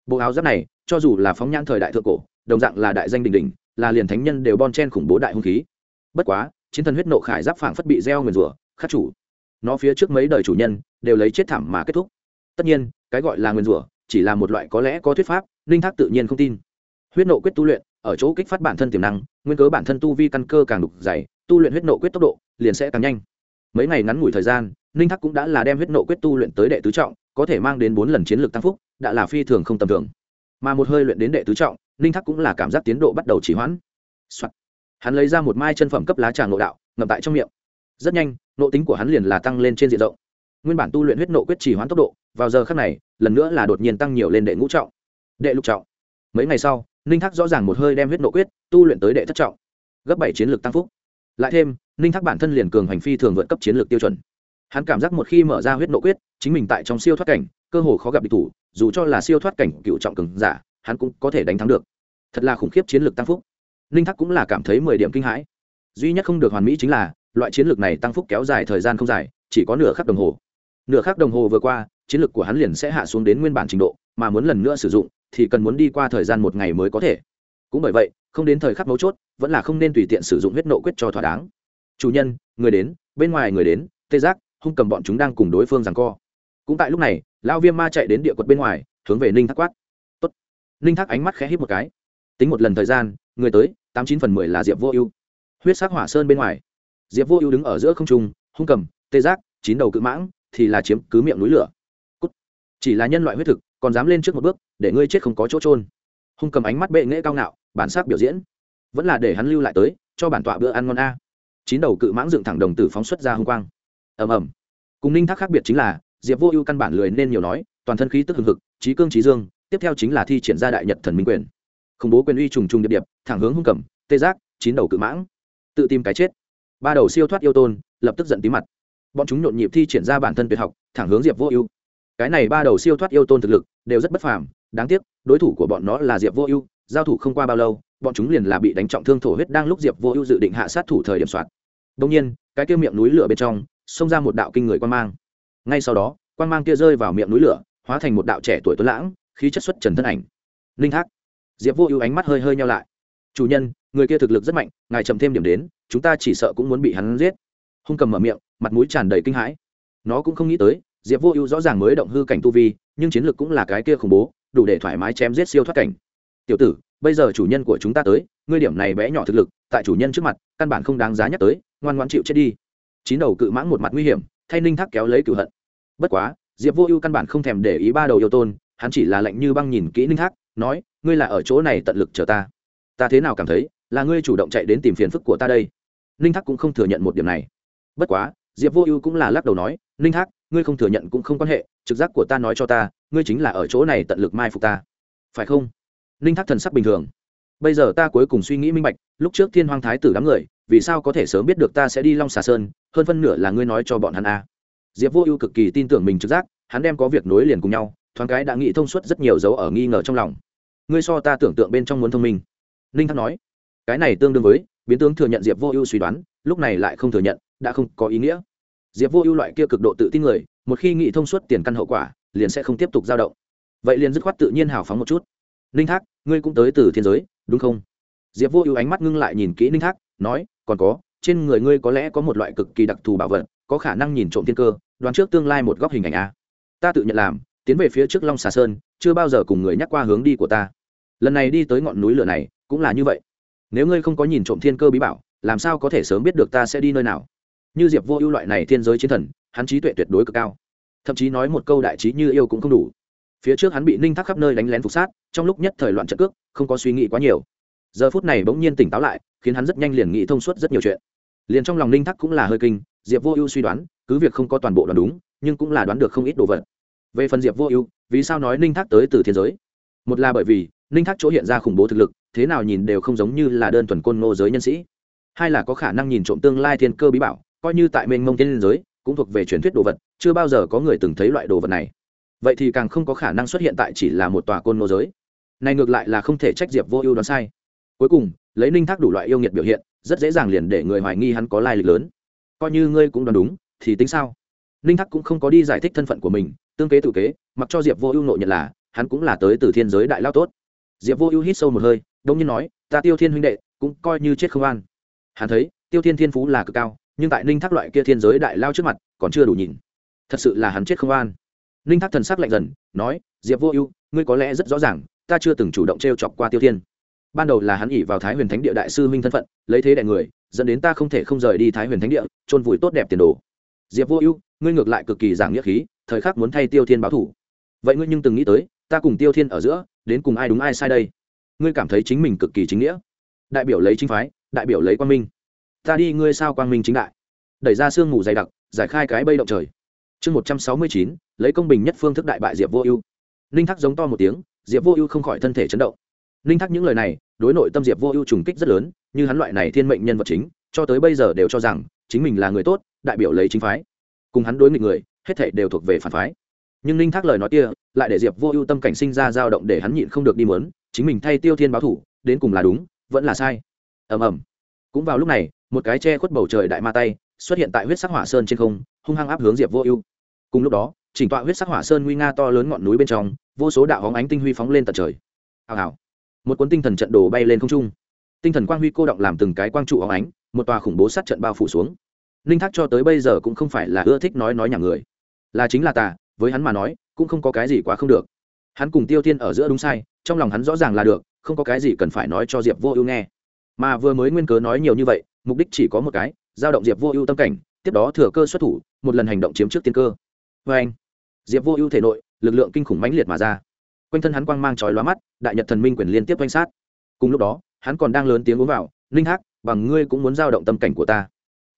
Bộ áo giáp này, cho dù là phóng nhãn thời đại thượng cổ đồng dạng là đại danh đình đình là liền thánh nhân đều bon chen khủng bố đại hung khí. Bất quá, chiến thần huyết nộ khải giáp phảng phất bị gieo nguyền rủa, khắc chủ. Nó phía trước mấy đời chủ nhân đều lấy chết thảm mà kết thúc. Tất nhiên, cái gọi là nguyền rủa chỉ là một loại có lẽ có thuyết pháp, linh thác tự nhiên không tin. Huyết nộ quyết tu luyện, ở chỗ kích phát bản thân tiềm năng, nguyên cớ bản thân tu vi căn cơ càng đục dày, tu luyện huyết nộ quyết tốc độ liền sẽ càng nhanh. Mấy ngày ngắn ngủi thời gian ninh thác cũng đã là đem huyết nộ quyết tu luyện tới đệ tứ trọng, có thể mang đến bốn lần chiến lược tăng phúc, đã là phi thường không tầm thường mà một hơi luyện đến đệ tứ trọng, ninh thác cũng là cảm giác tiến độ bắt đầu chỉ hoãn、Soạn. hắn lấy ra một mai chân phẩm cấp lá trà nội đạo, ngậm tại trong miệng. Rất nhanh, nộ tính của hắn liền là tăng lên trên diện rộng. Nguyên bản tu luyện huyết nộ quyết chỉ hoãn tốc độ, vào giờ khác này, lần nữa là đột nhiên tăng nhiều lên đệ ngũ trọng. Đệ lục trọng. Mấy ngày sau, ninh thác rõ ràng một hơi đem huyết nộ quyết tu luyện tới đệ thất trọng. Gấp bảy chiến lược tăng phúc. Lại thêm, ninh thác bản thân liền cường hành phi thường vượt cấp chiến lược tiêu chuẩn. Hắn cảm giác một khi mở ra huyết nộ quyết, chính mình tại trong siêu thoát cảnh cơ hồ khó gặp địch thủ, dù cho là siêu thoát cảnh cựu trọng cường giả, hắn cũng có thể đánh thắng được. Thật là khủng khiếp chiến lược tăng phúc. Ninh thắc cũng là cảm thấy mười điểm kinh hãi. Duy nhất không được hoàn mỹ chính là, loại chiến lược này tăng phúc kéo dài thời gian không dài, chỉ có nửa khắc đồng hồ. Nửa khắc đồng hồ vừa qua, chiến lược của hắn liền sẽ hạ xuống đến nguyên bản trình độ, mà muốn lần nữa sử dụng, thì cần muốn đi qua thời gian một ngày mới có thể. Cũng bởi vậy, không đến thời khắc mấu chốt, vẫn là không nên tùy tiện sử dụng huyết nộ quyết cho thỏa đáng. Chủ nhân, người đến, bên ngoài người đến, tê giác, hung cầm bọn chúng đang cùng đối phương rằng co cũng tại lúc này, lão viêm ma chạy đến địa quật bên ngoài, hướng về ninh thác quát. Tốt. ninh thác ánh mắt khẽ hít một cái. Tính một lần thời gian, người tới, tám chín phần mười là diệp vô ưu. Huyết sắc hỏa sơn bên ngoài. Diệp vô ưu đứng ở giữa không trung, hung cầm, tê giác, chín đầu cự mãng, thì là chiếm cứ miệng núi lửa. Cút. chỉ là nhân loại huyết thực, còn dám lên trước một bước, để ngươi chết không có chỗ trôn hung cầm ánh mắt bệ nghễ cao ngạo, bản sắc biểu diễn. Vẫn là để hắn lưu lại tới, cho bản tọa bữa ăn ngon a. Chín đầu cự mãng dựng thẳng đồng tử phóng xuất ra hung quang. Ầm ầm. Cùng ninh thác khác biệt chính là diệp vô ưu căn bản lười nên nhiều nói, toàn thân khí tức hừng hực, trí cương trí dương, tiếp theo chính là thi triển ra đại nhật thần minh quyền. Khủng bố quyền uy trùng trùng điệp điệp, thẳng hướng hung cầm, tê giác, chín đầu cự mãng. Tự tìm cái chết. Ba đầu siêu thoát yêu tôn, lập tức giận tí mặt. Bọn chúng nhộn nhịp thi triển ra bản thân tuyệt học, thẳng hướng diệp vô ưu. Cái này ba đầu siêu thoát yêu tôn thực lực, đều rất bất phàm, đáng tiếc, đối thủ của bọn nó là diệp vô ưu, giao thủ không qua bao lâu, bọn chúng liền là bị đánh trọng thương thổ huyết đang lúc diệp vô ưu dự định hạ sát thủ thời điểm soạt đông nhiên, cái kia miệng núi lửa bên trong, xông ra một đạo kinh người quan mang ngay sau đó quan mang kia rơi vào miệng núi lửa, hóa thành một đạo trẻ tuổi tuấn lãng, khí chất xuất trần thân ảnh. Linh thác diệp vô ưu ánh mắt hơi hơi nhau lại. Chủ nhân, người kia thực lực rất mạnh, ngài chậm thêm điểm đến, chúng ta chỉ sợ cũng muốn bị hắn giết. Hung cầm mở miệng, mặt mũi tràn đầy kinh hãi. Nó cũng không nghĩ tới, diệp vô ưu rõ ràng mới động hư cảnh tu vi, nhưng chiến lược cũng là cái kia khủng bố, đủ để thoải mái chém giết siêu thoát cảnh. Tiểu tử, bây giờ chủ nhân của chúng ta tới, ngươi điểm này bé nhỏ thực lực, tại chủ nhân trước mặt, căn bản không đáng giá nhắc tới, ngoan ngoan chịu chết đi. Chín đầu cự mãng một mặt nguy hiểm, thay ninh thác kéo lấy cửu hận bất quá, diệp vô ưu căn bản không thèm để ý ba đầu yêu tôn, hắn chỉ là lạnh như băng nhìn kỹ ninh thác nói, ngươi là ở chỗ này tận lực chờ ta. Ta thế nào cảm thấy, là ngươi chủ động chạy đến tìm phiền phức của ta đây? Ninh thác cũng không thừa nhận một điểm này. Bất quá, diệp vô ưu cũng là lắc đầu nói, ninh thác ngươi không thừa nhận cũng không quan hệ, trực giác của ta nói cho ta, ngươi chính là ở chỗ này tận lực mai phục ta. Phải không? Ninh thác thần sắc bình thường. Bây giờ ta cuối cùng suy nghĩ minh bạch, lúc trước thiên hoàng thái tử đám người, vì sao có thể sớm biết được ta sẽ đi long xà sơn, hơn phân nửa là ngươi nói cho bọn hắn a diệp vô ưu cực kỳ tin tưởng mình trực giác, hắn đem có việc nối liền cùng nhau, thoáng cái đã nghĩ thông suốt rất nhiều dấu ở nghi ngờ trong lòng. Ngươi so ta tưởng tượng bên trong muốn thông minh. Ninh thác nói, cái này tương đương với, biến tướng thừa nhận diệp vô ưu suy đoán, lúc này lại không thừa nhận, đã không có ý nghĩa. Diệp vô ưu loại kia cực độ tự tin người, một khi nghĩ thông suốt tiền căn hậu quả, liền sẽ không tiếp tục dao động. Vậy liền dứt khoát tự nhiên hào phóng một chút. Ninh thác, ngươi cũng tới từ thiên giới, đúng không? Diệp vô ưu ánh mắt ngưng lại nhìn kỹ ninh thác, nói, còn có, trên người ngươi có lẽ có một loại cực kỳ đặc thù bảo vật, có khả năng nhìn trộm thiên cơ đoán trước tương lai một góc hình ảnh a. Ta tự nhận làm, tiến về phía trước long xà sơn, chưa bao giờ cùng người nhắc qua hướng đi của ta. Lần này đi tới ngọn núi lửa này, cũng là như vậy. Nếu ngươi không có nhìn trộm thiên cơ bí bảo, làm sao có thể sớm biết được ta sẽ đi nơi nào? Như diệp vô ưu loại này thiên giới chiến thần, hắn trí tuệ tuyệt đối cực cao. Thậm chí nói một câu đại trí như yêu cũng không đủ. Phía trước hắn bị ninh thác khắp nơi đánh lén phục sát, trong lúc nhất thời loạn trận cước, không có suy nghĩ quá nhiều. Giờ phút này bỗng nhiên tỉnh táo lại, khiến hắn rất nhanh liền nghĩ thông suốt rất nhiều chuyện liền trong lòng ninh thác cũng là hơi kinh, diệp vô ưu suy đoán, cứ việc không có toàn bộ đoán đúng, nhưng cũng là đoán được không ít đồ vật. Về phần diệp vô ưu, vì sao nói ninh thác tới từ thiên giới? Một là bởi vì, ninh thác chỗ hiện ra khủng bố thực lực, thế nào nhìn đều không giống như là đơn thuần côn ngô giới nhân sĩ. Hai là có khả năng nhìn trộm tương lai thiên cơ bí bảo, coi như tại mênh mông thiên giới, cũng thuộc về truyền thuyết đồ vật, chưa bao giờ có người từng thấy loại đồ vật này. Vậy thì càng không có khả năng xuất hiện tại chỉ là một tòa côn ngô giới. Này ngược lại là không thể trách diệp vô ưu đoán sai. Cuối cùng, lấy ninh thác đủ loại yêu nghiệt biểu hiện rất dễ dàng liền để người hoài nghi hắn có lai lịch lớn. Coi như ngươi cũng đoán đúng, thì tính sao? Ninh thác cũng không có đi giải thích thân phận của mình, tương kế tự kế, mặc cho diệp vô ưu nội nhận là, hắn cũng là tới từ thiên giới đại lao tốt. Diệp vô ưu hít sâu một hơi đông nhiên nói, ta tiêu thiên huynh đệ, cũng coi như chết không an. Hắn thấy, tiêu thiên thiên phú là cực cao, nhưng tại ninh thác loại kia thiên giới đại lao trước mặt, còn chưa đủ nhìn. Thật sự là hắn chết không an. Ninh thác thần sắc lạnh dần, nói, diệp vô ưu, ngươi có lẽ rất rõ ràng, ta chưa từng chủ động t r e o chọc qua tiêu thiên ban đầu là hắn ỉ vào thái huyền thánh địa đại sư minh thân phận, lấy thế đại người, dẫn đến ta không thể không rời đi thái huyền thánh địa trôn vùi tốt đẹp tiền đồ. Diệp vô ưu, ngươi ngược lại cực kỳ giảng nghĩa khí, thời khắc muốn thay tiêu thiên báo thủ. Vậy ngươi nhưng từng nghĩ tới, ta cùng tiêu thiên ở giữa, đến cùng ai đúng ai sai đây? Ngươi cảm thấy chính mình cực kỳ chính nghĩa. Đại biểu lấy chính phái, đại biểu lấy quang minh. Ta đi, ngươi sao quang minh chính đại? Đẩy ra sương mù dày đặc, giải khai cái bây động trời. Chương một trăm sáu mươi chín, lấy công bình nhất phương thức đại bại diệp vô ưu. Ninh thắc giống to một tiếng, diệp vô ưu không khỏi thân thể chấn động ninh thác những lời này, đối nội tâm diệp vô ưu trùng kích rất lớn, như hắn loại này thiên mệnh nhân vật chính, cho tới bây giờ đều cho rằng, chính mình là người tốt, đại biểu lấy chính phái. Cùng hắn đối nghịch người, hết thảy đều thuộc về phản phái. Nhưng ninh thác lời nói kia, lại để diệp vô ưu tâm cảnh sinh ra dao động để hắn nhịn không được đi mớn chính mình thay tiêu thiên báo thủ, đến cùng là đúng, vẫn là sai. Ầm ầm. Cũng vào lúc này, một cái che khuất bầu trời đại ma tay, xuất hiện tại huyết sắc hỏa sơn trên không, hung hăng áp hướng diệp vô ưu. Cùng lúc đó, chỉnh tọa huyết sắc hỏa sơn nguy nga to lớn ngọn núi bên trong, vô số đạo hóng ánh tinh huy phóng lên tận trời. Hào hào một cuốn tinh thần trận đồ bay lên không trung. Tinh thần quang huy cô động làm từng cái quang trụ óng ánh, một tòa khủng bố sát trận bao phủ xuống. Ninh thác cho tới bây giờ cũng không phải là ưa thích nói nói nhà người. Là chính là tà, với hắn mà nói, cũng không có cái gì quá không được. Hắn cùng tiêu thiên ở giữa đúng sai, trong lòng hắn rõ ràng là được, không có cái gì cần phải nói cho diệp vô ưu nghe. Mà vừa mới nguyên cớ nói nhiều như vậy, mục đích chỉ có một cái, giao động diệp vô ưu tâm cảnh, tiếp đó thừa cơ xuất thủ, một lần hành động chiếm trước tiên cơ. Vê anh diệp vô ưu thể nội, lực lượng kinh khủng mãnh liệt mà ra quanh thân hắn quang mang chói lóa mắt, đại nhật thần minh quyền liên tiếp quanh sát. Cùng lúc đó, hắn còn đang lớn tiếng uống vào, ninh hắc, bằng ngươi cũng muốn giao động tâm cảnh của ta.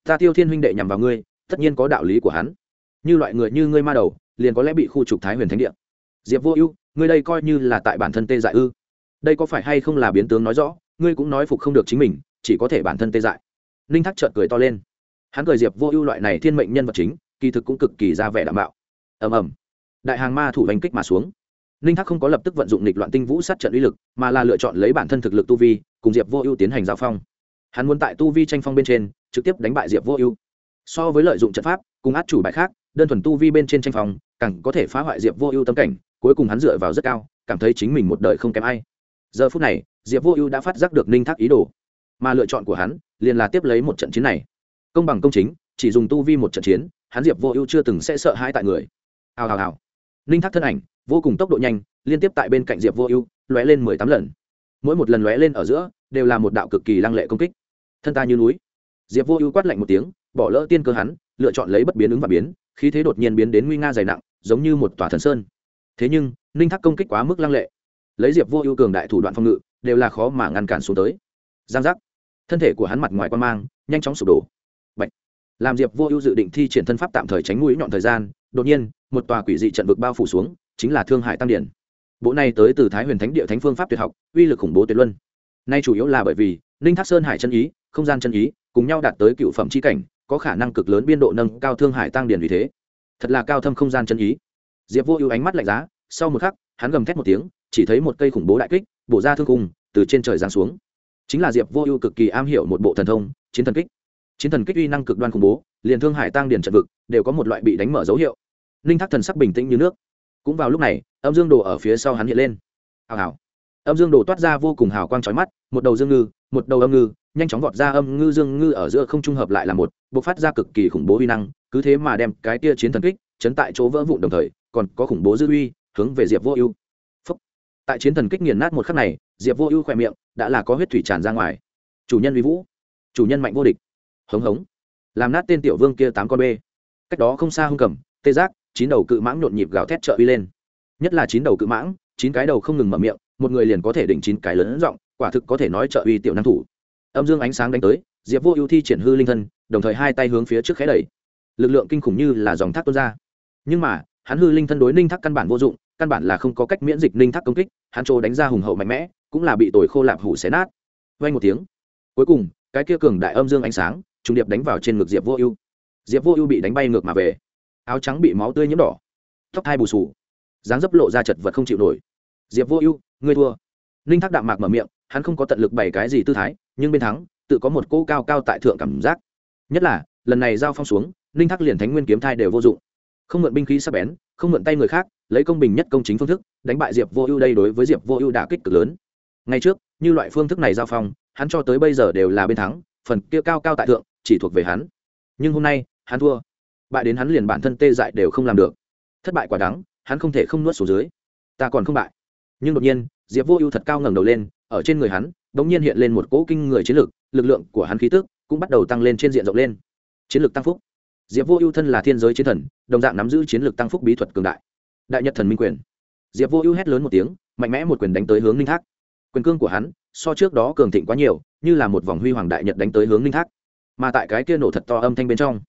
Ta tiêu thiên huynh đệ nhằm vào ngươi, tất nhiên có đạo lý của hắn. Như loại người như ngươi ma đầu, liền có lẽ bị khu trục thái huyền thánh địa. Diệp vô ưu, ngươi đây coi như là tại bản thân tê dại ư? Đây có phải hay không là biến tướng nói rõ, ngươi cũng nói phục không được chính mình, chỉ có thể bản thân tê dại. Ninh thác chợt cười to lên. Hắn cười diệp vô ưu loại này thiên mệnh nhân vật chính, kỳ thực cũng cực kỳ ra vẻ đảm bảo ầm ầm. Đại hàng ma thủ đánh kích mà xuống ninh thác không có lập tức vận dụng lịch loạn tinh vũ sát trận uy lực, mà là lựa chọn lấy bản thân thực lực tu vi, cùng diệp vô ưu tiến hành giao phong. Hắn muốn tại tu vi tranh phong bên trên, trực tiếp đánh bại diệp vô ưu. So với lợi dụng trận pháp, cùng át chủ bài khác, đơn thuần tu vi bên trên tranh phong, càng có thể phá hoại diệp vô ưu tâm cảnh, cuối cùng hắn dựa vào rất cao, cảm thấy chính mình một đời không kém ai. Giờ phút này, diệp vô ưu đã phát giác được ninh thác ý đồ, mà lựa chọn của hắn, liền là tiếp lấy một trận chiến này. Công bằng công chính, chỉ dùng tu vi một trận chiến, hắn diệp vô ưu chưa từng sẽ sợ hãi tại người. Hào hào hào. Ninh thác thân ảnh vô cùng tốc độ nhanh, liên tiếp tại bên cạnh diệp vô ưu, lóe lên mười tám lần. Mỗi một lần lóe lên ở giữa, đều là một đạo cực kỳ lăng lệ công kích. Thân ta như núi. Diệp vô ưu quát lạnh một tiếng, bỏ lỡ tiên cơ hắn, lựa chọn lấy bất biến ứng và biến, khí thế đột nhiên biến đến nguy nga dày nặng, giống như một tòa thần sơn. Thế nhưng, ninh thác công kích quá mức lăng lệ. Lấy diệp vô ưu cường đại thủ đoạn phòng ngự, đều là khó mà ngăn cản xuống tới. Giang giác. Thân thể của hắn mặt ngoài quan mang, nhanh chóng sụp đổ. Bạch. làm diệp vô ưu dự định thi triển thân pháp tạm thời tránh mũi nhọn thời gian, đột nhiên, một tòa quỷ dị trận vực bao phủ xuống chính là thương hải tăng điển bộ này tới từ thái huyền thánh địa thánh phương pháp tuyệt học, uy lực khủng bố tuyệt luân. Nay chủ yếu là bởi vì, ninh thác sơn hải chân ý, không gian chân ý, cùng nhau đạt tới cựu phẩm c h i cảnh, có khả năng cực lớn biên độ nâng cao thương hải tăng điển vì thế. Thật là cao thâm không gian chân ý. Diệp vô ưu ánh mắt lạnh giá, sau một khắc, hắn gầm thét một tiếng, chỉ thấy một cây khủng bố đại kích, bổ ra thương cùng từ trên trời giáng xuống. Chính là diệp vô ưu cực kỳ am hiểu một bộ thần thông, chiến thần kích. Chiến thần kích uy năng cực đoan khủng bố, liền thương hải tăng điển trận vực, đều có một loại bị đánh mở dấu hiệu. Ninh thác thần sắc bình tĩnh như nước cũng vào lúc này, âm dương đồ ở phía sau hắn hiện lên. Hào hào. Âm dương đồ toát ra vô cùng hào quang trói mắt, một đầu dương ngư, một đầu âm ngư, nhanh chóng vọt ra âm ngư dương ngư ở giữa không trung hợp lại là một b ộ c phát ra cực kỳ khủng bố uy năng, cứ thế mà đem cái tia chiến thần kích chấn tại chỗ vỡ vụn đồng thời, còn có khủng bố dư uy hướng về diệp vô ưu. Tại chiến thần kích nghiền nát một khắc này, diệp vô ưu khỏe miệng đã là có huyết thủy tràn ra ngoài. Chủ nhân uy vũ. Chủ nhân mạnh vô địch. Hống hống. Làm nát tên tiểu vương kia tám con bê. Cách đó không xa hung cầm, tê giác chín đầu cự mãng nhộn nhịp gào thét trợ uy lên. Nhất là chín đầu cự mãng, chín cái đầu không ngừng mở miệng, một người liền có thể đỉnh chín cái lớn giọng, quả thực có thể nói trợ uy tiểu năng thủ. Âm dương ánh sáng đánh tới, diệp vô ưu thi triển hư linh thân, đồng thời hai tay hướng phía trước khé đẩy. Lực lượng kinh khủng như là dòng thác tuôn ra. Nhưng mà, hắn hư linh thân đối ninh thác căn bản vô dụng, căn bản là không có cách miễn dịch ninh thác công kích, hắn trô đánh ra hùng hậu mạnh mẽ, cũng là bị tồi khô lạp hủ xé nát. Vay một tiếng, cuối cùng, cái kia cường đại âm dương ánh sáng, trùng điệp đánh vào trên ngực diệp vô ưu. Diệp vô ưu bị đánh bay ngược mà về áo trắng bị máu tươi nhiễm đỏ, tóc hai bù sù dáng dấp lộ ra chật vật không chịu nổi. Diệp vô ưu, ngươi thua. Ninh thác đạm mạc mở miệng, hắn không có tận lực bày cái gì tư thái, nhưng bên thắng, tự có một cô cao cao tại thượng cảm giác. Nhất là, lần này giao phong xuống, ninh thác liền thánh nguyên kiếm thai đều vô dụng. Không mượn binh khí sắp bén, không mượn tay người khác, lấy công bình nhất công chính phương thức, đánh bại diệp vô ưu đây đối với diệp vô ưu đả kích cực lớn. Ngay trước, như loại phương thức này giao phong, hắn cho tới bây giờ đều là bên thắng, phần kia cao cao tại thượng, chỉ thuộc về hắn. Nhưng hôm nay, hắn thua bại đến hắn liền bản thân tê dại đều không làm được. Thất bại quả đắng, hắn không thể không nuốt xuống dưới. Ta còn không bại. Nhưng đột nhiên, diệp vô ưu thật cao ngẩng đầu lên, ở trên người hắn đ ỗ n g nhiên hiện lên một cỗ kinh người chiến lược lực lượng của hắn khí tức cũng bắt đầu tăng lên trên diện rộng lên. Chiến lược tăng phúc. Diệp vô ưu thân là thiên giới chiến thần, đồng dạng nắm giữ chiến lược tăng phúc bí thuật cường đại. Đại nhật thần minh quyền. Diệp vô ưu hét lớn một tiếng, mạnh mẽ một quyền đánh tới hướng ninh thác. Quyền cương của hắn, so trước đó cường thịnh quá nhiều, như là một vòng huy hoàng đại nhật đánh tới hướng ninh thác. Mà tại cái kia nổ thật to âm thanh bên trong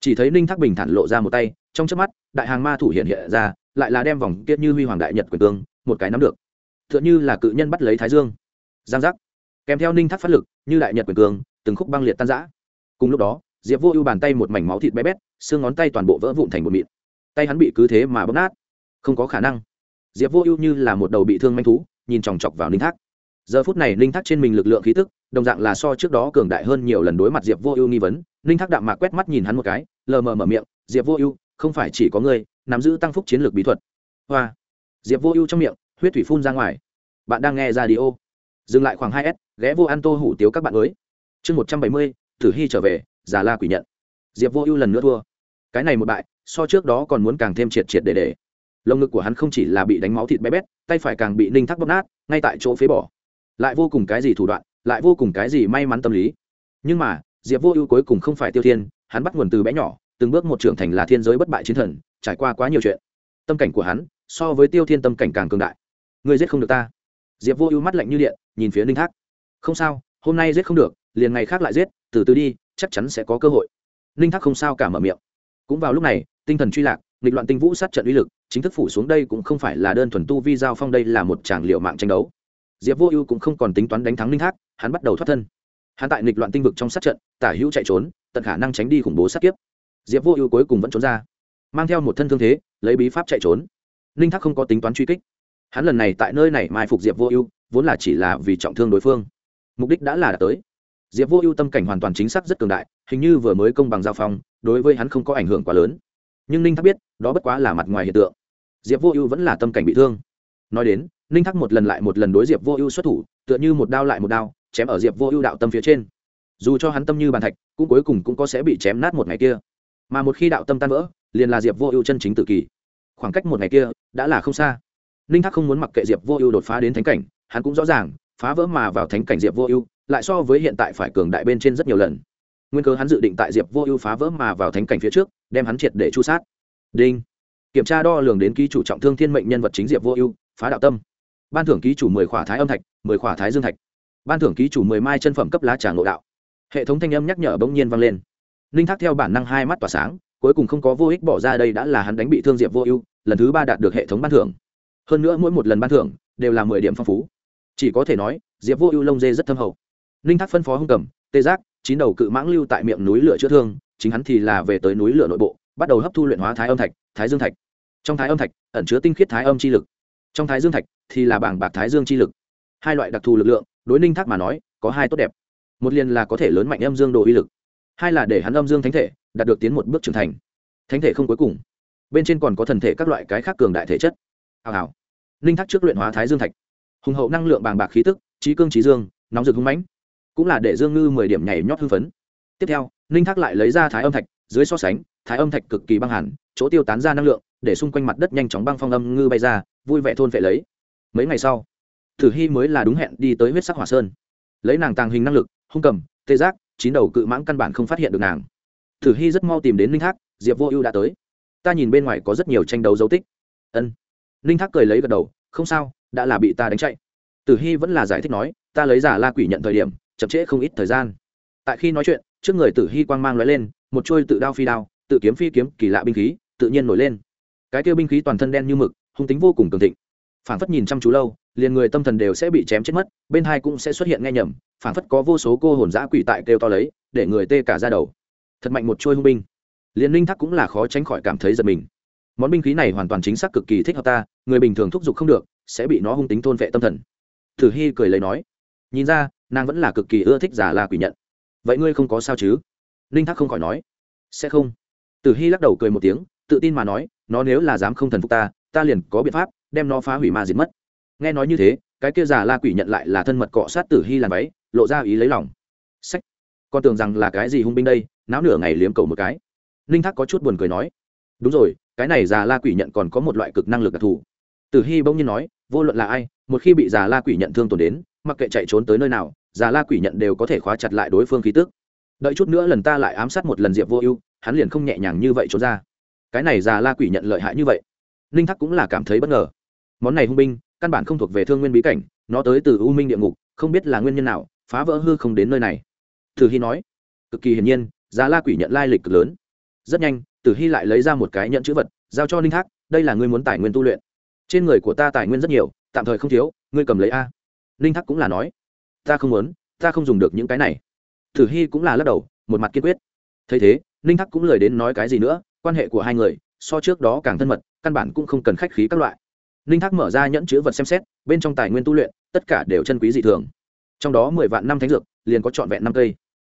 chỉ thấy ninh thác bình thản lộ ra một tay, trong trước mắt, đại hàng ma thủ hiện hiện ra, lại là đem vòng kiết như huy hoàng đại nhật quyền cương, một cái nắm được. T h ư ợ n như là cự nhân bắt lấy thái dương. Giang giác. Kèm theo ninh thác phát lực, như đại nhật quyền cương, từng khúc băng liệt tan giã cùng lúc đó, diệp vô ưu bàn tay một mảnh máu thịt bé bét, xương ngón tay toàn bộ vỡ vụn thành bột mịn. Tay hắn bị cứ thế mà bóp nát. Không có khả năng. Diệp vô ưu như là một đầu bị thương manh thú, nhìn chòng chọc vào ninh thác. Giờ phút này ninh thác trên mình lực lượng khí tức đồng dạng là so trước đó cường đại hơn nhiều lần đối mặt diệp vô ưu nghi vấn. Ninh thác đạm mạc quét mắt nhìn hắn một cái, lờ mờ mở miệng, diệp vô ưu, không phải chỉ có ngươi, nắm giữ tăng phúc chiến lược bí thuật. Hoa. Diệp vô ưu trong miệng, huyết thủy phun ra ngoài. Bạn đang nghe ra đi ô dừng lại khoảng hai s, ghé vô ăn tô hủ tiếu các bạn mới. Chương một trăm bảy mươi thử hy trở về, già la quỷ nhận. Diệp vô ưu lần nữa thua. Cái này một bại, so trước đó còn muốn càng thêm triệt triệt để để. Lồng ngực của hắn không chỉ là bị đánh máu thịt bé bét, tay phải càng bị ninh thác bóp nát, ngay tại chỗ phế bỏ. Lại vô cùng cái gì thủ đoạn lại vô cùng cái gì may mắn tâm lý. Nhưng mà, diệp vô ưu cuối cùng không phải tiêu thiên, hắn bắt nguồn từ bé nhỏ, từng bước một trưởng thành là thiên giới bất bại chiến thần, trải qua quá nhiều chuyện. Tâm cảnh của hắn, so với tiêu thiên tâm cảnh càng cường đại. Người giết không được ta. Diệp vô ưu mắt lạnh như điện, nhìn phía ninh thác. Không sao, hôm nay giết không được, liền ngày khác lại giết, từ từ đi, chắc chắn sẽ có cơ hội. Ninh thác không sao cả mở miệng. Cũng vào lúc này, tinh thần truy lạc, nghịch loạn tinh vũ sát trận uy lực, chính thức phủ xuống đây cũng không phải là đơn thuần tu vi giao phong đây là một tràng liệu mạng tranh đấu diệp vô ưu cũng không còn tính toán đánh thắng ninh thác, hắn bắt đầu thoát thân. Hắn tại nghịch loạn tinh vực trong sát trận, tả hữu chạy trốn, tận khả năng tránh đi khủng bố sát kiếp. Diệp vô ưu cuối cùng vẫn trốn ra, mang theo một thân thương thế, lấy bí pháp chạy trốn. Ninh thác không có tính toán truy kích. Hắn lần này tại nơi này mai phục diệp vô ưu, vốn là chỉ là vì trọng thương đối phương. Mục đích đã là đạt tới. Diệp vô ưu tâm cảnh hoàn toàn chính xác rất cường đại, hình như vừa mới công bằng giao phong, đối với hắn không có ảnh hưởng quá lớn. Nhưng ninh thác biết, đó bất quá là mặt ngoài hiện tượng. Diệp vô ưu vẫn là tâm cảnh bị thương nói đến, ninh thắc một lần lại một lần đối diệp vô ưu xuất thủ, tựa như một đao lại một đao, chém ở diệp vô ưu đạo tâm phía trên. Dù cho hắn tâm như bàn thạch, cũng cuối cùng cũng có sẽ bị chém nát một ngày kia. Mà một khi đạo tâm tan vỡ, liền là diệp vô ưu chân chính tự kỷ. Khoảng cách một ngày kia, đã là không xa. Ninh thắc không muốn mặc kệ diệp vô ưu đột phá đến thánh cảnh, hắn cũng rõ ràng, phá vỡ mà vào thánh cảnh diệp vô ưu, lại so với hiện tại phải cường đại bên trên rất nhiều lần. Nguyên cơ hắn dự định tại diệp vô ưu phá vỡ mà vào thánh cảnh phía trước, đem hắn triệt để chu sát. Đinh. Kiểm tra đo lường đến ký chủ trọng thương thiên mệnh nhân vật chính diệp vô ưu phá đạo tâm. Ban thưởng ký chủ mười khỏa thái âm thạch, mười khỏa thái dương thạch. Ban thưởng ký chủ mười mai chân phẩm cấp lá trà ngộ đạo. Hệ thống thanh âm nhắc nhở bỗng nhiên vang lên. Ninh thác theo bản năng hai mắt tỏa sáng, cuối cùng không có vô ích bỏ ra đây đã là hắn đánh bị thương diệp vô ưu, lần thứ ba đạt được hệ thống ban thưởng. Hơn nữa mỗi một lần ban thưởng đều là mười điểm phong phú. Chỉ có thể nói, diệp vô ưu lông dê rất thâm hậu. Ninh thác phân phó hung cầm, tê giác, chín đầu cự mãng lưu tại miệng núi lửa chữa thương, chính hắn thì là về tới núi lửa nội bộ, bắt đầu hấp thu luyện hóa thái âm thạch, thái dương thạch. Trong thái âm thạch, ẩn chứa tinh khiết thái âm chi lực trong thái dương thạch thì là bảng bạc thái dương chi lực. Hai loại đặc thù lực lượng, đối ninh thác mà nói, có hai tốt đẹp. Một liền là có thể lớn mạnh âm dương đồ uy lực. Hai là để hắn âm dương thánh thể đạt được tiến một bước trưởng thành. Thánh thể không cuối cùng. Bên trên còn có thần thể các loại cái khác cường đại thể chất. Hào hào. Ninh thác trước luyện hóa thái dương thạch. Hùng hậu năng lượng bàng bạc khí tức, trí cương trí dương, nóng rực hung mãnh. Cũng là để dương ngư mười điểm nhảy nhót hưng phấn. Tiếp theo, ninh thác lại lấy ra thái âm thạch, dưới so sánh, thái âm thạch cực kỳ băng hẳn chỗ tiêu tán ra năng lượng, để xung quanh mặt đất nhanh chóng băng phong âm ngư bay ra vui vẻ thôn vệ lấy. Mấy ngày sau, thử hy mới là đúng hẹn đi tới huyết sắc hỏa sơn. Lấy nàng tàng hình năng lực, hung cầm, tê giác, chín đầu cự mãng căn bản không phát hiện được nàng. Thử hy rất mau tìm đến ninh thác, diệp vô ưu đã tới. Ta nhìn bên ngoài có rất nhiều tranh đấu dấu tích. Ân. Ninh thác cười lấy gật đầu, không sao, đã là bị ta đánh chạy. Tử hy vẫn là giải thích nói, ta lấy giả la quỷ nhận thời điểm, chậm trễ không ít thời gian. Tại khi nói chuyện, trước người tử hy quang mang l lên, một trôi tự đao phi đao, tự kiếm phi kiếm, kỳ lạ binh khí, tự nhiên nổi lên. Cái kêu binh khí toàn thân đen như mực hung tính vô cùng cường thịnh. Phản phất nhìn chăm chú lâu, liền người tâm thần đều sẽ bị chém chết mất, bên hai cũng sẽ xuất hiện nghe nhầm phản phất có vô số cô hồn giã quỷ tại kêu to lấy, để người tê cả ra đầu. Thật mạnh một trôi hung binh. Liền linh thắc cũng là khó tránh khỏi cảm thấy giật mình. Món binh khí này hoàn toàn chính xác cực kỳ thích hợp ta, người bình thường thúc giục không được, sẽ bị nó hung tính thôn vệ tâm thần. Thử hy cười lấy nói. Nhìn ra, nàng vẫn là cực kỳ ưa thích giả là quỷ nhận. Vậy ngươi không có sao chứ? Linh thác không khỏi nói. Sẽ không. Tử hy lắc đầu cười một tiếng, tự tin mà nói, nó nếu là dám không thần phục ta ta liền có biện pháp, đem nó phá hủy mà diệt mất. Nghe nói như thế, cái kia già la quỷ nhận lại là thân mật cọ sát tử hy làm váy, lộ ra ý lấy lòng. Sách. Con tưởng rằng là cái gì hung binh đây, náo nửa ngày liếm cầu một cái. Ninh thác có chút buồn cười nói. Đúng rồi, cái này già la quỷ nhận còn có một loại cực năng lực đặc thù. Tử hy bỗng nhiên nói, vô luận là ai, một khi bị già la quỷ nhận thương tổn đến, mặc kệ chạy trốn tới nơi nào, già la quỷ nhận đều có thể khóa chặt lại đối phương khí tức. Đợi chút nữa lần ta lại ám sát một lần diệp vô ưu, hắn liền không nhẹ nhàng như vậy trốn ra. Cái này già la quỷ nhận lợi hại như vậy ninh thắc cũng là cảm thấy bất ngờ. Món này hung binh, căn bản không thuộc về thương nguyên bí cảnh, nó tới từ u minh địa ngục, không biết là nguyên nhân nào, phá vỡ hư không đến nơi này. Tử hy nói, cực kỳ hiển nhiên, Giá la quỷ nhận lai lịch cực lớn. Rất nhanh, tử hy lại lấy ra một cái nhận chữ vật, giao cho ninh thác, đây là ngươi muốn tài nguyên tu luyện. Trên người của ta tài nguyên rất nhiều, tạm thời không thiếu, ngươi cầm lấy a. Ninh thác cũng là nói, ta không muốn, ta không dùng được những cái này. Tử hy cũng là lắc đầu, một mặt kiên quyết. Thấy thế, ninh thác cũng lời đến nói cái gì nữa, quan hệ của hai người so trước đó càng thân mật căn bản cũng không cần khách khí các loại. Ninh thác mở ra nhẫn chữ vật xem xét, bên trong tài nguyên tu luyện, tất cả đều chân quý dị thường. Trong đó mười vạn năm thánh dược, liền có trọn vẹn năm cây.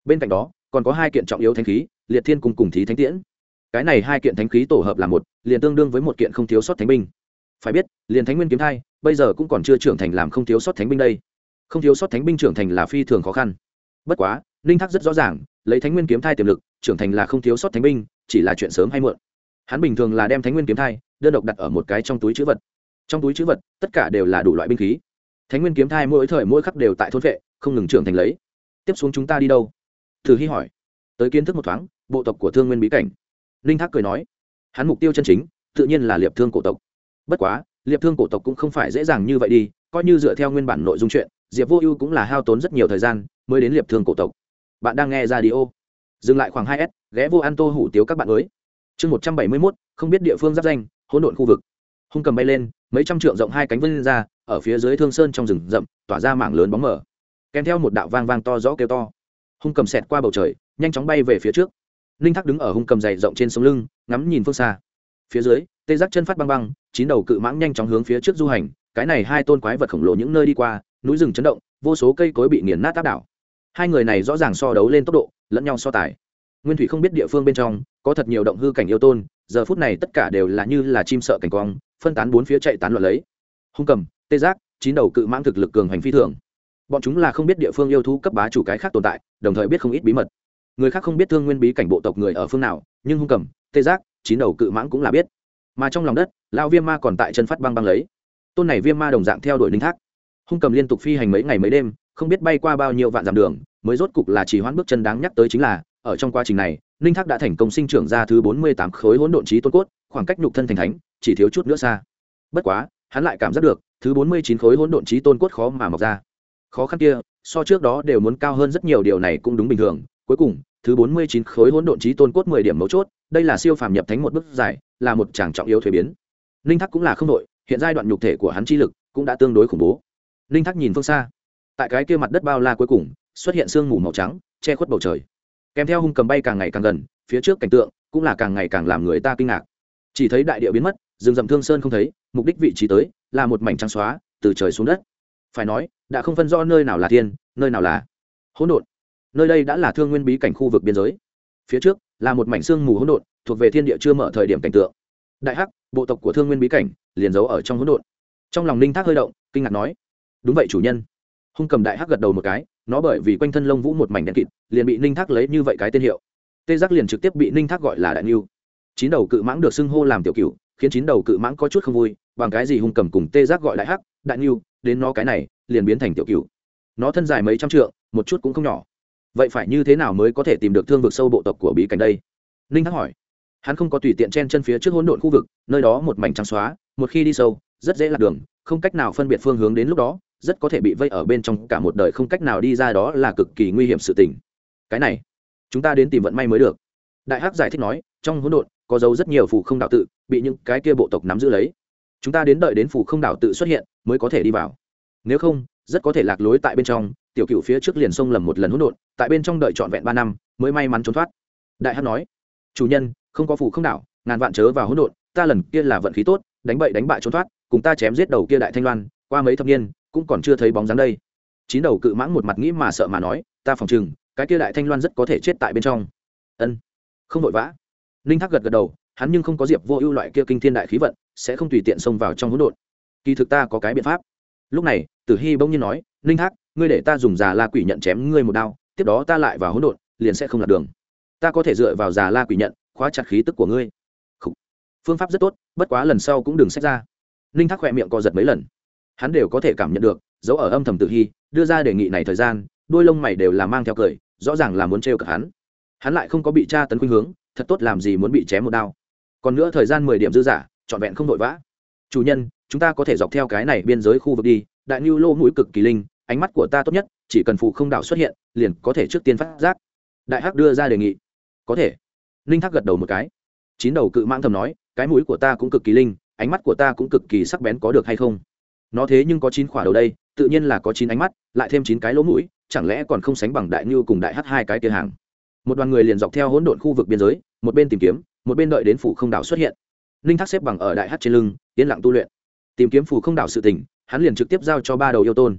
Bên cạnh đó, còn có hai kiện trọng yếu thánh khí, liệt thiên cùng cùng thí thánh tiễn. Cái này hai kiện thánh khí tổ hợp là một, liền tương đương với một kiện không thiếu sót thánh binh. Phải biết, liền thánh nguyên kiếm thai, bây giờ cũng còn chưa trưởng thành làm không thiếu sót thánh binh đây. Không thiếu sót thánh binh trưởng thành là phi thường khó khăn. Bất quá ninh thác rất rõ ràng, lấy thánh nguyên kiếm thai tiềm lực, trưởng thành là không thiếu sót thánh binh, chỉ là chuyện sớm hay muộn hắn bình thường là đem thánh nguyên kiếm thai, đơn độc đặt ở một cái trong túi chữ vật. Trong túi chữ vật, tất cả đều là đủ loại binh khí. Thánh nguyên kiếm thai mỗi thời mỗi khắc đều tại thôn vệ, không ngừng trưởng thành lấy. Tiếp xuống chúng ta đi đâu? Thử hy hỏi. Tới kiến thức một thoáng, bộ tộc của thương nguyên bí cảnh. Linh thác cười nói. Hắn mục tiêu chân chính, tự nhiên là liệp thương cổ tộc. Bất quá, liệp thương cổ tộc cũng không phải dễ dàng như vậy đi, coi như dựa theo nguyên bản nội dung chuyện, diệp vô ưu cũng là hao tốn rất nhiều thời gian mới đến liệp thương cổ tộc. Bạn đang nghe ra đi ô dừng lại khoảng hai s, ghé vô ăn tô hủ tiếu các bạn mới chương một trăm bảy mươi mốt, không biết địa phương giáp danh, hỗn độn khu vực. Hung cầm bay lên, mấy trăm trượng rộng hai cánh vân ra, ở phía dưới thương sơn trong rừng rậm, tỏa ra mảng lớn bóng mở kèm theo một đạo vang vang to rõ kêu to. Hung cầm xẹt qua bầu trời, nhanh chóng bay về phía trước. Ninh thác đứng ở hung cầm dày rộng trên sống lưng, ngắm nhìn phương xa. Phía dưới, tê giác chân phát băng băng, chín đầu cự mãng nhanh chóng hướng phía trước du hành, cái này hai tôn quái vật khổng lồ những nơi đi qua, núi rừng chấn động, vô số cây cối bị nghiền nát tác đảo. Hai người này rõ ràng so đấu lên tốc độ, lẫn nhau so tài nguyên thủy không biết địa phương bên trong, có thật nhiều động hư cảnh yêu tôn, giờ phút này tất cả đều là như là chim sợ cảnh quang, phân tán bốn phía chạy tán loạn lấy. Hung cầm, tê giác, chín đầu cự mãng thực lực cường hành phi thường. Bọn chúng là không biết địa phương yêu thú cấp bá chủ cái khác tồn tại, đồng thời biết không ít bí mật. Người khác không biết thương nguyên bí cảnh bộ tộc người ở phương nào, nhưng hung cầm, tê giác, chín đầu cự mãng cũng là biết. Mà trong lòng đất lao viêm ma còn tại chân phát băng băng lấy. Tôn này viêm ma đồng dạng theo đuổi linh thác. Hung cầm liên tục phi hành mấy ngày mấy đêm, không biết bay qua bao nhiêu vạn dặm đường mới rốt cục là chỉ hoãn bước chân đáng nhắc tới chính là, ở trong quá trình này, ninh thác đã thành công sinh trưởng ra thứ bốn mươi tám khối hỗn độn trí tôn cốt, khoảng cách nhục thân thành thánh, chỉ thiếu chút nữa xa. Bất quá, hắn lại cảm giác được, thứ bốn mươi chín khối hỗn độn trí tôn cốt khó mà mọc ra. Khó khăn kia, so trước đó đều muốn cao hơn rất nhiều, điều này cũng đúng bình thường. Cuối cùng, thứ bốn mươi chín khối hỗn độn trí tôn cốt mười điểm mấu chốt, đây là siêu phàm nhập thánh một bước dài, là một chàng trọng yếu thuế biến. Ninh thác cũng là không đội hiện giai đoạn nhục thể của hắn chi lực cũng đã tương đối khủng bố. Ninh thác nhìn phương xa, tại cái kia mặt đất bao la cuối cùng xuất hiện sương mù màu trắng, che khuất bầu trời. Kèm theo hung cầm bay càng ngày càng gần, phía trước cảnh tượng cũng là càng ngày càng làm người ta kinh ngạc. Chỉ thấy đại địa biến mất, rừng rậm thương sơn không thấy, mục đích vị trí tới là một mảnh trắng xóa, từ trời xuống đất. Phải nói, đã không phân rõ nơi nào là thiên, nơi nào là hỗn độn. Nơi đây đã là thương nguyên bí cảnh khu vực biên giới. Phía trước là một mảnh sương mù hỗn độn, thuộc về thiên địa chưa mở thời điểm cảnh tượng. Đại hắc, bộ tộc của thương nguyên bí cảnh, liền giấu ở trong hỗn độn. Trong lòng ninh thác hơi động, kinh ngạc nói, đúng vậy chủ nhân. Hung cầm đại hắc gật đầu một cái nó bởi vì quanh thân lông vũ một mảnh đen kịt, liền bị ninh thác lấy như vậy cái tên hiệu. Tê giác liền trực tiếp bị ninh thác gọi là đại niu chín đầu cự mãng được xưng hô làm tiểu cựu khiến chín đầu cự mãng có chút không vui, bằng cái gì hung cầm cùng tê giác gọi đại hắc, đại niu đến nó cái này, liền biến thành tiểu cựu nó thân dài mấy trăm trượng, một chút cũng không nhỏ. Vậy phải như thế nào mới có thể tìm được thương vực sâu bộ tộc của bí cảnh đây? Ninh thác hỏi. Hắn không có tùy tiện chen chân phía trước hỗn độn khu vực, nơi đó một mảnh trắng xóa, một khi đi sâu, rất dễ lạc đường, không cách nào phân biệt phương hướng đến lúc đó rất có thể bị vây ở bên trong cả một đời không cách nào đi ra đó là cực kỳ nguy hiểm sự tình. Cái này, chúng ta đến tìm vận may mới được. Đại hắc giải thích nói, trong hỗn độn, có dấu rất nhiều phù không đạo tự, bị những cái kia bộ tộc nắm giữ lấy. Chúng ta đến đợi đến phù không đạo tự xuất hiện, mới có thể đi vào. Nếu không, rất có thể lạc lối tại bên trong, tiểu cựu phía trước liền sông lầm một lần hỗn độn, tại bên trong đợi trọn vẹn ba năm, mới may mắn trốn thoát. Đại hắc nói, chủ nhân, không có phù không đạo, ngàn vạn chớ vào hỗn độn, ta lần kia là vận khí tốt, đánh bậy đánh bại trốn thoát, cùng ta chém giết đầu kia đại thanh loan, qua mấy thập niên cũng còn chưa thấy bóng dáng đây. Chín đầu cự mãng một mặt nghĩ mà sợ mà nói, ta phòng chừng cái kia đại thanh loan rất có thể chết tại bên trong. Ân, không vội vã. Ninh thác gật gật đầu, hắn nhưng không có diệp vô ưu loại kia kinh thiên đại khí vận, sẽ không tùy tiện xông vào trong hỗn độn. Kỳ thực ta có cái biện pháp. Lúc này, tử hy bỗng nhiên nói, ninh thác, ngươi để ta dùng già la quỷ nhận chém ngươi một đao, tiếp đó ta lại vào hỗn độn, liền sẽ không lạc đường. Ta có thể dựa vào già la quỷ nhận, khóa chặt khí tức của ngươi. Phương pháp rất tốt, bất quá lần sau cũng đừng xét ra. Ninh thác khỏe miệng co giật mấy lần hắn đều có thể cảm nhận được, dấu ở âm thầm tự hy, đưa ra đề nghị này thời gian, đôi lông mày đều là mang theo cười, rõ ràng là muốn trêu cả hắn. Hắn lại không có bị tra tấn khuynh hướng, thật tốt làm gì muốn bị chém một đao. Còn nữa thời gian mười điểm dư giả, trọn vẹn không vội vã. Chủ nhân, chúng ta có thể dọc theo cái này biên giới khu vực đi, đại ngưu lô mũi cực kỳ linh, ánh mắt của ta tốt nhất, chỉ cần phụ không đảo xuất hiện, liền có thể trước tiên phát giác. Đại hắc đưa ra đề nghị. Có thể. Linh thác gật đầu một cái. Chín đầu cự mãng thầm nói, cái mũi của ta cũng cực kỳ linh, ánh mắt của ta cũng cực kỳ sắc bén có được hay không? Nó thế nhưng có chín khỏa đầu đây, tự nhiên là có chín ánh mắt, lại thêm chín cái lỗ mũi, chẳng lẽ còn không sánh bằng đại ngưu cùng đại h hai cái kia hàng? Một đoàn người liền dọc theo hỗn độn khu vực biên giới, một bên tìm kiếm, một bên đợi đến phủ không đảo xuất hiện. Ninh thác xếp bằng ở đại h trên lưng, yên lặng tu luyện. Tìm kiếm phủ không đảo sự tỉnh hắn liền trực tiếp giao cho ba đầu yêu tôn.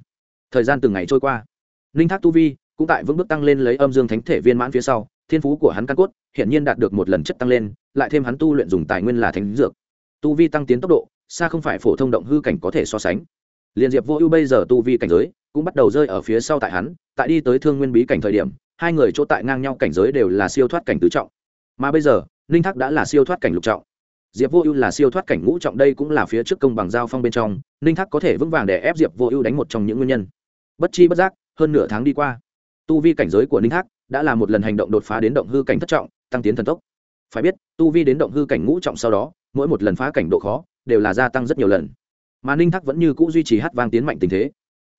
Thời gian từng ngày trôi qua. Ninh thác tu vi cũng tại vững bước tăng lên lấy âm dương thánh thể viên mãn phía sau, thiên phú của hắn căn cốt hiện nhiên đạt được một lần chất tăng lên, lại thêm hắn tu luyện dùng tài nguyên là thánh dược. Tu vi tăng tiến tốc độ xa không phải phổ thông động hư cảnh có thể so sánh. Liên diệp vô ưu bây giờ tu vi cảnh giới cũng bắt đầu rơi ở phía sau tại hắn, tại đi tới thương nguyên bí cảnh thời điểm, hai người chỗ tại ngang nhau cảnh giới đều là siêu thoát cảnh tứ trọng. Mà bây giờ, ninh thác đã là siêu thoát cảnh lục trọng. Diệp vô ưu là siêu thoát cảnh ngũ trọng đây cũng là phía trước công bằng giao phong bên trong, ninh thác có thể vững vàng để ép diệp vô ưu đánh một trong những nguyên nhân. Bất chi bất giác, hơn nửa tháng đi qua, tu vi cảnh giới của ninh thác đã là một lần hành động đột phá đến động hư cảnh thất trọng, tăng tiến thần tốc. Phải biết, tu vi đến động hư cảnh ngũ trọng sau đó, mỗi một lần phá cảnh độ khó đều là gia tăng rất nhiều lần. Mà ninh thắc vẫn như c ũ duy trì hát vang tiến mạnh tình thế.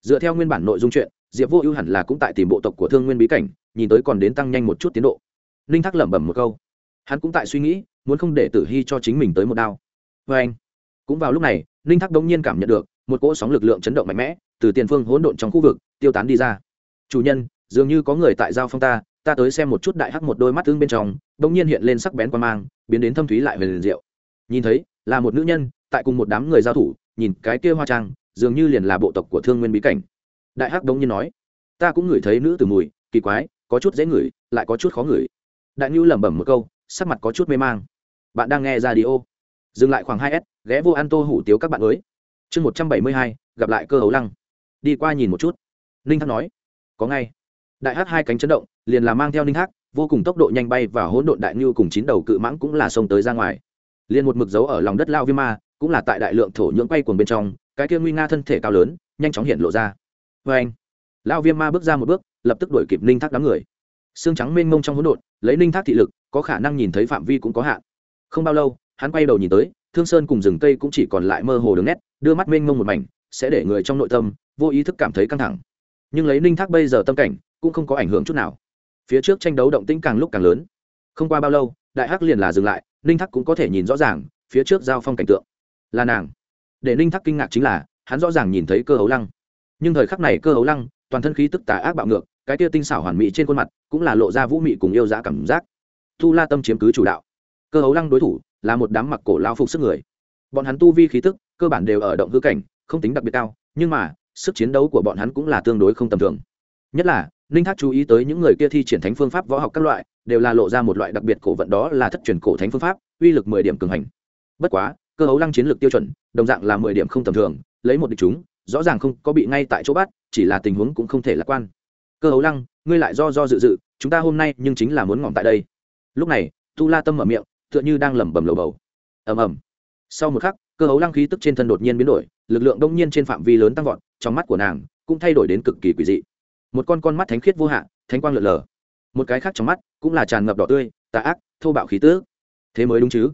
Dựa theo nguyên bản nội dung chuyện, diệp vô ưu hẳn là cũng tại tìm bộ tộc của thương nguyên bí cảnh, nhìn tới còn đến tăng nhanh một chút tiến độ. Ninh thắc lẩm bẩm một câu. Hắn cũng tại suy nghĩ, muốn không để tử hy cho chính mình tới một đao. Vê anh, cũng vào lúc này, ninh thắc đông nhiên cảm nhận được, một cỗ sóng lực lượng chấn động mạnh mẽ, từ tiền phương hỗn độn trong khu vực, tiêu tán đi ra. Chủ nhân, dường như có người tại giao phong ta ta tới xem một chút đại hắc một đôi mắt tương bên trong đông nhiên hiện lên sắc bén quan mang, biến đến thâm thúy lại về liền rượu nhìn thấy, là một nữ nhân tại cùng một đám người giao thủ, nhìn cái kia hoa trang, dường như liền là bộ tộc của thương nguyên bí cảnh. Đại hắc đống nhiên nói, ta cũng ngửi thấy nữ từ mùi, kỳ quái, có chút dễ ngửi, lại có chút khó ngửi. Đại ngưu lẩm bẩm một câu, sắc mặt có chút mê mang. Bạn đang nghe ra đi ô dừng lại khoảng hai s, ghé vô ăn tô hủ tiếu các bạn mới. Chương một trăm bảy mươi hai, gặp lại cơ hấu lăng. Đi qua nhìn một chút. Ninh thác nói, có ngay. Đại hắc hai cánh chấn động, liền là mang theo ninh thác vô cùng tốc độ nhanh bay và hỗn độn đại ngưu cùng chín đầu cự mãng cũng là xông tới ra ngoài. Liền một mực dấu ở lòng đất lao viêm ma cũng là tại đại lượng thổ nhưỡng quay cuồng bên trong, cái kia nguy nga thân thể cao lớn, nhanh chóng hiện lộ ra. Vê anh lao viêm ma bước ra một bước, lập tức đuổi kịp ninh thác đám người. Xương trắng mênh mông trong hỗn độn, lấy ninh thác thị lực, có khả năng nhìn thấy phạm vi cũng có hạn. Không bao lâu, hắn quay đầu nhìn tới, thương sơn cùng rừng cây cũng chỉ còn lại mơ hồ đường nét, đưa mắt mênh mông một mảnh, sẽ để người trong nội tâm vô ý thức cảm thấy căng thẳng. Nhưng lấy ninh thác bây giờ tâm cảnh, cũng không có ảnh hưởng chút nào. Phía trước tranh đấu động tĩnh càng lúc càng lớn. Không qua bao lâu, đại hắc liền là dừng lại, ninh thác cũng có thể nhìn rõ ràng, phía trước giao phong cảnh tượng là nàng. Để ninh thắc kinh ngạc chính là, hắn rõ ràng nhìn thấy cơ hấu lăng. Nhưng thời khắc này cơ hấu lăng, toàn thân khí tức tà ác bạo ngược, cái tia tinh xảo hoàn mỹ trên khuôn mặt, cũng là lộ ra vũ mị cùng yêu dã cảm giác. Tu la tâm chiếm cứ chủ đạo. Cơ hấu lăng đối thủ, là một đám mặc cổ lao phục sức người. Bọn hắn tu vi khí tức, cơ bản đều ở động hư cảnh, không tính đặc biệt cao, nhưng mà, sức chiến đấu của bọn hắn cũng là tương đối không tầm thường. Nhất là, ninh thác chú ý tới những người kia thi triển thánh phương pháp võ học các loại, đều là lộ ra một loại đặc biệt cổ vận đó là thất truyền cổ thánh phương pháp, uy lực mười điểm cường hành. Bất quá cơ hấu lăng chiến lược tiêu chuẩn, đồng dạng là mười điểm không tầm thường, lấy một địch chúng, rõ ràng không có bị ngay tại chỗ bắt, chỉ là tình huống cũng không thể lạc quan. Cơ hấu lăng, ngươi lại do do dự dự, chúng ta hôm nay nhưng chính là muốn ngỏm tại đây. Lúc này, tu la tâm mở miệng, tựa như đang lẩm bẩm lầu bầu. Ầm ầm. Sau một khắc, cơ hấu lăng khí tức trên thân đột nhiên biến đổi, lực lượng đông nhiên trên phạm vi lớn tăng vọt, trong mắt của nàng cũng thay đổi đến cực kỳ quỷ dị. Một con con mắt thánh khiết vô hạn, thánh quang lượn lờ. Một cái khác trong mắt cũng là tràn ngập đỏ tươi, tà ác, thô bạo khí tức. thế mới đúng chứ?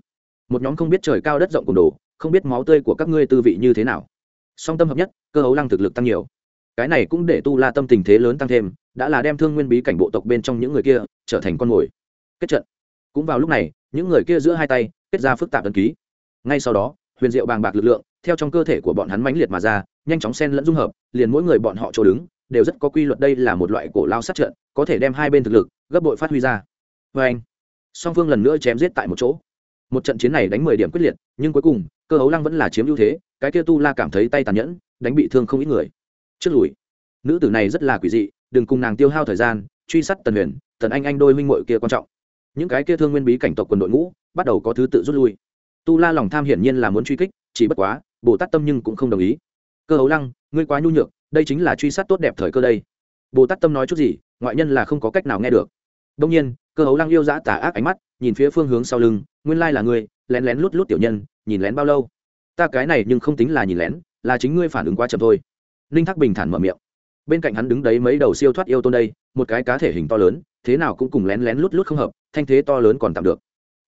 Một nhóm không biết trời cao đất rộng cùng đồ, không biết máu tươi của các ngươi tư vị như thế nào. Song tâm hợp nhất, cơ hấu lăng thực lực tăng nhiều. Cái này cũng để tu la tâm tình thế lớn tăng thêm, đã là đem thương nguyên bí cảnh bộ tộc bên trong những người kia trở thành con mồi. Kết trận. Cũng vào lúc này, những người kia giữa hai tay, kết ra phức tạp ấn ký. Ngay sau đó, huyền diệu bàng bạc lực lượng, theo trong cơ thể của bọn hắn mãnh liệt mà ra, nhanh chóng xen lẫn dung hợp, liền mỗi người bọn họ chỗ đứng, đều rất có quy luật đây là một loại cổ lao sát trận, có thể đem hai bên thực lực gấp bội phát huy ra. Vê anh song phương lần nữa chém giết tại một chỗ một trận chiến này đánh mười điểm quyết liệt, nhưng cuối cùng, cơ hấu lăng vẫn là chiếm ưu thế, cái kia tu la cảm thấy tay tàn nhẫn, đánh bị thương không ít người. Trước lùi. Nữ tử này rất là quỷ dị, đừng cùng nàng tiêu hao thời gian, truy sát tần huyền, tần anh anh đôi minh mội kia quan trọng. Những cái kia thương nguyên bí cảnh tộc quân đội ngũ, bắt đầu có thứ tự rút lui. Tu la lòng tham hiển nhiên là muốn truy kích, chỉ bất quá, bồ tát tâm nhưng cũng không đồng ý. Cơ hấu lăng, ngươi quá nhu nhược, đây chính là truy sát tốt đẹp thời cơ đây. Bồ tát tâm nói chút gì, ngoại nhân là không có cách nào nghe được. Đông nhiên, cơ hấu lăng yêu dã tà ác ánh mắt, nhìn phía phương hướng sau lưng nguyên lai là ngươi, lén lén lút lút tiểu nhân, nhìn lén bao lâu? Ta cái này nhưng không tính là nhìn lén, là chính ngươi phản ứng quá chậm thôi. Ninh thác bình thản mở miệng. Bên cạnh hắn đứng đấy mấy đầu siêu thoát yêu tôn đây, một cái cá thể hình to lớn, thế nào cũng cùng lén lén lút lút không hợp, thanh thế to lớn còn tạm được.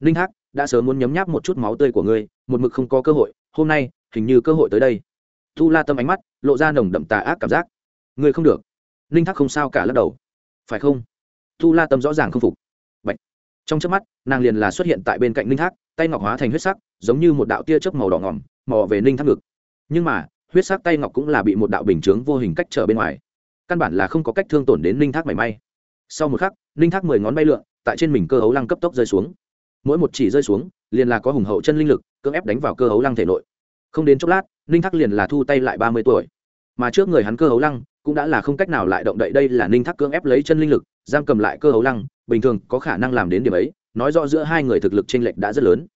Ninh thác, đã sớm muốn nhấm nháp một chút máu tươi của ngươi, một mực không có cơ hội, hôm nay, hình như cơ hội tới đây. Thu la tâm ánh mắt, lộ ra nồng đậm tà ác cảm giác. Ngươi không được. Ninh thác không sao cả lắc đầu. Phải không? Thu la tâm rõ ràng không phục trong chớp mắt, nàng liền là xuất hiện tại bên cạnh ninh thác, tay ngọc hóa thành huyết sắc, giống như một đạo tia chớp màu đỏ ngỏm mò về ninh thác ngực. Nhưng mà, huyết sắc tay ngọc cũng là bị một đạo bình chướng vô hình cách trở bên ngoài. Căn bản là không có cách thương tổn đến ninh thác mảy may. Sau một khắc, ninh thác mười ngón bay lượn, tại trên mình cơ hấu lăng cấp tốc rơi xuống. Mỗi một chỉ rơi xuống, liền là có hùng hậu chân linh lực, cưỡng ép đánh vào cơ hấu lăng thể nội. Không đến chốc lát, ninh thác liền là thu tay lại ba mươi tuổi. Mà trước người hắn cơ hấu lăng, cũng đã là không cách nào lại động đậy đây là ninh thác cưỡng ép lấy chân linh lực, giam cầm lại cơ hấu lăng bình thường có khả năng làm đến điểm ấy, nói rõ giữa hai người thực lực tranh lệch đã rất lớn.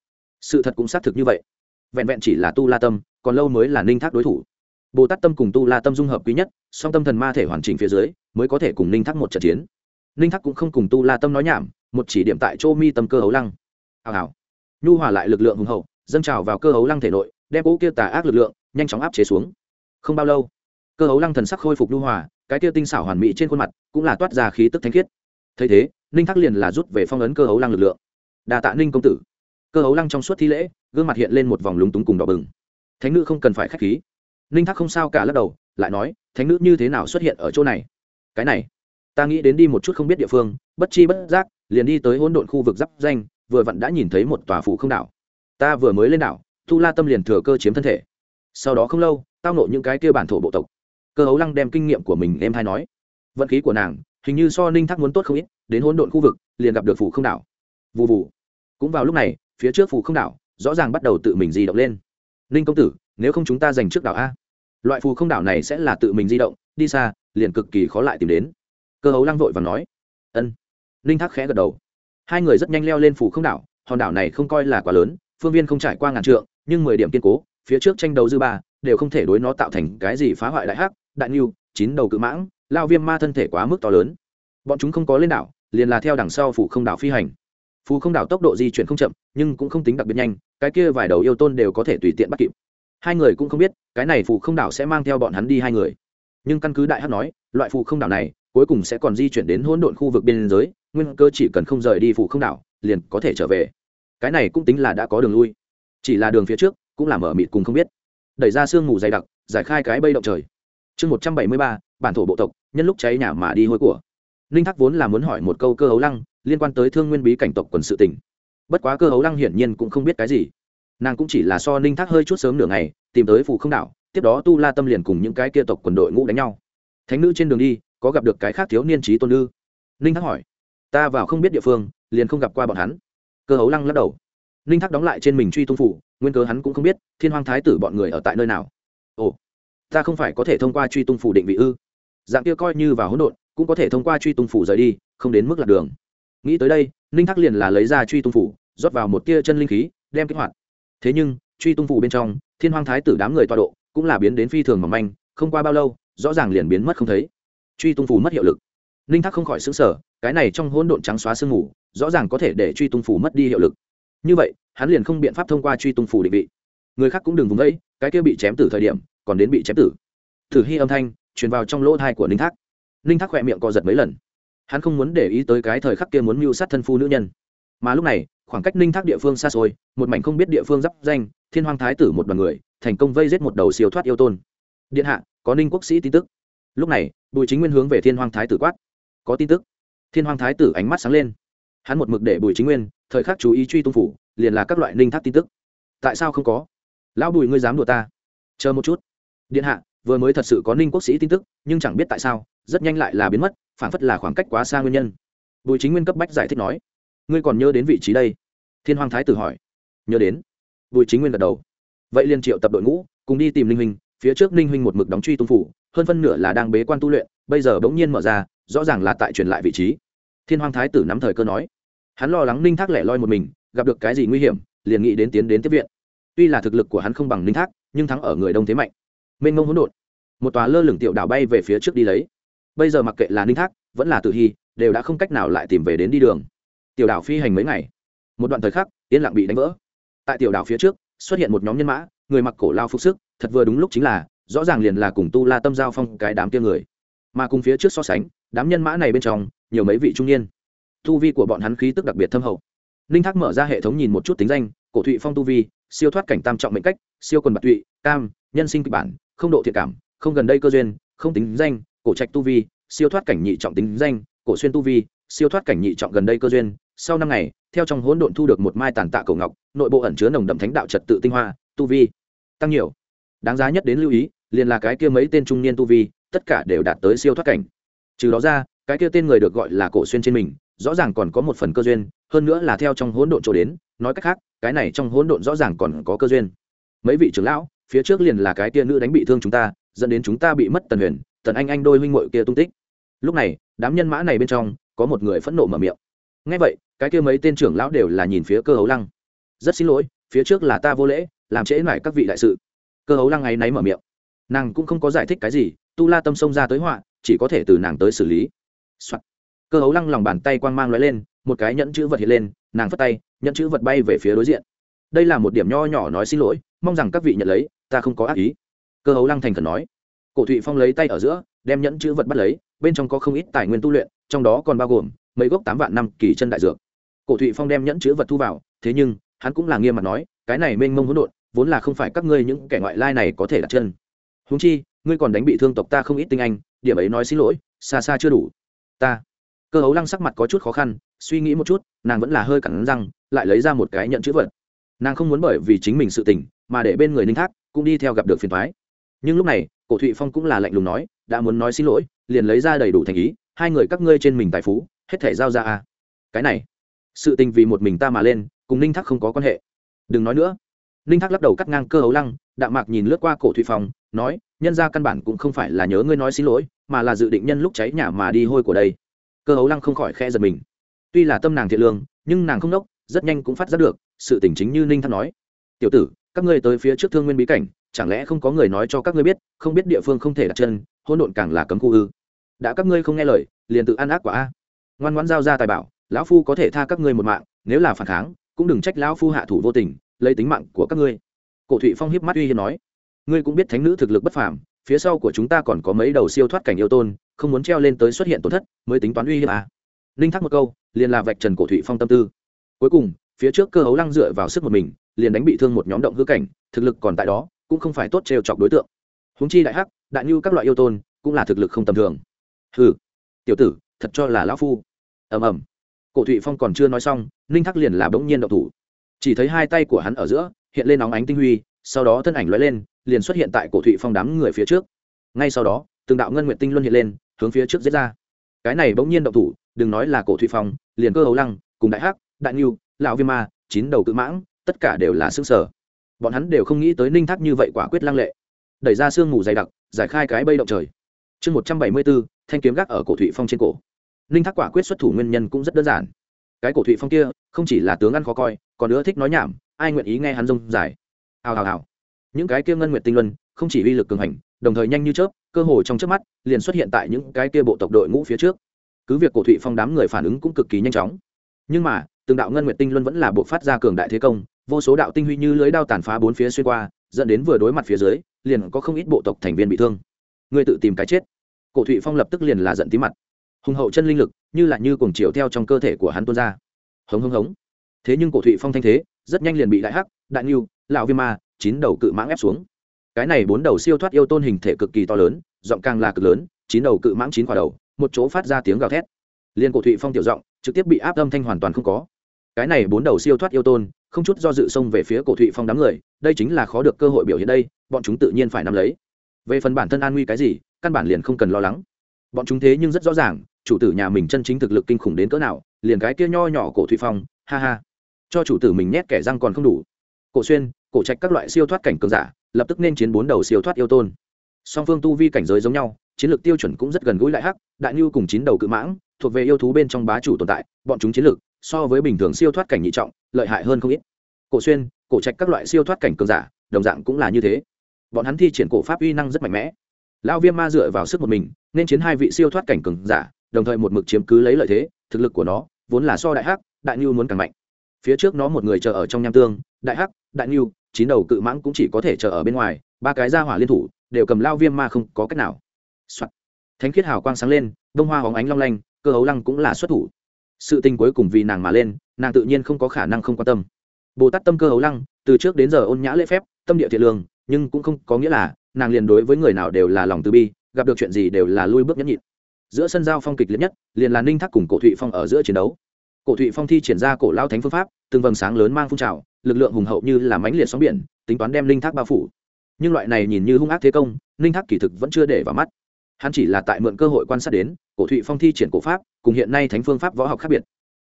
Sự thật cũng xác thực như vậy. Vẹn vẹn chỉ là tu la tâm, còn lâu mới là ninh thác đối thủ. Bồ tát tâm cùng tu la tâm dung hợp quý nhất, song tâm thần ma thể hoàn chỉnh phía dưới, mới có thể cùng ninh thác một trận chiến. Ninh thác cũng không cùng tu la tâm nói nhảm, một chỉ điểm tại chỗ mi tâm cơ hấu lăng. Hào hào. Nhu hòa lại lực lượng hùng hậu, dâng trào vào cơ hấu lăng thể nội, đem cỗ kia tà ác lực lượng, nhanh chóng áp chế xuống. Không bao lâu, cơ hấu lăng thần sắc khôi phục nhu hòa, cái kia tinh xảo hoàn mỹ trên khuôn mặt, cũng là toát ra khí tức thánh khiết thấy thế, ninh thác liền là rút về phong ấn cơ hấu lăng lực lượng. Đà tạ ninh công tử. Cơ hấu lăng trong suốt thi lễ, gương mặt hiện lên một vòng lúng túng cùng đỏ bừng. Thánh nữ không cần phải k h á c h khí. Ninh thác không sao cả lắc đầu, lại nói, thánh nữ như thế nào xuất hiện ở chỗ này? Cái này, ta nghĩ đến đi một chút không biết địa phương, bất chi bất giác, liền đi tới hỗn độn khu vực giáp danh, vừa vặn đã nhìn thấy một tòa phủ không đảo. Ta vừa mới lên đảo, thu la tâm liền thừa cơ chiếm thân thể. Sau đó không lâu, tao nộ những cái kia bản thổ bộ tộc. Cơ hấu lăng đem kinh nghiệm của mình em hay nói. Vận khí của nàng hình như so ninh thác muốn tốt không ít, đến hỗn độn khu vực, liền gặp được phủ không đảo. Vụ vụ cũng vào lúc này, phía trước phủ không đảo, rõ ràng bắt đầu tự mình di động lên. Ninh công tử, nếu không chúng ta giành trước đảo a. Loại phù không đảo này sẽ là tự mình di động, đi xa, liền cực kỳ khó lại tìm đến. Cơ hấu lăng vội và nói. Ân. Ninh thác khẽ gật đầu. Hai người rất nhanh leo lên phủ không đảo, hòn đảo này không coi là quá lớn, phương viên không trải qua ngàn trượng, nhưng mười điểm kiên cố, phía trước tranh đấu dư ba, đều không thể đối nó tạo thành cái gì phá hoại đại hắc, đại niu chín đầu cự mãng lao viêm ma thân thể quá mức to lớn. Bọn chúng không có lên đảo, liền là theo đằng sau phủ không đảo phi hành. Phù không đảo tốc độ di chuyển không chậm, nhưng cũng không tính đặc biệt nhanh, cái kia vài đầu yêu tôn đều có thể tùy tiện bắt kịp. Hai người cũng không biết, cái này phù không đảo sẽ mang theo bọn hắn đi hai người. Nhưng căn cứ đại hát nói, loại phù không đảo này, cuối cùng sẽ còn di chuyển đến hỗn độn khu vực biên giới, nguyên cơ chỉ cần không rời đi phù không đảo, liền có thể trở về. Cái này cũng tính là đã có đường lui. Chỉ là đường phía trước, cũng là mở mịt cùng không biết. Đẩy ra sương mù dày đặc, giải khai cái bây động trời chương một trăm bảy mươi ba, bản thổ bộ tộc, nhân lúc cháy nhà mà đi hôi của. Ninh thác vốn là muốn hỏi một câu cơ hấu lăng, liên quan tới thương nguyên bí cảnh tộc quần sự tỉnh bất quá cơ hấu lăng hiển nhiên cũng không biết cái gì. Nàng cũng chỉ là so ninh thác hơi chút sớm nửa ngày, tìm tới phù không đảo, tiếp đó tu la tâm liền cùng những cái kia tộc quần đội ngũ đánh nhau. Thánh nữ trên đường đi, có gặp được cái khác thiếu niên trí tôn nữ. Ninh thác hỏi, ta vào không biết địa phương, liền không gặp qua bọn hắn. Cơ hấu lăng lắc đầu. Ninh thác đóng lại trên mình truy tung phủ, nguyên cớ hắn cũng không biết, thiên hoàng thái tử bọn người ở tại nơi nào. Ồ ta không phải có thể thông qua truy tung phủ định vị ư? Dạng kia coi như vào hỗn độn, cũng có thể thông qua truy tung phủ rời đi, không đến mức lạc đường. Nghĩ tới đây, ninh thác liền là lấy ra truy tung phủ, rót vào một tia chân linh khí, đem kích hoạt. Thế nhưng, truy tung phủ bên trong, thiên hoàng thái tử đám người tọa độ, cũng là biến đến phi thường mỏng manh, không qua bao lâu, rõ ràng liền biến mất không thấy. Truy tung phủ mất hiệu lực. Ninh thác không khỏi xứng sở cái này trong hỗn độn trắng xóa sương mù, rõ ràng có thể để truy tung phủ mất đi hiệu lực. Như vậy, hắn liền không biện pháp thông qua truy tung phủ định vị. Người khác cũng đừng vùng vẫy, cái kia bị chém tử thời điểm còn đến bị chém tử. Thử hy âm thanh truyền vào trong lỗ thai của ninh thác. Ninh thác khỏe miệng co giật mấy lần. Hắn không muốn để ý tới cái thời khắc kia muốn mưu sát thân phu nữ nhân. Mà lúc này, khoảng cách ninh thác địa phương xa xôi, một mảnh không biết địa phương giáp danh, thiên hoàng thái tử một đoàn người, thành công vây giết một đầu siêu thoát yêu tôn. Điện hạ, có ninh quốc sĩ tin tức. Lúc này, bùi chính nguyên hướng về thiên hoàng thái tử quát. Có tin tức. Thiên hoàng thái tử ánh mắt sáng lên. Hắn một mực để bùi chính nguyên thời khắc chú ý truy tung phủ, liền là các loại ninh thác tin tức. Tại sao không có? Lão bùi, ngươi dám đùa ta? Chờ một chút điện hạ, vừa mới thật sự có ninh quốc sĩ tin tức, nhưng chẳng biết tại sao, rất nhanh lại là biến mất phản phất là khoảng cách quá xa nguyên nhân. Bùi chính nguyên cấp bách giải thích nói, ngươi còn nhớ đến vị trí đây? Thiên hoàng thái tử hỏi. Nhớ đến. Bùi chính nguyên gật đầu. Vậy liền triệu tập đội ngũ, cùng đi tìm ninh huynh, phía trước ninh huynh một mực đóng truy tung phủ, hơn phân nửa là đang bế quan tu luyện, bây giờ bỗng nhiên mở ra, rõ ràng là tại truyền lại vị trí. Thiên hoàng thái tử nắm thời cơ nói. Hắn lo lắng ninh thác lẻ loi một mình, gặp được cái gì nguy hiểm, liền nghĩ đến tiến đến tiếp viện. Tuy là thực lực của hắn không bằng ninh thác, nhưng thắng ở người đông thế mạnh mênh mông hỗn độn. Một tòa lơ lửng tiểu đảo bay về phía trước đi lấy. Bây giờ mặc kệ là ninh thác, vẫn là tự hy, đều đã không cách nào lại tìm về đến đi đường. Tiểu đảo phi hành mấy ngày. Một đoạn thời khắc, yên lặng bị đánh vỡ. Tại tiểu đảo phía trước, xuất hiện một nhóm nhân mã, người mặc cổ lao phục sức, thật vừa đúng lúc chính là, rõ ràng liền là cùng tu la tâm giao phong cái đám kia người. Mà cùng phía trước so sánh, đám nhân mã này bên trong, nhiều mấy vị trung niên. Tu vi của bọn hắn khí tức đặc biệt thâm hậu. Ninh thác mở ra hệ thống nhìn một chút tính danh, cổ thụy phong tu vi, siêu thoát cảnh tam trọng mệnh cách, siêu quần bạc tụy, cam, nhân sinh kịch bản không độ thiện cảm, không gần đây cơ duyên, không tính danh, cổ trạch tu vi, siêu thoát cảnh nhị trọng tính danh, cổ xuyên tu vi, siêu thoát cảnh nhị trọng gần đây cơ duyên. Sau năm ngày, theo trong hỗn độn thu được một mai tàn tạ cổ ngọc, nội bộ ẩn chứa nồng đậm thánh đạo trật tự tinh hoa, tu vi tăng nhiều. Đáng giá nhất đến lưu ý, liền là cái kia mấy tên trung niên tu vi, tất cả đều đạt tới siêu thoát cảnh. Trừ đó ra, cái kia tên người được gọi là cổ xuyên trên mình, rõ ràng còn có một phần cơ duyên, hơn nữa là theo trong hỗn độn chỗ đến, nói cách khác, cái này trong hỗn độn rõ ràng còn có cơ duyên. Mấy vị trưởng lão phía trước liền là cái kia nữ đánh bị thương chúng ta, dẫn đến chúng ta bị mất tần huyền, tần anh anh đôi huynh muội kia tung tích. Lúc này, đám nhân mã này bên trong, có một người phẫn nộ mở miệng. Ngay vậy, cái kia mấy tên trưởng lão đều là nhìn phía cơ hấu lăng. Rất xin lỗi, phía trước là ta vô lễ, làm trễ mải các vị đại sự. Cơ hấu lăng ấy náy mở miệng. Nàng cũng không có giải thích cái gì, tu la tâm xông ra tới họa, chỉ có thể từ nàng tới xử lý、Soạn. cơ hấu lăng lòng bàn tay quang mang l lên, một cái nhẫn chữ vật hiện lên, nàng phất tay, nhẫn chữ vật bay về phía đối diện. Đây là một điểm nho nhỏ nói xin lỗi, mong rằng các vị nhận lấy ta không có ác ý. Cơ hấu lăng thành khẩn nói. Cổ thụy phong lấy tay ở giữa, đem nhẫn chữ vật bắt lấy, bên trong có không ít tài nguyên tu luyện, trong đó còn bao gồm mấy gốc tám vạn năm kỳ chân đại dược. Cổ thụy phong đem nhẫn chữ vật thu vào, thế nhưng, hắn cũng là nghiêm mặt nói, cái này mênh mông hỗn độn, vốn là không phải các ngươi những kẻ ngoại lai này có thể đặt chân. Húng chi, ngươi còn đánh bị thương tộc ta không ít tinh anh, điểm ấy nói xin lỗi, xa xa chưa đủ. Ta. Cơ hấu lăng sắc mặt có chút khó khăn, suy nghĩ một chút, nàng vẫn là hơi cẳng răng, lại lấy ra một cái nhận chữ vật. Nàng không muốn bởi vì chính mình sự tình, mà để bên người ninh thác cũng đi theo gặp được phiền thoái. Nhưng lúc này, cổ thụy phong cũng là lạnh lùng nói, đã muốn nói xin lỗi, liền lấy ra đầy đủ thành ý, hai người các ngươi trên mình tài phú, hết thể giao ra à. cái này, sự tình vì một mình ta mà lên, cùng ninh thác không có quan hệ. Đừng nói nữa. Ninh thác lắc đầu cắt ngang cơ hấu lăng, đạm mạc nhìn lướt qua cổ thụy phong, nói, nhân ra căn bản cũng không phải là nhớ ngươi nói xin lỗi, mà là dự định nhân lúc cháy nhà mà đi hôi của đây. Cơ hấu lăng không khỏi khe giật mình. Tuy là tâm nàng thiện lương, nhưng nàng không đốc, rất nhanh cũng phát giác được, sự tình chính như ninh thác nói. Tiểu tử các ngươi tới phía trước thương nguyên bí cảnh, chẳng lẽ không có người nói cho các ngươi biết, không biết địa phương không thể đặt chân hôn độn càng là cấm khu ư? Đã các ngươi không nghe lời, liền tự ăn ác quả a. Ngoan ngoãn giao ra tài bảo, lão phu có thể tha các ngươi một mạng, nếu là phản kháng, cũng đừng trách lão phu hạ thủ vô tình, lấy tính mạng của các ngươi. Cổ thụy phong hiếp mắt uy hiên nói, ngươi cũng biết thánh nữ thực lực bất phàm, phía sau của chúng ta còn có mấy đầu siêu thoát cảnh yêu tôn, không muốn treo lên tới xuất hiện tổn thất, mới tính toán uy hiếp à. ninh thắc một câu, liền là vạch trần cổ thụy phong tâm tư. Cuối cùng, phía trước cơ hấu lăng dựa vào sức một mình liền đánh bị thương một nhóm động hư cảnh, thực lực còn tại đó, cũng không phải tốt trêu chọc đối tượng. Húng chi đại hắc, đại như các loại yêu tôn, cũng là thực lực không tầm thường. Hừ, tiểu tử, thật cho là lão phu. Ầm ầm. Cổ thụy phong còn chưa nói xong, ninh thắc liền là bỗng nhiên động thủ. Chỉ thấy hai tay của hắn ở giữa, hiện lên nóng ánh tinh huy, sau đó thân ảnh lóe lên, liền xuất hiện tại cổ thụy phong đám người phía trước. Ngay sau đó, từng đạo ngân nguyện tinh luân hiện lên, hướng phía trước giết ra. Cái này bỗng nhiên động thủ, đừng nói là cổ thụy phong, liền cơ hấu lăng, cùng đại hắc, đại niu lão viêm ma, chín đầu cự mãng tất cả đều là xương sở bọn hắn đều không nghĩ tới ninh thác như vậy quả quyết lăng lệ. Đẩy ra sương mù dày đặc, giải khai cái bây động trời. Chương một trăm bảy mươi bốn, thanh kiếm gác ở cổ thụy phong trên cổ. Ninh thác quả quyết xuất thủ nguyên nhân cũng rất đơn giản. Cái cổ thụy phong kia, không chỉ là tướng ăn khó coi, còn nữa thích nói nhảm, ai nguyện ý nghe hắn rông dài. Hào hào hào. Những cái kia ngân nguyện tinh luân, không chỉ uy lực cường hành, đồng thời nhanh như chớp, cơ hồ trong chớp mắt, liền xuất hiện tại những cái kia bộ tộc đội ngũ phía trước. Cứ việc cổ thụy phong đám người phản ứng cũng cực kỳ nhanh chóng. Nhưng mà, từng đạo ngân nguyện tinh luân vẫn là bộ phát ra cường đại thế công vô số đạo tinh huy như lưới đao tàn phá bốn phía xuyên qua, dẫn đến vừa đối mặt phía dưới, liền có không ít bộ tộc thành viên bị thương. Người tự tìm cái chết. Cổ thụy phong lập tức liền là giận tí mặt. Hùng hậu chân linh lực, như là như cùng chiều theo trong cơ thể của hắn tuôn ra. Hống hống hống. Thế nhưng cổ thụy phong thanh thế, rất nhanh liền bị đại hắc, đại nghiêu lão viêm ma, chín đầu cự mãng ép xuống. Cái này bốn đầu siêu thoát yêu tôn hình thể cực kỳ to lớn, giọng càng là cực lớn, chín đầu cự mãng chín quả đầu, một chỗ phát ra tiếng gào thét. Liên cổ thụy phong tiểu giọng, trực tiếp bị áp âm thanh hoàn toàn không có cái này bốn đầu siêu thoát yêu tôn, không chút do dự xông về phía cổ thụy phong đám người, đây chính là khó được cơ hội biểu hiện đây, bọn chúng tự nhiên phải nắm lấy. Về phần bản thân an nguy cái gì, căn bản liền không cần lo lắng. Bọn chúng thế nhưng rất rõ ràng, chủ tử nhà mình chân chính thực lực kinh khủng đến cỡ nào, liền cái kia nho nhỏ cổ thụy phong, ha ha. Cho chủ tử mình nhét kẻ răng còn không đủ. Cổ xuyên, cổ trạch các loại siêu thoát cảnh cường giả, lập tức nên chiến bốn đầu siêu thoát yêu tôn. Song phương tu vi cảnh giới giống nhau, chiến lược tiêu chuẩn cũng rất gần gũi lại hắc, đại nhu cùng chín đầu cự mãng, thuộc về yêu thú bên trong bá chủ tồn tại, bọn chúng chiến lược so với bình thường siêu thoát cảnh nhị trọng, lợi hại hơn không ít. Cổ xuyên, cổ trạch các loại siêu thoát cảnh cường giả, đồng dạng cũng là như thế. Bọn hắn thi triển cổ pháp uy năng rất mạnh mẽ. Lao viêm ma dựa vào sức một mình, nên chiến hai vị siêu thoát cảnh cường giả, đồng thời một mực chiếm cứ lấy lợi thế, thực lực của nó vốn là so đại hắc, đại nhu muốn càng mạnh. Phía trước nó một người chờ ở trong nham tương, đại hắc, đại nhu chín đầu cự mãng cũng chỉ có thể chờ ở bên ngoài, ba cái ra hỏa liên thủ, đều cầm lao viêm ma không có cách nào、Soạn. thánh khiết hào quang sáng lên, đông hoa hóng ánh long lanh, cơ hấu lăng cũng là xuất thủ sự tình cuối cùng vì nàng mà lên, nàng tự nhiên không có khả năng không quan tâm. Bồ tát tâm cơ hấu lăng, từ trước đến giờ ôn nhã lễ phép, tâm địa thiện lương, nhưng cũng không có nghĩa là nàng liền đối với người nào đều là lòng từ bi, gặp được chuyện gì đều là lui bước nhẫn nhịn. Giữa sân giao phong kịch liệt nhất, liền là ninh thác cùng cổ thụy phong ở giữa chiến đấu. Cổ thụy phong thi triển ra cổ lao thánh phương pháp, từng vầng sáng lớn mang phun trào, lực lượng hùng hậu như là mánh liệt sóng biển, tính toán đem Ninh thác bao phủ. Nhưng loại này nhìn như hung ác thế công, Ninh thác kỳ thực vẫn chưa để vào mắt. Hắn chỉ là tại mượn cơ hội quan sát đến cổ thụy phong thi triển cổ pháp, cùng hiện nay thánh phương pháp võ học khác biệt.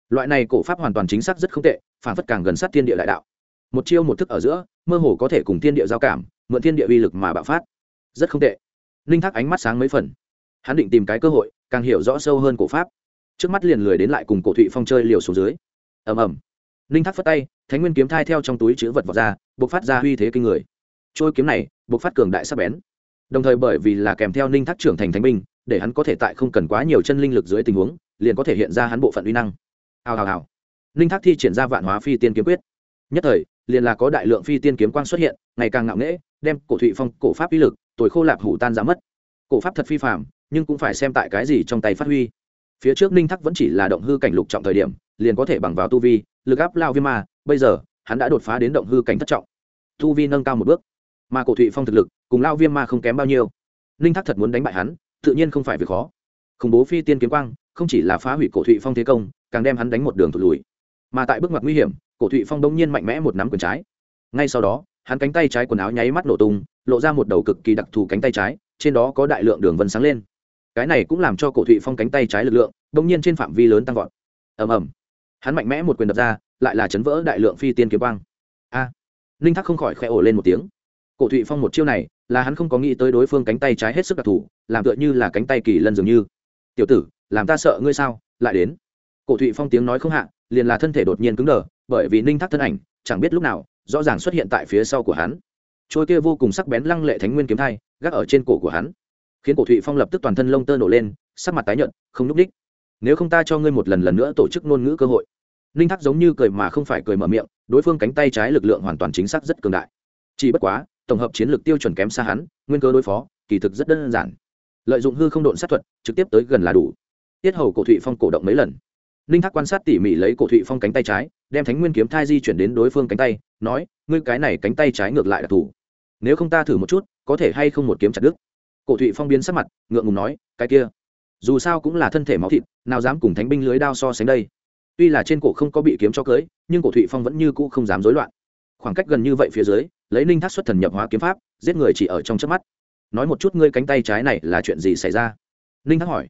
Loại này cổ pháp hoàn toàn chính xác rất không tệ, phản phất càng gần sát thiên địa đại đạo. Một chiêu một thức ở giữa, mơ hồ có thể cùng thiên địa giao cảm, mượn thiên địa uy lực mà bạo phát. Rất không tệ. Linh thác ánh mắt sáng mấy phần. Hắn định tìm cái cơ hội, càng hiểu rõ sâu hơn cổ pháp. Trước mắt liền lười đến lại cùng cổ thụy phong chơi liều xuống dưới. Ầm ầm. Ninh thác phất tay, thánh nguyên kiếm thai theo trong túi chữ vật vọt ra buộc phát ra uy thế kinh người. Trôi kiếm này buộc phát cường đại sắc bén. Đồng thời bởi vì là kèm theo ninh thác trưởng thành thánh binh để hắn có thể tại không cần quá nhiều chân linh lực dưới tình huống, liền có thể hiện ra hắn bộ phận uy năng. Hào hào hào. Ninh thác thi triển ra vạn hóa phi tiên kiếm quyết. Nhất thời, liền là có đại lượng phi tiên kiếm quang xuất hiện, ngày càng ngạo nghễ, đem cổ thụy phong, cổ pháp uy lực tuổi khô lạp hủ tan ra mất. Cổ pháp thật phi phạm nhưng cũng phải xem tại cái gì trong tay phát huy. Phía trước ninh thắc vẫn chỉ là động hư cảnh lục trọng thời điểm, liền có thể bằng vào tu vi, lực áp lao viêm ma, bây giờ, hắn đã đột phá đến động hư cảnh thất trọng. Tu vi nâng cao một bước, mà cổ thụy phong thực lực, cùng lao viêm ma không kém bao nhiêu. Ninh thắc thật muốn đánh bại hắn tự nhiên không phải việc khó. Khủng bố phi tiên kiếm quang không chỉ là phá hủy cổ thụy phong thế công càng đem hắn đánh một đường thụt lùi. Mà tại bước ngoặt nguy hiểm cổ thụy phong đông nhiên mạnh mẽ một nắm quyền trái. Ngay sau đó hắn cánh tay trái quần áo nháy mắt nổ tung lộ ra một đầu cực kỳ đặc thù cánh tay trái trên đó có đại lượng đường vân sáng lên. Cái này cũng làm cho cổ thụy phong cánh tay trái lực lượng đông nhiên trên phạm vi lớn tăng vọt. Ầm ầm. Hắn mạnh mẽ một quyền đập ra lại là chấn vỡ đại lượng phi tiên kiếm quang. A. À, ninh thắc không khỏi khẽ ổ lên một tiếng. Cổ thụy phong một chiêu này là hắn không có nghĩ tới đối phương cánh tay trái hết sức đặc thù, làm tựa như là cánh tay kỳ lân dường như. Tiểu tử, làm ta sợ ngươi sao? Lại đến. Cổ thụy phong tiếng nói không hạ, liền là thân thể đột nhiên cứng đờ, bởi vì ninh Thác thân ảnh, chẳng biết lúc nào, rõ ràng xuất hiện tại phía sau của hắn. Trôi kia vô cùng sắc bén lăng lệ thánh nguyên kiếm thai, gác ở trên cổ của hắn. Khiến cổ thụy phong lập tức toàn thân lông tơ nổ lên, sắc mặt tái nhợt, không n ú c đích nếu không ta cho ngươi một lần lần nữa tổ chức ngôn ngữ cơ hội. Ninh Thác giống như cười mà không phải cười mở miệng, đối phương cánh tay trái lực lượng hoàn toàn chính xác rất cường đại. Chỉ bất quá tổng hợp chiến lược tiêu chuẩn kém xa hắn, nguyên cơ đối phó, kỳ thực rất đơn giản. Lợi dụng hư không độn sát thuật, trực tiếp tới gần là đủ. Tiết hầu cổ thụy phong cổ động mấy lần. Ninh thác quan sát tỉ mỉ lấy cổ thụy phong cánh tay trái, đem thánh nguyên kiếm thai di chuyển đến đối phương cánh tay, nói, ngươi cái này cánh tay trái ngược lại đặc thù nếu không ta thử một chút, có thể hay không một kiếm chặt đứt? Cổ thụy phong biến sắc mặt, ngượng ngùng nói, cái kia, dù sao cũng là thân thể máu thịt, nào dám cùng thánh binh lưới đao so sánh đây. Tuy là trên cổ không có bị kiếm cho cưới, nhưng cổ thụy phong vẫn như cũ không dám rối loạn khoảng cách gần như vậy phía dưới, lấy ninh thác xuất thần nhập hóa kiếm pháp, giết người chỉ ở trong trước mắt. Nói một chút ngươi cánh tay trái này là chuyện gì xảy ra? Ninh thác hỏi.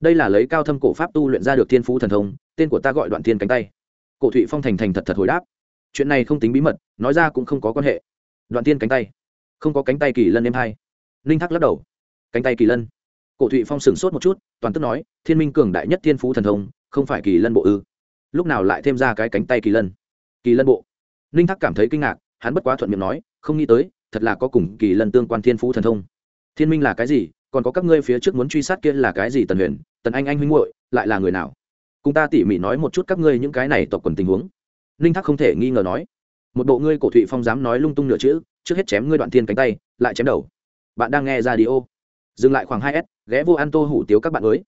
Đây là lấy cao thâm cổ pháp tu luyện ra được thiên phú thần thông, tên của ta gọi đoạn thiên cánh tay. Cổ thụy phong thành thành thật thật hồi đáp. Chuyện này không tính bí mật, nói ra cũng không có quan hệ. Đoạn thiên cánh tay. Không có cánh tay kỳ lân em hai. Ninh thác lắc đầu. Cánh tay kỳ lân. Cổ thụy phong sửng sốt một chút, toàn tức nói, thiên minh cường đại nhất thiên phú thần thông, không phải kỳ lân bộ ư? Lúc nào lại thêm ra cái cánh tay kỳ lân? Kỳ lân bộ ninh thác cảm thấy kinh ngạc, hắn bất quá thuận miệng nói, không nghĩ tới, thật là có cùng kỳ lần tương quan thiên phú thần thông. Thiên minh là cái gì, còn có các ngươi phía trước muốn truy sát kia là cái gì tần huyền, tần anh anh huynh muội, lại là người nào? Cùng ta tỉ mỉ nói một chút các ngươi những cái này tộc quần tình huống. Ninh thác không thể nghi ngờ nói, một bộ ngươi cổ thụy phong dám nói lung tung nửa chữ, trước hết chém ngươi đoạn thiên cánh tay, lại chém đầu. Bạn đang nghe ra đi ô dừng lại khoảng hai s, ghé vô ăn tô hủ tiếu các bạn mới